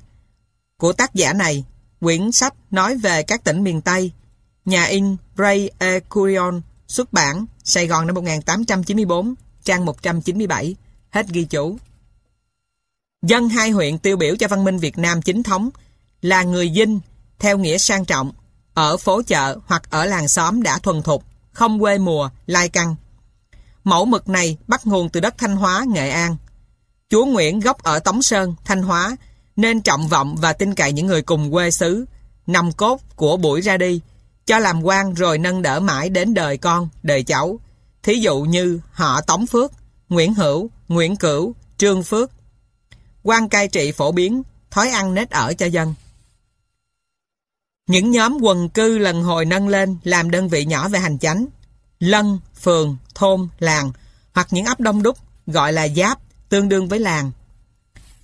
Của tác giả này, quyển sách nói về các tỉnh miền Tây, nhà in Ray E. Curion, xuất bản Sài Gòn năm 1894 trang 197 hết ghi chú. Dân hai huyện tiêu biểu cho văn minh Việt Nam chính thống là người dinh, theo nghĩa sang trọng, ở phố chợ hoặc ở làng xóm đã thuần thục, không quê mùa, lai căng. Mẫu mực này bắt nguồn từ đất Thanh Hóa, Nghệ An. Chúa Nguyễn gốc ở Tống Sơn, Thanh Hóa, nên trọng vọng và tin cậy những người cùng quê xứ, nằm cốt của buổi ra đi, cho làm quan rồi nâng đỡ mãi đến đời con, đời cháu. Thí dụ như họ Tống Phước, Nguyễn Hữu, Nguyễn Cửu, Trương Phước, quan cai trị phổ biến, thói ăn nết ở cho dân. Những nhóm quần cư lần hồi nâng lên làm đơn vị nhỏ về hành chánh, lân, phường, thôn, làng, hoặc những ấp đông đúc gọi là giáp, tương đương với làng.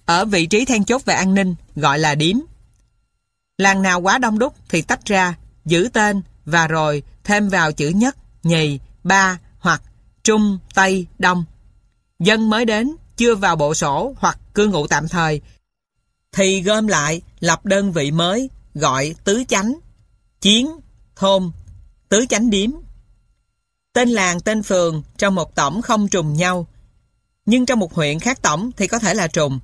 Ở vị trí then chốt về an ninh gọi là điếm. Làng nào quá đông đúc thì tách ra, giữ tên và rồi thêm vào chữ nhất, nhì, ba hoặc trung, tây, đông. Dân mới đến chưa vào bộ sổ hoặc cư ngụ tạm thời, thì gom lại lập đơn vị mới gọi tứ chánh, chiến, thôn, tứ chánh điếm. Tên làng, tên phường trong một tổng không trùng nhau, nhưng trong một huyện khác tổng thì có thể là trùng.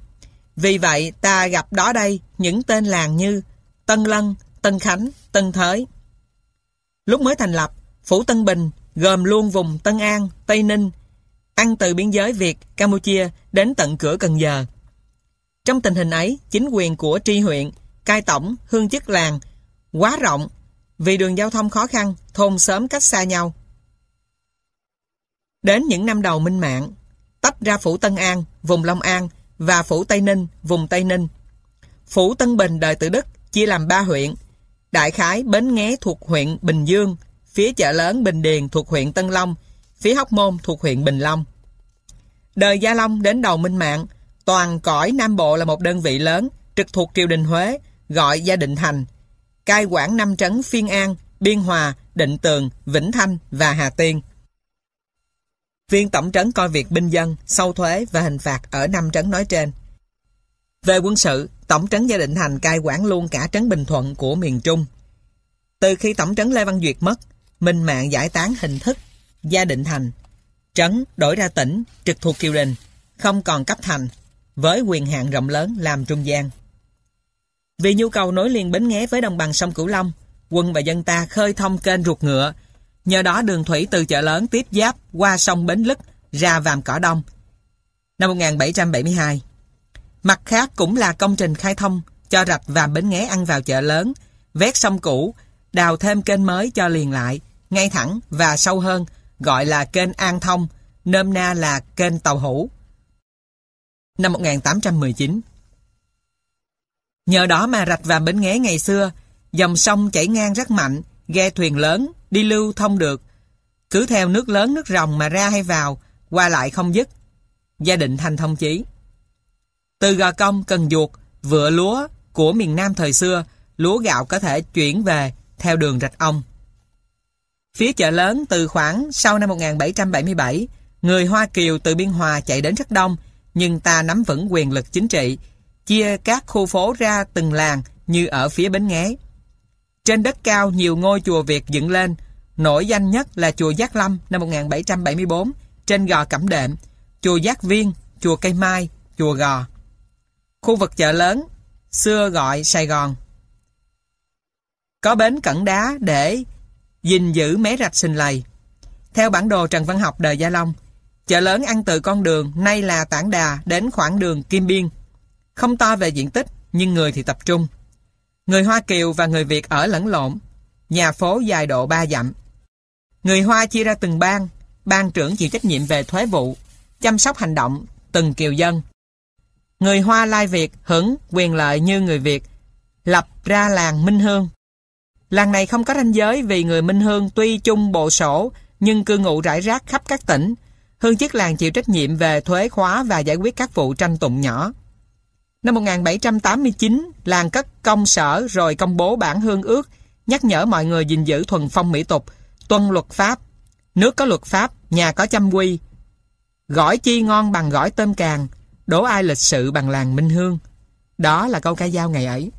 Vì vậy ta gặp đó đây những tên làng như Tân Lân, Tân Khánh, Tân Thới. Lúc mới thành lập, Phủ Tân Bình gồm luôn vùng Tân An, Tây Ninh, ăn từ biên giới Việt, Campuchia đến tận cửa Cần Giờ. Trong tình hình ấy, chính quyền của tri huyện, cai tổng, hương chức làng quá rộng vì đường giao thông khó khăn, thôn sớm cách xa nhau. Đến những năm đầu minh mạng, tách ra phủ Tân An, vùng Long An và phủ Tây Ninh, vùng Tây Ninh. Phủ Tân Bình đời Tự Đức chia làm ba huyện, Đại Khái Bến Nghé thuộc huyện Bình Dương, phía chợ lớn Bình Điền thuộc huyện Tân Long, phía Hóc Môn thuộc huyện Bình Long. Đời Gia Long đến đầu Minh Mạng, toàn cõi Nam Bộ là một đơn vị lớn, trực thuộc triều đình Huế, gọi Gia Định Thành, cai quản năm trấn Phiên An, Biên Hòa, Định Tường, Vĩnh Thanh và Hà Tiên. Viên tổng trấn coi việc binh dân, sâu thuế và hình phạt ở năm trấn nói trên. Về quân sự, tổng trấn Gia Định Thành cai quản luôn cả trấn Bình Thuận của miền Trung. Từ khi tổng trấn Lê Văn Duyệt mất, Minh Mạng giải tán hình thức Gia Định Thành, trấn đổi ra tỉnh trực thuộc triều đình, không còn cấp thành, với quyền hạn rộng lớn làm trung gian. Vì nhu cầu nối liền Bến Nghé với đồng bằng sông Cửu Long, quân và dân ta khơi thông kênh ruột ngựa, Nhờ đó đường thủy từ chợ lớn tiếp giáp qua sông Bến Lức ra Vàm Cỏ Đông. Năm 1772 Mặt khác cũng là công trình khai thông cho rạch Vàm Bến Nghé ăn vào chợ lớn, vét sông cũ, đào thêm kênh mới cho liền lại, ngay thẳng và sâu hơn, gọi là kênh An Thông, nôm na là kênh Tàu hữu. Năm 1819 Nhờ đó mà rạch và Bến Nghé ngày xưa, dòng sông chảy ngang rất mạnh, ghe thuyền lớn, đi lưu thông được. Cứ theo nước lớn nước rồng mà ra hay vào, qua lại không dứt. Gia định thành thông chí. Từ Gò Công, Cần Duột, vựa lúa của miền Nam thời xưa, lúa gạo có thể chuyển về theo đường rạch ông. Phía chợ lớn từ khoảng sau năm 1777, người Hoa Kiều từ Biên Hòa chạy đến rất đông, nhưng ta nắm vững quyền lực chính trị, chia các khu phố ra từng làng như ở phía Bến Nghé. Trên đất cao nhiều ngôi chùa Việt dựng lên, nổi danh nhất là chùa Giác Lâm năm 1774 trên gò Cẩm Đệm, chùa Giác Viên, chùa Cây Mai, chùa Gò. Khu vực chợ lớn, xưa gọi Sài Gòn. Có bến cẩn đá để gìn giữ mé rạch sinh lầy. Theo bản đồ Trần Văn Học đời Gia Long, chợ lớn ăn từ con đường nay là Tảng Đà đến khoảng đường Kim Biên. Không to về diện tích, nhưng người thì tập trung. Người Hoa Kiều và người Việt ở lẫn lộn. Nhà phố dài độ 3 dặm. Người Hoa chia ra từng bang, ban trưởng chịu trách nhiệm về thuế vụ, chăm sóc hành động từng kiều dân. Người Hoa Lai Việt hưởng quyền lợi như người Việt, lập ra làng Minh Hương. Làng này không có ranh giới vì người Minh Hương tuy chung bộ sổ nhưng cư ngụ rải rác khắp các tỉnh. Hương chức làng chịu trách nhiệm về thuế khóa và giải quyết các vụ tranh tụng nhỏ. Năm 1789, làng cất công sở rồi công bố bản hương ước, nhắc nhở mọi người gìn giữ thuần phong mỹ tục, tuân luật pháp. Nước có luật pháp, nhà có chăm quy. Gỏi chi ngon bằng gỏi tôm càng, đổ ai lịch sự bằng làng Minh Hương. Đó là câu ca dao ngày ấy.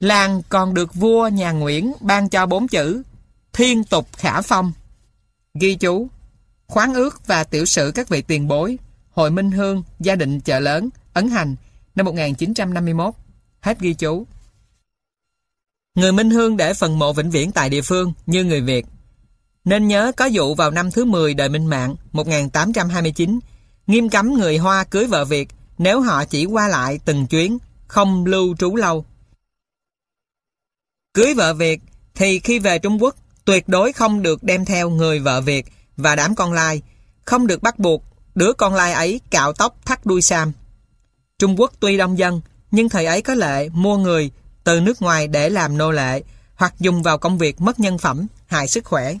Làng còn được vua nhà Nguyễn ban cho bốn chữ Thiên tục khả phong. Ghi chú, khoáng ước và tiểu sử các vị tiền bối, Hội Minh Hương, gia định chợ lớn, ấn hành, năm 1951. Hết ghi chú. Người Minh Hương để phần mộ vĩnh viễn tại địa phương như người Việt. Nên nhớ có vụ vào năm thứ 10 đời Minh Mạng 1829 nghiêm cấm người Hoa cưới vợ Việt nếu họ chỉ qua lại từng chuyến, không lưu trú lâu. Cưới vợ Việt thì khi về Trung Quốc tuyệt đối không được đem theo người vợ Việt và đám con lai, không được bắt buộc đứa con lai ấy cạo tóc thắt đuôi sam. Trung Quốc tuy đông dân, nhưng thời ấy có lệ mua người từ nước ngoài để làm nô lệ hoặc dùng vào công việc mất nhân phẩm, hại sức khỏe.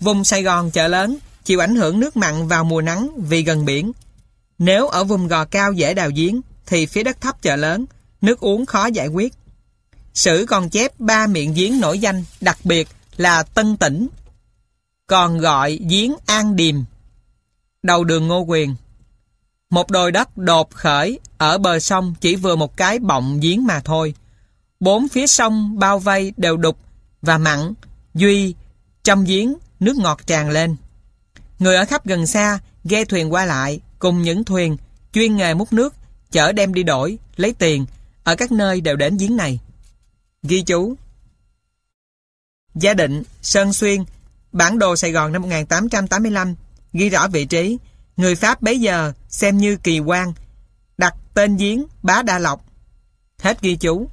Vùng Sài Gòn chợ lớn chịu ảnh hưởng nước mặn vào mùa nắng vì gần biển. Nếu ở vùng gò cao dễ đào giếng thì phía đất thấp chợ lớn, nước uống khó giải quyết. Sử còn chép ba miệng giếng nổi danh đặc biệt là Tân Tỉnh, còn gọi giếng An Điềm, đầu đường Ngô Quyền. Một đồi đất đột khởi ở bờ sông chỉ vừa một cái bọng giếng mà thôi. Bốn phía sông bao vây đều đục và mặn, duy, trong giếng nước ngọt tràn lên. Người ở khắp gần xa, ghe thuyền qua lại, cùng những thuyền, chuyên nghề múc nước, chở đem đi đổi, lấy tiền, ở các nơi đều đến giếng này. Ghi chú Gia định, Sơn Xuyên, bản đồ Sài Gòn năm 1885, ghi rõ vị trí, Người Pháp bấy giờ xem như kỳ quan, đặt tên giếng Bá Đa Lộc. Hết ghi chú.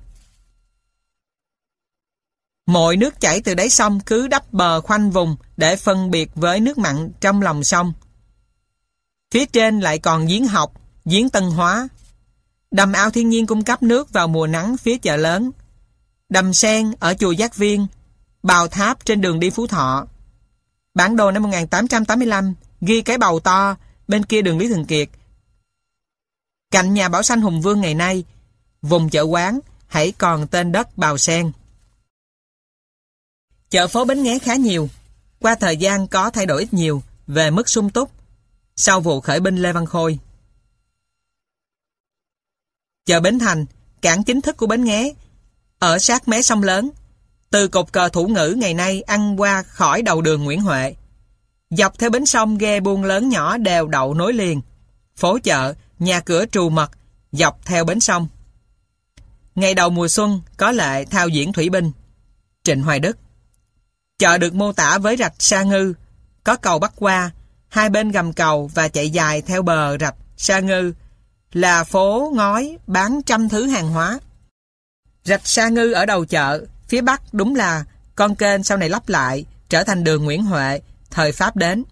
Mọi nước chảy từ đáy sông cứ đắp bờ khoanh vùng để phân biệt với nước mặn trong lòng sông. Phía trên lại còn giếng học, giếng tân hóa. Đầm ao thiên nhiên cung cấp nước vào mùa nắng phía chợ lớn. Đầm sen ở chùa Giác Viên, bào tháp trên đường đi Phú Thọ. Bản đồ năm 1885 ghi cái bầu to bên kia đường Lý Thường Kiệt. Cạnh nhà Bảo Sanh Hùng Vương ngày nay, vùng chợ quán hãy còn tên đất Bào Sen. Chợ phố Bến Nghé khá nhiều, qua thời gian có thay đổi ít nhiều về mức sung túc sau vụ khởi binh Lê Văn Khôi. Chợ Bến Thành, cảng chính thức của Bến Nghé, ở sát mé sông lớn, từ cột cờ thủ ngữ ngày nay ăn qua khỏi đầu đường Nguyễn Huệ. Dọc theo bến sông ghe buôn lớn nhỏ đều đậu nối liền. Phố chợ, nhà cửa trù mật, dọc theo bến sông. Ngày đầu mùa xuân có lệ thao diễn thủy binh. Trịnh Hoài Đức Chợ được mô tả với rạch Sa Ngư, có cầu bắc qua, hai bên gầm cầu và chạy dài theo bờ rạch Sa Ngư, là phố ngói bán trăm thứ hàng hóa. Rạch Sa Ngư ở đầu chợ, phía bắc đúng là con kênh sau này lắp lại, trở thành đường Nguyễn Huệ, thời Pháp đến.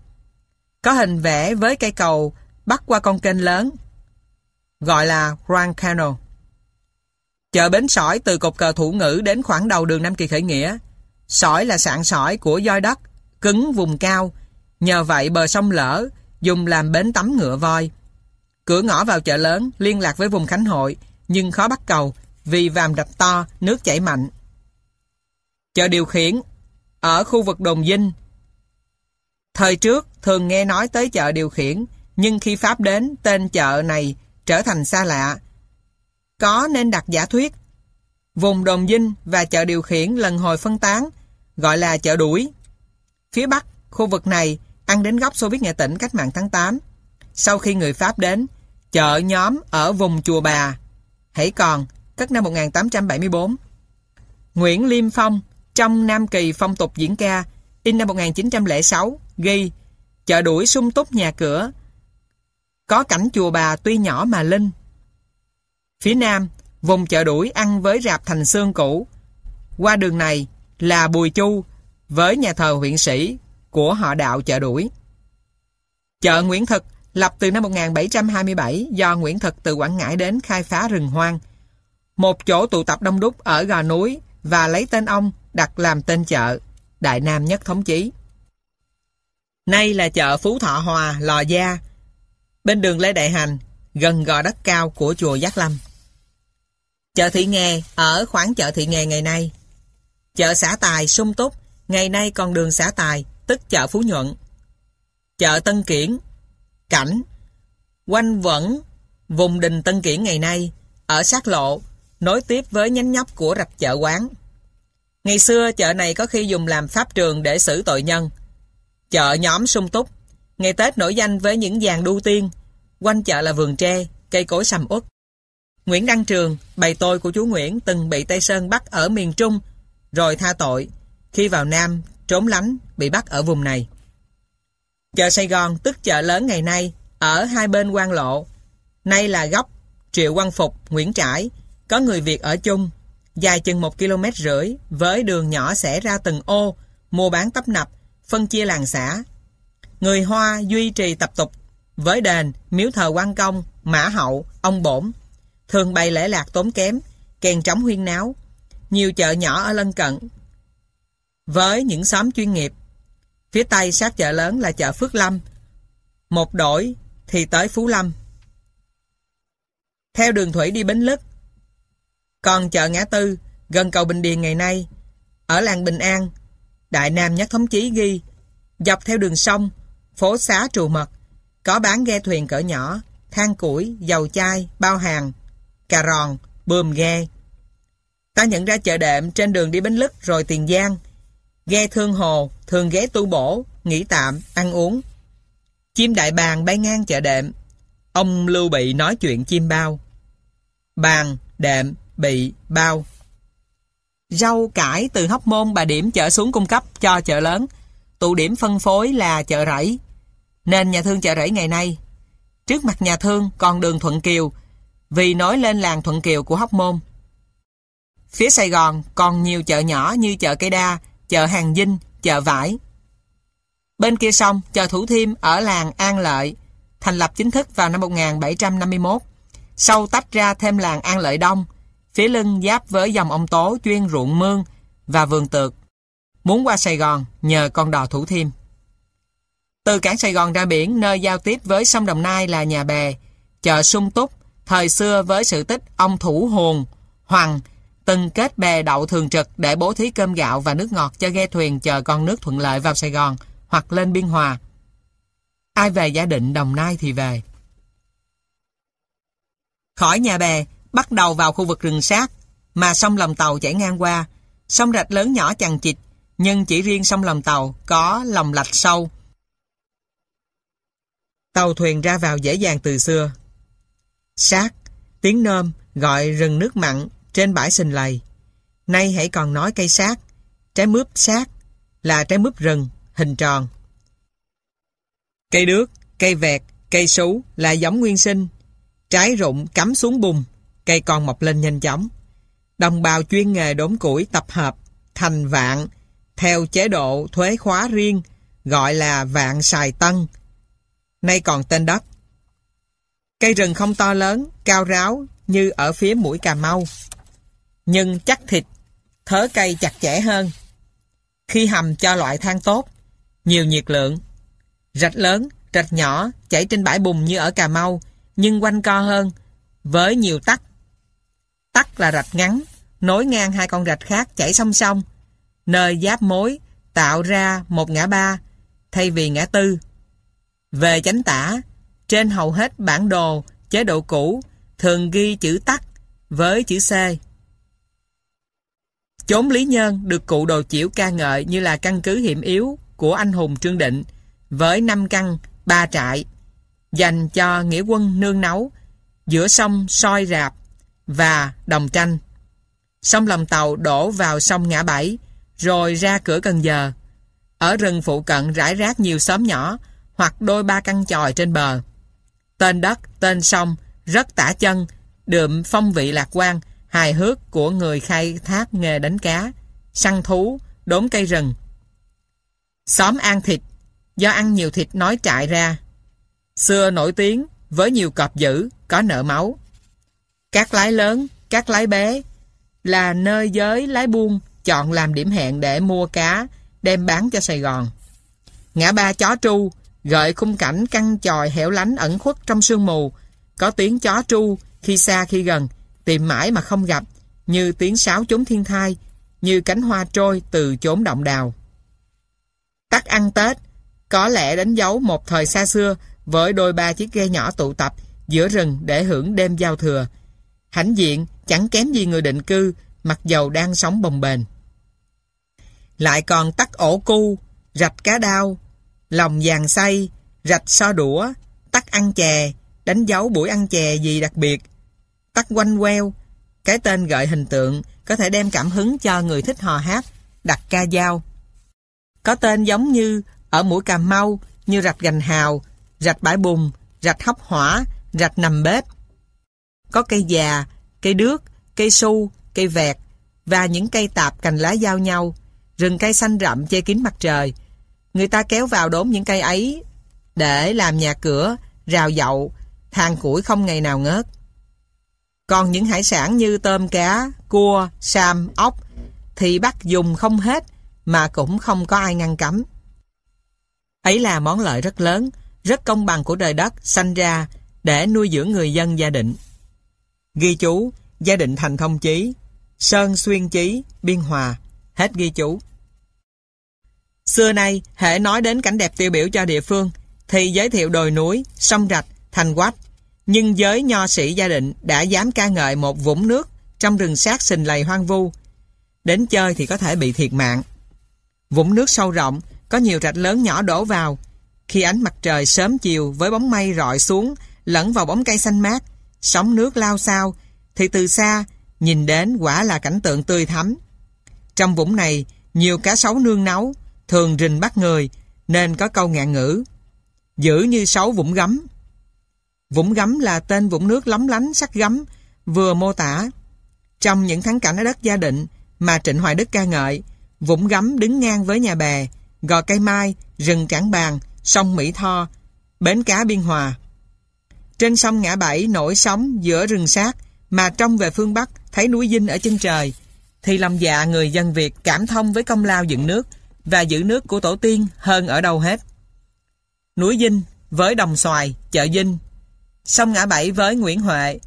Có hình vẽ với cây cầu bắc qua con kênh lớn, gọi là Grand Canal. Chợ Bến Sỏi từ cột cờ thủ ngữ đến khoảng đầu đường Nam Kỳ Khởi Nghĩa. Sỏi là sạn sỏi của doi đất, cứng vùng cao. Nhờ vậy bờ sông lỡ, dùng làm bến tắm ngựa voi. Cửa ngõ vào chợ lớn liên lạc với vùng Khánh Hội, nhưng khó bắt cầu vì vàm đập to, nước chảy mạnh. Chợ điều khiển ở khu vực đồng Vinh. Thời trước thường nghe nói tới chợ điều khiển, nhưng khi Pháp đến tên chợ này trở thành xa lạ. Có nên đặt giả thuyết. Vùng đồng Vinh và chợ điều khiển lần hồi phân tán, gọi là chợ đuổi. Phía Bắc, khu vực này ăn đến góc Xô Viết Nghệ tỉnh cách mạng tháng 8. Sau khi người Pháp đến, chợ nhóm ở vùng Chùa Bà, hãy còn, cất năm 1874. Nguyễn Liêm Phong, trong Nam Kỳ phong tục diễn ca, in năm 1906, ghi chợ đuổi sung túc nhà cửa, có cảnh chùa bà tuy nhỏ mà linh. Phía Nam, vùng chợ đuổi ăn với rạp thành xương cũ. Qua đường này là Bùi Chu với nhà thờ huyện sĩ của họ đạo chợ đuổi. Chợ Nguyễn Thực lập từ năm 1727 do Nguyễn Thực từ Quảng Ngãi đến khai phá rừng hoang. Một chỗ tụ tập đông đúc ở gò núi và lấy tên ông đặt làm tên chợ, Đại Nam Nhất Thống Chí. Nay là chợ Phú Thọ Hòa, Lò Gia, bên đường Lê Đại Hành, gần gò đất cao của chùa Giác Lâm. Chợ Thị Nghè ở khoảng chợ Thị Nghè ngày nay. Chợ xã Tài sung túc, ngày nay còn đường xã Tài, tức chợ Phú Nhuận. Chợ Tân Kiển, cảnh, quanh vẫn vùng đình Tân Kiển ngày nay, ở sát lộ, nối tiếp với nhánh nhóc của rạch chợ quán. Ngày xưa chợ này có khi dùng làm pháp trường để xử tội nhân. Chợ nhóm sung túc, Ngày Tết nổi danh với những dàn đu tiên, quanh chợ là vườn tre, cây cối sầm uất. Nguyễn Đăng Trường, bày tôi của chú Nguyễn từng bị Tây Sơn bắt ở miền Trung, rồi tha tội. Khi vào Nam, trốn lánh, bị bắt ở vùng này. Chợ Sài Gòn, tức chợ lớn ngày nay, ở hai bên quan lộ. Nay là góc Triệu Quang Phục, Nguyễn Trãi, có người Việt ở chung, dài chừng một km rưỡi, với đường nhỏ xẻ ra từng ô, mua bán tấp nập, phân chia làng xã, Người Hoa duy trì tập tục với đền, miếu thờ quan công, mã hậu, ông bổn. Thường bày lễ lạc tốn kém, kèn trống huyên náo. Nhiều chợ nhỏ ở lân cận. Với những xóm chuyên nghiệp. Phía Tây sát chợ lớn là chợ Phước Lâm. Một đổi thì tới Phú Lâm. Theo đường thủy đi Bến Lức. Còn chợ Ngã Tư, gần cầu Bình Điền ngày nay, ở làng Bình An, Đại Nam Nhất Thống Chí ghi, dọc theo đường sông, phố xá trù mật, có bán ghe thuyền cỡ nhỏ, than củi, dầu chai, bao hàng, cà ròn, bơm ghe. Ta nhận ra chợ đệm trên đường đi Bến Lức rồi Tiền Giang. Ghe thương hồ, thường ghé tu bổ, nghỉ tạm, ăn uống. Chim đại bàng bay ngang chợ đệm. Ông Lưu Bị nói chuyện chim bao. bàng đệm, bị, bao. Rau cải từ hóc môn bà điểm chở xuống cung cấp cho chợ lớn. Tụ điểm phân phối là chợ rẫy, nên nhà thương chợ rẫy ngày nay. Trước mặt nhà thương còn đường Thuận Kiều, vì nối lên làng Thuận Kiều của Hóc Môn. Phía Sài Gòn còn nhiều chợ nhỏ như chợ Cây Đa, chợ Hàng Vinh, chợ Vải. Bên kia sông, chợ Thủ Thiêm ở làng An Lợi, thành lập chính thức vào năm 1751. Sau tách ra thêm làng An Lợi Đông, phía lưng giáp với dòng ông Tố chuyên ruộng mương và vườn tược. Muốn qua Sài Gòn nhờ con đò Thủ Thiêm. Từ cảng Sài Gòn ra biển, nơi giao tiếp với sông Đồng Nai là nhà bè, chợ sung túc, thời xưa với sự tích ông Thủ Hồn, Hoàng, từng kết bè đậu thường trực để bố thí cơm gạo và nước ngọt cho ghe thuyền chờ con nước thuận lợi vào Sài Gòn hoặc lên Biên Hòa. Ai về gia định Đồng Nai thì về. Khỏi nhà bè, bắt đầu vào khu vực rừng sát, mà sông lòng tàu chảy ngang qua, sông rạch lớn nhỏ chằng chịt, nhưng chỉ riêng sông lòng tàu có lòng lạch sâu, Tàu thuyền ra vào dễ dàng từ xưa. Sát, tiếng nôm gọi rừng nước mặn trên bãi sình lầy. Nay hãy còn nói cây sát, trái mướp sát, là trái mướp rừng, hình tròn. Cây đước, cây vẹt, cây sú là giống nguyên sinh. Trái rụng cắm xuống bùn, cây còn mọc lên nhanh chóng. Đồng bào chuyên nghề đốn củi tập hợp thành vạn theo chế độ thuế khóa riêng gọi là vạn sài tân. Nay còn tên đất. Cây rừng không to lớn, cao ráo như ở phía mũi Cà Mau. Nhưng chắc thịt, thớ cây chặt chẽ hơn. Khi hầm cho loại than tốt, nhiều nhiệt lượng. Rạch lớn, rạch nhỏ chảy trên bãi bùn như ở Cà Mau, nhưng quanh co hơn, với nhiều tắc. Tắc là rạch ngắn, nối ngang hai con rạch khác chảy song song, nơi giáp mối tạo ra một ngã ba thay vì ngã tư. Về chánh tả, trên hầu hết bản đồ, chế độ cũ thường ghi chữ tắc với chữ C. Chốn Lý Nhân được cụ đồ chiểu ca ngợi như là căn cứ hiểm yếu của anh hùng Trương Định với năm căn, ba trại dành cho nghĩa quân nương nấu giữa sông soi rạp và đồng tranh. Sông lòng tàu đổ vào sông Ngã Bảy rồi ra cửa Cần Giờ. Ở rừng phụ cận rải rác nhiều xóm nhỏ hoặc đôi ba căn tròi trên bờ. Tên đất, tên sông rất tả chân, đượm phong vị lạc quan, hài hước của người khai thác nghề đánh cá, săn thú, đốn cây rừng. Xóm An Thịt, do ăn nhiều thịt nói trại ra. Xưa nổi tiếng với nhiều cọp dữ, có nợ máu. Các lái lớn, các lái bé là nơi giới lái buôn chọn làm điểm hẹn để mua cá, đem bán cho Sài Gòn. Ngã ba chó tru, gợi khung cảnh căng tròi hẻo lánh ẩn khuất trong sương mù, có tiếng chó tru khi xa khi gần, tìm mãi mà không gặp, như tiếng sáo chốn thiên thai, như cánh hoa trôi từ chốn động đào. Tắt ăn Tết, có lẽ đánh dấu một thời xa xưa với đôi ba chiếc ghe nhỏ tụ tập giữa rừng để hưởng đêm giao thừa. Hãnh diện chẳng kém gì người định cư, mặc dầu đang sống bồng bềnh. Lại còn tắt ổ cu, rạch cá đao, lòng vàng say, rạch so đũa, tắt ăn chè, đánh dấu buổi ăn chè gì đặc biệt. Tắt quanh queo, cái tên gợi hình tượng có thể đem cảm hứng cho người thích hò hát, đặt ca dao. Có tên giống như ở mũi Cà Mau như rạch gành hào, rạch bãi bùn, rạch hóc hỏa, rạch nằm bếp. Có cây già, cây đước, cây su, cây vẹt và những cây tạp cành lá giao nhau, rừng cây xanh rậm che kín mặt trời. Người ta kéo vào đốn những cây ấy để làm nhà cửa, rào dậu, than củi không ngày nào ngớt. Còn những hải sản như tôm cá, cua, sam, ốc thì bắt dùng không hết mà cũng không có ai ngăn cấm. Ấy là món lợi rất lớn, rất công bằng của trời đất sanh ra để nuôi dưỡng người dân gia định. Ghi chú, gia định thành thông chí, Sơn Xuyên Chí, Biên Hòa, hết ghi chú. Xưa nay, hệ nói đến cảnh đẹp tiêu biểu cho địa phương, thì giới thiệu đồi núi, sông rạch, thành quách. Nhưng giới nho sĩ gia định đã dám ca ngợi một vũng nước trong rừng sát sình lầy hoang vu. Đến chơi thì có thể bị thiệt mạng. Vũng nước sâu rộng, có nhiều rạch lớn nhỏ đổ vào. Khi ánh mặt trời sớm chiều với bóng mây rọi xuống, lẫn vào bóng cây xanh mát, sóng nước lao sao, thì từ xa, nhìn đến quả là cảnh tượng tươi thắm. Trong vũng này, nhiều cá sấu nương nấu, thường rình bắt người, nên có câu ngạn ngữ. Giữ như sấu vũng gấm. Vũng gấm là tên vũng nước lóng lánh sắc gấm, vừa mô tả. Trong những thắng cảnh ở đất gia định mà Trịnh Hoài Đức ca ngợi, vũng gấm đứng ngang với nhà bè, gò cây mai, rừng trảng bàn, sông Mỹ Tho, bến cá Biên Hòa. Trên sông Ngã Bảy nổi sóng giữa rừng sát, mà trông về phương Bắc thấy núi Dinh ở chân trời, thì lòng dạ người dân Việt cảm thông với công lao dựng nước và giữ nước của tổ tiên hơn ở đâu hết. Núi Dinh với Đồng Xoài, chợ Dinh, sông Ngã Bảy với Nguyễn Huệ,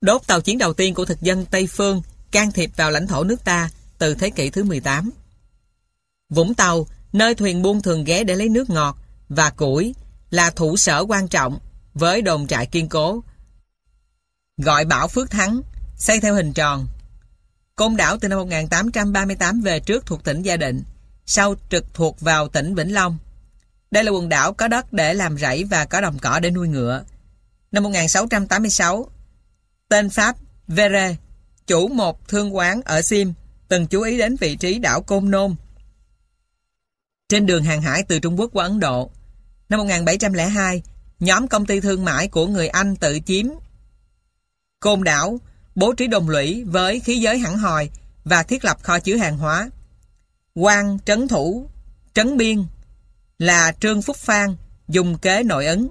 đốt tàu chiến đầu tiên của thực dân Tây Phương can thiệp vào lãnh thổ nước ta từ thế kỷ thứ 18. Vũng Tàu, nơi thuyền buôn thường ghé để lấy nước ngọt và củi, là thủ sở quan trọng với đồn trại kiên cố. Gọi Bảo Phước Thắng, xây theo hình tròn. Côn đảo từ năm 1838 về trước thuộc tỉnh Gia Định, sau trực thuộc vào tỉnh Vĩnh Long. Đây là quần đảo có đất để làm rẫy và có đồng cỏ để nuôi ngựa. Năm 1686, tên Pháp Vere, chủ một thương quán ở Sim, từng chú ý đến vị trí đảo Côn Nôn trên đường hàng hải từ Trung Quốc qua Ấn Độ. Năm 1702, nhóm công ty thương mại của người Anh tự chiếm Côn Đảo, bố trí đồng lũy với khí giới hẳn hòi và thiết lập kho chứa hàng hóa. quan trấn thủ, trấn biên là Trương Phúc Phan dùng kế nội ứng.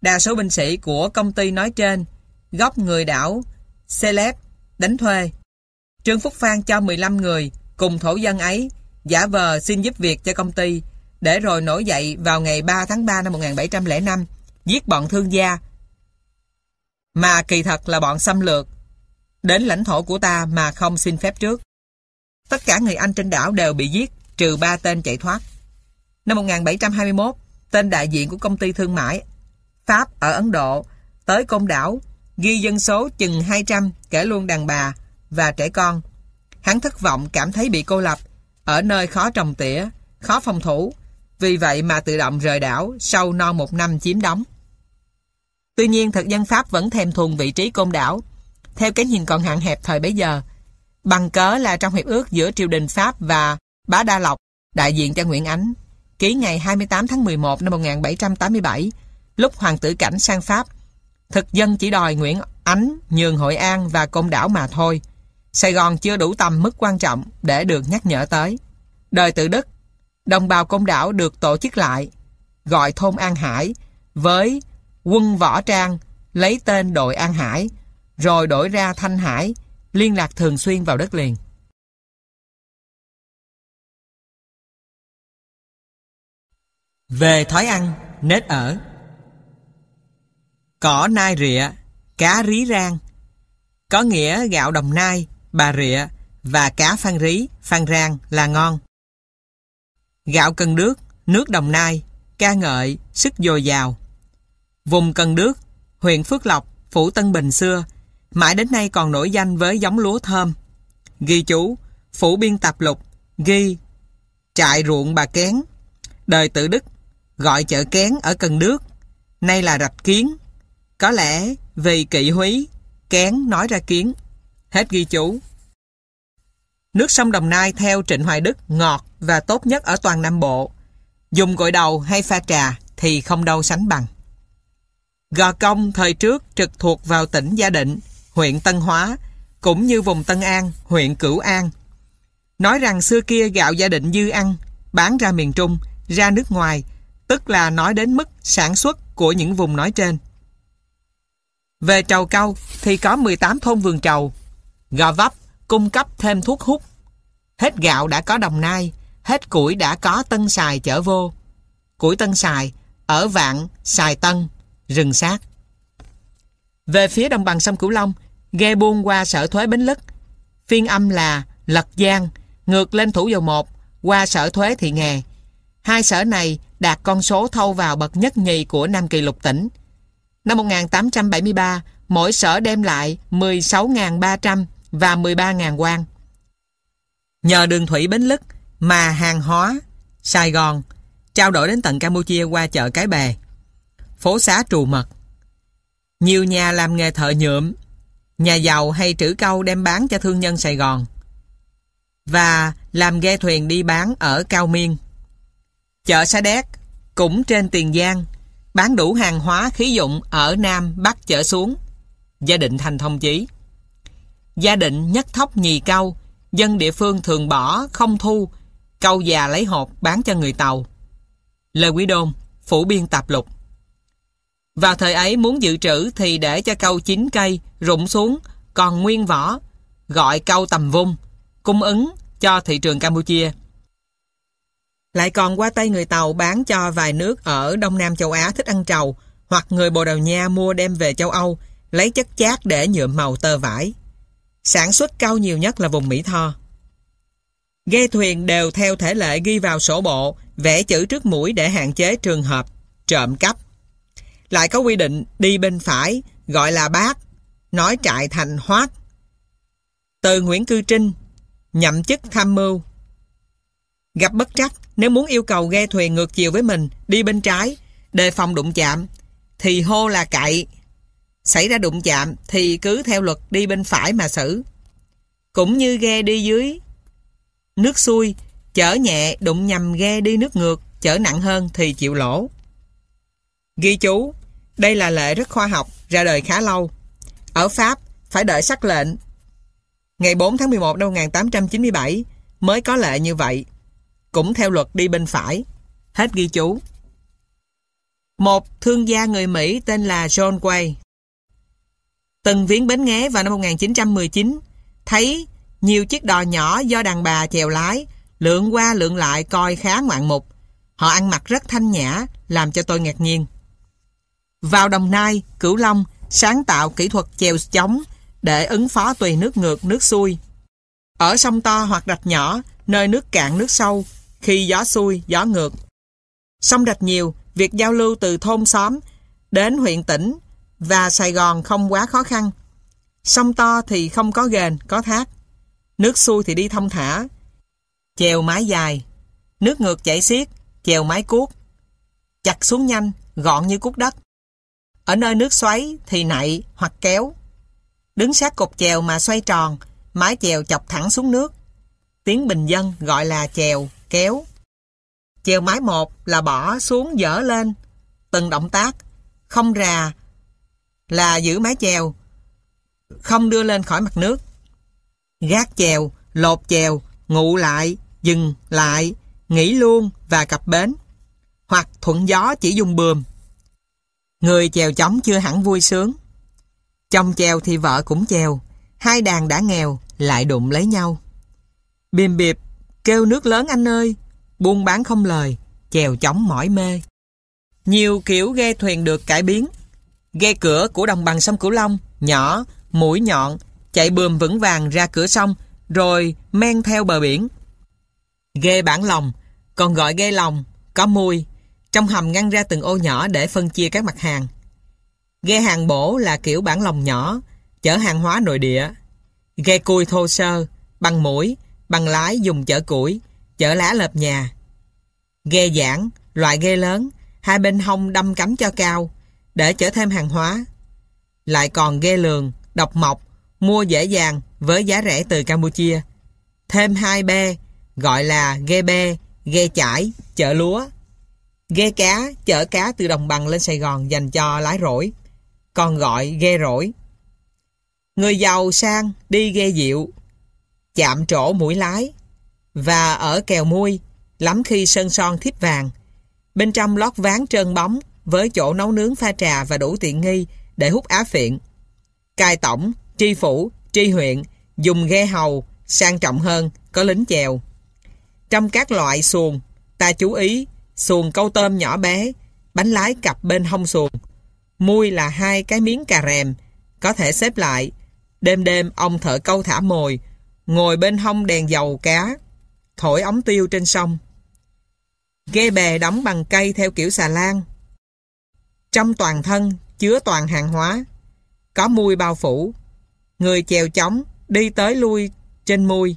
Đa số binh sĩ của công ty nói trên góp người đảo Celeb đánh thuê. Trương Phúc Phan cho 15 người cùng thổ dân ấy giả vờ xin giúp việc cho công ty để rồi nổi dậy vào ngày 3 tháng 3 năm 1705 giết bọn thương gia mà kỳ thật là bọn xâm lược đến lãnh thổ của ta mà không xin phép trước. Tất cả người Anh trên đảo đều bị giết trừ ba tên chạy thoát. Năm 1721, tên đại diện của công ty thương mại Pháp ở Ấn Độ tới công Đảo ghi dân số chừng 200 kể luôn đàn bà và trẻ con. Hắn thất vọng cảm thấy bị cô lập ở nơi khó trồng tỉa, khó phòng thủ. Vì vậy mà tự động rời đảo sau non một năm chiếm đóng. Tuy nhiên thực dân Pháp vẫn thèm thuồng vị trí côn đảo theo cái nhìn còn hạn hẹp thời bấy giờ. Bằng cớ là trong hiệp ước giữa triều đình Pháp và Bá Đa Lộc đại diện cho Nguyễn Ánh ký ngày 28 tháng 11 năm 1787 lúc Hoàng tử Cảnh sang Pháp thực dân chỉ đòi Nguyễn Ánh nhường Hội An và Côn Đảo mà thôi. Sài Gòn chưa đủ tầm mức quan trọng để được nhắc nhở tới. Đời tự Đức, đồng bào Côn Đảo được tổ chức lại, gọi thôn An Hải với quân võ trang lấy tên đội An Hải, rồi đổi ra Thanh Hải, liên lạc thường xuyên vào đất liền. Về thói ăn, nết ở Cỏ nai rịa, cá rí rang Có nghĩa gạo đồng nai, bà rịa và cá phan rí, phan rang là ngon. Gạo cần nước, nước đồng nai, ca ngợi, sức dồi dào. Vùng Cần Đước, huyện Phước Lộc, Phủ Tân Bình xưa, mãi đến nay còn nổi danh với giống lúa thơm. Ghi chú, Phủ Biên Tập Lục, ghi Trại ruộng bà Kén, đời tự Đức, gọi chợ Kén ở Cần Đước, nay là Rạch Kiến. Có lẽ vì kỵ húy, Kén nói ra kiến. Hết ghi chú. Nước sông Đồng Nai theo Trịnh Hoài Đức ngọt và tốt nhất ở toàn Nam Bộ. Dùng gội đầu hay pha trà thì không đâu sánh bằng. Gò Công thời trước trực thuộc vào tỉnh Gia Định, huyện Tân Hóa, cũng như vùng Tân An, huyện Cửu An. Nói rằng xưa kia gạo Gia Định dư ăn, bán ra miền Trung, ra nước ngoài, tức là nói đến mức sản xuất của những vùng nói trên. Về trầu cau thì có 18 thôn vườn trầu, gò vấp cung cấp thêm thuốc hút. Hết gạo đã có đồng nai, hết củi đã có tân xài chở vô. Củi tân xài, ở vạn, xài tân, rừng sát. Về phía đồng bằng sông Cửu Long, ghe buôn qua sở thuế Bến Lức. Phiên âm là Lật Giang, ngược lên Thủ Dầu Một, qua sở thuế Thị Nghè. Hai sở này đạt con số thâu vào bậc nhất nhì của Nam Kỳ lục tỉnh. Năm 1873, mỗi sở đem lại 16.300 và 13.000 quan. Nhờ đường thủy Bến Lức mà hàng hóa, Sài Gòn, trao đổi đến tận Campuchia qua chợ Cái Bè phố xá trù mật. Nhiều nhà làm nghề thợ nhuộm, nhà giàu hay trữ câu đem bán cho thương nhân Sài Gòn và làm ghe thuyền đi bán ở Cao Miên. Chợ Sa Đéc cũng trên Tiền Giang bán đủ hàng hóa khí dụng ở Nam Bắc chở xuống. Gia định thành thông chí. Gia định nhất thóc nhì câu, dân địa phương thường bỏ, không thu, câu già lấy hộp bán cho người Tàu. Lời Quý Đôn, Phủ Biên Tạp Lục vào thời ấy muốn dự trữ thì để cho câu chín cây rụng xuống còn nguyên vỏ, gọi câu tầm vung, cung ứng cho thị trường Campuchia. Lại còn qua tay người Tàu bán cho vài nước ở Đông Nam châu Á thích ăn trầu hoặc người Bồ Đào Nha mua đem về châu Âu lấy chất chát để nhuộm màu tơ vải. Sản xuất cao nhiều nhất là vùng Mỹ Tho. Ghe thuyền đều theo thể lệ ghi vào sổ bộ, vẽ chữ trước mũi để hạn chế trường hợp trộm cắp. Lại có quy định đi bên phải gọi là bác, nói trại thành hoát. Từ Nguyễn Cư Trinh, nhậm chức tham mưu. Gặp bất trắc, nếu muốn yêu cầu ghe thuyền ngược chiều với mình, đi bên trái, đề phòng đụng chạm, thì hô là cậy. Xảy ra đụng chạm thì cứ theo luật đi bên phải mà xử. Cũng như ghe đi dưới nước xuôi, Chở nhẹ đụng nhầm ghe đi nước ngược, chở nặng hơn thì chịu lỗ. Ghi chú, đây là lệ rất khoa học, ra đời khá lâu. Ở Pháp, phải đợi sắc lệnh. Ngày 4 tháng 11 năm 1897 mới có lệ như vậy. Cũng theo luật đi bên phải. Hết ghi chú. Một thương gia người Mỹ tên là John Quay. Từng viếng bến nghé vào năm 1919, thấy nhiều chiếc đò nhỏ do đàn bà chèo lái, lượn qua lượn lại coi khá ngoạn mục. Họ ăn mặc rất thanh nhã, làm cho tôi ngạc nhiên. Vào Đồng Nai, Cửu Long sáng tạo kỹ thuật chèo chống để ứng phó tùy nước ngược, nước xuôi. Ở sông to hoặc rạch nhỏ, nơi nước cạn nước sâu, khi gió xuôi, gió ngược. Sông rạch nhiều, việc giao lưu từ thôn xóm đến huyện tỉnh và Sài Gòn không quá khó khăn. Sông to thì không có ghềnh, có thác. Nước xuôi thì đi thông thả. Chèo mái dài, nước ngược chảy xiết, chèo mái cuốc. Chặt xuống nhanh, gọn như cút đất. Ở nơi nước xoáy thì nạy hoặc kéo. Đứng sát cột chèo mà xoay tròn, mái chèo chọc thẳng xuống nước. Tiếng bình dân gọi là chèo, kéo. Chèo mái một là bỏ xuống dở lên. Từng động tác, không rà là giữ mái chèo, không đưa lên khỏi mặt nước. Gác chèo, lột chèo, ngụ lại, dừng lại, nghỉ luôn và cập bến. Hoặc thuận gió chỉ dùng bườm. Người chèo chóng chưa hẳn vui sướng. Chồng chèo thì vợ cũng chèo. Hai đàn đã nghèo, lại đụng lấy nhau. Bìm bịp, kêu nước lớn anh ơi. Buôn bán không lời, chèo chóng mỏi mê. Nhiều kiểu ghe thuyền được cải biến. Ghe cửa của đồng bằng sông Cửu Long, nhỏ, mũi nhọn, chạy bườm vững vàng ra cửa sông, rồi men theo bờ biển. Ghe bản lòng, còn gọi ghe lòng, có mùi, trong hầm ngăn ra từng ô nhỏ để phân chia các mặt hàng. Ghe hàng bổ là kiểu bản lòng nhỏ, chở hàng hóa nội địa. Ghe cùi thô sơ, bằng mũi, bằng lái dùng chở củi, chở lá lợp nhà. Ghe giảng, loại ghe lớn, hai bên hông đâm cắm cho cao, để chở thêm hàng hóa. Lại còn ghe lường, độc mộc, mua dễ dàng với giá rẻ từ Campuchia. Thêm hai be, gọi là ghe bê, ghe chải, chở lúa. Ghe cá, chở cá từ đồng bằng lên Sài Gòn dành cho lái rỗi, còn gọi ghe rỗi. Người giàu sang đi ghe diệu, chạm trổ mũi lái, và ở kèo mui, lắm khi sơn son thiếp vàng. Bên trong lót ván trơn bóng, với chỗ nấu nướng pha trà và đủ tiện nghi để hút á phiện. Cai tổng, tri phủ, tri huyện, dùng ghe hầu, sang trọng hơn, có lính chèo. Trong các loại xuồng, ta chú ý xuồng câu tôm nhỏ bé, bánh lái cặp bên hông xuồng. Mui là hai cái miếng cà rèm, có thể xếp lại. Đêm đêm ông thợ câu thả mồi, ngồi bên hông đèn dầu cá, thổi ống tiêu trên sông. Ghe bè đóng bằng cây theo kiểu xà lan. Trong toàn thân chứa toàn hàng hóa, có mui bao phủ. Người chèo chóng đi tới lui trên mui.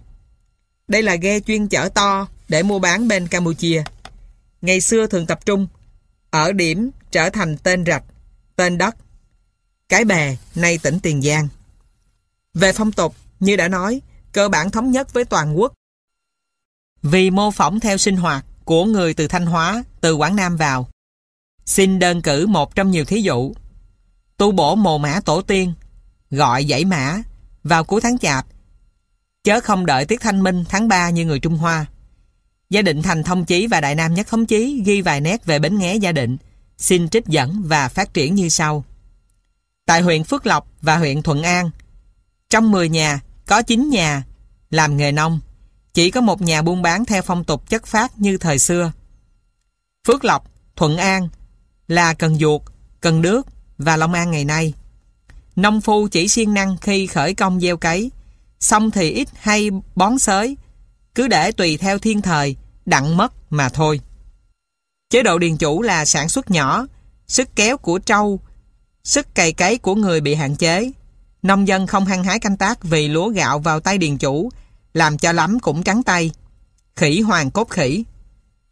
Đây là ghe chuyên chở to để mua bán bên Campuchia ngày xưa thường tập trung ở điểm trở thành tên rạch, tên đất. Cái bè, nay tỉnh Tiền Giang. Về phong tục, như đã nói, cơ bản thống nhất với toàn quốc. Vì mô phỏng theo sinh hoạt của người từ Thanh Hóa, từ Quảng Nam vào. Xin đơn cử một trong nhiều thí dụ. Tu bổ mồ mã tổ tiên, gọi dãy mã, vào cuối tháng chạp, chớ không đợi tiết thanh minh tháng 3 như người Trung Hoa. Gia định Thành Thông Chí và Đại Nam Nhất Thống Chí ghi vài nét về bến nghé gia định, xin trích dẫn và phát triển như sau. Tại huyện Phước Lộc và huyện Thuận An, trong 10 nhà có 9 nhà làm nghề nông, chỉ có một nhà buôn bán theo phong tục chất phát như thời xưa. Phước Lộc, Thuận An là Cần Duột, Cần Đước và Long An ngày nay. Nông phu chỉ siêng năng khi khởi công gieo cấy, xong thì ít hay bón xới, cứ để tùy theo thiên thời, đặng mất mà thôi. Chế độ điền chủ là sản xuất nhỏ, sức kéo của trâu, sức cày cấy của người bị hạn chế. Nông dân không hăng hái canh tác vì lúa gạo vào tay điền chủ, làm cho lắm cũng trắng tay. Khỉ hoàng cốt khỉ.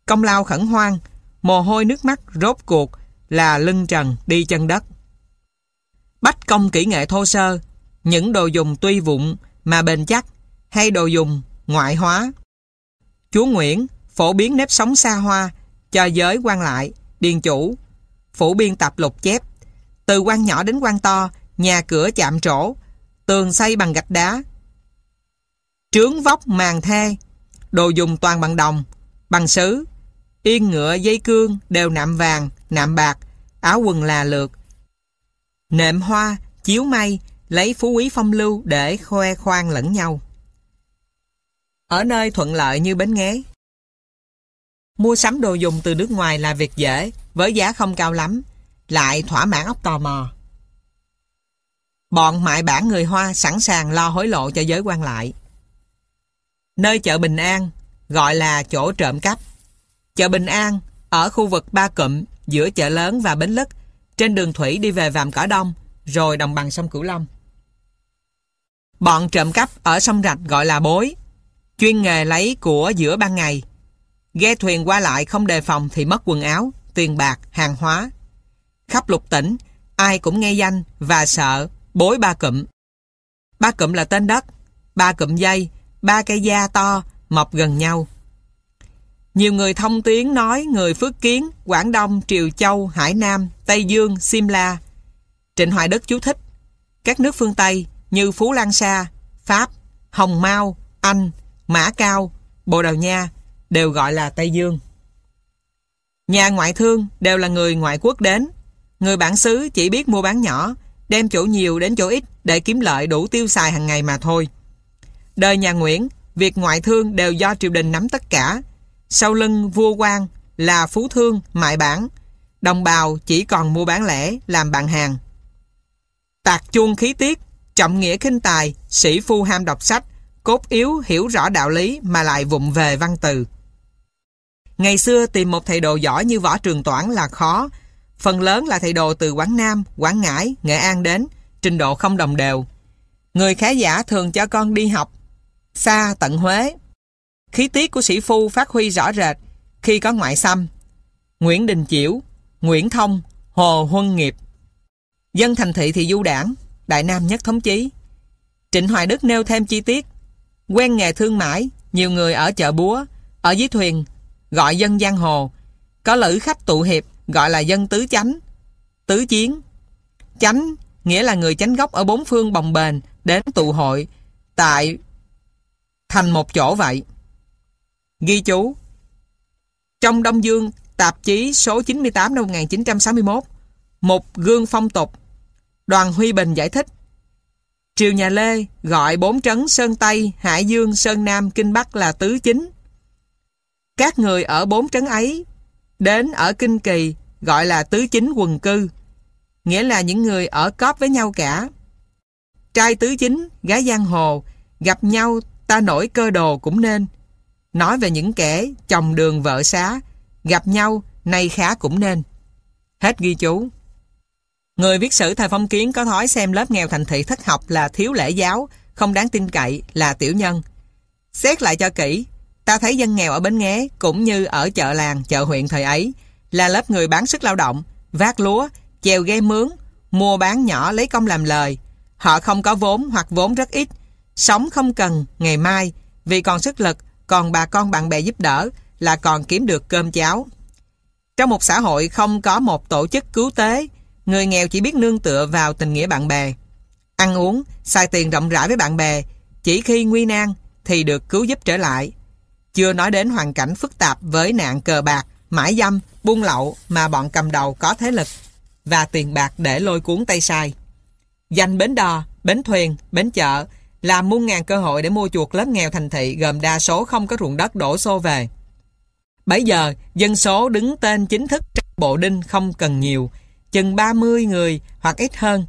Công lao khẩn hoang, mồ hôi nước mắt rốt cuộc là lưng trần đi chân đất. Bách công kỹ nghệ thô sơ, những đồ dùng tuy vụng mà bền chắc hay đồ dùng ngoại hóa. Chúa Nguyễn phổ biến nếp sống xa hoa cho giới quan lại, điền chủ, phủ biên tập lục chép. Từ quan nhỏ đến quan to, nhà cửa chạm trổ, tường xây bằng gạch đá, trướng vóc màn thê, đồ dùng toàn bằng đồng, bằng sứ, yên ngựa dây cương đều nạm vàng, nạm bạc, áo quần là lượt. Nệm hoa, chiếu mây, lấy phú quý phong lưu để khoe khoang lẫn nhau. Ở nơi thuận lợi như Bến Nghé, mua sắm đồ dùng từ nước ngoài là việc dễ, với giá không cao lắm, lại thỏa mãn óc tò mò. Bọn mại bản người Hoa sẵn sàng lo hối lộ cho giới quan lại. Nơi chợ Bình An, gọi là chỗ trộm cắp. Chợ Bình An, ở khu vực Ba Cụm, giữa chợ lớn và Bến Lức, trên đường thủy đi về Vàm Cỏ Đông, rồi đồng bằng sông Cửu Long. Bọn trộm cắp ở sông Rạch gọi là bối, chuyên nghề lấy của giữa ban ngày. Ghe thuyền qua lại không đề phòng thì mất quần áo, tiền bạc, hàng hóa. Khắp lục tỉnh, ai cũng nghe danh và sợ bối ba cụm. Ba cụm là tên đất, ba cụm dây, ba cây da to, mọc gần nhau. Nhiều người thông tiếng nói người Phước Kiến, Quảng Đông, Triều Châu, Hải Nam, Tây Dương, Simla. Trịnh Hoài Đức chú thích các nước phương Tây như Phú Lan Sa, Pháp, Hồng Mao, Anh, Mã Cao, Bồ Đào Nha đều gọi là Tây Dương. Nhà ngoại thương đều là người ngoại quốc đến. Người bản xứ chỉ biết mua bán nhỏ, đem chỗ nhiều đến chỗ ít để kiếm lợi đủ tiêu xài hàng ngày mà thôi. Đời nhà Nguyễn, việc ngoại thương đều do triều đình nắm tất cả. Sau lưng vua quan là phú thương, mại bản. Đồng bào chỉ còn mua bán lẻ, làm bạn hàng. Tạc chuông khí tiết, trọng nghĩa khinh tài, sĩ phu ham đọc sách, cốt yếu hiểu rõ đạo lý mà lại vụng về văn từ. Ngày xưa tìm một thầy đồ giỏi như Võ Trường Toản là khó. Phần lớn là thầy đồ từ Quảng Nam, Quảng Ngãi, Nghệ An đến, trình độ không đồng đều. Người khá giả thường cho con đi học xa tận Huế. Khí tiết của sĩ phu phát huy rõ rệt khi có ngoại xâm. Nguyễn Đình Chiểu, Nguyễn Thông, Hồ Huân Nghiệp. Dân thành thị thì du đảng, Đại Nam nhất thống chí. Trịnh Hoài Đức nêu thêm chi tiết. Quen nghề thương mãi, nhiều người ở chợ búa, ở dưới thuyền, gọi dân giang hồ. Có lữ khách tụ hiệp, gọi là dân tứ chánh. Tứ chiến. Chánh nghĩa là người chánh gốc ở bốn phương bồng bền đến tụ hội tại thành một chỗ vậy. Ghi chú Trong Đông Dương, tạp chí số 98 năm 1961, một gương phong tục, đoàn Huy Bình giải thích Triều nhà Lê gọi bốn trấn Sơn Tây, Hải Dương, Sơn Nam, Kinh Bắc là tứ chính. Các người ở bốn trấn ấy đến ở Kinh Kỳ gọi là tứ chính quần cư, nghĩa là những người ở cóp với nhau cả. Trai tứ chính, gái giang hồ, gặp nhau ta nổi cơ đồ cũng nên. Nói về những kẻ chồng đường vợ xá, gặp nhau nay khá cũng nên. Hết ghi chú. Người viết sử thời phong kiến có thói xem lớp nghèo thành thị thất học là thiếu lễ giáo, không đáng tin cậy là tiểu nhân. Xét lại cho kỹ, ta thấy dân nghèo ở Bến Nghé cũng như ở chợ làng, chợ huyện thời ấy là lớp người bán sức lao động, vác lúa, chèo ghe mướn, mua bán nhỏ lấy công làm lời. Họ không có vốn hoặc vốn rất ít, Sống không cần ngày mai vì còn sức lực, còn bà con bạn bè giúp đỡ là còn kiếm được cơm cháo. Trong một xã hội không có một tổ chức cứu tế, người nghèo chỉ biết nương tựa vào tình nghĩa bạn bè. Ăn uống, xài tiền rộng rãi với bạn bè, chỉ khi nguy nan thì được cứu giúp trở lại. Chưa nói đến hoàn cảnh phức tạp với nạn cờ bạc, mãi dâm, buôn lậu mà bọn cầm đầu có thế lực và tiền bạc để lôi cuốn tay sai. Danh bến đò, bến thuyền, bến chợ làm muôn ngàn cơ hội để mua chuộc lớp nghèo thành thị gồm đa số không có ruộng đất đổ xô về. Bây giờ, dân số đứng tên chính thức trong bộ đinh không cần nhiều, chừng 30 người hoặc ít hơn.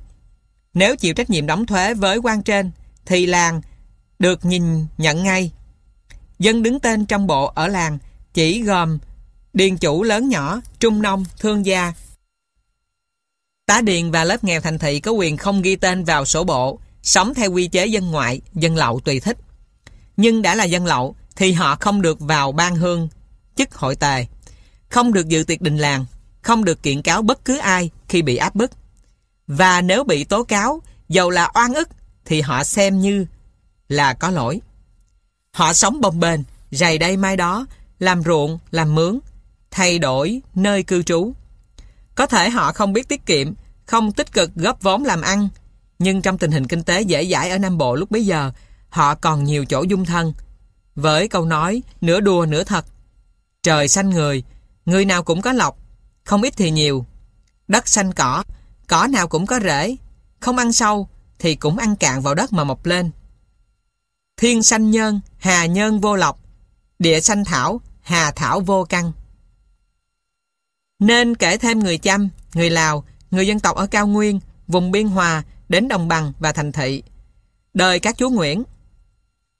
Nếu chịu trách nhiệm đóng thuế với quan trên, thì làng được nhìn nhận ngay. Dân đứng tên trong bộ ở làng chỉ gồm điền chủ lớn nhỏ, trung nông, thương gia. Tá điền và lớp nghèo thành thị có quyền không ghi tên vào sổ bộ, sống theo quy chế dân ngoại, dân lậu tùy thích. Nhưng đã là dân lậu thì họ không được vào ban hương, chức hội tề, không được dự tiệc đình làng, không được kiện cáo bất cứ ai khi bị áp bức. Và nếu bị tố cáo, dầu là oan ức, thì họ xem như là có lỗi. Họ sống bồng bềnh, rày đây mai đó, làm ruộng, làm mướn, thay đổi nơi cư trú. Có thể họ không biết tiết kiệm, không tích cực góp vốn làm ăn, nhưng trong tình hình kinh tế dễ dãi ở Nam Bộ lúc bấy giờ, họ còn nhiều chỗ dung thân. Với câu nói nửa đùa nửa thật, trời xanh người, người nào cũng có lọc, không ít thì nhiều. Đất xanh cỏ, cỏ nào cũng có rễ, không ăn sâu thì cũng ăn cạn vào đất mà mọc lên. Thiên xanh nhân, hà nhân vô lọc, địa xanh thảo, hà thảo vô căn. Nên kể thêm người Chăm, người Lào, người dân tộc ở cao nguyên, vùng biên hòa, đến đồng bằng và thành thị. Đời các chúa Nguyễn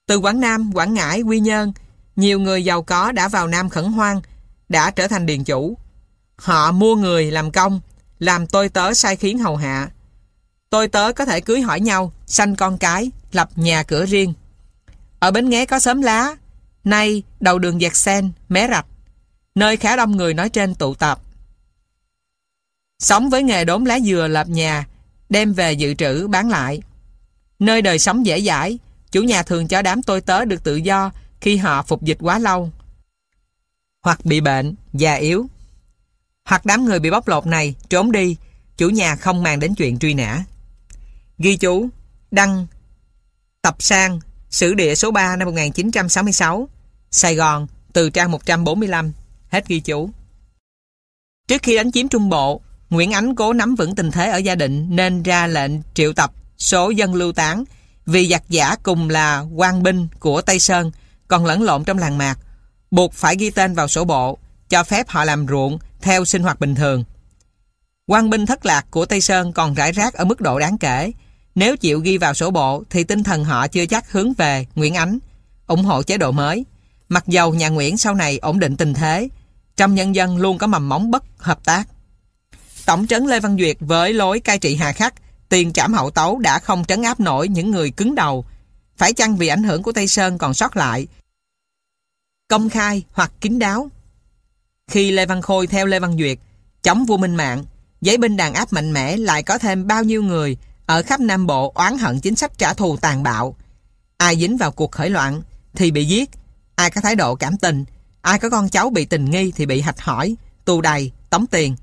Từ Quảng Nam, Quảng Ngãi, Quy Nhơn, nhiều người giàu có đã vào Nam khẩn hoang, đã trở thành điền chủ. Họ mua người làm công, làm tôi tớ sai khiến hầu hạ. Tôi tớ có thể cưới hỏi nhau, sanh con cái, lập nhà cửa riêng. Ở Bến Nghé có xóm lá, nay đầu đường dẹt sen, mé rạch, nơi khá đông người nói trên tụ tập. Sống với nghề đốn lá dừa lập nhà, đem về dự trữ bán lại. Nơi đời sống dễ dãi, chủ nhà thường cho đám tôi tớ được tự do khi họ phục dịch quá lâu. Hoặc bị bệnh, già yếu. Hoặc đám người bị bóc lột này trốn đi, chủ nhà không mang đến chuyện truy nã. Ghi chú, đăng, tập sang, sử địa số 3 năm 1966, Sài Gòn, từ trang 145, hết ghi chú. Trước khi đánh chiếm Trung Bộ, Nguyễn Ánh cố nắm vững tình thế ở gia định nên ra lệnh triệu tập số dân lưu tán vì giặc giả cùng là quan binh của Tây Sơn còn lẫn lộn trong làng mạc buộc phải ghi tên vào sổ bộ cho phép họ làm ruộng theo sinh hoạt bình thường. Quan binh thất lạc của Tây Sơn còn rải rác ở mức độ đáng kể nếu chịu ghi vào sổ bộ thì tinh thần họ chưa chắc hướng về Nguyễn Ánh ủng hộ chế độ mới mặc dầu nhà Nguyễn sau này ổn định tình thế trong nhân dân luôn có mầm móng bất hợp tác Tổng trấn Lê Văn Duyệt với lối cai trị hà khắc, tiền trảm hậu tấu đã không trấn áp nổi những người cứng đầu. Phải chăng vì ảnh hưởng của Tây Sơn còn sót lại? Công khai hoặc kín đáo. Khi Lê Văn Khôi theo Lê Văn Duyệt, chống vua Minh Mạng, giấy binh đàn áp mạnh mẽ lại có thêm bao nhiêu người ở khắp Nam Bộ oán hận chính sách trả thù tàn bạo. Ai dính vào cuộc khởi loạn thì bị giết, ai có thái độ cảm tình, ai có con cháu bị tình nghi thì bị hạch hỏi, tù đầy, tống tiền.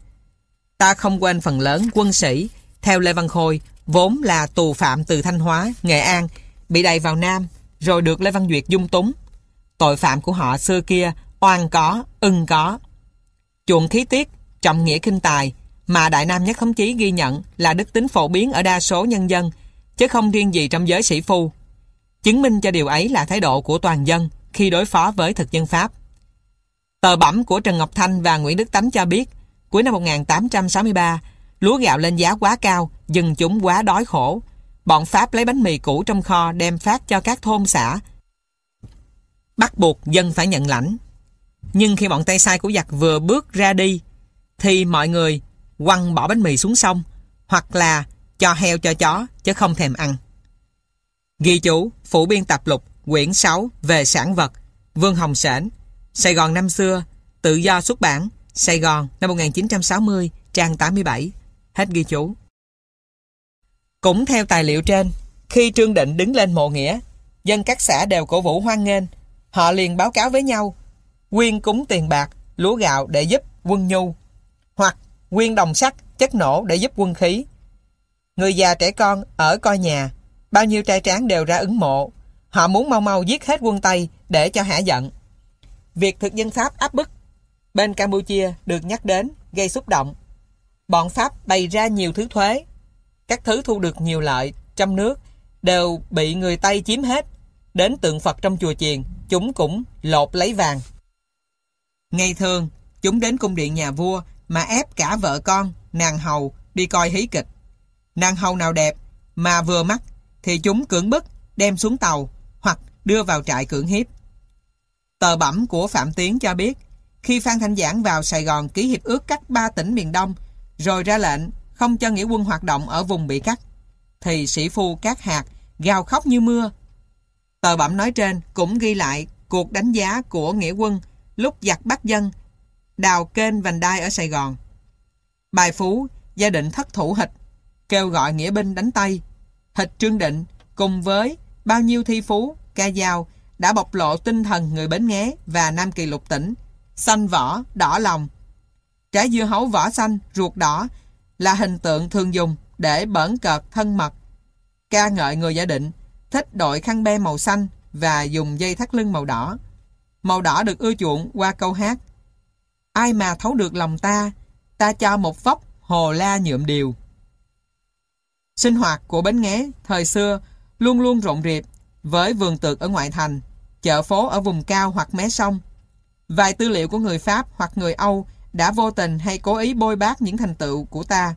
Ta không quên phần lớn quân sĩ, theo Lê Văn Khôi, vốn là tù phạm từ Thanh Hóa, Nghệ An, bị đầy vào Nam, rồi được Lê Văn Duyệt dung túng. Tội phạm của họ xưa kia, oan có, ưng có. Chuộng khí tiết, trọng nghĩa kinh tài, mà Đại Nam Nhất Thống Chí ghi nhận là đức tính phổ biến ở đa số nhân dân, chứ không riêng gì trong giới sĩ phu. Chứng minh cho điều ấy là thái độ của toàn dân khi đối phó với thực dân Pháp. Tờ bẩm của Trần Ngọc Thanh và Nguyễn Đức Tánh cho biết Cuối năm 1863, lúa gạo lên giá quá cao, dân chúng quá đói khổ. Bọn Pháp lấy bánh mì cũ trong kho đem phát cho các thôn xã. Bắt buộc dân phải nhận lãnh. Nhưng khi bọn tay sai của giặc vừa bước ra đi, thì mọi người quăng bỏ bánh mì xuống sông, hoặc là cho heo cho chó, chứ không thèm ăn. Ghi chú, phủ biên tập lục, quyển 6 về sản vật, Vương Hồng Sển, Sài Gòn năm xưa, tự do xuất bản, Sài Gòn năm 1960, trang 87. Hết ghi chú. Cũng theo tài liệu trên, khi Trương Định đứng lên mộ nghĩa, dân các xã đều cổ vũ hoan nghênh. Họ liền báo cáo với nhau, quyên cúng tiền bạc, lúa gạo để giúp quân nhu, hoặc quyên đồng sắt, chất nổ để giúp quân khí. Người già trẻ con ở coi nhà, bao nhiêu trai tráng đều ra ứng mộ. Họ muốn mau mau giết hết quân Tây để cho hả giận. Việc thực dân Pháp áp bức Bên Campuchia được nhắc đến gây xúc động. Bọn Pháp bày ra nhiều thứ thuế. Các thứ thu được nhiều lợi trong nước đều bị người Tây chiếm hết. Đến tượng Phật trong chùa chiền, chúng cũng lột lấy vàng. Ngày thường, chúng đến cung điện nhà vua mà ép cả vợ con, nàng hầu đi coi hí kịch. Nàng hầu nào đẹp mà vừa mắt thì chúng cưỡng bức đem xuống tàu hoặc đưa vào trại cưỡng hiếp. Tờ bẩm của Phạm Tiến cho biết khi Phan Thanh Giảng vào Sài Gòn ký hiệp ước cắt ba tỉnh miền Đông, rồi ra lệnh không cho nghĩa quân hoạt động ở vùng bị cắt, thì sĩ phu các hạt gào khóc như mưa. Tờ bẩm nói trên cũng ghi lại cuộc đánh giá của nghĩa quân lúc giặc bắt dân, đào kênh vành đai ở Sài Gòn. Bài Phú, gia định thất thủ hịch, kêu gọi nghĩa binh đánh Tây. Hịch Trương Định cùng với bao nhiêu thi phú, ca dao đã bộc lộ tinh thần người Bến Nghé và Nam Kỳ lục tỉnh, xanh vỏ, đỏ lòng. Trái dưa hấu vỏ xanh, ruột đỏ là hình tượng thường dùng để bẩn cợt thân mật. Ca ngợi người gia định, thích đội khăn be màu xanh và dùng dây thắt lưng màu đỏ. Màu đỏ được ưa chuộng qua câu hát. Ai mà thấu được lòng ta, ta cho một vóc hồ la nhuộm điều. Sinh hoạt của Bến Nghé thời xưa luôn luôn rộn rịp với vườn tược ở ngoại thành, chợ phố ở vùng cao hoặc mé sông. Vài tư liệu của người Pháp hoặc người Âu đã vô tình hay cố ý bôi bác những thành tựu của ta.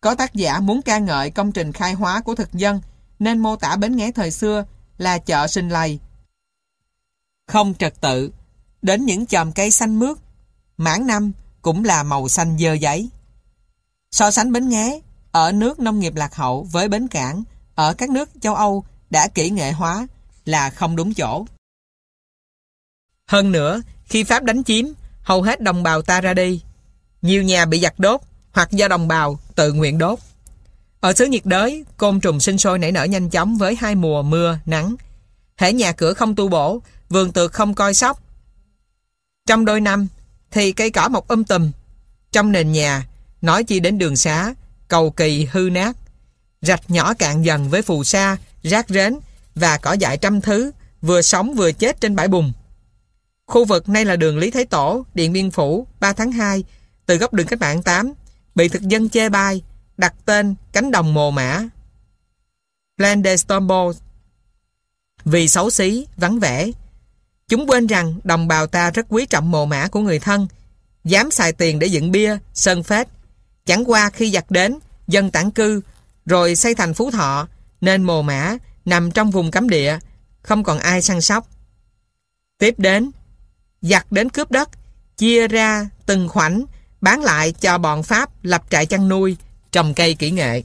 Có tác giả muốn ca ngợi công trình khai hóa của thực dân nên mô tả Bến Nghé thời xưa là chợ sinh lầy. Không trật tự, đến những chòm cây xanh mướt, mảng năm cũng là màu xanh dơ giấy. So sánh Bến Nghé ở nước nông nghiệp lạc hậu với bến cảng ở các nước châu Âu đã kỹ nghệ hóa là không đúng chỗ. Hơn nữa, khi Pháp đánh chiếm, hầu hết đồng bào ta ra đi. Nhiều nhà bị giặt đốt hoặc do đồng bào tự nguyện đốt. Ở xứ nhiệt đới, côn trùng sinh sôi nảy nở nhanh chóng với hai mùa mưa, nắng. Hễ nhà cửa không tu bổ, vườn tược không coi sóc. Trong đôi năm, thì cây cỏ mọc um tùm. Trong nền nhà, nói chi đến đường xá, cầu kỳ hư nát. Rạch nhỏ cạn dần với phù sa, rác rến và cỏ dại trăm thứ, vừa sống vừa chết trên bãi bùn. Khu vực nay là đường Lý Thái Tổ, Điện Biên Phủ, 3 tháng 2, từ góc đường cách mạng 8, bị thực dân chê bai, đặt tên cánh đồng mồ mã. Plan de Stombo Vì xấu xí, vắng vẻ. Chúng quên rằng đồng bào ta rất quý trọng mồ mã của người thân, dám xài tiền để dựng bia, sơn phết. Chẳng qua khi giặc đến, dân tản cư, rồi xây thành phú thọ, nên mồ mã nằm trong vùng cấm địa, không còn ai săn sóc. Tiếp đến, giặc đến cướp đất, chia ra từng khoảnh, bán lại cho bọn Pháp lập trại chăn nuôi, trồng cây kỹ nghệ.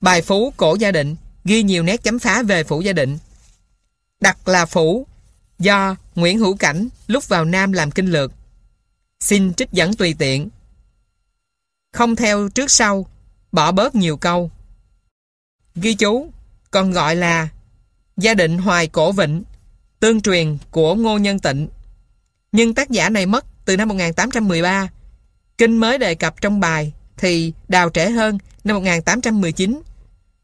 Bài phú cổ gia định ghi nhiều nét chấm phá về phủ gia định. Đặt là phủ do Nguyễn Hữu Cảnh lúc vào Nam làm kinh lược. Xin trích dẫn tùy tiện. Không theo trước sau, bỏ bớt nhiều câu. Ghi chú, còn gọi là Gia định Hoài Cổ Vịnh, tương truyền của Ngô Nhân Tịnh. Nhưng tác giả này mất từ năm 1813. Kinh mới đề cập trong bài thì đào trễ hơn năm 1819.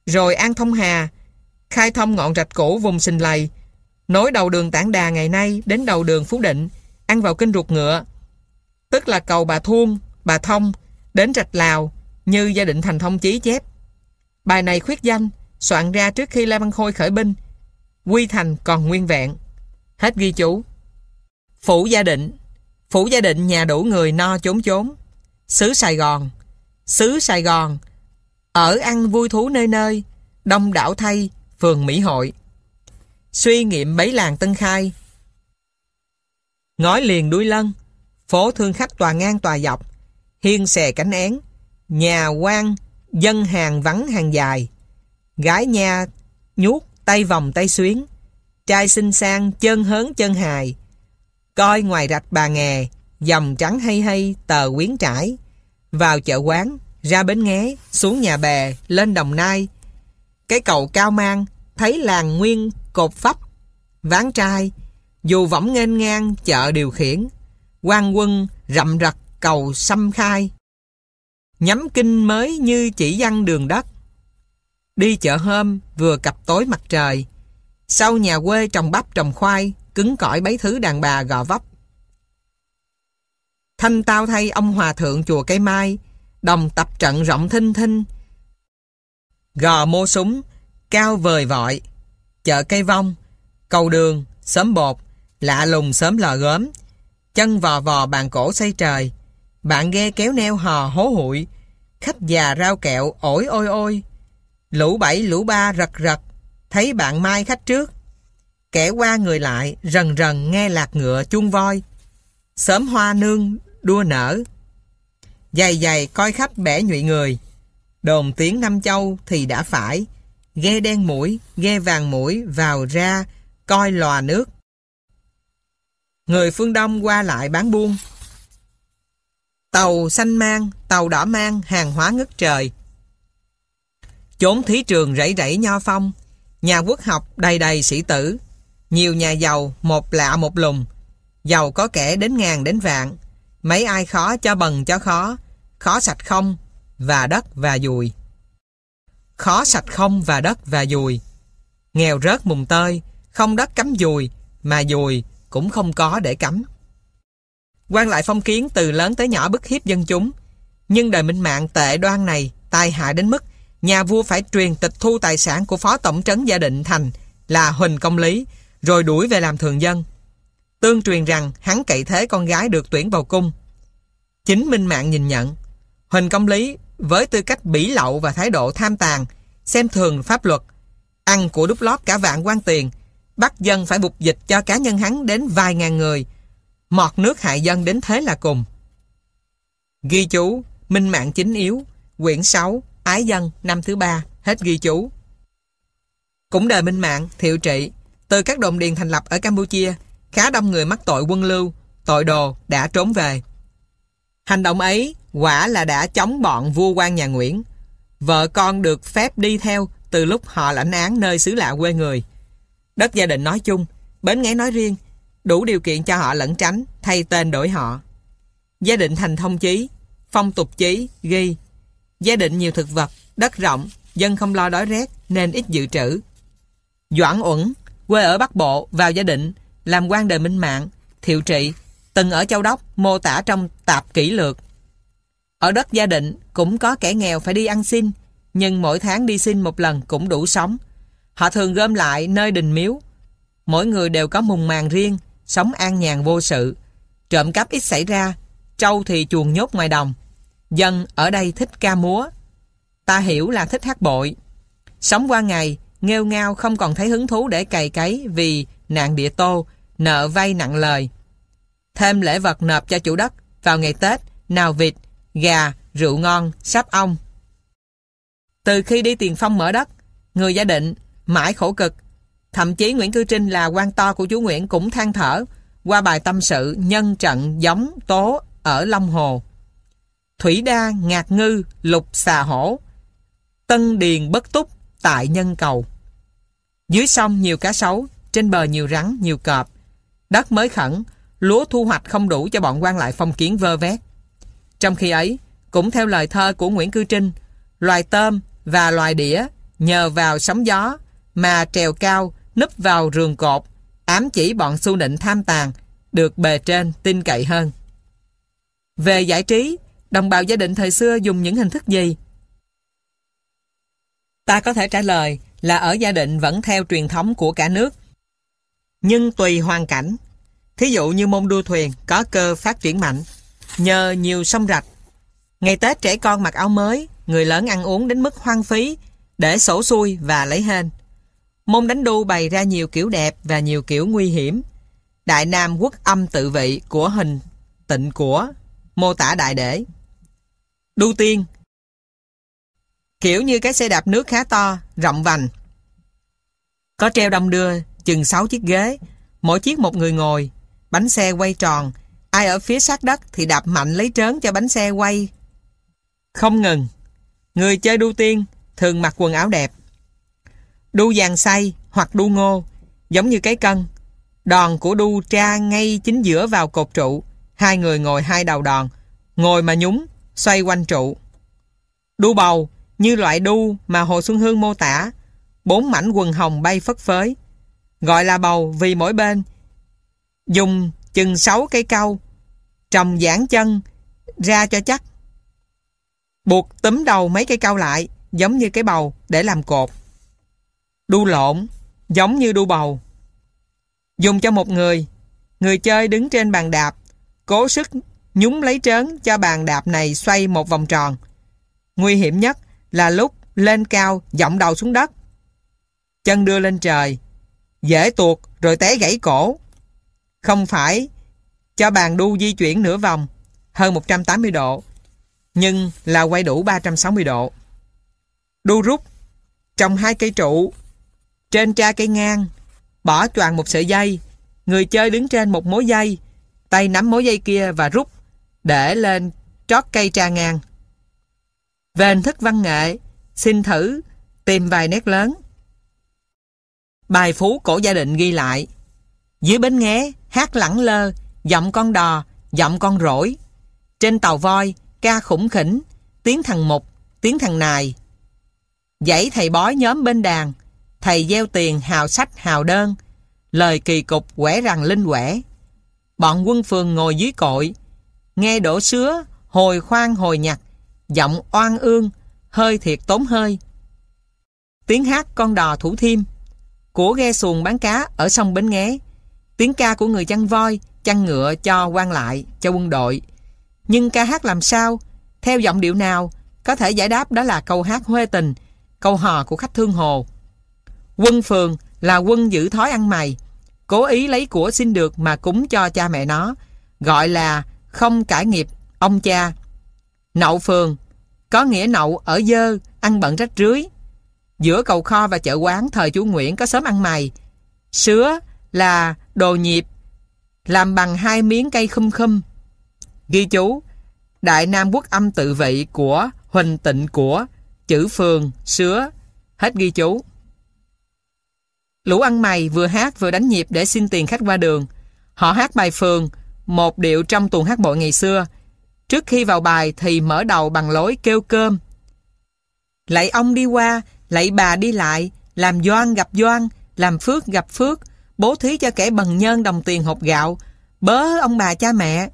Rồi An Thông Hà khai thông ngọn rạch cũ vùng Sình Lầy, nối đầu đường Tảng Đà ngày nay đến đầu đường Phú Định, ăn vào kinh ruột ngựa, tức là cầu Bà Thuông, Bà Thông, đến rạch Lào, như gia định thành thông chí chép. Bài này khuyết danh, soạn ra trước khi La Văn Khôi khởi binh, quy thành còn nguyên vẹn. Hết ghi chú. Phủ gia định Phủ gia định nhà đủ người no chốn chốn. Xứ Sài Gòn Xứ Sài Gòn Ở ăn vui thú nơi nơi Đông đảo thay Phường Mỹ Hội Suy nghiệm bấy làng Tân Khai. Ngói liền đuôi lân, Phố thương khách tòa ngang tòa dọc, Hiên xè cánh én, Nhà quan, Dân hàng vắng hàng dài. Gái nha nhút tay vòng tay xuyến, Trai xinh sang chân hớn chân hài. Coi ngoài rạch bà nghè, Dòng trắng hay hay, tờ quyến trải. Vào chợ quán, Ra bến nghé, Xuống nhà bè, Lên đồng nai. Cái cầu cao mang, Thấy làng nguyên cột phấp, Ván trai, Dù võng nghênh ngang chợ điều khiển, quan quân rậm rặt cầu xâm khai. Nhắm kinh mới như chỉ văn đường đất. Đi chợ hôm vừa cặp tối mặt trời, Sau nhà quê trồng bắp trồng khoai, Cứng cỏi bấy thứ đàn bà gò vấp. Thanh tao thay ông hòa thượng chùa cây mai, Đồng tập trận rộng thinh thinh. Gò mô súng, Cao vời vọi. Chợ cây vong, Cầu đường Sớm bột, Lạ lùng sớm lò gớm Chân vò vò bàn cổ xây trời, Bạn ghe kéo neo hò hố hụi, Khách già rau kẹo ổi ôi ôi. Lũ bảy, lũ ba rật rật Thấy bạn mai khách trước. Kẻ qua người lại, Rần rần nghe lạc ngựa chuông voi. Sớm hoa nương đua nở. Dày dày coi khách bẻ nhụy người. Đồn tiếng năm Châu thì đã phải. Ghe đen mũi, ghe vàng mũi vào ra Coi lòa nước Người phương Đông qua lại bán buôn Tàu xanh mang, tàu đỏ mang hàng hóa ngất trời. Chốn thí trường rẫy rẫy nho phong, Nhà quốc học đầy đầy sĩ tử. Nhiều nhà giàu, một lạ một lùng. Giàu có kẻ đến ngàn đến vạn. Mấy ai khó cho bần cho khó. Khó sạch không và đất và dùi. Khó sạch không và đất và dùi. Nghèo rớt mùng tơi, không đất cắm dùi, mà dùi cũng không có để cắm. quan lại phong kiến từ lớn tới nhỏ bức hiếp dân chúng. Nhưng đời minh mạng tệ đoan này tai hại đến mức nhà vua phải truyền tịch thu tài sản của phó tổng trấn gia định thành là Huỳnh Công Lý, rồi đuổi về làm thường dân. Tương truyền rằng hắn cậy thế con gái được tuyển vào cung. Chính Minh Mạng nhìn nhận, Huỳnh Công Lý với tư cách bỉ lậu và thái độ tham tàn, xem thường pháp luật, ăn của đúc lót cả vạn quan tiền, bắt dân phải bục dịch cho cá nhân hắn đến vài ngàn người, mọt nước hại dân đến thế là cùng. Ghi chú, Minh Mạng chính yếu, quyển 6, Ái dân, năm thứ ba, hết ghi chú. Cũng đời Minh Mạng, thiệu trị, từ các đồn điền thành lập ở Campuchia, khá đông người mắc tội quân lưu, tội đồ đã trốn về. Hành động ấy quả là đã chống bọn vua quan nhà Nguyễn. Vợ con được phép đi theo từ lúc họ lãnh án nơi xứ lạ quê người. Đất gia đình nói chung, bến nghé nói riêng, đủ điều kiện cho họ lẫn tránh, thay tên đổi họ. Gia định thành thông chí, phong tục chí, ghi. Gia định nhiều thực vật, đất rộng, dân không lo đói rét nên ít dự trữ. Doãn Uẩn, quê ở Bắc Bộ, vào gia định, làm quan đời minh mạng, thiệu trị, từng ở Châu Đốc, mô tả trong tạp kỹ lược. Ở đất gia định cũng có kẻ nghèo phải đi ăn xin, nhưng mỗi tháng đi xin một lần cũng đủ sống. Họ thường gom lại nơi đình miếu. Mỗi người đều có mùng màng riêng, sống an nhàn vô sự. Trộm cắp ít xảy ra, trâu thì chuồng nhốt ngoài đồng. Dân ở đây thích ca múa. Ta hiểu là thích hát bội. Sống qua ngày, nghêu ngao không còn thấy hứng thú để cày cấy vì nạn địa tô, nợ vay nặng lời. Thêm lễ vật nộp cho chủ đất vào ngày Tết, nào vịt, gà, rượu ngon, sáp ong. Từ khi đi tiền phong mở đất, người gia định mãi khổ cực. Thậm chí Nguyễn Cư Trinh là quan to của chú Nguyễn cũng than thở qua bài tâm sự nhân trận giống tố ở Long Hồ. Thủy đa ngạc ngư lục xà hổ Tân điền bất túc tại nhân cầu Dưới sông nhiều cá sấu Trên bờ nhiều rắn nhiều cọp Đất mới khẩn Lúa thu hoạch không đủ cho bọn quan lại phong kiến vơ vét Trong khi ấy, Cũng theo lời thơ của Nguyễn Cư Trinh, Loài tôm và loài đĩa Nhờ vào sóng gió Mà trèo cao núp vào rường cột, Ám chỉ bọn su nịnh tham tàn, Được bề trên tin cậy hơn Về giải trí, Đồng bào gia đình thời xưa dùng những hình thức gì? Ta có thể trả lời là ở gia đình vẫn theo truyền thống của cả nước. Nhưng tùy hoàn cảnh. Thí dụ như môn đua thuyền có cơ phát triển mạnh, nhờ nhiều sông rạch. Ngày Tết trẻ con mặc áo mới, người lớn ăn uống đến mức hoang phí, để sổ xuôi và lấy hên. Môn đánh đu bày ra nhiều kiểu đẹp và nhiều kiểu nguy hiểm. Đại Nam quốc âm tự vị của hình tịnh của mô tả đại để. Đu tiên Kiểu như cái xe đạp nước khá to, rộng vành. Có treo đông đưa, chừng 6 chiếc ghế, mỗi chiếc một người ngồi, bánh xe quay tròn, ai ở phía sát đất thì đạp mạnh lấy trớn cho bánh xe quay. Không ngừng, người chơi đu tiên thường mặc quần áo đẹp. Đu vàng say hoặc đu ngô, giống như cái cân. Đòn của đu tra ngay chính giữa vào cột trụ, hai người ngồi hai đầu đòn, ngồi mà nhúng, xoay quanh trụ. Đu bầu như loại đu mà Hồ Xuân Hương mô tả, bốn mảnh quần hồng bay phất phới. Gọi là bầu vì mỗi bên dùng chừng sáu cây cau, trồng giãn chân ra cho chắc. Buộc túm đầu mấy cây cau lại, giống như cái bầu để làm cột. Đu lộn, giống như đu bầu. Dùng cho một người, người chơi đứng trên bàn đạp, cố sức nhúng lấy trớn cho bàn đạp này xoay một vòng tròn. Nguy hiểm nhất là lúc lên cao giọng đầu xuống đất. Chân đưa lên trời, dễ tuột rồi té gãy cổ. Không phải cho bàn đu di chuyển nửa vòng, hơn 180 độ, nhưng là quay đủ 360 độ. Đu rút, trồng hai cây trụ, trên tra cây ngang, bỏ choàng một sợi dây, người chơi đứng trên một mối dây, tay nắm mối dây kia và rút để lên trót cây tra ngang. Về hình thức văn nghệ, xin thử tìm vài nét lớn. Bài phú cổ gia định ghi lại Dưới bến nghé hát lẳng lơ Giọng con đò, giọng con rỗi. Trên tàu voi, ca khủng khỉnh Tiếng thằng mục, tiếng thằng nài. Dãy thầy bói nhóm bên đàn Thầy gieo tiền hào sách hào đơn Lời kỳ cục quẻ rằng linh quẻ. Bọn quân phường ngồi dưới cội Nghe đổ sứa Hồi khoan hồi nhặt Giọng oan ương Hơi thiệt tốn hơi. Tiếng hát con đò thủ thiêm Của ghe xuồng bán cá ở sông Bến Nghé. Tiếng ca của người chăn voi Chăn ngựa cho quan lại, Cho quân đội. Nhưng ca hát làm sao? Theo giọng điệu nào Có thể giải đáp đó là câu hát huê tình, Câu hò của khách thương hồ. Quân phường là quân giữ thói ăn mày, Cố ý lấy của xin được mà cúng cho cha mẹ nó, Gọi là không cải nghiệp ông cha. Nậu phường Có nghĩa nậu ở dơ, Ăn bận rách rưới. Giữa cầu kho và chợ quán, thời chú Nguyễn có sớm ăn mày. Sứa là đồ nhịp Làm bằng hai miếng cây khum khum. Ghi chú Đại Nam Quốc âm tự vị của Huỳnh Tịnh của Chữ phường, sứa. Hết ghi chú. Lũ ăn mày vừa hát vừa đánh nhịp để xin tiền khách qua đường. Họ hát bài phường Một điệu trong tuồng hát bội ngày xưa. Trước khi vào bài thì mở đầu bằng lối kêu cơm. Lạy ông đi qua Lạy bà đi lại Làm doan gặp doan Làm phước gặp phước. Bố thí cho kẻ bằng nhân đồng tiền hộp gạo Bớ ông bà cha mẹ.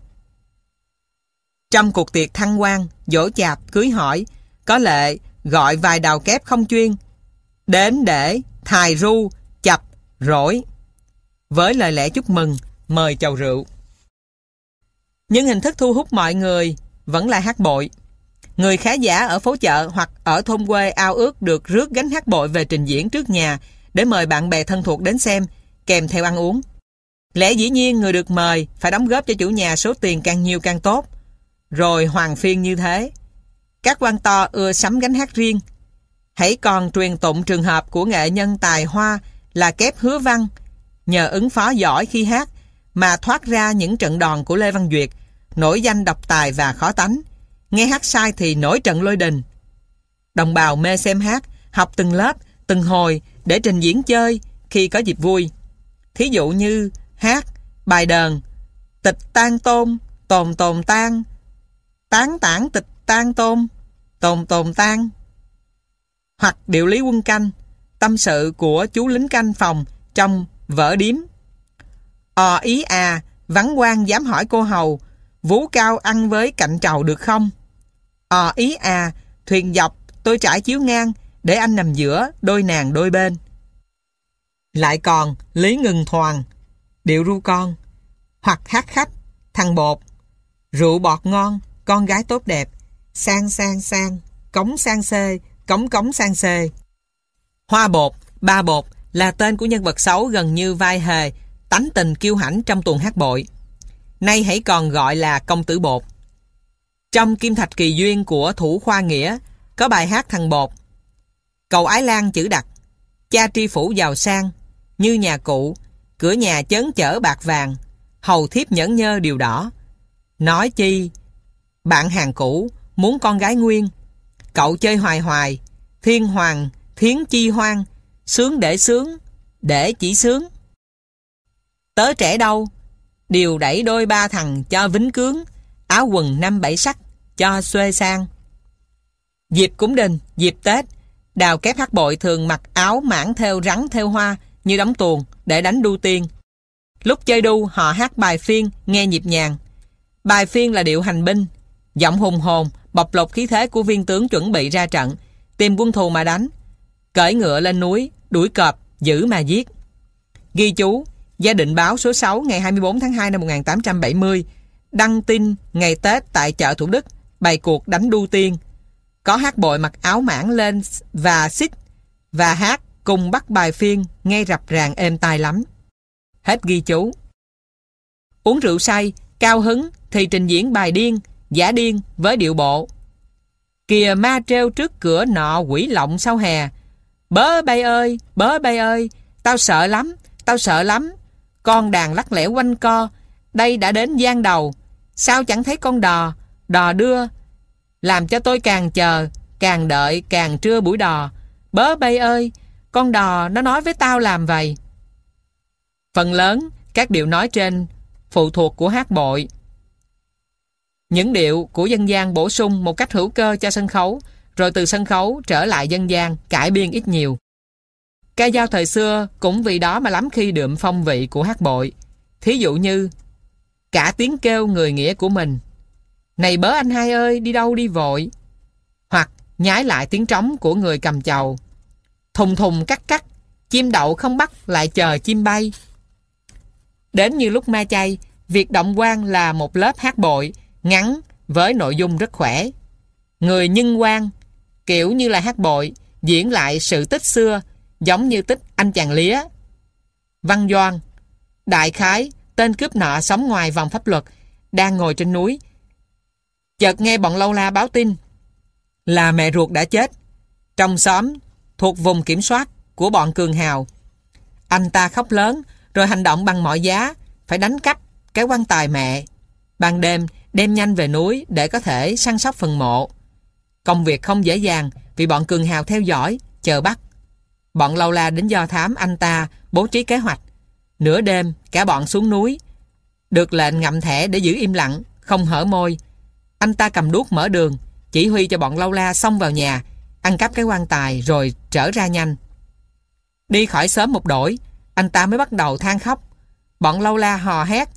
Trong cuộc tiệc thăng quan Dỗ chạp cưới hỏi Có lệ gọi vài đào kép không chuyên Đến để thài ru Chập rỗi. Với lời lẽ chúc mừng Mời chầu rượu. Nhưng hình thức thu hút mọi người vẫn là hát bội. Người khá giả ở phố chợ hoặc ở thôn quê ao ước được rước gánh hát bội về trình diễn trước nhà để mời bạn bè thân thuộc đến xem, kèm theo ăn uống. Lẽ dĩ nhiên người được mời phải đóng góp cho chủ nhà số tiền càng nhiều càng tốt. Rồi hoàng phiên như thế. Các quan to ưa sắm gánh hát riêng. Hãy còn truyền tụng trường hợp của nghệ nhân tài hoa là kép hứa văn. Nhờ ứng phó giỏi khi hát mà thoát ra những trận đòn của Lê Văn Duyệt nổi danh độc tài và khó tánh. Nghe hát sai thì nổi trận lôi đình. Đồng bào mê xem hát, học từng lớp, từng hồi để trình diễn chơi khi có dịp vui. Thí dụ như hát, bài đờn, tịch tan tôm, tồn tồn tan, tán tản tịch tan tôm, tồn tồn tan. Hoặc điệu lý quân canh, tâm sự của chú lính canh phòng trong vở điếm. Ờ ý à, vắng quan dám hỏi cô hầu, Vú cao ăn với cạnh trầu được không? Ờ ý à, thuyền dọc, tôi trải chiếu ngang, để anh nằm giữa, đôi nàng đôi bên. Lại còn, Lý Ngừng Thoàn, điệu ru con, hoặc hát khách, thằng bột, rượu bọt ngon, con gái tốt đẹp, sang sang sang, cống sang xê, cống cống sang xê. Hoa bột, ba bột là tên của nhân vật xấu gần như vai hề, tánh tình kiêu hãnh trong tuần hát bội nay hãy còn gọi là công tử bột. Trong Kim Thạch Kỳ Duyên của Thủ Khoa Nghĩa có bài hát thằng bột. Cầu Ái Lan chữ đặt cha tri phủ giàu sang, như nhà cụ, cửa nhà chấn chở bạc vàng, hầu thiếp nhẫn nhơ điều đỏ. Nói chi, bạn hàng cũ, muốn con gái nguyên, cậu chơi hoài hoài, thiên hoàng, thiến chi hoang, sướng để sướng, để chỉ sướng. Tớ trẻ đâu, điều đẩy đôi ba thằng cho vĩnh cướng, áo quần năm bảy sắc cho xuê sang. Dịp cúng đình, dịp Tết, đào kép hát bội thường mặc áo mãn theo rắn theo hoa như đóng tuồng để đánh đu tiên. Lúc chơi đu họ hát bài phiên nghe nhịp nhàng. Bài phiên là điệu hành binh, giọng hùng hồn, bộc lộc khí thế của viên tướng chuẩn bị ra trận, tìm quân thù mà đánh. Cởi ngựa lên núi, đuổi cọp, giữ mà giết. Ghi chú, Gia định báo số 6 ngày 24 tháng 2 năm 1870 đăng tin ngày Tết tại chợ Thủ Đức bày cuộc đánh đu tiên. Có hát bội mặc áo mãng lên và xích và hát cùng bắt bài phiên nghe rập ràng êm tai lắm. Hết ghi chú. Uống rượu say, cao hứng thì trình diễn bài điên, giả điên với điệu bộ. Kìa ma treo trước cửa nọ quỷ lộng sau hè. Bớ bay ơi, bớ bay ơi, tao sợ lắm, tao sợ lắm, con đàn lắc lẻo quanh co, đây đã đến gian đầu. Sao chẳng thấy con đò, đò đưa. Làm cho tôi càng chờ, càng đợi, càng trưa buổi đò. Bớ bay ơi, con đò nó nói với tao làm vậy. Phần lớn, các điệu nói trên phụ thuộc của hát bội. Những điệu của dân gian bổ sung một cách hữu cơ cho sân khấu, rồi từ sân khấu trở lại dân gian, cải biên ít nhiều. Ca dao thời xưa cũng vì đó mà lắm khi đượm phong vị của hát bội. Thí dụ như cả tiếng kêu người nghĩa của mình Này bớ anh hai ơi, đi đâu đi vội Hoặc nhái lại tiếng trống của người cầm chầu Thùng thùng cắt cắt, Chim đậu không bắt lại chờ chim bay. Đến như lúc ma chay, Việc động quan là một lớp hát bội Ngắn với nội dung rất khỏe. Người nhân quan, Kiểu như là hát bội, Diễn lại sự tích xưa Giống như tích anh chàng lía. Văn Doan, Đại khái Tên cướp nợ sống ngoài vòng pháp luật, Đang ngồi trên núi. Chợt nghe bọn lâu la báo tin Là mẹ ruột đã chết. Trong xóm Thuộc vùng kiểm soát của bọn cường hào. Anh ta khóc lớn Rồi hành động bằng mọi giá Phải đánh cắp cái quan tài mẹ. Ban đêm đem nhanh về núi Để có thể săn sóc phần mộ. Công việc không dễ dàng Vì bọn cường hào theo dõi Chờ bắt. Bọn lâu la đến do thám anh ta Bố trí kế hoạch. Nửa đêm, cả bọn xuống núi. Được lệnh ngậm thẻ để giữ im lặng, không hở môi. Anh ta cầm đuốc mở đường, chỉ huy cho bọn lâu la xông vào nhà, ăn cắp cái quan tài rồi trở ra nhanh. Đi khỏi sớm một đổi, anh ta mới bắt đầu than khóc. Bọn lâu la hò hét,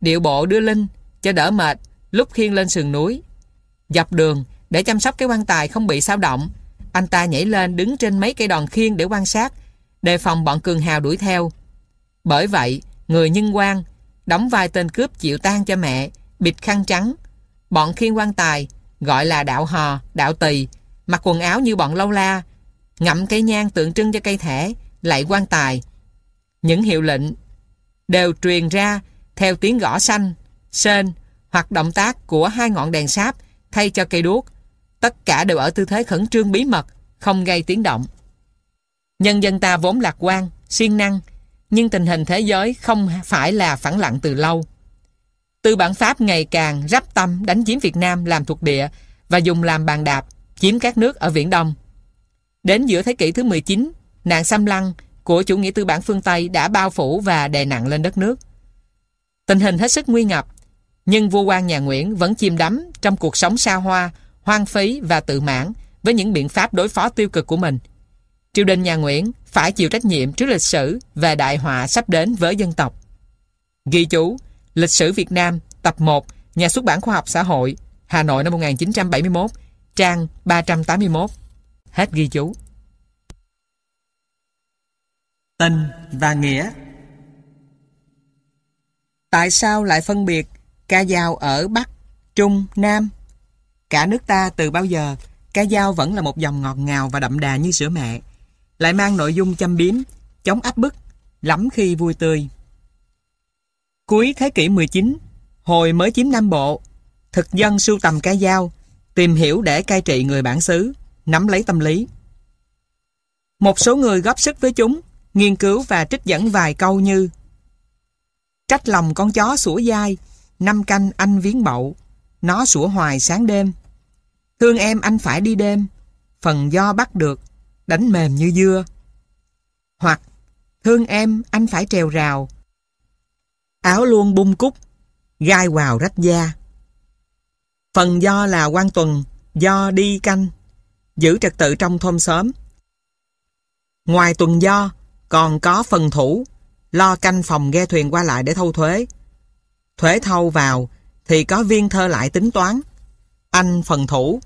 điệu bộ đưa linh, cho đỡ mệt, lúc khiêng lên sườn núi. Dọc đường, để chăm sóc cái quan tài không bị sao động, anh ta nhảy lên đứng trên mấy cây đòn khiên để quan sát, đề phòng bọn cường hào đuổi theo. Bởi vậy, người nhân quan đóng vai tên cướp chịu tan cho mẹ, bịt khăn trắng. Bọn khiên quan tài, gọi là đạo hò, đạo tỳ, mặc quần áo như bọn lâu la, ngậm cây nhang tượng trưng cho cây thẻ, lại quan tài. Những hiệu lệnh đều truyền ra theo tiếng gõ xanh, sên hoặc động tác của hai ngọn đèn sáp thay cho cây đuốc. Tất cả đều ở tư thế khẩn trương bí mật, không gây tiếng động. Nhân dân ta vốn lạc quan, siêng năng, nhưng tình hình thế giới không phải là phẳng lặng từ lâu. Tư bản Pháp ngày càng rắp tâm đánh chiếm Việt Nam làm thuộc địa và dùng làm bàn đạp, chiếm các nước ở Viễn Đông. Đến giữa thế kỷ thứ 19, nạn xâm lăng của chủ nghĩa tư bản phương Tây đã bao phủ và đè nặng lên đất nước. Tình hình hết sức nguy ngập, nhưng vua quan nhà Nguyễn vẫn chìm đắm trong cuộc sống xa hoa, hoang phí và tự mãn với những biện pháp đối phó tiêu cực của mình. Triều đình nhà Nguyễn phải chịu trách nhiệm trước lịch sử và đại họa sắp đến với dân tộc. Ghi chú, Lịch sử Việt Nam, tập 1, Nhà xuất bản khoa học xã hội, Hà Nội năm 1971, trang 381. Hết ghi chú. Tình và nghĩa Tại sao lại phân biệt ca dao ở Bắc, Trung, Nam? Cả nước ta từ bao giờ, ca dao vẫn là một dòng ngọt ngào và đậm đà như sữa mẹ lại mang nội dung châm biếm, chống áp bức, lắm khi vui tươi. Cuối thế kỷ 19, hồi mới chiếm Nam Bộ, thực dân sưu tầm ca dao, tìm hiểu để cai trị người bản xứ, nắm lấy tâm lý. Một số người góp sức với chúng, nghiên cứu và trích dẫn vài câu như Trách lòng con chó sủa dai, năm canh anh viếng bậu, nó sủa hoài sáng đêm. Thương em anh phải đi đêm, phần do bắt được, đánh mềm như dưa. Hoặc, thương em, anh phải trèo rào. Áo luôn bung cúc, gai vào rách da. Phần do là quan tuần, do đi canh, giữ trật tự trong thôn xóm. Ngoài tuần do, còn có phần thủ, lo canh phòng ghe thuyền qua lại để thâu thuế. Thuế thâu vào, thì có viên thơ lại tính toán. Anh phần thủ,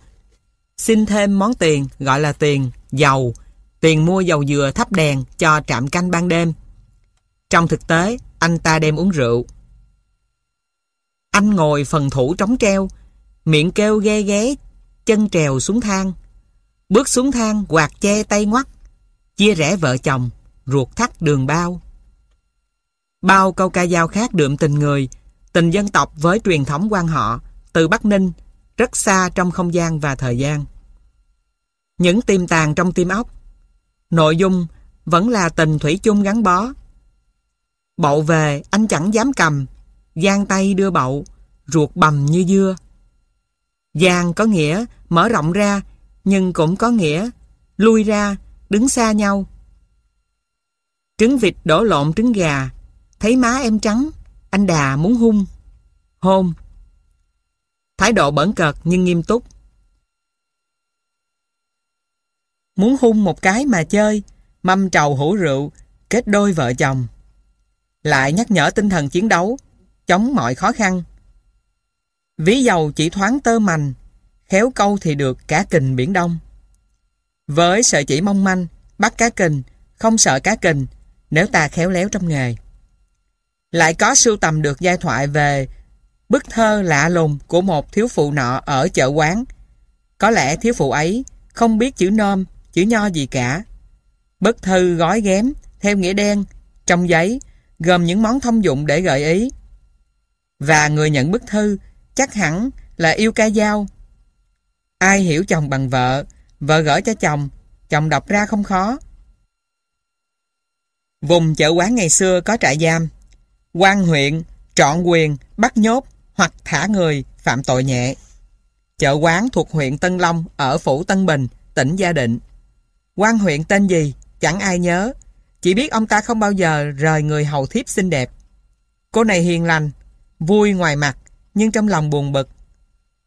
xin thêm món tiền gọi là tiền dầu, tiền mua dầu dừa thắp đèn cho trạm canh ban đêm. Trong thực tế, anh ta đem uống rượu. Anh ngồi phần thủ trống treo, miệng kêu ghe ghé, chân trèo xuống thang. Bước xuống thang, quạt che tay ngoắt, chia rẽ vợ chồng, ruột thắt đường bao. Bao câu ca dao khác đượm tình người, tình dân tộc với truyền thống quan họ, từ Bắc Ninh, rất xa trong không gian và thời gian. Những tiềm tàng trong tim óc Nội dung vẫn là tình thủy chung gắn bó. Bậu về anh chẳng dám cầm, giang tay đưa bậu, ruột bầm như dưa. Giang có nghĩa mở rộng ra, nhưng cũng có nghĩa lui ra, đứng xa nhau. Trứng vịt đổ lộn trứng gà. Thấy má em trắng, anh đà muốn hung. Hôn. Thái độ bẩn cợt nhưng nghiêm túc. Muốn hung một cái mà chơi, mâm trầu hủ rượu, kết đôi vợ chồng. Lại nhắc nhở tinh thần chiến đấu, chống mọi khó khăn. Ví dầu chỉ thoáng tơ mành, khéo câu thì được cá kình biển đông. Với sợi chỉ mong manh, bắt cá kình, không sợ cá kình, nếu ta khéo léo trong nghề. Lại có sưu tầm được giai thoại về bức thơ lạ lùng của một thiếu phụ nọ ở chợ quán. Có lẽ thiếu phụ ấy không biết chữ nôm, chữ nho gì cả. Bức thư gói ghém, theo nghĩa đen, trong giấy, gồm những món thông dụng để gợi ý. Và người nhận bức thư chắc hẳn là yêu ca dao. Ai hiểu chồng bằng vợ, vợ gửi cho chồng, chồng đọc ra không khó. Vùng chợ quán ngày xưa có trại giam. quan huyện trọn quyền bắt nhốt hoặc thả người phạm tội nhẹ. Chợ quán thuộc huyện Tân Long ở phủ Tân Bình, tỉnh Gia Định. quan huyện tên gì? Chẳng ai nhớ. Chỉ biết ông ta không bao giờ rời người hầu thiếp xinh đẹp. Cô này hiền lành, vui ngoài mặt, nhưng trong lòng buồn bực.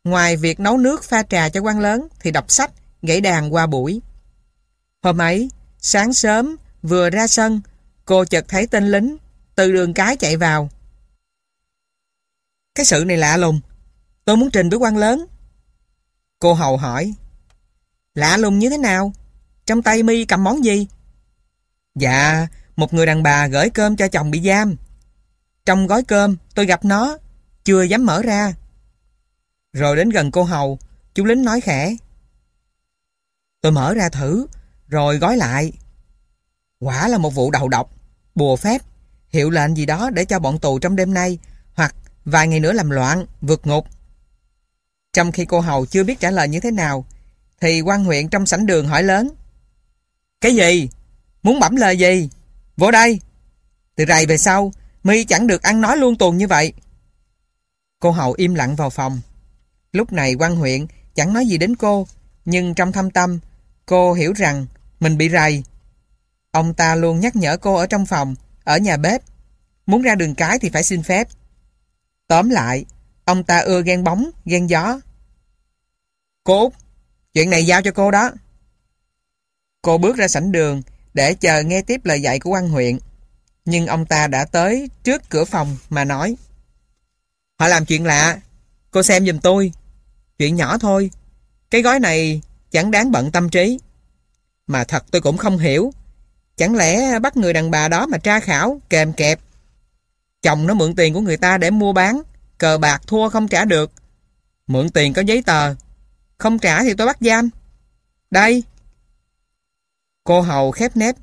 Ngoài việc nấu nước pha trà cho quan lớn thì đọc sách, gãy đàn qua buổi. Hôm ấy, sáng sớm, vừa ra sân, cô chợt thấy tên lính từ đường cái chạy vào. Cái sự này lạ lùng, tôi muốn trình với quan lớn. Cô hầu hỏi, lạ lùng như thế nào? Trong tay mi cầm món gì? Dạ, một người đàn bà gửi cơm cho chồng bị giam. Trong gói cơm, tôi gặp nó, chưa dám mở ra. Rồi đến gần cô hầu, chú lính nói khẽ. Tôi mở ra thử, rồi gói lại. Quả là một vụ đầu độc, bùa phép, hiệu lệnh gì đó để cho bọn tù trong đêm nay, hoặc vài ngày nữa làm loạn, vượt ngục. Trong khi cô hầu chưa biết trả lời như thế nào, thì quan huyện trong sảnh đường hỏi lớn. Cái gì? Muốn bẩm lời gì? Vô đây! Từ rày về sau, mi chẳng được ăn nói luôn tuần như vậy. Cô hậu im lặng vào phòng. Lúc này quan huyện chẳng nói gì đến cô, nhưng trong thâm tâm, cô hiểu rằng mình bị rầy. Ông ta luôn nhắc nhở cô ở trong phòng, ở nhà bếp. Muốn ra đường cái thì phải xin phép. Tóm lại, ông ta ưa ghen bóng, ghen gió. Cô Út, chuyện này giao cho cô đó. Cô bước ra sảnh đường để chờ nghe tiếp lời dạy của quan huyện. Nhưng ông ta đã tới trước cửa phòng mà nói. Họ làm chuyện lạ, cô xem giùm tôi. Chuyện nhỏ thôi, cái gói này chẳng đáng bận tâm trí. Mà thật tôi cũng không hiểu. Chẳng lẽ bắt người đàn bà đó mà tra khảo, kèm kẹp. Chồng nó mượn tiền của người ta để mua bán, cờ bạc thua không trả được. Mượn tiền có giấy tờ, không trả thì tôi bắt giam. Đây. Cô hầu khép nép,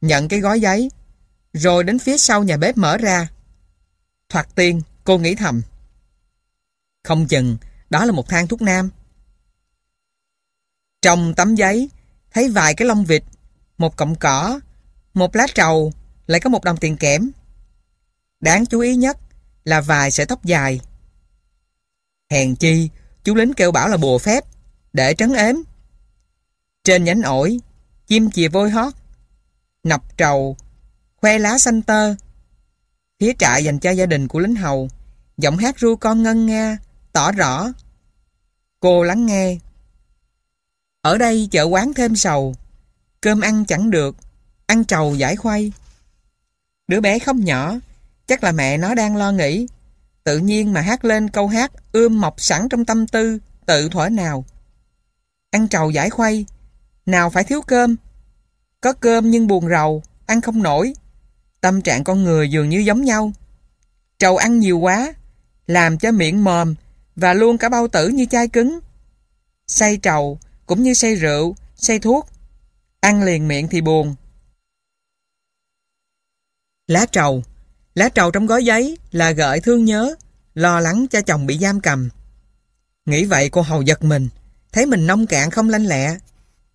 nhận cái gói giấy, rồi đến phía sau nhà bếp mở ra. Thoạt tiên, cô nghĩ thầm. Không chừng, đó là một thang thuốc nam. Trong tấm giấy, thấy vài cái lông vịt, một cọng cỏ, một lá trầu, lại có một đồng tiền kẽm. Đáng chú ý nhất là vài sợi tóc dài. Hèn chi, chú lính kêu bảo là bùa phép, để trấn ếm. Trên nhánh ổi, chim chìa vôi hót, nọc trầu, khoe lá xanh tơ. Phía trại dành cho gia đình của lính hầu, giọng hát ru con ngân nga, tỏ rõ. Cô lắng nghe. Ở đây chợ quán thêm sầu, cơm ăn chẳng được, ăn trầu giải khoai. Đứa bé không nhỏ, chắc là mẹ nó đang lo nghĩ. Tự nhiên mà hát lên câu hát ươm mọc sẵn trong tâm tư, tự thỏa nào. Ăn trầu giải khoai, nào phải thiếu cơm. Có cơm nhưng buồn rầu, ăn không nổi. Tâm trạng con người dường như giống nhau. Trầu ăn nhiều quá, làm cho miệng mồm và luôn cả bao tử như chai cứng. Say trầu cũng như say rượu, say thuốc. Ăn liền miệng thì buồn. Lá trầu Lá trầu trong gói giấy là gợi thương nhớ, lo lắng cho chồng bị giam cầm. Nghĩ vậy cô hầu giật mình, thấy mình nông cạn không lanh lẹ.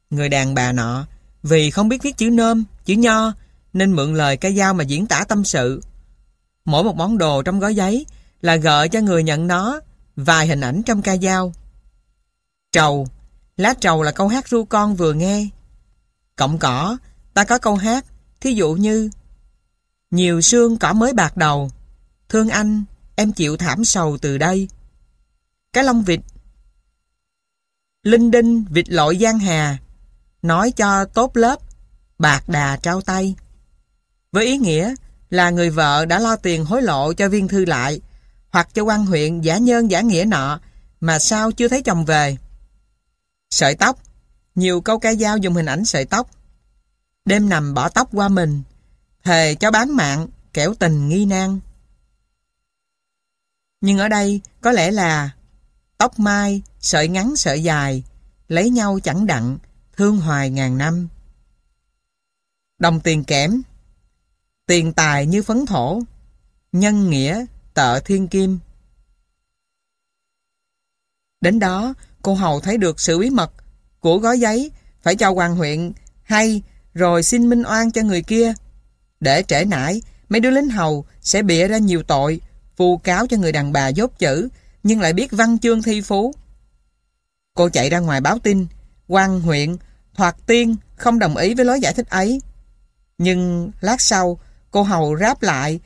Người đàn bà nọ, vì không biết viết chữ nôm, chữ nho, nên mượn lời cây dao mà diễn tả tâm sự. Mỗi một món đồ trong gói giấy là gợi cho người nhận nó vài hình ảnh trong ca dao. Trầu, lá trầu là câu hát ru con vừa nghe. Cộng cỏ, ta có câu hát, thí dụ như Nhiều sương cỏ mới bạc đầu. Thương anh, em chịu thảm sầu từ đây. Cái lông vịt. Linh đinh vịt lội giang hà. Nói cho tốt lớp, bạc đà trao tay. Với ý nghĩa là người vợ đã lo tiền hối lộ cho viên thư lại, hoặc cho quan huyện giả nhân giả nghĩa nọ, mà sao chưa thấy chồng về. Sợi tóc, nhiều câu ca dao dùng hình ảnh sợi tóc. Đêm nằm bỏ tóc qua mình, thề cho bán mạng, kẻo tình nghi nan. Nhưng ở đây có lẽ là tóc mai, sợi ngắn sợi dài, lấy nhau chẳng đặng, thương hoài ngàn năm. Đồng tiền kẽm Tiền tài như phấn thổ Nhân nghĩa tợ thiên kim Đến đó cô Hầu thấy được sự bí mật của gói giấy phải cho hoàng huyện hay rồi xin minh oan cho người kia. Để trễ nải, mấy đứa lính hầu sẽ bịa ra nhiều tội, phù cáo cho người đàn bà dốt chữ, nhưng lại biết văn chương thi phú. Cô chạy ra ngoài báo tin, quan huyện, thoạt tiên không đồng ý với lối giải thích ấy. Nhưng lát sau, cô hầu ráp lại,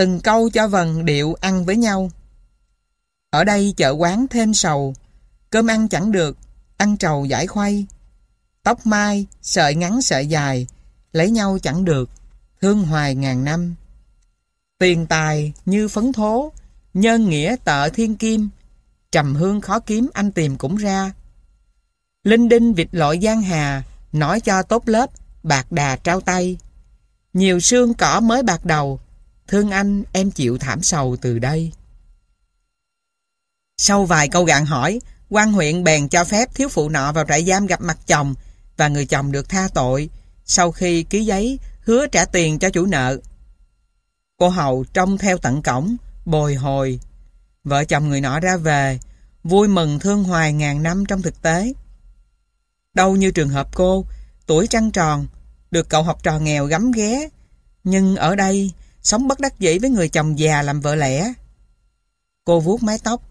từng câu cho vần điệu ăn với nhau. Ở đây chợ quán thêm sầu, cơm ăn chẳng được, ăn trầu giải khoay. Tóc mai, sợi ngắn sợi dài, lấy nhau chẳng được, thương hoài ngàn năm. Tiền tài như phấn thố, nhân nghĩa tợ thiên kim, trầm hương khó kiếm anh tìm cũng ra. Linh đinh vịt lội giang hà, nói cho tốt lớp, bạc đà trao tay. Nhiều xương cỏ mới bạc đầu, thương anh em chịu thảm sầu từ đây. Sau vài câu gạn hỏi, quan huyện bèn cho phép thiếu phụ nọ vào trại giam gặp mặt chồng và người chồng được tha tội sau khi ký giấy hứa trả tiền cho chủ nợ. Cô hầu trông theo tận cổng, bồi hồi. Vợ chồng người nọ ra về, vui mừng thương hoài ngàn năm trong thực tế. Đâu như trường hợp cô, tuổi trăng tròn, được cậu học trò nghèo gắm ghé, nhưng ở đây, sống bất đắc dĩ với người chồng già làm vợ lẽ. Cô vuốt mái tóc,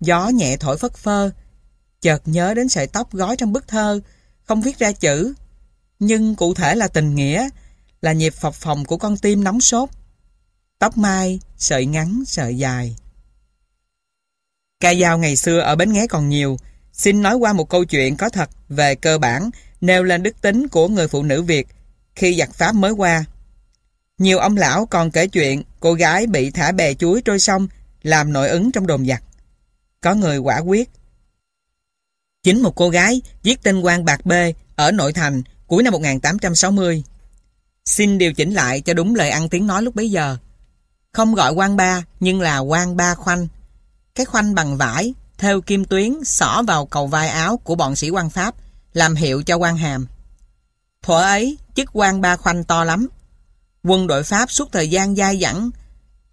gió nhẹ thổi phất phơ, chợt nhớ đến sợi tóc gói trong bức thơ, không viết ra chữ, nhưng cụ thể là tình nghĩa, là nhịp phập phồng của con tim nóng sốt. Tóc mai, sợi ngắn, sợi dài. Ca dao ngày xưa ở Bến Nghé còn nhiều, xin nói qua một câu chuyện có thật về cơ bản nêu lên đức tính của người phụ nữ Việt khi giặc Pháp mới qua. Nhiều ông lão còn kể chuyện cô gái bị thả bè chuối trôi sông làm nội ứng trong đồn giặc. Có người quả quyết. Chính một cô gái giết tên quan Bạc Bê ở nội thành cuối năm 1860. Xin điều chỉnh lại cho đúng lời ăn tiếng nói lúc bấy giờ. Không gọi quan ba nhưng là quan ba khoanh. Cái khoanh bằng vải, theo kim tuyến xỏ vào cầu vai áo của bọn sĩ quan Pháp làm hiệu cho quan hàm. Thuở ấy, chức quan ba khoanh to lắm. Quân đội Pháp suốt thời gian dai dẳng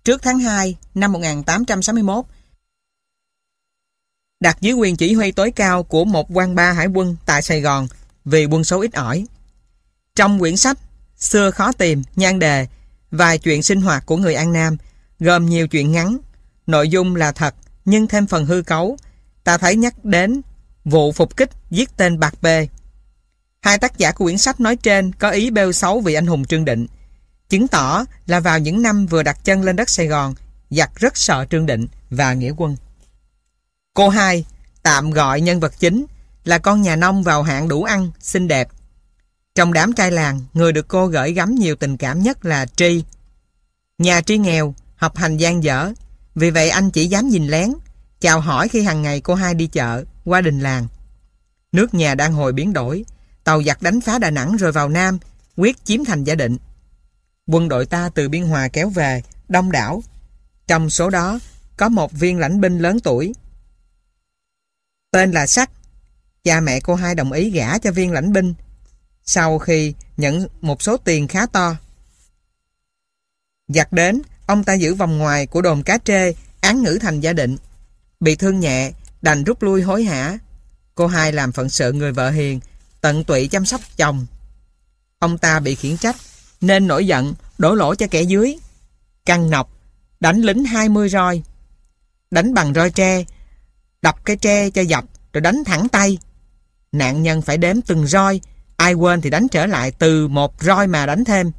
trước tháng 2 năm 1861 đặt dưới quyền chỉ huy tối cao của một quan ba hải quân tại Sài Gòn vì quân số ít ỏi. Trong quyển sách Xưa khó tìm, nhan đề vài chuyện sinh hoạt của người An Nam gồm nhiều chuyện ngắn, nội dung là thật nhưng thêm phần hư cấu. Ta thấy nhắc đến vụ phục kích giết tên Bạc Bê. Hai tác giả của quyển sách nói trên có ý bêu xấu vị anh hùng Trương Định, chứng tỏ là vào những năm vừa đặt chân lên đất Sài Gòn, giặc rất sợ Trương Định và Nghĩa quân. Cô hai, tạm gọi nhân vật chính, là con nhà nông vào hạng đủ ăn, xinh đẹp. Trong đám trai làng, người được cô gửi gắm nhiều tình cảm nhất là Tri. Nhà Tri nghèo, học hành gian dở, vì vậy anh chỉ dám nhìn lén, chào hỏi khi hàng ngày cô hai đi chợ, qua đình làng. Nước nhà đang hồi biến đổi, tàu giặc đánh phá Đà Nẵng rồi vào Nam, quyết chiếm thành gia định. Quân đội ta từ Biên Hòa kéo về, đông đảo. Trong số đó, có một viên lãnh binh lớn tuổi. Tên là Sắc. Cha mẹ cô hai đồng ý gả cho viên lãnh binh, sau khi nhận một số tiền khá to. giặt đến, ông ta giữ vòng ngoài của đồn cá trê, án ngữ thành gia định. Bị thương nhẹ, đành rút lui hối hả. Cô hai làm phận sự người vợ hiền, tận tụy chăm sóc chồng. Ông ta bị khiển trách, nên nổi giận, đổ lỗi cho kẻ dưới. Căng nọc, đánh lính 20 roi. Đánh bằng roi tre, đập cái tre cho dập, rồi đánh thẳng tay. Nạn nhân phải đếm từng roi, ai quên thì đánh trở lại từ một roi mà đánh thêm.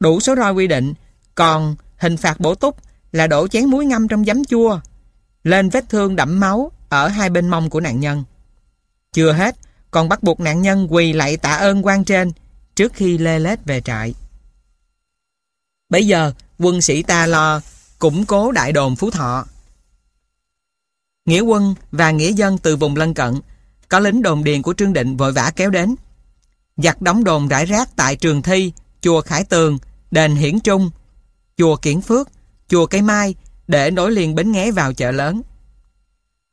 Đủ số roi quy định, còn hình phạt bổ túc là đổ chén muối ngâm trong giấm chua, lên vết thương đẫm máu ở hai bên mông của nạn nhân. Chưa hết, còn bắt buộc nạn nhân quỳ lạy tạ ơn quan trên trước khi lê lết về trại. Bây giờ, quân sĩ ta lo củng cố đại đồn Phú Thọ. Nghĩa quân và nghĩa dân từ vùng lân cận, có lính đồn điền của Trương Định vội vã kéo đến. Giặc đóng đồn rải rác tại Trường Thi, chùa Khải Tường, đền Hiển Trung, chùa Kiển Phước, chùa Cây Mai để nối liền bến nghé vào chợ lớn.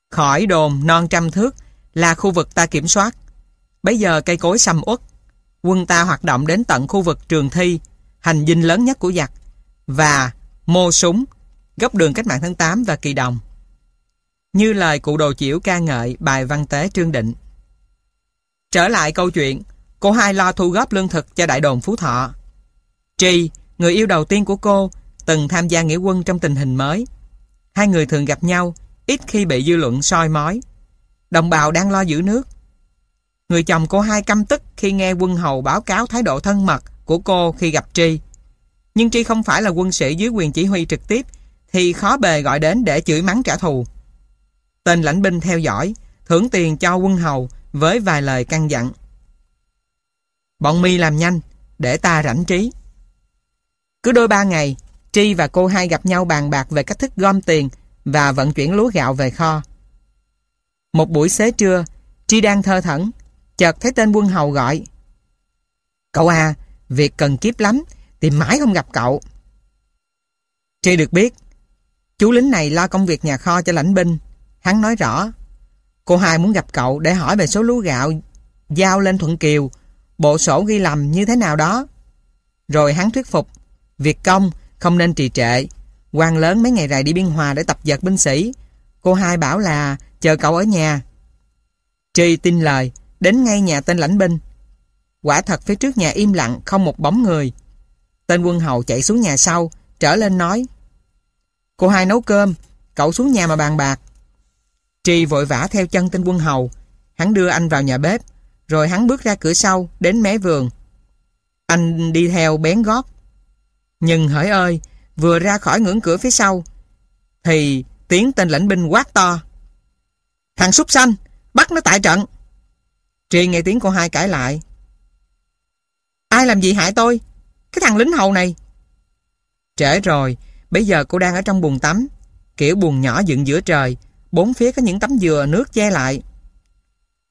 Khỏi đồn non trăm thước là khu vực ta kiểm soát. Bây giờ cây cối xâm uất, quân ta hoạt động đến tận khu vực Trường Thi, hành dinh lớn nhất của giặc, và mô súng, góc đường cách mạng tháng 8 và kỳ đồng. Như lời cụ đồ chiểu ca ngợi bài văn tế Trương Định. Trở lại câu chuyện, cô hai lo thu góp lương thực cho đại đồn Phú Thọ. Tri, người yêu đầu tiên của cô, từng tham gia nghĩa quân trong tình hình mới. Hai người thường gặp nhau, ít khi bị dư luận soi mói. Đồng bào đang lo giữ nước. Người chồng cô hai căm tức khi nghe quân hầu báo cáo thái độ thân mật của cô khi gặp Tri. Nhưng Tri không phải là quân sĩ dưới quyền chỉ huy trực tiếp, thì khó bề gọi đến để chửi mắng trả thù. Tên lãnh binh theo dõi, thưởng tiền cho quân hầu với vài lời căn dặn. Bọn mi làm nhanh, để ta rảnh trí. Cứ đôi ba ngày, Tri và cô hai gặp nhau bàn bạc về cách thức gom tiền và vận chuyển lúa gạo về kho. Một buổi xế trưa, Tri đang thơ thẩn, chợt thấy tên quân hầu gọi. Cậu à, việc cần kiếp lắm, tìm mãi không gặp cậu. Tri được biết, chú lính này lo công việc nhà kho cho lãnh binh. Hắn nói rõ, cô hai muốn gặp cậu để hỏi về số lúa gạo giao lên Thuận Kiều, bộ sổ ghi lầm như thế nào đó. Rồi hắn thuyết phục, việc công không nên trì trệ. quan lớn mấy ngày rày đi biên hòa để tập dượt binh sĩ. Cô hai bảo là chờ cậu ở nhà. Tri tin lời, đến ngay nhà tên lãnh binh. Quả thật phía trước nhà im lặng, không một bóng người. Tên quân hầu chạy xuống nhà sau, trở lên nói. Cô hai nấu cơm, cậu xuống nhà mà bàn bạc. Tri vội vã theo chân tên quân hầu. Hắn đưa anh vào nhà bếp, rồi hắn bước ra cửa sau, đến mé vườn. Anh đi theo bén gót. Nhưng hỡi ơi, vừa ra khỏi ngưỡng cửa phía sau, thì tiếng tên lãnh binh quát to. Thằng súc xanh, bắt nó tại trận. Tri nghe tiếng cô hai cãi lại. Ai làm gì hại tôi? Cái thằng lính hầu này. Trễ rồi, bây giờ cô đang ở trong buồng tắm. Kiểu buồng nhỏ dựng giữa trời, bốn phía có những tấm dừa nước che lại.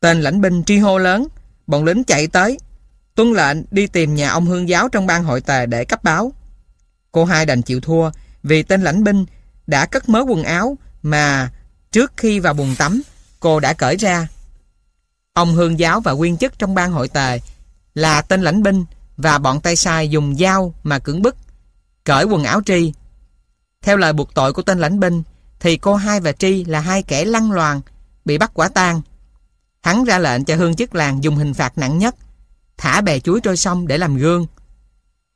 Tên lãnh binh tri hô lớn, bọn lính chạy tới, tuân lệnh đi tìm nhà ông hương giáo trong ban hội tề để cấp báo. Cô hai đành chịu thua vì tên lãnh binh đã cất mớ quần áo mà trước khi vào buồng tắm cô đã cởi ra. Ông hương giáo và nguyên chức trong ban hội tề là tên lãnh binh và bọn tay sai dùng dao mà cưỡng bức, cởi quần áo Tri. Theo lời buộc tội của tên lãnh binh, thì cô hai và Tri là hai kẻ lăng loàn, bị bắt quả tang. Hắn ra lệnh cho hương chức làng dùng hình phạt nặng nhất, thả bè chuối trôi sông để làm gương.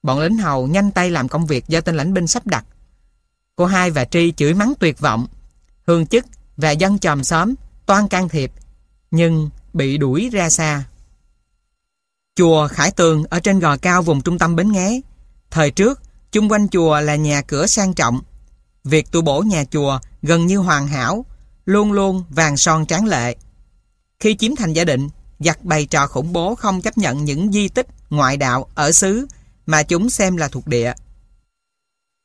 Bọn lính hầu nhanh tay làm công việc do tên lãnh binh sắp đặt. Cô hai và Tri chửi mắng tuyệt vọng. Hương chức và dân chòm xóm toan can thiệp, nhưng bị đuổi ra xa. Chùa Khải Tường ở trên gò cao vùng trung tâm Bến Nghé. Thời trước, chung quanh chùa là nhà cửa sang trọng. Việc tu bổ nhà chùa gần như hoàn hảo, luôn luôn vàng son tráng lệ. Khi chiếm thành gia định, giặc bày trò khủng bố không chấp nhận những di tích ngoại đạo ở xứ mà chúng xem là thuộc địa.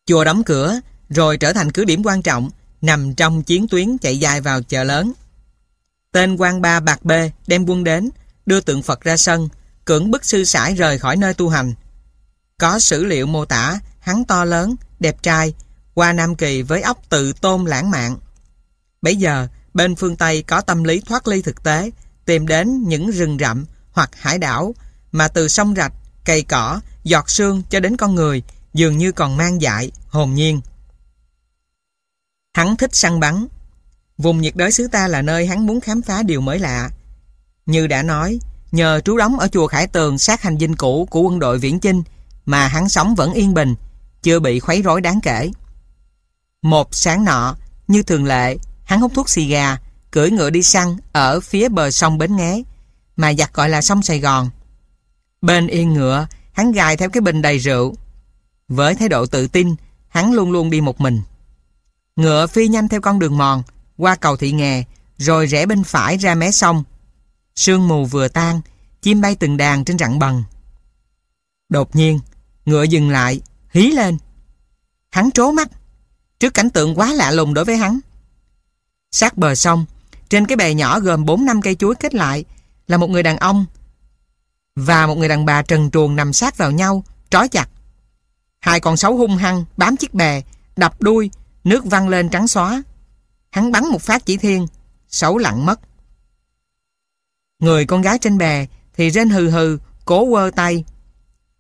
Chùa đóng cửa, rồi trở thành cứ điểm quan trọng, nằm trong chiến tuyến chạy dài vào chợ lớn. Tên quan ba bạc bê đem quân đến, đưa tượng Phật ra sân, cưỡng bức sư sãi rời khỏi nơi tu hành. Có sử liệu mô tả hắn to lớn, đẹp trai, qua Nam Kỳ với óc tự tôn lãng mạn. Bây giờ, bên phương Tây có tâm lý thoát ly thực tế, tìm đến những rừng rậm hoặc hải đảo mà từ sông rạch, cây cỏ, giọt sương cho đến con người dường như còn mang dại, hồn nhiên. Hắn thích săn bắn. Vùng nhiệt đới xứ ta là nơi hắn muốn khám phá điều mới lạ. Như đã nói, nhờ trú đóng ở chùa Khải Tường sát hành dinh cũ của quân đội Viễn Chinh mà hắn sống vẫn yên bình, chưa bị khuấy rối đáng kể. Một sáng nọ, như thường lệ, hắn hút thuốc xì gà, cưỡi ngựa đi săn ở phía bờ sông Bến Nghé, mà giặc gọi là sông Sài Gòn. Bên yên ngựa, hắn gài theo cái bình đầy rượu. Với thái độ tự tin, hắn luôn luôn đi một mình. Ngựa phi nhanh theo con đường mòn, qua cầu thị nghè, rồi rẽ bên phải ra mé sông. Sương mù vừa tan, chim bay từng đàn trên rặng bằng Đột nhiên, ngựa dừng lại, hí lên. Hắn trố mắt, trước cảnh tượng quá lạ lùng đối với hắn. Sát bờ sông, trên cái bè nhỏ gồm 4 năm cây chuối kết lại, là một người đàn ông và một người đàn bà trần truồng nằm sát vào nhau, trói chặt. Hai con sấu hung hăng bám chiếc bè, đập đuôi, nước văng lên trắng xóa. Hắn bắn một phát chỉ thiên, sấu lặng mất. Người con gái trên bè thì rên hừ hừ, cố quơ tay.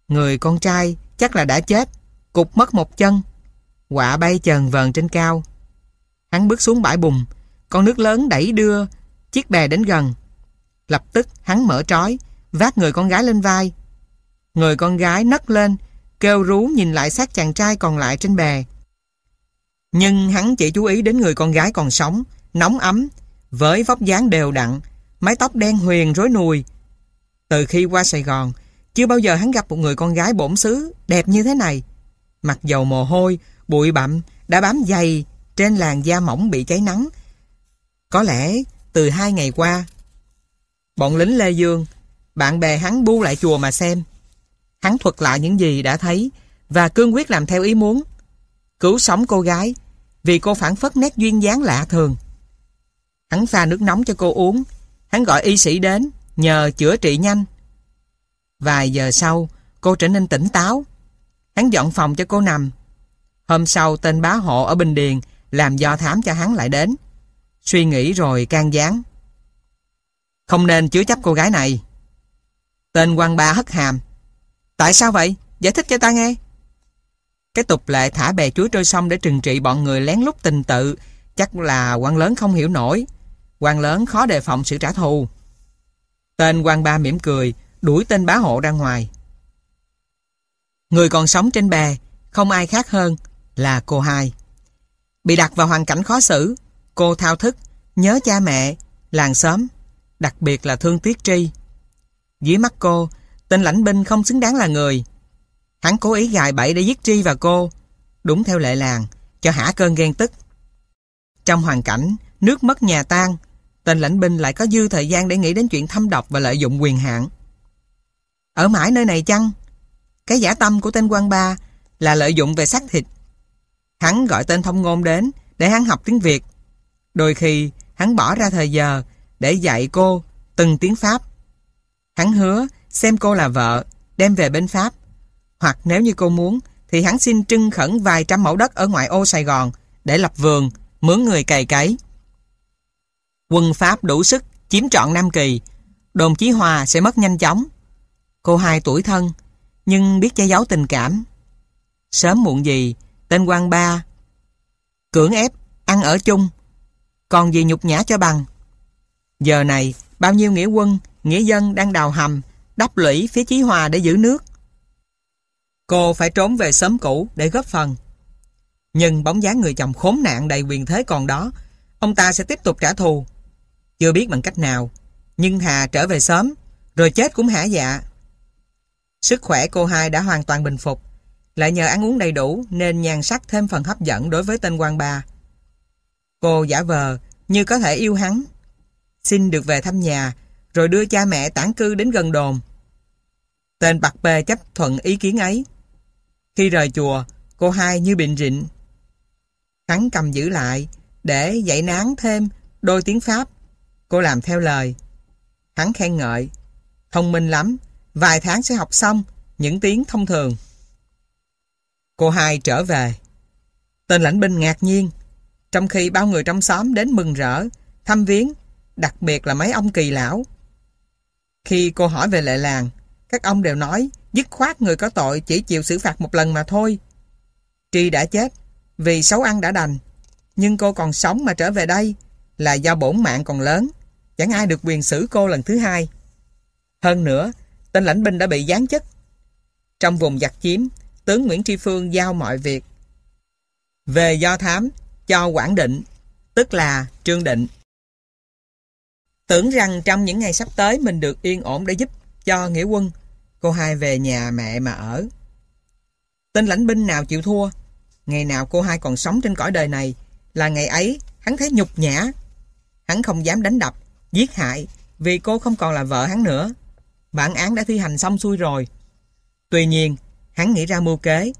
Người con trai chắc là đã chết, cục mất một chân. quả bay trần vờn trên cao. Hắn bước xuống bãi bùn, con nước lớn đẩy đưa, chiếc bè đến gần. Lập tức hắn mở trói, vác người con gái lên vai. Người con gái nấc lên, kêu rú nhìn lại xác chàng trai còn lại trên bè. Nhưng hắn chỉ chú ý đến người con gái còn sống, nóng ấm, với vóc dáng đều đặn, mái tóc đen huyền rối nùi. Từ khi qua Sài Gòn, chưa bao giờ hắn gặp một người con gái bổn xứ đẹp như thế này. Mặc dầu mồ hôi, bụi bặm đã bám dày trên làn da mỏng bị cháy nắng. Có lẽ từ hai ngày qua, bọn lính Lê Dương, bạn bè hắn bu lại chùa mà xem. Hắn thuật lại những gì đã thấy và cương quyết làm theo ý muốn. Cứu sống cô gái vì cô phản phất nét duyên dáng lạ thường. Hắn pha nước nóng cho cô uống. Hắn gọi y sĩ đến nhờ chữa trị nhanh. Vài giờ sau, cô trở nên tỉnh táo. Hắn dọn phòng cho cô nằm. Hôm sau, tên bá hộ ở Bình Điền làm do thám cho hắn lại đến. Suy nghĩ rồi can gián. Không nên chứa chấp cô gái này. Tên quan ba hất hàm. Tại sao vậy? Giải thích cho ta nghe. Cái tục lệ thả bè chuối trôi sông để trừng trị bọn người lén lút tình tự chắc là quan lớn không hiểu nổi. quan lớn khó đề phòng sự trả thù. Tên quan ba mỉm cười, đuổi tên bá hộ ra ngoài. Người còn sống trên bè, không ai khác hơn là cô hai. Bị đặt vào hoàn cảnh khó xử, cô thao thức, nhớ cha mẹ, làng xóm, đặc biệt là thương tiếc tri. Dưới mắt cô, tên lãnh binh không xứng đáng là người. Hắn cố ý gài bẫy để giết Tri và cô, đúng theo lệ làng, cho hả cơn ghen tức. Trong hoàn cảnh, nước mất nhà tan, tên lãnh binh lại có dư thời gian để nghĩ đến chuyện thâm độc và lợi dụng quyền hạn. Ở mãi nơi này chăng? Cái giả tâm của tên quan ba là lợi dụng về xác thịt. Hắn gọi tên thông ngôn đến để hắn học tiếng Việt. Đôi khi, hắn bỏ ra thời giờ để dạy cô từng tiếng Pháp. Hắn hứa xem cô là vợ, đem về bên Pháp. Hoặc nếu như cô muốn, thì hắn xin trưng khẩn vài trăm mẫu đất ở ngoại ô Sài Gòn để lập vườn, mướn người cày cấy. Quân Pháp đủ sức chiếm trọn Nam Kỳ, đồn Chí Hòa sẽ mất nhanh chóng. Cô hai tuổi thân, nhưng biết che giấu tình cảm. Sớm muộn gì, tên quan ba cưỡng ép, ăn ở chung, còn gì nhục nhã cho bằng. Giờ này, bao nhiêu nghĩa quân, nghĩa dân đang đào hầm, đắp lũy phía Chí Hòa để giữ nước. Cô phải trốn về xóm cũ để góp phần. Nhưng bóng dáng người chồng khốn nạn đầy quyền thế còn đó, ông ta sẽ tiếp tục trả thù. Chưa biết bằng cách nào, nhưng Hà trở về sớm, rồi chết cũng hả dạ. Sức khỏe cô hai đã hoàn toàn bình phục, lại nhờ ăn uống đầy đủ nên nhan sắc thêm phần hấp dẫn đối với tên quan ba. Cô giả vờ như có thể yêu hắn, xin được về thăm nhà, rồi đưa cha mẹ tản cư đến gần đồn. Tên bạc bê chấp thuận ý kiến ấy. Khi rời chùa, cô hai như bệnh rịnh. Hắn cầm giữ lại, để dạy nán thêm đôi tiếng Pháp. Cô làm theo lời. Hắn khen ngợi. Thông minh lắm, vài tháng sẽ học xong những tiếng thông thường. Cô hai trở về. Tên lãnh binh ngạc nhiên, trong khi bao người trong xóm đến mừng rỡ, thăm viếng, đặc biệt là mấy ông kỳ lão. Khi cô hỏi về lệ làng, các ông đều nói dứt khoát người có tội chỉ chịu xử phạt một lần mà thôi. Tri đã chết vì xấu ăn đã đành. Nhưng cô còn sống mà trở về đây là do bổn mạng còn lớn. Chẳng ai được quyền xử cô lần thứ hai. Hơn nữa, tên lãnh binh đã bị giáng chức. Trong vùng giặc chiếm, tướng Nguyễn Tri Phương giao mọi việc. Về do thám, cho Quảng Định, tức là Trương Định. Tưởng rằng trong những ngày sắp tới mình được yên ổn để giúp cho nghĩa quân. Cô hai về nhà mẹ mà ở. Tên lãnh binh nào chịu thua? Ngày nào cô hai còn sống trên cõi đời này là ngày ấy hắn thấy nhục nhã. Hắn không dám đánh đập, giết hại vì cô không còn là vợ hắn nữa. Bản án đã thi hành xong xuôi rồi. Tuy nhiên, hắn nghĩ ra mưu kế,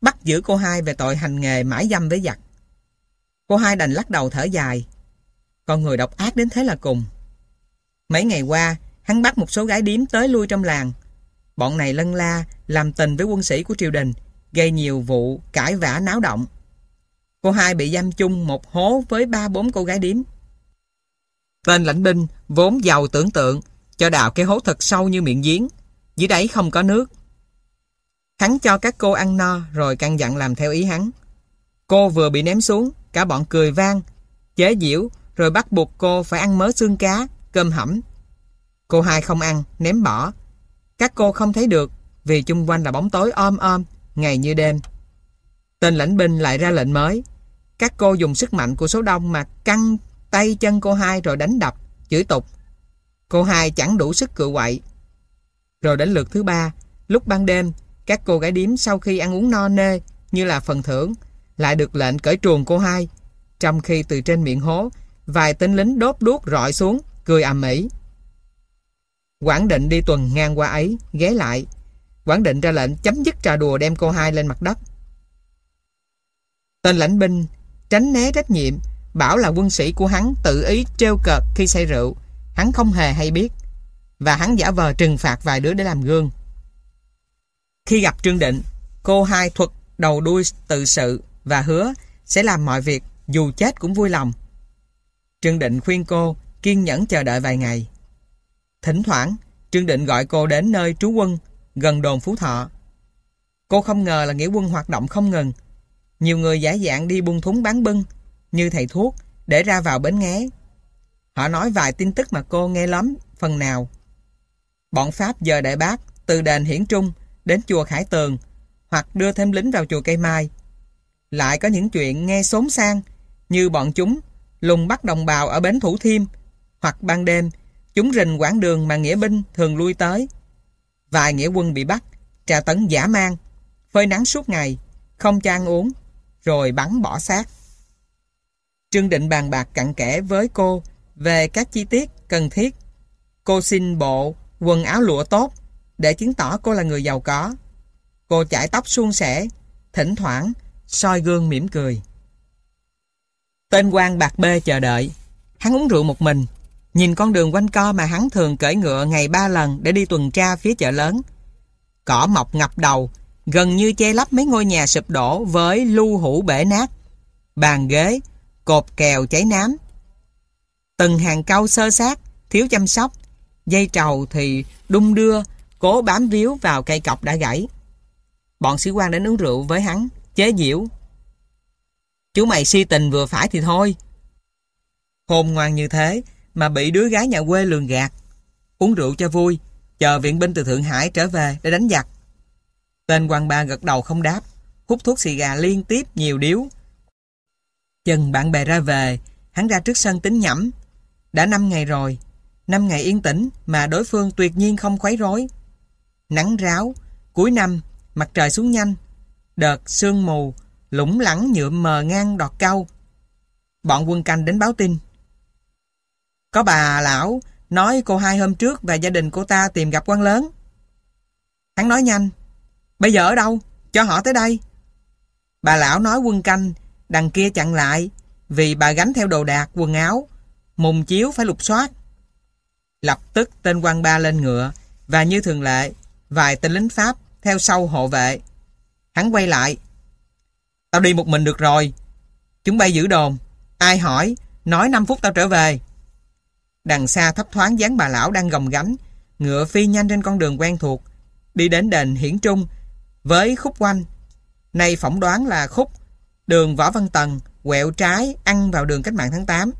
bắt giữ cô hai về tội hành nghề mãi dâm với giặc. Cô hai đành lắc đầu thở dài. Con người độc ác đến thế là cùng. Mấy ngày qua, hắn bắt một số gái điếm tới lui trong làng. Bọn này lân la, làm tình với quân sĩ của triều đình, gây nhiều vụ cãi vã náo động. Cô hai bị giam chung một hố với ba bốn cô gái điếm. Tên lãnh binh vốn giàu tưởng tượng, cho đào cái hố thật sâu như miệng giếng. Dưới đáy không có nước. Hắn cho các cô ăn no rồi căn dặn làm theo ý hắn. Cô vừa bị ném xuống, cả bọn cười vang, chế giễu rồi bắt buộc cô phải ăn mớ xương cá, cơm hẩm. Cô hai không ăn, ném bỏ. Các cô không thấy được vì chung quanh là bóng tối om om, ngày như đêm. Tên lãnh binh lại ra lệnh mới. Các cô dùng sức mạnh của số đông mà căng tay chân cô hai rồi đánh đập, chửi tục. Cô hai chẳng đủ sức cự quậy. Rồi đến lượt thứ ba, lúc ban đêm, các cô gái điếm sau khi ăn uống no nê như là phần thưởng, lại được lệnh cởi truồng cô hai. Trong khi từ trên miệng hố, vài tên lính đốt đuốc rọi xuống, cười ầm ĩ. Quảng định đi tuần ngang qua ấy, ghé lại. Quảng định ra lệnh chấm dứt trò đùa đem cô hai lên mặt đất. Tên lãnh binh tránh né trách nhiệm, bảo là quân sĩ của hắn tự ý trêu cợt khi say rượu. Hắn không hề hay biết. Và hắn giả vờ trừng phạt vài đứa để làm gương. Khi gặp Trương Định, cô hai thuật đầu đuôi tự sự và hứa sẽ làm mọi việc dù chết cũng vui lòng. Trương Định khuyên cô kiên nhẫn chờ đợi vài ngày. Thỉnh thoảng, Trương Định gọi cô đến nơi trú quân gần đồn Phú Thọ. Cô không ngờ là nghĩa quân hoạt động không ngừng. Nhiều người giả dạng đi buôn thúng bán bưng như thầy thuốc để ra vào bến nghé. Họ nói vài tin tức mà cô nghe lắm phần nào. Bọn Pháp giờ đại bác từ đền Hiển Trung đến chùa Khải Tường hoặc đưa thêm lính vào chùa Cây Mai. Lại có những chuyện nghe xốn sang như bọn chúng lùng bắt đồng bào ở bến Thủ Thiêm hoặc ban đêm chúng rình quãng đường mà nghĩa binh thường lui tới. Vài nghĩa quân bị bắt, trà tấn giả mang, phơi nắng suốt ngày, không cho ăn uống, rồi bắn bỏ xác. Trương Định bàn bạc cặn kẽ với cô về các chi tiết cần thiết. Cô xin bộ quần áo lụa tốt để chứng tỏ cô là người giàu có. Cô chải tóc suôn sẻ, thỉnh thoảng soi gương mỉm cười. Tên quan bạc bê chờ đợi. Hắn uống rượu một mình, nhìn con đường quanh co mà hắn thường cởi ngựa ngày ba lần để đi tuần tra phía chợ lớn. Cỏ mọc ngập đầu, gần như che lấp mấy ngôi nhà sụp đổ với lưu hủ bể nát. Bàn ghế, cột kèo cháy nám. Từng hàng cau sơ sát, thiếu chăm sóc. Dây trầu thì đung đưa, cố bám víu vào cây cọc đã gãy. Bọn sĩ quan đến uống rượu với hắn, chế giễu. Chú mày si tình vừa phải thì thôi. Khôn ngoan như thế mà bị đứa gái nhà quê lường gạt. Uống rượu cho vui, chờ viện binh từ Thượng Hải trở về để đánh giặc. Tên quan ba gật đầu không đáp, hút thuốc xì gà liên tiếp nhiều điếu. Chừng bạn bè ra về, hắn ra trước sân tính nhẩm. Đã 5 ngày rồi, 5 ngày yên tĩnh mà đối phương tuyệt nhiên không khuấy rối. Nắng ráo, cuối năm, mặt trời xuống nhanh, đợt sương mù, lũng lẳng nhựa mờ ngang đọt cau. Bọn quân canh đến báo tin. Có bà lão nói cô hai hôm trước và gia đình cô ta tìm gặp quan lớn. Hắn nói nhanh. Bây giờ ở đâu? Cho họ tới đây. Bà lão nói quân canh đằng kia chặn lại vì bà gánh theo đồ đạc, quần áo, mùng chiếu phải lục soát. Lập tức tên quan ba lên ngựa và như thường lệ, vài tên lính Pháp theo sau hộ vệ. Hắn quay lại. Tao đi một mình được rồi. Chúng bay giữ đồn. Ai hỏi, nói 5 phút tao trở về. Đằng xa thấp thoáng dáng bà lão đang gồng gánh, ngựa phi nhanh trên con đường quen thuộc, đi đến đền Hiển Trung với khúc quanh. Nay phỏng đoán là khúc đường Võ Văn Tần quẹo trái ăn vào đường cách mạng tháng 8.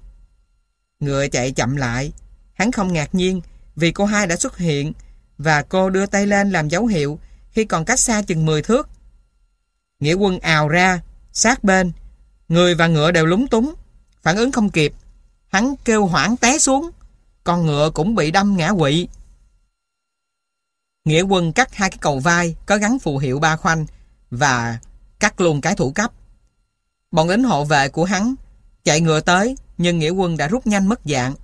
Ngựa chạy chậm lại, hắn không ngạc nhiên vì cô hai đã xuất hiện và cô đưa tay lên làm dấu hiệu khi còn cách xa chừng 10 thước. Nghĩa quân ào ra, sát bên, người và ngựa đều lúng túng, phản ứng không kịp. Hắn kêu hoảng té xuống, con ngựa cũng bị đâm ngã quỵ. Nghĩa quân cắt hai cái cầu vai có gắn phù hiệu ba khoanh và cắt luôn cái thủ cấp. Bọn lính hộ vệ của hắn chạy ngựa tới nhưng nghĩa quân đã rút nhanh mất dạng.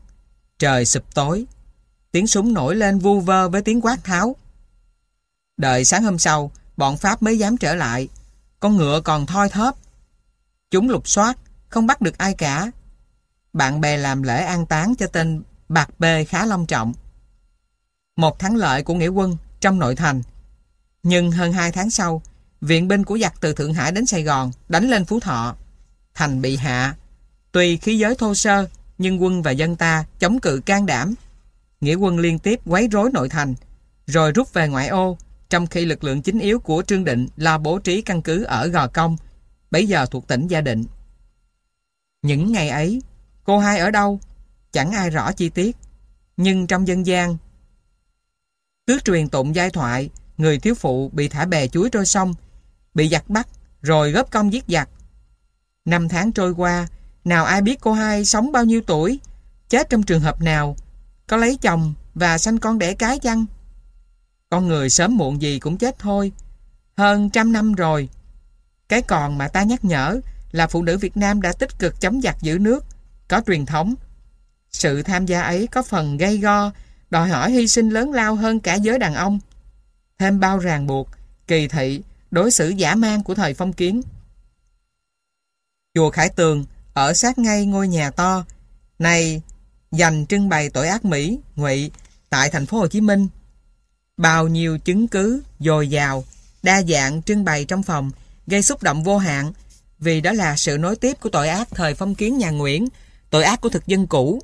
Trời sụp tối. Tiếng súng nổi lên vu vơ với tiếng quát tháo. Đợi sáng hôm sau, bọn Pháp mới dám trở lại. Con ngựa còn thoi thóp. Chúng lục soát, không bắt được ai cả. Bạn bè làm lễ an táng cho tên Bạc Bê khá long trọng. Một thắng lợi của nghĩa quân trong nội thành. Nhưng hơn hai tháng sau, viện binh của giặc từ Thượng Hải đến Sài Gòn đánh lên Phú Thọ. Thành bị hạ. Tuy khí giới thô sơ, nhưng quân và dân ta chống cự can đảm. Nghĩa quân liên tiếp quấy rối nội thành, rồi rút về ngoại ô, trong khi lực lượng chính yếu của Trương Định là bố trí căn cứ ở Gò Công, bấy giờ thuộc tỉnh Gia Định. Những ngày ấy, cô hai ở đâu? Chẳng ai rõ chi tiết. Nhưng trong dân gian, cứ truyền tụng giai thoại, người thiếu phụ bị thả bè chuối trôi sông, bị giặc bắt, rồi góp công giết giặc. Năm tháng trôi qua, nào ai biết cô hai sống bao nhiêu tuổi, chết trong trường hợp nào, có lấy chồng và sanh con đẻ cái chăng? Con người sớm muộn gì cũng chết thôi. Hơn trăm năm rồi. Cái còn mà ta nhắc nhở là phụ nữ Việt Nam đã tích cực chống giặc giữ nước, có truyền thống. Sự tham gia ấy có phần gây go, đòi hỏi hy sinh lớn lao hơn cả giới đàn ông. Thêm bao ràng buộc, kỳ thị, đối xử giả man của thời phong kiến. Chùa Khải Tường ở sát ngay ngôi nhà to, này dành trưng bày tội ác Mỹ, Ngụy tại thành phố Hồ Chí Minh. Bao nhiêu chứng cứ dồi dào, đa dạng trưng bày trong phòng gây xúc động vô hạn vì đó là sự nối tiếp của tội ác thời phong kiến nhà Nguyễn, tội ác của thực dân cũ.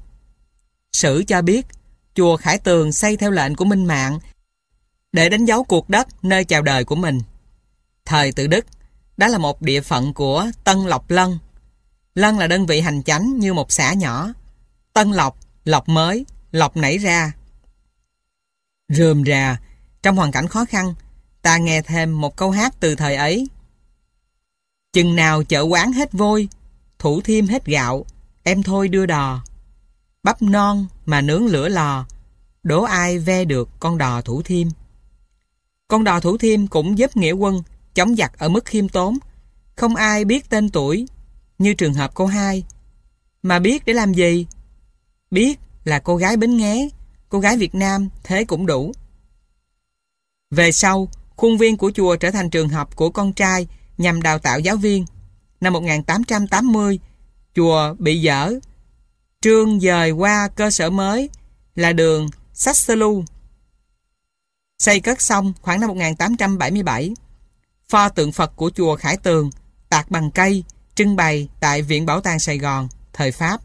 Sử cho biết, chùa Khải Tường xây theo lệnh của Minh Mạng để đánh dấu cuộc đất nơi chào đời của mình. Thời tự Đức, đó là một địa phận của Tân Lộc Lân. Lân là đơn vị hành chánh như một xã nhỏ. Tân Lộc, Lộc mới, Lộc nảy ra. Rườm rà, trong hoàn cảnh khó khăn, ta nghe thêm một câu hát từ thời ấy. Chừng nào chợ quán hết vôi, thủ thiêm hết gạo, em thôi đưa đò. Bắp non mà nướng lửa lò, đố ai ve được con đò thủ thiêm. Con đò thủ thiêm cũng giúp nghĩa quân chống giặc ở mức khiêm tốn. Không ai biết tên tuổi, như trường hợp cô hai. Mà biết để làm gì? Biết là cô gái Bến Nghé, cô gái Việt Nam, thế cũng đủ. Về sau, khuôn viên của chùa trở thành trường học của con trai nhằm đào tạo giáo viên. Năm 1880, chùa bị dở. Trương dời qua cơ sở mới là đường Sasselu. Xây cất xong khoảng năm 1877. Pho tượng Phật của chùa Khải Tường tạc bằng cây trưng bày tại Viện Bảo tàng Sài Gòn, thời Pháp.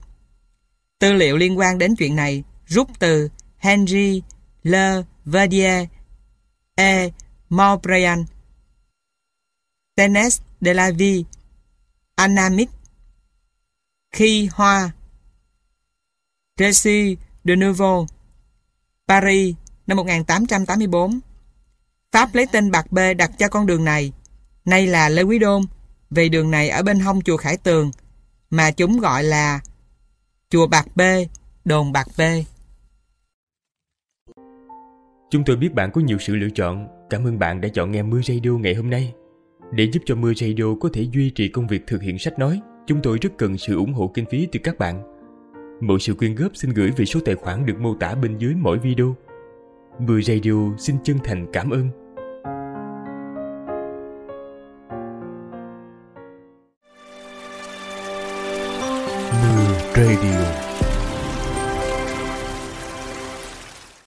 Tư liệu liên quan đến chuyện này rút từ Henry Le Verdier E. Maubrian Tenes de la Vie Anamit Khi Hoa Tracy de Nouveau Paris năm 1884 Pháp lấy tên Bạc Bê đặt cho con đường này nay là Lê Quý Đôn về đường này ở bên hông chùa Khải Tường mà chúng gọi là chùa Bạc Bê, đồn Bạc Bê. Chúng tôi biết bạn có nhiều sự lựa chọn. Cảm ơn bạn đã chọn nghe Mưa Radio ngày hôm nay. Để giúp cho Mưa Radio có thể duy trì công việc thực hiện sách nói, chúng tôi rất cần sự ủng hộ kinh phí từ các bạn. Mọi sự quyên góp xin gửi về số tài khoản được mô tả bên dưới mỗi video. Mưa Radio xin chân thành cảm ơn. Mưa Radio